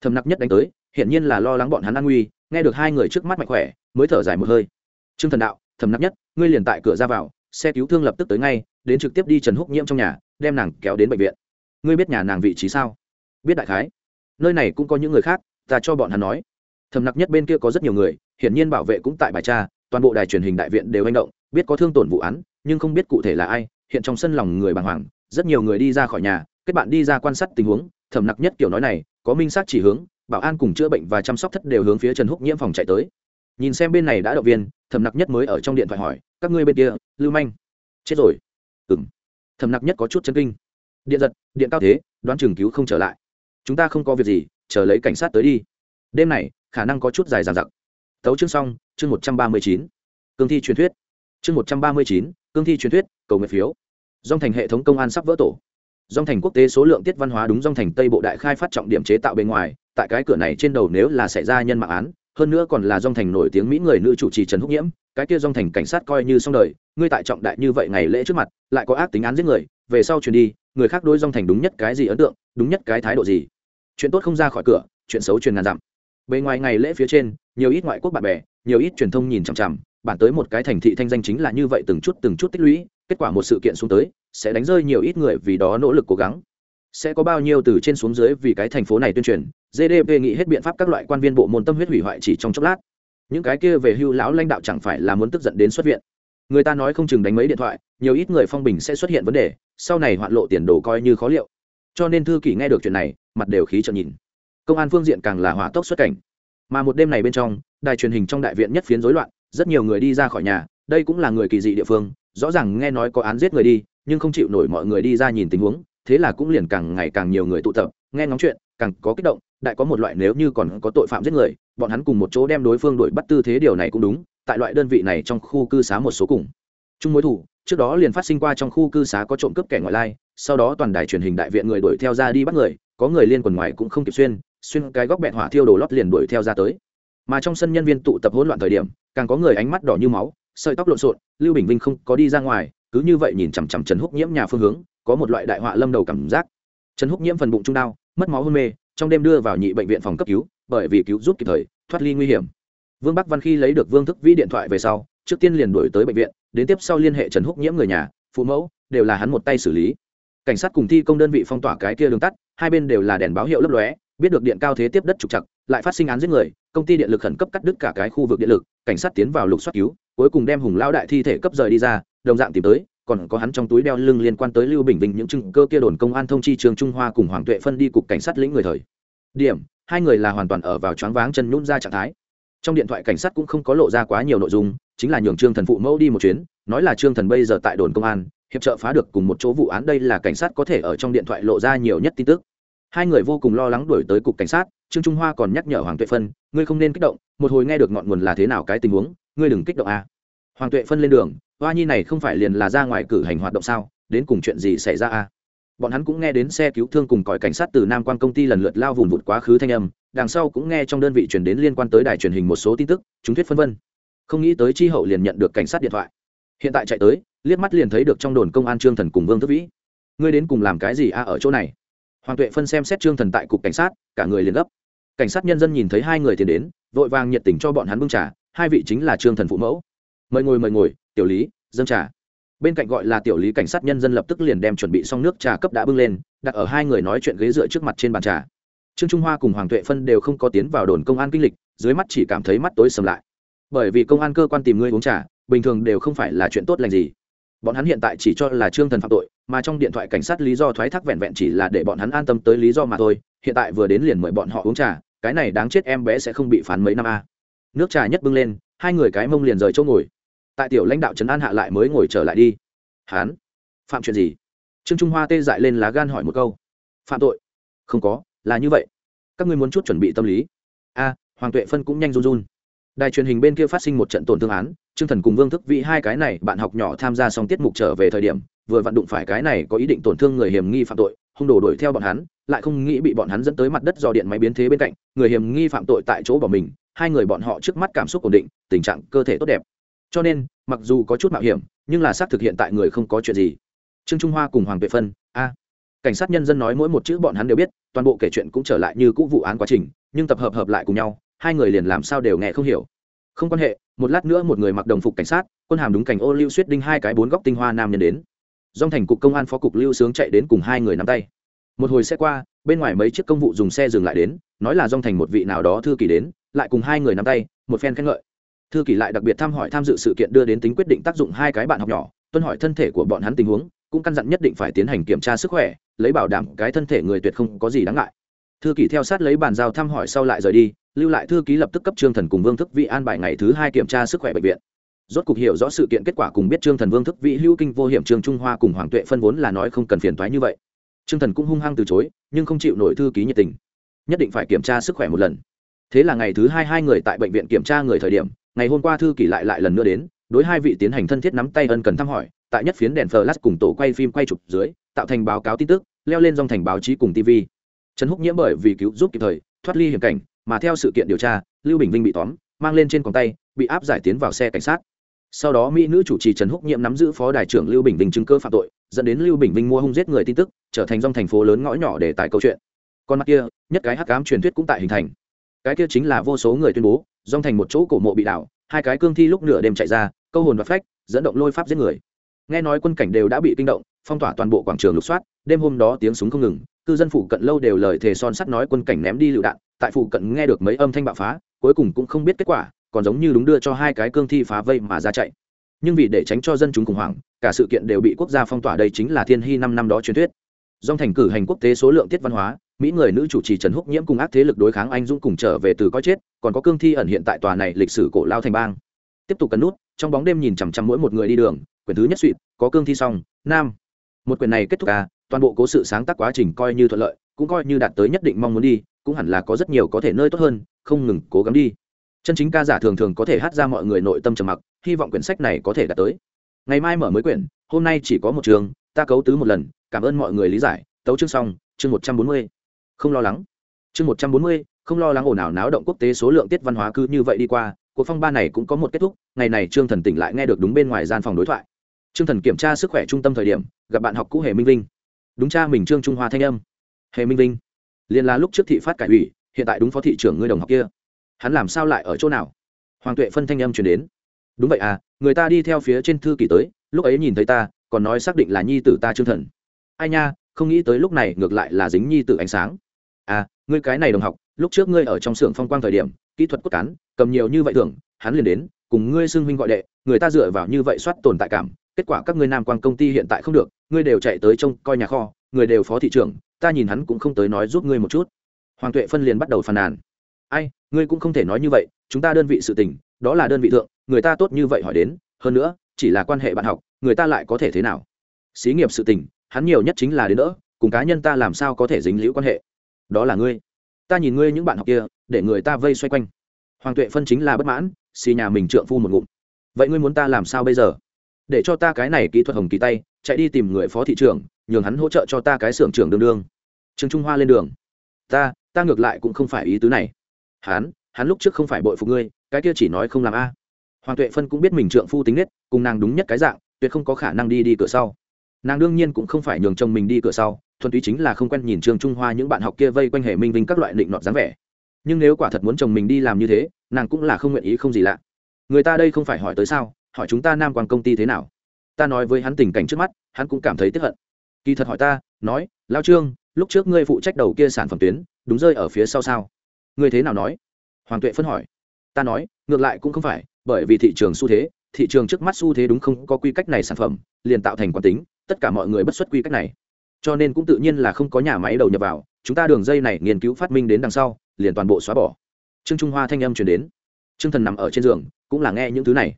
Thẩm nặc nhất đánh tới, hiển nhiên là lo lắng bọn hắn an nguy, nghe được hai người trước mắt mạnh khỏe, mới thở dài một hơi. Trương thần đạo, thẩm nặc nhất, ngươi liền tại cửa ra vào, xe cứu thương lập tức tới ngay, đến trực tiếp đi trần húc nhiễm trong nhà, đem nàng kéo đến bệnh viện. Ngươi biết nhà nàng vị trí sao? Biết đại khái. Nơi này cũng có những người khác, ta cho bọn hắn nói. Thầm nặc nhất bên kia có rất nhiều người, hiển nhiên bảo vệ cũng tại bài tra, toàn bộ đài truyền hình đại viện đều hành động, biết có thương tổn vụ án, nhưng không biết cụ thể là ai, hiện trong sân lòng người bàng hoàng, rất nhiều người đi ra khỏi nhà kết bạn đi ra quan sát tình huống, thẩm nặc nhất kiểu nói này, có minh xác chỉ hướng, bảo an cùng chữa bệnh và chăm sóc thất đều hướng phía trần húc nhiễm phòng chạy tới. Nhìn xem bên này đã động viên, thẩm nặc nhất mới ở trong điện thoại hỏi, các ngươi bên kia, lưu manh? Chết rồi. Ừng thẩm nặc nhất có chút chân kinh. Điện giật, điện cao thế, đoán trường cứu không trở lại. Chúng ta không có việc gì, chờ lấy cảnh sát tới đi. Đêm này, khả năng có chút dài dàn giặc tấu chương xong, chương một trăm ba mươi chín. Cương thi truyền thuyết. Chương một trăm ba mươi chín, cương thi truyền thuyết, cầu nguyện phiếu. Dòng thành hệ thống công an sắp vỡ tổ dòng thành quốc tế số lượng tiết văn hóa đúng dòng thành tây bộ đại khai phát trọng điểm chế tạo bên ngoài, tại cái cửa này trên đầu nếu là xảy ra nhân mạng án, hơn nữa còn là dòng thành nổi tiếng mỹ người nữ chủ trì trần húc nhiễm, cái kia dòng thành cảnh sát coi như xong đời, ngươi tại trọng đại như vậy ngày lễ trước mặt, lại có ác tính án giết người, về sau truyền đi, người khác đối dòng thành đúng nhất cái gì ấn tượng, đúng nhất cái thái độ gì? Chuyện tốt không ra khỏi cửa, chuyện xấu truyền ngàn dặm. Bề ngoài ngày lễ phía trên, nhiều ít ngoại quốc bạn bè, nhiều ít truyền thông nhìn chằm chằm, bản tới một cái thành thị thanh danh chính là như vậy từng chút từng chút tích lũy, kết quả một sự kiện xuống tới sẽ đánh rơi nhiều ít người vì đó nỗ lực cố gắng. Sẽ có bao nhiêu từ trên xuống dưới vì cái thành phố này tuyên truyền gdp nghĩ hết biện pháp các loại quan viên bộ môn tâm huyết hủy hoại chỉ trong chốc lát. Những cái kia về hưu lão lãnh đạo chẳng phải là muốn tức giận đến xuất viện. Người ta nói không chừng đánh mấy điện thoại, nhiều ít người phong bình sẽ xuất hiện vấn đề, sau này hoạn lộ tiền đồ coi như khó liệu. Cho nên thư kỷ nghe được chuyện này, mặt đều khí trợn nhìn. Công an phương diện càng là hỏa tốc xuất cảnh. Mà một đêm này bên trong, đài truyền hình trong đại viện nhất phiến rối loạn, rất nhiều người đi ra khỏi nhà, đây cũng là người kỳ dị địa phương, rõ ràng nghe nói có án giết người đi nhưng không chịu nổi mọi người đi ra nhìn tình huống, thế là cũng liền càng ngày càng nhiều người tụ tập, nghe ngóng chuyện, càng có kích động, đại có một loại nếu như còn có tội phạm giết người, bọn hắn cùng một chỗ đem đối phương đuổi bắt tư thế điều này cũng đúng, tại loại đơn vị này trong khu cư xá một số cùng. Chung mối thủ, trước đó liền phát sinh qua trong khu cư xá có trộm cướp kẻ ngoại lai, sau đó toàn đài truyền hình đại viện người đuổi theo ra đi bắt người, có người liên quần ngoài cũng không kịp xuyên xuyên cái góc bẹn hỏa thiêu đồ lót liền đuổi theo ra tới. Mà trong sân nhân viên tụ tập hỗn loạn thời điểm, càng có người ánh mắt đỏ như máu, sợi tóc lộn xộn, lưu bình vinh không có đi ra ngoài cứ như vậy nhìn chằm chằm trần húc nhiễm nhà phương hướng, có một loại đại họa lâm đầu cảm giác. Trần húc nhiễm phần bụng trung đau, mất máu hôn mê, trong đêm đưa vào nhị bệnh viện phòng cấp cứu, bởi vì cứu giúp kịp thời, thoát ly nguy hiểm. Vương bắc văn khi lấy được vương thức vĩ điện thoại về sau, trước tiên liền đổi tới bệnh viện, đến tiếp sau liên hệ trần húc nhiễm người nhà, phụ mẫu, đều là hắn một tay xử lý. Cảnh sát cùng thi công đơn vị phong tỏa cái kia đường tắt, hai bên đều là đèn báo hiệu lấp lóe, biết được điện cao thế tiếp đất trục chặt lại phát sinh án giết người, công ty điện lực khẩn cấp cắt đứt cả cái khu vực điện lực, cảnh sát tiến vào lục soát cứu, cuối cùng đem hùng lao đại thi thể cấp rời đi ra đồng dạng tìm tới, còn có hắn trong túi đeo lưng liên quan tới lưu bình vinh những chứng cơ kia đồn công an thông chi trường trung hoa cùng hoàng tuệ phân đi cục cảnh sát lĩnh người thời. Điểm, hai người là hoàn toàn ở vào choáng váng chân nhún ra trạng thái. Trong điện thoại cảnh sát cũng không có lộ ra quá nhiều nội dung, chính là nhường trương thần phụ mẫu đi một chuyến, nói là trương thần bây giờ tại đồn công an, hiệp trợ phá được cùng một chỗ vụ án đây là cảnh sát có thể ở trong điện thoại lộ ra nhiều nhất tin tức. Hai người vô cùng lo lắng đuổi tới cục cảnh sát, trương trung hoa còn nhắc nhở hoàng tuệ phân, ngươi không nên kích động, một hồi nghe được ngọn nguồn là thế nào cái tình huống, ngươi đừng kích động à. hoàng tuệ phân lên đường hoa nhi này không phải liền là ra ngoài cử hành hoạt động sao? Đến cùng chuyện gì xảy ra à. bọn hắn cũng nghe đến xe cứu thương cùng còi cảnh sát từ nam quan công ty lần lượt lao vùng vụt quá khứ thanh âm, đằng sau cũng nghe trong đơn vị chuyển đến liên quan tới đài truyền hình một số tin tức, chúng thuyết phân vân. Không nghĩ tới chi hậu liền nhận được cảnh sát điện thoại. Hiện tại chạy tới, liếc mắt liền thấy được trong đồn công an trương thần cùng vương thức vĩ. Ngươi đến cùng làm cái gì a ở chỗ này? Hoàng tuệ phân xem xét trương thần tại cục cảnh sát, cả người liền gấp. Cảnh sát nhân dân nhìn thấy hai người tiến đến, vội vàng nhiệt tình cho bọn hắn bưng trà, hai vị chính là trương thần phụ mẫu. Mời ngồi mời ngồi tiểu lý, dâng trà. Bên cạnh gọi là tiểu lý cảnh sát nhân dân lập tức liền đem chuẩn bị xong nước trà cấp đã bưng lên, đặt ở hai người nói chuyện ghế dựa trước mặt trên bàn trà. Trương trung hoa cùng hoàng tuệ phân đều không có tiến vào đồn công an kinh lịch, dưới mắt chỉ cảm thấy mắt tối sầm lại. Bởi vì công an cơ quan tìm ngươi uống trà, bình thường đều không phải là chuyện tốt lành gì. Bọn hắn hiện tại chỉ cho là trương thần phạm tội, mà trong điện thoại cảnh sát lý do thoái thác vẹn vẹn chỉ là để bọn hắn an tâm tới lý do mà thôi, hiện tại vừa đến liền mời bọn họ uống trà, cái này đáng chết em bé sẽ không bị phán mấy năm a. Nước trà nhất bưng lên, hai người cái mông liền rời chỗ ngồi tại tiểu lãnh đạo trấn an hạ lại mới ngồi trở lại đi. Hán, phạm chuyện gì? Trương trung hoa tê dại lên lá gan hỏi một câu. Phạm tội? Không có, là như vậy. Các ngươi muốn chút chuẩn bị tâm lý. A, hoàng tuệ phân cũng nhanh run run. Đài truyền hình bên kia phát sinh một trận tổn thương án, trương thần cùng vương thức vị hai cái này bạn học nhỏ tham gia xong tiết mục trở về thời điểm, vừa vặn đụng phải cái này có ý định tổn thương người hiểm nghi phạm tội, hung đồ đuổi theo bọn hắn, lại không nghĩ bị bọn hắn dẫn tới mặt đất do điện máy biến thế bên cạnh, người hiểm nghi phạm tội tại chỗ bỏ mình, hai người bọn họ trước mắt cảm xúc ổn định, tình trạng cơ thể tốt đẹp cho nên, mặc dù có chút mạo hiểm, nhưng là xác thực hiện tại người không có chuyện gì. Trương trung hoa cùng hoàng vệ phân, a. Cảnh sát nhân dân nói mỗi một chữ bọn hắn đều biết, toàn bộ kể chuyện cũng trở lại như cũ vụ án quá trình, nhưng tập hợp hợp lại cùng nhau, hai người liền làm sao đều nghe không hiểu. Không quan hệ, một lát nữa một người mặc đồng phục cảnh sát, quân hàm đúng cảnh ô lưu suýt đinh hai cái bốn góc tinh hoa nam nhân đến. Dòng thành cục công an phó cục lưu sướng chạy đến cùng hai người nắm tay. Một hồi xe qua, bên ngoài mấy chiếc công vụ dùng xe dừng lại đến, nói là dòng thành một vị nào đó thư ký đến, lại cùng hai người nắm tay, một phen khen ngợi thư ký lại đặc biệt thăm hỏi tham dự sự kiện đưa đến tính quyết định tác dụng hai cái bạn học nhỏ, tuân hỏi thân thể của bọn hắn tình huống, cũng căn dặn nhất định phải tiến hành kiểm tra sức khỏe, lấy bảo đảm cái thân thể người tuyệt không có gì đáng ngại. Thư ký theo sát lấy bàn giao thăm hỏi sau lại rời đi, lưu lại thư ký lập tức cấp trương thần cùng vương thức vị an bài ngày thứ hai kiểm tra sức khỏe bệnh viện. Rốt cục hiểu rõ sự kiện kết quả cùng biết trương thần, vương thức vị hữu kinh, vô hiểm, trương trung hoa cùng hoàng tuệ phân vốn là nói không cần phiền thoái như vậy. Trương thần cũng hung hăng từ chối, nhưng không chịu nổi thư ký nhiệt tình. Nhất định phải kiểm tra sức khỏe một lần. Thế là ngày thứ hai hai người tại bệnh viện kiểm tra người thời điểm ngày hôm qua thư ký lại lại lần nữa đến, đối hai vị tiến hành thân thiết nắm tay ân cần thăm hỏi, tại nhất phiến đèn flash cùng tổ quay phim quay chụp dưới, tạo thành báo cáo tin tức, leo lên dòng thành báo chí cùng tv trần húc nhiễm bởi vì cứu giúp kịp thời, thoát ly hiểm cảnh, mà theo sự kiện điều tra, lưu bình vinh bị tóm, mang lên trên còng tay, bị áp giải tiến vào xe cảnh sát. Sau đó mỹ nữ chủ trì trần húc Nhiễm nắm giữ phó đại trưởng lưu bình vinh chứng cơ phạm tội, dẫn đến lưu bình vinh mua hung giết người tin tức, trở thành dòng thành phố lớn ngõ nhỏ để tải câu chuyện. Còn mắt kia, nhất cái hắc cám truyền thuyết cũng tại hình thành. Cái kia chính là vô số người tuyên bố dòng thành một chỗ cổ mộ bị đảo, hai cái cương thi lúc nửa đêm chạy ra, câu hồn và phách, dẫn động lôi pháp giết người. Nghe nói quân cảnh đều đã bị kinh động, phong tỏa toàn bộ quảng trường lục soát, đêm hôm đó tiếng súng không ngừng, cư dân phụ cận lâu đều lời thề son sắt nói quân cảnh ném đi lựu đạn, tại phụ cận nghe được mấy âm thanh bạo phá, cuối cùng cũng không biết kết quả, còn giống như đúng đưa cho hai cái cương thi phá vây mà ra chạy. Nhưng vì để tránh cho dân chúng khủng hoảng, cả sự kiện đều bị quốc gia phong tỏa đây chính là thiên hy năm năm đó truyền thuyết. Dòng thành cử hành quốc tế số lượng tiết văn hóa mỹ người nữ chủ trì trần húc nhiễm cùng ác thế lực đối kháng anh dũng cùng trở về từ coi chết, còn có cương thi ẩn hiện tại tòa này lịch sử cổ lao thành bang. Tiếp tục cấn nút, trong bóng đêm nhìn chằm chằm mỗi một người đi đường, quyển thứ nhất suỵt có cương thi xong, nam. Một quyển này kết thúc à toàn bộ cố sự sáng tác quá trình coi như thuận lợi, cũng coi như đạt tới nhất định mong muốn đi, cũng hẳn là có rất nhiều có thể nơi tốt hơn, không ngừng cố gắng đi. Chân chính ca giả thường thường có thể hát ra mọi người nội tâm trầm mặc, hy vọng quyển sách này có thể đạt tới. Ngày mai mở mới quyển, hôm nay chỉ có một trường, ta cấu tứ một lần, cảm ơn mọi người lý giải, tấu chương xong, chương một trăm bốn mươi không lo lắng. Chương một trăm bốn mươi, không lo lắng ồn ào náo động quốc tế số lượng tiết văn hóa cứ như vậy đi qua, cuộc phong ba này cũng có một kết thúc, ngày này trương thần tỉnh lại nghe được đúng bên ngoài gian phòng đối thoại. Trương thần kiểm tra sức khỏe trung tâm thời điểm, gặp bạn học cũ hề minh linh đúng cha mình trương trung hoa thanh âm. Hề minh linh liền là lúc trước thị phát cải ủy, hiện tại đúng phó thị trưởng người đồng học kia. Hắn làm sao lại ở chỗ nào? Hoàng tuệ phân thanh âm chuyển đến. Đúng vậy à người ta đi theo phía trên thư kỳ tới, lúc ấy nhìn thấy ta, còn nói xác định là nhi tử ta trương thần. Ai nha, không nghĩ tới lúc này ngược lại là dính nhi tử ánh sáng à ngươi cái này đồng học lúc trước ngươi ở trong xưởng phong quang thời điểm kỹ thuật cốt cán cầm nhiều như vậy thường hắn liền đến cùng ngươi xưng huynh gọi đệ người ta dựa vào như vậy soát tồn tại cảm kết quả các ngươi nam quan công ty hiện tại không được ngươi đều chạy tới trông coi nhà kho người đều phó thị trưởng ta nhìn hắn cũng không tới nói giúp ngươi một chút. Hoàng tuệ phân liền bắt đầu phàn nàn. Ai ngươi cũng không thể nói như vậy chúng ta đơn vị sự tình đó là đơn vị thượng người ta tốt như vậy hỏi đến hơn nữa chỉ là quan hệ bạn học người ta lại có thể thế nào? Xí nghiệp sự tình hắn nhiều nhất chính là đến nữa, cùng cá nhân ta làm sao có thể dính liễu quan hệ? Đó là ngươi. Ta nhìn ngươi những bạn học kia, để người ta vây xoay quanh. Hoàng tuệ phân chính là bất mãn, xì nhà mình trượng phu một ngụm. Vậy ngươi muốn ta làm sao bây giờ? Để cho ta cái này kỹ thuật hồng kỳ tay, chạy đi tìm người phó thị trưởng, nhường hắn hỗ trợ cho ta cái xưởng trưởng đương đương. Trường trung hoa lên đường. Ta ta ngược lại cũng không phải ý tứ này. Hắn hắn lúc trước không phải bội phục ngươi, cái kia chỉ nói không làm a. Hoàng tuệ phân cũng biết mình trượng phu tính nết, cùng nàng đúng nhất cái dạng, tuyệt không có khả năng đi đi cửa sau. Nàng đương nhiên cũng không phải nhường chồng mình đi cửa sau thuần túy chính là không quen nhìn trường trung hoa những bạn học kia vây quanh hệ minh vinh các loại định nọt dáng vẻ. Nhưng nếu quả thật muốn chồng mình đi làm như thế, nàng cũng là không nguyện ý không gì lạ. Người ta đây không phải hỏi tới sao, hỏi chúng ta nam quan công ty thế nào? Ta nói với hắn tình cảnh trước mắt, hắn cũng cảm thấy tiếp hận. Kỳ thật hỏi ta, nói, lao trương, lúc trước ngươi phụ trách đầu kia sản phẩm tuyến, đúng rơi ở phía sau sao? Ngươi thế nào nói? Hoàng tuệ phân hỏi. Ta nói, ngược lại cũng không phải, bởi vì thị trường xu thế, thị trường trước mắt xu thế đúng không có quy cách này sản phẩm, liền tạo thành quán tính, tất cả mọi người bất xuất quy cách này cho nên cũng tự nhiên là không có nhà máy đầu nhập vào, chúng ta đường dây này nghiên cứu phát minh đến đằng sau, liền toàn bộ xóa bỏ. Trương trung hoa thanh âm chuyển đến. Trương thần nằm ở trên giường, cũng là nghe những thứ này.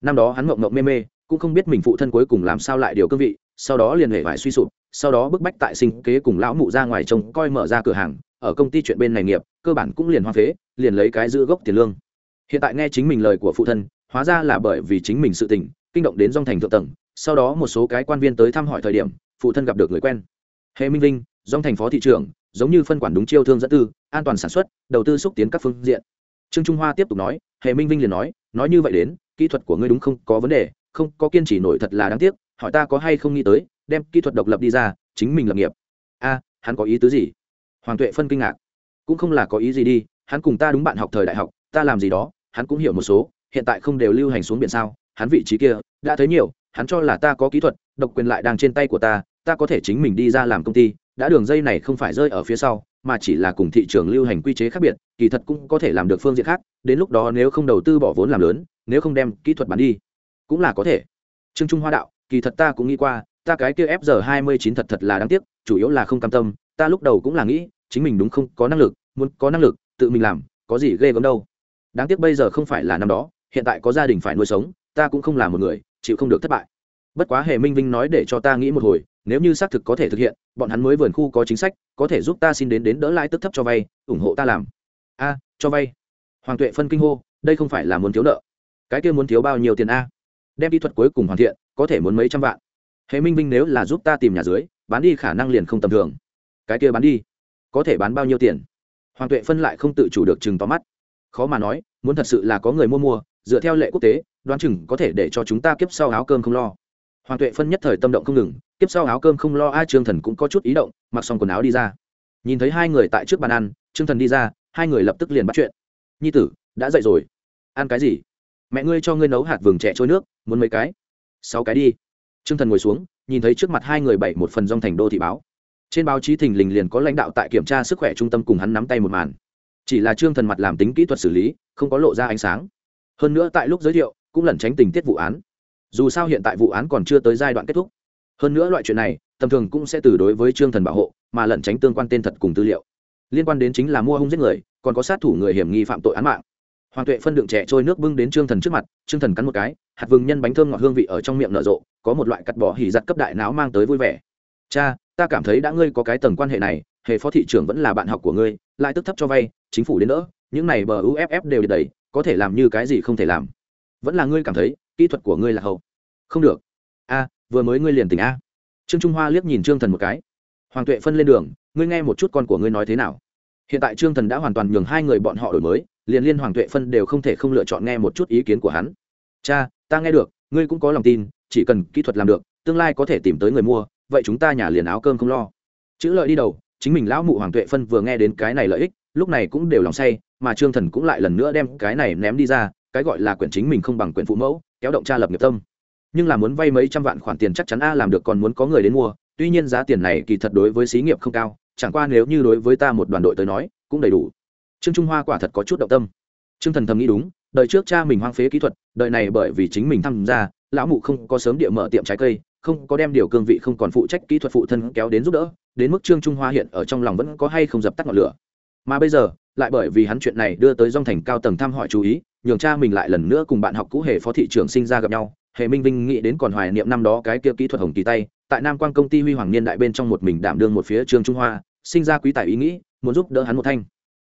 Năm đó hắn mộng mộng mê mê, cũng không biết mình phụ thân cuối cùng làm sao lại điều cương vị, sau đó liền hệ vải suy sụp, sau đó bức bách tại sinh kế cùng lão mụ ra ngoài trông coi mở ra cửa hàng, ở công ty chuyện bên này nghiệp, cơ bản cũng liền hoa phế, liền lấy cái giữ gốc tiền lương. Hiện tại nghe chính mình lời của phụ thân, hóa ra là bởi vì chính mình sự tình, kinh động đến dòng thành thượng tầng, sau đó một số cái quan viên tới thăm hỏi thời điểm, phụ thân gặp được người quen hệ minh linh dòng thành phó thị trưởng, giống như phân quản đúng chiêu thương dẫn tư, an toàn sản xuất, đầu tư xúc tiến các phương diện. Trương trung hoa tiếp tục nói, hệ minh vinh liền nói nói như vậy đến, kỹ thuật của ngươi đúng không có vấn đề, không có kiên trì nổi thật là đáng tiếc, hỏi ta có hay không nghĩ tới, đem kỹ thuật độc lập đi ra, chính mình lập nghiệp. A, hắn có ý tứ gì? Hoàng tuệ phân kinh ngạc. Cũng không là có ý gì đi, hắn cùng ta đúng bạn học thời đại học, ta làm gì đó, hắn cũng hiểu một số, hiện tại không đều lưu hành xuống biển sao, hắn vị trí kia, đã thấy nhiều, hắn cho là ta có kỹ thuật, độc quyền lại đang trên tay của ta ta có thể chính mình đi ra làm công ty, đã đường dây này không phải rơi ở phía sau, mà chỉ là cùng thị trường lưu hành quy chế khác biệt, kỳ thật cũng có thể làm được phương diện khác, đến lúc đó nếu không đầu tư bỏ vốn làm lớn, nếu không đem kỹ thuật bán đi, cũng là có thể. Trương trung hoa đạo, kỳ thật ta cũng nghĩ qua, ta cái kia fg hai mươi chín thật thật là đáng tiếc, chủ yếu là không cam tâm, ta lúc đầu cũng là nghĩ, chính mình đúng không có năng lực, muốn có năng lực, tự mình làm, có gì ghê gớm đâu. Đáng tiếc bây giờ không phải là năm đó, hiện tại có gia đình phải nuôi sống, ta cũng không là một người, chịu không được thất bại. Bất quá hề minh vinh nói để cho ta nghĩ một hồi nếu như xác thực có thể thực hiện, bọn hắn mới vườn khu có chính sách, có thể giúp ta xin đến đến đỡ lãi tức thấp cho vay, ủng hộ ta làm. A, cho vay. Hoàng tuệ phân kinh hô, đây không phải là muốn thiếu nợ. Cái kia muốn thiếu bao nhiêu tiền a? Đem kỹ thuật cuối cùng hoàn thiện, có thể muốn mấy trăm vạn. Hệ minh vinh nếu là giúp ta tìm nhà dưới, bán đi khả năng liền không tầm thường. Cái kia bán đi, có thể bán bao nhiêu tiền? Hoàng tuệ phân lại không tự chủ được chừng tóm mắt. Khó mà nói, muốn thật sự là có người mua mua, dựa theo lệ quốc tế, đoán chừng có thể để cho chúng ta kiếp sau áo cơm không lo hoàng tuệ phân nhất thời tâm động không ngừng, tiếp sau áo cơm không lo ai trương thần cũng có chút ý động, mặc xong quần áo đi ra. Nhìn thấy hai người tại trước bàn ăn, trương thần đi ra, hai người lập tức liền bắt chuyện. Nhi tử, đã dậy rồi. Ăn cái gì? Mẹ ngươi cho ngươi nấu hạt vừng trẻ trôi nước, muốn mấy cái? Sáu cái đi. Trương thần ngồi xuống, nhìn thấy trước mặt hai người bảy một phần dòng thành đô thị báo. Trên báo chí thình lình liền có lãnh đạo tại kiểm tra sức khỏe trung tâm cùng hắn nắm tay một màn. Chỉ là trương thần mặt làm tính kỹ thuật xử lý, không có lộ ra ánh sáng. Hơn nữa tại lúc giới thiệu, cũng lẩn tránh tình tiết vụ án dù sao hiện tại vụ án còn chưa tới giai đoạn kết thúc. Hơn nữa loại chuyện này, tầm thường cũng sẽ từ đối với trương thần bảo hộ, mà lẩn tránh tương quan tên thật cùng tư liệu. Liên quan đến chính là mua hung giết người, còn có sát thủ người hiểm nghi phạm tội án mạng. Hoàng tuệ phân đựng trẻ trôi nước bưng đến trương thần trước mặt, trương thần cắn một cái, hạt vừng nhân bánh thơm ngọt hương vị ở trong miệng nở rộ, có một loại cắt bỏ hỉ giặt cấp đại não mang tới vui vẻ. Cha, ta cảm thấy đã ngươi có cái tầng quan hệ này hệ phó thị trưởng vẫn là bạn học của ngươi, lại tức thấp cho vay, chính phủ đến đỡ, những này bờ uff đều đầy, có thể làm như cái gì không thể làm. Vẫn là ngươi cảm thấy kỹ thuật của ngươi là hậu. Không được. A, vừa mới ngươi liền tỉnh a. Trương trung hoa liếc nhìn trương thần một cái. Hoàng tuệ phân lên đường, ngươi nghe một chút con của ngươi nói thế nào. Hiện tại trương thần đã hoàn toàn nhường hai người bọn họ đổi mới, liền liên hoàng tuệ phân đều không thể không lựa chọn nghe một chút ý kiến của hắn. Cha, ta nghe được, ngươi cũng có lòng tin, chỉ cần kỹ thuật làm được, tương lai có thể tìm tới người mua, vậy chúng ta nhà liền áo cơm không lo. Chữ lợi đi đầu, chính mình lão mụ hoàng tuệ phân vừa nghe đến cái này lợi ích, lúc này cũng đều lòng say, mà trương thần cũng lại lần nữa đem cái này ném đi ra, cái gọi là quyển chính mình không bằng quyển phụ mẫu kéo động cha lập nghiệp tâm. Nhưng là muốn vay mấy trăm vạn khoản tiền chắc chắn a làm được còn muốn có người đến mua, tuy nhiên giá tiền này kỳ thật đối với xí nghiệp không cao, chẳng qua nếu như đối với ta một đoàn đội tới nói, cũng đầy đủ. Trương trung hoa quả thật có chút động tâm. Trương thần thầm nghĩ đúng đợi trước cha mình hoang phế kỹ thuật đợi này bởi vì chính mình tham gia, lão mụ không có sớm địa mở tiệm trái cây, không có đem điều cương vị không còn phụ trách kỹ thuật phụ thân kéo đến giúp đỡ, đến mức trương trung hoa hiện ở trong lòng vẫn có hay không dập tắt ngọn lửa. Mà bây giờ, lại bởi vì hắn chuyện này đưa tới dòng thành cao tầng thăm hỏi chú ý nhường cha mình lại lần nữa cùng bạn học cũ hề phó thị trưởng sinh ra gặp nhau. Hề minh vinh nghĩ đến còn hoài niệm năm đó cái kia kỹ thuật hồng kỳ tay. Tại nam quan công ty huy hoàng niên đại bên trong một mình đảm đương một phía trương trung hoa, sinh ra quý tài ý nghĩ, muốn giúp đỡ hắn một thanh.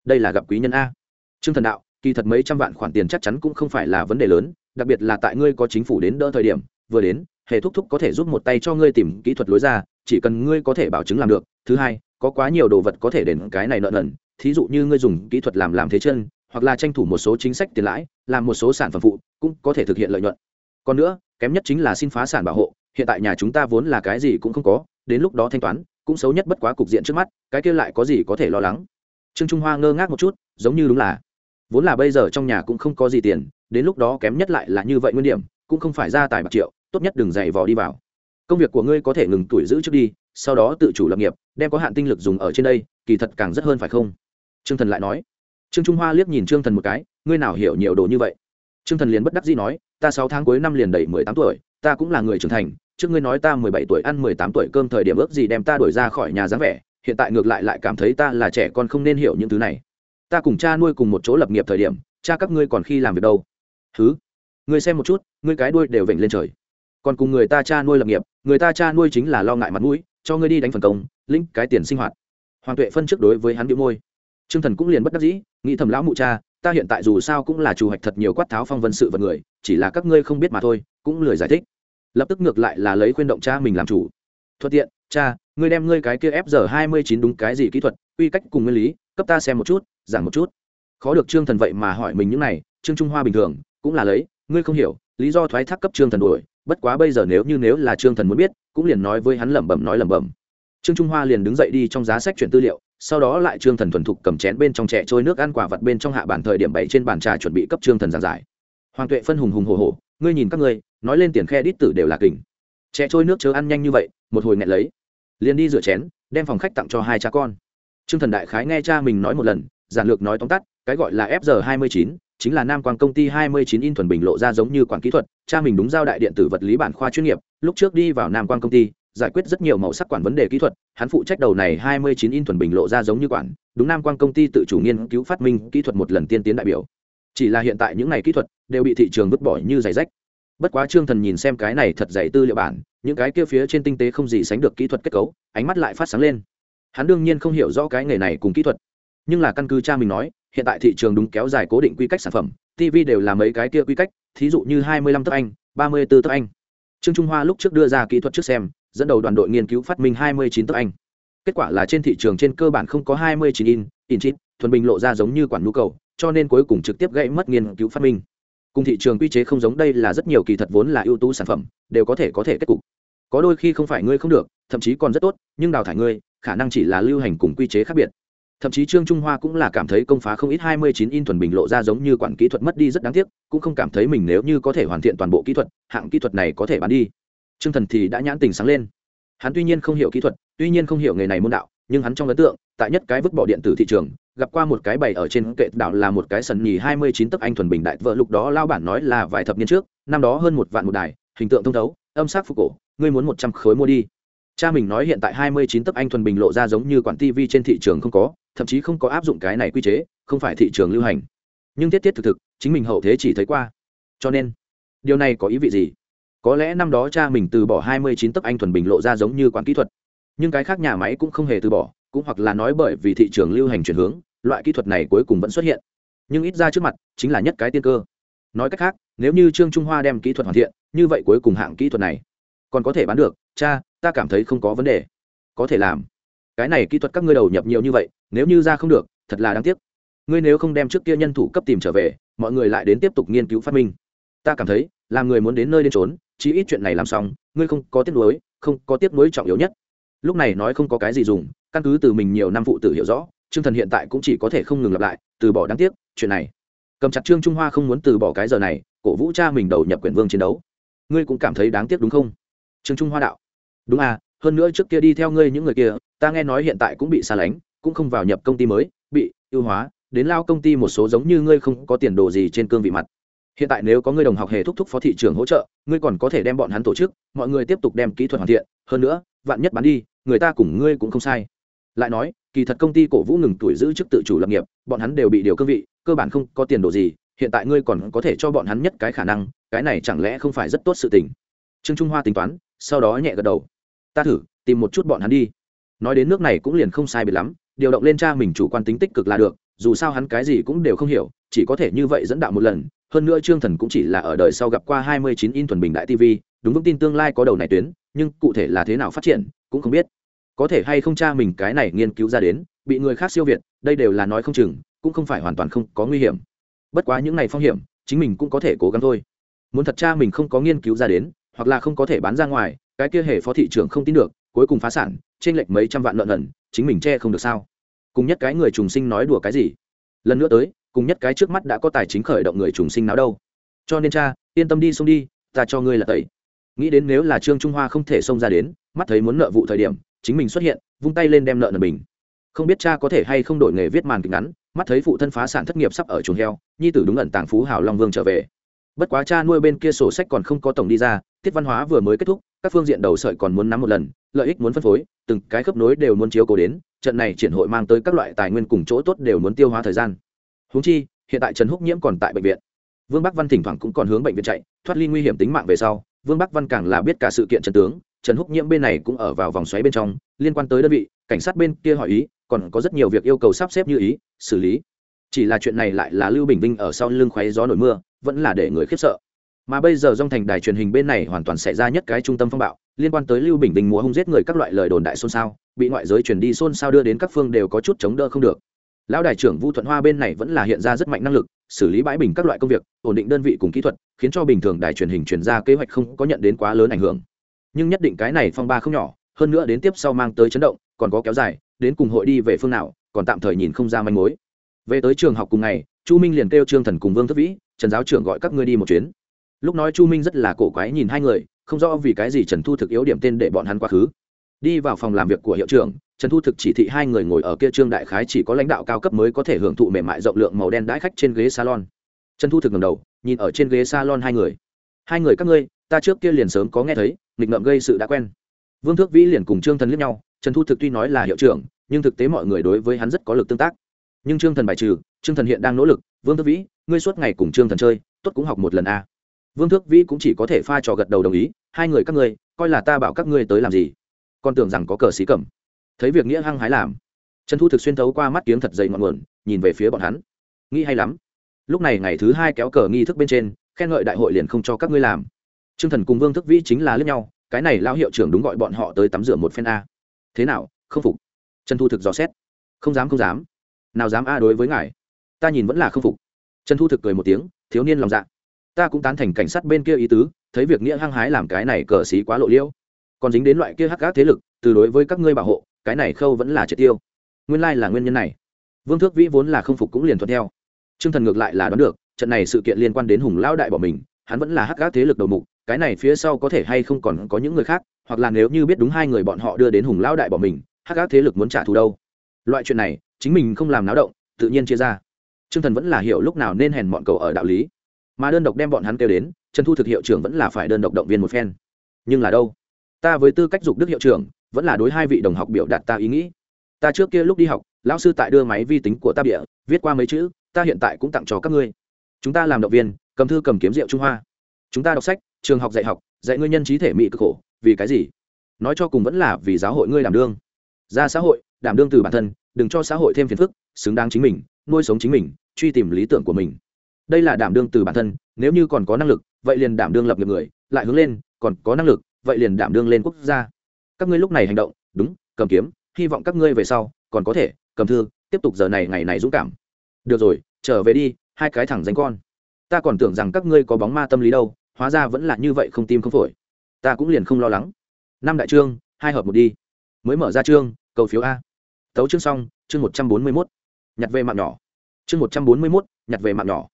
Đây là gặp quý nhân a. Trương thần đạo, kỳ thật mấy trăm vạn khoản tiền chắc chắn cũng không phải là vấn đề lớn, đặc biệt là tại ngươi có chính phủ đến đỡ thời điểm, vừa đến hệ thúc thúc có thể giúp một tay cho ngươi tìm kỹ thuật lối ra, chỉ cần ngươi có thể bảo chứng làm được. Thứ hai, có quá nhiều đồ vật có thể đền cái này nợ nần, thí dụ như ngươi dùng kỹ thuật làm làm thế chân hoặc là tranh thủ một số chính sách tiền lãi, làm một số sản phẩm phụ, cũng có thể thực hiện lợi nhuận. Còn nữa, kém nhất chính là xin phá sản bảo hộ, hiện tại nhà chúng ta vốn là cái gì cũng không có, đến lúc đó thanh toán, cũng xấu nhất bất quá cục diện trước mắt, cái kia lại có gì có thể lo lắng. Trương trung hoa ngơ ngác một chút, giống như đúng là, vốn là bây giờ trong nhà cũng không có gì tiền, đến lúc đó kém nhất lại là như vậy nguyên điểm, cũng không phải ra tài bạc triệu, tốt nhất đừng dày vò đi vào. Công việc của ngươi có thể ngừng tuổi giữ trước đi, sau đó tự chủ lập nghiệp, đem có hạn tinh lực dùng ở trên đây, kỳ thật càng rất hơn phải không? Trương thần lại nói trương trung hoa liếc nhìn trương thần một cái, ngươi nào hiểu nhiều đồ như vậy? Trương thần liền bất đắc dĩ nói, ta sáu tháng cuối năm liền đầy mười tám tuổi, ta cũng là người trưởng thành, trước ngươi nói ta mười bảy tuổi ăn mười tám tuổi cơm thời điểm ước gì đem ta đuổi ra khỏi nhà dáng vẻ, hiện tại ngược lại lại cảm thấy ta là trẻ con không nên hiểu những thứ này. Ta cùng cha nuôi cùng một chỗ lập nghiệp thời điểm, cha các ngươi còn khi làm việc đâu? Thứ ngươi xem một chút, ngươi cái đuôi đều vểnh lên trời. Còn cùng người ta cha nuôi lập nghiệp, người ta cha nuôi chính là lo ngại mặt mũi, cho ngươi đi đánh phần công, lĩnh cái tiền sinh hoạt. Hoàng tuệ phân trước đối với hắn bị môi t r ư ơ n g thần cũng liền bất đắc dĩ, nghĩ thầm lão mụ cha, ta hiện tại dù sao cũng là chủ hoạch thật nhiều quát tháo phong vân sự vật người, chỉ là các ngươi không biết mà thôi, cũng lười giải thích. Lập tức ngược lại là lấy khuyên động cha mình làm chủ. Thuận tiện, cha, ngươi đem ngươi cái kia ép giờ hai mươi chín đúng cái gì kỹ thuật, quy cách cùng nguyên lý, cấp ta xem một chút, giảng một chút. Khó được trương thần vậy mà hỏi mình những này, trương trung hoa bình thường, cũng là lấy, ngươi không hiểu, lý do thoái thác cấp trương thần đuổi, bất quá bây giờ nếu như nếu là trương thần muốn biết, cũng liền nói với hắn lẩm bẩm nói lẩm bẩm trương trung hoa liền đứng dậy đi trong giá sách chuyển tư liệu, sau đó lại trương thần thuần thục cầm chén bên trong trẻ trôi nước ăn quả vặt bên trong hạ bản thời điểm bảy trên bàn trà chuẩn bị cấp trương thần giảng giải. Hoàng tuệ phân hùng hùng hồ hồ ngươi nhìn các ngươi, nói lên tiền khe đít tử đều là kình. Trẻ trôi nước chớ ăn nhanh như vậy, một hồi nghẹn lấy. Liền đi rửa chén, đem phòng khách tặng cho hai cha con. Trương thần đại khái nghe cha mình nói một lần, giản lược nói tóm tắt, cái gọi là fg hai mươi chín, chính là nam quang công ty 29 in thuần bình lộ ra giống như quản kỹ thuật, cha mình đúng giao đại điện tử vật lý bản khoa chuyên nghiệp, lúc trước đi vào nam quang công ty giải quyết rất nhiều màu sắc quản vấn đề kỹ thuật, hắn phụ trách đầu này 29 in thuần bình lộ ra giống như quản, đúng nam quan công ty tự chủ nghiên cứu phát minh kỹ thuật một lần tiên tiến đại biểu. Chỉ là hiện tại những này kỹ thuật đều bị thị trường vứt bỏ như giày rách. Bất quá trương thần nhìn xem cái này thật dày tư liệu bản, những cái kia phía trên tinh tế không gì sánh được kỹ thuật kết cấu, ánh mắt lại phát sáng lên. Hắn đương nhiên không hiểu rõ cái nghề này cùng kỹ thuật. Nhưng là căn cứ cha mình nói, hiện tại thị trường đúng kéo dài cố định quy cách sản phẩm tv đều là mấy cái kia quy cách, thí dụ như 25 tấc anh 34 tấc anh. Trương trung hoa lúc trước đưa ra kỹ thuật trước xem dẫn đầu đoàn đội nghiên cứu phát minh 29 tấc anh. Kết quả là trên thị trường trên cơ bản không có 29 in in chip, thuần bình lộ ra giống như quản nhu cầu, cho nên cuối cùng trực tiếp gãy mất nghiên cứu phát minh. Cùng thị trường quy chế không giống, đây là rất nhiều kỳ thật vốn là ưu tú sản phẩm, đều có thể có thể kết cục. Có đôi khi không phải ngươi không được, thậm chí còn rất tốt, nhưng đào thải ngươi, khả năng chỉ là lưu hành cùng quy chế khác biệt. Thậm chí trương trung hoa cũng là cảm thấy công phá không ít hai mươi chín in thuần bình lộ ra giống như quản kỹ thuật mất đi rất đáng tiếc, cũng không cảm thấy mình nếu như có thể hoàn thiện toàn bộ kỹ thuật, hạng kỹ thuật này có thể bán đi trương thần thì đã nhãn tình sáng lên. Hắn tuy nhiên không hiểu kỹ thuật, tuy nhiên không hiểu nghề này môn đạo, nhưng hắn trong ấn tượng, tại nhất cái vứt bỏ điện tử thị trường, gặp qua một cái bày ở trên kệ đảo là một cái sần nhì hai mươi chín tấc anh thuần bình đại vợ, lúc đó lao bản nói là vài thập niên trước, năm đó hơn một vạn một đài, hình tượng thông thấu, âm sắc phục cổ, ngươi muốn một trăm khối mua đi. Cha mình nói hiện tại hai mươi chín tấc anh thuần bình lộ ra giống như quản tv trên thị trường không có, thậm chí không có áp dụng cái này quy chế, không phải thị trường lưu hành. Nhưng tiết tiết thực thực, chính mình hậu thế chỉ thấy qua. Cho nên, điều này có ý vị gì? Có lẽ năm đó cha mình từ bỏ hai mươi chín tấc anh thuần bình lộ ra giống như quán kỹ thuật. Nhưng cái khác nhà máy cũng không hề từ bỏ, cũng hoặc là nói bởi vì thị trường lưu hành chuyển hướng, loại kỹ thuật này cuối cùng vẫn xuất hiện. Nhưng ít ra trước mặt, chính là nhất cái tiên cơ. Nói cách khác, nếu như trương trung hoa đem kỹ thuật hoàn thiện, như vậy cuối cùng hạng kỹ thuật này còn có thể bán được, cha, ta cảm thấy không có vấn đề. Có thể làm. Cái này kỹ thuật các ngươi đầu nhập nhiều như vậy, nếu như ra không được, thật là đáng tiếc. Ngươi nếu không đem trước kia nhân thủ cấp tìm trở về, mọi người lại đến tiếp tục nghiên cứu phát minh. Ta cảm thấy làm người muốn đến nơi đến trốn, chí ít chuyện này làm xong, ngươi không có tiếc nuối, không có tiếc nuối trọng yếu nhất. Lúc này nói không có cái gì dùng, căn cứ từ mình nhiều năm phụ tử hiểu rõ, trương thần hiện tại cũng chỉ có thể không ngừng lặp lại, từ bỏ đáng tiếc, chuyện này. Cầm chặt trương trung hoa không muốn từ bỏ cái giờ này, cổ vũ cha mình đầu nhập quyền vương chiến đấu. Ngươi cũng cảm thấy đáng tiếc đúng không? Trương trung hoa đạo. Đúng à hơn nữa trước kia đi theo ngươi những người kia, ta nghe nói hiện tại cũng bị xa lánh, cũng không vào nhập công ty mới, bị ưu hóa, đến lao công ty một số giống như ngươi không có tiền đồ gì trên cương vị mặt hiện tại nếu có người đồng học hề thúc thúc phó thị trường hỗ trợ, ngươi còn có thể đem bọn hắn tổ chức, mọi người tiếp tục đem kỹ thuật hoàn thiện. Hơn nữa, vạn nhất bán đi, người ta cùng ngươi cũng không sai. Lại nói, kỳ thật công ty cổ vũ ngừng tuổi giữ chức tự chủ lập nghiệp, bọn hắn đều bị điều cương vị, cơ bản không có tiền đồ gì, hiện tại ngươi còn có thể cho bọn hắn nhất cái khả năng, cái này chẳng lẽ không phải rất tốt sự tình? Trương trung hoa tính toán, sau đó nhẹ gật đầu. Ta thử, tìm một chút bọn hắn đi. Nói đến nước này cũng liền không sai biệt lắm, điều động lên cha mình chủ quan tính tích cực là được, dù sao hắn cái gì cũng đều không hiểu, chỉ có thể như vậy dẫn đạo một lần hơn nữa trương thần cũng chỉ là ở đời sau gặp qua hai mươi chín in thuần bình đại tv đúng vững tin tương lai có đầu này tuyến, nhưng cụ thể là thế nào phát triển, cũng không biết. Có thể hay không cha mình cái này nghiên cứu ra đến, bị người khác siêu việt, đây đều là nói không chừng, cũng không phải hoàn toàn không có nguy hiểm. Bất quá những này phong hiểm, chính mình cũng có thể cố gắng thôi. Muốn thật cha mình không có nghiên cứu ra đến, hoặc là không có thể bán ra ngoài, cái kia hệ phó thị trường không tin được, cuối cùng phá sản trên lệch mấy trăm vạn lợn ẩn chính mình che không được sao? Cùng nhất cái người trùng sinh nói đùa cái gì? Lần nữa tới cùng nhất cái trước mắt đã có tài chính khởi động người trùng sinh nào đâu. Cho nên cha, yên tâm đi, xông đi, ta cho ngươi là tẩy. Nghĩ đến nếu là trương trung hoa không thể xông ra đến, mắt thấy muốn nợ vụ thời điểm, chính mình xuất hiện, vung tay lên đem nợ nợ mình. không biết cha có thể hay không đổi nghề viết màn kịch ngắn, mắt thấy phụ thân phá sản thất nghiệp sắp ở chuồng heo, nhi tử đúng ẩn tàng phú hào long vương trở về. Bất quá cha nuôi bên kia sổ sách còn không có tổng đi ra, tiết văn hóa vừa mới kết thúc, các phương diện đầu sợi còn muốn nắm một lần, lợi ích muốn phân phối, từng cái khớp nối đều muốn chiếu cố đến, trận này triển hội mang tới các loại tài nguyên cùng chỗ tốt đều muốn tiêu hóa thời gian. Huống chi, hiện tại trần húc nhiễm còn tại bệnh viện. Vương bắc văn thỉnh thoảng cũng còn hướng bệnh viện chạy, thoát ly nguy hiểm tính mạng về sau, vương bắc văn càng là biết cả sự kiện trần tướng, trần húc nhiễm bên này cũng ở vào vòng xoáy bên trong, liên quan tới đơn vị, cảnh sát bên kia hỏi ý, còn có rất nhiều việc yêu cầu sắp xếp như ý, xử lý. Chỉ là chuyện này lại là lưu bình vinh ở sau lưng khoáy gió nổi mưa, vẫn là để người khiếp sợ. Mà bây giờ dòng thành đài truyền hình bên này hoàn toàn xảy ra nhất cái trung tâm phong bạo, liên quan tới lưu bình vinh múa hung giết người các loại lời đồn đại xôn xao, bị ngoại giới truyền đi xôn xao đưa đến các phương đều có chút chống đỡ không được lão đại trưởng vu thuận hoa bên này vẫn là hiện ra rất mạnh năng lực, xử lý bãi bình các loại công việc, ổn định đơn vị cùng kỹ thuật, khiến cho bình thường đài truyền hình truyền ra kế hoạch không có nhận đến quá lớn ảnh hưởng. Nhưng nhất định cái này phong ba không nhỏ, hơn nữa đến tiếp sau mang tới chấn động, còn có kéo dài, đến cùng hội đi về phương nào, còn tạm thời nhìn không ra manh mối. Về tới trường học cùng ngày, chu minh liền kêu trương thần cùng vương thất vĩ, trần giáo trưởng gọi các ngươi đi một chuyến. Lúc nói chu minh rất là cổ quái nhìn hai người, không rõ vì cái gì trần thu thực yếu điểm tên để bọn hắn quá khứ đi vào phòng làm việc của hiệu trưởng, trần thu thực chỉ thị hai người ngồi ở kia trương đại khái chỉ có lãnh đạo cao cấp mới có thể hưởng thụ mềm mại rộng lượng màu đen đãi khách trên ghế salon. Trần thu thực ngầm đầu, nhìn ở trên ghế salon hai người. Hai người các ngươi, ta trước kia liền sớm có nghe thấy, nghịch ngợm gây sự đã quen. Vương thước vĩ liền cùng trương thần liếc nhau, trần thu thực tuy nói là hiệu trưởng, nhưng thực tế mọi người đối với hắn rất có lực tương tác. Nhưng trương thần bài trừ, trương thần hiện đang nỗ lực, vương thước vĩ, ngươi suốt ngày cùng trương thần chơi, tốt cũng học một lần a vương thước vĩ cũng chỉ có thể pha trò gật đầu đồng ý, hai người các ngươi, coi là ta bảo các ngươi tới làm gì? Con tưởng rằng có cờ xí cẩm thấy việc nghĩa hăng hái làm, trần thu thực xuyên thấu qua mắt kiếng thật dày ngọn nguồn, nhìn về phía bọn hắn. Nghĩ hay lắm. Lúc này ngày thứ hai kéo cờ nghi thức bên trên, khen ngợi đại hội liền không cho các ngươi làm. T r ư ơ n g thần cùng vương thức vĩ chính là lướt nhau, cái này lao hiệu trưởng đúng gọi bọn họ tới tắm rửa một phen a. Thế nào, không phục? Trần thu thực dò xét. Không dám không dám. Nào dám a đối với ngài? Ta nhìn vẫn là không phục. Trần thu thực cười một tiếng, thiếu niên lòng dạ. Ta cũng tán thành cảnh sát bên kia ý tứ, thấy việc nghĩa hăng hái làm cái này cờ xí quá lộ liễu còn dính đến loại kia hắc gác thế lực, từ đối với các ngươi bảo hộ, cái này khâu vẫn là triệt tiêu. Nguyên lai là nguyên nhân này. Vương thước vĩ vốn là không phục cũng liền thuận theo. T r ư ơ n g thần ngược lại là đoán được, trận này sự kiện liên quan đến hùng lão đại bỏ mình, hắn vẫn là hắc gác thế lực đầu mục, cái này phía sau có thể hay không còn có những người khác, hoặc là nếu như biết đúng hai người bọn họ đưa đến hùng lão đại bỏ mình, hắc gác thế lực muốn trả thù đâu. Loại chuyện này, chính mình không làm náo động, tự nhiên chia ra. T r ư ơ n g thần vẫn là hiểu lúc nào nên hèn bọn cầu ở đạo lý. Mà đơn độc đem bọn hắn kêu đến, trần thu thực hiệu trưởng vẫn là phải đơn độc động viên một phen. Nhưng là đâu? Ta với tư cách dục đức hiệu trưởng, vẫn là đối hai vị đồng học biểu đạt ta ý nghĩ. Ta trước kia lúc đi học, lão sư tại đưa máy vi tính của ta địa viết qua mấy chữ, ta hiện tại cũng tặng cho các ngươi. Chúng ta làm động viên, cầm thư cầm kiếm rượu trung hoa. Chúng ta đọc sách, trường học dạy học, dạy ngươi nhân trí thể mỹ cực khổ, vì cái gì? Nói cho cùng vẫn là vì giáo hội ngươi đảm đương. Ra xã hội, đảm đương từ bản thân, đừng cho xã hội thêm phiền phức, xứng đáng chính mình, nuôi sống chính mình, truy tìm lý tưởng của mình. Đây là đảm đương từ bản thân, nếu như còn có năng lực, vậy liền đảm đương lập nghiệp người, lại hướng lên, còn có năng lực vậy liền đảm đương lên quốc gia. Các ngươi lúc này hành động, đúng, cầm kiếm, hy vọng các ngươi về sau còn có thể cầm thư, tiếp tục giờ này ngày này dũng cảm. Được rồi, trở về đi, hai cái thẳng danh con. Ta còn tưởng rằng các ngươi có bóng ma tâm lý đâu, hóa ra vẫn là như vậy không tim không phổi. Ta cũng liền không lo lắng. Năm đại trương, hai hợp một đi. Mới mở ra trương, cầu phiếu a. Tấu chương xong, chương một trăm bốn mươi mốt. Nhặt về mạng nhỏ. Chương một trăm bốn mươi mốt, nhặt về mạng nhỏ.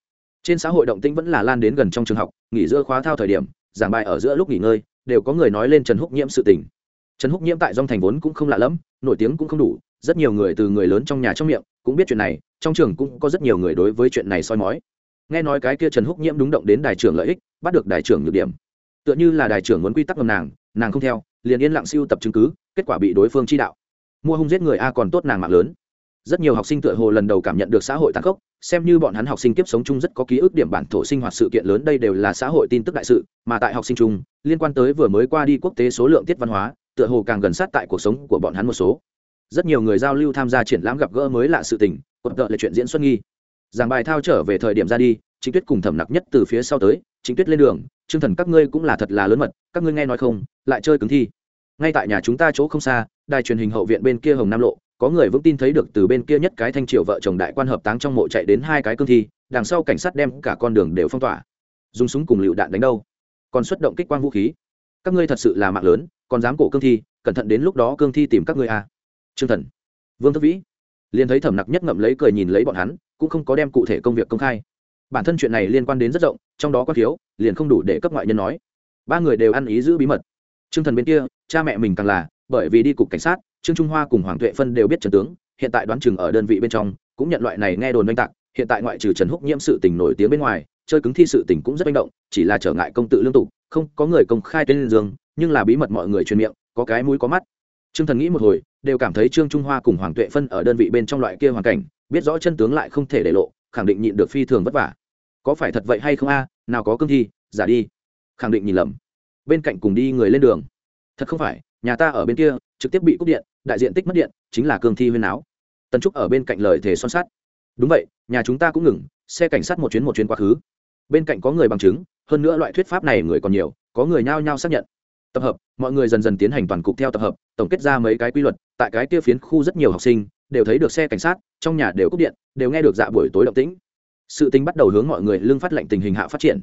Trên xã hội động tĩnh vẫn là lan đến gần trong trường học, nghỉ giữa khóa thao thời điểm, giảng bài ở giữa lúc nghỉ ngơi đều có người nói lên trần húc nhiễm sự tình. Trần húc nhiễm tại dong thành vốn cũng không lạ lẫm, nổi tiếng cũng không đủ, rất nhiều người từ người lớn trong nhà trong miệng cũng biết chuyện này, trong trường cũng có rất nhiều người đối với chuyện này soi mói. Nghe nói cái kia trần húc nhiễm đúng động đến đài trưởng lợi ích, bắt được đài trưởng nhược điểm. Tựa như là đài trưởng muốn quy tắc ngầm nàng nàng không theo, liền yên lặng siêu tập chứng cứ, kết quả bị đối phương chi đạo. Mua hung giết người a còn tốt nàng mạng lớn rất nhiều học sinh tựa hồ lần đầu cảm nhận được xã hội tàn khốc, xem như bọn hắn học sinh kiếp sống chung rất có ký ức điểm bản thổ sinh hoạt sự kiện lớn đây đều là xã hội tin tức đại sự, mà tại học sinh chung, liên quan tới vừa mới qua đi quốc tế số lượng tiết văn hóa, tựa hồ càng gần sát tại cuộc sống của bọn hắn một số. Rất nhiều người giao lưu tham gia triển lãm gặp gỡ mới lạ sự tình quật tợ là chuyện diễn xuân nghi. Giảng bài thao trở về thời điểm ra đi chính tuyết cùng thẩm nặc nhất từ phía sau tới chính tuyết lên đường chương thần các ngươi cũng là thật là lớn mật, các ngươi nghe nói không? Lại chơi cứng thi. Ngay tại nhà chúng ta chỗ không xa, đài truyền hình hậu viện bên kia hồng nam lộ có người vững tin thấy được từ bên kia nhất cái thanh triệu vợ chồng đại quan hợp táng trong mộ chạy đến hai cái cương thi, đằng sau cảnh sát đem cả con đường đều phong tỏa. Dùng súng cùng lựu đạn đánh đâu? Còn xuất động kích quang vũ khí. Các ngươi thật sự là mạng lớn, còn dám cổ cương thi, cẩn thận đến lúc đó cương thi tìm các ngươi à. trương thần. Vương thất vĩ. Liền thấy thẩm nặc nhất ngậm lấy cười nhìn lấy bọn hắn, cũng không có đem cụ thể công việc công khai. Bản thân chuyện này liên quan đến rất rộng, trong đó có thiếu, liền không đủ để cấp ngoại nhân nói. Ba người đều ăn ý giữ bí mật. Trương thần bên kia, cha mẹ mình càng là, bởi vì đi cục cảnh sát trương trung hoa cùng hoàng tuệ phân đều biết trần tướng, hiện tại đoán chừng ở đơn vị bên trong, cũng nhận loại này nghe đồn oanh tạc, hiện tại ngoại trừ trần húc nhiễm sự tình nổi tiếng bên ngoài, chơi cứng thi sự tình cũng rất manh động, chỉ là trở ngại công tự lương tục, không có người công khai tên dương, nhưng là bí mật mọi người truyền miệng, có cái mũi có mắt. Trương thần nghĩ một hồi, đều cảm thấy trương trung hoa cùng hoàng tuệ phân ở đơn vị bên trong loại kia hoàn cảnh, biết rõ chân tướng lại không thể để lộ, khẳng định nhịn được phi thường vất vả. Có phải thật vậy hay không a, nào có cương thi, giả đi. Khẳng định nhìn lầm. Bên cạnh cùng đi người lên đường. Thật không phải, nhà ta ở bên kia trực tiếp bị cúp điện, đại diện tích mất điện chính là cương thi huyên áo tần trúc ở bên cạnh lời thề son sát đúng vậy, nhà chúng ta cũng ngừng, xe cảnh sát một chuyến một chuyến quá khứ. Bên cạnh có người bằng chứng, hơn nữa loại thuyết pháp này người còn nhiều, có người nhao nhao xác nhận. Tập hợp, mọi người dần dần tiến hành toàn cục theo tập hợp, tổng kết ra mấy cái quy luật, tại cái kia phiến khu rất nhiều học sinh đều thấy được xe cảnh sát, trong nhà đều cúp điện, đều nghe được dạ buổi tối động tĩnh. Sự tính bắt đầu hướng mọi người lương phát lệnh tình hình hạ phát triển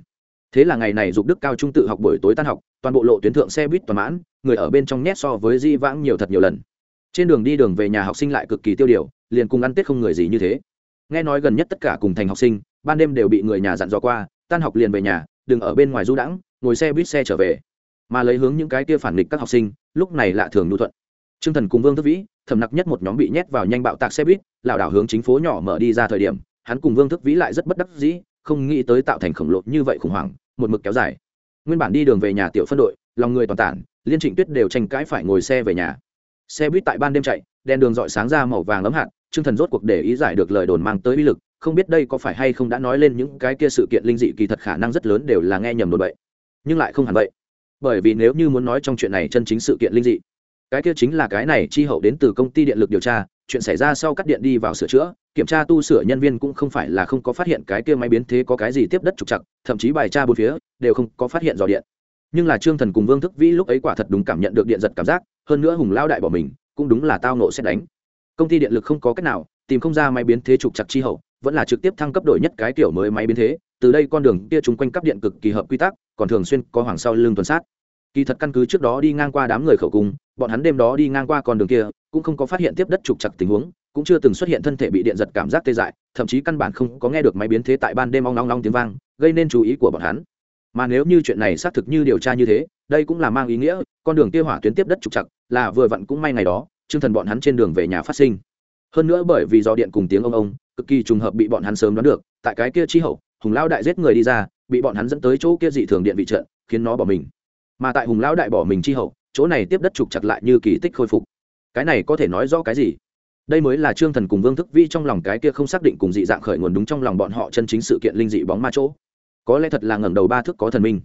thế là ngày này dục đức cao trung tự học buổi tối tan học, toàn bộ lộ tuyến thượng xe buýt toàn mãn, người ở bên trong nhét so với di vãng nhiều thật nhiều lần. Trên đường đi đường về nhà học sinh lại cực kỳ tiêu điều, liền cùng ăn tết không người gì như thế. Nghe nói gần nhất tất cả cùng thành học sinh, ban đêm đều bị người nhà dặn dò qua, tan học liền về nhà, đừng ở bên ngoài du đãng, ngồi xe buýt xe trở về. Mà lấy hướng những cái kia phản nghịch các học sinh, lúc này lạ thường nhu thuận. T r ư ơ n g thần cùng vương thức vĩ thầm nặc nhất một nhóm bị nhét vào nhanh bạo tạc xe buýt, lảo đảo hướng chính phố nhỏ mở đi ra thời điểm, hắn cùng vương thức vĩ lại rất bất đắc dĩ, không nghĩ tới tạo thành khổng lồ như vậy khủng hoảng một mực kéo dài. Nguyên bản đi đường về nhà tiểu phân đội lòng người toàn tản liên trịnh tuyết đều tranh cãi phải ngồi xe về nhà. Xe buýt tại ban đêm chạy đèn đường dọi sáng ra màu vàng ấm hạn, chương thần rốt cuộc để ý giải được lời đồn mang tới uy lực không biết đây có phải hay không đã nói lên những cái kia sự kiện linh dị kỳ thật khả năng rất lớn đều là nghe nhầm đồn bậy. Nhưng lại không hẳn vậy. Bởi vì nếu như muốn nói trong chuyện này chân chính sự kiện linh dị cái kia chính là cái này chi hậu đến từ công ty điện lực điều tra chuyện xảy ra sau cắt điện đi vào sửa chữa kiểm tra tu sửa nhân viên cũng không phải là không có phát hiện cái kia máy biến thế có cái gì tiếp đất trục chặt thậm chí bài tra bốn phía, đều không có phát hiện dò điện. Nhưng là trương thần cùng vương thức vĩ lúc ấy quả thật đúng cảm nhận được điện giật cảm giác, hơn nữa hùng lao đại bỏ mình, cũng đúng là tao nộ xét đánh. Công ty điện lực không có cách nào tìm không ra máy biến thế trục chặt chi hậu, vẫn là trực tiếp thăng cấp đổi nhất cái kiểu mới máy biến thế, từ đây con đường kia chung quanh cấp điện cực kỳ hợp quy tắc, còn thường xuyên có hoàng sau lưng tuần sát. Kỳ thật căn cứ trước đó đi ngang qua đám người khẩu cung bọn hắn đêm đó đi ngang qua con đường kia, cũng không có phát hiện tiếp đất trục chặt tình huống cũng chưa từng xuất hiện thân thể bị điện giật cảm giác tê dại, thậm chí căn bản không có nghe được máy biến thế tại ban đêm ong long long tiếng vang, gây nên chú ý của bọn hắn. Mà nếu như chuyện này xác thực như điều tra như thế, đây cũng là mang ý nghĩa, con đường kia hỏa tuyến tiếp đất trục chặt là vừa vặn cũng may ngày đó chương thần bọn hắn trên đường về nhà phát sinh. Hơn nữa bởi vì do điện cùng tiếng ông ông cực kỳ trùng hợp bị bọn hắn sớm đoán được, tại cái kia chi hậu, hùng lao đại giết người đi ra, bị bọn hắn dẫn tới chỗ kia dị thường điện vị trận, khiến nó bỏ mình. Mà tại hùng lão đại bỏ mình chi hậu, chỗ này tiếp đất trục chặt lại như kỳ tích khôi phục. Cái này có thể nói rõ cái gì? Đây mới là trương thần cùng vương thức vi trong lòng cái kia không xác định cùng dị dạng khởi nguồn đúng trong lòng bọn họ chân chính sự kiện linh dị bóng ma chỗ. Có lẽ thật là ngẩng đầu ba thức có thần minh.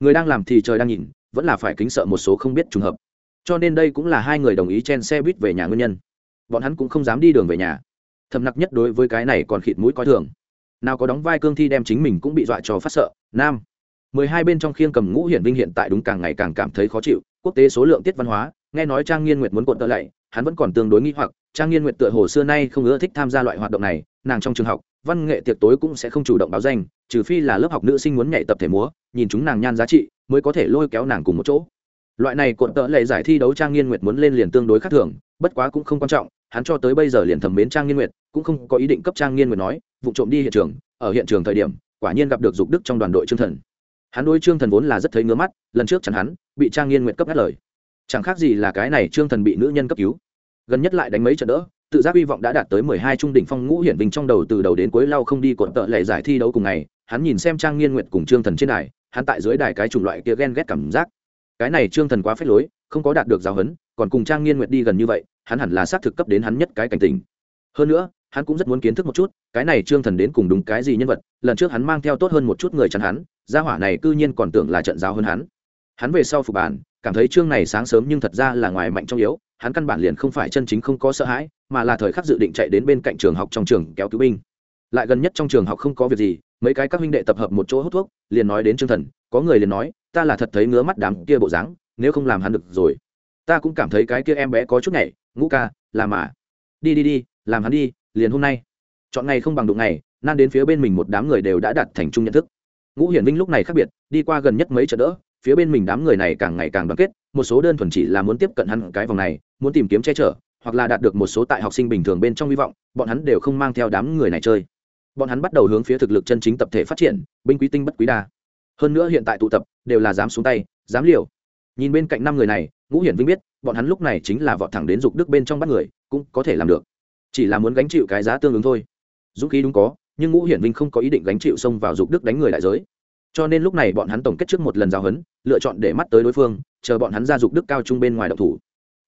Người đang làm thì trời đang nhìn, vẫn là phải kính sợ một số không biết trùng hợp. Cho nên đây cũng là hai người đồng ý chen xe buýt về nhà nguyên nhân. Bọn hắn cũng không dám đi đường về nhà. Thầm nặc nhất đối với cái này còn khịt mũi coi thường. Nào có đóng vai cương thi đem chính mình cũng bị dọa cho phát sợ. Nam. Mười hai bên trong khiêng cầm ngũ hiển vinh hiện tại đúng càng ngày càng cảm thấy khó chịu. Quốc tế số lượng tiết văn hóa, nghe nói trang nghiên nguyệt muốn cuộn tợ lạy hắn vẫn còn tương đối nghi hoặc, trang nghiên nguyệt tựa hồ xưa nay không ưa thích tham gia loại hoạt động này, nàng trong trường học, văn nghệ tiệc tối cũng sẽ không chủ động báo danh, trừ phi là lớp học nữ sinh muốn nhảy tập thể múa, nhìn chúng nàng nhan giá trị, mới có thể lôi kéo nàng cùng một chỗ. Loại này cuộn tợ lệ giải thi đấu trang nghiên nguyệt muốn lên liền tương đối khác thường, bất quá cũng không quan trọng, hắn cho tới bây giờ liền thầm mến trang nghiên nguyệt, cũng không có ý định cấp trang nghiên nguyệt nói, vụ trộm đi hiện trường, ở hiện trường thời điểm, quả nhiên gặp được dục đức trong đoàn đội trương thần. Hắn đối trương thần vốn là rất thấy ngứa mắt, lần trước chẳng hắn, bị trang nghiên nguyện cấp ngắt lời chẳng khác gì là cái này trương thần bị nữ nhân cấp cứu. Gần nhất lại đánh mấy trận đỡ, tự giác hy vọng đã đạt tới mười hai trung đỉnh phong ngũ hiển vinh trong đầu từ đầu đến cuối lau không đi cột tợ lệ giải thi đấu cùng ngày, hắn nhìn xem trang nghiên nguyện cùng trương thần trên đài, hắn tại dưới đài cái chủng loại kia ghen ghét cảm giác. Cái này trương thần quá phết lối, không có đạt được giáo huấn, còn cùng trang nghiên nguyện đi gần như vậy, hắn hẳn là xác thực cấp đến hắn nhất cái cảnh tình. Hơn nữa, hắn cũng rất muốn kiến thức một chút, cái này trương thần đến cùng đúng cái gì nhân vật, lần trước hắn mang theo tốt hơn một chút người chắn hắn, gia hỏa này cư nhiên còn tưởng là trận giáo hơn hắn hắn về sau phục bản, cảm thấy trương này sáng sớm nhưng thật ra là ngoài mạnh trong yếu, hắn căn bản liền không phải chân chính không có sợ hãi, mà là thời khắc dự định chạy đến bên cạnh trường học trong trường kéo cứu binh. Lại gần nhất trong trường học không có việc gì, mấy cái các huynh đệ tập hợp một chỗ hút thuốc, liền nói đến trương thần, có người liền nói, ta là thật thấy ngứa mắt đám kia bộ dáng, nếu không làm hắn được rồi. Ta cũng cảm thấy cái kia em bé có chút nhảy ngũ ca làm mà. Đi đi đi, làm hắn đi, liền hôm nay. Chọn ngày không bằng đụng ngày, nan đến phía bên mình một đám người đều đã đạt thành chung nhận thức. Ngũ hiển vinh lúc này khác biệt, đi qua gần nhất mấy trận đỡ phía bên mình đám người này càng ngày càng đoàn kết, một số đơn thuần chỉ là muốn tiếp cận hắn cái vòng này, muốn tìm kiếm che chở, hoặc là đạt được một số tại học sinh bình thường bên trong hy vọng, bọn hắn đều không mang theo đám người này chơi. Bọn hắn bắt đầu hướng phía thực lực chân chính tập thể phát triển, binh quý tinh bất quý đa. Hơn nữa hiện tại tụ tập, đều là dám xuống tay, dám liều. Nhìn bên cạnh năm người này, ngũ hiển vinh biết, bọn hắn lúc này chính là vọt thẳng đến dục đức bên trong bắt người, cũng có thể làm được. Chỉ là muốn gánh chịu cái giá tương ứng thôi. Dũng khí đúng có, nhưng ngũ hiển vinh không có ý định gánh chịu xông vào dục đức đánh người đại giới cho nên lúc này bọn hắn tổng kết trước một lần giao hấn lựa chọn để mắt tới đối phương, chờ bọn hắn ra dục đức cao trung bên ngoài độc thủ.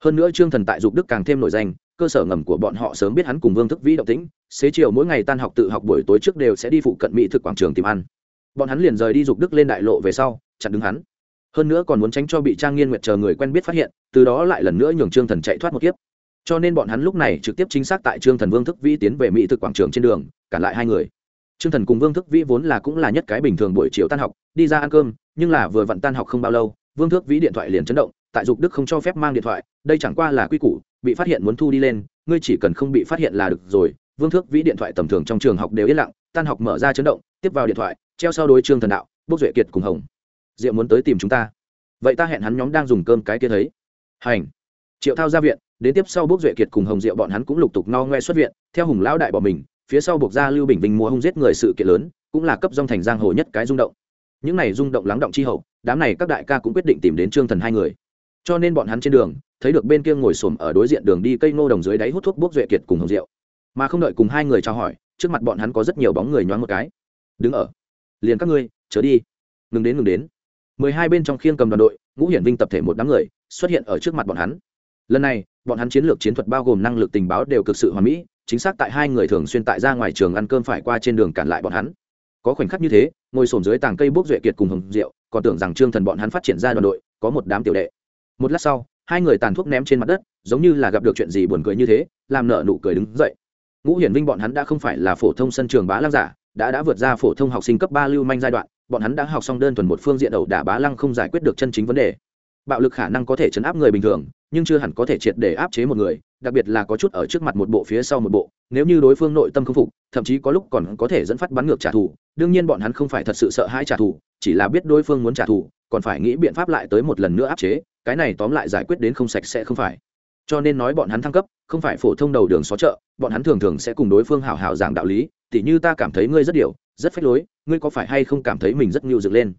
Hơn nữa trương thần tại dục đức càng thêm nổi danh, cơ sở ngầm của bọn họ sớm biết hắn cùng vương thức vĩ động tĩnh, xế chiều mỗi ngày tan học tự học buổi tối trước đều sẽ đi phụ cận mỹ thực quảng trường tìm ăn. Bọn hắn liền rời đi dục đức lên đại lộ về sau, chặn đứng hắn. Hơn nữa còn muốn tránh cho bị trang nghiên nguyệt chờ người quen biết phát hiện, từ đó lại lần nữa nhường trương thần chạy thoát một kiếp. Cho nên bọn hắn lúc này trực tiếp chính xác tại trương thần vương thức vĩ tiến về mỹ thực quảng trường trên đường, cản lại hai người trương thần cùng vương thức vĩ vốn là cũng là nhất cái bình thường buổi chiều tan học, đi ra ăn cơm, nhưng là vừa vặn tan học không bao lâu, vương thức vĩ điện thoại liền chấn động, tại dục đức không cho phép mang điện thoại, đây chẳng qua là quy củ, bị phát hiện muốn thu đi lên, ngươi chỉ cần không bị phát hiện là được rồi. Vương thước vĩ điện thoại tầm thường trong trường học đều yên lặng, tan học mở ra chấn động, tiếp vào điện thoại, treo sau đối trương thần đạo, bốc duệ kiệt cùng hồng diệu muốn tới tìm chúng ta. Vậy ta hẹn hắn nhóm đang dùng cơm cái kia thấy. Hành. Triệu thao ra viện, đến tiếp sau bốc duệ kiệt cùng hồng diệu bọn hắn cũng lục tục no ngoe xuất viện, theo hùng lão đại bỏ mình phía sau buộc ra lưu bình vinh mua hung giết người sự kiện lớn, cũng là cấp dòng thành giang hồ nhất cái rung động. Những này rung động lắng động chi hậu, đám này các đại ca cũng quyết định tìm đến trương thần hai người. Cho nên bọn hắn trên đường, thấy được bên kia ngồi xổm ở đối diện đường đi cây ngô đồng dưới đáy hút thuốc bốc duệ kiệt cùng hồng rượu. Mà không đợi cùng hai người trao hỏi, trước mặt bọn hắn có rất nhiều bóng người nhoáng một cái. Đứng ở, liền các ngươi, chớ đi. Ngừng đến ngừng đến. Mười hai bên trong khiêng cầm đoàn đội, ngũ hiển vinh tập thể một đám người, xuất hiện ở trước mặt bọn hắn. Lần này, bọn hắn chiến lược chiến thuật bao gồm năng lực tình báo đều cực sự hoàn mỹ chính xác tại hai người thường xuyên tại ra ngoài trường ăn cơm phải qua trên đường cản lại bọn hắn. Có khoảnh khắc như thế, ngồi sổm dưới tàng cây bốc duệ kiệt cùng hồng rượu còn tưởng rằng trương thần bọn hắn phát triển ra đoàn đội, có một đám tiểu đệ. Một lát sau, hai người tàn thuốc ném trên mặt đất, giống như là gặp được chuyện gì buồn cười như thế, làm nợ nụ cười đứng dậy. Ngũ hiển vinh bọn hắn đã không phải là phổ thông sân trường bá lăng giả, đã đã vượt ra phổ thông học sinh cấp ba lưu manh giai đoạn, bọn hắn đã học xong đơn thuần một phương diện ẩu đả bá lăng không giải quyết được chân chính vấn đề. Bạo lực khả năng có thể chấn áp người bình thường, nhưng chưa hẳn có thể triệt để áp chế một người đặc biệt là có chút ở trước mặt một bộ phía sau một bộ, nếu như đối phương nội tâm không phục, thậm chí có lúc còn có thể dẫn phát bắn ngược trả thù, đương nhiên bọn hắn không phải thật sự sợ hãi trả thù, chỉ là biết đối phương muốn trả thù, còn phải nghĩ biện pháp lại tới một lần nữa áp chế, cái này tóm lại giải quyết đến không sạch sẽ không phải. Cho nên nói bọn hắn thăng cấp, không phải phổ thông đầu đường xó chợ, bọn hắn thường thường sẽ cùng đối phương hào hào giảng đạo lý, tỉ như ta cảm thấy ngươi rất điều rất phách lối, ngươi có phải hay không cảm thấy mình rất nhu dựng lên?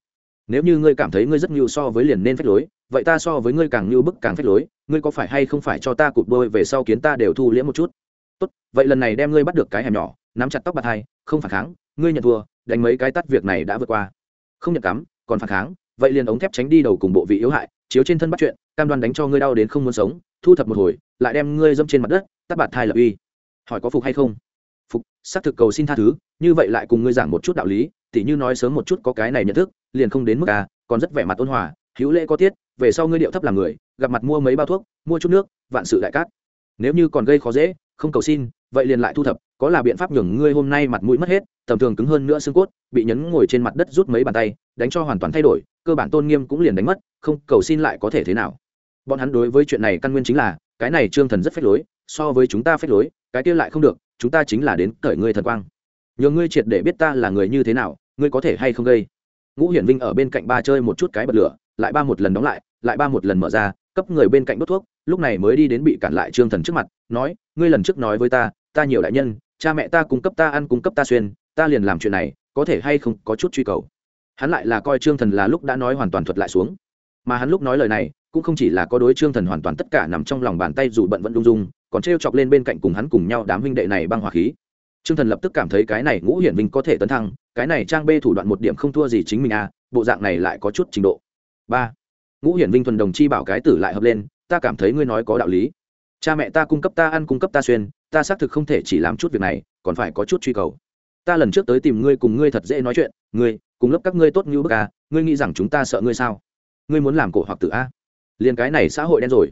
Nếu như ngươi cảm thấy ngươi rất nhu so với liền nên phách lối vậy ta so với ngươi càng như bức càng phách lối, ngươi có phải hay không phải cho ta cụt đôi về sau kiến ta đều thu liễm một chút? Tốt, vậy lần này đem ngươi bắt được cái hẻm nhỏ, nắm chặt tóc bạc hai, không phản kháng, ngươi nhận thua, đánh mấy cái tắt việc này đã vượt qua. Không nhận cắm, còn phản kháng, vậy liền ống thép tránh đi đầu cùng bộ vị yếu hại, chiếu trên thân bắt chuyện, cam đoan đánh cho ngươi đau đến không muốn sống, thu thập một hồi, lại đem ngươi dâm trên mặt đất, tắt bạt thai lập uy. Hỏi có phục hay không? Phục, xác thực cầu xin tha thứ, như vậy lại cùng ngươi giảng một chút đạo lý, tỉ như nói sớm một chút có cái này nhận thức, liền không đến mức à còn rất vẻ mặt ôn hòa hữu lễ có tiết, về sau ngươi điệu thấp làm người, gặp mặt mua mấy bao thuốc, mua chút nước, vạn sự đại cát. Nếu như còn gây khó dễ, không cầu xin, vậy liền lại thu thập, có là biện pháp nhường ngươi hôm nay mặt mũi mất hết, tầm thường cứng hơn nữa xương cốt, bị nhấn ngồi trên mặt đất rút mấy bàn tay, đánh cho hoàn toàn thay đổi, cơ bản tôn nghiêm cũng liền đánh mất, không cầu xin lại có thể thế nào. Bọn hắn đối với chuyện này căn nguyên chính là, cái này trương thần rất phép lối, so với chúng ta phép lối, cái kia lại không được, chúng ta chính là đến cởi ngươi thần quang. Nhờ ngươi triệt để biết ta là người như thế nào, ngươi có thể hay không gây. Ngũ hiển vinh ở bên cạnh ba chơi một chút cái bật lửa lại ba một lần đóng lại lại ba một lần mở ra, cấp người bên cạnh đốt thuốc, lúc này mới đi đến bị cản lại trương thần trước mặt, nói, ngươi lần trước nói với ta ta nhiều đại nhân, cha mẹ ta cung cấp ta ăn, cung cấp ta xuyên, ta liền làm chuyện này, có thể hay không có chút truy cầu? Hắn lại là coi trương thần là lúc đã nói hoàn toàn thuật lại xuống. Mà hắn lúc nói lời này, cũng không chỉ là có đối trương thần hoàn toàn tất cả nằm trong lòng bàn tay dù bận vẫn lung dung, còn t r e o chọc lên bên cạnh cùng hắn cùng nhau đám huynh đệ này băng hỏa khí. Trương thần lập tức cảm thấy cái này ngũ hiển vinh có thể tấn thăng, cái này trang bê thủ đoạn một điểm không thua gì chính mình à bộ dạng này lại có chút trình độ ba ngũ hiển vinh thuần đồng chi bảo cái tử lại hợp lên ta cảm thấy ngươi nói có đạo lý cha mẹ ta cung cấp ta ăn cung cấp ta xuyên ta xác thực không thể chỉ làm chút việc này còn phải có chút truy cầu ta lần trước tới tìm ngươi cùng ngươi thật dễ nói chuyện ngươi cùng lớp các ngươi tốt như bức à ngươi nghĩ rằng chúng ta sợ ngươi sao? Ngươi muốn làm cổ hoặc tử a? Liền cái này xã hội đen rồi.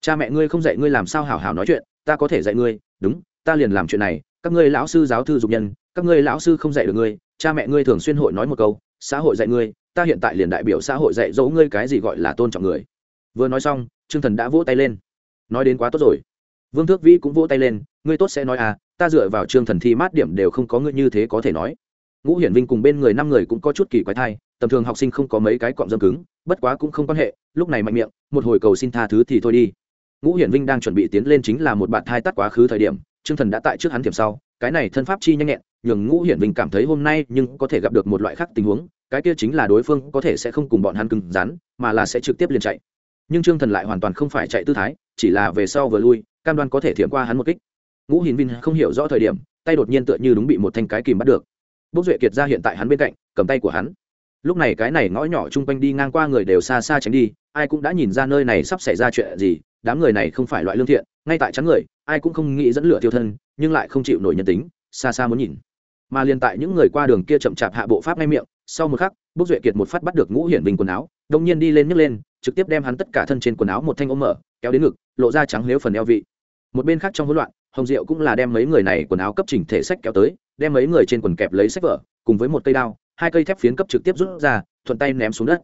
Cha mẹ ngươi không dạy ngươi làm sao hảo hảo nói chuyện, ta có thể dạy ngươi, đúng, ta liền làm chuyện này, các ngươi lão sư giáo thư dục nhân, các ngươi lão sư không dạy được ngươi, cha mẹ ngươi thường xuyên hội nói một câu, xã hội dạy ngươi ta hiện tại liền đại biểu xã hội dạy dỗ ngươi cái gì gọi là tôn trọng người. Vừa nói xong, trương thần đã vỗ tay lên. Nói đến quá tốt rồi. Vương thước vĩ cũng vỗ tay lên, ngươi tốt sẽ nói à ta dựa vào trương thần thi mát điểm đều không có ngươi như thế có thể nói. Ngũ hiển vinh cùng bên người năm người cũng có chút kỳ quái thai tầm thường học sinh không có mấy cái cọm dâm cứng, bất quá cũng không quan hệ, lúc này mạnh miệng, một hồi cầu xin tha thứ thì thôi đi. Ngũ hiển vinh đang chuẩn bị tiến lên chính là một bạn thai tắt quá khứ thời điểm, trương thần đã tại trước hắn thiểm sau, cái này thân pháp chi nhanh nhẹn, nhường ngũ hiển vinh cảm thấy hôm nay nhưng có thể gặp được một loại khác tình huống cái kia chính là đối phương có thể sẽ không cùng bọn hắn cứng rắn, mà là sẽ trực tiếp liền chạy. Nhưng trương thần lại hoàn toàn không phải chạy tư thái, chỉ là về sau vừa lui, cam đoan có thể thiểm qua hắn một kích. Ngũ hiển vinh không hiểu rõ thời điểm, tay đột nhiên tựa như đúng bị một thanh cái kìm bắt được. Bốc duệ kiệt ra hiện tại hắn bên cạnh, cầm tay của hắn. Lúc này cái này ngõ nhỏ chung quanh đi ngang qua người đều xa xa tránh đi, ai cũng đã nhìn ra nơi này sắp xảy ra chuyện gì, đám người này không phải loại lương thiện, ngay tại chắn người, ai cũng không nghĩ dẫn lửa tiêu thân, nhưng lại không chịu nổi nhân tính, xa xa muốn nhìn. Mà liền tại những người qua đường kia chậm chạp hạ bộ pháp ngay miệng sau một khắc bốc duệ kiệt một phát bắt được ngũ hiển bình quần áo, đông nhiên đi lên nhấc lên, trực tiếp đem hắn tất cả thân trên quần áo một thanh ôm mở, kéo đến ngực, lộ ra trắng nếu phần eo vị. Một bên khác trong hỗn loạn, hồng diệu cũng là đem mấy người này quần áo cấp chỉnh thể sách kéo tới, đem mấy người trên quần kẹp lấy sách vở, cùng với một cây đao, hai cây thép phiến cấp trực tiếp rút ra, thuận tay ném xuống đất.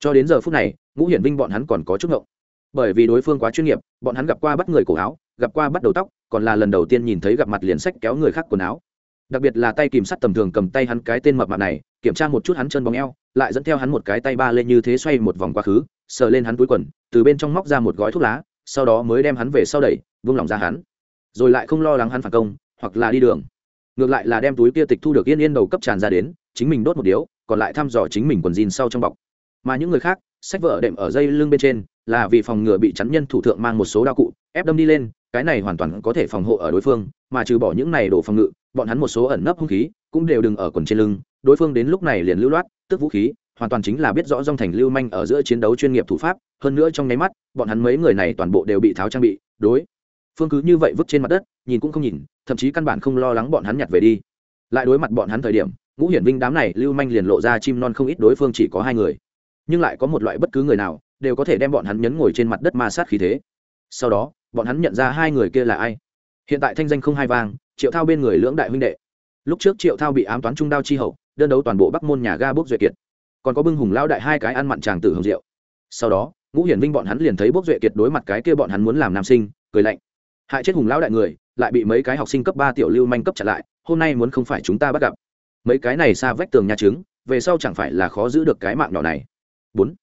Cho đến giờ phút này, ngũ hiển vinh bọn hắn còn có chút ngộng. Bởi vì đối phương quá chuyên nghiệp, bọn hắn gặp qua bắt người cổ áo, gặp qua bắt đầu tóc, còn là lần đầu tiên nhìn thấy gặp mặt liền sách kéo người khác quần áo. Đặc biệt là tay kìm sắt tầm thường cầm tay hắn cái tên mập mạp này kiểm tra một chút hắn chân bóng eo, lại dẫn theo hắn một cái tay ba lên như thế xoay một vòng quá khứ, sờ lên hắn túi quần, từ bên trong móc ra một gói thuốc lá, sau đó mới đem hắn về sau đẩy, vung lòng ra hắn. Rồi lại không lo lắng hắn phản công, hoặc là đi đường. Ngược lại là đem túi kia tịch thu được yên yên đầu cấp tràn ra đến, chính mình đốt một điếu, còn lại thăm dò chính mình quần jean sau trong bọc. Mà những người khác, sách vợ đệm ở dây lưng bên trên, là vì phòng ngừa bị chắn nhân thủ thượng mang một số đao cụ, ép đâm đi lên, cái này hoàn toàn có thể phòng hộ ở đối phương, mà trừ bỏ những này đổ phòng ngự, bọn hắn một số ẩn nấp hung khí cũng đều đừng ở quần trên lưng đối phương đến lúc này liền lưu loát, tức vũ khí, hoàn toàn chính là biết rõ dòng thành lưu manh ở giữa chiến đấu chuyên nghiệp thủ pháp, hơn nữa trong nháy mắt, bọn hắn mấy người này toàn bộ đều bị tháo trang bị, đối phương cứ như vậy vứt trên mặt đất, nhìn cũng không nhìn, thậm chí căn bản không lo lắng bọn hắn nhặt về đi. Lại đối mặt bọn hắn thời điểm, ngũ hiển vinh đám này lưu manh liền lộ ra chim non không ít đối phương chỉ có hai người. Nhưng lại có một loại bất cứ người nào đều có thể đem bọn hắn nhấn ngồi trên mặt đất ma sát khí thế. Sau đó, bọn hắn nhận ra hai người kia là ai. Hiện tại thanh danh không hai vang, triệu thao bên người lưỡng đại huynh đệ. Lúc trước triệu thao bị ám toán trung đao chi hậu đơn đấu toàn bộ bắc môn nhà ga bốc duyệt kiệt. Còn có bưng hùng lao đại hai cái ăn mặn tràng tử hồng rượu. Sau đó, ngũ hiển vinh bọn hắn liền thấy bốc duyệt kiệt đối mặt cái kia bọn hắn muốn làm nam sinh, cười lạnh. Hại chết hùng lão đại người, lại bị mấy cái học sinh cấp ba tiểu lưu manh cấp trả lại, hôm nay muốn không phải chúng ta bắt gặp. Mấy cái này xa vách tường nhà trứng, về sau chẳng phải là khó giữ được cái mạng nhỏ này. Bốn.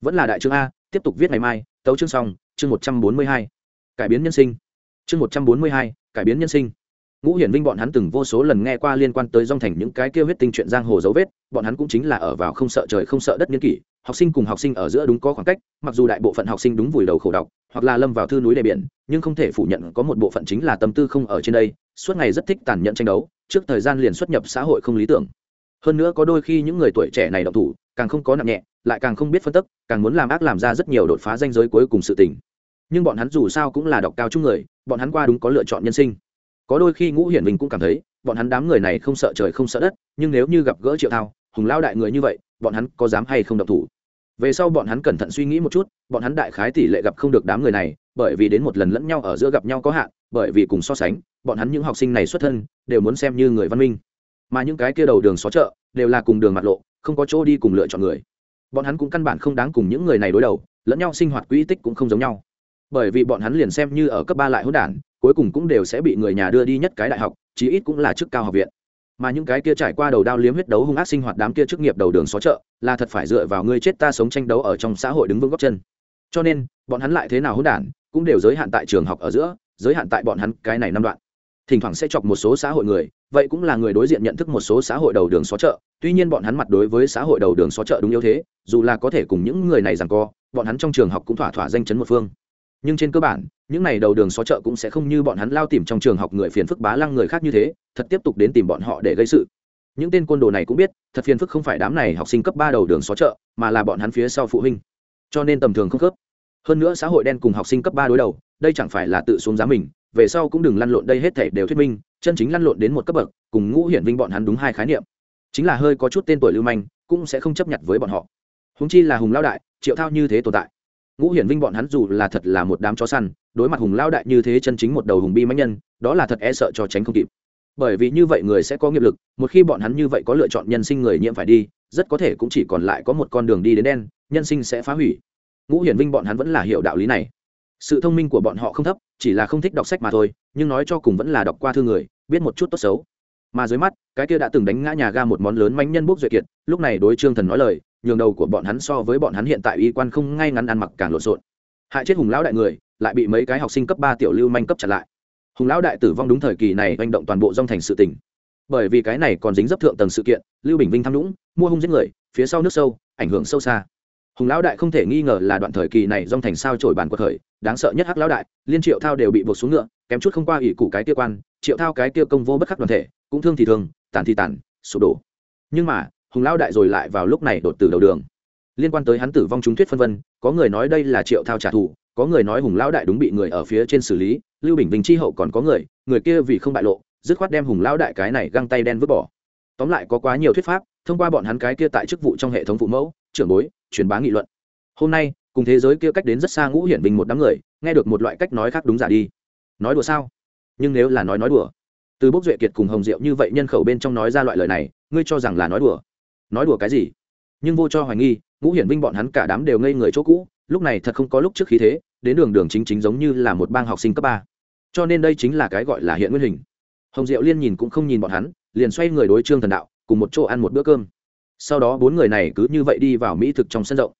Vẫn là đại chương a, tiếp tục viết ngày mai, tấu chương xong, chương một trăm bốn mươi hai. Cải biến nhân sinh. Chương một trăm bốn mươi hai, cải biến nhân sinh ngũ hiển vinh bọn hắn từng vô số lần nghe qua liên quan tới dòng thành những cái kêu huyết tinh chuyện giang hồ dấu vết, bọn hắn cũng chính là ở vào không sợ trời không sợ đất niên kỷ, học sinh cùng học sinh ở giữa đúng có khoảng cách, mặc dù đại bộ phận học sinh đúng vùi đầu khổ đọc, hoặc là lâm vào thư núi đề biển, nhưng không thể phủ nhận có một bộ phận chính là tâm tư không ở trên đây, suốt ngày rất thích tàn nhẫn tranh đấu, trước thời gian liền xuất nhập xã hội không lý tưởng. Hơn nữa có đôi khi những người tuổi trẻ này độc thủ, càng không có nặng nhẹ, lại càng không biết phân tức, càng muốn làm ác làm ra rất nhiều đột phá danh giới cuối cùng sự tình. Nhưng bọn hắn dù sao cũng là đọc cao chung người, bọn hắn qua đúng có lựa chọn nhân sinh có đôi khi ngũ hiển mình cũng cảm thấy, bọn hắn đám người này không sợ trời không sợ đất, nhưng nếu như gặp gỡ triệu thao, hùng lao đại người như vậy, bọn hắn có dám hay không độc thủ? Về sau bọn hắn cẩn thận suy nghĩ một chút, bọn hắn đại khái tỷ lệ gặp không được đám người này, bởi vì đến một lần lẫn nhau ở giữa gặp nhau có hạn, bởi vì cùng so sánh, bọn hắn những học sinh này xuất thân, đều muốn xem như người văn minh. Mà những cái kia đầu đường xó chợ, đều là cùng đường mặt lộ, không có chỗ đi cùng lựa chọn người. Bọn hắn cũng căn bản không đáng cùng những người này đối đầu, lẫn nhau sinh hoạt quỹ tích cũng không giống nhau. Bởi vì bọn hắn liền xem như ở cấp ba lại hỗn đản cuối cùng cũng đều sẽ bị người nhà đưa đi nhất cái đại học, chí ít cũng là chức cao học viện. Mà những cái kia trải qua đầu đao liếm huyết đấu hung ác sinh hoạt đám kia chức nghiệp đầu đường xó chợ, là thật phải dựa vào ngươi chết ta sống tranh đấu ở trong xã hội đứng vững góc chân. Cho nên, bọn hắn lại thế nào hỗn đản, cũng đều giới hạn tại trường học ở giữa, giới hạn tại bọn hắn cái này năm đoạn. Thỉnh thoảng sẽ chọc một số xã hội người, vậy cũng là người đối diện nhận thức một số xã hội đầu đường xó chợ. Tuy nhiên bọn hắn mặt đối với xã hội đầu đường xó chợ đúng yếu thế, dù là có thể cùng những người này rằng co, bọn hắn trong trường học cũng thỏa thỏa danh chấn một phương nhưng trên cơ bản, những n à y đầu đường xó chợ cũng sẽ không như bọn hắn lao tìm trong trường học người phiền phức bá lăng người khác như thế, thật tiếp tục đến tìm bọn họ để gây sự. Những tên côn đồ này cũng biết, thật phiền phức không phải đám này học sinh cấp ba đầu đường xó chợ, mà là bọn hắn phía sau phụ huynh. Cho nên tầm thường không khớp. Hơn nữa xã hội đen cùng học sinh cấp ba đối đầu, đây chẳng phải là tự xuống giá mình, về sau cũng đừng lăn lộn đây hết thể đều thuyết minh, chân chính lăn lộn đến một cấp bậc, cùng ngũ hiển vinh bọn hắn đúng hai khái niệm. Chính là hơi có chút tên tuổi lưu manh, cũng sẽ không chấp nhận với bọn họ. Húng chi là hùng lao đại, triệu thao như thế tồn tại ngũ hiển vinh bọn hắn dù là thật là một đám chó săn, đối mặt hùng lao đại như thế chân chính một đầu hùng bi mãnh nhân, đó là thật e sợ cho tránh không kịp. Bởi vì như vậy người sẽ có nghiệp lực, một khi bọn hắn như vậy có lựa chọn nhân sinh người nhiễm phải đi, rất có thể cũng chỉ còn lại có một con đường đi đến đen, nhân sinh sẽ phá hủy. Ngũ hiển vinh bọn hắn vẫn là hiểu đạo lý này. Sự thông minh của bọn họ không thấp, chỉ là không thích đọc sách mà thôi, nhưng nói cho cùng vẫn là đọc qua thư người, biết một chút tốt xấu. Mà dưới mắt, cái kia đã từng đánh ngã nhà ga một món lớn mánh nhân bốc duyệt kiệt, lúc này đối trương thần nói lời nhường đầu của bọn hắn so với bọn hắn hiện tại y quan không ngay ngắn ăn mặc càng lộn xộn. Hại chết hùng lão đại người, lại bị mấy cái học sinh cấp ba tiểu lưu manh cấp chặt lại. Hùng lão đại tử vong đúng thời kỳ này manh động toàn bộ dòng thành sự tỉnh bởi vì cái này còn dính dấp thượng tầng sự kiện, lưu bình vinh tham lũng mua hung giết người, phía sau nước sâu, ảnh hưởng sâu xa. Hùng lão đại không thể nghi ngờ là đoạn thời kỳ này dòng thành sao trổi bàn quật khởi đáng sợ nhất hắc lão đại, liên triệu thao đều bị buộc xuống ngựa, kém chút không qua ủy củ cái tiêu quan, triệu thao cái tiêu công vô bất khắc đoàn thể, cũng thương thì thương, tàn thì tàn, sụp đổ. Nhưng mà hùng lão đại rồi lại vào lúc này đột từ đầu đường. Liên quan tới hắn tử vong chúng thuyết phân vân, có người nói đây là triệu thao trả thù, có người nói hùng lão đại đúng bị người ở phía trên xử lý, lưu bình vinh chi hậu còn có người người kia vì không bại lộ, dứt khoát đem hùng lão đại cái này găng tay đen vứt bỏ. Tóm lại có quá nhiều thuyết pháp, thông qua bọn hắn cái kia tại chức vụ trong hệ thống phụ mẫu, trưởng bối, truyền bá nghị luận. Hôm nay, cùng thế giới kia cách đến rất xa ngũ hiển bình một đám người, nghe được một loại cách nói khác đúng giả đi. Nói đùa sao? Nhưng nếu là nói nói đùa, từ bốc duệ kiệt cùng hồng diệu như vậy nhân khẩu bên trong nói ra loại lời này, ngươi cho rằng là nói đùa? Nói đùa cái gì? Nhưng vô cho hoài nghi, ngũ hiển vinh bọn hắn cả đám đều ngây người chỗ cũ, lúc này thật không có lúc trước khí thế, đến đường đường chính chính giống như là một bang học sinh cấp ba. Cho nên đây chính là cái gọi là hiện nguyên hình. Hồng diệu liên nhìn cũng không nhìn bọn hắn, liền xoay người đối trương thần đạo, cùng một chỗ ăn một bữa cơm. Sau đó bốn người này cứ như vậy đi vào mỹ thực trong sân rộng.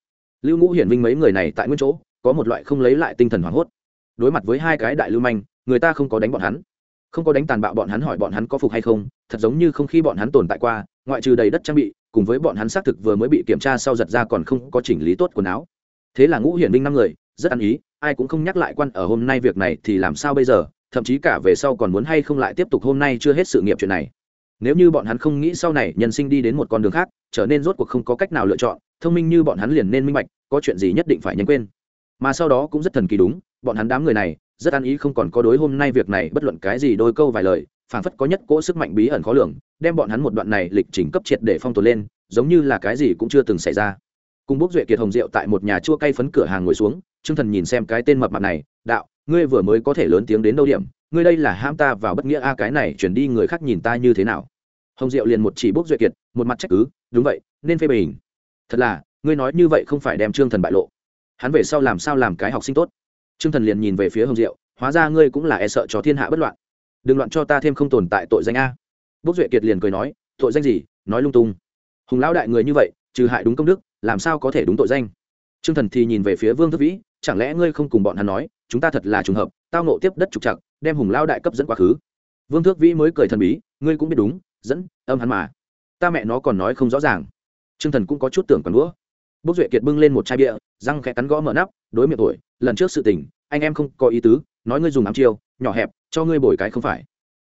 Lưu ngũ hiển vinh mấy người này tại nguyên chỗ, có một loại không lấy lại tinh thần hoảng hốt. Đối mặt với hai cái đại lưu manh, người ta không có đánh bọn hắn. Không có đánh tàn bạo bọn hắn hỏi bọn hắn có phục hay không, thật giống như không khi bọn hắn tồn tại qua, ngoại trừ đầy đất trang bị cùng với bọn hắn xác thực vừa mới bị kiểm tra sau giật ra còn không có chỉnh lý tốt quần áo. Thế là ngũ hiển minh năm người, rất ăn ý, ai cũng không nhắc lại quan ở hôm nay việc này thì làm sao bây giờ, thậm chí cả về sau còn muốn hay không lại tiếp tục hôm nay chưa hết sự nghiệp chuyện này. Nếu như bọn hắn không nghĩ sau này nhân sinh đi đến một con đường khác, trở nên rốt cuộc không có cách nào lựa chọn, thông minh như bọn hắn liền nên minh bạch, có chuyện gì nhất định phải nhanh quên. Mà sau đó cũng rất thần kỳ đúng, bọn hắn đám người này, rất ăn ý không còn có đối hôm nay việc này bất luận cái gì đôi câu vài lời phảng phất có nhất cỗ sức mạnh bí ẩn khó lường, đem bọn hắn một đoạn này lịch trình cấp triệt để phong tồn lên, giống như là cái gì cũng chưa từng xảy ra. Cùng bốc duệ kiệt hồng rượu tại một nhà chua cay phấn cửa hàng ngồi xuống, trương thần nhìn xem cái tên mập mặt này, đạo, ngươi vừa mới có thể lớn tiếng đến đâu điểm? Ngươi đây là ham ta vào bất nghĩa a, cái này chuyển đi người khác nhìn ta như thế nào? Hồng diệu liền một chỉ bốc duệ kiệt, một mặt trách cứ, đúng vậy, nên phê bình. Thật là, ngươi nói như vậy không phải đem trương thần bại lộ. Hắn về sau làm sao làm cái học sinh tốt? Trương thần liền nhìn về phía hồng diệu hóa ra ngươi cũng là e sợ cho thiên hạ bất loạn đừng loạn cho ta thêm không tồn tại tội danh a. Bốc duệ kiệt liền cười nói, tội danh gì? Nói lung tung. Hùng lão đại người như vậy, trừ hại đúng công đức, làm sao có thể đúng tội danh? Trương thần thì nhìn về phía vương thức vĩ, chẳng lẽ ngươi không cùng bọn hắn nói, chúng ta thật là trùng hợp, tao nộ tiếp đất trục chặt đem hùng lao đại cấp dẫn quá khứ. Vương thước vĩ mới cười thần bí, ngươi cũng biết đúng, dẫn, âm hắn mà. Ta mẹ nó còn nói không rõ ràng. T r ư ơ n g thần cũng có chút tưởng còn đũa. Bốc duệ kiệt bưng lên một chai bia, răng khẽ cắn gõ mở nắp, đối miệng tuổi, lần trước sự tình anh em không có ý tứ, nói ngươi dùng ám chiêu, nhỏ hẹp, cho ngươi bồi cái không phải.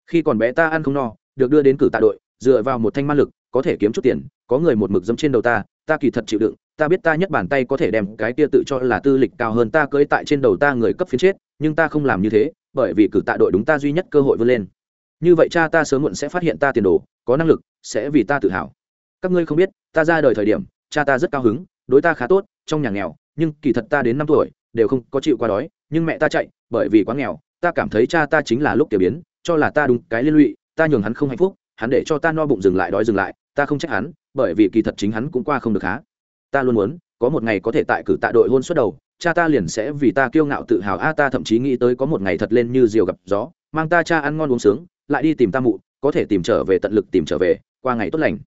Khi còn bé ta ăn không no, được đưa đến cử tạ đội, dựa vào một thanh man lực, có thể kiếm chút tiền, có người một mực dẫm trên đầu ta ta kỳ thật chịu đựng, ta biết ta nhất bàn tay có thể đem cái kia tự cho là tư lịch cao hơn ta cưỡi tại trên đầu ta người cấp phiến chết, nhưng ta không làm như thế, bởi vì cử tạ đội đúng ta duy nhất cơ hội vươn lên. Như vậy cha ta sớm muộn sẽ phát hiện ta tiền đồ, có năng lực, sẽ vì ta tự hào. Các ngươi không biết, ta ra đời thời điểm, cha ta rất cao hứng, đối ta khá tốt, trong nhà nghèo, nhưng kỳ thật ta đến năm tuổi đều không có chịu qua đói, nhưng mẹ ta chạy, bởi vì quá nghèo, ta cảm thấy cha ta chính là lúc tiểu biến, cho là ta đúng cái liên lụy, ta nhường hắn không hạnh phúc, hắn để cho ta no bụng dừng lại đói dừng lại, ta không trách hắn, bởi vì kỳ thật chính hắn cũng qua không được há ta luôn muốn, có một ngày có thể tại cử tạ đội hôn suốt đầu, cha ta liền sẽ vì ta kiêu ngạo tự hào, a ta thậm chí nghĩ tới có một ngày thật lên như diều gặp gió, mang ta cha ăn ngon uống sướng, lại đi tìm ta mụ, có thể tìm trở về tận lực tìm trở về, qua ngày tốt lành.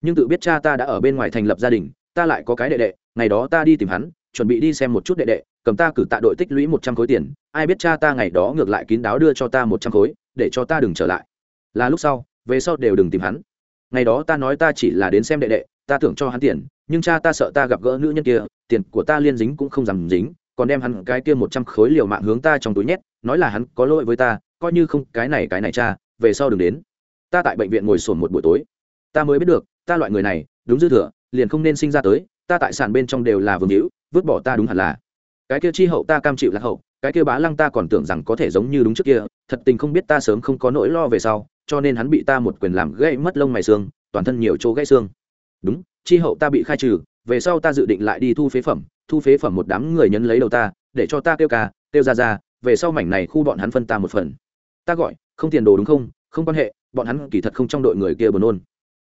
Nhưng tự biết cha ta đã ở bên ngoài thành lập gia đình, ta lại có cái đệ đệ, ngày đó ta đi tìm hắn chuẩn bị đi xem một chút đệ đệ, cầm ta cử tạ đội tích lũy một trăm khối tiền, ai biết cha ta ngày đó ngược lại kín đáo đưa cho ta một trăm khối, để cho ta đừng trở lại. Là lúc sau, về sau đều đừng tìm hắn. Ngày đó ta nói ta chỉ là đến xem đệ đệ, ta tưởng cho hắn tiền, nhưng cha ta sợ ta gặp gỡ nữ nhân kia, tiền của ta liên dính cũng không dám dính, còn đem hắn cái kia một trăm khối liều mạng hướng ta trong túi nhét, nói là hắn có lỗi với ta, coi như không cái này cái này cha, về sau đừng đến. Ta tại bệnh viện ngồi sồn một buổi tối. Ta mới biết được, ta loại người này, đúng dư thừa, liền không nên sinh ra tới, ta tại sản bên trong đều là vương hữu vứt bỏ ta đúng hẳn là. Cái kia chi hậu ta cam chịu lạc hậu, cái kia bá lăng ta còn tưởng rằng có thể giống như đúng trước kia, thật tình không biết ta sớm không có nỗi lo về sau, cho nên hắn bị ta một quyền làm gãy mất lông mày xương, toàn thân nhiều chỗ gãy xương. Đúng, chi hậu ta bị khai trừ, về sau ta dự định lại đi thu phế phẩm, thu phế phẩm một đám người nhấn lấy đầu ta, để cho ta kêu ca, kêu ra ra, về sau mảnh này khu bọn hắn phân ta một phần. Ta gọi, không tiền đồ đúng không không quan hệ, bọn hắn kỳ thật không trong đội người kia buồn nôn.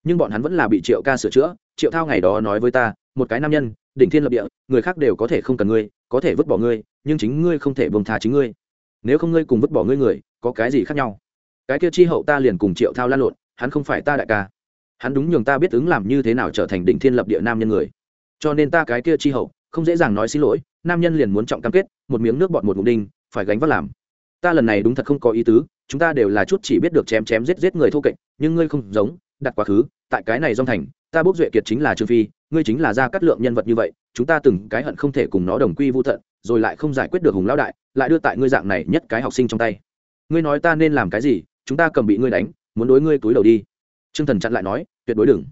Nhưng bọn hắn vẫn là bị triệu ca sửa chữa, triệu thao ngày đó nói với ta một cái nam nhân, đỉnh thiên lập địa, người khác đều có thể không cần ngươi, có thể vứt bỏ ngươi, nhưng chính ngươi không thể bông tha chính ngươi. Nếu không ngươi cùng vứt bỏ ngươi người, có cái gì khác nhau? Cái kia chi hậu ta liền cùng triệu thao lan lộn, hắn không phải ta đại ca. Hắn đúng nhường ta biết ứng làm như thế nào trở thành đỉnh thiên lập địa nam nhân người. Cho nên ta cái kia chi hậu, không dễ dàng nói xin lỗi, nam nhân liền muốn trọng cam kết, một miếng nước bọt một ngụm đinh, phải gánh vác làm. Ta lần này đúng thật không có ý tứ, chúng ta đều là chút chỉ biết được chém chém giết giết người thô kệch, nhưng ngươi không giống, đặt quá khứ, tại cái này dòng thành ta bốc duệ kiệt chính là trương phi, ngươi chính là gia cát lượng nhân vật như vậy, chúng ta từng cái hận không thể cùng nó đồng quy vô thận rồi lại không giải quyết được hùng lão đại, lại đưa tại ngươi dạng này nhất cái học sinh trong tay. Ngươi nói ta nên làm cái gì, chúng ta cầm bị ngươi đánh, muốn đối ngươi túi đầu đi. Trương thần chặn lại nói, tuyệt đối đừng.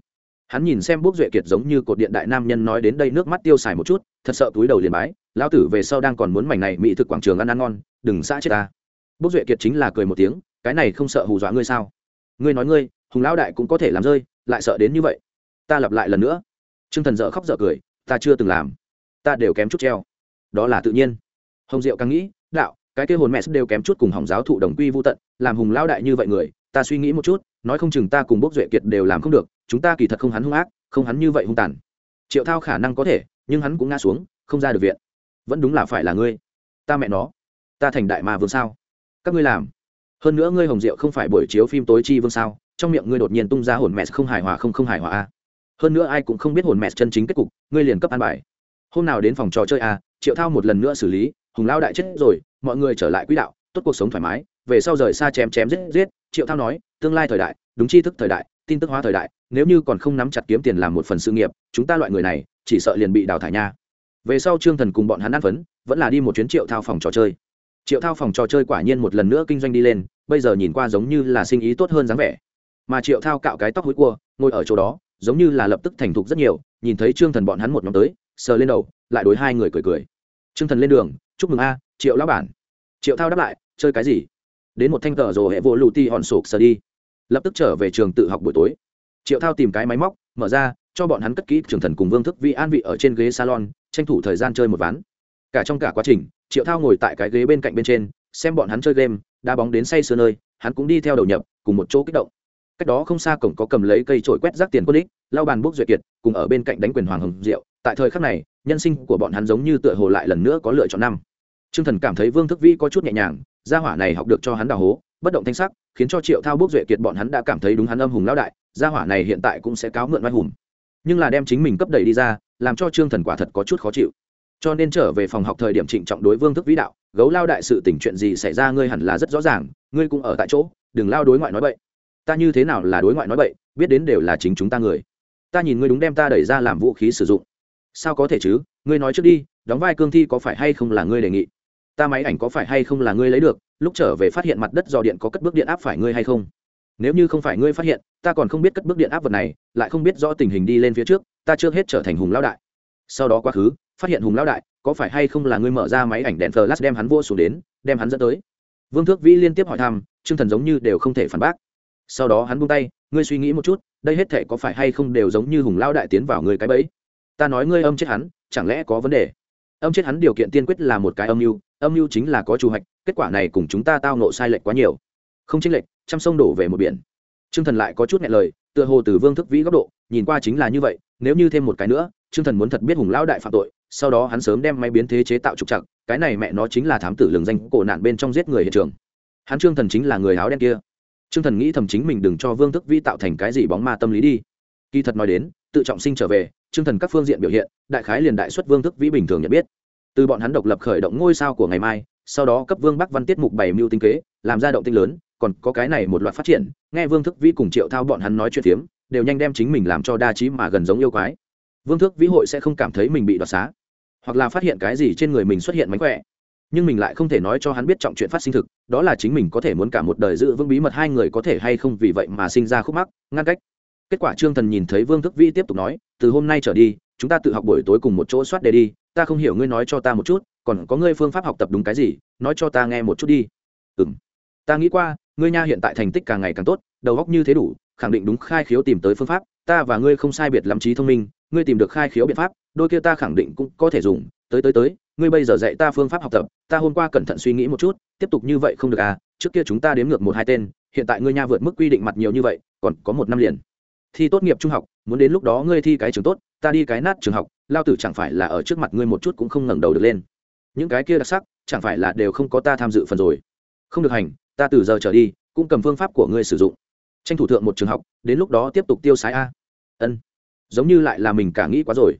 Hắn nhìn xem bốc duệ kiệt giống như cột điện đại nam nhân nói đến đây nước mắt tiêu xài một chút, thật sợ túi đầu liền bái, lão tử về sau đang còn muốn mảnh này mỹ thực quảng trường ăn ăn ngon, đừng xã chết ta. Bốc duệ kiệt chính là cười một tiếng, cái này không sợ hù dọa ngươi sao? Ngươi nói ngươi, hùng lão đại cũng có thể làm rơi, lại sợ đến như vậy ta lặp lại lần nữa. T r ư ơ n g thần dợ khóc dợ cười, ta chưa từng làm. Ta đều kém chút treo. Đó là tự nhiên. Hồng diệu càng nghĩ, đạo, cái kêu hồn mẹ đều kém chút cùng hỏng giáo thụ đồng quy vô tận, làm hùng lao đại như vậy người, ta suy nghĩ một chút, nói không chừng ta cùng bốc duệ kiệt đều làm không được, chúng ta kỳ thật không hắn hung ác, không hắn như vậy hung tàn. Triệu thao khả năng có thể, nhưng hắn cũng ngã xuống, không ra được viện. Vẫn đúng là phải là ngươi. Ta mẹ nó. Ta thành đại ma vương sao? Các ngươi làm. Hơn nữa ngươi hồng diệu không phải buổi chiếu phim tối chi vương sao? Trong miệng ngươi đột nhiên tung ra hồn mẹ không hài hòa không không hài hòa a hơn nữa ai cũng không biết hồn mẹ chân chính kết cục, ngươi liền cấp an bài. Hôm nào đến phòng trò chơi a triệu thao một lần nữa xử lý, hùng lao đại chết rồi, mọi người trở lại quỹ đạo, tốt cuộc sống thoải mái, về sau rời xa chém chém giết giết, triệu thao nói, tương lai thời đại, đúng tri thức thời đại, tin tức hóa thời đại, nếu như còn không nắm chặt kiếm tiền làm một phần sự nghiệp, chúng ta loại người này, chỉ sợ liền bị đào thải nha. Về sau trương thần cùng bọn hắn ăn phấn, vẫn là đi một chuyến triệu thao phòng trò chơi. Triệu thao phòng trò chơi quả nhiên một lần nữa kinh doanh đi lên, bây giờ nhìn qua giống như là sinh ý tốt hơn dáng vẻ. Mà triệu thao cạo cái tóc hối cua, ngồi ở chỗ đó giống như là lập tức thành thục rất nhiều, nhìn thấy trương thần bọn hắn một nhóm tới, sờ lên đầu, lại đối hai người cười cười. Trương thần lên đường, chúc mừng a, triệu lão bản. Triệu thao đáp lại, chơi cái gì? Đến một thanh tờ rồi hệ vô lụ ti hòn sụp sờ đi. Lập tức trở về trường tự học buổi tối. Triệu thao tìm cái máy móc, mở ra, cho bọn hắn cất kỹ trường thần cùng vương thức vi an vị ở trên ghế salon, tranh thủ thời gian chơi một ván. Cả trong cả quá trình, triệu thao ngồi tại cái ghế bên cạnh bên trên, xem bọn hắn chơi game, đá bóng đến say sưa nơi, hắn cũng đi theo đầu nhập, cùng một chỗ kích động cách đó không xa cổng có cầm lấy cây trổi quét rác tiền quân ích lao bàn bốc duyệt kiệt, cùng ở bên cạnh đánh quyền hoàng hồng diệu. Tại thời khắc này, nhân sinh của bọn hắn giống như tựa hồ lại lần nữa có lựa chọn năm. T r ư ơ n g thần cảm thấy vương thức vĩ có chút nhẹ nhàng, gia hỏa này học được cho hắn đào hố, bất động thanh sắc, khiến cho triệu thao bốc duệ kiệt bọn hắn đã cảm thấy đúng hắn âm hùng lão đại, gia hỏa này hiện tại cũng sẽ cáo mượn vai hùng. Nhưng là đem chính mình cấp đẩy đi ra, làm cho trương thần quả thật có chút khó chịu. Cho nên trở về phòng học thời điểm trịnh trọng đối vương thức vĩ đạo, gấu lao đại sự tình chuyện gì xảy ra ngươi hẳn là rất rõ ràng, ngươi cũng ở tại chỗ, đừng lao đối ngoại nói bậy ta như thế nào là đối ngoại nói bậy, biết đến đều là chính chúng ta người. Ta nhìn ngươi đúng đem ta đẩy ra làm vũ khí sử dụng. Sao có thể chứ? Ngươi nói trước đi, đóng vai cương thi có phải hay không là ngươi đề nghị? Ta máy ảnh có phải hay không là ngươi lấy được? Lúc trở về phát hiện mặt đất dò điện có cất bước điện áp phải ngươi hay không? Nếu như không phải ngươi phát hiện, ta còn không biết cất bước điện áp vật này, lại không biết rõ tình hình đi lên phía trước, ta trước hết trở thành hùng lão đại. Sau đó quá khứ, phát hiện hùng lão đại, có phải hay không là ngươi mở ra máy ảnh đèn flash đem hắn vô xuống đến, đem hắn dẫn tới? Vương thước vĩ liên tiếp hỏi thăm chương thần giống như đều không thể phản bác sau đó hắn buông tay, ngươi suy nghĩ một chút, đây hết thể có phải hay không đều giống như hùng lao đại tiến vào người cái bẫy? Ta nói ngươi âm chết hắn, chẳng lẽ có vấn đề? Âm chết hắn điều kiện tiên quyết là một cái âm mưu âm mưu chính là có chủ hạch, kết quả này cùng chúng ta tao nộ sai lệch quá nhiều. Không chênh lệch, trăm sông đổ về một biển. T r ư ơ n g thần lại có chút nghẹn lời, tựa hồ từ vương thức vĩ góc độ, nhìn qua chính là như vậy, nếu như thêm một cái nữa t r ư ơ n g thần muốn thật biết hùng lão đại phạm tội, sau đó hắn sớm đem máy biến thế chế tạo trục chặt cái này mẹ nó chính là thám tử lường danh cổ nạn bên trong giết người hiện trường. Hắn trương thần chính là người áo đen kia trương thần nghĩ thầm chính mình đừng cho vương thức vĩ tạo thành cái gì bóng ma tâm lý đi. Kỳ thật nói đến, tự trọng sinh trở về, trương thần các phương diện biểu hiện, đại khái liền đại xuất vương thức vĩ bình thường nhận biết. Từ bọn hắn độc lập khởi động ngôi sao của ngày mai, sau đó cấp vương bắc văn tiết mục bảy mưu tinh kế, làm ra động tinh lớn, còn có cái này một loạt phát triển, nghe vương thức vĩ cùng triệu thao bọn hắn nói chuyện phiếm, đều nhanh đem chính mình làm cho đa trí mà gần giống yêu quái. Vương thức vĩ hội sẽ không cảm thấy mình bị đoạt xá, hoặc là phát hiện cái gì trên người mình xuất hiện mánh khỏe nhưng mình lại không thể nói cho hắn biết trọng chuyện phát sinh thực, đó là chính mình có thể muốn cả một đời giữ vững bí mật hai người có thể hay không vì vậy mà sinh ra khúc mắc, ngăn cách. Kết quả trương thần nhìn thấy vương thức vĩ tiếp tục nói, từ hôm nay trở đi, chúng ta tự học buổi tối cùng một chỗ soát đề đi, ta không hiểu ngươi nói cho ta một chút, còn có ngươi phương pháp học tập đúng cái gì, nói cho ta nghe một chút đi. Ừ m ta nghĩ qua, ngươi nha hiện tại thành tích càng ngày càng tốt, đầu óc như thế đủ, khẳng định đúng khai khiếu tìm tới phương pháp, ta và ngươi không sai biệt lắm trí thông minh, ngươi tìm được khai khiếu biện pháp, đôi kia ta khẳng định cũng có thể dùng tới tới tới, ngươi bây giờ dạy ta phương pháp học tập, ta hôm qua cẩn thận suy nghĩ một chút, tiếp tục như vậy không được à trước kia chúng ta đếm ngược một hai tên, hiện tại ngươi nha vượt mức quy định mặt nhiều như vậy, còn có một năm liền. Thi tốt nghiệp trung học, muốn đến lúc đó ngươi thi cái trường tốt, ta đi cái nát trường học, lao tử chẳng phải là ở trước mặt ngươi một chút cũng không ngẩng đầu được lên. Những cái kia đặc sắc, chẳng phải là đều không có ta tham dự phần rồi. Không được hành, ta từ giờ trở đi, cũng cầm phương pháp của ngươi sử dụng. Tranh thủ thượng một trường học, đến lúc đó tiếp tục tiêu sái a. Ân. Giống như lại là mình cả nghĩ quá rồi.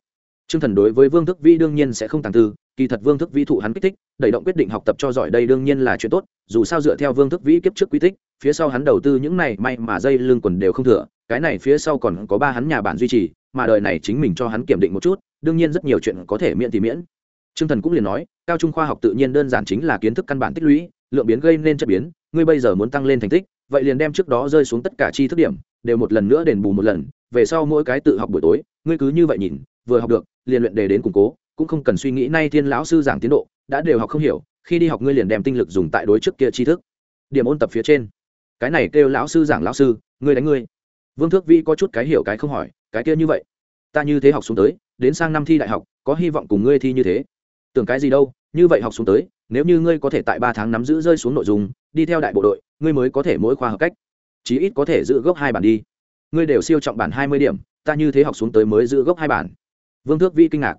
Trương thần đối với vương thức vi đương nhiên sẽ không tàng tư, kỳ thật vương thức vi thụ hắn kích thích, đẩy động quyết định học tập cho giỏi đây đương nhiên là chuyện tốt, dù sao dựa theo vương thức vĩ kiếp trước quy tích, phía sau hắn đầu tư những này may mà dây lưng quần đều không thừa, cái này phía sau còn có ba hắn nhà bản duy trì, mà đời này chính mình cho hắn kiểm định một chút, đương nhiên rất nhiều chuyện có thể miễn thì miễn. Trương thần cũng liền nói, cao trung khoa học tự nhiên đơn giản chính là kiến thức căn bản tích lũy, lượng biến gây nên chất biến, ngươi bây giờ muốn tăng lên thành tích, vậy liền đem trước đó rơi xuống tất cả chi thức điểm, đều một lần nữa đền bù một lần, về sau mỗi cái tự học buổi tối, ngươi cứ như vậy nhìn vừa học được, liền luyện đề đến củng cố, cũng không cần suy nghĩ nay thiên lão sư giảng tiến độ, đã đều học không hiểu, khi đi học ngươi liền đem tinh lực dùng tại đối trước kia tri thức. Điểm ôn tập phía trên. Cái này kêu lão sư giảng lão sư, ngươi đánh ngươi. Vương thước vi có chút cái hiểu cái không hỏi, cái kia như vậy. Ta như thế học xuống tới, đến sang năm thi đại học, có hy vọng cùng ngươi thi như thế. Tưởng cái gì đâu, như vậy học xuống tới, nếu như ngươi có thể tại ba tháng nắm giữ rơi xuống nội dung, đi theo đại bộ đội, ngươi mới có thể mỗi khoa hợp cách. Chí ít có thể giữ gốc hai bản đi. Ngươi đều siêu trọng bản hai mươi điểm, ta như thế học xuống tới mới giữ gốc hai bản vương thước vi kinh ngạc.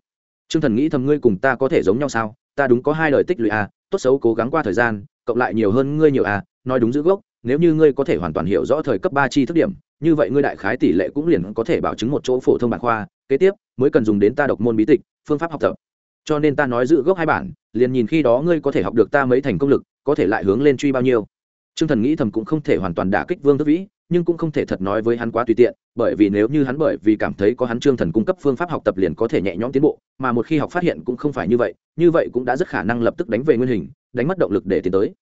T r ư ơ n g thần nghĩ thầm ngươi cùng ta có thể giống nhau sao? Ta đúng có hai lời tích lũy à, tốt xấu cố gắng qua thời gian cộng lại nhiều hơn ngươi nhiều à, nói đúng giữ gốc nếu như ngươi có thể hoàn toàn hiểu rõ thời cấp ba chi thức điểm như vậy ngươi đại khái tỷ lệ cũng liền có thể bảo chứng một chỗ phổ thông bản khoa. Kế tiếp mới cần dùng đến ta độc môn bí tịch phương pháp học tập. Cho nên ta nói giữ gốc hai bản liền nhìn khi đó ngươi có thể học được ta mấy thành công lực có thể lại hướng lên truy bao nhiêu. Trương Thần nghĩ thầm cũng không thể hoàn toàn đả kích Vương Thước Vĩ, nhưng cũng không thể thật nói với hắn quá tùy tiện, bởi vì nếu như hắn bởi vì cảm thấy có hắn Trương Thần cung cấp phương pháp học tập liền có thể nhẹ nhõm tiến bộ, mà một khi học phát hiện cũng không phải như vậy, như vậy cũng đã rất khả năng lập tức đánh về nguyên hình, đánh mất động lực để tiến tới.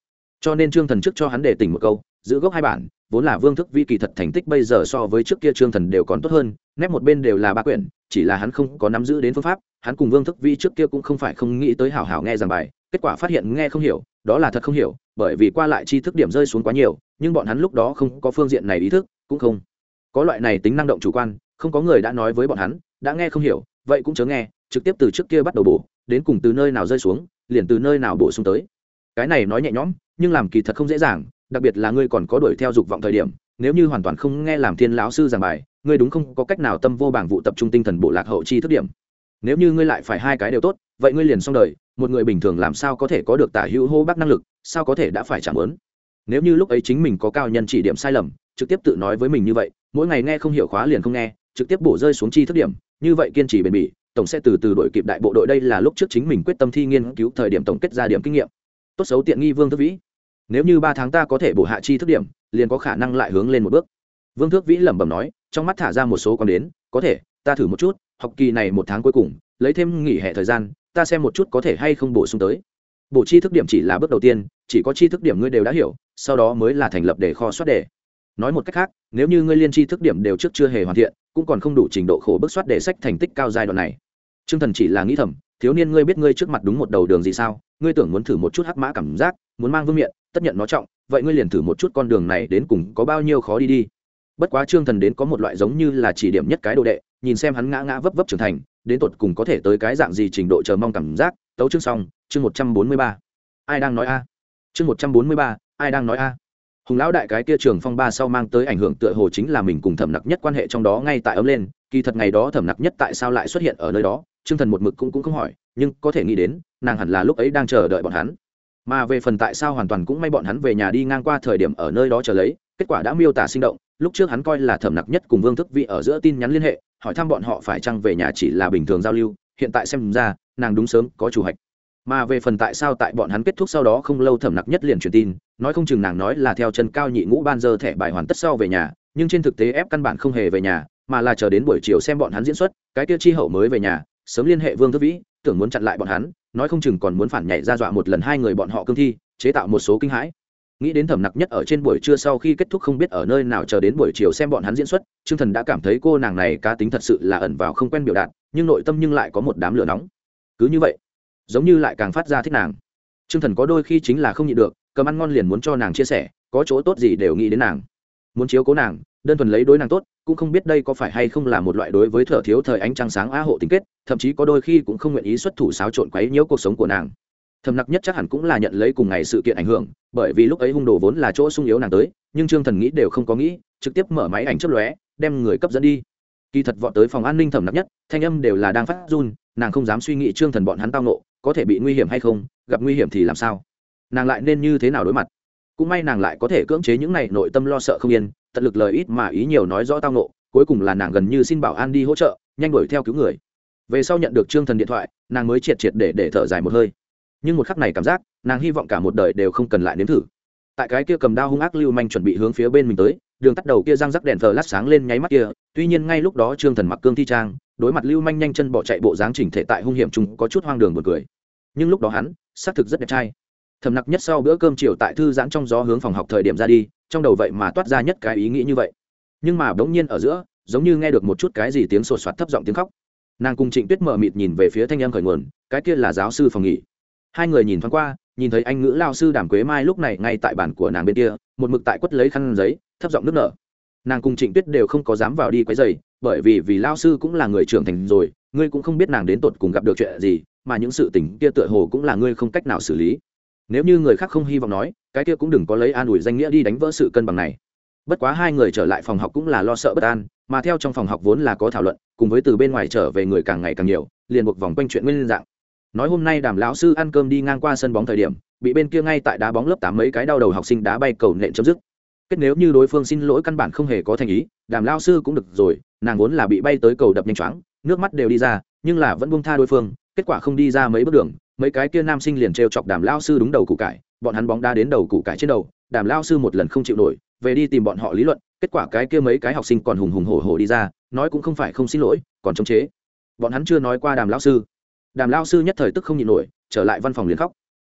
Cho nên Trương Thần trước cho hắn để tỉnh một câu, giữ gốc hai bản, vốn là Vương Thức Vi kỳ thật thành tích bây giờ so với trước kia Trương Thần đều còn tốt hơn, nép một bên đều là ba quyển, chỉ là hắn không có nắm giữ đến phương pháp, hắn cùng Vương Thức Vi trước kia cũng không phải không nghĩ tới hảo hảo nghe giảng bài, kết quả phát hiện nghe không hiểu, đó là thật không hiểu, bởi vì qua lại tri thức điểm rơi xuống quá nhiều, nhưng bọn hắn lúc đó không có phương diện này ý thức, cũng không. Có loại này tính năng động chủ quan, không có người đã nói với bọn hắn, đã nghe không hiểu, vậy cũng chớ nghe, trực tiếp từ trước kia bắt đầu bổ, đến cùng từ nơi nào rơi xuống, liền từ nơi nào bổ sung tới. Cái này nói nhẹ nhõm, nhưng làm kỳ thật không dễ dàng, đặc biệt là ngươi còn có đuổi theo dục vọng thời điểm, nếu như hoàn toàn không nghe làm thiên lão sư giảng bài, ngươi đúng không có cách nào tâm vô bảng vụ tập trung tinh thần bộ lạc hậu chi thức điểm. Nếu như ngươi lại phải hai cái đều tốt, vậy ngươi liền xong đời, một người bình thường làm sao có thể có được tả hữu hô bác năng lực, sao có thể đã phải chẳng lớn nếu như lúc ấy chính mình có cao nhân chỉ điểm sai lầm, trực tiếp tự nói với mình như vậy, mỗi ngày nghe không hiểu khóa liền không nghe, trực tiếp bổ rơi xuống chi thức điểm, như vậy kiên trì bền bỉ, tổng sẽ từ từ đội kịp đại bộ đội đây là lúc trước chính mình quyết tâm thi nghiên cứu thời điểm tổng kết ra điểm kinh nghiệm. Tốt xấu tiện nghi vương thức vĩ. Nếu như ba tháng ta có thể bổ hạ chi thức điểm, liền có khả năng lại hướng lên một bước. Vương thước vĩ lẩm bẩm nói, trong mắt thả ra một số con đến, có thể, ta thử một chút, học kỳ này một tháng cuối cùng, lấy thêm nghỉ hè thời gian, ta xem một chút có thể hay không bổ sung tới. Bổ chi thức điểm chỉ là bước đầu tiên, chỉ có chi thức điểm ngươi đều đã hiểu sau đó mới là thành lập để kho soát đề. Nói một cách khác, nếu như ngươi liên tri thức điểm đều trước chưa hề hoàn thiện, cũng còn không đủ trình độ khổ bức soát đề sách thành tích cao giai đoạn này. T r ư ơ n g thần chỉ là nghĩ thầm, thiếu niên ngươi biết ngươi trước mặt đúng một đầu đường gì sao? Ngươi tưởng muốn thử một chút hắc mã cảm giác, muốn mang vương miện, tất nhận nó trọng, vậy ngươi liền thử một chút con đường này đến cùng có bao nhiêu khó đi đi. Bất quá trương thần đến có một loại giống như là chỉ điểm nhất cái đồ đệ, nhìn xem hắn ngã ngã vấp vấp trưởng thành, đến tột cùng có thể tới cái dạng gì trình độ chờ mong cảm giác. Tấu chương xong, chương một trăm bốn mươi ba. Ai đang nói a? Chương một trăm bốn mươi ba ai đang nói a? Hùng lão đại cái kia trường phong ba sau mang tới ảnh hưởng tựa hồ chính là mình cùng thẩm nặc nhất quan hệ trong đó ngay tại ấm lên, kỳ thật ngày đó thẩm nặc nhất tại sao lại xuất hiện ở nơi đó chương thần một mực cũng cũng không hỏi, nhưng có thể nghĩ đến, nàng hẳn là lúc ấy đang chờ đợi bọn hắn. Mà về phần tại sao hoàn toàn cũng may bọn hắn về nhà đi ngang qua thời điểm ở nơi đó chờ lấy, kết quả đã miêu tả sinh động, lúc trước hắn coi là thẩm nặc nhất cùng vương thức vị ở giữa tin nhắn liên hệ, hỏi thăm bọn họ phải chăng về nhà chỉ là bình thường giao lưu, hiện tại xem ra, nàng đúng sớm có chủ hạch mà về phần tại sao tại bọn hắn kết thúc sau đó không lâu thẩm nặc nhất liền truyền tin, nói không chừng nàng nói là theo chân cao nhị ngũ ban giờ thẻ bài hoàn tất sau về nhà, nhưng trên thực tế ép căn bản không hề về nhà, mà là chờ đến buổi chiều xem bọn hắn diễn xuất, cái tiêu chi hậu mới về nhà, sớm liên hệ vương thức vĩ, tưởng muốn chặn lại bọn hắn, nói không chừng còn muốn phản nhảy ra dọa một lần hai người bọn họ cương thi, chế tạo một số kinh hãi. Nghĩ đến thẩm nặc nhất ở trên buổi trưa sau khi kết thúc không biết ở nơi nào chờ đến buổi chiều xem bọn hắn diễn xuất chương thần đã cảm thấy cô nàng này cá tính thật sự là ẩn vào không quen biểu đạt, nhưng nội tâm nhưng lại có một đám lửa nóng. Cứ như vậy giống như lại càng phát ra thích nàng. T r ư ơ n g thần có đôi khi chính là không nhịn được, cầm ăn ngon liền muốn cho nàng chia sẻ, có chỗ tốt gì đều nghĩ đến nàng. Muốn chiếu cố nàng, đơn thuần lấy đối nàng tốt, cũng không biết đây có phải hay không là một loại đối với thợ thiếu thời ánh trăng sáng á hộ tính kết, thậm chí có đôi khi cũng không nguyện ý xuất thủ xáo trộn quấy nhiễu cuộc sống của nàng. Thầm nặc nhất chắc hẳn cũng là nhận lấy cùng ngày sự kiện ảnh hưởng, bởi vì lúc ấy hung đồ vốn là chỗ sung yếu nàng tới, nhưng trương thần nghĩ đều không có nghĩ, trực tiếp mở máy ảnh chấp lóe, đem người cấp dẫn đi. Kỳ thật vọt tới phòng an ninh thẩm nặc nhất, thanh âm đều là đang phát run, nàng không dám suy nghĩ trương thần bọn hắn tao nộ có thể bị nguy hiểm hay không, gặp nguy hiểm thì làm sao? Nàng lại nên như thế nào đối mặt? Cũng may nàng lại có thể cưỡng chế những này nội tâm lo sợ không yên, tận lực lời ít mà ý nhiều nói rõ tao nộ cuối cùng là nàng gần như xin bảo an đi hỗ trợ, nhanh đuổi theo cứu người. Về sau nhận được trương thần điện thoại, nàng mới triệt triệt để để thở dài một hơi. Nhưng một khắc này cảm giác, nàng hy vọng cả một đời đều không cần lại nếm thử. Tại cái kia cầm đao hung ác lưu manh chuẩn bị hướng phía bên mình tới, đường tắt đầu kia răng rắc đèn thờ lát sáng lên nháy mắt kia, tuy nhiên ngay lúc đó trương thần mặc cương thi trang, đối mặt lưu manh nhanh chân bỏ chạy bộ dáng chỉnh thể tại hung hiểm chúng có chút hoang đường một cười nhưng lúc đó hắn, xác thực rất đẹp trai. Thầm nặc nhất sau bữa cơm chiều tại thư giãn trong gió hướng phòng học thời điểm ra đi, trong đầu vậy mà toát ra nhất cái ý nghĩ như vậy. Nhưng mà bỗng nhiên ở giữa, giống như nghe được một chút cái gì tiếng sột soạt thấp giọng tiếng khóc. Nàng cùng trịnh tuyết mở mịt nhìn về phía thanh em khởi nguồn, cái kia là giáo sư phòng nghỉ. Hai người nhìn thoáng qua, nhìn thấy anh ngữ lao sư đàm quế mai lúc này ngay tại bản của nàng bên kia, một mực tại quất lấy khăn giấy, thấp giọng nước nở. Nàng cùng trịnh tuyết đều không có dám vào đi quấy dày bởi vì vì lao sư cũng là người trưởng thành rồi, ngươi cũng không biết nàng đến tột cùng gặp được chuyện gì mà những sự tình kia tựa hồ cũng là ngươi không cách nào xử lý. Nếu như người khác không hy vọng nói, cái kia cũng đừng có lấy an ủi danh nghĩa đi đánh vỡ sự cân bằng này. Bất quá hai người trở lại phòng học cũng là lo sợ bất an, mà theo trong phòng học vốn là có thảo luận, cùng với từ bên ngoài trở về người càng ngày càng nhiều, liền buộc vòng quanh chuyện nguyên dạng. Nói hôm nay đàm lão sư ăn cơm đi ngang qua sân bóng thời điểm, bị bên kia ngay tại đá bóng lớp tám mấy cái đau đầu học sinh đá bay cầu nện chấm dứt. Kết nếu như đối phương xin lỗi căn bản không hề có thành ý, đàm lao sư cũng được rồi, nàng vốn là bị bay tới cầu đập nhanh chóng, nước mắt đều đi ra, nhưng là vẫn buông tha đối phương kết quả không đi ra mấy bước đường, mấy cái kia nam sinh liền trêu chọc đàm lao sư đúng đầu củ cải, bọn hắn bóng đá đến đầu củ cải trên đầu, đàm lao sư một lần không chịu nổi, về đi tìm bọn họ lý luận, kết quả cái kia mấy cái học sinh còn hùng hùng hổ hổ đi ra, nói cũng không phải không xin lỗi, còn chống chế. Bọn hắn chưa nói qua đàm lao sư. Đàm lao sư nhất thời tức không nhịn nổi, trở lại văn phòng liền khóc.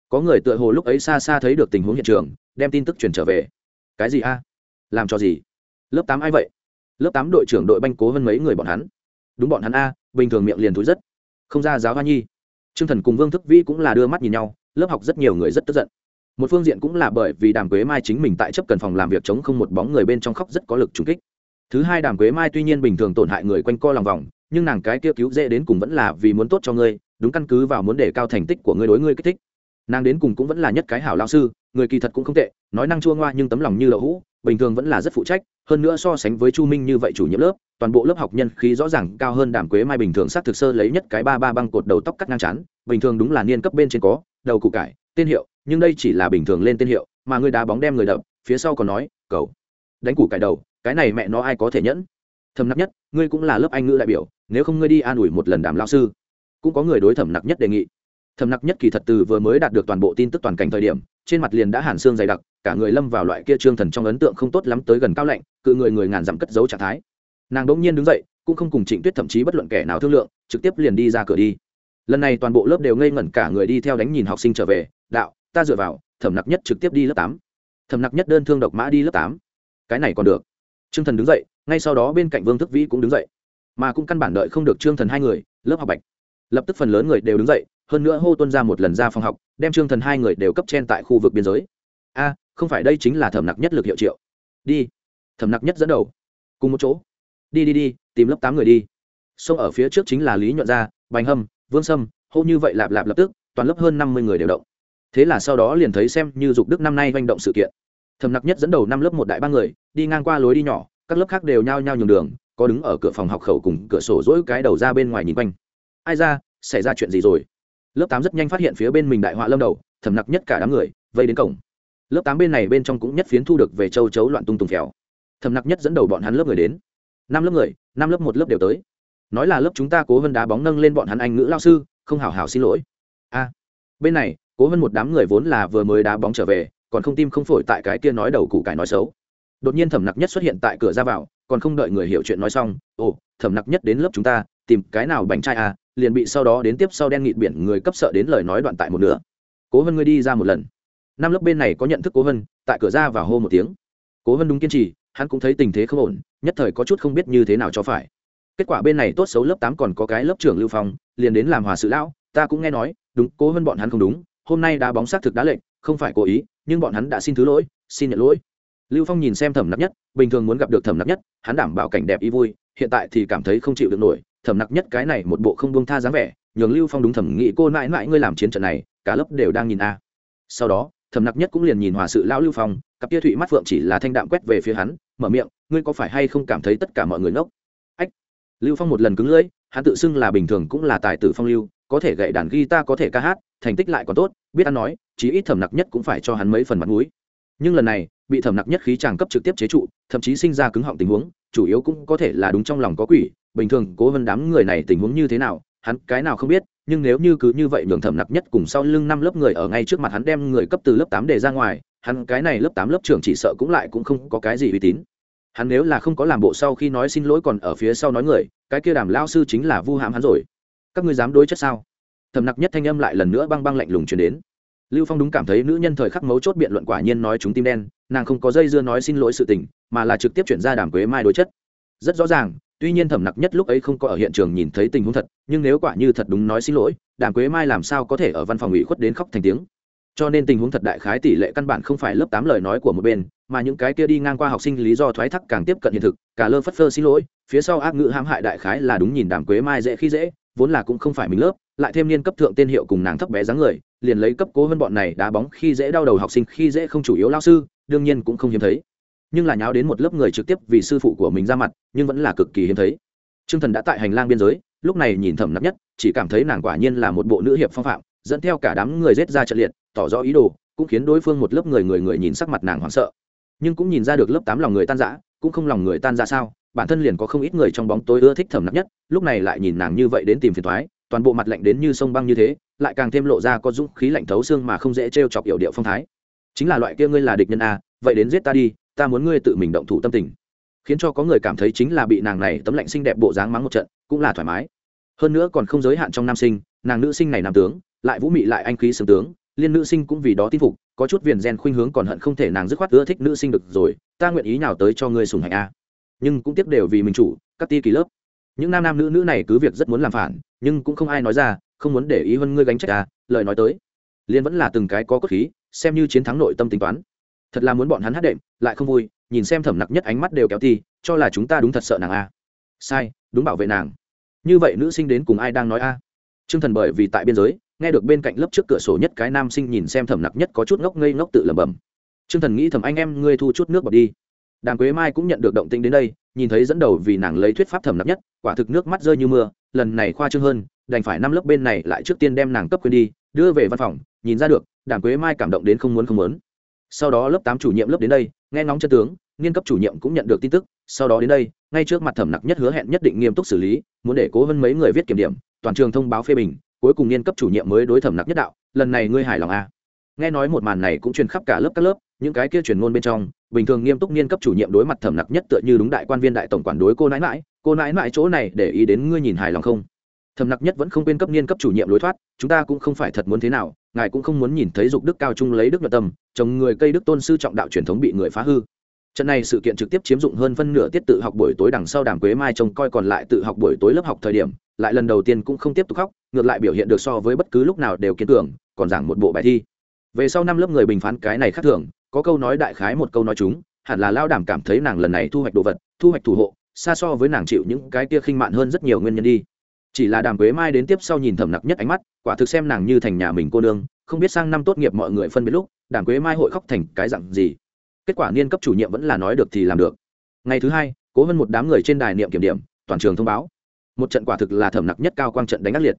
Có người tựa hồ lúc ấy xa xa thấy được tình huống hiện trường, đem tin tức truyền trở về. Cái gì a? Làm cho gì? Lớp tám ai vậy? Lớp tám đội trưởng đội banh cố hơn mấy người bọn hắn. Đúng bọn hắn a, bình thường miệng liền thúi rất không ra giáo hoa nhi. T r ư ơ n g thần cùng vương thức vĩ cũng là đưa mắt nhìn nhau, lớp học rất nhiều người rất tức giận. Một phương diện cũng là bởi vì đàm quế mai chính mình tại chấp cần phòng làm việc chống không một bóng người bên trong khóc rất có lực trúng kích. Thứ hai, đàm quế mai tuy nhiên bình thường tổn hại người quanh co lòng vòng, nhưng nàng cái kia cứu dễ đến cùng vẫn là vì muốn tốt cho ngươi, đúng căn cứ vào muốn đề cao thành tích của ngươi đối ngươi kích thích. Nàng đến cùng cũng vẫn là nhất cái hảo lao sư, người kỳ thật cũng không tệ, nói năng chua ngoa nhưng tấm lòng như lậu hũ, bình thường vẫn là rất phụ trách hơn nữa so sánh với chu minh như vậy chủ nhiệm lớp, toàn bộ lớp học nhân khí rõ ràng cao hơn đàm quế mai bình thường s á t thực sơ lấy nhất cái ba ba băng cột đầu tóc cắt ngang chán, bình thường đúng là niên cấp bên trên có, đầu cụ cải, tên hiệu, nhưng đây chỉ là bình thường lên tên hiệu, mà người đá bóng đem người đập, phía sau còn nói, cầu. Đánh củ cải đầu, cái này mẹ nó ai có thể nhẫn? Thầm Nặc nhất, ngươi cũng là lớp anh ngữ đại biểu, nếu không ngươi đi an ủi một lần đàm lao sư. Cũng có người đối thẩm nặc nhất đề nghị. Thẩm nặc nhất kỳ thật từ vừa mới đạt được toàn bộ tin tức toàn cảnh thời điểm, trên mặt liền đã hàn xương dày đặc cả người lâm vào loại kia trương thần trong ấn tượng không tốt lắm tới gần cao lạnh, cự người người ngàn dặm cất giấu trạng thái. Nàng đỗng nhiên đứng dậy, cũng không cùng trịnh tuyết thậm chí bất luận kẻ nào thương lượng, trực tiếp liền đi ra cửa đi. Lần này toàn bộ lớp đều ngây ngẩn cả người đi theo đánh nhìn học sinh trở về, đạo, ta dựa vào, thẩm nặc nhất trực tiếp đi lớp tám. Thẩm nặc nhất đơn thương độc mã đi lớp tám. Cái này còn được. Trương thần đứng dậy, ngay sau đó bên cạnh vương thức vĩ cũng đứng dậy. Mà cũng căn bản đợi không được trương thần hai người, lớp học bạch. Lập tức phần lớn người đều đứng dậy, hơn nữa hô tuân ra một lần ra phòng học, đem trương thần hai người đều cấp trên tại khu vực biên giới. A không phải đây chính là thẩm nặc nhất lực hiệu triệu. Đi. Thẩm nặc nhất dẫn đầu. Cùng một chỗ. Đi đi đi, tìm lớp tám người đi. Sông ở phía trước chính là lý nhuận gia, bành hâm, vương sâm, hô như vậy lạp lạp lập tức, toàn lớp hơn năm mươi người đều động. Thế là sau đó liền thấy xem như dục đức năm nay manh động sự kiện. Thẩm nặc nhất dẫn đầu năm lớp một đại ba người, đi ngang qua lối đi nhỏ, các lớp khác đều nhao nhao nhường đường, có đứng ở cửa phòng học khẩu cùng cửa sổ dỗi cái đầu ra bên ngoài nhìn quanh. Ai ra, xảy ra chuyện gì rồi? Lớp tám rất nhanh phát hiện phía bên mình đại họa lâm đầu thầm nặc nhất cả đám người, vây đến cổng lớp tám bên này bên trong cũng nhất phiến thu được về châu chấu loạn tung tùng khéo thầm nặc nhất dẫn đầu bọn hắn lớp người đến. Năm lớp người, năm lớp một lớp đều tới. Nói là lớp chúng ta cố vân đá bóng nâng lên bọn hắn anh ngữ lao sư, không hảo hảo xin lỗi. A, bên này, cố vân một đám người vốn là vừa mới đá bóng trở về, còn không tim không phổi tại cái kia nói đầu củ cải nói xấu. Đột nhiên thẩm nặc nhất xuất hiện tại cửa ra vào, còn không đợi người hiểu chuyện nói xong, ồ thẩm nặc nhất đến lớp chúng ta, tìm cái nào bánh trai à? Liền bị sau đó đến tiếp sau đen nghịt biển người cấp sợ đến lời nói đoạn tại một nửa. Cố vân ngươi đi ra một lần năm lớp bên này có nhận thức cố vân tại cửa ra và hô một tiếng cố vân đúng kiên trì hắn cũng thấy tình thế không ổn nhất thời có chút không biết như thế nào cho phải kết quả bên này tốt xấu lớp tám còn có cái lớp trưởng lưu phong liền đến làm hòa sự lão ta cũng nghe nói đúng cố vân bọn hắn không đúng hôm nay đá bóng xác thực đá lệnh không phải cố ý, nhưng bọn hắn đã xin thứ lỗi, xin nhận lỗi. Lưu phong nhìn xem thẩm nặc nhất, bình thường muốn gặp được thẩm nặc nhất, hắn đảm bảo cảnh đẹp ý vui, hiện tại thì cảm thấy không chịu được nổi, thẩm nặc nhất cái này một bộ không buông tha dáng vẻ, nhường lưu phong đúng thẩm nghĩ cô mãi mãi ngươi làm chiến trận này, cả lớp đều đang nhìn a. Sau đó thẩm nặc nhất cũng liền nhìn hòa sự lão lưu phong, cặp tia thụy mắt phượng chỉ là thanh đạm quét về phía hắn, mở miệng, ngươi có phải hay không cảm thấy tất cả mọi người ngốc? Ách. Lưu phong một lần cứng lưỡi, hắn tự xưng là bình thường cũng là tài tử phong lưu, có thể gậy đàn guitar, có thể ca hát, thành tích lại còn tốt, biết ăn nói, chí ít thẩm nặc nhất cũng phải cho hắn mấy phần mặt mũi. Nhưng lần này, bị thẩm nặc nhất khí tràng cấp trực tiếp chế trụ, thậm chí sinh ra cứng họng tình huống, chủ yếu cũng có thể là đúng trong lòng có quỷ, bình thường cố vân đám người này tình huống như thế nào, hắn cái nào không biết nhưng nếu như cứ như vậy nhường thẩm nặc nhất cùng sau lưng năm lớp người ở ngay trước mặt hắn đem người cấp từ lớp tám để ra ngoài, hắn cái này lớp tám lớp trưởng chỉ sợ cũng lại cũng không có cái gì uy tín. Hắn nếu là không có làm bộ sau khi nói xin lỗi còn ở phía sau nói người, cái kia đàm lao sư chính là vu hãm hắn rồi. Các ngươi dám đối chất sao? Thẩm nặc nhất thanh âm lại lần nữa băng băng lạnh lùng chuyển đến. Lưu phong đúng cảm thấy nữ nhân thời khắc mấu chốt biện luận quả nhiên nói chúng tim đen, nàng không có dây dưa nói xin lỗi sự tình, mà là trực tiếp chuyển ra đàm quế mai đối chất. Rất rõ ràng tuy nhiên thẩm nặc nhất lúc ấy không có ở hiện trường nhìn thấy tình huống thật, nhưng nếu quả như thật đúng nói xin lỗi, đàm quế mai làm sao có thể ở văn phòng ủy khuất đến khóc thành tiếng? Cho nên tình huống thật đại khái tỷ lệ căn bản không phải lớp tám lời nói của một bên, mà những cái kia đi ngang qua học sinh lý do thoái thác càng tiếp cận hiện thực, cả lơ phất phơ xin lỗi, phía sau ác ngữ hãm hại đại khái là đúng nhìn đàm quế mai dễ khi dễ, vốn là cũng không phải mình lớp, lại thêm niên cấp thượng tên hiệu cùng nàng thấp bé dáng người, liền lấy cấp cố hơn bọn này đá bóng khi dễ đau đầu học sinh khi dễ không chủ yếu lao sư, đương nhiên cũng không hiếm thấy nhưng là nháo đến một lớp người trực tiếp vì sư phụ của mình ra mặt, nhưng vẫn là cực kỳ hiếm thấy. T r ư ơ n g thần đã tại hành lang biên giới, lúc này nhìn thẩm nặng nhất, chỉ cảm thấy nàng quả nhiên là một bộ nữ hiệp phong phạm, dẫn theo cả đám người rết ra trận liệt, tỏ rõ ý đồ, cũng khiến đối phương một lớp người người người nhìn sắc mặt nàng hoảng sợ. Nhưng cũng nhìn ra được lớp tám lòng người tan giã cũng không lòng người tan ra sao, bản thân liền có không ít người trong bóng tối ưa thích thẩm nặng nhất, lúc này lại nhìn nàng như vậy đến tìm phiền thoái toàn bộ mặt lạnh đến như sông băng như thế, lại càng thêm lộ ra có dũng khí lạnh thấu xương mà không dễ t r e o chọc yểu điệu phong thái. Chính là loại kia ngươi là địch nhân a vậy đến giết ta đi ta muốn ngươi tự mình động thủ tâm tình. Khiến cho có người cảm thấy chính là bị nàng này tấm lạnh xinh đẹp bộ dáng mắng một trận, cũng là thoải mái. Hơn nữa còn không giới hạn trong nam sinh, nàng nữ sinh này nam tướng, lại vũ mị lại anh khí sướng tướng, liên nữ sinh cũng vì đó tin phục, có chút viền gen khuynh hướng còn hận không thể nàng dứt khoát ưa thích nữ sinh được rồi, ta nguyện ý nào tới cho ngươi sùng hạnh a. Nhưng cũng tiếp đều vì mình chủ, các ti kỳ lớp. Những nam nam nữ nữ này cứ việc rất muốn làm phản, nhưng cũng không ai nói ra, không muốn để ý hơn ngươi gánh trách ta lời nói tới. Liên vẫn là từng cái có cốt khí, xem như chiến thắng nội tâm tính toán thật là muốn bọn hắn hát đệm, lại không vui, nhìn xem thẩm nặc nhất ánh mắt đều kéo ti, cho là chúng ta đúng thật sợ nàng a. Sai, đúng bảo vệ nàng. Như vậy nữ sinh đến cùng ai đang nói a? T r ư ơ n g thần bởi vì tại biên giới, nghe được bên cạnh lớp trước cửa sổ nhất cái nam sinh nhìn xem thẩm nặc nhất có chút ngốc ngây ngốc tự lẩm bẩm. T r ư ơ n g thần nghĩ thầm anh em ngươi thu chút nước bọt đi. Đàng quế mai cũng nhận được động tĩnh đến đây, nhìn thấy dẫn đầu vì nàng lấy thuyết pháp thẩm nặc nhất, quả thực nước mắt rơi như mưa, lần này khoa trương hơn, đành phải năm lớp bên này lại trước tiên đem nàng cấp quên đi, đưa về văn phòng, nhìn ra được đàng quế mai cảm động đến không muốn không muốn sau đó lớp tám chủ nhiệm lớp đến đây, nghe ngóng chân tướng nghiên cấp chủ nhiệm cũng nhận được tin tức sau đó đến đây, ngay trước mặt thẩm nặc nhất hứa hẹn nhất định nghiêm túc xử lý, muốn để cố hơn mấy người viết kiểm điểm, toàn trường thông báo phê bình, cuối cùng nghiên cấp chủ nhiệm mới đối thẩm nặc nhất đạo, lần này ngươi hài lòng à. nghe nói một màn này cũng truyền khắp cả lớp các lớp, những cái kia truyền ngôn bên trong, bình thường nghiêm túc niên cấp chủ nhiệm đối mặt thẩm nặc nhất tựa như đúng đại quan viên đại tổng quản đối cô nãi mãi cô nãi mãi chỗ này để ý đến ngươi nhìn hài lòng không thẩm nặc nhất vẫn không quên cấp niên cấp chủ nhiệm lối thoát, chúng ta cũng không phải thật muốn thế nào ngài cũng không muốn nhìn thấy dục đức cao trung lấy đức nhuận tâm chồng người cây đức tôn sư trọng đạo truyền thống bị người phá hư. Trận này sự kiện trực tiếp chiếm dụng hơn phân nửa tiết tự học buổi tối đằng sau đàm quế mai trông coi còn lại tự học buổi tối lớp học thời điểm, lại lần đầu tiên cũng không tiếp tục khóc, ngược lại biểu hiện được so với bất cứ lúc nào đều kiên tưởng còn giảng một bộ bài thi. Về sau năm lớp người bình phán cái này khác thường, có câu nói đại khái một câu nói chúng, hẳn là lao đảm cảm thấy nàng lần này thu hoạch đồ vật, thu hoạch thủ hộ, xa so với nàng chịu những cái kia khinh mạn hơn rất nhiều nguyên nhân đi chỉ là đàm quế mai đến tiếp sau nhìn thầm nặc nhất ánh mắt, quả thực xem nàng như thành nhà mình cô nương, không biết sang năm tốt nghiệp mọi người phân biệt lúc, đàm quế mai hội khóc thành cái dặn gì. Kết quả niên cấp chủ nhiệm vẫn là nói được thì làm được. Ngày thứ hai, cố hơn một đám người trên đài niệm kiểm điểm, toàn trường thông báo. Một trận quả thực là thẩm nặc nhất cao quang trận đánh ác liệt.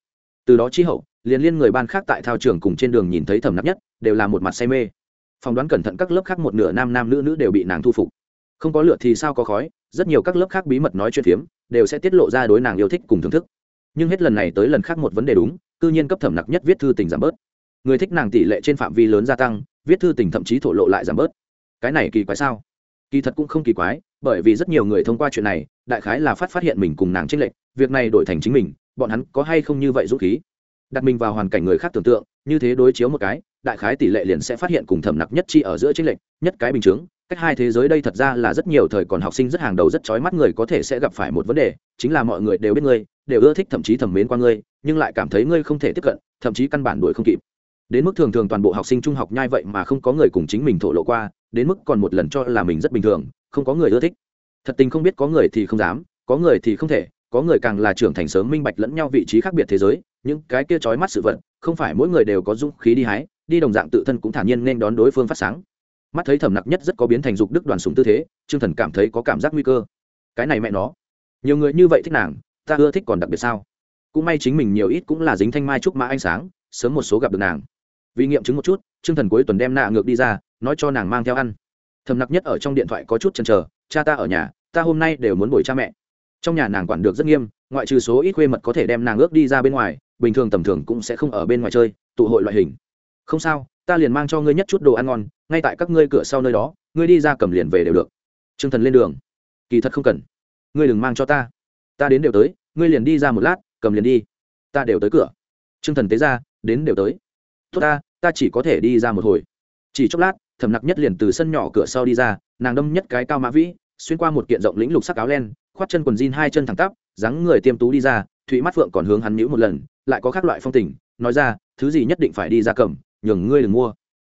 Từ đó chi hậu, liền liên người ban khác tại thao trường cùng trên đường nhìn thấy thẩm nặc nhất, đều là một mặt say mê. Phỏng đoán cẩn thận các lớp khác một nửa nam nam nữ nữ đều bị nàng thu phục. Không có lửa thì sao có khói, rất nhiều các lớp khác bí mật nói chuyện phiếm, đều sẽ tiết lộ ra đối nàng yêu thích cùng thưởng thức nhưng hết lần này tới lần khác một vấn đề đúng, cư nhiên cấp thẩm nặc nhất viết thư tình giảm bớt. Người thích nàng tỷ lệ trên phạm vi lớn gia tăng, viết thư tình thậm chí thổ lộ lại giảm bớt. Cái này kỳ quái sao? Kỳ thật cũng không kỳ quái, bởi vì rất nhiều người thông qua chuyện này, đại khái là phát phát hiện mình cùng nàng tranh lệch, việc này đổi thành chính mình, bọn hắn có hay không như vậy dũng khí? Đặt mình vào hoàn cảnh người khác tưởng tượng, như thế đối chiếu một cái đại khái tỷ lệ liền sẽ phát hiện cùng thẩm nặc nhất chi ở giữa chênh lệch, nhất cái bình chướng. Cách hai thế giới đây thật ra là rất nhiều thời còn học sinh rất hàng đầu rất chói mắt người có thể sẽ gặp phải một vấn đề, chính là mọi người đều biết ngươi, đều ưa thích thậm chí thẩm mến qua ngươi, nhưng lại cảm thấy ngươi không thể tiếp cận, thậm chí căn bản đuổi không kịp. Đến mức thường thường toàn bộ học sinh trung học nhai vậy mà không có người cùng chính mình thổ lộ qua, đến mức còn một lần cho là mình rất bình thường, không có người ưa thích. Thật tình không biết có người thì không dám, có người thì không thể, có người càng là trưởng thành sớm minh bạch lẫn nhau vị trí khác biệt thế giới, những cái kia trói mắt sự vật, không phải mỗi người đều có dũng khí đi hái đi đồng dạng tự thân cũng thản nhiên nên đón đối phương phát sáng. Mắt thấy thẩm nặc nhất rất có biến thành dục đức đoàn súng tư thế chương thần cảm thấy có cảm giác nguy cơ. Cái này mẹ nó, nhiều người như vậy thích nàng, ta ưa thích còn đặc biệt sao? Cũng may chính mình nhiều ít cũng là dính thanh mai trúc mã ánh sáng, sớm một số gặp được nàng. Vì nghiệm chứng một chút chương thần cuối tuần đem nạ ngược đi ra, nói cho nàng mang theo ăn. Thầm nặc nhất ở trong điện thoại có chút chần chờ, cha ta ở nhà, ta hôm nay đều muốn bồi cha mẹ. Trong nhà nàng quản được rất nghiêm, ngoại trừ số ít khuê mật có thể đem nàng ước đi ra bên ngoài, bình thường tầm thường cũng sẽ không ở bên ngoài chơi, tụ hội loại hình không sao, ta liền mang cho ngươi nhất chút đồ ăn ngon, ngay tại các ngươi cửa sau nơi đó, ngươi đi ra cầm liền về đều được. T r ư ơ n g thần lên đường. Kỳ thật không cần. Ngươi đừng mang cho ta. Ta đến đều tới, ngươi liền đi ra một lát, cầm liền đi. Ta đều tới cửa. T r ư ơ n g thần tế ra, đến đều tới. Tốt ta ta chỉ có thể đi ra một hồi. Chỉ chốc lát thầm nặc nhất liền từ sân nhỏ cửa sau đi ra, nàng đâm nhất cái cao mã vĩ, xuyên qua một kiện rộng lĩnh lục sắc áo len khoát chân quần jean hai chân thẳng tắp, dáng người tiêm tú đi ra, thụy mắt phượng còn hướng hắn nhữ một lần, lại có các loại phong tình, nói ra, thứ gì nhất định phải đi ra cầm nhường ngươi đừng mua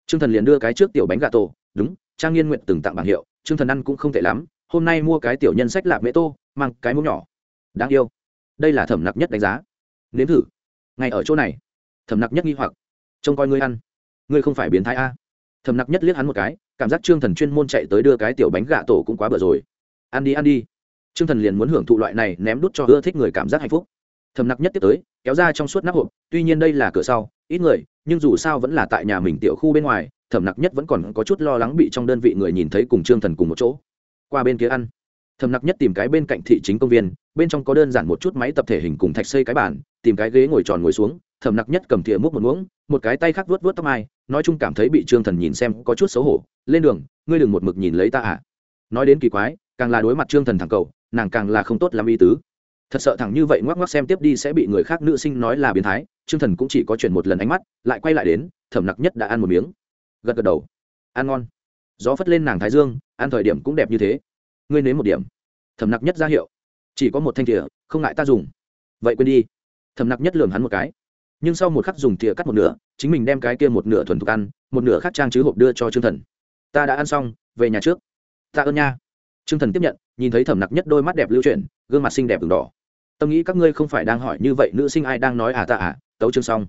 Trương Thần liền đưa cái trước tiểu bánh gà tổ, đúng, Trang Nghiên nguyện từng tặng bảng hiệu, Trương Thần ăn cũng không tệ lắm, hôm nay mua cái tiểu nhân sách lạc mễ tô, mang cái mũ nhỏ. Đáng yêu. Đây là thẩm nặc nhất đánh giá. Nếm thử. Ngay ở chỗ này. Thẩm nặc nhất nghi hoặc, trông coi ngươi ăn, ngươi không phải biến thái a? Thẩm nặc nhất liếc hắn một cái, cảm giác Trương Thần chuyên môn chạy tới đưa cái tiểu bánh gà tổ cũng quá bở rồi. Ăn đi ăn đi. Trương Thần liền muốn hưởng thụ loại này ném đút cho ưa thích người cảm giác hạnh phúc. Thẩm nặc nhất tiếp tới, kéo ra trong suốt nắp hộp, tuy nhiên đây là cửa sau, ít người, nhưng dù sao vẫn là tại nhà mình tiểu khu bên ngoài thẩm nặc nhất vẫn còn có chút lo lắng bị trong đơn vị người nhìn thấy cùng trương thần cùng một chỗ. Qua bên kia ăn thẩm nặc nhất tìm cái bên cạnh thị chính công viên bên trong có đơn giản một chút máy tập thể hình cùng thạch xây cái bàn tìm cái ghế ngồi tròn ngồi xuống thẩm nặc nhất cầm thìa múc một muỗng một cái tay khác vuốt vuốt tóc mai nói chung cảm thấy bị trương thần nhìn xem có chút xấu hổ lên đường ngươi đừng một mực nhìn lấy ta à. Nói đến kỳ quái càng là đối mặt trương thần thẳng cầu nàng càng là không tốt làm y tứ thật sợ thẳng như vậy ngoắc ngoắc xem tiếp đi sẽ bị người khác nữ sinh nói là biến thái Trương Thần cũng chỉ có chuyển một lần ánh mắt, lại quay lại đến, Thẩm Nặc Nhất đã ăn một miếng. Gật gật đầu. Ăn ngon. Gió phất lên nàng thái dương, ăn thời điểm cũng đẹp như thế. Ngươi nếm một điểm. Thẩm Nặc Nhất ra hiệu. Chỉ có một thanh thìa, không ngại ta dùng. Vậy quên đi. Thẩm Nặc Nhất lườm hắn một cái. Nhưng sau một khắc dùng thìa cắt một nửa, chính mình đem cái kia một nửa thuần thục ăn, một nửa khác trang chứ hộp đưa cho Trương Thần. Ta đã ăn xong, về nhà trước. Ta ơn nha. Trương Thần tiếp nhận, nhìn thấy Thẩm Nặc Nhất đôi mắt đẹp lưu chuyển, gương mặt xinh đẹp ửng đỏ. Tâm nghĩ các ngươi không phải đang hỏi như vậy nữ sinh ai đang nói à ta à, tấu chương xong.